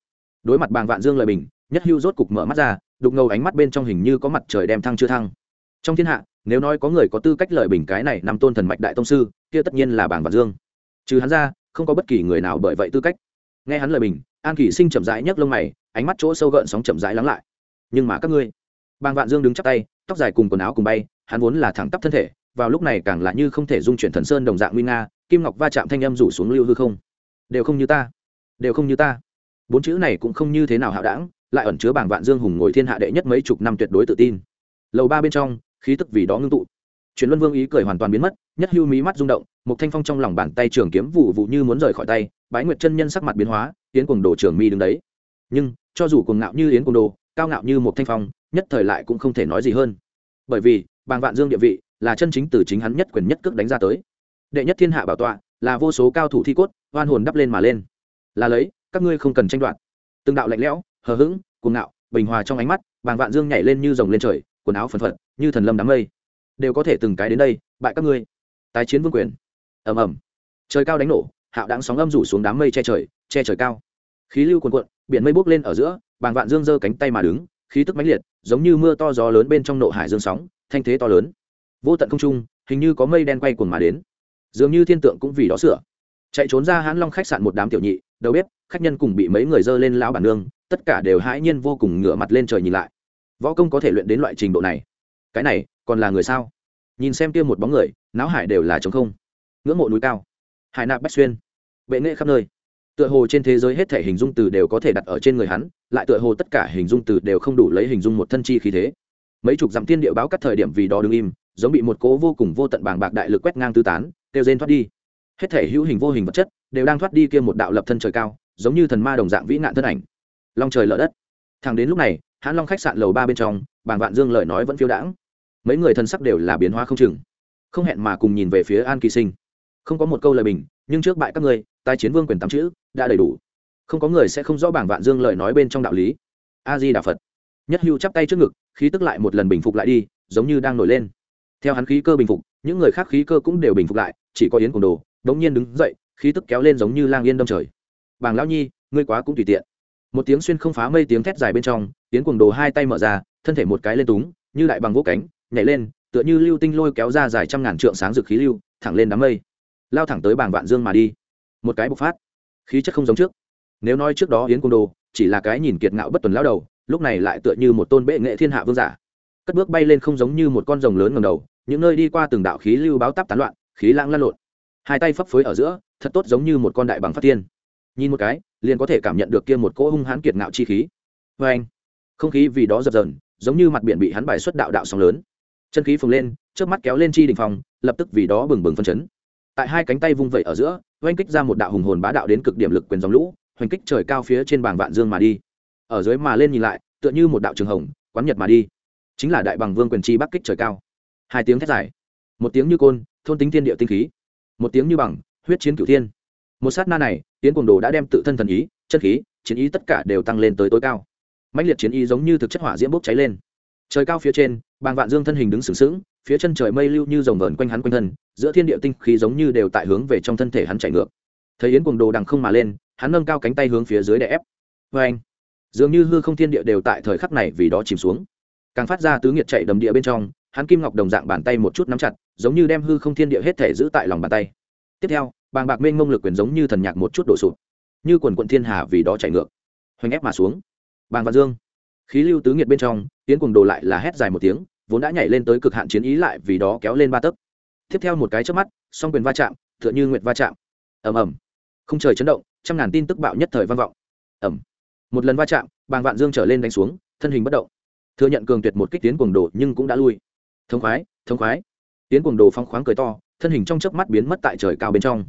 Đối mặt bàng vạn dương lời bình, nhất hưu rốt cục mở mắt ra, đục ngầu ánh mắt bên trong hình như có mặt trời đem thăng chưa thăng. Trong thiên hạ, nếu nói có người có tư cách lời bình cái này nằm tôn thần mạch đại tông sư, kia tất nhiên là bàng vạn dương. Trừ hắn ra, không có bất kỳ người nào bởi vậy tư cách. Nghe hắn lời bình, an kỷ sinh chậm rãi nhấc lông mày, ánh mắt chỗ sâu gợn sóng chậm rãi lắng lại. Nhưng mà các ngươi, bàng vạn dương đứng chắp tay, tóc dài cùng quần áo cùng bay hắn vốn là thẳng tắp thân thể, vào lúc này càng là như không thể dung chuyển thần sơn đồng dạng nguy nga, kim ngọc va chạm thanh âm rủ xuống lưu hư không. Đều không như ta. Đều không như ta. Bốn chữ này cũng không như thế nào hạo đảng, lại ẩn chứa bảng vạn dương hùng ngồi thiên hạ đệ nhất mấy chục năm tuyệt đối tự tin. Lầu ba bên trong, khí tức vì đó ngưng tụ. Truyền luân vương ý cười hoàn toàn biến mất, nhất hưu mí mắt rung động một thanh phong trong lòng bàn tay trường kiếm vụ vụ như muốn rời khỏi tay, bái nguyệt chân nhân sắc mặt biến hóa, yến cuồng đồ trường mi đứng đấy. Nhưng, cho dù cuồng ngạo như yến cuồng đồ, cao ngạo như một thanh phong, nhất thời lại cũng không thể nói gì hơn. Bởi vì bàng vạn dương địa vị là chân chính từ chính hắn nhất quyền nhất cước đánh ra tới. Đệ nhất thiên hạ bảo tọa là vô số cao thủ thi cốt, oan hồn đắp lên mà lên. Là lấy, các ngươi không cần tranh đoạt. Từng đạo lạnh lẽo, hờ hững, cuồng ngạo, bình hòa trong ánh mắt, bàng vạn dương nhảy lên như rồng lên trời, quần áo phần phật, như thần lâm đám mây. Đều có thể từng cái đến đây, bại các ngươi. Tái chiến vương quyền. Ầm ầm. Trời cao đánh nổ, hạo đáng sóng âm rủ xuống đám mây che trời che trời cao. Khí lưu cuồn cuộn, biển mây bốc lên ở giữa, bàng vạn dương giơ cánh tay mà đứng, khí tức mãnh liệt, giống như mưa to gió lớn bên trong nộ hải dương sóng thanh thế to lớn. Vô tận không trung, hình như có mây đen quay cuồng mà đến. Dường như thiên tượng cũng vì đó sửa. Chạy trốn ra hãn long khách sạn một đám tiểu nhị, đầu bếp, khách nhân cùng bị mấy người dơ lên lão bản nương, tất cả đều hãi nhiên vô cùng ngửa mặt lên trời nhìn lại. Võ công có thể luyện đến loại trình độ này. Cái này, còn là người sao? Nhìn xem kia một bóng người, não hải đều là trống không. Ngưỡng mộ núi cao. Hải nạp bách xuyên. Bệ nghệ khắp nơi. Tựa hồ trên thế giới hết thể hình dung từ đều có thể đặt ở trên người hắn, lại tựa hồ tất cả hình dung từ đều không đủ lấy hình dung một thân chi khí thế mấy chục dặm thiên địa báo cắt thời điểm vì đó đứng im, giống bị một cố vô cùng vô tận bàng bạc đại lực quét ngang tư tán, kêu rên thoát đi. Hết thể hữu hình vô hình vật chất đều đang thoát đi kia một đạo lập thân trời cao, giống như thần ma đồng dạng vĩ nạn thân ảnh. Long trời lở đất. Thẳng đến lúc này, hãn long khách sạn lầu ba bên trong, bàng vạn dương lời nói vẫn phiêu đãng. Mấy người thân sắc đều là biến hóa không chừng. Không hẹn mà cùng nhìn về phía an kỳ sinh. Không có một câu lời bình, nhưng trước bại các ngươi, tai chiến vương quyền tám chữ đã đầy đủ. Không có người sẽ không rõ bảng vạn dương lời nói bên trong đạo lý. A di đà phật nhất hưu chắp tay trước ngực, khí tức lại một lần bình phục lại đi, giống như đang nổi lên. Theo hắn khí cơ bình phục, những người khác khí cơ cũng đều bình phục lại, chỉ có yến cùng đồ, đống nhiên đứng dậy, khí tức kéo lên giống như lang yên đâm trời. Bàng lão nhi, ngươi quá cũng tùy tiện. Một tiếng xuyên không phá mây tiếng thét dài bên trong, yến cùng đồ hai tay mở ra, thân thể một cái lên túng, như đại bằng vỗ cánh, nhảy lên, tựa như lưu tinh lôi kéo ra dài trăm ngàn trượng sáng rực khí lưu, thẳng lên đám mây. Lao thẳng tới bảng vạn dương mà đi. Một cái bộc phát. Khí chất không giống trước. Nếu nói trước đó yến cung đồ chỉ là cái nhìn kiệt ngạo bất tuần lao đầu lúc này lại tựa như một tôn bệ nghệ thiên hạ vương giả. Cất bước bay lên không giống như một con rồng lớn ngầm đầu, những nơi đi qua từng đạo khí lưu báo táp tán loạn, khí lãng lăn lộn. Hai tay phấp phới ở giữa, thật tốt giống như một con đại bằng phát tiên nhìn một cái, liền có thể cảm nhận được kia một cỗ hung hãn kiệt ngạo chi khí. Vê anh, không khí vì đó dập dờn, giống như mặt biển bị hắn bài xuất đạo đạo sóng lớn. Chân khí phồng lên trước mắt kéo lên chi đình phòng lập tức vì đó bừng bừng phân chấn. Tại hai cánh tay vung vẩy ở giữa, oanh kích ra một đạo hùng hồn bá đạo đến cực điểm lực quyền dòng lũ, hoành kích trời cao phía trên bảng vạn dương mà đi ở dưới mà lên nhìn lại, tựa như một đạo trường hồng, quán nhật mà đi. Chính là đại bằng vương quyền chi bắc kích trời cao. Hai tiếng thét dài. Một tiếng như côn, thôn tính thiên địa tinh khí. Một tiếng như bằng, huyết chiến cửu thiên. Một sát na này tiến cuồng đồ đã đem tự thân thần ý, chân khí, chiến ý tất cả đều tăng lên tới tối cao. Mãnh liệt chiến ý giống như thực chất hỏa diễm bốc cháy lên. Trời cao phía trên, bàng vạn dương thân hình đứng sừng sững, phía chân trời mây lưu như rồng vờn quanh hắn quanh thân, giữa thiên địa tinh khí giống như đều tại hướng về trong thân thể hắn chạy ngược. Thấy yến cuồng đồ đằng không mà lên, hắn nâng cao cánh tay hướng phía dưới để ép. Vê anh dường như hư không thiên địa đều tại thời khắc này vì đó chìm xuống. Càng phát ra tứ nghiệt chạy đầm địa bên trong, hắn kim ngọc đồng dạng bàn tay một chút nắm chặt, giống như đem hư không thiên địa hết thể giữ tại lòng bàn tay. Tiếp theo, bàng bạc mênh mông lực quyền giống như thần nhạc một chút đổ sụp, như quần quận thiên hà vì đó chạy ngược, hoành ép mà xuống. Bàng văn dương, khí lưu tứ nghiệt bên trong, tiến cùng đồ lại là hét dài một tiếng, vốn đã nhảy lên tới cực hạn chiến ý lại vì đó kéo lên ba tấc. Tiếp theo một cái trước mắt, song quyền va chạm, tựa như nguyệt va chạm. Ầm ầm. Không trời chấn động, trăm ngàn tin tức bạo nhất thời vang vọng. Ầm một lần va chạm, bàng vạn dương trở lên đánh xuống, thân hình bất động. Thừa nhận cường tuyệt một kích tiến cuồng đồ nhưng cũng đã lui. Thống khoái thống khoái. Tiến cuồng đồ phong khoáng cười to, thân hình trong chớp mắt biến mất tại trời cao bên trong.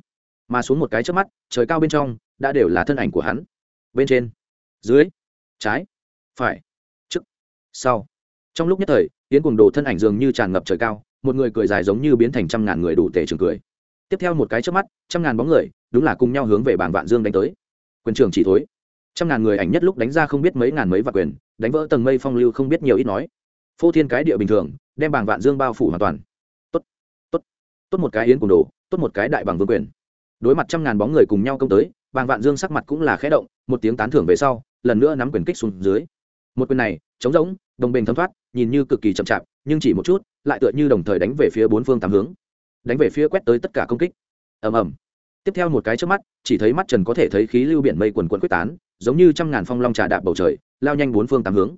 Mà xuống một cái chớp mắt, trời cao bên trong đã đều là thân ảnh của hắn. Bên trên, dưới, trái, phải, trước, sau. Trong lúc nhất thời, tiến cuồng đồ thân ảnh dường như tràn ngập trời cao, một người cười dài giống như biến thành trăm ngàn người đủ tể trường cười. Tiếp theo một cái chớp mắt, trăm ngàn bóng người, đúng là cùng nhau hướng về bảng vạn dương đánh tới. Quyền trường chỉ thối trăm ngàn người ảnh nhất lúc đánh ra không biết mấy ngàn mấy và quyền, đánh vỡ tầng mây phong lưu không biết nhiều ít nói. Phô thiên cái địa bình thường, đem bảng vạn dương bao phủ hoàn toàn. Tốt tốt tốt một cái yến cùng đồ, tốt một cái đại bằng vương quyền. Đối mặt trăm ngàn bóng người cùng nhau công tới bàng vạn dương sắc mặt cũng là khẽ động, một tiếng tán thưởng về sau, lần nữa nắm quyền kích xuống dưới. Một quyền này chống rỗng, đồng bền thấm thoát, nhìn như cực kỳ chậm chạp, nhưng chỉ một chút, lại tựa như đồng thời đánh về phía bốn phương tám hướng. Đánh về phía quét tới tất cả công kích. Ầm ầm. Tiếp theo một cái trước mắt, chỉ thấy mắt trần có thể thấy khí lưu biển mây quần quần quyết tán giống như trăm ngàn phong long trà đạp bầu trời, lao nhanh bốn phương tám hướng.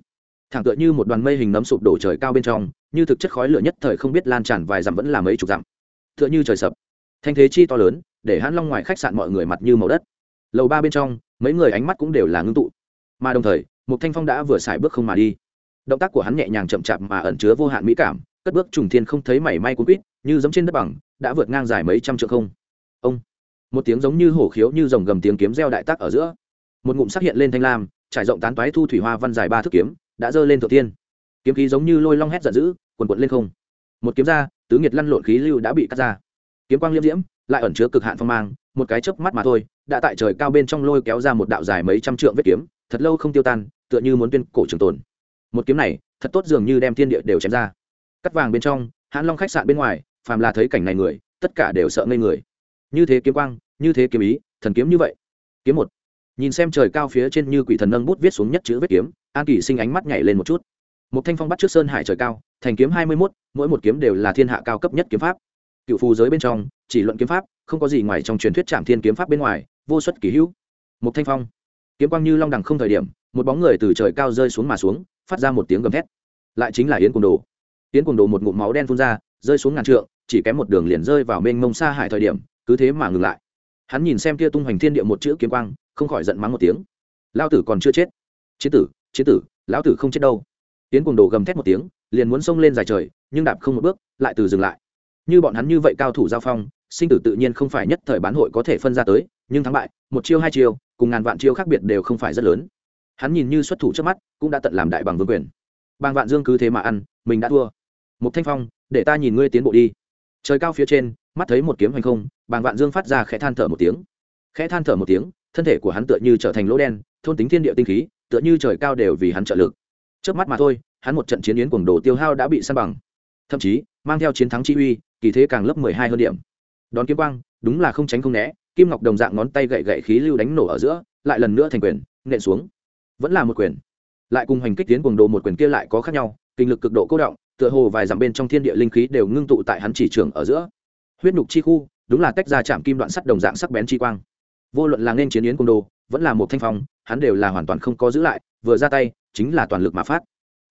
Thẳng tựa như một đoàn mây hình nấm sụp đổ trời cao bên trong, như thực chất khói lửa nhất thời không biết lan tràn vài dặm vẫn là mấy chục dặm. Tựa như trời sập. Thanh thế chi to lớn, để hãn long ngoài khách sạn mọi người mặt như màu đất. Lầu ba bên trong, mấy người ánh mắt cũng đều là ngưng tụ. Mà đồng thời một thanh phong đã vừa xài bước không mà đi. Động tác của hắn nhẹ nhàng chậm chạp mà ẩn chứa vô hạn mỹ cảm, cất bước trùng thiên không thấy mảy may cuốn quýt, như giống trên đất bằng, đã vượt ngang dài mấy trăm trượng không. Ông. Một tiếng giống như hổ khiếu như dòng gầm tiếng kiếm reo đại tác ở giữa một ngụm sắc hiện lên thanh lam, trải rộng tán toái thu thủy hoa văn dài ba thước kiếm, đã giơ lên thượng tiên kiếm khí giống như lôi long hét giận dữ quần quận lên không. Một kiếm ra, tứ nghiệt lăn lộn khí lưu đã bị cắt ra. Kiếm quang liêm diễm, lại ẩn chứa cực hạn phong mang, một cái chớp mắt mà thôi, đã tại trời cao bên trong lôi kéo ra một đạo dài mấy trăm trượng vết kiếm, thật lâu không tiêu tan, tựa như muốn tuyên cổ trường tồn. Một kiếm này, thật tốt dường như đem thiên địa đều chém ra. Cắt vàng bên trong, hãn long khách sạn bên ngoài, phàm là thấy cảnh này người, tất cả đều sợ ngây người. Như thế kiếm quang, như thế kiếm ý, thần kiếm như vậy. Kiếm một nhìn xem trời cao phía trên như quỷ thần nâng bút viết xuống nhất chữ vết kiếm, an kỷ sinh ánh mắt nhảy lên một chút. Một thanh phong bắt trước sơn hải trời cao, thành kiếm hai mươi mốt, mỗi một kiếm đều là thiên hạ cao cấp nhất kiếm pháp. Cựu phù giới bên trong, chỉ luận kiếm pháp, không có gì ngoài trong truyền thuyết trạm thiên kiếm pháp bên ngoài, vô xuất kỷ hữu. Một thanh phong, kiếm quang như long đằng không thời điểm, một bóng người từ trời cao rơi xuống mà xuống, phát ra một tiếng gầm thét. Lại chính là yến cùng đồ. Yến cùng đồ một ngụm máu đen phun ra, rơi xuống ngàn trượng, chỉ kém một đường liền rơi vào mênh mông xa hải thời điểm, cứ thế mà ngừng lại. Hắn nhìn xem kia tung hoành thiên địa một chữ kiếm quang không khỏi giận mắng một tiếng. Lao tử còn chưa chết. Chế tử chế tử, lão tử không chết đâu. Tiến cuồng đồ gầm thét một tiếng, liền muốn xông lên dài trời, nhưng đạp không một bước, lại từ dừng lại. Như bọn hắn như vậy cao thủ giao phong, sinh tử tự nhiên không phải nhất thời bán hội có thể phân ra tới, nhưng thắng bại, một chiêu hai chiêu, cùng ngàn vạn chiêu khác biệt đều không phải rất lớn. Hắn nhìn như xuất thủ trước mắt, cũng đã tận làm đại bằng vương quyền. Bàng vạn dương cứ thế mà ăn, mình đã thua. Một thanh phong, để ta nhìn ngươi tiến bộ đi. Trời cao phía trên, mắt thấy một kiếm hành không, bàng vạn dương phát ra khẽ than thở một tiếng. Khẽ than thở một tiếng thân thể của hắn tựa như trở thành lỗ đen, thôn tính thiên địa tinh khí, tựa như trời cao đều vì hắn trợ lực. Trước mắt mà thôi, hắn một trận chiến yến cuồng đồ tiêu hao đã bị săn bằng. Thậm chí, mang theo chiến thắng chi uy, kỳ thế càng lớp mười hai hơn điểm. Đón kiếm quang, đúng là không tránh không né, kim ngọc đồng dạng ngón tay gậy gậy khí lưu đánh nổ ở giữa, lại lần nữa thành quyền, nện xuống. Vẫn là một quyền. Lại cùng hành kích tiến cuồng đồ một quyền kia lại có khác nhau, kinh lực cực độ cố động, tựa hồ vài dặm bên trong thiên địa linh khí đều ngưng tụ tại hắn chỉ trường ở giữa. Huyết nhục chi khu, đúng là tách ra chạm kim đoạn sắt đồng dạng sắc bén chi quang vô luận là nên chiến yến côn đồ, vẫn là một thanh phong, hắn đều là hoàn toàn không có giữ lại, vừa ra tay, chính là toàn lực mà phát.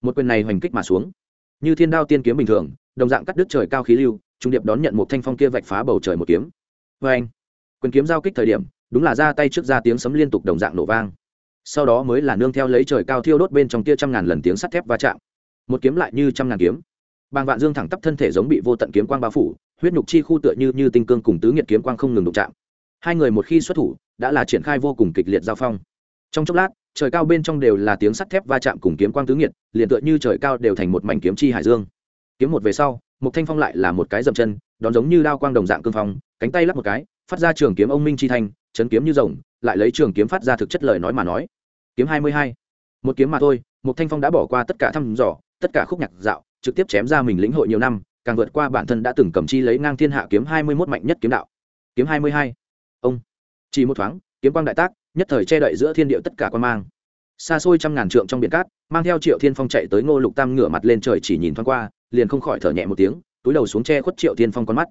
Một quyền này hoành kích mà xuống. Như thiên đao tiên kiếm bình thường, đồng dạng cắt đứt trời cao khí lưu, trung điệp đón nhận một thanh phong kia vạch phá bầu trời một kiếm. Vê anh, quyền kiếm giao kích thời điểm, đúng là ra tay trước ra tiếng sấm liên tục đồng dạng nổ vang. Sau đó mới là nương theo lấy trời cao thiêu đốt bên trong tia trăm ngàn lần tiếng sắt thép va chạm. Một kiếm lại như trăm ngàn kiếm. Bàng vạn dương thẳng tắp thân thể giống bị vô tận kiếm quang bao phủ, huyết nhục chi khu tựa như như tinh cương cùng tứ nghiệt kiếm quang không ngừng đụng chạm hai người một khi xuất thủ, đã là triển khai vô cùng kịch liệt giao phong. Trong chốc lát, trời cao bên trong đều là tiếng sắt thép va chạm cùng kiếm quang tứ nghiệt, liền tựa như trời cao đều thành một mảnh kiếm chi hải dương. Kiếm một về sau một thanh phong lại là một cái dậm chân, đón giống như đao quang đồng dạng cương phong, cánh tay lắp một cái, phát ra trường kiếm ông minh chi thanh, chấn kiếm như rồng, lại lấy trường kiếm phát ra thực chất lời nói mà nói. Kiếm hai mươi hai. Một kiếm mà thôi một thanh phong đã bỏ qua tất cả thăm dò, tất cả khúc nhạc dạo, trực tiếp chém ra mình lĩnh hội nhiều năm, càng vượt qua bản thân đã từng cầm chi lấy ngang thiên hạ kiếm hai mươi mốt mạnh nhất kiếm đạo. Kiếm hai mươi hai ông. Chỉ một thoáng, kiếm quang đại tác, nhất thời che đậy giữa thiên địa tất cả quan mang. Xa xôi trăm ngàn trượng trong biển cát, mang theo triệu thiên phong chạy tới ngô lục tam ngửa mặt lên trời chỉ nhìn thoáng qua, liền không khỏi thở nhẹ một tiếng, túi đầu xuống che khuất triệu thiên phong con mắt.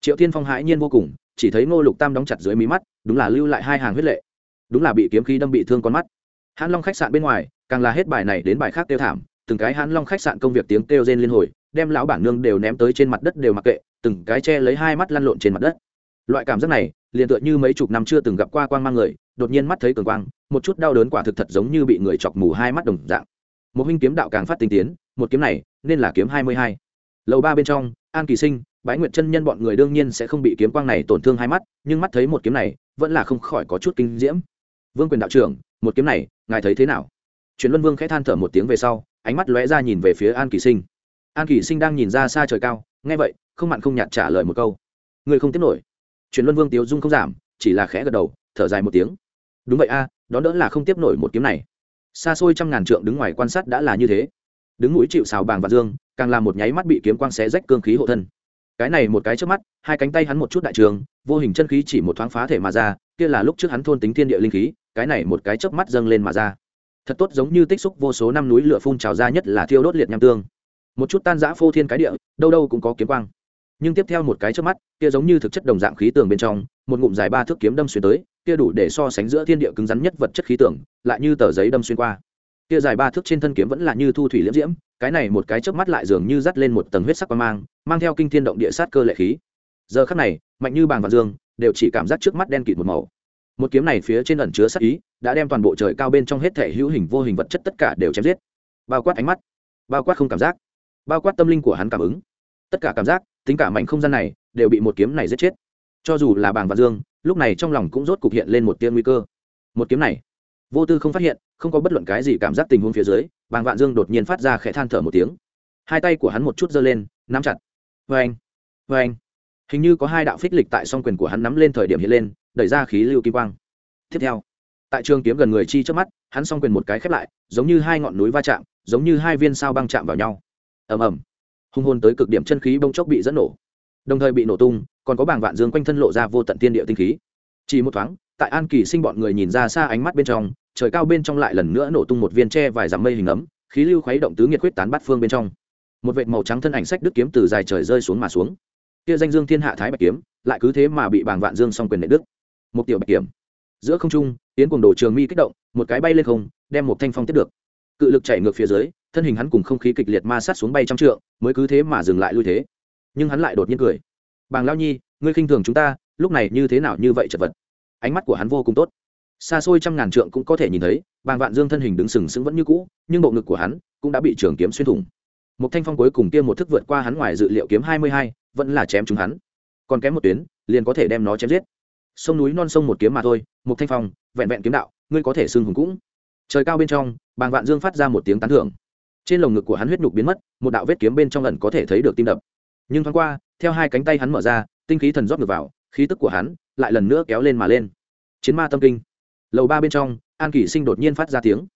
Triệu thiên phong hãi nhiên vô cùng, chỉ thấy ngô lục tam đóng chặt dưới mí mắt, đúng là lưu lại hai hàng huyết lệ. Đúng là bị kiếm khí đâm bị thương con mắt. Hãn long khách sạn bên ngoài, càng là hết bài này đến bài khác tiêu thảm, từng cái hãn long khách sạn công việc tiếng kêu rên liên hồi, đem lão bản nương đều ném tới trên mặt đất đều mặc kệ, từng cái che lấy hai mắt lăn lộn trên mặt đất loại cảm giác này, liền tựa như mấy chục năm chưa từng gặp qua quang mang người, đột nhiên mắt thấy cường quang, một chút đau đớn quả thực thật giống như bị người chọc mù hai mắt đồng dạng. Một huynh kiếm đạo càng phát tinh tiến, một kiếm này, nên là kiếm hai mươi hai. Lầu ba bên trong, an kỳ sinh, bái nguyệt chân nhân bọn người đương nhiên sẽ không bị kiếm quang này tổn thương hai mắt, nhưng mắt thấy một kiếm này, vẫn là không khỏi có chút kinh diễm. Vương quyền đạo trưởng, một kiếm này, ngài thấy thế nào? Truyền luân vương khẽ than thở một tiếng về sau, ánh mắt lóe ra nhìn về phía an kỳ sinh. An kỳ sinh đang nhìn ra xa trời cao, nghe vậy, không mặn không nhạt trả lời một câu. Người không tiếp nổi truyền luân vương tiếu dung không giảm, chỉ là khẽ gật đầu, thở dài một tiếng. Đúng vậy a đó đỡ là không tiếp nổi một kiếm này. Xa xôi trăm ngàn trượng đứng ngoài quan sát đã là như thế. Đứng mũi chịu xào bàng và dương, càng làm một nháy mắt bị kiếm quang xé rách cương khí hộ thân. Cái này một cái trước mắt, hai cánh tay hắn một chút đại trường, vô hình chân khí chỉ một thoáng phá thể mà ra, kia là lúc trước hắn thôn tính thiên địa linh khí, cái này một cái chớp mắt dâng lên mà ra. Thật tốt giống như tích xúc vô số năm núi lửa phun trào ra nhất là thiêu đốt liệt nham tương. Một chút tan giã phô thiên cái địa, đâu đâu cũng có kiếm quang nhưng tiếp theo một cái trước mắt, kia giống như thực chất đồng dạng khí tường bên trong, một ngụm dài ba thước kiếm đâm xuyên tới, kia đủ để so sánh giữa thiên địa cứng rắn nhất vật chất khí tường, lại như tờ giấy đâm xuyên qua. Kia dài ba thước trên thân kiếm vẫn là như thu thủy liễm diễm, cái này một cái chớp mắt lại dường như dắt lên một tầng huyết sắc qua mang mang theo kinh thiên động địa sát cơ lệ khí. Giờ khắc này, mạnh như bàng và dương, đều chỉ cảm giác trước mắt đen kịt một màu. Một kiếm này phía trên ẩn chứa sát ý, đã đem toàn bộ trời cao bên trong hết thể hữu hình vô hình vật chất tất cả đều chém giết. Bao quát ánh mắt, bao quát không cảm giác, bao quát tâm linh của hắn cảm ứng. Tất cả cảm giác tính cả mảnh không gian này đều bị một kiếm này giết chết. Cho dù là bàng và dương, lúc này trong lòng cũng rốt cục hiện lên một tia nguy cơ. Một kiếm này, vô tư không phát hiện, không có bất luận cái gì cảm giác tình huống phía dưới, bàng vạn dương đột nhiên phát ra khẽ than thở một tiếng. Hai tay của hắn một chút giơ lên, nắm chặt. Vê anh vê anh hình như có hai đạo phích lịch tại song quyền của hắn nắm lên thời điểm hiện lên, đẩy ra khí lưu kim quang. Tiếp theo, tại trường kiếm gần người chi trước mắt, hắn song quyền một cái khép lại, giống như hai ngọn núi va chạm, giống như hai viên sao băng chạm vào nhau. Ầm ầm hung hồn tới cực điểm chân khí bông chốc bị dẫn nổ. Đồng thời bị nổ tung, còn có bảng vạn dương quanh thân lộ ra vô tận tiên địa tinh khí. Chỉ một thoáng, tại an kỳ sinh bọn người nhìn ra xa ánh mắt bên trong, trời cao bên trong lại lần nữa nổ tung một viên tre vài dặm mây hình ấm, khí lưu khuấy động tứ nghiệt quyết tán bát phương bên trong. Một vệt màu trắng thân ảnh sách đứt kiếm từ dài trời rơi xuống mà xuống. Kia danh dương thiên hạ thái bạch kiếm, lại cứ thế mà bị bàng vạn dương song quyền đệ đức một tiểu bạch kiếm. Giữa không trung, tiến cùng đồ trường mi kích động, một cái bay lên không, đem một thanh phong tiếp được. Cự lực chạy ngược phía dưới thân hình hắn cùng không khí kịch liệt ma sát xuống bay trong trượng, mới cứ thế mà dừng lại lui thế. Nhưng hắn lại đột nhiên cười. Bàng lao nhi, ngươi khinh thường chúng ta, lúc này như thế nào như vậy chật vật? Ánh mắt của hắn vô cùng tốt. Xa xôi trăm ngàn trượng cũng có thể nhìn thấy, bàng vạn dương thân hình đứng sừng sững vẫn như cũ, nhưng bộ ngực của hắn cũng đã bị trường kiếm xuyên thủng. Một thanh phong cuối cùng kia một thức vượt qua hắn ngoài dự liệu kiếm hai mươi hai, vẫn là chém chúng hắn. Còn kém một tuyến, liền có thể đem nó chém giết. Sông núi non sông một kiếm mà thôi một thanh phong, vẹn vẹn kiếm đạo, ngươi có thể xưng hùng cũng. Trời cao bên trong, bàng vạn dương phát ra một tiếng tán thưởng trên lồng ngực của hắn huyết nhục biến mất, một đạo vết kiếm bên trong lần có thể thấy được tim đập. Nhưng thoáng qua, theo hai cánh tay hắn mở ra, tinh khí thần rót ngược vào, khí tức của hắn lại lần nữa kéo lên mà lên. Chiến ma tâm kinh. Lầu ba bên trong, an kỷ sinh đột nhiên phát ra tiếng.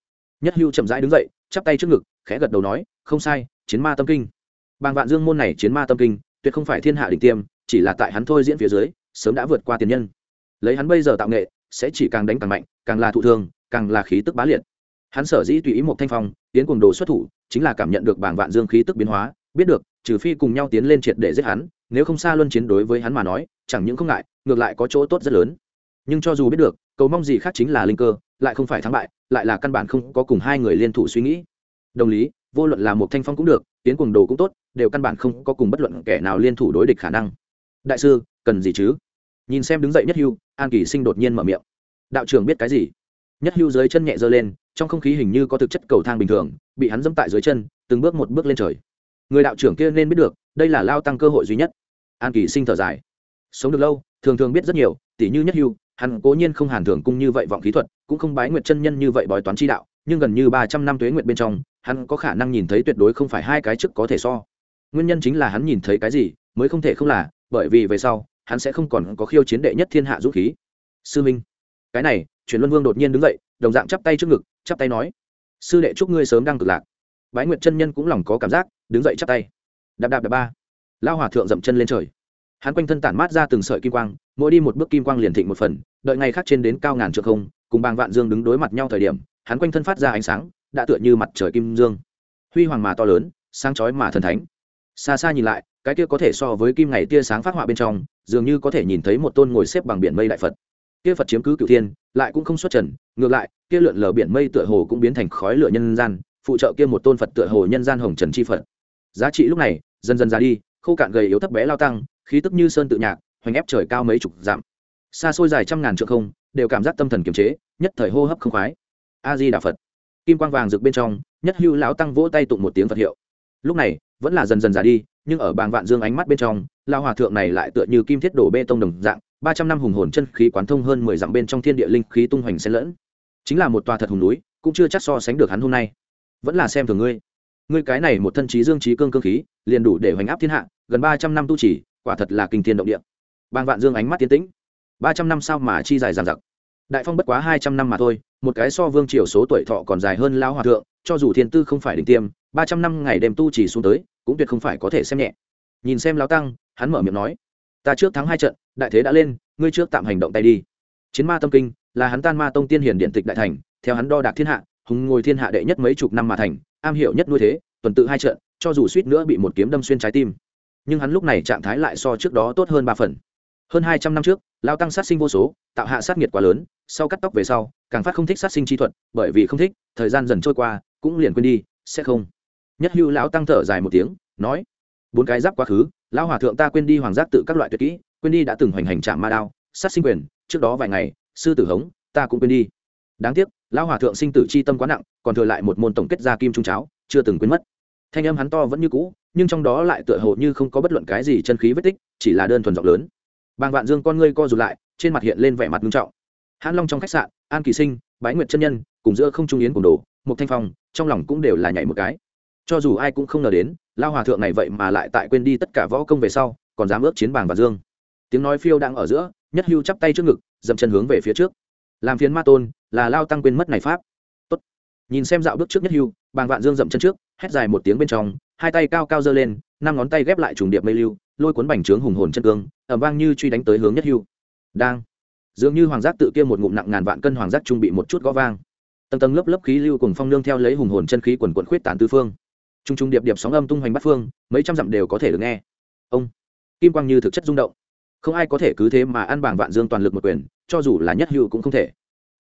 Nhất hưu chậm rãi đứng dậy, chắp tay trước ngực, khẽ gật đầu nói, không sai, chiến ma tâm kinh. Bàng vạn dương môn này chiến ma tâm kinh, tuyệt không phải thiên hạ đỉnh tiêm, chỉ là tại hắn thôi diễn phía dưới, sớm đã vượt qua tiền nhân. Lấy hắn bây giờ tạo nghệ, sẽ chỉ càng đánh càng mạnh, càng là thụ thương, càng là khí tức bá liệt. Hắn sở dĩ tùy ý một thanh phong, tiến cùng đồ xuất thủ chính là cảm nhận được bảng vạn dương khí tức biến hóa, biết được, trừ phi cùng nhau tiến lên triệt để giết hắn, nếu không xa luân chiến đối với hắn mà nói, chẳng những không ngại, ngược lại có chỗ tốt rất lớn. Nhưng cho dù biết được, cầu mong gì khác chính là linh cơ, lại không phải thắng bại, lại là căn bản không có cùng hai người liên thủ suy nghĩ. Đồng lý, vô luận là một thanh phong cũng được, tiến cùng đồ cũng tốt, đều căn bản không có cùng bất luận kẻ nào liên thủ đối địch khả năng. Đại sư, cần gì chứ? Nhìn xem đứng dậy nhất hưu, an kỳ sinh đột nhiên mở miệng. Đạo trưởng biết cái gì? Nhất hưu dưới chân nhẹ dơ lên, trong không khí hình như có thực chất cầu thang bình thường, bị hắn dẫm tại dưới chân, từng bước một bước lên trời. Người đạo trưởng kia nên biết được, đây là lao tăng cơ hội duy nhất. An kỳ sinh thở dài. Sống được lâu, thường thường biết rất nhiều tỷ như nhất hưu, hắn cố nhiên không hàn thường cung như vậy vọng khí thuật, cũng không bái nguyệt chân nhân như vậy bói toán chi đạo, nhưng gần như ba trăm năm tuế nguyệt bên trong, hắn có khả năng nhìn thấy tuyệt đối không phải hai cái chức có thể so. Nguyên nhân chính là hắn nhìn thấy cái gì, mới không thể không là, bởi vì về sau, hắn sẽ không còn có khiêu chiến đệ nhất thiên hạ dũng khí. Sư minh, cái này chuyển luân vương đột nhiên đứng dậy, đồng dạng chắp tay trước ngực, chắp tay nói, sư đệ chúc ngươi sớm đang cực lạc. Bái nguyệt chân nhân cũng lòng có cảm giác, đứng dậy chắp tay. Đạp đạp đạp ba. Lao hòa thượng dậm chân lên trời. Hắn quanh thân tản mát ra từng sợi kim quang, mỗi đi một bước kim quang liền thịnh một phần, đợi ngày khác trên đến cao ngàn trượng không, cùng bàng vạn dương đứng đối mặt nhau thời điểm, hắn quanh thân phát ra ánh sáng, đã tựa như mặt trời kim dương. Huy hoàng mà to lớn, sáng chói mà thần thánh. Xa xa nhìn lại, cái kia có thể so với kim ngày tia sáng phát họa bên trong, dường như có thể nhìn thấy một tôn ngồi xếp bằng biển mây đại phật kia phật chiếm cứ cửu thiên, lại cũng không xuất trần, ngược lại, kia lượn lờ biển mây tựa hồ cũng biến thành khói lửa nhân gian, phụ trợ kia một tôn phật tựa hồ nhân gian hồng trần chi phật. Giá trị lúc này, dần dần ra đi, khô cạn gầy yếu thấp bé lao tăng, khí tức như sơn tự nhạc, hoành ép trời cao mấy chục dặm. Xa xôi dài trăm ngàn trượng không, đều cảm giác tâm thần kiềm chế, nhất thời hô hấp không khoái. A di đà phật. Kim quang vàng rực bên trong, nhất hưu lão tăng vỗ tay tụng một tiếng phật hiệu. Lúc này, vẫn là dần dần già đi, nhưng ở bàng vạn dương ánh mắt bên trong lao hòa thượng này lại tựa như kim thiết đổ bê tông đồng dạng ba trăm năm hùng hồn chân khí quán thông hơn mười dặm bên trong thiên địa linh khí tung hoành xen lẫn. Chính là một tòa thật hùng núi, cũng chưa chắc so sánh được hắn hôm nay. Vẫn là xem thường ngươi. Ngươi cái này một thân trí dương trí cương cương khí, liền đủ để hoành áp thiên hạ, gần ba trăm năm tu chỉ quả thật là kinh thiên động địa. Bang vạn dương ánh mắt tiến tĩnh. Ba trăm năm sao mà chi dài dàn giặc đại phong bất quá hai trăm năm mà thôi, một cái so vương triều số tuổi thọ còn dài hơn lao hòa thượng, cho dù thiên tư không phải đỉnh tiêm, ba trăm năm ngày đêm tu chỉ xuống tới, cũng tuyệt không phải có thể xem nhẹ. Nhìn xem lao tăng, hắn mở miệng nói ta trước thắng hai trận, đại thế đã lên, ngươi trước tạm hành động tay đi. Chiến ma tâm kinh, là hắn tan ma tông tiên hiển điện tịch đại thành, theo hắn đo đạc thiên hạ, hùng ngồi thiên hạ đệ nhất mấy chục năm mà thành, am hiểu nhất nuôi thế, tuần tự hai trận, cho dù suýt nữa bị một kiếm đâm xuyên trái tim. Nhưng hắn lúc này trạng thái lại so trước đó tốt hơn ba phần. Hơn hai trăm năm trước, lao tăng sát sinh vô số, tạo hạ sát nghiệt quá lớn, sau cắt tóc về sau, càng phát không thích sát sinh chi thuật, bởi vì không thích, thời gian dần trôi qua, cũng liền quên đi, sẽ không. Nhất hưu lão tăng thở dài một tiếng, nói, bốn cái giáp quá khứ lão hòa thượng ta quên đi hoàng giác tự các loại tuyệt kỹ, quên đi đã từng hoành hành trạm ma đao, sát sinh quyền, trước đó vài ngày, sư tử hống, ta cũng quên đi. Đáng tiếc, lão hòa thượng sinh tử c h i tâm quá nặng, còn thừa lại một môn tổng kết gia kim trung cháo, chưa từng quên mất. Thanh âm hắn to vẫn như cũ, nhưng trong đó lại tựa hồ như không có bất luận cái gì chân khí vết tích, chỉ là đơn thuần giọng lớn. Bàng vạn dương con ngươi co rụt lại, trên mặt hiện lên vẻ mặt nghiêm trọng. Hãn long trong khách sạn, an kỳ sinh, bái nguyệt chân nhân, cùng giữa không trung yến cùng đồ một thanh phong, trong lòng cũng đều là nhảy một cái cho dù ai cũng không ngờ đến, lao hòa thượng này vậy mà lại tại quên đi tất cả võ công về sau, còn dám ước chiến bàng và dương. Tiếng nói phiêu đang ở giữa, nhất hưu chắp tay trước ngực, dậm chân hướng về phía trước. Làm phiến ma tôn, là lao tăng quên mất này pháp. Tốt. nhìn xem dạo bước trước nhất hưu, bàng vạn dương dậm chân trước, hét dài một tiếng bên trong, hai tay cao cao giơ lên, năm ngón tay ghép lại trùng điệp mây lưu, lôi cuốn bành trướng hùng hồn chân cương ẩm vang như truy đánh tới hướng nhất hưu. Đang. Dường như hoàng giác tự kia một ngụm nặng ngàn vạn cân hoàng giác trung bị một chút gõ vang. Tầng tầng lớp lớp khí lưu cùng phong nương theo lấy hùng hồn chân khí quần quận khuyết tán tứ phương trung trung điệp điệp sóng âm tung hoành bắt phương, mấy trăm dặm đều có thể được nghe. Ông kim quang như thực chất rung động. Không ai có thể cứ thế mà ăn bảng vạn dương toàn lực một quyền, cho dù là nhất hưu cũng không thể.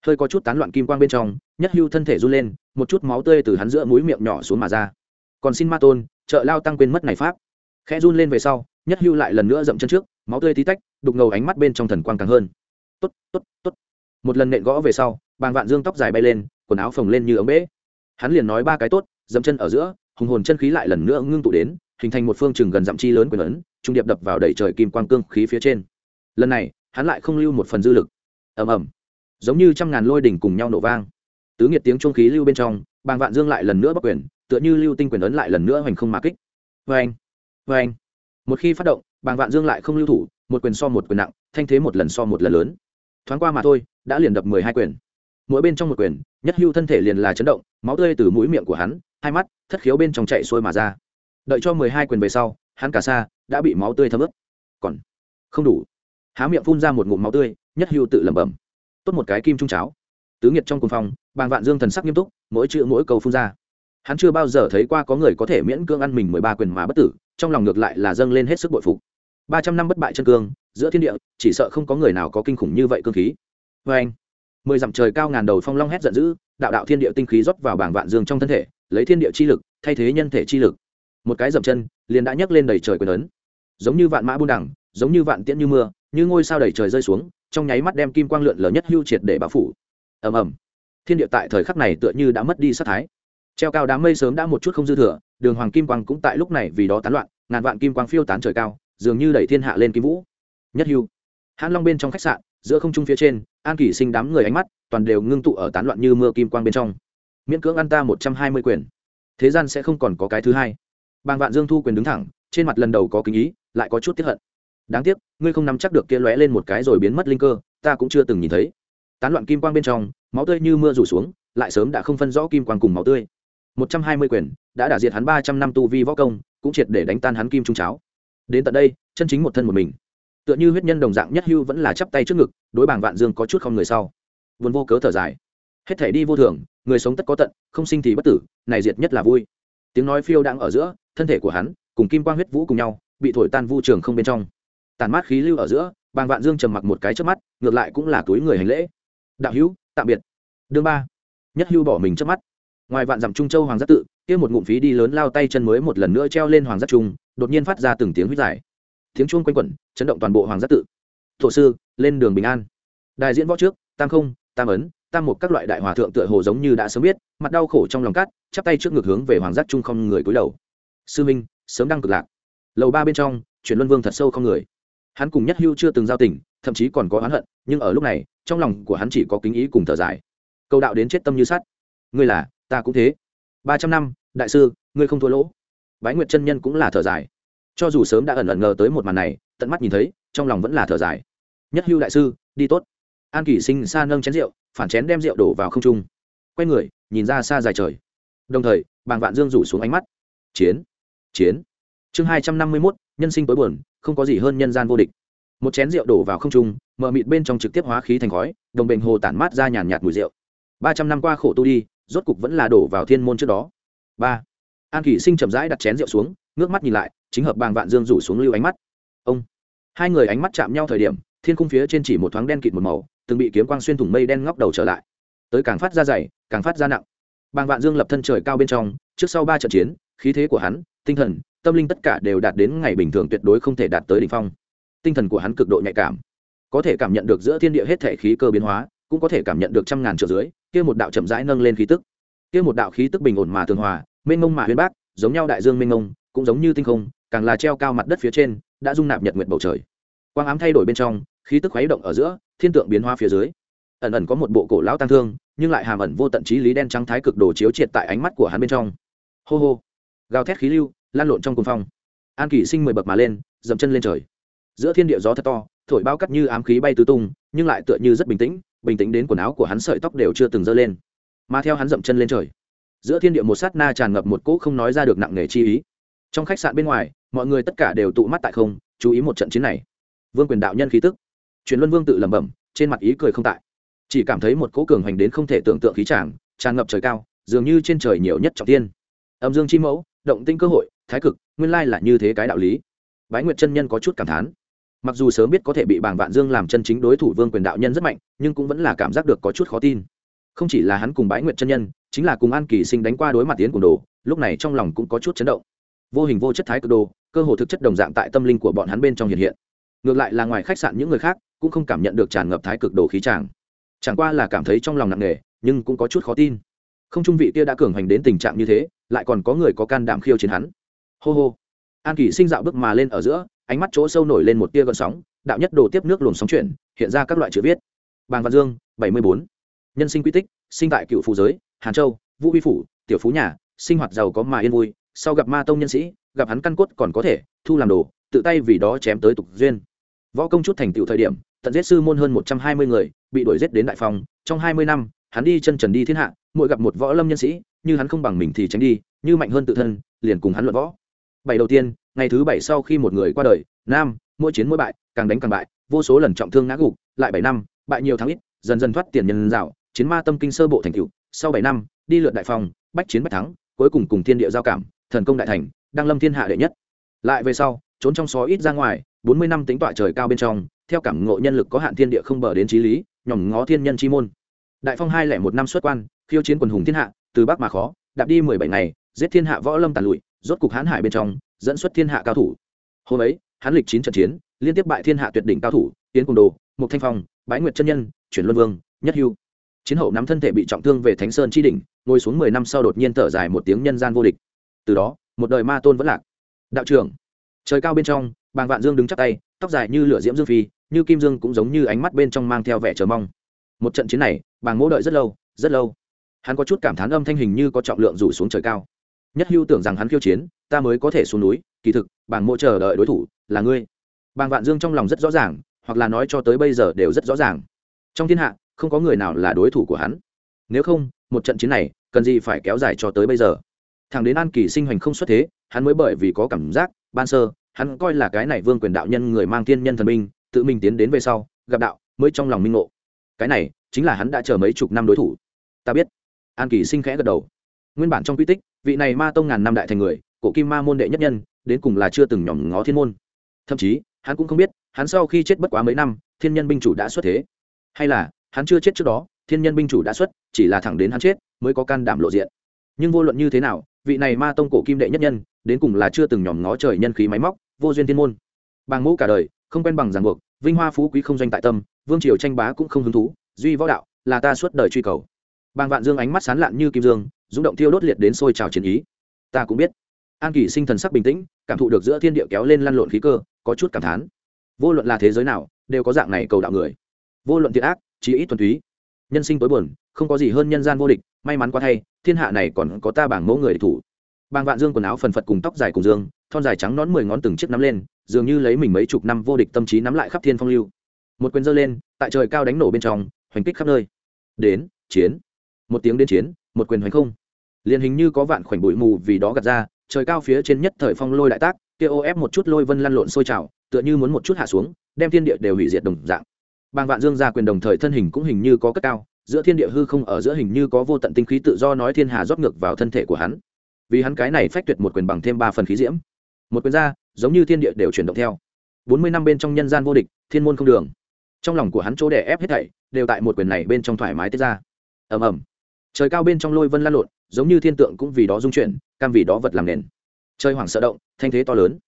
Hơi có chút tán loạn kim quang bên trong, nhất hưu thân thể run lên, một chút máu tươi từ hắn giữa mũi miệng nhỏ xuống mà ra. Còn xin ma tôn, trợ lao tăng quên mất này pháp. Khẽ run lên về sau, nhất hưu lại lần nữa dậm chân trước, máu tươi tí tách, đục ngầu ánh mắt bên trong thần quang càng hơn. Tốt tốt tốt. Một lần nện gõ về sau, bàng vạn dương tóc dài bay lên, quần áo phồng lên như ống bể. Hắn liền nói ba cái tốt, dậm chân ở giữa hùng hồn chân khí lại lần nữa ngưng tụ đến, hình thành một phương chừng gần dặm chi lớn quyền ấn, trung điệp đập vào đầy trời kim quang cương khí phía trên. Lần này, hắn lại không lưu một phần dư lực. Ầm ầm. Giống như trăm ngàn lôi đỉnh cùng nhau nổ vang. Tứ nghiệt tiếng trung khí lưu bên trong, bàng vạn dương lại lần nữa bắc quyền, tựa như lưu tinh quyền ấn lại lần nữa hoành không mà kích. Vê anh vê anh một khi phát động, bàng vạn dương lại không lưu thủ, một quyền so một quyền nặng, thanh thế một lần so một lần lớn. Thoáng qua mà thôi, đã liền đập mười hai quyền. Mỗi bên trong một quyền, nhất hưu thân thể liền là chấn động, máu tươi từ mũi miệng của hắn hai mắt thất khiếu bên trong chạy xuôi mà ra. Đợi cho mười hai quyền về sau, hắn cả xa đã bị máu tươi thấm ướt. Còn không đủ. Há miệng phun ra một ngụm máu tươi, nhất hưu tự lẩm bẩm. Tốt một cái kim trung cháo. Tứ nghiệt trong cùng phòng, bàng vạn dương thần sắc nghiêm túc, mỗi chữ mỗi câu phun ra. Hắn chưa bao giờ thấy qua có người có thể miễn cưỡng ăn mình mười ba quyền mà bất tử, trong lòng ngược lại là dâng lên hết sức bội phục. Ba trăm năm bất bại chân cương, giữa thiên địa, chỉ sợ không có người nào có kinh khủng như vậy cương khí. Vê anh mười dặm trời cao ngàn đầu phong long hét giận dữ, đạo đạo thiên địa tinh khí rót vào bảng vạn dương trong thân thể lấy thiên địa chi lực, thay thế nhân thể chi lực. Một cái dậm chân, liền đã nhấc lên đầy trời quyền ấn. Giống như vạn mã buôn đẳng giống như vạn tiễn như mưa, như ngôi sao đầy trời rơi xuống, trong nháy mắt đem kim quang lượn lờ nhất hưu triệt để bao phủ. Ầm ầm. Thiên địa tại thời khắc này tựa như đã mất đi sát thái. Treo cao đám mây sớm đã một chút không dư thừa, đường hoàng kim quang cũng tại lúc này vì đó tán loạn, ngàn vạn kim quang phiêu tán trời cao, dường như đẩy thiên hạ lên kim vũ. Nhất hưu. Hãn long bên trong khách sạn, giữa không trung phía trên, an kỷ sinh đám người ánh mắt toàn đều ngưng tụ ở tán loạn như mưa kim quang bên trong miễn cưỡng ăn ta một trăm hai mươi quyền. Thế gian sẽ không còn có cái thứ hai. Bàng vạn dương thu quyền đứng thẳng, trên mặt lần đầu có kính ý, lại có chút tiếp hận. Đáng tiếc, ngươi không nắm chắc được kia lóe lên một cái rồi biến mất linh cơ, ta cũng chưa từng nhìn thấy. Tán loạn kim quang bên trong, máu tươi như mưa rủ xuống, lại sớm đã không phân rõ kim quang cùng máu tươi. Một trăm hai mươi quyền, đã đả diệt hắn ba trăm năm tu vi võ công, cũng triệt để đánh tan hắn kim trung cháo. Đến tận đây, chân chính một thân một mình. Tựa như huyết nhân đồng dạng nhất hưu vẫn là chắp tay trước ngực, đối bảng vạn dương có chút không người sau. Vốn vô cớ thở dài hết thể đi vô thường, người sống tất có tận, không sinh thì bất tử, này diệt nhất là vui. Tiếng nói phiêu đang ở giữa, thân thể của hắn cùng kim quang huyết vũ cùng nhau, bị thổi tan vu trường không bên trong. Tàn mát khí lưu ở giữa, bàng vạn dương trầm mặc một cái trước mắt, ngược lại cũng là túi người hành lễ. Đạo hữu, tạm biệt. Đương ba. Nhất hưu bỏ mình trước mắt. Ngoài vạn dặm trung châu hoàng giác tự, kia một ngụm phí đi lớn lao tay chân mới một lần nữa treo lên hoàng giác trung, đột nhiên phát ra từng tiếng huyết giải tiếng chuông quanh quẩn, chấn động toàn bộ hoàng giác tự. Thổ sư, lên đường bình an. Đại diễn võ trước, tam không, tam ấn tam một các loại đại hòa thượng tựa hồ giống như đã sớm biết, mặt đau khổ trong lòng cát chắp tay trước ngược hướng về hoàng giác trung không người cúi đầu. Sư minh, sớm đang cực lạc. Lầu ba bên trong, chuyển luân vương thật sâu không người. Hắn cùng nhất hưu chưa từng giao tình, thậm chí còn có oán hận, nhưng ở lúc này, trong lòng của hắn chỉ có kính ý cùng thở dài. Câu đạo đến chết tâm như sắt. Ngươi là, ta cũng thế. Ba trăm năm, đại sư, ngươi không thua lỗ. Bái nguyệt chân nhân cũng là thở dài. Cho dù sớm đã ẩn ẩn ngờ tới một màn này, tận mắt nhìn thấy, trong lòng vẫn là thở dài. Nhất hưu đại sư, đi tốt an kỷ sinh xa nâng chén rượu, phản chén đem rượu đổ vào không trung. Quay người, nhìn ra xa dài trời. Đồng thời, bàng vạn dương rủ xuống ánh mắt. Chiến chiến. Chương hai trăm năm mươi mốt, nhân sinh tối buồn, không có gì hơn nhân gian vô địch. Một chén rượu đổ vào không trung, mờ mịt bên trong trực tiếp hóa khí thành khói, đồng bệnh hồ tản mát ra nhàn nhạt mùi rượu. Ba trăm năm qua khổ tu đi, rốt cục vẫn là đổ vào thiên môn trước đó. Ba. An kỷ sinh chậm rãi đặt chén rượu xuống, ngước mắt nhìn lại, chính hợp bàng vạn dương rủ xuống lưu ánh mắt. Ông. Hai người ánh mắt chạm nhau thời điểm, thiên cung phía trên chỉ một thoáng đen kịt một màu từng bị kiếm quang xuyên thủng mây đen ngóc đầu trở lại. Tới càng phát ra dày, càng phát ra nặng. Bàng vạn dương lập thân trời cao bên trong, trước sau ba trận chiến, khí thế của hắn, tinh thần, tâm linh tất cả đều đạt đến ngày bình thường tuyệt đối không thể đạt tới đỉnh phong. Tinh thần của hắn cực độ nhạy cảm. Có thể cảm nhận được giữa thiên địa hết thể khí cơ biến hóa, cũng có thể cảm nhận được trăm ngàn triệu dưới, kia một đạo chậm rãi nâng lên khí tức. Kia một đạo khí tức bình ổn mà tường hòa, mênh mông mà huyền bác, giống nhau đại dương mênh mông, cũng giống như tinh không, càng là treo cao mặt đất phía trên, đã dung nạp nhật nguyệt bầu trời. Quang ám thay đổi bên trong, khí tức khuấy động ở giữa thiên tượng biến hóa phía dưới. Ẩn ẩn có một bộ cổ lão tăng thương, nhưng lại hàm ẩn vô tận trí lý đen trắng thái cực đồ chiếu triệt tại ánh mắt của hắn bên trong. Hô hô. Gào thét khí lưu, lan lộn trong cùng phong. An kỷ sinh mười bậc mà lên, dậm chân lên trời. Giữa thiên địa gió thật to, thổi bao cắt như ám khí bay tứ tung, nhưng lại tựa như rất bình tĩnh bình tĩnh đến quần áo của hắn sợi tóc đều chưa từng dơ lên. Mà theo hắn dậm chân lên trời, giữa thiên địa một sát na tràn ngập một cỗ không nói ra được nặng nề chi ý. Trong khách sạn bên ngoài, mọi người tất cả đều tụ mắt tại không, chú ý một trận chiến này. Vương quyền đạo nhân khí tức truyền luân vương tự lẩm bẩm, trên mặt ý cười không tại. Chỉ cảm thấy một cỗ cường hành đến không thể tưởng tượng khí tràng tràn ngập trời cao, dường như trên trời nhiều nhất trọng tiên âm dương chi mẫu, động tinh cơ hội, thái cực, nguyên lai là như thế cái đạo lý. Bái nguyệt chân nhân có chút cảm thán. Mặc dù sớm biết có thể bị bảng vạn dương làm chân chính đối thủ vương quyền đạo nhân rất mạnh, nhưng cũng vẫn là cảm giác được có chút khó tin. Không chỉ là hắn cùng bái nguyệt chân nhân, chính là cùng an kỳ sinh đánh qua đối mặt tiến cùng đồ, lúc này trong lòng cũng có chút chấn động. Vô hình vô chất thái cực đồ, cơ hồ thực chất đồng dạng tại tâm linh của bọn hắn bên trong hiện hiện. Ngược lại là ngoài khách sạn những người khác cũng không cảm nhận được tràn ngập thái cực đồ khí tràng chẳng qua là cảm thấy trong lòng nặng nề, nhưng cũng có chút khó tin. Không trung vị kia đã cường hành đến tình trạng như thế, lại còn có người có can đảm khiêu chiến hắn. Hô hô. An kỷ sinh dạo bước mà lên ở giữa, ánh mắt chỗ sâu nổi lên một tia gợn sóng, đạo nhất đồ tiếp nước luồng sóng chuyển, hiện ra các loại chữ viết. Bàng văn dương, bảy mươi bốn. Nhân sinh quy tích, sinh tại cựu phù giới, hàn châu, vũ huy phủ, tiểu phú nhà, sinh hoạt giàu có mà yên vui, sau gặp ma tông nhân sĩ, gặp hắn căn cốt còn có thể, thu làm đồ, tự tay vì đó chém tới tục duyên. Võ công chút thành tựu thời điểm tận giết sư môn hơn một trăm hai mươi người, bị đuổi giết đến đại phòng. Trong hai mươi năm, hắn đi chân trần đi thiên hạ, mỗi gặp một võ lâm nhân sĩ, như hắn không bằng mình thì tránh đi, như mạnh hơn tự thân, liền cùng hắn luận võ. Bảy đầu tiên, ngày thứ bảy sau khi một người qua đời, nam, mỗi chiến mỗi bại, càng đánh càng bại, vô số lần trọng thương ngã gục, lại bảy năm, bại nhiều tháng ít, dần dần thoát tiền nhân dạo, chiến ma tâm kinh sơ bộ thành cựu sau bảy năm, đi lượt đại phòng, bách chiến bách thắng, cuối cùng cùng thiên địa giao cảm, thần công đại thành, đăng lâm thiên hạ đệ nhất. Lại về sau, trốn trong xó ít ra ngoài bốn mươi năm tính tọa trời cao bên trong, theo cảm ngộ nhân lực có hạn thiên địa không bờ đến trí lý nhỏm ngó thiên nhân chi môn. Đại phong hai lẻ một năm xuất quan, khiêu chiến quần hùng thiên hạ, từ bắc mà khó, đạp đi mười bảy ngày, giết thiên hạ võ lâm tàn lụi, rốt cục hãn hải bên trong, dẫn xuất thiên hạ cao thủ. Hôm ấy, hắn lịch chín trận chiến, liên tiếp bại thiên hạ tuyệt đỉnh cao thủ tiến cùng đồ, mục thanh phong, bái nguyệt chân nhân, chuyển luân vương, nhất hưu. Chiến hậu nắm thân thể bị trọng thương về thánh sơn chi đỉnh, ngồi xuống mười năm sau đột nhiên thở dài một tiếng nhân gian vô địch. Từ đó, một đời ma tôn vẫn lạc. Đạo trưởng, trời cao bên trong bàng vạn dương đứng chắc tay, tóc dài như lửa diễm dương phi, như kim dương cũng giống như ánh mắt bên trong mang theo vẻ chờ mong. Một trận chiến này, bàng mỗ đợi rất lâu rất lâu. Hắn có chút cảm thán âm thanh hình như có trọng lượng rủ xuống trời cao. Nhất hưu tưởng rằng hắn khiêu chiến, ta mới có thể xuống núi, kỳ thực, bàng mỗ chờ đợi đối thủ là ngươi. Bàng vạn dương trong lòng rất rõ ràng, hoặc là nói cho tới bây giờ đều rất rõ ràng. Trong thiên hạ, không có người nào là đối thủ của hắn. Nếu không, một trận chiến này, cần gì phải kéo dài cho tới bây giờ? Thằng đến an kỳ sinh hoành không xuất thế, hắn mới bởi vì có cảm giác, ban sơ hắn coi là cái này vương quyền đạo nhân người mang thiên nhân thần minh tự mình tiến đến về sau, gặp đạo, mới trong lòng minh ngộ. Cái này, chính là hắn đã chờ mấy chục năm đối thủ. Ta biết. An kỳ sinh khẽ gật đầu. Nguyên bản trong quy tích, vị này ma tông ngàn năm đại thành người, cổ kim ma môn đệ nhất nhân, đến cùng là chưa từng nhỏm ngó thiên môn. Thậm chí, hắn cũng không biết, hắn sau khi chết bất quá mấy năm, thiên nhân binh chủ đã xuất thế. Hay là, hắn chưa chết trước đó, thiên nhân binh chủ đã xuất, chỉ là thẳng đến hắn chết, mới có can đảm lộ diện. Nhưng vô luận như thế nào, vị này ma tông cổ kim đệ nhất nhân, đến cùng là chưa từng nhòm ngó trời nhân khí máy móc vô duyên thiên môn. Bàng mẫu cả đời, không quen bằng ràng buộc, vinh hoa phú quý không doanh tại tâm, vương triều tranh bá cũng không hứng thú, duy võ đạo là ta suốt đời truy cầu. Bàng vạn dương ánh mắt sán lạn như kim dương, rung động thiêu đốt liệt đến sôi trào chiến ý. Ta cũng biết. An kỳ sinh thần sắc bình tĩnh, cảm thụ được giữa thiên địa kéo lên lăn lộn khí cơ, có chút cảm thán. Vô luận là thế giới nào, đều có dạng này cầu đạo người. Vô luận thiện ác, chí ít thuần túy. Nhân sinh tối buồn, không có gì hơn nhân gian vô địch, may mắn quá thay, thiên hạ này còn có ta bảng mẫu người địch thủ. Bàng vạn dương quần áo phần phật cùng tóc dài cùng dương thon dài trắng nón mười ngón từng chiếc nắm lên, dường như lấy mình mấy chục năm vô địch tâm trí nắm lại khắp thiên phong lưu. Một quyền giơ lên, tại trời cao đánh nổ bên trong, hoành kích khắp nơi. Đến, chiến. Một tiếng đến chiến, một quyền hoành không. Liền hình như có vạn khoảnh bụi mù vì đó gạt ra, trời cao phía trên nhất thời phong lôi đại tác, kia ô ép một chút lôi vân lăn lộn sôi trào, tựa như muốn một chút hạ xuống, đem thiên địa đều hủy diệt đồng dạng. Bàng vạn dương ra quyền đồng thời thân hình cũng hình như có cất cao, giữa thiên địa hư không ở giữa hình như có vô tận tinh khí tự do nói thiên hà rót ngược vào thân thể của hắn. Vì hắn cái này phách tuyệt một quyền bằng thêm ba phần khí diễm một quyền ra giống như thiên địa đều chuyển động theo. Bốn mươi năm bên trong nhân gian vô địch, thiên môn không đường. Trong lòng của hắn chỗ đè ép hết thảy, đều tại một quyền này bên trong thoải mái tiết ra. Ầm ầm. Trời cao bên trong lôi vân lan lộn, giống như thiên tượng cũng vì đó dung chuyển, cam vì đó vật làm nền. Trời hoảng sợ động, thanh thế to lớn.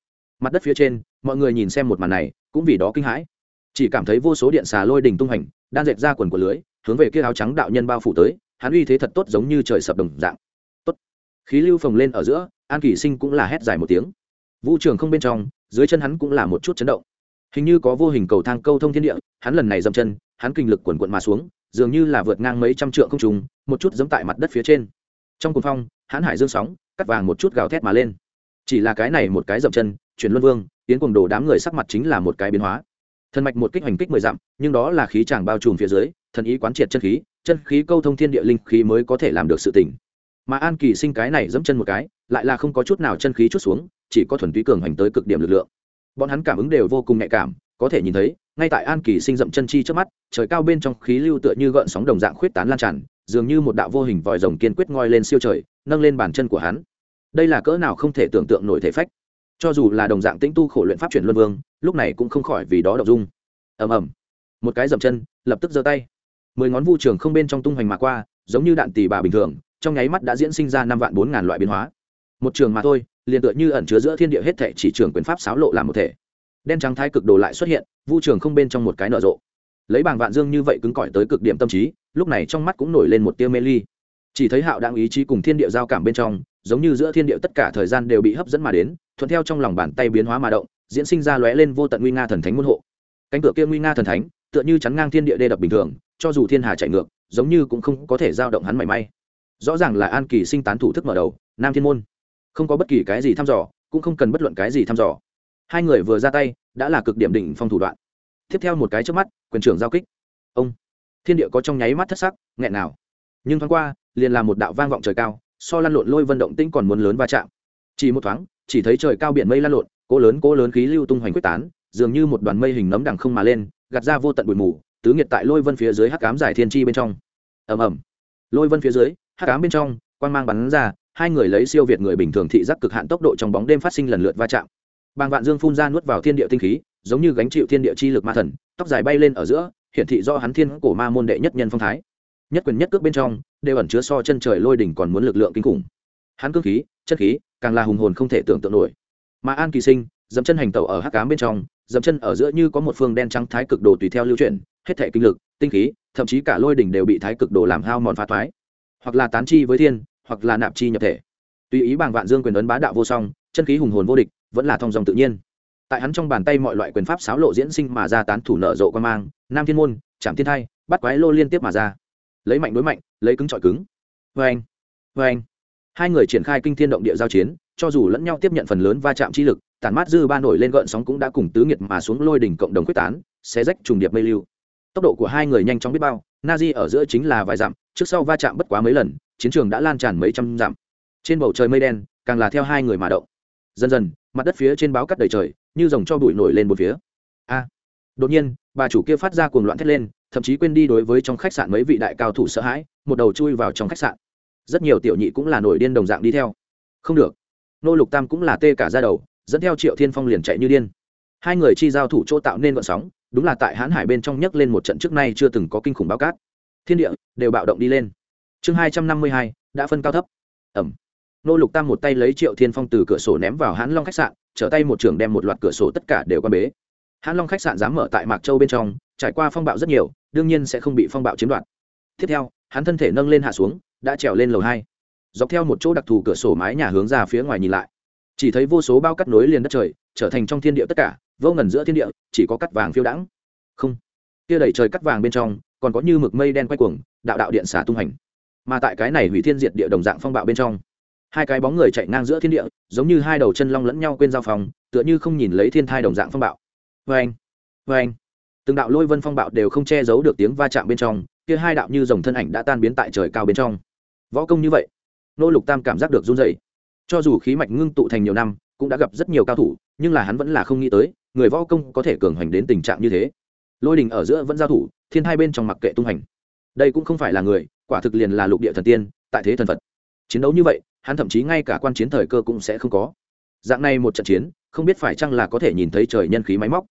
Mặt đất phía trên, mọi người nhìn xem một màn này, cũng vì đó kinh hãi. Chỉ cảm thấy vô số điện xà lôi đỉnh tung hành đang dệt ra quần của lưới, hướng về kia áo trắng đạo nhân bao phủ tới, hắn uy thế thật tốt giống như trời sập đồng dạng. Tốt. Khí lưu phồng lên ở giữa, an kỳ sinh cũng là hét dài một tiếng vũ trường không bên trong, dưới chân hắn cũng là một chút chấn động. Hình như có vô hình cầu thang câu thông thiên địa, hắn lần này dậm chân, hắn kinh lực quần quận mà xuống, dường như là vượt ngang mấy trăm trượng không trùng một chút giẫm tại mặt đất phía trên. Trong cuồng phong, hắn hải dương sóng, cắt vàng một chút gào thét mà lên. Chỉ là cái này một cái dậm chân, chuyển luân vương, tiến cuồng đồ đám người sắc mặt chính là một cái biến hóa. Thần mạch một kích hoành kích mười dặm, nhưng đó là khí chàng bao trùm phía dưới, thần ý quán triệt chân khí chân khí câu thông thiên địa linh khí mới có thể làm được sự tỉnh. Mà an kỳ sinh cái này dẫm chân một cái, lại là không có chút nào chân khí chút xuống chỉ có thuần túy cường hành tới cực điểm lực lượng. Bọn hắn cảm ứng đều vô cùng nhạy cảm, có thể nhìn thấy, ngay tại an kỳ sinh dậm chân chi trước mắt, trời cao bên trong khí lưu tựa như gợn sóng đồng dạng khuyết tán lan tràn, dường như một đạo vô hình vòi rồng kiên quyết ngoi lên siêu trời, nâng lên bàn chân của hắn. Đây là cỡ nào không thể tưởng tượng nổi thể phách. Cho dù là đồng dạng tĩnh tu khổ luyện pháp chuyển luân vương, lúc này cũng không khỏi vì đó đậu dung. Ầm ầm. Một cái dậm chân, lập tức giơ tay. Mười ngón vu trường không bên trong tung hoành mà qua, giống như đạn tỳ bà bình thường, trong nháy mắt đã diễn sinh ra năm vạn bốn ngàn loại biến hóa một trường mà thôi, liền tựa như ẩn chứa giữa thiên địa hết thể chỉ trường quyền pháp sáo lộ làm một thể. Đen trắng thái cực đồ lại xuất hiện, vu trường không bên trong một cái nở rộ. Lấy bảng vạn dương như vậy cứng cỏi tới cực điểm tâm trí, lúc này trong mắt cũng nổi lên một tia mê ly. Chỉ thấy hạo đang ý chí cùng thiên địa giao cảm bên trong, giống như giữa thiên địa tất cả thời gian đều bị hấp dẫn mà đến, thuận theo trong lòng bàn tay biến hóa mà động, diễn sinh ra lóe lên vô tận nguy nga thần thánh môn hộ. Cánh cửa kia nguy nga thần thánh, tựa như chắn ngang thiên địa đê đập bình thường, cho dù thiên hà chạy ngược, giống như cũng không có thể giao động hắn mảy may. Rõ ràng là an kỳ sinh tán thủ thức mở đầu, nam thiên môn không có bất kỳ cái gì thăm dò, cũng không cần bất luận cái gì thăm dò. Hai người vừa ra tay, đã là cực điểm đỉnh phong thủ đoạn. Tiếp theo một cái trước mắt, quyền trưởng giao kích. Ông! Thiên địa có trong nháy mắt thất sắc, nghẹn nào. Nhưng thoáng qua, liền là một đạo vang vọng trời cao, so lăn lộn lôi vân động tĩnh còn muốn lớn va chạm. Chỉ một thoáng, chỉ thấy trời cao biển mây lăn lộn, cỗ lớn cỗ lớn khí lưu tung hoành quyết tán, dường như một đoàn mây hình nấm đằng không mà lên, gạt ra vô tận bụi mù, tứ nghiệt tại lôi vân phía dưới hắc cám giải thiên chi bên trong. Ầm ầm. Lôi vân phía dưới, hắc cám bên trong, quang mang bắn ra hai người lấy siêu việt người bình thường thị giác cực hạn tốc độ trong bóng đêm phát sinh lần lượt va chạm. Bàng vạn dương phun ra nuốt vào thiên địa tinh khí, giống như gánh chịu thiên địa chi lực ma thần, tóc dài bay lên ở giữa, hiển thị do hắn thiên cổ ma môn đệ nhất nhân phong thái. Nhất quyền nhất cước bên trong, đều ẩn chứa so chân trời lôi đỉnh còn muốn lực lượng kinh khủng. Hắn cương khí chất khí, càng là hùng hồn không thể tưởng tượng nổi. Mà an kỳ sinh, dẫm chân hành tẩu ở hắc cám bên trong, dẫm chân ở giữa như có một phương đen trắng thái cực đồ tùy theo lưu chuyển, hết thể kinh lực, tinh khí, thậm chí cả lôi đỉnh đều bị thái cực đồ làm hao mòn phá thoái. Hoặc là tán chi với thiên hoặc là nạp chi nhập thể. Tùy ý bàng vạn dương quyền ấn bá đạo vô song, chân khí hùng hồn vô địch, vẫn là thong dòng tự nhiên. Tại hắn trong bàn tay mọi loại quyền pháp xáo lộ diễn sinh mà ra tán thủ nợ rộ quan mang, nam thiên môn, trảm thiên thai, bắt quái lô liên tiếp mà ra. Lấy mạnh đối mạnh, lấy cứng trọi cứng. Vê anh vê anh hai người triển khai kinh thiên động địa giao chiến, cho dù lẫn nhau tiếp nhận phần lớn va chạm chi lực, tản mát dư ba nổi lên gợn sóng cũng đã cùng tứ nghiệt mà xuống lôi đỉnh cộng đồng quyết tán, xé rách trùng điệp mây lưu tốc độ của hai người nhanh chóng biết bao na di ở giữa chính là vài dặm, trước sau va chạm bất quá mấy lần, chiến trường đã lan tràn mấy trăm dặm. Trên bầu trời mây đen, càng là theo hai người mà động. Dần dần, mặt đất phía trên báo cắt đầy trời, như dòng cho bụi nổi lên một phía. A! Đột nhiên, bà chủ kia phát ra cuồng loạn thét lên, thậm chí quên đi đối với trong khách sạn mấy vị đại cao thủ sợ hãi, một đầu chui vào trong khách sạn. Rất nhiều tiểu nhị cũng là nổi điên đồng dạng đi theo. Không được. Nô lục tam cũng là tê cả ra đầu, dẫn theo triệu thiên phong liền chạy như điên. Hai người chi giao thủ chỗ tạo nên vận sóng đúng là tại hãn hải bên trong nhấc lên một trận trước nay chưa từng có kinh khủng báo cát. Thiên địa đều bạo động đi lên. Chương hai trăm năm mươi hai, đã phân cao thấp. Ẩm. Nô lục tam một tay lấy triệu thiên phong từ cửa sổ ném vào hãn long khách sạn, trở tay một trường đem một loạt cửa sổ tất cả đều quan bế. Hãn long khách sạn dám mở tại mạc châu bên trong, trải qua phong bạo rất nhiều, đương nhiên sẽ không bị phong bạo chiếm đoạt. Tiếp theo, hắn thân thể nâng lên hạ xuống, đã trèo lên lầu hai. Dọc theo một chỗ đặc thù cửa sổ mái nhà hướng ra phía ngoài nhìn lại, chỉ thấy vô số bao cắt nối liền đất trời, trở thành trong thiên địa tất cả vô ngần giữa thiên địa, chỉ có cắt vàng phiêu đãng. Không. Kia đầy trời cắt vàng bên trong, còn có như mực mây đen quay cuồng, đạo đạo điện xả tung hành. Mà tại cái này hủy thiên diệt địa đồng dạng phong bạo bên trong, hai cái bóng người chạy ngang giữa thiên địa, giống như hai đầu chân long lẫn nhau quên giao phòng, tựa như không nhìn lấy thiên thai đồng dạng phong bạo. Vê anh vê anh. Từng đạo lôi vân phong bạo đều không che giấu được tiếng va chạm bên trong, kia hai đạo như dòng thân ảnh đã tan biến tại trời cao bên trong. Võ công như vậy, nô lục tam cảm giác được run dày cho dù khí mạch ngưng tụ thành nhiều năm, cũng đã gặp rất nhiều cao thủ, nhưng là hắn vẫn là không nghĩ tới người võ công có thể cường hành đến tình trạng như thế. Lôi đình ở giữa vẫn giao thủ, thiên hai bên trong mặc kệ tung hành. Đây cũng không phải là người, quả thực liền là lục địa thần tiên, tại thế thần phật. Chiến đấu như vậy, hắn thậm chí ngay cả quan chiến thời cơ cũng sẽ không có. Dạng này một trận chiến, không biết phải chăng là có thể nhìn thấy trời nhân khí máy móc.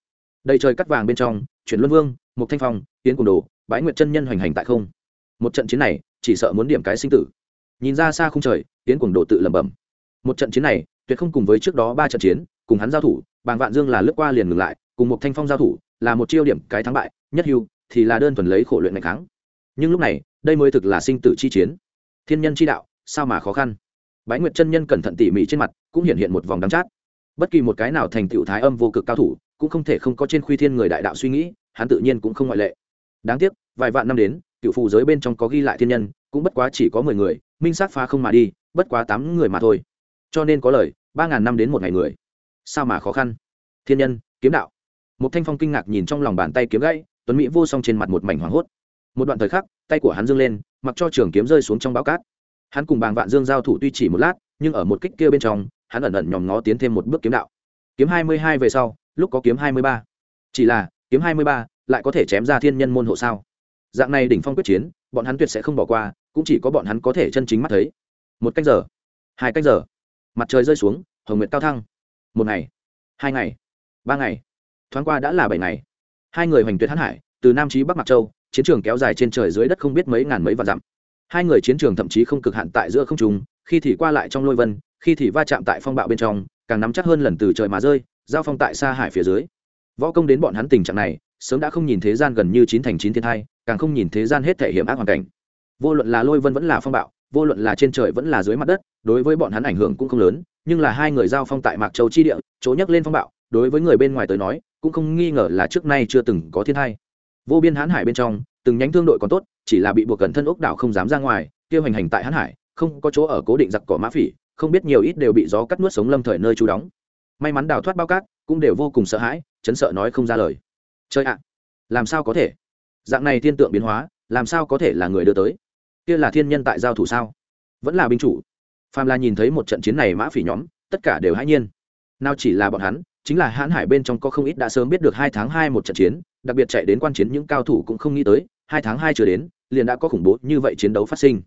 Đầy trời cắt vàng bên trong, chuyển luân vương một thanh phong tiến cùng đồ bãi nguyệt chân nhân hoành hành tại không. Một trận chiến này, chỉ sợ muốn điểm cái sinh tử. Nhìn ra xa không trời tiến cùng đồ tự lẩm bẩm. Một trận chiến này, tuyệt không cùng với trước đó ba trận chiến, cùng hắn giao thủ bàng vạn dương là lướt qua liền ngừng lại, cùng một thanh phong giao thủ, là một chiêu điểm cái thắng bại, nhất hưu thì là đơn thuần lấy khổ luyện ngày kháng. Nhưng lúc này, đây mới thực là sinh tử chi chiến. Thiên nhân chi đạo, sao mà khó khăn? Bái nguyệt chân nhân cẩn thận tỉ mỉ trên mặt, cũng hiện hiện một vòng đắng chát. Bất kỳ một cái nào thành tựu thái âm vô cực cao thủ, cũng không thể không có trên khuy thiên người đại đạo suy nghĩ, hắn tự nhiên cũng không ngoại lệ. Đáng tiếc, vài vạn năm đến, cựu phù giới bên trong có ghi lại thiên nhân, cũng bất quá chỉ có mười người, minh sát phá không mà đi, bất quá tám người mà thôi. Cho nên có lời, ba ngàn năm đến một ngày người sao mà khó khăn? Thiên nhân, kiếm đạo. Một thanh phong kinh ngạc nhìn trong lòng bàn tay kiếm gãy, tuấn mỹ vô song trên mặt một mảnh hoảng hốt. Một đoạn thời khắc, tay của hắn dương lên, mặc cho trường kiếm rơi xuống trong bão cát. Hắn cùng bàng vạn dương giao thủ tuy chỉ một lát, nhưng ở một kích kia bên trong, hắn ẩn ẩn nhòm ngó tiến thêm một bước kiếm đạo. Kiếm hai mươi hai về sau, lúc có kiếm hai mươi ba. Chỉ là, kiếm hai mươi ba lại có thể chém ra thiên nhân môn hộ sao? Dạng này đỉnh phong quyết chiến, bọn hắn tuyệt sẽ không bỏ qua, cũng chỉ có bọn hắn có thể chân chính mắt thấy. Một cách giờ. Hai cách giờ. Mặt trời rơi xuống, hồng nguyệt cao thăng một ngày. Hai ngày. Ba ngày. Thoáng qua đã là bảy ngày. Hai người hoành tuyệt hãn hải, từ nam trí bắc mặc châu, chiến trường kéo dài trên trời dưới đất không biết mấy ngàn mấy vạn dặm. Hai người chiến trường thậm chí không cực hạn tại giữa không trùng khi thì qua lại trong lôi vân, khi thì va chạm tại phong bạo bên trong, càng nắm chắc hơn lần từ trời mà rơi, giao phong tại xa hải phía dưới. Võ công đến bọn hắn tình trạng này, sớm đã không nhìn thế gian gần như chín thành chín thiên thai, càng không nhìn thế gian hết thể hiểm ác hoàn cảnh. Vô luận là lôi vân vẫn là phong bạo, vô luận là trên trời vẫn là dưới mặt đất, đối với bọn hắn ảnh hưởng cũng không lớn nhưng là hai người giao phong tại mạc châu chi địa, chỗ nhắc lên phong bạo, đối với người bên ngoài tới nói, cũng không nghi ngờ là trước nay chưa từng có thiên thai. Vô biên hãn hải bên trong, từng nhánh thương đội còn tốt, chỉ là bị buộc gần thân ốc đảo không dám ra ngoài kêu hành hành tại hãn hải, không có chỗ ở cố định giặc cỏ mã phỉ, không biết nhiều ít đều bị gió cắt nuốt sống lâm thời nơi trú đóng. May mắn đào thoát bao cát, cũng đều vô cùng sợ hãi, chấn sợ nói không ra lời. Chơi ạ, làm sao có thể? Dạng này thiên tượng biến hóa, làm sao có thể là người đưa tới? Kia là thiên nhân tại giao thủ sao? Vẫn là binh chủ phàm là nhìn thấy một trận chiến này mã phỉ nhóm, tất cả đều hãy nhiên. Nào chỉ là bọn hắn, chính là hãn hải bên trong có không ít đã sớm biết được hai tháng hai một trận chiến, đặc biệt chạy đến quan chiến những cao thủ cũng không nghĩ tới, hai tháng hai chưa đến, liền đã có khủng bố như vậy chiến đấu phát sinh.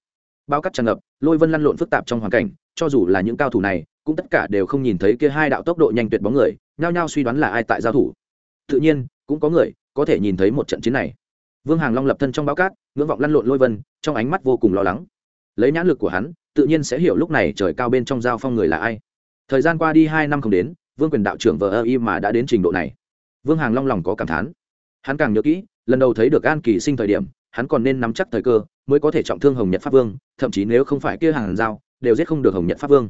Bao cắt tràn ngập, lôi vân lăn lộn phức tạp trong hoàn cảnh, cho dù là những cao thủ này, cũng tất cả đều không nhìn thấy kia hai đạo tốc độ nhanh tuyệt bóng người, nhao nhao suy đoán là ai tại giao thủ. Tự nhiên, cũng có người có thể nhìn thấy một trận chiến này. Vương hàng long lập thân trong bao cát, ngưỡng vọng lăn lộn lôi vân, trong ánh mắt vô cùng lo lắng. Lấy nhãn lực của hắn tự nhiên sẽ hiểu lúc này trời cao bên trong giao phong người là ai. Thời gian qua đi hai năm không đến, vương quyền đạo trưởng vợ ơ y mà đã đến trình độ này. Vương hàng long lòng có cảm thán. Hắn càng nhớ kỹ, lần đầu thấy được an kỳ sinh thời điểm, hắn còn nên nắm chắc thời cơ, mới có thể trọng thương hồng nhật pháp vương, thậm chí nếu không phải kia hàng giao, đều giết không được hồng nhật pháp vương.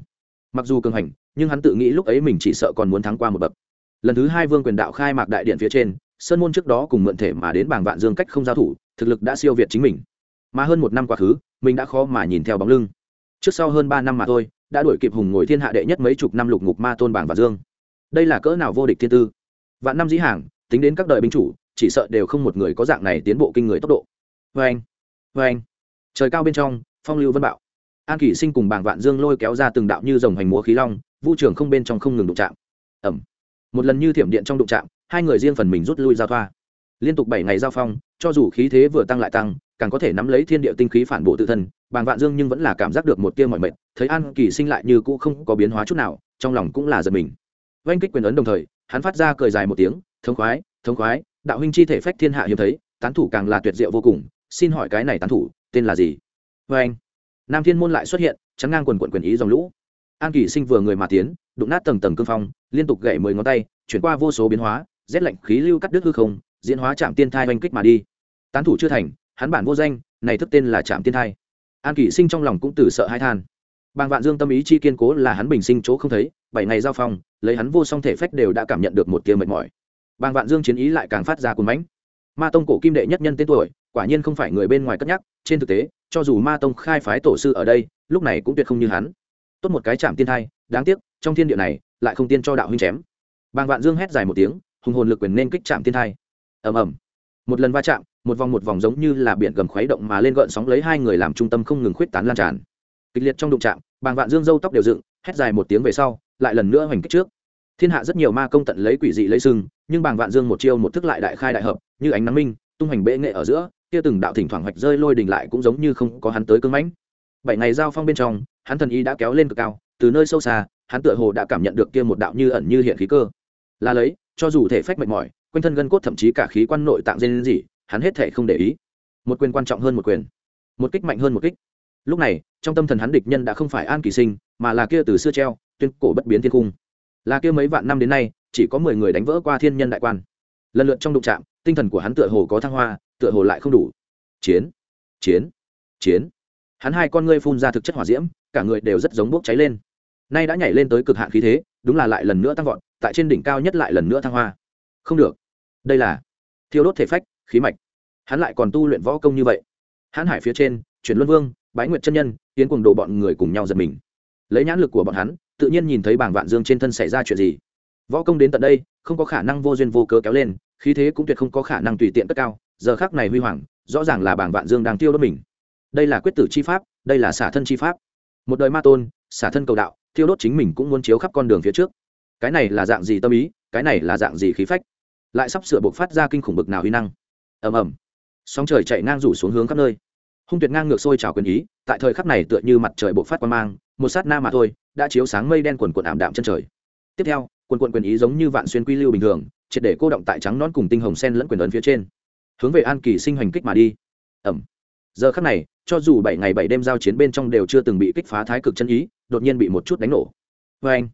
Mặc dù cường hành, nhưng hắn tự nghĩ lúc ấy mình chỉ sợ còn muốn thắng qua một bậc. Lần thứ hai vương quyền đạo khai mạc đại điện phía trên, sơn môn trước đó cùng mượn thể mà đến bảng vạn dương cách không giao thủ, thực lực đã siêu việt chính mình. Mà hơn một năm quá khứ, mình đã khó mà nhìn theo bóng lưng trước sau hơn ba năm mà thôi, đã đuổi kịp hùng ngồi thiên hạ đệ nhất mấy chục năm lục ngục ma tôn bảng và dương. Đây là cỡ nào vô địch thiên tư? Vạn năm dĩ hàng, tính đến các đời binh chủ, chỉ sợ đều không một người có dạng này tiến bộ kinh người tốc độ. Vê anh vê anh. Trời cao bên trong, phong lưu vân bạo. An kỷ sinh cùng bảng vạn dương lôi kéo ra từng đạo như dòng hành múa khí long, vũ trường không bên trong không ngừng đụng chạm. Ẩm một lần như thiểm điện trong đụng chạm, hai người riêng phần mình rút lui giao thoa. Liên tục bảy ngày giao phong, cho dù khí thế vừa tăng lại tăng, càng có thể nắm lấy thiên địa tinh khí phản bộ tự thân bàng vạn dương nhưng vẫn là cảm giác được một tia mọi mệt, thấy an kỳ sinh lại như cũ không có biến hóa chút nào, trong lòng cũng là giật mình. Oanh kích quyền ấn đồng thời, hắn phát ra cười dài một tiếng, thống khoái thống khoái, đạo huynh chi thể phách thiên hạ hiếm thấy, tán thủ càng là tuyệt diệu vô cùng, xin hỏi cái này tán thủ, tên là gì? Vê anh nam thiên môn lại xuất hiện, chắn ngang quần quận quyền ý dòng lũ. An kỳ sinh vừa người mà tiến, đụng nát tầng tầng cương phong, liên tục gậy mười ngón tay, chuyển qua vô số biến hóa, rét lạnh khí lưu cắt đứt hư không, diễn hóa chạm tiên thai oanh kích mà đi. Tán thủ chưa thành, hắn bản vô danh, này thức tên là trạm tiên thai an kỷ sinh trong lòng cũng từ sợ hai than. Bàng vạn dương tâm ý chi kiên cố là hắn bình sinh chỗ không thấy, bảy ngày giao phong, lấy hắn vô song thể phách đều đã cảm nhận được một tia mệt mỏi. Bàng vạn dương chiến ý lại càng phát ra cuốn bánh ma tông cổ kim đệ nhất nhân tên tuổi, quả nhiên không phải người bên ngoài cất nhắc, trên thực tế, cho dù ma tông khai phái tổ sư ở đây, lúc này cũng tuyệt không như hắn. Tốt một cái chạm tiên thai, đáng tiếc, trong thiên địa này, lại không tiên cho đạo huynh chém. Bàng vạn dương hét dài một tiếng, hùng hồn lực quyền nên kích chạm tiên thai. Ầm ầm. Một lần va chạm một vòng một vòng giống như là biển gầm khuấy động mà lên gợn sóng lấy hai người làm trung tâm không ngừng khuyết tán lan tràn. Kịch liệt trong đụng chạm, bàng vạn dương dâu tóc đều dựng, hét dài một tiếng về sau, lại lần nữa hoành kích trước. Thiên hạ rất nhiều ma công tận lấy quỷ dị lấy sưng nhưng bàng vạn dương một chiêu một thức lại đại khai đại hợp, như ánh nắng minh, tung hoành bệ nghệ ở giữa, kia từng đạo thỉnh thoảng hoạch rơi lôi đình lại cũng giống như không có hắn tới cưng mãnh. Bảy ngày giao phong bên trong, hắn thần ý đã kéo lên cực cao, từ nơi sâu xa, hắn tựa hồ đã cảm nhận được kia một đạo như ẩn như hiện khí cơ. Là lấy, cho dù thể phách mệt mỏi, quanh thân gân cốt thậm chí cả khí quan nội tạng dên gì hắn hết thể không để ý. Một quyền quan trọng hơn một quyền, một kích mạnh hơn một kích. Lúc này, trong tâm thần hắn địch nhân đã không phải an kỳ sinh, mà là kia từ xưa treo, tuyên cổ bất biến thiên cung. Là kia mấy vạn năm đến nay, chỉ có mười người đánh vỡ qua thiên nhân đại quan. Lần lượt trong đụng trạm tinh thần của hắn tựa hồ có thăng hoa, tựa hồ lại không đủ. Chiến chiến chiến. Hắn hai con ngươi phun ra thực chất hỏa diễm, cả người đều rất giống bốc cháy lên. Nay đã nhảy lên tới cực hạn khí thế, đúng là lại lần nữa tăng vọt, tại trên đỉnh cao nhất lại lần nữa thăng hoa. Không được. Đây là thiêu đốt thể phách khí mạch. Hắn lại còn tu luyện võ công như vậy. Hãn hải phía trên, chuyển luân vương, bái nguyệt chân nhân tiến cùng đồ bọn người cùng nhau giật mình. Lấy nhãn lực của bọn hắn, tự nhiên nhìn thấy bảng vạn dương trên thân xảy ra chuyện gì. Võ công đến tận đây, không có khả năng vô duyên vô cớ kéo lên, khí thế cũng tuyệt không có khả năng tùy tiện cất cao, giờ khác này huy hoàng, rõ ràng là bảng vạn dương đang tiêu đốt mình. Đây là quyết tử chi pháp, đây là xả thân chi pháp. Một đời ma tôn, xả thân cầu đạo tiêu đốt chính mình cũng muốn chiếu khắp con đường phía trước. Cái này là dạng gì tâm ý, cái này là dạng gì khí phách? Lại sắp sửa buộc phát ra kinh khủng bực nào huy năng ầm ầm. Sóng trời chạy ngang rủ xuống hướng khắp nơi. Hung tuyệt ngang ngược sôi trào quyền ý, tại thời khắc này tựa như mặt trời bộc phát quan mang, một sát na mà thôi, đã chiếu sáng mây đen quần quần ảm đạm chân trời. Tiếp theo quần quần quyền ý giống như vạn xuyên quy lưu bình thường, triệt để cô động tại trắng nón cùng tinh hồng sen lẫn quyền ấn phía trên. Hướng về an kỳ sinh hoành kích mà đi. Ẩm giờ khắc này, cho dù bảy ngày bảy đêm giao chiến bên trong đều chưa từng bị kích phá thái cực chân ý, đột nhiên bị một chút đánh nổ. Vê anh,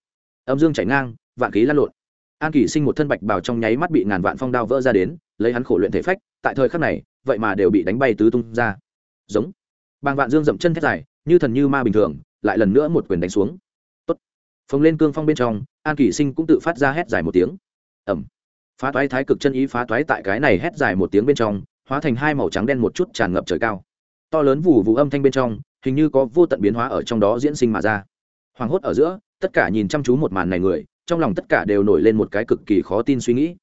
âm dương chảy ngang, vạn khí lan lộn. An kỳ sinh một thân bạch bào trong nháy mắt bị ngàn vạn phong đao vỡ ra đến lấy hắn khổ luyện thể phách, tại thời khắc này, vậy mà đều bị đánh bay tứ tung ra. Giống. Bàng vạn dương dậm chân thét dài, như thần như ma bình thường, lại lần nữa một quyền đánh xuống. Tốt. phồng lên cương phong bên trong, an kỳ sinh cũng tự phát ra hét dài một tiếng. Ẩm. Phá toái thái cực chân ý phá toái tại cái này hét dài một tiếng bên trong, hóa thành hai màu trắng đen một chút tràn ngập trời cao. To lớn vụ vụ âm thanh bên trong, hình như có vô tận biến hóa ở trong đó diễn sinh mà ra. Hoàng hốt ở giữa, tất cả nhìn chăm chú một màn này người, trong lòng tất cả đều nổi lên một cái cực kỳ khó tin suy nghĩ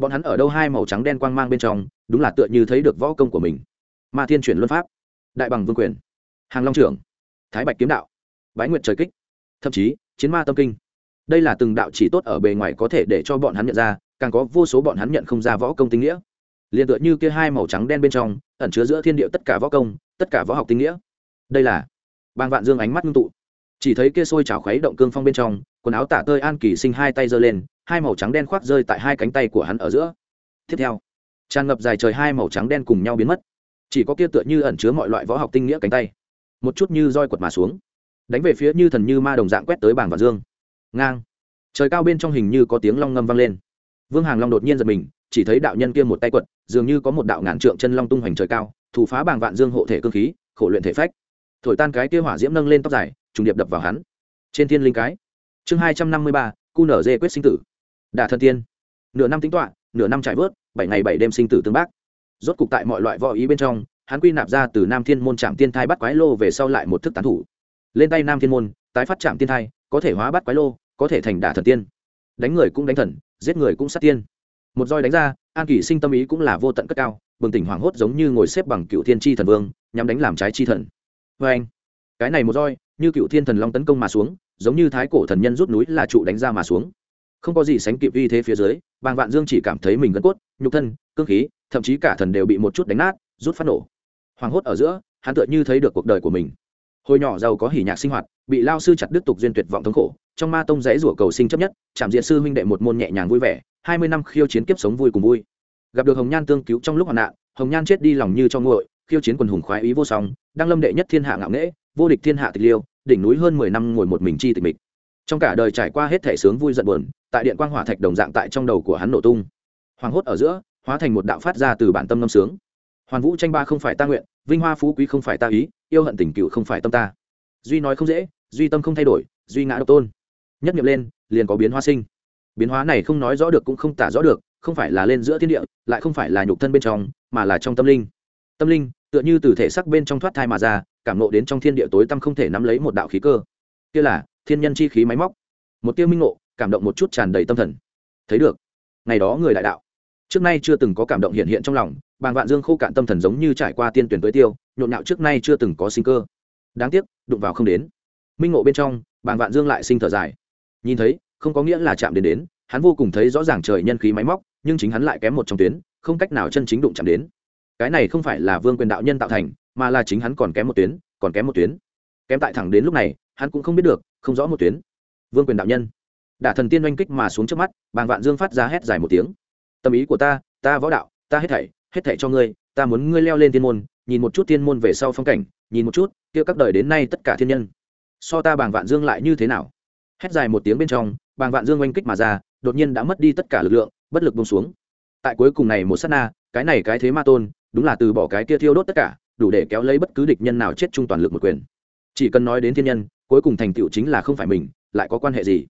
bọn hắn ở đâu hai màu trắng đen quang mang bên trong, đúng là tựa như thấy được võ công của mình. Ma thiên chuyển luân pháp, đại bằng vương quyền, hàng long trưởng, thái bạch kiếm đạo, bái nguyệt trời kích, thậm chí, chiến ma tâm kinh. Đây là từng đạo chỉ tốt ở bề ngoài có thể để cho bọn hắn nhận ra, càng có vô số bọn hắn nhận không ra võ công tinh nghĩa. Liền tựa như kia hai màu trắng đen bên trong, ẩn chứa giữa thiên địa tất cả võ công, tất cả võ học tinh nghĩa. Đây là bang vạn dương ánh mắt ngưng tụ. Chỉ thấy kia sôi trào khuấy động cương phong bên trong quần áo tả tơi an kỳ sinh hai tay giơ lên, hai màu trắng đen khoác rơi tại hai cánh tay của hắn ở giữa. Tiếp theo, tràn ngập dài trời hai màu trắng đen cùng nhau biến mất. Chỉ có kia tựa như ẩn chứa mọi loại võ học tinh nghĩa cánh tay. Một chút như roi quật mà xuống. Đánh về phía như thần như ma đồng dạng quét tới bảng và dương. Ngang. Trời cao bên trong hình như có tiếng long ngâm vang lên. Vương hàng long đột nhiên giật mình, chỉ thấy đạo nhân kia một tay quật, dường như có một đạo ngàn trượng chân long tung hoành trời cao, thủ phá bảng vạn dương hộ thể cơ khí, khổ luyện thể phách. Thổi tan cái kia hỏa diễm nâng lên tóc dài, trùng điệp đập vào hắn. Trên thiên linh cái chương hai trăm năm mươi ba, cu nở dê quyết sinh tử. Đả thần tiên. Nửa năm tính toạ nửa năm trải vớt, bảy ngày bảy đêm sinh tử tương bác. Rốt cục tại mọi loại võ ý bên trong, hắn quy nạp ra từ nam thiên môn trạm tiên thai bắt quái lô về sau lại một thức tán thủ. Lên tay nam thiên môn, tái phát trạm tiên thai, có thể hóa bắt quái lô, có thể thành đả thần tiên. Đánh người cũng đánh thần, giết người cũng sát tiên. Một roi đánh ra, an kỷ sinh tâm ý cũng là vô tận cất cao, bừng tỉnh hoảng hốt giống như ngồi xếp bằng cựu thiên tri thần vương nhằm đánh làm trái chi thần. Vê anh cái này một roi, như cựu thiên thần long tấn công mà xuống, giống như thái cổ thần nhân rút núi là trụ đánh ra mà xuống. Không có gì sánh kịp uy thế phía dưới, bàng vạn dương chỉ cảm thấy mình gân cốt, nhục thân, cương khí, thậm chí cả thần đều bị một chút đánh nát, rút phát nổ. Hoảng hốt ở giữa, hắn tựa như thấy được cuộc đời của mình. Hồi nhỏ giàu có hỉ nhạc sinh hoạt, bị lao sư chặt đứt tục duyên tuyệt vọng thống khổ, trong ma tông rẽ rủa cầu sinh chấp nhất chạm diện sư huynh đệ một môn nhẹ nhàng vui vẻ, hai mươi năm khiêu chiến kiếp sống vui cùng vui. Gặp được hồng nhan tương cứu trong lúc hoạn nạn, hồng nhan chết đi lòng như cho nguội, khiêu chiến quần hùng khoái ý vô song đang lâm đệ nhất thiên hạ ngạo nghễ vô địch thiên hạ tịch liêu, đỉnh núi hơn mười năm ngồi một mình chi tịch mịch. Trong cả đời trải qua hết thể sướng vui giận buồn, tại điện quang hỏa thạch đồng dạng tại trong đầu của hắn nổ tung. Hoàng hốt ở giữa, hóa thành một đạo phát ra từ bản tâm ngâm sướng. Hoàn vũ tranh ba không phải ta nguyện, vinh hoa phú quý không phải ta ý, yêu hận tình cựu không phải tâm ta. Duy nói không dễ, duy tâm không thay đổi, duy ngã độc tôn. Nhất nghiệm lên, liền có biến hóa sinh. Biến hóa này không nói rõ được cũng không tả rõ được, không phải là lên giữa thiên địa, lại không phải là nhục thân bên trong, mà là trong tâm linh. Tâm linh, tựa như từ thể sắc bên trong thoát thai mà ra cảm nộ đến trong thiên địa tối tăm không thể nắm lấy một đạo khí cơ. Kia là, thiên nhân chi khí máy móc. Một tiêu minh ngộ, cảm động một chút tràn đầy tâm thần. Thấy được. Ngày đó người đại đạo. Trước nay chưa từng có cảm động hiện hiện trong lòng, bàng vạn dương khô cạn tâm thần giống như trải qua tiên tuyển tới tiêu, nhộn nhạo trước nay chưa từng có sinh cơ. Đáng tiếc, đụng vào không đến. Minh ngộ bên trong, bàng vạn dương lại sinh thở dài. Nhìn thấy, không có nghĩa là chạm đến đến, hắn vô cùng thấy rõ ràng trời nhân khí máy móc, nhưng chính hắn lại kém một trong tuyến, không cách nào chân chính đụng chạm đến. Cái này không phải là vương quyền đạo nhân tạo thành mà là chính hắn còn kém một tuyến, còn kém một tuyến. Kém tại thẳng đến lúc này, hắn cũng không biết được, không rõ một tuyến. Vương quyền đạo nhân. Đả thần tiên oanh kích mà xuống trước mắt, bàng vạn dương phát ra hét dài một tiếng. Tâm ý của ta ta võ đạo, ta hết thảy hết thảy cho ngươi, ta muốn ngươi leo lên thiên môn, nhìn một chút thiên môn về sau phong cảnh, nhìn một chút, kia các đời đến nay tất cả thiên nhân. So ta bàng vạn dương lại như thế nào? Hét dài một tiếng bên trong, bàng vạn dương oanh kích mà ra, đột nhiên đã mất đi tất cả lực lượng, bất lực bông xuống. Tại cuối cùng này một s á t na, cái này cái thế ma tôn, đúng là từ bỏ cái kia thiêu đốt tất cả đủ để kéo lấy bất cứ địch nhân nào chết chung toàn lực một quyền. Chỉ cần nói đến thiên nhân, cuối cùng thành tựu chính là không phải mình, lại có quan hệ gì?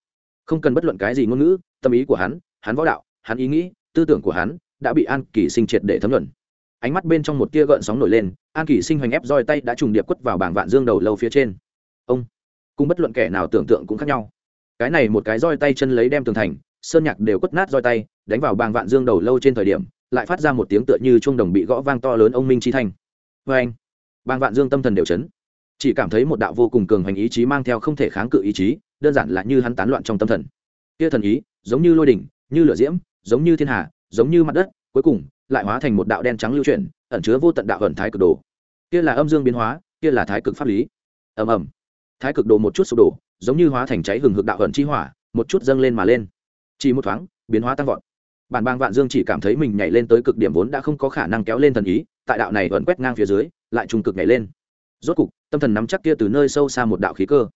Không cần bất luận cái gì ngôn ngữ, tâm ý của hắn hắn võ đạo, hắn ý nghĩ, tư tưởng của hắn đã bị an kỳ sinh triệt để thấm nhuận. Ánh mắt bên trong một tia gợn sóng nổi lên, an kỳ sinh hoành ép roi tay đã trùng điệp quất vào bảng vạn dương đầu lâu phía trên. Ông, cùng bất luận kẻ nào tưởng tượng cũng khác nhau. Cái này một cái roi tay chân lấy đem tường thành, sơn nhạc đều quất nát roi tay, đánh vào bàng vạn dương đầu lâu trên thời điểm, lại phát ra một tiếng tựa như chuông đồng bị gõ vang to lớn ông minh chi thành vê anh, bàng vạn dương tâm thần đều chấn. Chỉ cảm thấy một đạo vô cùng cường hành ý chí mang theo không thể kháng cự ý chí, đơn giản là như hắn tán loạn trong tâm thần. Kia thần ý, giống như lôi đỉnh, như lửa diễm, giống như thiên hà, giống như mặt đất, cuối cùng, lại hóa thành một đạo đen trắng lưu chuyển, ẩn chứa vô tận đạo ẩn thái cực đồ. Kia là âm dương biến hóa, kia là thái cực pháp lý. Ầm ầm. Thái cực đồ một chút sụp đổ, giống như hóa thành cháy hừng hực đạo ẩn chi hỏa, một chút dâng lên mà lên. Chỉ một thoáng, biến hóa tăng vọt. Bản bang vạn dương chỉ cảm thấy mình nhảy lên tới cực điểm vốn đã không có khả năng kéo lên thần ý tại đạo này vẫn quét ngang phía dưới, lại trùng cực nhảy lên. Rốt cục, tâm thần nắm chắc kia từ nơi sâu xa một đạo khí cơ.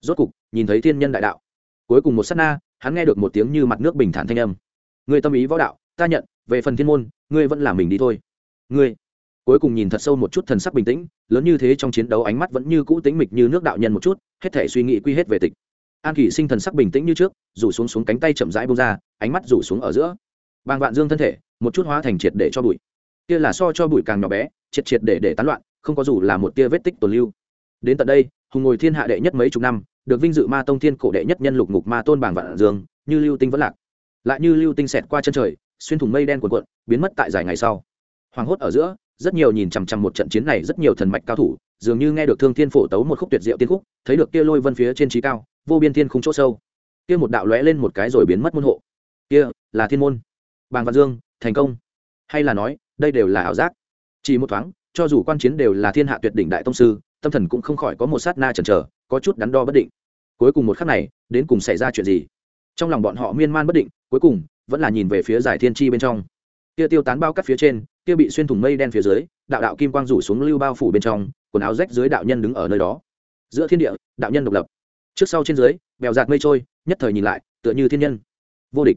Rốt cục, nhìn thấy thiên nhân đại đạo. Cuối cùng một sát na, hắn nghe được một tiếng như mặt nước bình thản thanh âm. Người tâm ý võ đạo, ta nhận, về phần thiên môn, ngươi vẫn là mình đi thôi. Ngươi. Cuối cùng nhìn thật sâu một chút thần sắc bình tĩnh, lớn như thế trong chiến đấu ánh mắt vẫn như cũ tĩnh mịch như nước đạo nhân một chút, hết thể suy nghĩ quy hết về tịch. An kỷ sinh thần sắc bình tĩnh như trước, rủ xuống xuống cánh tay chậm rãi bông ra, ánh mắt rủ xuống ở giữa. Bàng vạn dương thân thể, một chút hóa thành triệt để cho bụi kia là so cho bụi càng nhỏ bé, triệt triệt để để tán loạn, không có dù là một tia vết tích tồn lưu. Đến tận đây, hùng ngồi thiên hạ đệ nhất mấy chục năm, được vinh dự ma tông thiên cổ đệ nhất nhân lục ngục ma tôn bảng vạn dương, như lưu tinh vẫn lạc. Lại như lưu tinh xẹt qua chân trời, xuyên thủng mây đen cuộn cuộn, biến mất tại dài ngày sau. Hoàng hốt ở giữa, rất nhiều nhìn chằm chằm một trận chiến này rất nhiều thần mạch cao thủ, dường như nghe được thương thiên phổ tấu một khúc tuyệt diệu tiên khúc, thấy được kia lôi vân phía trên trí cao, vô biên thiên khung chỗ sâu. Kia một đạo lóe lên một cái rồi biến mất môn hộ. Kia là thiên môn. Bàng văn dương, thành công. Hay là nói đây đều là ảo giác. Chỉ một thoáng, cho dù quan chiến đều là thiên hạ tuyệt đỉnh đại tông sư, tâm thần cũng không khỏi có một sát na chần chờ, có chút đắn đo bất định. Cuối cùng một khắc này, đến cùng xảy ra chuyện gì? Trong lòng bọn họ miên man bất định, cuối cùng, vẫn là nhìn về phía giải thiên chi bên trong. Kia tiêu tán bao cắt phía trên, kia bị xuyên thủng mây đen phía dưới, đạo đạo kim quang rủ xuống lưu bao phủ bên trong, quần áo rách dưới đạo nhân đứng ở nơi đó. Giữa thiên địa, đạo nhân độc lập. Trước sau trên dưới, bèo giạt mây trôi, nhất thời nhìn lại, tựa như thiên nhân. Vô địch.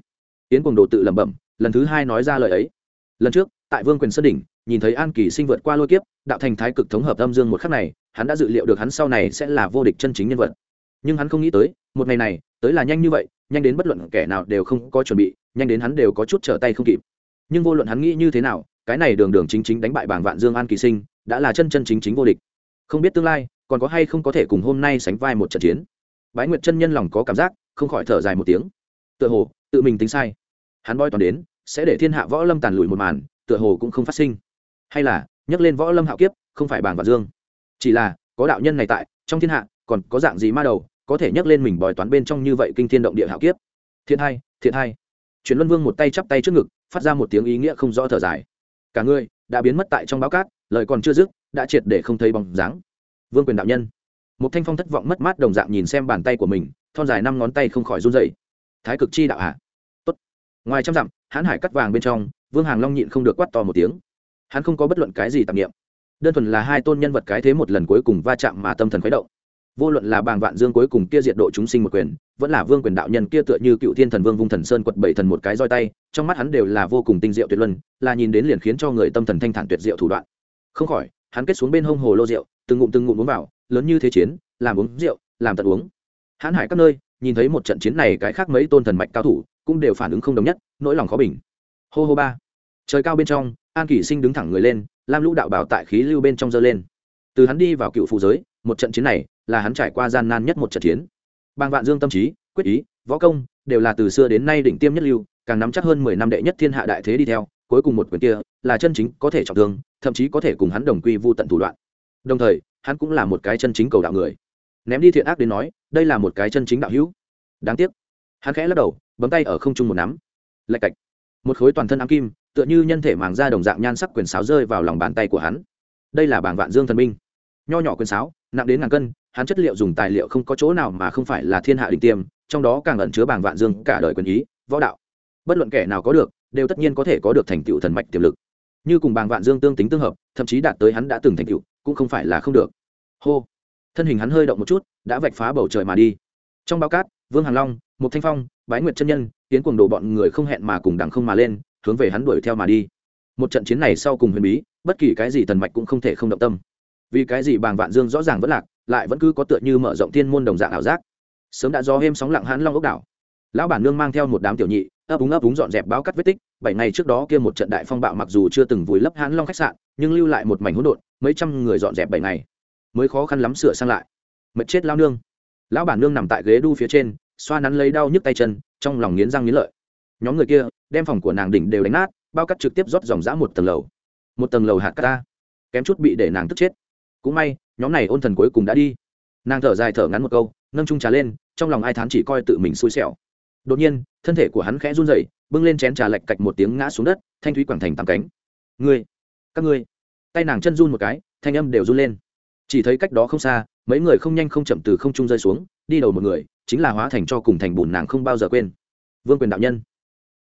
Yến cùng đồ tự lẩm bẩm, lần thứ hai nói ra lời ấy. Lần trước tại vương quyền sơn đỉnh, nhìn thấy an kỳ sinh vượt qua lôi kiếp, đạo thành thái cực thống hợp âm dương một khắc này, hắn đã dự liệu được hắn sau này sẽ là vô địch chân chính nhân vật. Nhưng hắn không nghĩ tới, một ngày này, tới là nhanh như vậy, nhanh đến bất luận kẻ nào đều không có chuẩn bị, nhanh đến hắn đều có chút trở tay không kịp. Nhưng vô luận hắn nghĩ như thế nào, cái này đường đường chính chính đánh bại bảng vạn dương an kỳ sinh, đã là chân chân chính chính vô địch. Không biết tương lai, còn có hay không có thể cùng hôm nay sánh vai một trận chiến. Bái nguyệt chân nhân lòng có cảm giác, không khỏi thở dài một tiếng. Tựa hồ, tự mình tính sai. Hắn boi toàn đến, sẽ để thiên hạ võ lâm tàn lùi một màn tựa hồ cũng không phát sinh. Hay là, nhắc lên võ lâm hạo kiếp, không phải bảng và dương. Chỉ là, có đạo nhân này tại, trong thiên hạ, còn có dạng gì ma đầu, có thể nhắc lên mình bòi toán bên trong như vậy kinh thiên động địa hạo kiếp? Thiện hai thiện hai truyền luân vương một tay chắp tay trước ngực, phát ra một tiếng ý nghĩa không rõ thở dài. Cả ngươi đã biến mất tại trong báo cát, lời còn chưa dứt, đã triệt để không thấy bóng dáng. Vương quyền đạo nhân. Một thanh phong thất vọng mất mát đồng dạng nhìn xem bàn tay của mình, thon dài năm ngón tay không khỏi run dậy thái cực chi đạo hạ Tốt. ngoài trăm dặm, hãn hải cắt vàng bên trong vương hàng long nhịn không được quắt to một tiếng. Hắn không có bất luận cái gì tạp nghiệm đơn thuần là hai tôn nhân vật cái thế một lần cuối cùng va chạm mà tâm thần khuấy động. Vô luận là bàng vạn dương cuối cùng kia diệt độ chúng sinh một quyền, vẫn là vương quyền đạo nhân kia tựa như cựu thiên thần vương vung thần sơn quật bảy thần một cái roi tay, trong mắt hắn đều là vô cùng tinh diệu tuyệt luân, là nhìn đến liền khiến cho người tâm thần thanh thản tuyệt diệu thủ đoạn. Không khỏi, hắn kết xuống bên hông hồ lô rượu, từng ngụm từng ngụm uống vào, lớn như thế chiến, làm uống rượu, làm tận uống. Hãn hải các nơi, nhìn thấy một trận chiến này cái khác mấy tôn thần mạch cao thủ, cũng đều phản ứng không đồng nhất, nỗi lòng khó bình. Hô hô ba trời cao bên trong, an kỷ sinh đứng thẳng người lên, lam lũ đạo bảo tại khí lưu bên trong dơ lên. Từ hắn đi vào cựu phụ giới, một trận chiến này là hắn trải qua gian nan nhất một trận chiến. Bàng vạn dương tâm trí, quyết ý, võ công đều là từ xưa đến nay đỉnh tiêm nhất lưu, càng nắm chắc hơn mười năm đệ nhất thiên hạ đại thế đi theo, cuối cùng một quyền kia là chân chính có thể trọng thương, thậm chí có thể cùng hắn đồng quy vô tận thủ đoạn. Đồng thời, hắn cũng là một cái chân chính cầu đạo người. Ném đi thiện ác đến nói, đây là một cái chân chính đạo hữu. Đáng tiếc. Hắn khẽ lắc đầu, bấm tay ở không trung một nắm. Lạch cạch một khối toàn thân ám kim, tựa như nhân thể màng ra đồng dạng nhan sắc quyền sáo rơi vào lòng bàn tay của hắn. Đây là bảng vạn dương thần minh nho nhỏ quyền sáo, nặng đến ngàn cân, hắn chất liệu dùng tài liệu không có chỗ nào mà không phải là thiên hạ đỉnh tiêm, trong đó càng ẩn chứa bảng vạn dương cả đời quyền ý, võ đạo. Bất luận kẻ nào có được, đều tất nhiên có thể có được thành tựu thần mạch tiềm lực. Như cùng bảng vạn dương tương tính tương hợp, thậm chí đạt tới hắn đã từng thành tựu, cũng không phải là không được. Hô. Thân hình hắn hơi động một chút, đã vạch phá bầu trời mà đi. Trong bao cát, vương hàn long một thanh phong, bái nguyệt chân nhân tiến cuồng đồ bọn người không hẹn mà cùng đằng không mà lên, hướng về hắn đuổi theo mà đi. Một trận chiến này sau cùng huyền bí, bất kỳ cái gì thần mạch cũng không thể không động tâm. Vì cái gì bàng vạn dương rõ ràng vẫn lạc, lại vẫn cứ có tựa như mở rộng thiên môn đồng dạng ảo giác. Sớm đã do êm sóng lặng hãn long ốc đảo. Lão bản nương mang theo một đám tiểu nhị, ấp úng ấp úng dọn dẹp báo cắt vết tích, bảy ngày trước đó kia một trận đại phong bạo mặc dù chưa từng vùi lấp hãn long khách sạn, nhưng lưu lại một mảnh hỗn độn, mấy trăm người dọn dẹp bảy ngày. Mới khó khăn lắm sửa sang lại. Mệt chết lao nương. Lão bản nương nằm tại ghế đu phía trên, xoa nắn lấy đau nhức tay chân trong lòng nghiến răng nghiến lợi. Nhóm người kia đem phòng của nàng đỉnh đều đánh nát, bao cắt trực tiếp rót dòng dã một tầng lầu. Một tầng lầu hạt cắt ta, kém chút bị để nàng tức chết. Cũng may, nhóm này ôn thần cuối cùng đã đi. Nàng thở dài thở ngắn một câu, nâng trung trà lên, trong lòng ai thán chỉ coi tự mình xui xẻo. Đột nhiên, thân thể của hắn khẽ run rẩy, bưng lên chén trà lạch cạch một tiếng ngã xuống đất, thanh thúy quảng thành tạm cánh. Ngươi, các ngươi. Tay nàng chân run một cái, thanh âm đều run lên. Chỉ thấy cách đó không xa, mấy người không nhanh không chậm từ không trung rơi xuống đi đầu một người, chính là hóa thành cho cùng thành bùn nàng không bao giờ quên. Vương quyền đạo nhân.